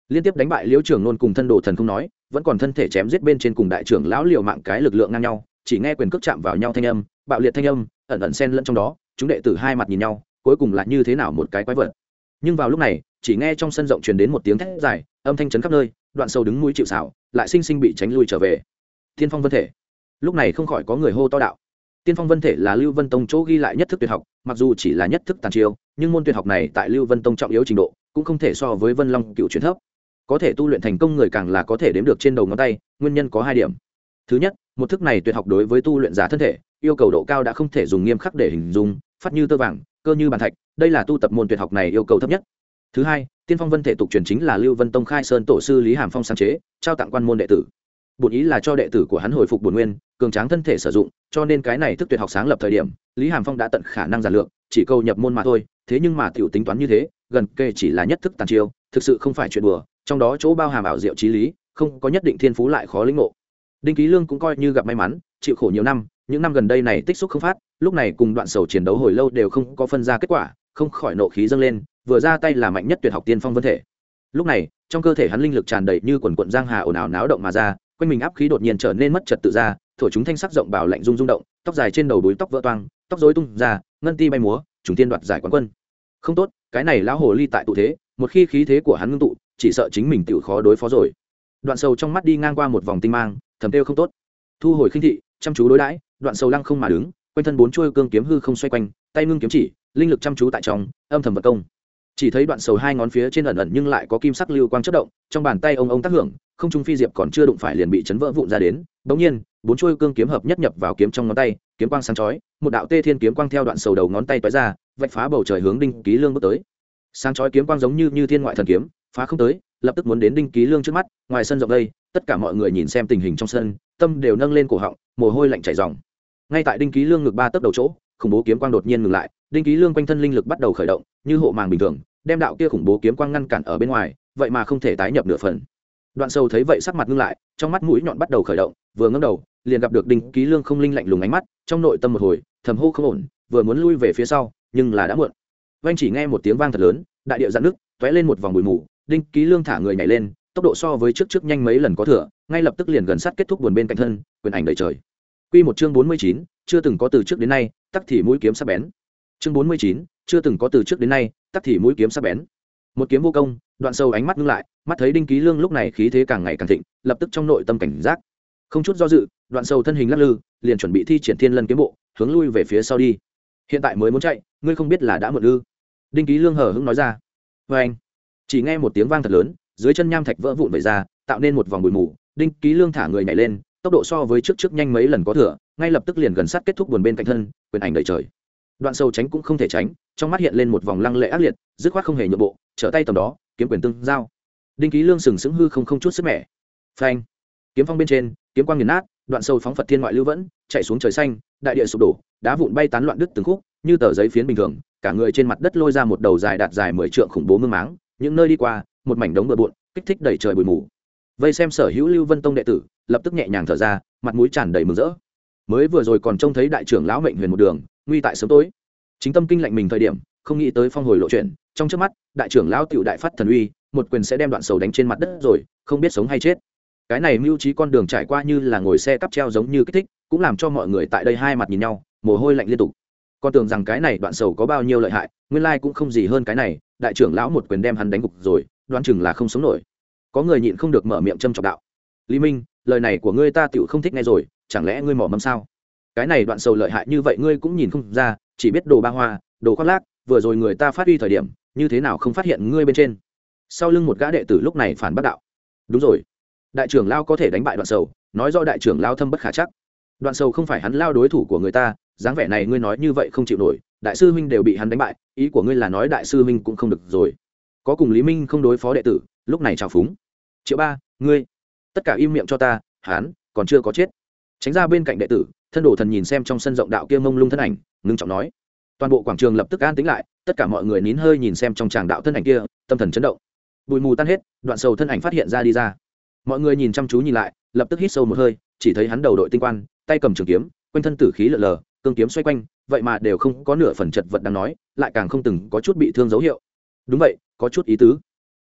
Liên tiếp đánh bại liễu trưởng nôn cùng thân đồ thần không nói, vẫn còn thân thể chém giết bên trên cùng đại trưởng lão liều mạng cái lực lượng ngang nhau chỉ nghe quyền cước chạm vào nhau thanh âm, bạo liệt thanh âm, ẩn ẩn xen lẫn trong đó, chúng đệ tử hai mặt nhìn nhau, cuối cùng là như thế nào một cái quái vật. Nhưng vào lúc này, chỉ nghe trong sân rộng truyền đến một tiếng thét dài, âm thanh chấn khắp nơi, đoạn sâu đứng mũi chịu xảo lại sinh sinh bị tránh lui trở về. Tiên phong vân thể. Lúc này không khỏi có người hô to đạo. Tiên phong vân thể là lưu vân tông chỗ ghi lại nhất thức tuyệt học, mặc dù chỉ là nhất thức tàn chiêu, nhưng môn tuyệt học này tại lưu vân tông trọng yếu trình độ, cũng không thể so với vân long cựu truyền thấp. Có thể tu luyện thành công người càng là có thể đếm được trên đầu ngón tay, nguyên nhân có hai điểm. Thứ nhất một thức này tuyệt học đối với tu luyện giả thân thể, yêu cầu độ cao đã không thể dùng nghiêm khắc để hình dung, phát như tơ vàng, cơ như bàn thạch, đây là tu tập môn tuyệt học này yêu cầu thấp nhất. Thứ hai, tiên phong vân thể tục truyền chính là lưu vân tông khai sơn tổ sư lý hàm phong sáng chế, trao tặng quan môn đệ tử. Bổn ý là cho đệ tử của hắn hồi phục bổn nguyên, cường tráng thân thể sử dụng, cho nên cái này thức tuyệt học sáng lập thời điểm, lý hàm phong đã tận khả năng giản lược, chỉ câu nhập môn mà thôi, thế nhưng mà tiểu tính toán như thế, gần kề chỉ là nhất thức tàn chiêu, thực sự không phải chuyện đùa, trong đó chỗ bao hàm ảo diệu trí lý, không có nhất định thiên phú lại khó lĩnh ngộ đinh ký lương cũng coi như gặp may mắn, chịu khổ nhiều năm, những năm gần đây này tích xúc không phát, lúc này cùng đoạn sầu chiến đấu hồi lâu đều không có phân ra kết quả, không khỏi nộ khí dâng lên, vừa ra tay là mạnh nhất tuyệt học tiên phong vân thể. Lúc này, trong cơ thể hắn linh lực tràn đầy như quần quận giang hà ồn ào náo động mà ra, quanh mình áp khí đột nhiên trở nên mất trật tự ra thổi chúng thanh sắc rộng bảo lạnh rung rung động, tóc dài trên đầu đuối tóc vỡ toang, tóc rối tung ra, ngân ti bay múa chúng tiên đoạt giải quán quân. Không tốt, cái này lão hồ ly tại tụ thế, một khi khí thế của hắn ngưng tụ, chỉ sợ chính mình tự khó đối phó rồi. Đoạn sầu trong mắt đi ngang qua một vòng tinh mang thầm tiêu không tốt. Thu hồi khinh thị, chăm chú đối đãi, đoạn sầu lăng không mà đứng, quanh thân bốn chuôi cương kiếm hư không xoay quanh, tay ngưng kiếm chỉ, linh lực chăm chú tại trong, âm thầm vật công. Chỉ thấy đoạn sầu hai ngón phía trên ẩn ẩn nhưng lại có kim sắc lưu quang chất động, trong bàn tay ông ông tác hưởng, không trung phi diệp còn chưa đụng phải liền bị chấn vỡ vụn ra đến. Bỗng nhiên, bốn chuôi cương kiếm hợp nhất nhập vào kiếm trong ngón tay, kiếm quang sáng chói, một đạo tê thiên kiếm quang theo đoạn sầu đầu ngón tay tói ra, vạch phá bầu trời hướng đinh ký lương bước tới. Sáng chói kiếm quang giống như như thiên ngoại thần kiếm, phá không tới, lập tức muốn đến đinh ký lương trước mắt ngoài sân rộng đây, tất cả mọi người nhìn xem tình hình trong sân, tâm đều nâng lên cổ họng, mồ hôi lạnh chảy ròng. Ngay tại đinh ký lương ngực ba tấc đầu chỗ, khủng bố kiếm quang đột nhiên ngừng lại, đinh ký lương quanh thân linh lực bắt đầu khởi động, như hộ màng bình thường, đem đạo kia khủng bố kiếm quang ngăn cản ở bên ngoài, vậy mà không thể tái nhập nửa phần. Đoạn sâu thấy vậy sắc mặt ngưng lại, trong mắt mũi nhọn bắt đầu khởi động, vừa ngẩng đầu, liền gặp được đinh ký lương không linh lạnh lùng ánh mắt, trong nội tâm một hồi, thầm hô không ổn, vừa muốn lui về phía sau, nhưng là đã muộn. Vanh chỉ nghe một tiếng vang thật lớn, đại địa dạn nước t lên một vòng bụi mù, đinh ký lương thả người nhảy lên tốc độ so với trước trước nhanh mấy lần có thừa ngay lập tức liền gần sát kết thúc buồn bên cạnh thân quyền ảnh đầy trời Quy một chương bốn mươi chín, chưa từng có từ trước đến nay, tắc thì mũi kiếm sắc bén. Chương bốn mươi chín, chưa từng có từ trước đến nay, tắc thì mũi kiếm sắc bén. Một kiếm vô công, đoạn sâu ánh mắt ngưng lại, mắt thấy Đinh Ký Lương lúc này khí thế càng ngày càng thịnh, lập tức trong nội tâm cảnh giác. Không chút do dự, đoạn sâu thân hình lắc lư, liền chuẩn bị thi triển Thiên Lân kiếm bộ, hướng lui về phía sau đi. Hiện tại mới muốn chạy, ngươi không biết là đã muộn ư? Đinh Ký Lương hờ hững nói ra. Và anh, chỉ nghe một tiếng vang thật lớn, dưới chân nham thạch vỡ vụn vẩy ra, tạo nên một vòng bụi mù. Đinh Ký Lương thả người nhảy lên, tốc độ so với trước trước nhanh mấy lần có thừa ngay lập tức liền gần sát kết thúc buồn bên cạnh thân quyền ảnh đầy trời. Đoạn sâu tránh cũng không thể tránh trong mắt hiện lên một vòng lăng lệ ác liệt dứt khoát không hề nhượng bộ trở tay tầm đó kiếm quyền tương giao. Đinh ký lương sừng sững hư không không chút sức mẻ. Phanh. Kiếm phong bên trên kiếm quang nghiền nát đoạn sâu phóng phật thiên ngoại lưu vẫn chạy xuống trời xanh đại địa sụp đổ đá vụn bay tán loạn đứt từng khúc như tờ giấy phiến bình thường cả người trên mặt đất lôi ra một đầu dài đạt dài mười trượng khủng bố mương máng những nơi đi qua một mảnh đống bừa bộn, kích thích đẩy trời bụi mù. Vây xem sở hữu lưu vân tông đệ tử, lập tức nhẹ nhàng thở ra, mặt mũi tràn đầy mừng rỡ. Mới vừa rồi còn trông thấy đại trưởng lão mệnh huyền một đường, nguy tại sớm tối. Chính tâm kinh lạnh mình thời điểm, không nghĩ tới phong hồi lộ chuyện. Trong trước mắt, đại trưởng lão tiểu đại phát thần uy, một quyền sẽ đem đoạn sầu đánh trên mặt đất rồi, không biết sống hay chết. Cái này mưu trí con đường trải qua như là ngồi xe cắp treo giống như kích thích, cũng làm cho mọi người tại đây hai mặt nhìn nhau, mồ hôi lạnh liên tục. Con tưởng rằng cái này đoạn sầu có bao nhiêu lợi hại, nguyên lai cũng không gì hơn cái này, đại trưởng lão một quyền đem hắn đánh gục rồi đoán chừng là không sống nổi. Có người nhịn không được mở miệng châm trọng đạo. Lý minh, lời này của ngươi ta tựu không thích nghe rồi, chẳng lẽ ngươi mỏ mâm sao? Cái này đoạn sầu lợi hại như vậy ngươi cũng nhìn không ra, chỉ biết đồ ba hoa, đồ khoác lác, vừa rồi người ta phát huy thời điểm, như thế nào không phát hiện ngươi bên trên? Sau lưng một gã đệ tử lúc này phản bác đạo. Đúng rồi. Đại trưởng lao có thể đánh bại đoạn sầu, nói do đại trưởng lao thâm bất khả chắc. Đoạn sầu không phải hắn lao đối thủ của người ta, dáng vẻ này ngươi nói như vậy không chịu nổi, đại sư huynh đều bị hắn đánh bại, ý của ngươi là nói đại sư huynh cũng không được rồi có cùng lý minh không đối phó đệ tử, lúc này chào phúng. Triệu ba, ngươi, tất cả im miệng cho ta, hán, còn chưa có chết. Tránh ra bên cạnh đệ tử, thân đồ thần nhìn xem trong sân rộng đạo kia mông lung thân ảnh, ngưng trọng nói. Toàn bộ quảng trường lập tức an tính lại, tất cả mọi người nín hơi nhìn xem trong tràng đạo thân ảnh kia, tâm thần chấn động. Bụi mù tan hết, đoạn sầu thân ảnh phát hiện ra đi ra. Mọi người nhìn chăm chú nhìn lại, lập tức hít sâu một hơi, chỉ thấy hắn đầu đội tinh quan, tay cầm trường kiếm, quanh thân tử khí lờ lờ, cương kiếm xoay quanh, vậy mà đều không có nửa phần chật vật đang nói, lại càng không từng có chút bị thương dấu hiệu. Đúng vậy có chút ý tứ.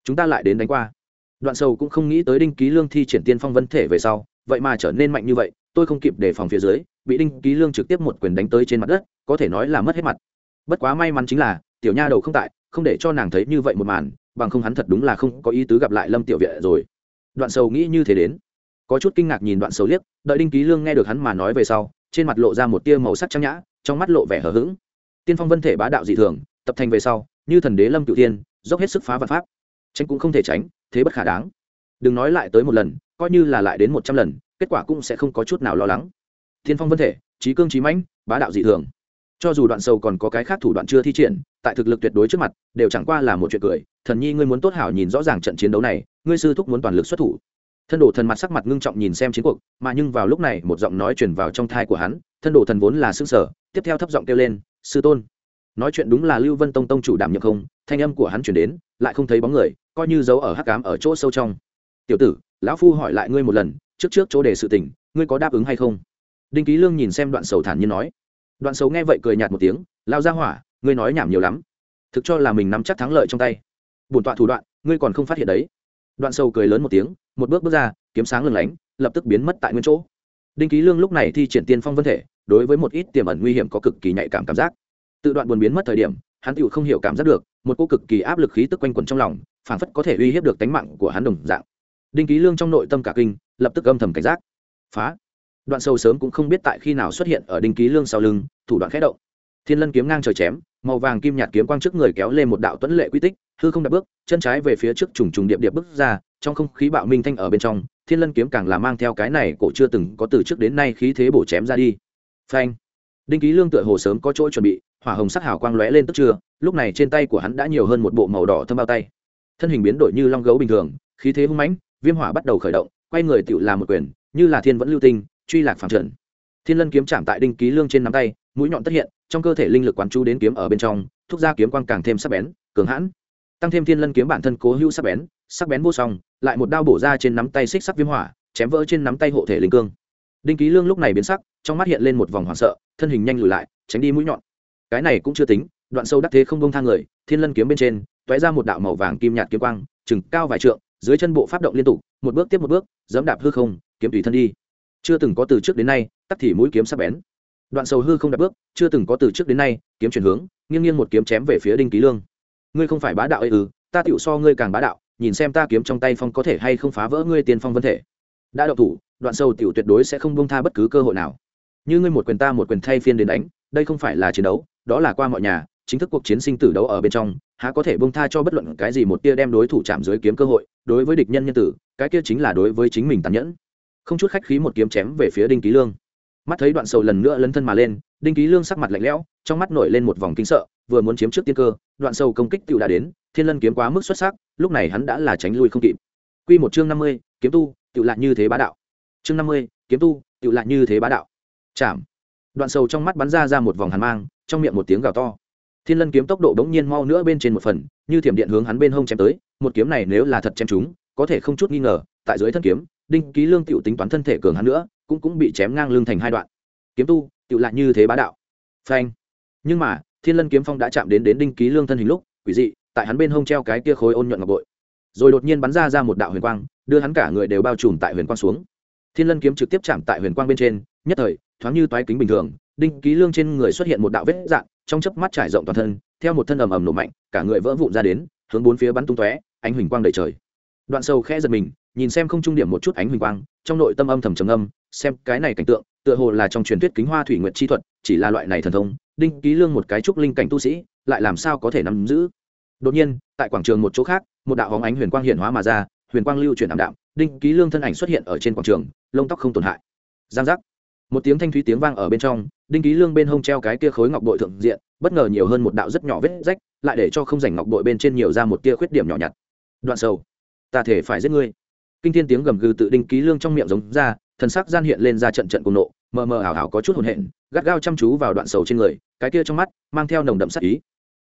Chúng ta lại đến đánh qua. Đoạn sầu cũng không nghĩ tới đinh ký lương thi triển tiên phong vân thể về sau, vậy mà trở nên mạnh như vậy, tôi không kịp đề phòng phía dưới, bị đinh ký lương trực tiếp một quyền đánh tới trên mặt đất, có thể nói là mất hết mặt. Bất quá may mắn chính là, tiểu nha đầu không tại, không để cho nàng thấy như vậy một màn, bằng không hắn thật đúng là không có ý tứ gặp lại lâm tiểu vệ rồi. Đoạn sầu nghĩ như thế đến. Có chút kinh ngạc nhìn đoạn sầu liếc, đợi đinh ký lương nghe được hắn mà nói về sau, trên mặt lộ ra một tia màu sắc trăng nhã, trong mắt lộ vẻ hờ hững. Tiên phong vân thể bá đạo dị thường, tập thành về sau, như thần đế lâm cựu tiên dốc hết sức phá vật pháp. Tránh cũng không thể tránh, thế bất khả đáng. Đừng nói lại tới một lần, coi như là lại đến một trăm lần, kết quả cũng sẽ không có chút nào lo lắng. Thiên phong vân thể, trí cương trí mãnh, bá đạo dị thường. Cho dù đoạn sâu còn có cái khác thủ đoạn chưa thi triển, tại thực lực tuyệt đối trước mặt, đều chẳng qua là một chuyện cười. Thần nhi ngươi muốn tốt hảo nhìn rõ ràng trận chiến đấu này, ngươi sư thúc muốn toàn lực xuất thủ. Thân đồ thần mặt sắc mặt ngưng trọng nhìn xem chiến cuộc, mà nhưng vào lúc này một giọng nói chuyển vào trong thai của hắn, thân đồ thần vốn là xương sở tiếp theo thấp giọng kêu lên, sư tôn. Nói chuyện đúng là lưu vân tông tông chủ đảm nhiệm không thanh âm của hắn chuyển đến, lại không thấy bóng người, coi như giấu ở hắc cám ở chỗ sâu trong. Tiểu tử, lão phu hỏi lại ngươi một lần, trước trước chỗ đề sự tình, ngươi có đáp ứng hay không? Đinh ký lương nhìn xem đoạn sầu thản nhiên nói. Đoạn sầu nghe vậy cười nhạt một tiếng lao ra hỏa, ngươi nói nhảm nhiều lắm. Thực cho là mình nắm chắc thắng lợi trong tay. Bổn tọa thủ đoạn, ngươi còn không phát hiện đấy. Đoạn sầu cười lớn một tiếng, một bước bước ra, kiếm sáng lừng lánh, lập tức biến mất tại nguyên chỗ. Đinh ký lương lúc này thi triển tiên phong vân thể, đối với một ít tiềm ẩn nguy hiểm có cực kỳ nhạy cảm cảm giác. Tự đoạn buồn biến mất thời điểm, hắn tựu không hiểu cảm giác được một cô cực kỳ áp lực khí tức quanh quẩn trong lòng, phảng phất có thể uy hiếp được tánh mạng của hắn đồng dạng. Đinh ký lương trong nội tâm cả kinh, lập tức âm thầm cảnh giác. Phá! Đoạn sâu sớm cũng không biết tại khi nào xuất hiện ở đinh ký lương sau lưng, thủ đoạn khẽ động. Thiên lân kiếm ngang trời chém, màu vàng kim nhạt kiếm quang trước người kéo lên một đạo tuấn lệ quy tích, hư không đạp bước, chân trái về phía trước trùng trùng điệp điệp bước ra, trong không khí bạo minh thanh ở bên trong, thiên lân kiếm càng là mang theo cái này cổ chưa từng có từ trước đến nay khí thế bổ chém ra đi. Phanh! Đinh ký lương tựa hồ sớm có chỗ chuẩn bị, hỏa hồng sắc hào quang lóe lên tức trưa lúc này trên tay của hắn đã nhiều hơn một bộ màu đỏ thâm bao tay. Thân hình biến đổi như long gấu bình thường, khí thế hung mãnh, viêm hỏa bắt đầu khởi động, quay người tự làm một quyền, như là thiên vẫn lưu tinh, truy lạc phẳng trần. Thiên lân kiếm chạm tại đinh ký lương trên nắm tay, mũi nhọn tất hiện, trong cơ thể linh lực quán chú đến kiếm ở bên trong, thúc ra kiếm quang càng thêm sắc bén, cường hãn. Tăng thêm thiên lân kiếm bản thân cố hữu sắc bén sắc bén vô song, lại một đao bổ ra trên nắm tay xích sắc viêm hỏa, chém vỡ trên nắm tay hộ thể linh cương. Đinh ký lương lúc này biến sắc, trong mắt hiện lên một vòng hoảng sợ, thân hình nhanh lùi lại, tránh đi mũi nhọn. Cái này cũng chưa tính đoạn sâu đắc thế không bông thang người, thiên lân kiếm bên trên t ra một đạo màu vàng kim nhạt kiếm quang, chừng cao vài trượng, dưới chân bộ pháp động liên tục, một bước tiếp một bước, dẫm đạp hư không, kiếm tùy thân đi. Chưa từng có từ trước đến nay, tắc thì mũi kiếm sắc bén. Đoạn sầu hư không đạp bước, chưa từng có từ trước đến nay, kiếm chuyển hướng, nghiêng nghiêng một kiếm chém về phía đinh ký lương. Ngươi không phải bá đạo ấy ư, ta tựu so ngươi càng bá đạo, nhìn xem ta kiếm trong tay phong có thể hay không phá vỡ ngươi tiên phong vân thể. Đã đậu thủ, đoạn sầu tựu tuyệt đối sẽ không buông tha bất cứ cơ hội nào. Như ngươi một quyền ta một quyền thay phiên đến đánh, đây không phải là chiến đấu, đó là qua mọi nhà chính thức cuộc chiến sinh tử đấu ở bên trong, há có thể buông tha cho bất luận cái gì một tia đem đối thủ chạm dưới kiếm cơ hội, đối với địch nhân nhân tử, cái kia chính là đối với chính mình tàn nhẫn. Không chút khách khí một kiếm chém về phía đinh ký lương. Mắt thấy đoạn sầu lần nữa lấn thân mà lên, đinh ký lương sắc mặt lạnh lẽo, trong mắt nổi lên một vòng kinh sợ, vừa muốn chiếm trước tiên cơ, đoạn sầu công kích tựu đã đến, thiên lân kiếm quá mức xuất sắc, lúc này hắn đã là tránh lui không kịp. Q một chương năm mươi, kiếm tu tựu lại như thế bá đạo. Chương năm mươi, kiếm tu tựu lại như thế bá đạo. Chạm. Đoạn sầu trong mắt bắn ra ra một vòng hàn mang, trong miệng một tiếng gào to thiên lân kiếm tốc độ bỗng nhiên mau nữa bên trên một phần, như thiểm điện hướng hắn bên hông chém tới, một kiếm này nếu là thật chém chúng có thể không chút nghi ngờ, tại dưới thân kiếm, đinh ký lương tựu tính toán thân thể cường hắn nữa, cũng cũng bị chém ngang lưng thành hai đoạn. Kiếm tu tựu lại như thế bá đạo. Phanh. Nhưng mà, thiên lân kiếm phong đã chạm đến đến đinh ký lương thân hình lúc, quỷ dị, tại hắn bên hông treo cái kia khối ôn nhuận ngọc bội. Rồi đột nhiên bắn ra ra một đạo huyền quang, đưa hắn cả người đều bao trùm tại huyền quang xuống. Thiên lân kiếm trực tiếp chạm tại huyền quang bên trên, nhất thời, thoáng như toái kính bình thường, đinh ký lương trên người xuất hiện một đạo vết dạn trong chớp mắt trải rộng toàn thân, theo một thân ầm ầm nổ mạnh, cả người vỡ vụn ra đến, hướng bốn phía bắn tung tóe, ánh huỳnh quang đầy trời. Đoạn sâu khẽ giật mình, nhìn xem không trung điểm một chút ánh huỳnh quang, trong nội tâm âm thầm trầm âm xem cái này cảnh tượng, tựa hồ là trong truyền thuyết kính hoa thủy nguyện chi thuật, chỉ là loại này thần thông, đinh ký lương một cái trúc linh cảnh tu sĩ, lại làm sao có thể nắm giữ? Đột nhiên, tại quảng trường một chỗ khác, một đạo hóng ánh huyền quang hiện hóa mà ra, huyền quang lưu chuyển ảm đạm, đinh ký lương thân ảnh xuất hiện ở trên quảng trường, lông tóc không tổn hại. Giang giác một tiếng thanh thúy tiếng vang ở bên trong, đinh ký lương bên hông treo cái kia khối ngọc bội thượng diện, bất ngờ nhiều hơn một đạo rất nhỏ vết rách, lại để cho không rảnh ngọc bội bên trên nhiều ra một tia khuyết điểm nhỏ nhặt. Đoạn sầu, ta thể phải giết ngươi. Kinh thiên tiếng gầm gừ tự đinh ký lương trong miệng giống ra, thần sắc gian hiện lên ra trận trận cùng nộ, mờ mờ ảo ảo có chút hồn hện, gắt gao chăm chú vào đoạn sầu trên người, cái kia trong mắt mang theo nồng đậm sắc ý.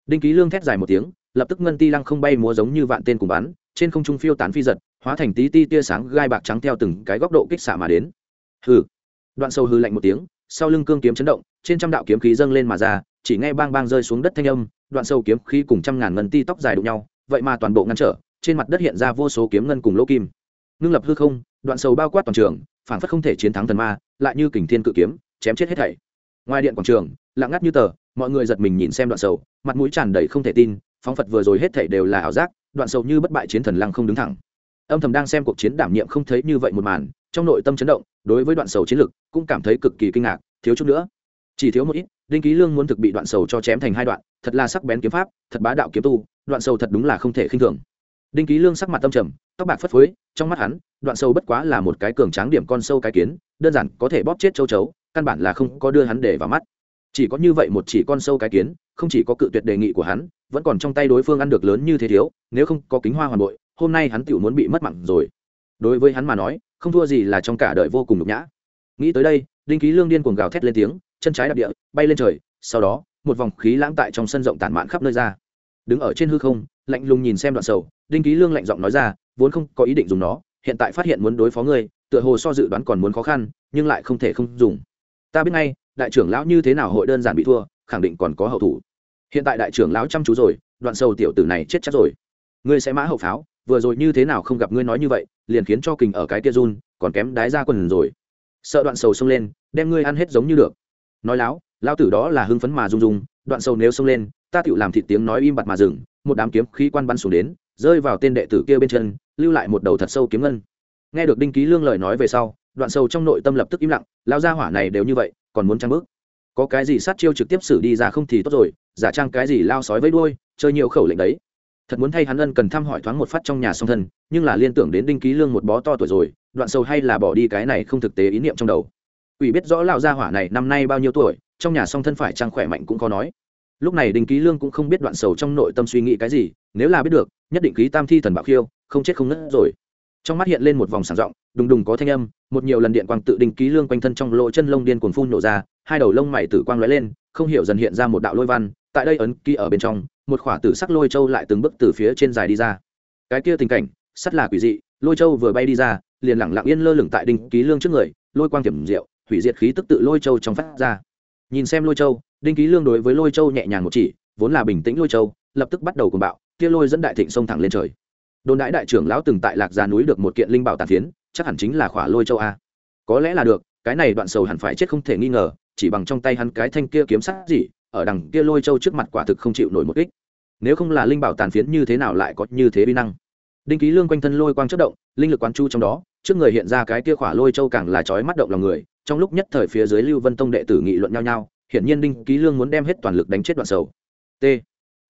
Đinh ký lương thét dài một tiếng, lập tức ngân ti lăng không bay múa giống như vạn tên cùng bắn, trên không trung phiêu tán phi giật, hóa thành tí ti tia sáng gai bạc trắng theo từng cái góc độ kích xạ mà đến. Hừ đoạn sầu hư lạnh một tiếng, sau lưng cương kiếm chấn động, trên trăm đạo kiếm khí dâng lên mà ra, chỉ nghe bang bang rơi xuống đất thanh âm, đoạn sâu kiếm khí cùng trăm ngàn ngân ti tóc dài đụng nhau, vậy mà toàn bộ ngăn trở, trên mặt đất hiện ra vô số kiếm ngân cùng lỗ kim. Ngưng lập hư không, đoạn sầu bao quát toàn trường phản phất không thể chiến thắng thần ma, lại như kình thiên cự kiếm, chém chết hết thảy. Ngoài điện quảng trường, lặng ngắt như tờ, mọi người giật mình nhìn xem đoạn sầu mặt mũi tràn đầy không thể tin, phóng phật vừa rồi hết thảy đều là ảo giác, đoạn sầu như bất bại chiến thần lăng không đứng thẳng. Âm thầm đang xem cuộc chiến đảm nhiệm không thấy như vậy một màn, trong nội tâm chấn động đối với đoạn sầu chiến lực cũng cảm thấy cực kỳ kinh ngạc, thiếu chút nữa. Chỉ thiếu một ít, đinh ký lương muốn thực bị đoạn sầu cho chém thành hai đoạn, thật là sắc bén kiếm pháp, thật bá đạo kiếm tu, đoạn sầu thật đúng là không thể khinh thường. Đinh ký lương sắc mặt tâm trầm, tóc bạc phất phới, trong mắt hắn, đoạn sâu bất quá là một cái cường tráng điểm con sâu cái kiến, đơn giản có thể bóp chết châu chấu, căn bản là không có đưa hắn để vào mắt. Chỉ có như vậy một chỉ con sâu cái kiến, không chỉ có cự tuyệt đề nghị của hắn, vẫn còn trong tay đối phương ăn được lớn như thế thiếu, nếu không có kính hoa hoàn bội, hôm nay hắn tiểu muốn bị mất mặn rồi đối với hắn mà nói, không thua gì là trong cả đời vô cùng nhục nhã. Nghĩ tới đây, đinh ký lương điên cuồng gào thét lên tiếng, chân trái đạp địa, bay lên trời, sau đó, một vòng khí lãng tại trong sân rộng tản mạn khắp nơi ra. Đứng ở trên hư không, lạnh lùng nhìn xem đoạn sầu, đinh ký lương lạnh giọng nói ra, vốn không có ý định dùng nó, hiện tại phát hiện muốn đối phó ngươi, tựa hồ so dự đoán còn muốn khó khăn, nhưng lại không thể không dùng. Ta biết ngay, đại trưởng lão như thế nào hội đơn giản bị thua, khẳng định còn có hậu thủ. Hiện tại đại trưởng lão chăm chú rồi, đoạn sầu tiểu tử này chết chắc rồi. Ngươi sẽ mã hậu pháo vừa rồi như thế nào không gặp ngươi nói như vậy, liền khiến cho kình ở cái kia run, còn kém đái ra quần rồi. Sợ đoạn sầu xông lên, đem ngươi ăn hết giống như được. Nói láo lao tử đó là hưng phấn mà rung rung đoạn sầu nếu xông lên, ta tựu làm thịt tiếng nói im bặt mà dừng, một đám kiếm khí quan bắn xuống đến, rơi vào tên đệ tử kia bên chân, lưu lại một đầu thật sâu kiếm ngân. Nghe được đinh ký lương lời nói về sau, đoạn sâu trong nội tâm lập tức im lặng lao ra hỏa này đều như vậy, còn muốn trăng bước. Có cái gì sát chiêu trực tiếp xử đi ra không thì tốt rồi, giả trang cái gì lao sói với đuôi, chơi nhiều khẩu lệnh đấy thật muốn thay hắn ân cần thăm hỏi thoáng một phát trong nhà song thân, nhưng là liên tưởng đến đinh ký lương một bó to tuổi rồi, đoạn sâu hay là bỏ đi cái này không thực tế ý niệm trong đầu. Ủy biết rõ lão gia hỏa này năm nay bao nhiêu tuổi, trong nhà song thân phải trang khỏe mạnh cũng có nói. Lúc này đinh ký lương cũng không biết đoạn sầu trong nội tâm suy nghĩ cái gì, nếu là biết được, nhất định ký tam thi thần bạo khiêu, không chết không nứt rồi. Trong mắt hiện lên một vòng sảng rộng đùng đùng có thanh âm, một nhiều lần điện quang tự đinh ký lương quanh thân trong lỗ chân lông điên cuồng phun nổ ra, hai đầu lông mày tử quang lóe lên, không hiểu dần hiện ra một đạo lôi văn, tại đây ấn ký ở bên trong một khỏa tử sắc lôi châu lại từng bước từ phía trên dài đi ra. Cái kia tình cảnh, sắt là quỷ dị, lôi châu vừa bay đi ra, liền lẳng lặng yên lơ lửng tại đinh ký lương trước người, lôi quang kiểm diệu, hủy diệt khí tức tự lôi châu trong phát ra. Nhìn xem lôi châu, đinh ký lương đối với lôi châu nhẹ nhàng một chỉ, vốn là bình tĩnh lôi châu, lập tức bắt đầu cùng bạo tia lôi dẫn đại thịnh sông thẳng lên trời. Đồn đãi đại trưởng lão từng tại lạc già núi được một kiện linh bảo tàn phiến, chắc hẳn chính là khỏa lôi châu a. Có lẽ là được, cái này đoạn sầu hẳn phải chết không thể nghi ngờ, chỉ bằng trong tay hắn cái thanh kia kiếm sát gì ở đằng kia lôi châu trước mặt quả thực không chịu nổi một kích. Nếu không là linh bảo tàn phiến như thế nào lại có như thế vi năng? Đinh ký lương quanh thân lôi quang chất động, linh lực quán chu trong đó, trước người hiện ra cái kia khỏa lôi châu càng là chói mắt động lòng người, trong lúc nhất thời phía dưới lưu vân tông đệ tử nghị luận nhau nhau, hiển nhiên đinh ký lương muốn đem hết toàn lực đánh chết đoạn sầu. T.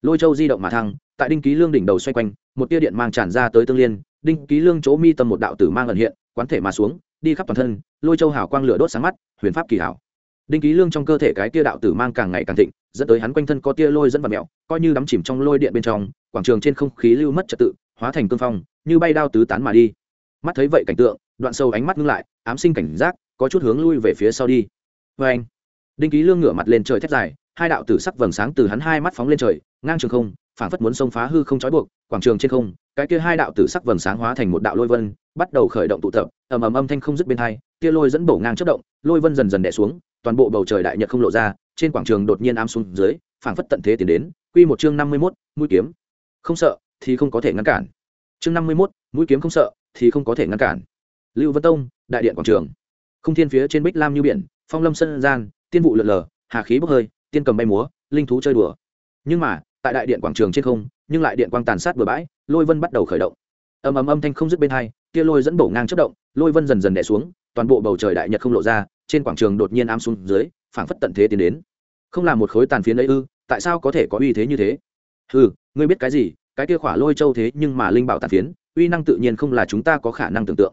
Lôi châu di động mà thăng, tại đinh ký lương đỉnh đầu xoay quanh, một tia điện mang tràn ra tới tương liên, đinh ký lương chỗ mi tâm một đạo tử mang ẩn hiện, quán thể mà xuống, đi khắp toàn thân, lôi châu hào quang lửa đốt sáng mắt, huyền pháp kỳ hảo đinh ký lương trong cơ thể cái tia đạo tử mang càng ngày càng thịnh, dẫn tới hắn quanh thân có tia lôi dẫn vào mẹo coi như đắm chìm trong lôi điện bên trong, quảng trường trên không khí lưu mất trật tự, hóa thành cương phong, như bay đao tứ tán mà đi. Mắt thấy vậy cảnh tượng, đoạn sâu ánh mắt ngưng lại, ám sinh cảnh giác, có chút hướng lui về phía sau đi. Vê anh, đinh ký lương ngửa mặt lên trời thét dài, hai đạo tử sắc vầng sáng từ hắn hai mắt phóng lên trời, ngang trường không, phảng phất muốn xông phá hư không trói buộc, quảng trường trên không, cái kia hai đạo tử sắc vầng sáng hóa thành một đạo lôi vân, bắt đầu khởi động tụ tập, ầm ầm âm thanh không dứt bên hai kia lôi dẫn bổ ngang chất động, lôi vân dần dần đẻ xuống toàn bộ bầu trời đại nhật không lộ ra trên quảng trường đột nhiên ám xuống dưới phảng phất tận thế tiến đến quy một chương năm mươi 51, mũi kiếm. Không sợ thì không có thể ngăn cản. Chương năm mươi 51, mũi kiếm không sợ thì không có thể ngăn cản. Lưu vân tông đại điện quảng trường. Không thiên phía trên bích lam như biển phong lâm sân gian tiên vụ lượn lờ hà khí bốc hơi tiên cầm bay múa linh thú chơi đùa. Nhưng mà tại đại điện quảng trường trên không nhưng lại điện quang tàn sát bừa bãi lôi vân bắt đầu khởi động. Ầm ầm âm thanh không dứt bên hai kia lôi dẫn bổ ngang chất động lôi vân dần dần đè xuống toàn bộ bầu trời đại nhật không lộ ra trên quảng trường đột nhiên ám xuống dưới, phảng phất tận thế tiến đến. Không làm một khối tàn phiến ấy ư, tại sao có thể có uy thế như thế? Ừ ngươi biết cái gì, cái kia khỏa lôi châu thế nhưng mà linh bảo tàn phiến, uy năng tự nhiên không là chúng ta có khả năng tưởng tượng.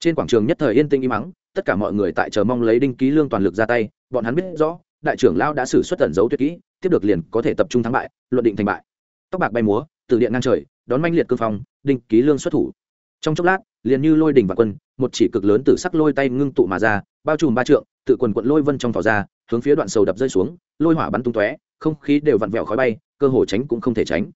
Trên quảng trường nhất thời yên tĩnh im mắng tất cả mọi người tại chờ mong lấy đinh ký lương toàn lực ra tay, bọn hắn biết rõ, đại trưởng lao đã xử xuất tẩn giấu tuyệt kỹ, tiếp được liền có thể tập trung thắng bại, luận định thành bại. Tóc bạc bay múa, từ điện ngang trời, đón manh liệt cương phong, đinh ký lương xuất thủ. Trong chốc lát, liền như lôi đỉnh và quân một chỉ cực lớn từ sắc lôi tay ngưng tụ mà ra, bao trùm ba trượng, tự quần quận lôi vân trong tỏ ra, hướng phía đoạn sầu đập rơi xuống, lôi hỏa bắn tung tóe, không khí đều vặn vẹo khói bay, cơ hồ tránh cũng không thể tránh.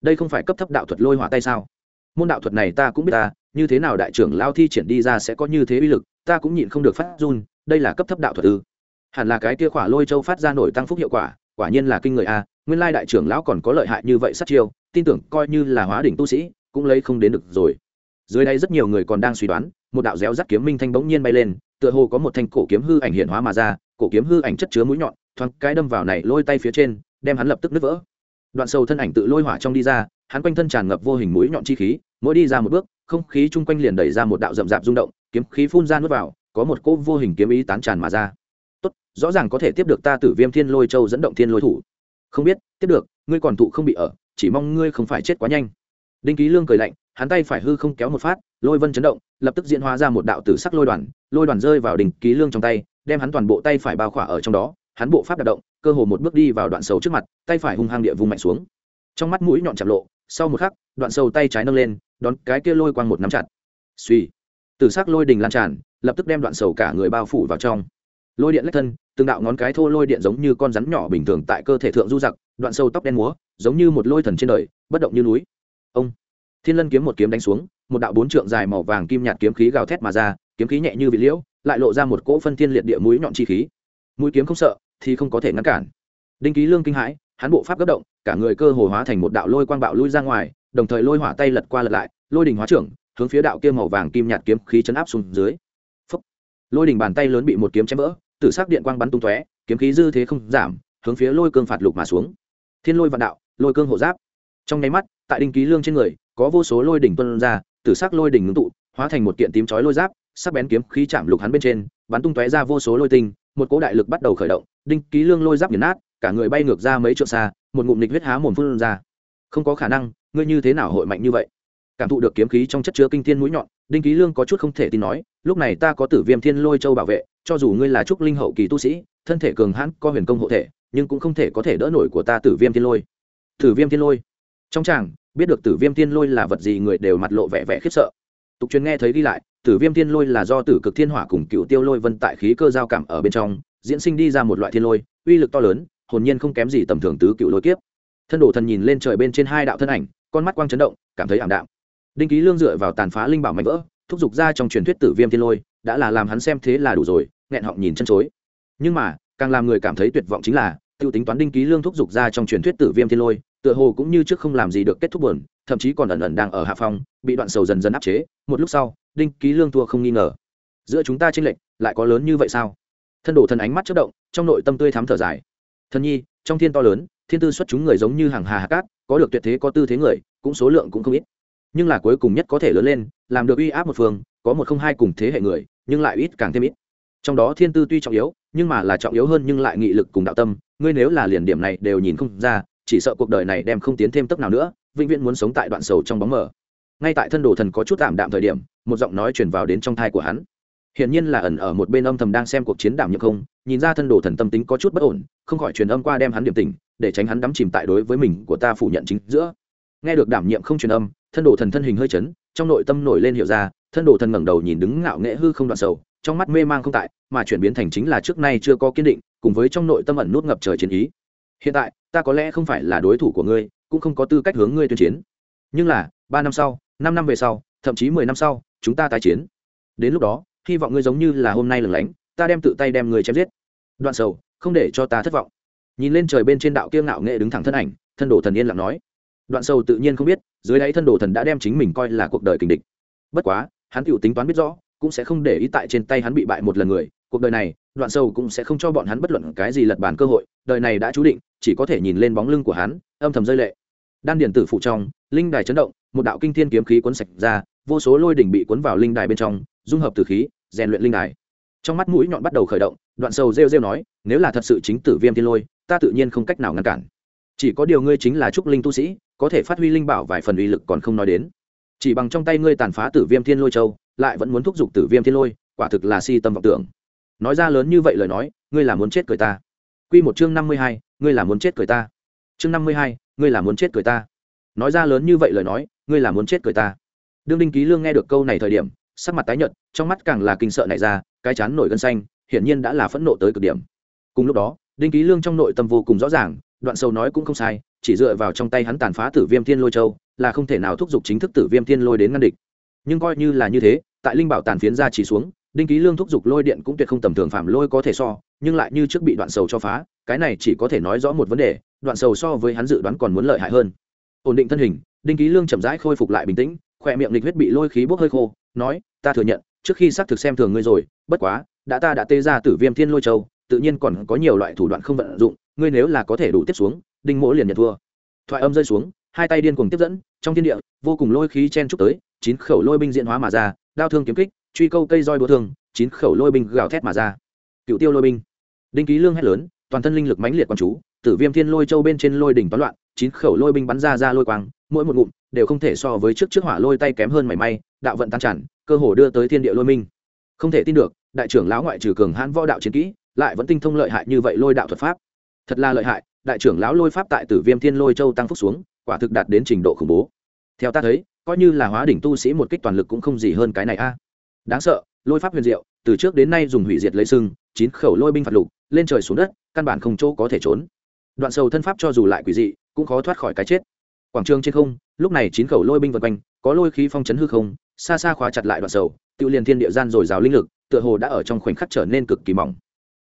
Đây không phải cấp thấp đạo thuật lôi hỏa tay sao? Môn đạo thuật này ta cũng biết ta, như thế nào đại trưởng lao thi triển đi ra sẽ có như thế uy lực, ta cũng nhịn không được phát run, đây là cấp thấp đạo thuật ư? Hẳn là cái kia khỏa lôi châu phát ra nổi tăng phúc hiệu quả quả nhiên là kinh người a, nguyên lai đại trưởng lão còn có lợi hại như vậy sát chiêu, tin tưởng coi như là hóa đỉnh tu sĩ, cũng lấy không đến được rồi dưới đây rất nhiều người còn đang suy đoán, một đạo réo rắt kiếm minh thanh bỗng nhiên bay lên, tựa hồ có một thanh cổ kiếm hư ảnh hiện hóa mà ra, cổ kiếm hư ảnh chất chứa mũi nhọn, thoáng cái đâm vào này lôi tay phía trên, đem hắn lập tức nứt vỡ. Đoạn sâu thân ảnh tự lôi hỏa trong đi ra, hắn quanh thân tràn ngập vô hình mũi nhọn chi khí, mỗi đi ra một bước, không khí chung quanh liền đẩy ra một đạo rậm rạp rung động, kiếm khí phun ra nuốt vào, có một cỗ vô hình kiếm ý tán tràn mà ra. Tốt, rõ ràng có thể tiếp được ta tử viêm thiên lôi châu dẫn động thiên lôi thủ. Không biết, tiếp được, ngươi còn thụ không bị ở, chỉ mong ngươi không phải chết quá nhanh đinh ký lương cười lạnh, hắn tay phải hư không kéo một phát, lôi vân chấn động, lập tức diễn hóa ra một đạo tử sắc lôi đoàn lôi đoàn rơi vào đinh ký lương trong tay, đem hắn toàn bộ tay phải bao khỏa ở trong đó, hắn bộ pháp đạp động, cơ hồ một bước đi vào đoạn sầu trước mặt, tay phải hung hăng địa vùng mạnh xuống. Trong mắt mũi nhọn chạm lộ, sau một khắc, đoạn sầu tay trái nâng lên, đón cái kia lôi quang một nắm chặt. Suy tử sắc lôi đình lan tràn, lập tức đem đoạn sầu cả người bao phủ vào trong. Lôi điện lách thân, từng đạo ngón cái thô lôi điện giống như con rắn nhỏ bình thường tại cơ thể thượng du giặc, đoạn sâu tóc đen múa, giống như một lôi thần trên đời, bất động như núi ông. Thiên lân kiếm một kiếm đánh xuống, một đạo bốn trượng dài màu vàng kim nhạt kiếm khí gào thét mà ra, kiếm khí nhẹ như vị liễu, lại lộ ra một cỗ phân thiên liệt địa mũi nhọn chi khí. Mũi kiếm không sợ, thì không có thể ngăn cản. Đinh ký lương kinh hãi, hắn bộ pháp gấp động, cả người cơ hồ hóa thành một đạo lôi quang bạo lui ra ngoài, đồng thời lôi hỏa tay lật qua lật lại, lôi đình hóa trưởng, hướng phía đạo kia màu vàng kim nhạt kiếm khí chấn áp xuống dưới. Phúc. lôi đình bàn tay lớn bị một kiếm chém vỡ, tử sắc điện quang bắn tung tóe, kiếm khí dư thế không giảm, hướng phía lôi cương phạt lục mà xuống. Thiên lôi vạn đạo, lôi cương hộ giáp. Trong nháy mắt tại đinh ký lương trên người, có vô số lôi đỉnh tuân ra, tử sắc lôi đỉnh ngưng tụ, hóa thành một kiện tím chói lôi giáp, sắc bén kiếm khí chạm lục hắn bên trên, bắn tung tóe ra vô số lôi tinh, một cỗ đại lực bắt đầu khởi động, đinh ký lương lôi giáp nghiền nát, cả người bay ngược ra mấy trượng xa, một ngụm nịch huyết há mồm phun ra. Không có khả năng, ngươi như thế nào hội mạnh như vậy? Cảm thụ được kiếm khí trong chất chứa kinh thiên mũi nhọn, đinh ký lương có chút không thể tin nói, lúc này ta có tử viêm thiên lôi châu bảo vệ, cho dù ngươi là trúc linh hậu kỳ tu sĩ, thân thể cường hãn, có huyền công hộ thể, nhưng cũng không thể có thể đỡ nổi của ta tử viêm thiên lôi. Tử viêm thiên lôi. Trong tràng biết được tử viêm thiên lôi là vật gì người đều mặt lộ vẻ vẻ khiếp sợ. Tục truyền nghe thấy đi lại, tử viêm thiên lôi là do tử cực thiên hỏa cùng cựu tiêu lôi vân tại khí cơ giao cảm ở bên trong, diễn sinh đi ra một loại thiên lôi, uy lực to lớn, hồn nhiên không kém gì tầm thường tứ cựu lôi kiếp. Thân đồ thần nhìn lên trời bên trên hai đạo thân ảnh, con mắt quang chấn động, cảm thấy ảm đạm. Đinh ký lương dựa vào tàn phá linh bảo mạnh vỡ, thúc giục ra trong truyền thuyết tử viêm thiên lôi, đã là làm hắn xem thế là đủ rồi, nghẹn họng nhìn chân chối. Nhưng mà, càng làm người cảm thấy tuyệt vọng chính là t i ê u tính toán đinh ký lương thúc giục ra trong truyền thuyết tử viêm thiên lôi tựa hồ cũng như trước không làm gì được kết thúc buồn, thậm chí còn ẩn ẩn đang ở hạ phong, bị đoạn sầu dần dần áp chế, một lúc sau, đinh ký lương thua không nghi ngờ. Giữa chúng ta tranh lệch, lại có lớn như vậy sao? Thân đổ thần ánh mắt chất động, trong nội tâm tươi thắm thở dài. Thân nhi, trong thiên to lớn, thiên tư xuất chúng người giống như hàng hà hạ cát, có được tuyệt thế có tư thế người, cũng số lượng cũng không ít. Nhưng là cuối cùng nhất có thể lớn lên, làm được uy áp một phương, có một không hai cùng thế hệ người, nhưng lại ít càng thêm ít. Trong đó thiên tư tuy trọng yếu, nhưng mà là trọng yếu hơn nhưng lại nghị lực cùng đạo tâm, ngươi nếu là liền điểm này đều nhìn không ra chỉ sợ cuộc đời này đem không tiến thêm tốc nào nữa, vĩnh viễn muốn sống tại đoạn sầu trong bóng mờ. Ngay tại thân đồ thần có chút tạm đạm thời điểm, một giọng nói truyền vào đến trong thai của hắn. Hiển nhiên là ẩn ở một bên âm thầm đang xem cuộc chiến đảm nhược không, nhìn ra thân đồ thần tâm tính có chút bất ổn, không khỏi truyền âm qua đem hắn điểm tình, để tránh hắn đắm chìm tại đối với mình của ta phủ nhận chính giữa. Nghe được đảm nhiệm không truyền âm, thân đồ thần thân hình hơi chấn, trong nội tâm nổi lên hiểu ra, thân đồ thần ngẩng đầu nhìn đứng ngạo nghệ hư không đoạn sầu, trong mắt mê mang không tại, mà chuyển biến thành chính là trước nay chưa có kiên định, cùng với trong nội tâm ẩn nút ngập trời chiến ý hiện tại, ta có lẽ không phải là đối thủ của ngươi, cũng không có tư cách hướng ngươi tuyên chiến. Nhưng là, ba năm sau, năm năm về sau, thậm chí mười năm sau, chúng ta tái chiến. Đến lúc đó, hy vọng ngươi giống như là hôm nay lừng lánh, ta đem tự tay đem ngươi chém giết. Đoạn sầu, không để cho ta thất vọng. Nhìn lên trời bên trên đạo kiêng ngạo nghệ đứng thẳng thân ảnh, thân đồ thần yên lặng nói. Đoạn sầu tự nhiên không biết, dưới đáy thân đồ thần đã đem chính mình coi là cuộc đời kình địch. Bất quá, hắn tự tính toán biết rõ, cũng sẽ không để ý tại trên tay hắn bị bại một lần người. Cuộc đời này, đoạn sầu cũng sẽ không cho bọn hắn bất luận cái gì lật bàn cơ hội đời này đã chú định, chỉ có thể nhìn lên bóng lưng của hắn, âm thầm rơi lệ. Đan điền tử phụ trong, linh đài chấn động, một đạo kinh thiên kiếm khí cuốn sạch ra, vô số lôi đỉnh bị cuốn vào linh đài bên trong, dung hợp tử khí, rèn luyện linh đài. Trong mắt mũi nhọn bắt đầu khởi động, đoạn sầu rêu rêu nói, nếu là thật sự chính tử viêm thiên lôi, ta tự nhiên không cách nào ngăn cản. Chỉ có điều ngươi chính là trúc linh tu sĩ, có thể phát huy linh bảo vài phần uy lực còn không nói đến. Chỉ bằng trong tay ngươi tàn phá tử viêm thiên lôi châu, lại vẫn muốn thúc giục tử viêm thiên lôi, quả thực là si tâm vọng tưởng. Nói ra lớn như vậy lời nói, ngươi là muốn chết cười ta. Quy một chương năm mươi hai, ngươi là muốn chết cười ta. Chương năm mươi hai, ngươi là muốn chết cười ta. Nói ra lớn như vậy lời nói, ngươi là muốn chết cười ta. Đương đinh ký lương nghe được câu này thời điểm, sắc mặt tái nhợt, trong mắt càng là kinh sợ nảy ra, cái chán nổi gân xanh, hiển nhiên đã là phẫn nộ tới cực điểm. Cùng lúc đó, đinh ký lương trong nội tâm vô cùng rõ ràng, đoạn sâu nói cũng không sai, chỉ dựa vào trong tay hắn tàn phá tử viêm thiên lôi châu, là không thể nào thúc giục chính thức tử viêm thiên lôi đến ngăn địch. Nhưng coi như là như thế, tại linh bảo tàn phiến ra chỉ xuống đinh ký lương thúc giục lôi điện cũng tuyệt không tầm thường phạm lôi có thể so, nhưng lại như trước bị đoạn sầu cho phá, cái này chỉ có thể nói rõ một vấn đề, đoạn sầu so với hắn dự đoán còn muốn lợi hại hơn. Ổn định thân hình, đinh ký lương chậm rãi khôi phục lại bình tĩnh khỏe miệng lịch huyết bị lôi khí bốc hơi khô, nói, ta thừa nhận, trước khi xác thực xem thường ngươi rồi, bất quá, đã ta đã tê ra tử viêm thiên lôi châu, tự nhiên còn có nhiều loại thủ đoạn không vận dụng, ngươi nếu là có thể đủ tiếp xuống, đinh mỗ liền nhận thua. Thoại âm rơi xuống, hai tay điên cuồng tiếp dẫn, trong thiên địa, vô cùng lôi khí chen trúc tới, chín khẩu lôi binh diễn hóa mà ra, đao thương kiếm kích truy câu cây roi đua thương, chín khẩu lôi binh gào thét mà ra. Cựu tiêu lôi binh. Đinh ký lương hét lớn, toàn thân linh lực mãnh liệt quang chú, tử viêm thiên lôi châu bên trên lôi đỉnh toán loạn, chín khẩu lôi binh bắn ra ra lôi quang, mỗi một ngụm đều không thể so với trước trước hỏa lôi tay kém hơn mảy may, đạo vận tan tràn, cơ hồ đưa tới thiên địa lôi minh. Không thể tin được, đại trưởng lão ngoại trừ cường hãn võ đạo chiến kỹ, lại vẫn tinh thông lợi hại như vậy lôi đạo thuật pháp. Thật là lợi hại, đại trưởng lão lôi pháp tại tử viêm thiên lôi châu tăng phúc xuống, quả thực đạt đến trình độ khủng bố. Theo ta thấy, coi như là hóa đỉnh tu sĩ một kích toàn lực cũng không gì hơn cái này a đáng sợ, lôi pháp huyền diệu, từ trước đến nay dùng hủy diệt lấy sưng chín khẩu lôi binh phạt lục, lên trời xuống đất, căn bản không chỗ có thể trốn. Đoạn sầu thân pháp cho dù lại quỷ dị, cũng khó thoát khỏi cái chết. Quảng trường trên không, lúc này chín khẩu lôi binh vật quanh, có lôi khí phong chấn hư không, xa xa khóa chặt lại đoạn sầu, tự liền thiên địa gian dồi rào linh lực, tựa hồ đã ở trong khoảnh khắc trở nên cực kỳ mỏng.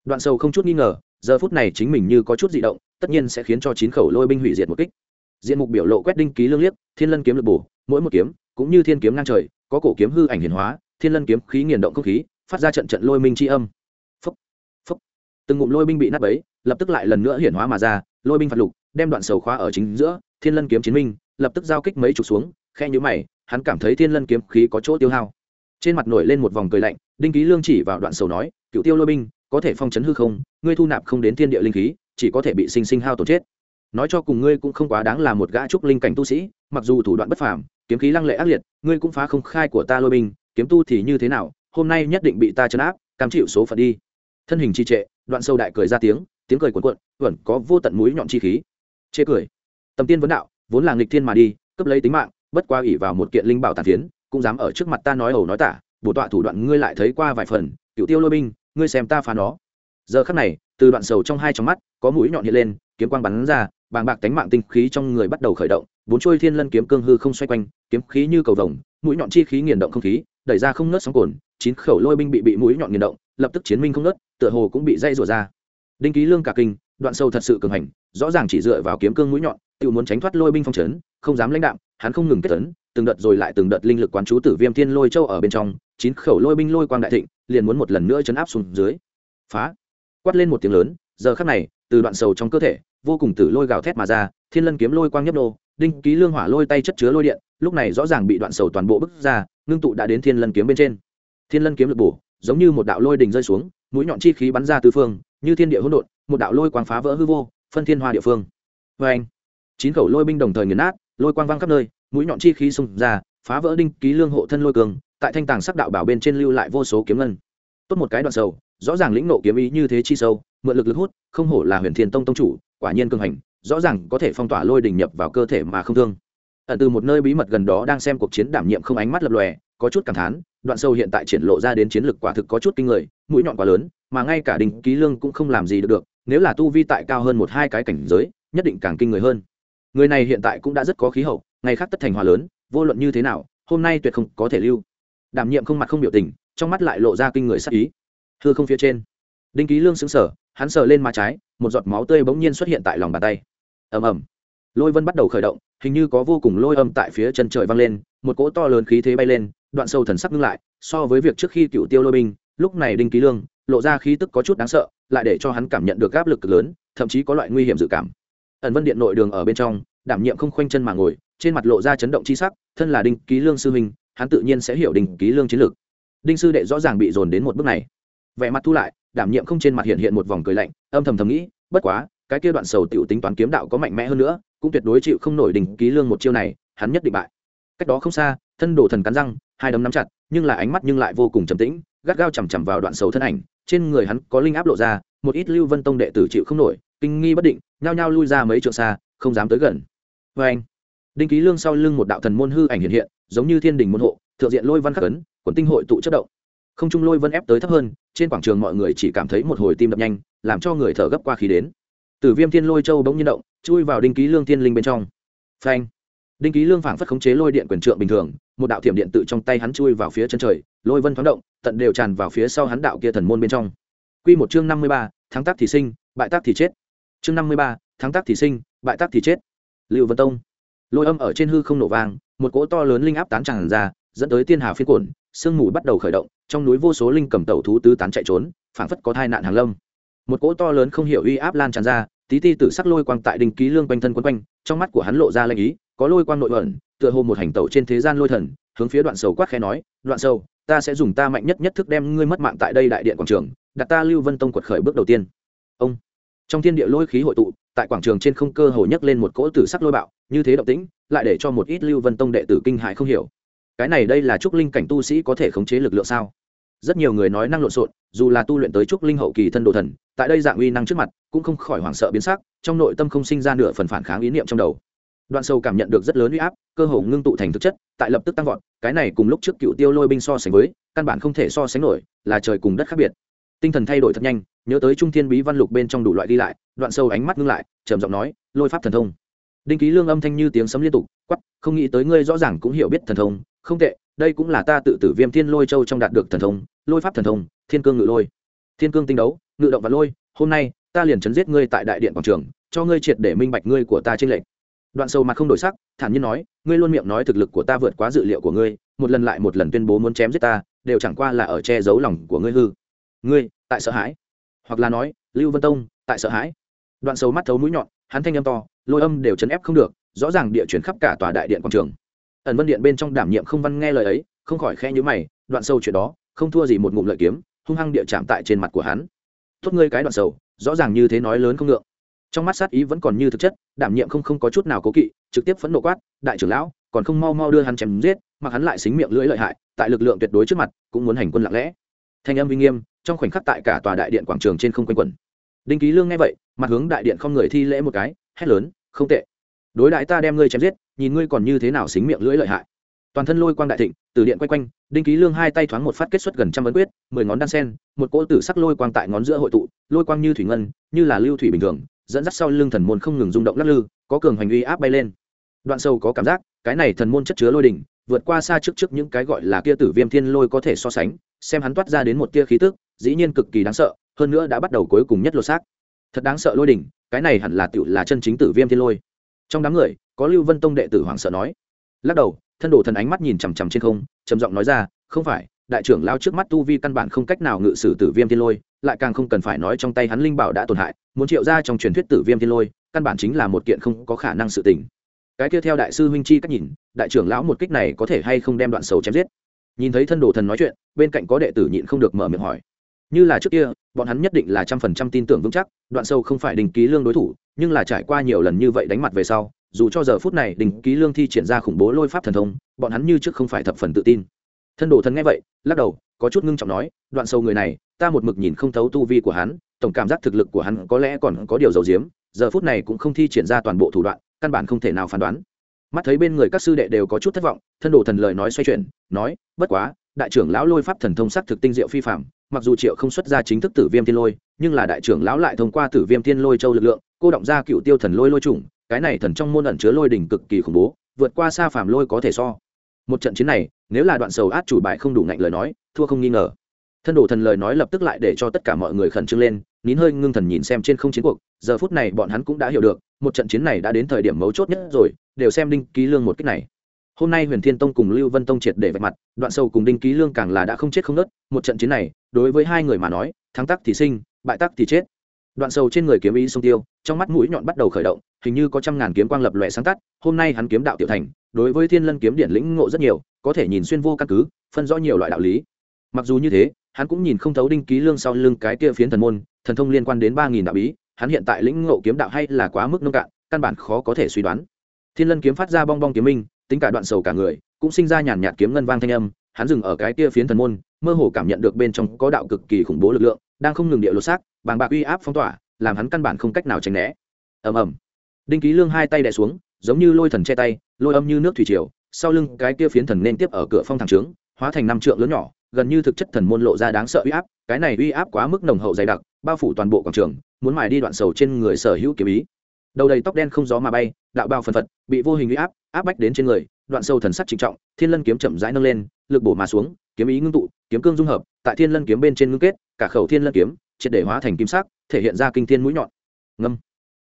Đoạn sầu không chút nghi ngờ, giờ phút này chính mình như có chút dị động, tất nhiên sẽ khiến cho chín khẩu lôi binh hủy diệt một kích. Diện mục biểu lộ quét đinh ký lương liếc, thiên lân kiếm lực bổ, mỗi một kiếm, cũng như thiên kiếm ngang trời, có cổ kiếm hư ảnh hiển hóa thiên lân kiếm khí nghiền động không khí, phát ra trận trận lôi minh c âm. Phúc phúc từng ngụm lôi binh bị nát bấy, lập tức lại lần nữa hiển hóa mà ra, lôi binh phạt lục, đem đoạn sầu khóa ở chính giữa, thiên lân kiếm chiến minh, lập tức giao kích mấy chục xuống khe nhũ mày, hắn cảm thấy thiên lân kiếm khí có chỗ tiêu hao. Trên mặt nổi lên một vòng cười lạnh, đinh ký lương chỉ vào đoạn sầu nói, cựu tiêu lôi binh, có thể phong chấn hư không? Ngươi thu nạp không đến thiên địa linh khí, chỉ có thể bị sinh sinh hao tổn chết. Nói cho cùng ngươi cũng không quá đáng là một gã trúc linh cảnh tu sĩ, mặc dù thủ đoạn bất phàm, kiếm khí lăng lệ ác liệt, ngươi cũng phá không khai của ta lôi binh kiếm tu thì như thế nào, hôm nay nhất định bị ta chấn áp, cam chịu số phận đi. Thân hình chi trệ, đoạn sâu đại cười ra tiếng tiếng cười cuộn cuộn, vẫn có vô tận mũi nhọn chi khí. Chê cười. Tầm tiên vấn đạo, vốn là nghịch thiên mà đi cấp lấy tính mạng, bất qua ỉ vào một kiện linh bảo tàn phiến, cũng dám ở trước mặt ta nói ẩu nói tả, bổ tọa thủ đoạn ngươi lại thấy qua vài phần, cựu tiêu lôi binh, ngươi xem ta phá nó. Giờ khắc này, từ đoạn sầu trong hai trong mắt, có mũi nhọn hiện lên, kiếm quang bắn ra, bàng bạc tánh mạng tinh khí trong người bắt đầu khởi động, bốn chuôi thiên lân kiếm cương hư không xoay quanh, kiếm khí như cầu vồng, mũi nhọn chi khí nghiền động không khí đẩy ra không nớt sóng cồn, chín khẩu lôi binh bị bị mũi nhọn nghiền động, lập tức chiến minh không nớt, tựa hồ cũng bị dây rủa ra. Đinh ký lương cả kinh, đoạn sâu thật sự cường hành, rõ ràng chỉ dựa vào kiếm cương mũi nhọn, tự muốn tránh thoát lôi binh phong trấn không dám lãnh đạm, hắn không ngừng kết tấn, từng đợt rồi lại từng đợt linh lực quán chú tử viêm thiên lôi châu ở bên trong, chín khẩu lôi binh lôi quang đại thịnh, liền muốn một lần nữa chấn áp xuống dưới. Phá! Quát lên một tiếng lớn, giờ khắc này, từ đoạn sầu trong cơ thể, vô cùng tử lôi gào thét mà ra, thiên lân kiếm lôi quang nhấp nô đinh ký lương hỏa lôi tay chất chứa lôi điện, lúc này rõ ràng bị đoạn sầu toàn bộ bức ra, ngưng tụ đã đến thiên lân kiếm bên trên. Thiên lân kiếm lực bổ, giống như một đạo lôi đình rơi xuống, mũi nhọn chi khí bắn ra tứ phương, như thiên địa hỗn độn, một đạo lôi quang phá vỡ hư vô, phân thiên hoa địa phương. Vê anh chín khẩu lôi binh đồng thời nghiền nát, lôi quang văng khắp nơi, mũi nhọn chi khí xung ra, phá vỡ đinh ký lương hộ thân lôi cường, tại thanh tàng sắc đạo bảo bên trên lưu lại vô số kiếm ngân. Tốt một cái đoạn sầu, rõ ràng lĩnh nộ kiếm ý như thế chi sâu, mượn lực lực hút, không hổ là huyền thiên tông tông chủ, quả nhiên cường hành rõ ràng có thể phong tỏa lôi đình nhập vào cơ thể mà không thương. Ẩn từ một nơi bí mật gần đó đang xem cuộc chiến đảm nhiệm không ánh mắt lập lòe, có chút cảm thán, đoạn sâu hiện tại triển lộ ra đến chiến lực quả thực có chút kinh người, mũi nhọn quá lớn, mà ngay cả đình ký lương cũng không làm gì được được, nếu là tu vi tại cao hơn một hai cái cảnh giới, nhất định càng kinh người hơn. Người này hiện tại cũng đã rất có khí hậu, ngày khác tất thành hòa lớn, vô luận như thế nào, hôm nay tuyệt không có thể lưu. Đảm nhiệm không mặt không biểu tình, trong mắt lại lộ ra kinh người sắc ý. Thưa không phía trên đinh ký lương xứng sở hắn sờ lên má trái một giọt máu tươi bỗng nhiên xuất hiện tại lòng bàn tay. Ầm ầm. Lôi vân bắt đầu khởi động, hình như có vô cùng lôi âm tại phía chân trời vang lên, một cỗ to lớn khí thế bay lên, đoạn sâu thần sắc ngưng lại, so với việc trước khi cựu tiêu lôi binh, lúc này đinh ký lương, lộ ra khí tức có chút đáng sợ, lại để cho hắn cảm nhận được áp lực cực lớn, thậm chí có loại nguy hiểm dự cảm. Ẩn vân điện nội đường ở bên trong, đảm nhiệm không khoanh chân mà ngồi, trên mặt lộ ra chấn động chi sắc, thân là đinh ký lương sư huynh, hắn tự nhiên sẽ hiểu đinh ký lương chiến lược. Đinh sư đệ rõ ràng bị dồn đến một bước này. Vẻ mặt thu lại đảm nhiệm không trên mặt hiện hiện một vòng cười lạnh, âm thầm thầm nghĩ, bất quá, cái kia đoạn sầu tiểu tính toán kiếm đạo có mạnh mẽ hơn nữa, cũng tuyệt đối chịu không nổi đỉnh ký lương một chiêu này, hắn nhất định bại. Cách đó không xa, thân đồ thần cắn răng, hai đấm nắm chặt, nhưng là ánh mắt nhưng lại vô cùng trầm tĩnh, gắt gao chằm chằm vào đoạn sầu thân ảnh, trên người hắn có linh áp lộ ra, một ít lưu vân tông đệ tử chịu không nổi, kinh nghi bất định, nhao nhao lui ra mấy trượng xa, không dám tới gần. Vê anh đinh ký lương sau lưng một đạo thần môn hư ảnh hiện hiện, giống như thiên đình môn hộ, thượng diện lôi văn khắc ấn, quần tinh hội tụ chất động không trung lôi vân ép tới thấp hơn, trên quảng trường mọi người chỉ cảm thấy một hồi tim đập nhanh, làm cho người thở gấp qua khí đến. Tử viêm thiên lôi châu bỗng nhiên động, chui vào đinh ký lương thiên linh bên trong. Phanh! Đinh ký lương phảng phất khống chế lôi điện quyền trượng bình thường, một đạo thiểm điện tự trong tay hắn chui vào phía chân trời, lôi vân thoáng động, tận đều tràn vào phía sau hắn đạo kia thần môn bên trong. Quy một chương năm mươi ba tháng tác thì sinh, bại tác thì chết. Chương năm mươi ba tháng tác thì sinh, bại tác thì chết. Lưu vân tông. Lôi âm ở trên hư không nổ vang, một cỗ to lớn linh áp tán tràn ra, dẫn tới tiên hà phiên cuộn sương mù bắt đầu khởi động, trong núi vô số linh cầm tẩu thú tứ tán chạy trốn, phảng phất có tai nạn hàng lâm. Một cỗ to lớn không hiểu uy áp lan tràn ra, tí ti tử sắc lôi quang tại đinh ký lương quanh thân quấn quanh, trong mắt của hắn lộ ra lanh ý, có lôi quang nội ẩn, tựa hồ một hành tẩu trên thế gian lôi thần, hướng phía đoạn sầu quát khẽ nói, đoạn sầu, ta sẽ dùng ta mạnh nhất nhất thức đem ngươi mất mạng tại đây đại điện quảng trường, đặt ta lưu vân tông quật khởi bước đầu tiên. Ông. Trong thiên địa lôi khí hội tụ, tại quảng trường trên không cơ hồ nhấc lên một cỗ tử sắc lôi bạo, như thế động tĩnh, lại để cho một ít lưu vân tông đệ tử kinh hại không hiểu cái này đây là trúc linh cảnh tu sĩ có thể khống chế lực lượng sao? Rất nhiều người nói năng lộn xộn, dù là tu luyện tới trúc linh hậu kỳ thân đồ thần, tại đây dạng uy năng trước mặt, cũng không khỏi hoảng sợ biến sắc, trong nội tâm không sinh ra nửa phần phản kháng ý niệm trong đầu. Đoạn sâu cảm nhận được rất lớn uy áp, cơ hồ ngưng tụ thành thực chất, tại lập tức tăng vọt, cái này cùng lúc trước cựu tiêu lôi binh so sánh với, căn bản không thể so sánh nổi, là trời cùng đất khác biệt. Tinh thần thay đổi thật nhanh, nhớ tới trung thiên bí văn lục bên trong đủ loại đi lại, đoạn sâu ánh mắt ngưng lại, trầm giọng nói, lôi pháp thần thông. Đinh ký lương âm thanh như tiếng sấm liên tục quắp không nghĩ tới ngươi rõ ràng cũng hiểu biết thần thông không tệ, đây cũng là ta tự tử viêm thiên lôi châu trong đạt được thần thông, lôi pháp thần thông, thiên cương ngự lôi. Thiên cương tinh đấu, ngự động và lôi, hôm nay, ta liền chấn giết ngươi tại đại điện quảng trường, cho ngươi triệt để minh bạch ngươi của ta trên lệnh đoạn sâu mặt không đổi sắc, thản nhiên nói, ngươi luôn miệng nói thực lực của ta vượt quá dự liệu của ngươi, một lần lại một lần tuyên bố muốn chém giết ta, đều chẳng qua là ở che giấu lòng của ngươi hư. Ngươi, tại sợ hãi. Hoặc là nói, lưu vân tông, tại sợ hãi. Đoạn sâu mắt thấu mũi nhọn, hắn thanh âm to, lôi âm đều chấn ép không được, rõ ràng địa chuyển khắp cả tòa đại điện quảng trường ẩn vân điện bên trong đảm nhiệm không văn nghe lời ấy, không khỏi khe nhữ mày, đoạn sâu chuyện đó, không thua gì một ngụm lợi kiếm, hung hăng địa chạm tại trên mặt của hắn. Tốt ngươi cái đoạn sầu rõ ràng như thế nói lớn không ngượng. Trong mắt sát ý vẫn còn như thực chất, đảm nhiệm không không có chút nào cố kỵ, trực tiếp phẫn nộ quát, đại trưởng lão, còn không mau mau đưa hắn chém giết, mặc hắn lại xính miệng lưỡi lợi hại, tại lực lượng tuyệt đối trước mặt, cũng muốn hành quân lặng lẽ. Thanh âm uy nghiêm, trong khoảnh khắc tại cả tòa đại điện quảng trường trên không quanh quẩn. Đinh ký lương nghe vậy, mặt hướng đại điện không người thi lễ một cái, hét lớn, không tệ đối đại ta đem ngươi chém giết, nhìn ngươi còn như thế nào xính miệng lưỡi lợi hại. Toàn thân lôi quang đại thịnh, từ điện quay quanh, đinh ký lương hai tay thoáng một phát kết xuất gần trăm vấn quyết, mười ngón đan sen, một cỗ tử sắc lôi quang tại ngón giữa hội tụ, lôi quang như thủy ngân, như là lưu thủy bình thường, dẫn dắt sau lưng thần môn không ngừng rung động lắc lư, có cường hành uy áp bay lên. Đoạn sâu có cảm giác, cái này thần môn chất chứa lôi đỉnh, vượt qua xa trước trước những cái gọi là kia tử viêm thiên lôi có thể so sánh, xem hắn toát ra đến một tia khí tức, dĩ nhiên cực kỳ đáng sợ, hơn nữa đã bắt đầu cuối cùng nhất lột xác. Thật đáng sợ lôi đỉnh, cái này hẳn là tựu là chân chính tử viêm thiên lôi trong đám người, có lưu vân tông đệ tử hoàng sợ nói. Lắc đầu, thân đồ thần ánh mắt nhìn chằm chằm trên không, trầm giọng nói ra, không phải, đại trưởng lao trước mắt tu vi căn bản không cách nào ngự sử tử viêm thiên lôi, lại càng không cần phải nói trong tay hắn linh bảo đã tổn hại, muốn triệu ra trong truyền thuyết tử viêm thiên lôi, căn bản chính là một kiện không có khả năng sự tình. Cái kia theo đại sư huynh chi cách nhìn, đại trưởng lão một kích này có thể hay không đem đoạn sầu chém giết. Nhìn thấy thân đồ thần nói chuyện, bên cạnh có đệ tử nhịn không được mở miệng hỏi. Như là trước kia, bọn hắn nhất định là trăm phần trăm tin tưởng vững chắc, đoạn sâu không phải đình ký lương đối thủ nhưng là trải qua nhiều lần như vậy đánh mặt về sau, dù cho giờ phút này đình ký lương thi triển ra khủng bố lôi pháp thần thông, bọn hắn như trước không phải thập phần tự tin. Thân đồ thần nghe vậy, lắc đầu, có chút ngưng trọng nói, đoạn sâu người này, ta một mực nhìn không thấu tu vi của hắn, tổng cảm giác thực lực của hắn có lẽ còn có điều dầu diếm giờ phút này cũng không thi triển ra toàn bộ thủ đoạn, căn bản không thể nào phán đoán. Mắt thấy bên người các sư đệ đều có chút thất vọng, thân đồ thần lời nói xoay chuyển, nói, bất quá đại trưởng lão lôi pháp thần thông sắc thực tinh diệu phi phạm, mặc dù triệu không xuất ra chính thức tử viêm tiên lôi, nhưng là đại trưởng lão lại thông qua tử viêm tiên lôi châu lực lượng, cô động ra cựu tiêu thần lôi lôi trùng cái này thần trong môn ẩn chứa lôi đỉnh cực kỳ khủng bố, vượt qua xa phàm lôi có thể so. Một trận chiến này, nếu là đoạn sầu át chủ bài không đủ ngạnh lời nói, thua không nghi ngờ. Thân đồ thần lời nói lập tức lại để cho tất cả mọi người khẩn trương lên, nín hơi ngưng thần nhìn xem trên không chiến cuộc, giờ phút này bọn hắn cũng đã hiểu được, một trận chiến này đã đến thời điểm mấu chốt nhất rồi, đều xem đinh ký lương một cách này hôm nay huyền thiên tông cùng lưu vân tông triệt để vạch mặt, đoạn sâu cùng đinh ký lương càng là đã không chết không nớt, một trận chiến này, đối với hai người mà nói, thắng tắc thì sinh, bại tắc thì chết. Đoạn sâu trên người kiếm ý sông tiêu, trong mắt mũi nhọn bắt đầu khởi động, hình như có trăm ngàn kiếm quang lập lòe sáng tắt, hôm nay hắn kiếm đạo tiểu thành, đối với thiên lân kiếm điện lĩnh ngộ rất nhiều, có thể nhìn xuyên vô căn cứ, phân rõ nhiều loại đạo lý. Mặc dù như thế, hắn cũng nhìn không thấu đinh ký lương sau lưng cái kia phiến thần môn, thần thông liên quan đến ba nghìn đạo bí, hắn hiện tại lĩnh ngộ kiếm đạo hay là quá mức nông cạn, căn bản khó có thể suy đoán. Thiên lân kiếm phát ra bong bong kiếm minh tính cả đoạn sầu cả người, cũng sinh ra nhàn nhạt kiếm ngân vang thanh âm, hắn dừng ở cái kia phiến thần môn, mơ hồ cảm nhận được bên trong có đạo cực kỳ khủng bố lực lượng, đang không ngừng địa lột xác, bàng bạc uy áp phong tỏa, làm hắn căn bản không cách nào tránh né. Ầm ầm. Đinh ký lương hai tay đè xuống, giống như lôi thần che tay, lôi âm như nước thủy triều, sau lưng cái kia phiến thần nên tiếp ở cửa phong thẳng trướng, hóa thành năm trượng lớn nhỏ, gần như thực chất thần môn lộ ra đáng sợ uy áp, cái này uy áp quá mức nồng hậu dày đặc, bao phủ toàn bộ quảng trường, muốn mài đi đoạn sầu trên người sở hữu kiếm ý. Đầu đầy tóc đen không gió mà bay đạo bao phần phật, bị vô hình uy áp áp bách đến trên người, đoạn sâu thần sắc trịnh trọng, thiên lân kiếm chậm rãi nâng lên, lực bổ mà xuống, kiếm ý ngưng tụ, kiếm cương dung hợp, tại thiên lân kiếm bên trên ngưng kết, cả khẩu thiên lân kiếm, triệt để hóa thành kim sắc, thể hiện ra kinh thiên mũi nhọn. Ngâm.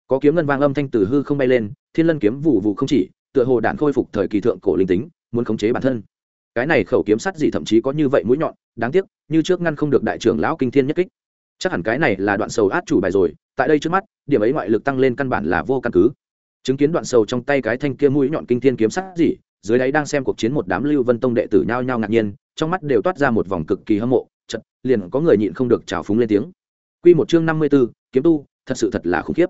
Có kiếm ngân vang âm thanh từ hư không bay lên, thiên lân kiếm vụ vụ không chỉ, tựa hồ đạn khôi phục thời kỳ thượng cổ linh tính, muốn khống chế bản thân. Cái này khẩu kiếm sắt gì thậm chí có như vậy mũi nhọn, đáng tiếc, như trước ngăn không được đại trưởng lão kinh thiên nhất kích. Chắc hẳn cái này là đoạn sầu át chủ bài rồi, tại đây trước mắt, điểm ấy ngoại lực tăng lên căn bản là vô căn cứ chứng kiến đoạn sầu trong tay cái thanh kia mũi nhọn kinh thiên kiếm sắc gì dưới đáy đang xem cuộc chiến một đám lưu vân tông đệ tử nhao nhao ngạc nhiên trong mắt đều toát ra một vòng cực kỳ hâm mộ chật liền có người nhịn không được trào phúng lên tiếng. Quy một chương năm mươi 54, kiếm tu thật sự thật là khủng khiếp.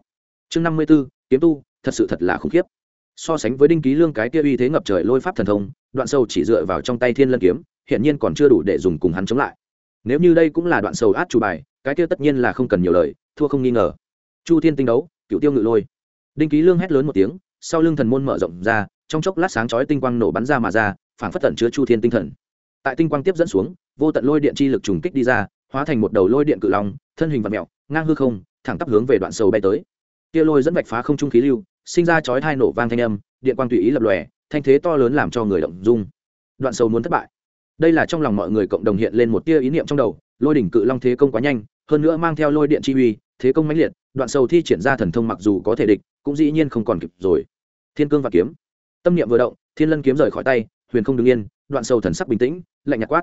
Chương năm mươi 54, kiếm tu thật sự thật là khủng khiếp. So sánh với đinh ký lương cái kia uy thế ngập trời lôi pháp thần thông đoạn sâu chỉ dựa vào trong tay thiên lân kiếm hiện nhiên còn chưa đủ để dùng cùng hắn chống lại. Nếu như đây cũng là đoạn sầu át chủ bài cái kia tất nhiên là không cần nhiều lời thua không nghi ngờ. Chu thiên tinh đấu cựu tiêu ngự lôi đinh ký lương hét lớn một tiếng, sau lưng thần môn mở rộng ra, trong chốc lát sáng chói tinh quang nổ bắn ra mà ra phản phất tận chứa chu thiên tinh thần. Tại tinh quang tiếp dẫn xuống, vô tận lôi điện chi lực trùng kích đi ra, hóa thành một đầu lôi điện cự long, thân hình vật mẹo ngang hư không, thẳng tắp hướng về đoạn sầu bay tới. Tia lôi dẫn vạch phá không trung khí lưu, sinh ra chói thai nổ vang thanh âm, điện quang tùy ý lập lòe, thanh thế to lớn làm cho người động dung. Đoạn sầu muốn thất bại. Đây là trong lòng mọi người cộng đồng hiện lên một tia ý niệm trong đầu, lôi đỉnh cự long thế công quá nhanh, hơn nữa mang theo lôi điện chi uy, thế công mãnh liệt, đoạn sầu thi triển ra thần thông mặc dù có thể địch cũng dĩ nhiên không còn kịp rồi. Thiên cương và kiếm. Tâm niệm vừa động, thiên lân kiếm rời khỏi tay, huyền không đứng yên, đoạn sầu thần sắc bình tĩnh, lạnh nhạt quát.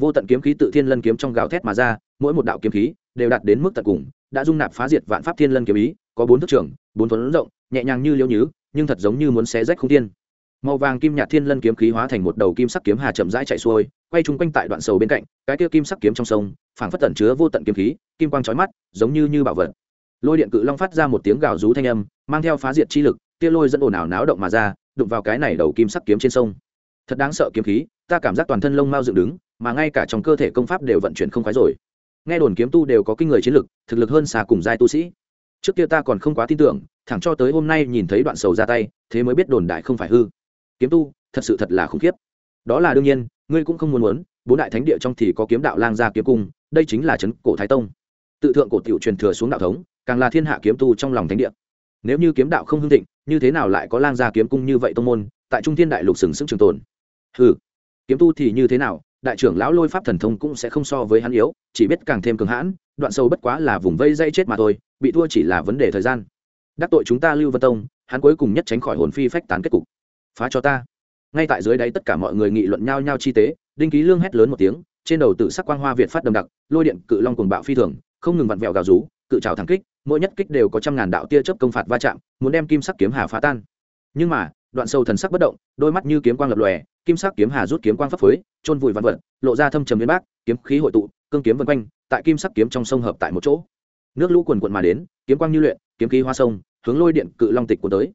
Vô tận kiếm khí tự thiên lân kiếm trong gào thét mà ra, mỗi một đạo kiếm khí đều đạt đến mức tận cùng, đã dung nạp phá diệt vạn pháp thiên lân kiếm ý, có bốn thức trưởng, bốn thuấn rộng, nhẹ nhàng như liễu nhứ, nhưng thật giống như muốn xé rách không thiên. màu vàng kim nhạt thiên lân kiếm khí hóa thành một đầu kim sắc kiếm hà chậm rãi chạy xuôi, quay chung quanh tại đoạn sầu bên cạnh, cái kia kim sắc kiếm trong sông, phảng phất tẩn chứa vô tận kiếm khí, kim quang chói mắt, giống như như bảo vật lôi điện cự long phát ra một tiếng gào rú thanh âm, mang theo phá diệt chi lực, tia lôi dẫn ồn ào náo động mà ra, đụng vào cái này đầu kim sắc kiếm trên sông. Thật đáng sợ kiếm khí, ta cảm giác toàn thân lông mau dựng đứng, mà ngay cả trong cơ thể công pháp đều vận chuyển không khoái rồi. Nghe đồn kiếm tu đều có kinh người chiến lực, thực lực hơn xa cùng giai tu sĩ. Trước kia ta còn không quá tin tưởng, thẳng cho tới hôm nay nhìn thấy đoạn sầu ra tay, thế mới biết đồn đại không phải hư. Kiếm tu, thật sự thật là khủng khiếp. Đó là đương nhiên, ngươi cũng không muốn muốn, bốn đại thánh địa trong thì có kiếm đạo lang gia kiếm cung, đây chính là trấn cổ thái tông. Tự thượng cổ tiểu truyền thừa xuống đạo thống càng là thiên hạ kiếm tu trong lòng thánh địa. Nếu như kiếm đạo không hưng thịnh, như thế nào lại có lang gia kiếm cung như vậy tông môn, tại trung thiên đại lục sừng sững trường tồn? Ừ kiếm tu thì như thế nào, đại trưởng lão lôi pháp thần thông cũng sẽ không so với hắn yếu, chỉ biết càng thêm cường hãn, đoạn sâu bất quá là vùng vây dây chết mà thôi, bị thua chỉ là vấn đề thời gian. Đắc tội chúng ta lưu vân tông, hắn cuối cùng nhất tránh khỏi hồn phi phách tán kết cục. Phá cho ta. Ngay tại dưới đáy tất cả mọi người nghị luận nhau nhau chi tế, đinh ký lương hét lớn một tiếng, trên đầu tự sắc quang hoa việt phát đầm đặc, lôi điện cự long cuồng bạo phi thường, không ngừng vặn vẹo gào rú cự trào thẳng kích, mỗi nhất kích đều có trăm ngàn đạo tia chớp công phạt va chạm, muốn đem kim sắc kiếm hà phá tan. Nhưng mà, đoạn sâu thần sắc bất động, đôi mắt như kiếm quang lập lòe, kim sắc kiếm hà rút kiếm quang pháp phối trôn vùi văn vật, lộ ra thâm trầm liên bác, kiếm khí hội tụ, cương kiếm vân quanh, tại kim sắc kiếm trong sông hợp tại một chỗ. Nước lũ quần quận mà đến, kiếm quang như luyện, kiếm khí hoa sông, hướng lôi điện cự long tịch cuốn tới.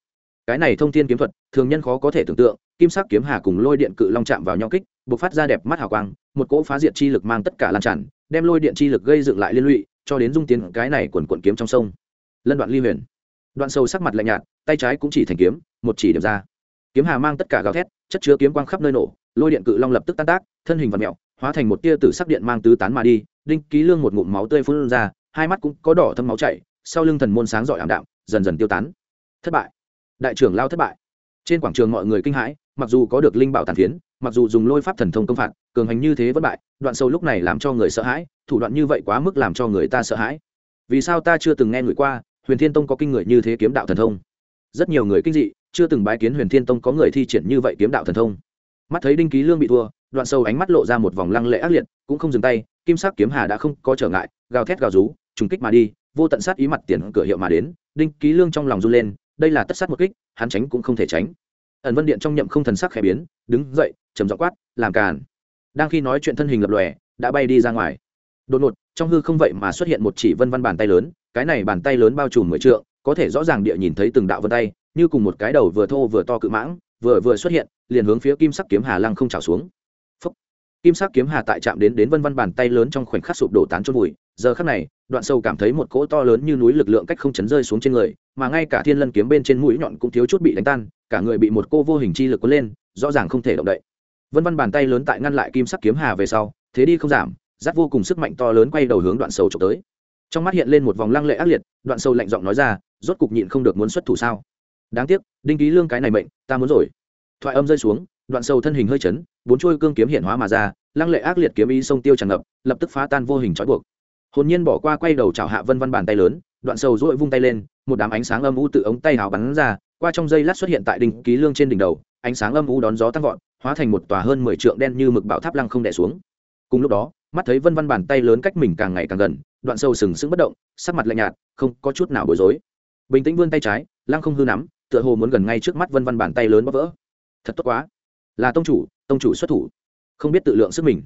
Cái này thông thiên kiếm thuật, thường nhân khó có thể tưởng tượng, kim sắc kiếm hà cùng lôi điện cự long chạm vào nhau kích, bộc phát ra đẹp mắt hào quang, một cỗ phá diệt chi lực mang tất cả lan tràn, đem lôi điện chi lực gây dựng lại liên lụy cho đến dung tiến cái này quần quận kiếm trong sông. Lân đoạn ly huyền. Đoạn sâu sắc mặt lạnh nhạt, tay trái cũng chỉ thành kiếm, một chỉ điểm ra. Kiếm hà mang tất cả gào thét, chất chứa kiếm quang khắp nơi nổ, lôi điện cự long lập tức tan tác, thân hình vật mẹo hóa thành một tia tử sắc điện mang tứ tán mà đi, đinh ký lương một ngụm máu tươi phun ra, hai mắt cũng có đỏ thâm máu chảy, sau lưng thần môn sáng giỏi ảm đạm, dần dần tiêu tán. Thất bại. Đại trưởng lao thất bại trên quảng trường mọi người kinh hãi, mặc dù có được linh bảo tàn phiến, mặc dù dùng lôi pháp thần thông công phạt, cường hành như thế vẫn bại, đoạn sâu lúc này làm cho người sợ hãi, thủ đoạn như vậy quá mức làm cho người ta sợ hãi. Vì sao ta chưa từng nghe người qua, huyền thiên tông có kinh người như thế kiếm đạo thần thông? Rất nhiều người kinh dị, chưa từng bái kiến huyền thiên tông có người thi triển như vậy kiếm đạo thần thông. Mắt thấy đinh ký lương bị thua, đoạn sâu ánh mắt lộ ra một vòng lăng lệ ác liệt, cũng không dừng tay, kim sắc kiếm hà đã không có trở ngại, gào thét gào rú, trùng kích mà đi, vô tận sát ý mặt tiền cửa hiệu mà đến, đinh ký lương trong lòng run lên, đây là tất sát một kích hắn tránh cũng không thể tránh. Ẩn vân điện trong nhậm không thần sắc khẽ biến, đứng dậy, trầm dọ quát, làm càn. Đang khi nói chuyện thân hình lập lòe, đã bay đi ra ngoài. Đột ngột, trong hư không vậy mà xuất hiện một chỉ vân văn bàn tay lớn, cái này bàn tay lớn bao trùm mười trượng, có thể rõ ràng địa nhìn thấy từng đạo vân tay, như cùng một cái đầu vừa thô vừa to cự mãng, vừa vừa xuất hiện, liền hướng phía kim sắc kiếm hà lăng không trào xuống kim sắc kiếm hà tại chạm đến đến vân văn bàn tay lớn trong khoảnh khắc sụp đổ tán chôn vùi, giờ khắc này, đoạn sâu cảm thấy một cỗ to lớn như núi lực lượng cách không chấn rơi xuống trên người, mà ngay cả thiên lân kiếm bên trên mũi nhọn cũng thiếu chút bị đánh tan, cả người bị một cô vô hình chi lực cuốn lên, rõ ràng không thể động đậy. Vân văn bàn tay lớn tại ngăn lại kim sắc kiếm hà về sau, thế đi không giảm dắt vô cùng sức mạnh to lớn quay đầu hướng đoạn sâu trộm tới. Trong mắt hiện lên một vòng lăng lệ ác liệt, đoạn sâu lạnh giọng nói ra, rốt cục nhịn không được muốn xuất thủ sao? Đáng tiếc, đinh ký lương cái này mệnh, ta muốn rồi. Thoại âm rơi xuống đoạn sâu thân hình hơi chấn, bốn chuôi cương kiếm hiện hóa mà ra, lăng lệ ác liệt kiếm ý sông tiêu tràn ngập, lập tức phá tan vô hình trói buộc. Hồn nhiên bỏ qua quay đầu chảo hạ vân văn bàn tay lớn, đoạn sâu dội vung tay lên, một đám ánh sáng âm u tự ống tay hào bắn ra, qua trong dây lát xuất hiện tại đỉnh ký lương trên đỉnh đầu, ánh sáng âm u đón gió tăng vọt, hóa thành một tòa hơn mười trượng đen như mực bão tháp lăng không đè xuống. Cùng lúc đó, mắt thấy vân văn bàn tay lớn cách mình càng ngày càng gần, đoạn sâu sừng sững bất động, sắc mặt lạnh nhạt, không có chút nào bối rối. Bình tĩnh vươn tay trái, lăng không hư nắm, tựa hồ muốn gần ngay trước mắt vân văn bàn tay lớn bóp vỡ. Thật tốt quá là tông chủ tông chủ xuất thủ. Không biết tự lượng sức mình.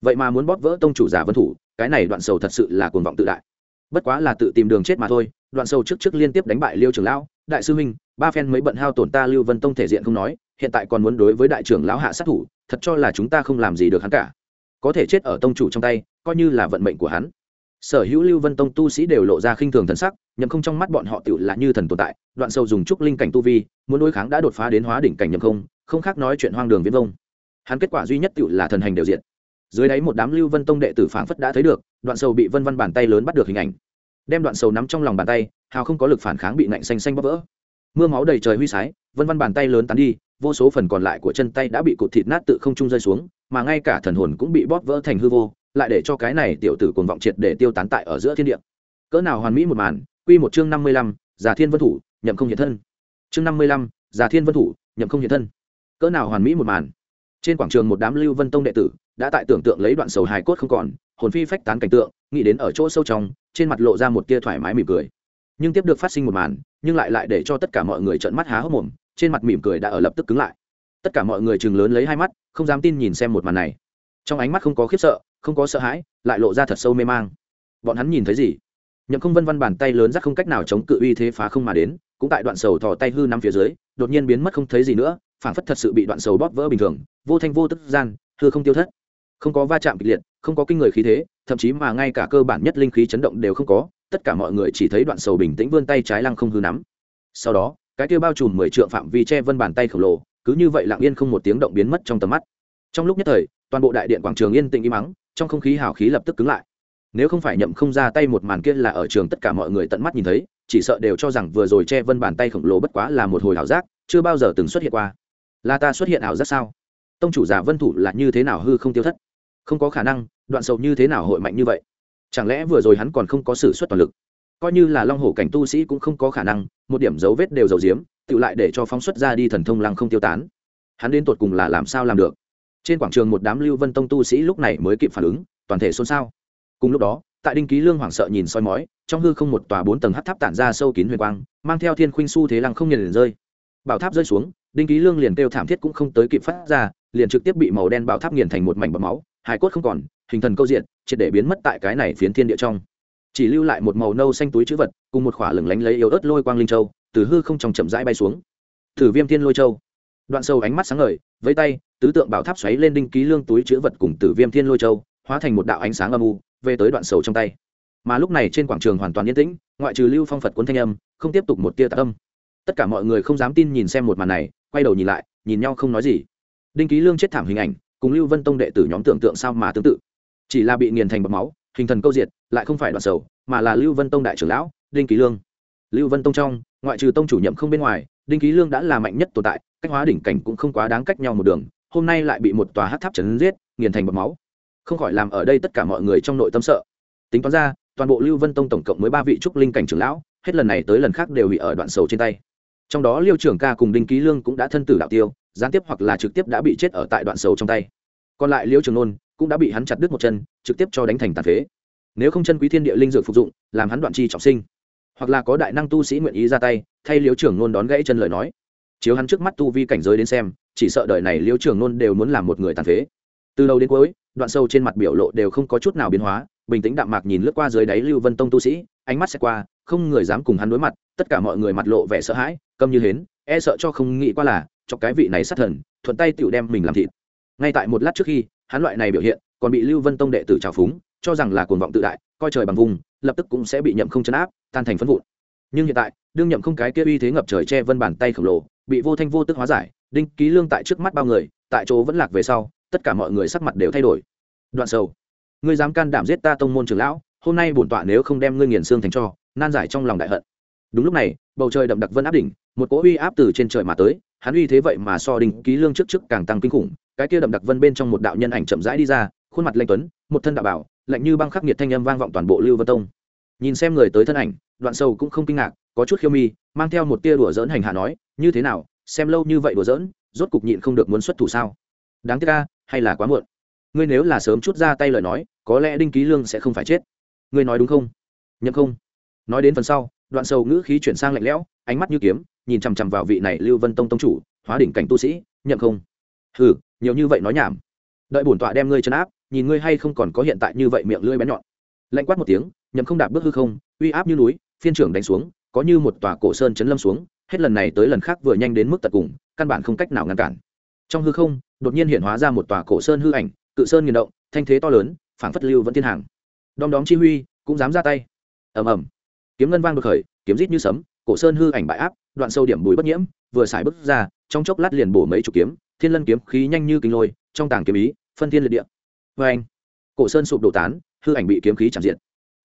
Vậy mà muốn bóp vỡ tông chủ giả vân thủ, cái này đoạn sầu thật sự là cuồng vọng tự đại. Bất quá là tự tìm đường chết mà thôi, đoạn sầu trước trước liên tiếp đánh bại liêu trưởng lão, đại sư huynh, ba phen mấy bận hao tổn ta lưu vân tông thể diện không nói, hiện tại còn muốn đối với đại trưởng lão hạ sát thủ, thật cho là chúng ta không làm gì được hắn cả. Có thể chết ở tông chủ trong tay, coi như là vận mệnh của hắn. Sở hữu lưu vân tông tu sĩ đều lộ ra khinh thường thần sắc, nhậm không trong mắt bọn họ tựu là như thần tồn tại, đoạn sâu dùng trúc linh cảnh tu vi, muốn đối kháng đã đột phá đến hóa đỉnh cảnh nhậm không không khác nói chuyện hoang đường viễn vông. Hắn kết quả duy nhất tựu là thần hành đều diện dưới đáy một đám lưu vân tông đệ tử phảng phất đã thấy được, đoạn sầu bị vân văn bàn tay lớn bắt được hình ảnh. Đem đoạn sầu nắm trong lòng bàn tay, hào không có lực phản kháng bị nạnh xanh xanh bóp vỡ. Mưa máu đầy trời huy sái, vân văn bàn tay lớn tán đi, vô số phần còn lại của chân tay đã bị cụt thịt nát tự không trung rơi xuống, mà ngay cả thần hồn cũng bị bóp vỡ thành hư vô, lại để cho cái này tiểu tử cuồng vọng triệt để tiêu tán tại ở giữa thiên địa. Cỡ nào hoàn mỹ một màn, quy một chương năm mươi lăm, già thiên vân thủ, nhậm không hiện thân. Chương năm mươi lăm, già thiên vân thủ, nhậm không hiện thân cỡ nào hoàn mỹ một màn. Trên quảng trường một đám lưu vân tông đệ tử đã tại tưởng tượng lấy đoạn sầu hài cốt không còn, hồn phi phách tán cảnh tượng, nghĩ đến ở chỗ sâu trong, trên mặt lộ ra một tia thoải mái mỉm cười. Nhưng tiếp được phát sinh một màn, nhưng lại lại để cho tất cả mọi người trợn mắt há hốc mồm, trên mặt mỉm cười đã ở lập tức cứng lại. Tất cả mọi người chừng lớn lấy hai mắt, không dám tin nhìn xem một màn này. Trong ánh mắt không có khiếp sợ, không có sợ hãi, lại lộ ra thật sâu mê mang. Bọn hắn nhìn thấy gì? Nhậm không vân văn bàn tay lớn rắc không cách nào chống cự uy thế phá không mà đến, cũng tại đoạn sầu thò tay hư năm phía dưới, đột nhiên biến mất không thấy gì nữa phản phất thật sự bị đoạn sầu bóp vỡ bình thường, vô thanh vô tức gian thưa không tiêu thất. Không có va chạm kịch liệt, không có kinh người khí thế, thậm chí mà ngay cả cơ bản nhất linh khí chấn động đều không có, tất cả mọi người chỉ thấy đoạn sầu bình tĩnh vươn tay trái lăng không hư nắm. Sau đó, cái kia bao trùm mười trượng phạm vi che vân bàn tay khổng lồ, cứ như vậy lặng yên không một tiếng động biến mất trong tầm mắt. Trong lúc nhất thời, toàn bộ đại điện quảng trường yên tĩnh im mắng trong không khí hào khí lập tức cứng lại. Nếu không phải nhậm không ra tay một màn kia là ở trường tất cả mọi người tận mắt nhìn thấy, chỉ sợ đều cho rằng vừa rồi che vân bàn tay khổng lồ bất quá là một hồi hảo giác, chưa bao giờ từng xuất hiện qua là ta xuất hiện ảo giác sao? Tông chủ giả vân thủ là như thế nào hư không tiêu thất? Không có khả năng, đoạn sầu như thế nào hội mạnh như vậy? Chẳng lẽ vừa rồi hắn còn không có sự xuất toàn lực? Coi như là long hổ cảnh tu sĩ cũng không có khả năng, một điểm dấu vết đều dầu diếm tự lại để cho phóng xuất ra đi thần thông lăng không tiêu tán. Hắn đến tột cùng là làm sao làm được? Trên quảng trường một đám lưu vân tông tu sĩ lúc này mới kịp phản ứng, toàn thể xôn xao. Cùng lúc đó, tại đinh ký lương hoảng sợ nhìn soi mói, trong hư không một tòa bốn tầng hát tháp tản ra sâu kín huyền quang, mang theo thiên khuynh su thế lăng không nhìn rơi. Bảo tháp rơi xuống đinh ký lương liền kêu thảm thiết cũng không tới kịp phát ra, liền trực tiếp bị màu đen bạo tháp nghiền thành một mảnh bọt máu hải cốt không còn, hình thần câu diện triệt để biến mất tại cái này phiến thiên địa trong. Chỉ lưu lại một màu nâu xanh túi chữ vật, cùng một khỏa lửng lánh lấy yếu ớt lôi quang linh châu, từ hư không trong chậm rãi bay xuống. Thử viêm thiên lôi châu. Đoạn sâu ánh mắt sáng ngời với tay, tứ tượng bảo tháp xoáy lên đinh ký lương túi chữ vật cùng tử viêm thiên lôi châu, hóa thành một đạo ánh sáng âm u, về tới đoạn sầu trong tay. Mà lúc này trên quảng trường hoàn toàn yên tĩnh, ngoại trừ lưu phong phật cuốn thanh âm, không tiếp tục một tia tạ âm. Tất cả mọi người không dám tin nhìn xem một màn này quay đầu nhìn lại, nhìn nhau không nói gì. Đinh ký lương chết thảm hình ảnh, cùng lưu vân tông đệ tử nhóm tưởng tượng sao mà tương tự. Chỉ là bị nghiền thành bọc máu, hình thần câu diệt, lại không phải đoạn sầu, mà là lưu vân tông đại trưởng lão, đinh ký lương. Lưu vân tông trong, ngoại trừ tông chủ nhậm không bên ngoài, đinh ký lương đã là mạnh nhất tồn tại, cách hóa đỉnh cảnh cũng không quá đáng cách nhau một đường, hôm nay lại bị một tòa hát tháp chấn giết, nghiền thành bọc máu. Không khỏi làm ở đây tất cả mọi người trong nội tâm sợ. Tính toán ra, toàn bộ lưu vân tông tổng cộng mới ba vị trúc linh cảnh trưởng lão, hết lần này tới lần khác đều bị ở đoạn sầu trên tay trong đó liêu trưởng ca cùng đinh ký lương cũng đã thân tử đạo tiêu, gián tiếp hoặc là trực tiếp đã bị chết ở tại đoạn sầu trong tay. Còn lại liêu trường nôn cũng đã bị hắn chặt đứt một chân, trực tiếp cho đánh thành tàn phế. Nếu không chân quý thiên địa linh dược phục dụng, làm hắn đoạn chi trọng sinh. Hoặc là có đại năng tu sĩ nguyện ý ra tay, thay liêu trưởng nôn đón gãy chân lời nói. Chiếu hắn trước mắt tu vi cảnh giới đến xem, chỉ sợ đời này liêu trưởng nôn đều muốn làm một người tàn phế. Từ đầu đến cuối, đoạn sâu trên mặt biểu lộ đều không có chút nào biến hóa, bình tĩnh đạm mạc nhìn lướt qua dưới đáy lưu vân tông tu sĩ, ánh mắt sẽ qua, không người dám cùng hắn đối mặt, tất cả mọi người mặt lộ vẻ sợ hãi câm như hến e sợ cho không nghĩ qua là, cho cái vị này sát thần, thuận tay tựu đem mình làm thịt. Ngay tại một lát trước khi, hắn loại này biểu hiện, còn bị lưu vân tông đệ tử trào phúng, cho rằng là cuồng vọng tự đại, coi trời bằng vùng, lập tức cũng sẽ bị nhậm không chấn áp, tan thành phân vụn. Nhưng hiện tại, đương nhậm không cái kia uy thế ngập trời che vân bàn tay khổng lồ, bị vô thanh vô tức hóa giải, đinh ký lương tại trước mắt bao người, tại chỗ vẫn lạc về sau, tất cả mọi người sắc mặt đều thay đổi. Đoạn sầu, ngươi dám can đảm giết ta tông môn trưởng lão, hôm nay bổn tọa nếu không đem ngươi nghiền xương thành cho, nan giải trong lòng đại hận. Đúng lúc này bầu trời đậm đặc vân áp đỉnh, một cỗ uy áp từ trên trời mà tới, hắn uy thế vậy mà so đình ký lương trước trước càng tăng kinh khủng, cái kia đậm đặc vân bên trong một đạo nhân ảnh chậm rãi đi ra, khuôn mặt lanh tuấn, một thân đạo bảo, lạnh như băng khắc nghiệt thanh âm vang vọng toàn bộ lưu vân tông. Nhìn xem người tới thân ảnh, đoạn sâu cũng không kinh ngạc, có chút khiêu mi, mang theo một tia đùa dỡn hành hạ nói, như thế nào, xem lâu như vậy đùa dỡn rốt cục nhịn không được muốn xuất thủ sao? Đáng tiếc ca hay là quá muộn. Ngươi nếu là sớm chút ra tay lời nói, có lẽ đinh ký lương sẽ không phải chết. Ngươi nói đúng không? Nhậm không. Nói đến phần sau đoạn sầu ngữ khí chuyển sang lạnh lẽo, ánh mắt như kiếm, nhìn chằm chằm vào vị này lưu vân tông tông chủ, hóa đỉnh cảnh tu sĩ, nhậm không? Hừ, nhiều như vậy nói nhảm. Đợi bổn tọa đem ngươi chấn áp, nhìn ngươi hay không còn có hiện tại như vậy miệng lưỡi bén nhọn. Lạnh quát một tiếng, nhậm không đạp bước hư không, uy áp như núi, phiên trưởng đánh xuống, có như một tòa cổ sơn chấn lâm xuống, hết lần này tới lần khác vừa nhanh đến mức tận cùng, căn bản không cách nào ngăn cản. Trong hư không, đột nhiên hiện hóa ra một tòa cổ sơn hư ảnh, cự sơn nghiền động, thanh thế to lớn, phảng phất lưu vẫn thiên hàng. Đom đóm chi huy, cũng dám ra tay. Ầm ầm kiếm ngân vang đột khởi, kiếm rít như sấm, cổ sơn hư ảnh bại áp, đoạn sâu điểm bùi bất nhiễm, vừa xài bước ra, trong chốc lát liền bổ mấy chục kiếm, thiên lân kiếm khí nhanh như kinh lôi, trong tàng kiếm ý, phân thiên liệt địa. Vê anh cổ sơn sụp đổ tán, hư ảnh bị kiếm khí chạm diện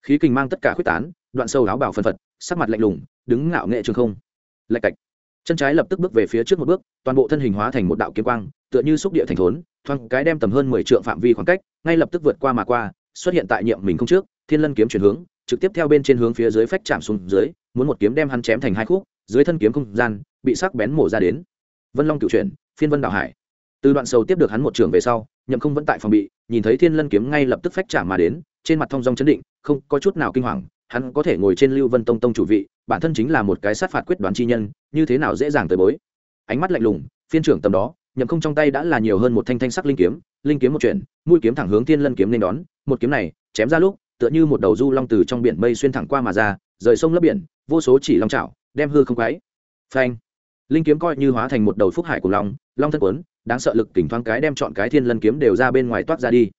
khí kình mang tất cả khuyết tán, đoạn sâu áo bảo phân phật, sắc mặt lạnh lùng, đứng ngạo nghệ trường không. Lạch cạch. Chân trái lập tức bước về phía trước một bước, toàn bộ thân hình hóa thành một đạo kiếm quang, tựa như xúc địa thành thốn, thoáng cái đem tầm hơn mười trượng phạm vi khoảng cách, ngay lập tức vượt qua mà qua, xuất hiện tại nhiệm mình không trước, thiên lân kiếm chuyển hướng trực tiếp theo bên trên hướng phía dưới phách chạm xuống dưới, muốn một kiếm đem hắn chém thành hai khúc, dưới thân kiếm không gian bị sắc bén mổ ra đến. Vân long cựu chuyển, phiên vân đạo hải. Từ đoạn sầu tiếp được hắn một trường về sau, nhậm không vẫn tại phòng bị, nhìn thấy thiên lân kiếm ngay lập tức phách chạm mà đến, trên mặt thong dong chấn định, không có chút nào kinh hoàng, hắn có thể ngồi trên lưu vân tông tông chủ vị, bản thân chính là một cái sát phạt quyết đoán chi nhân, như thế nào dễ dàng tới bối. Ánh mắt lạnh lùng, phiên trưởng tầm đó, nhậm không trong tay đã là nhiều hơn một thanh thanh sắc linh kiếm linh kiếm một chuyện mũi kiếm thẳng hướng thiên lân kiếm nên đón, một kiếm này, chém ra lúc tựa như một đầu du long từ trong biển mây xuyên thẳng qua mà ra rời sông lấp biển vô số chỉ long chảo, đem hư không quáy phanh. Linh kiếm coi như hóa thành một đầu phúc hải của long long thân quấn đáng sợ lực kình thoáng cái đem chọn cái thiên lân kiếm đều ra bên ngoài toát ra đi.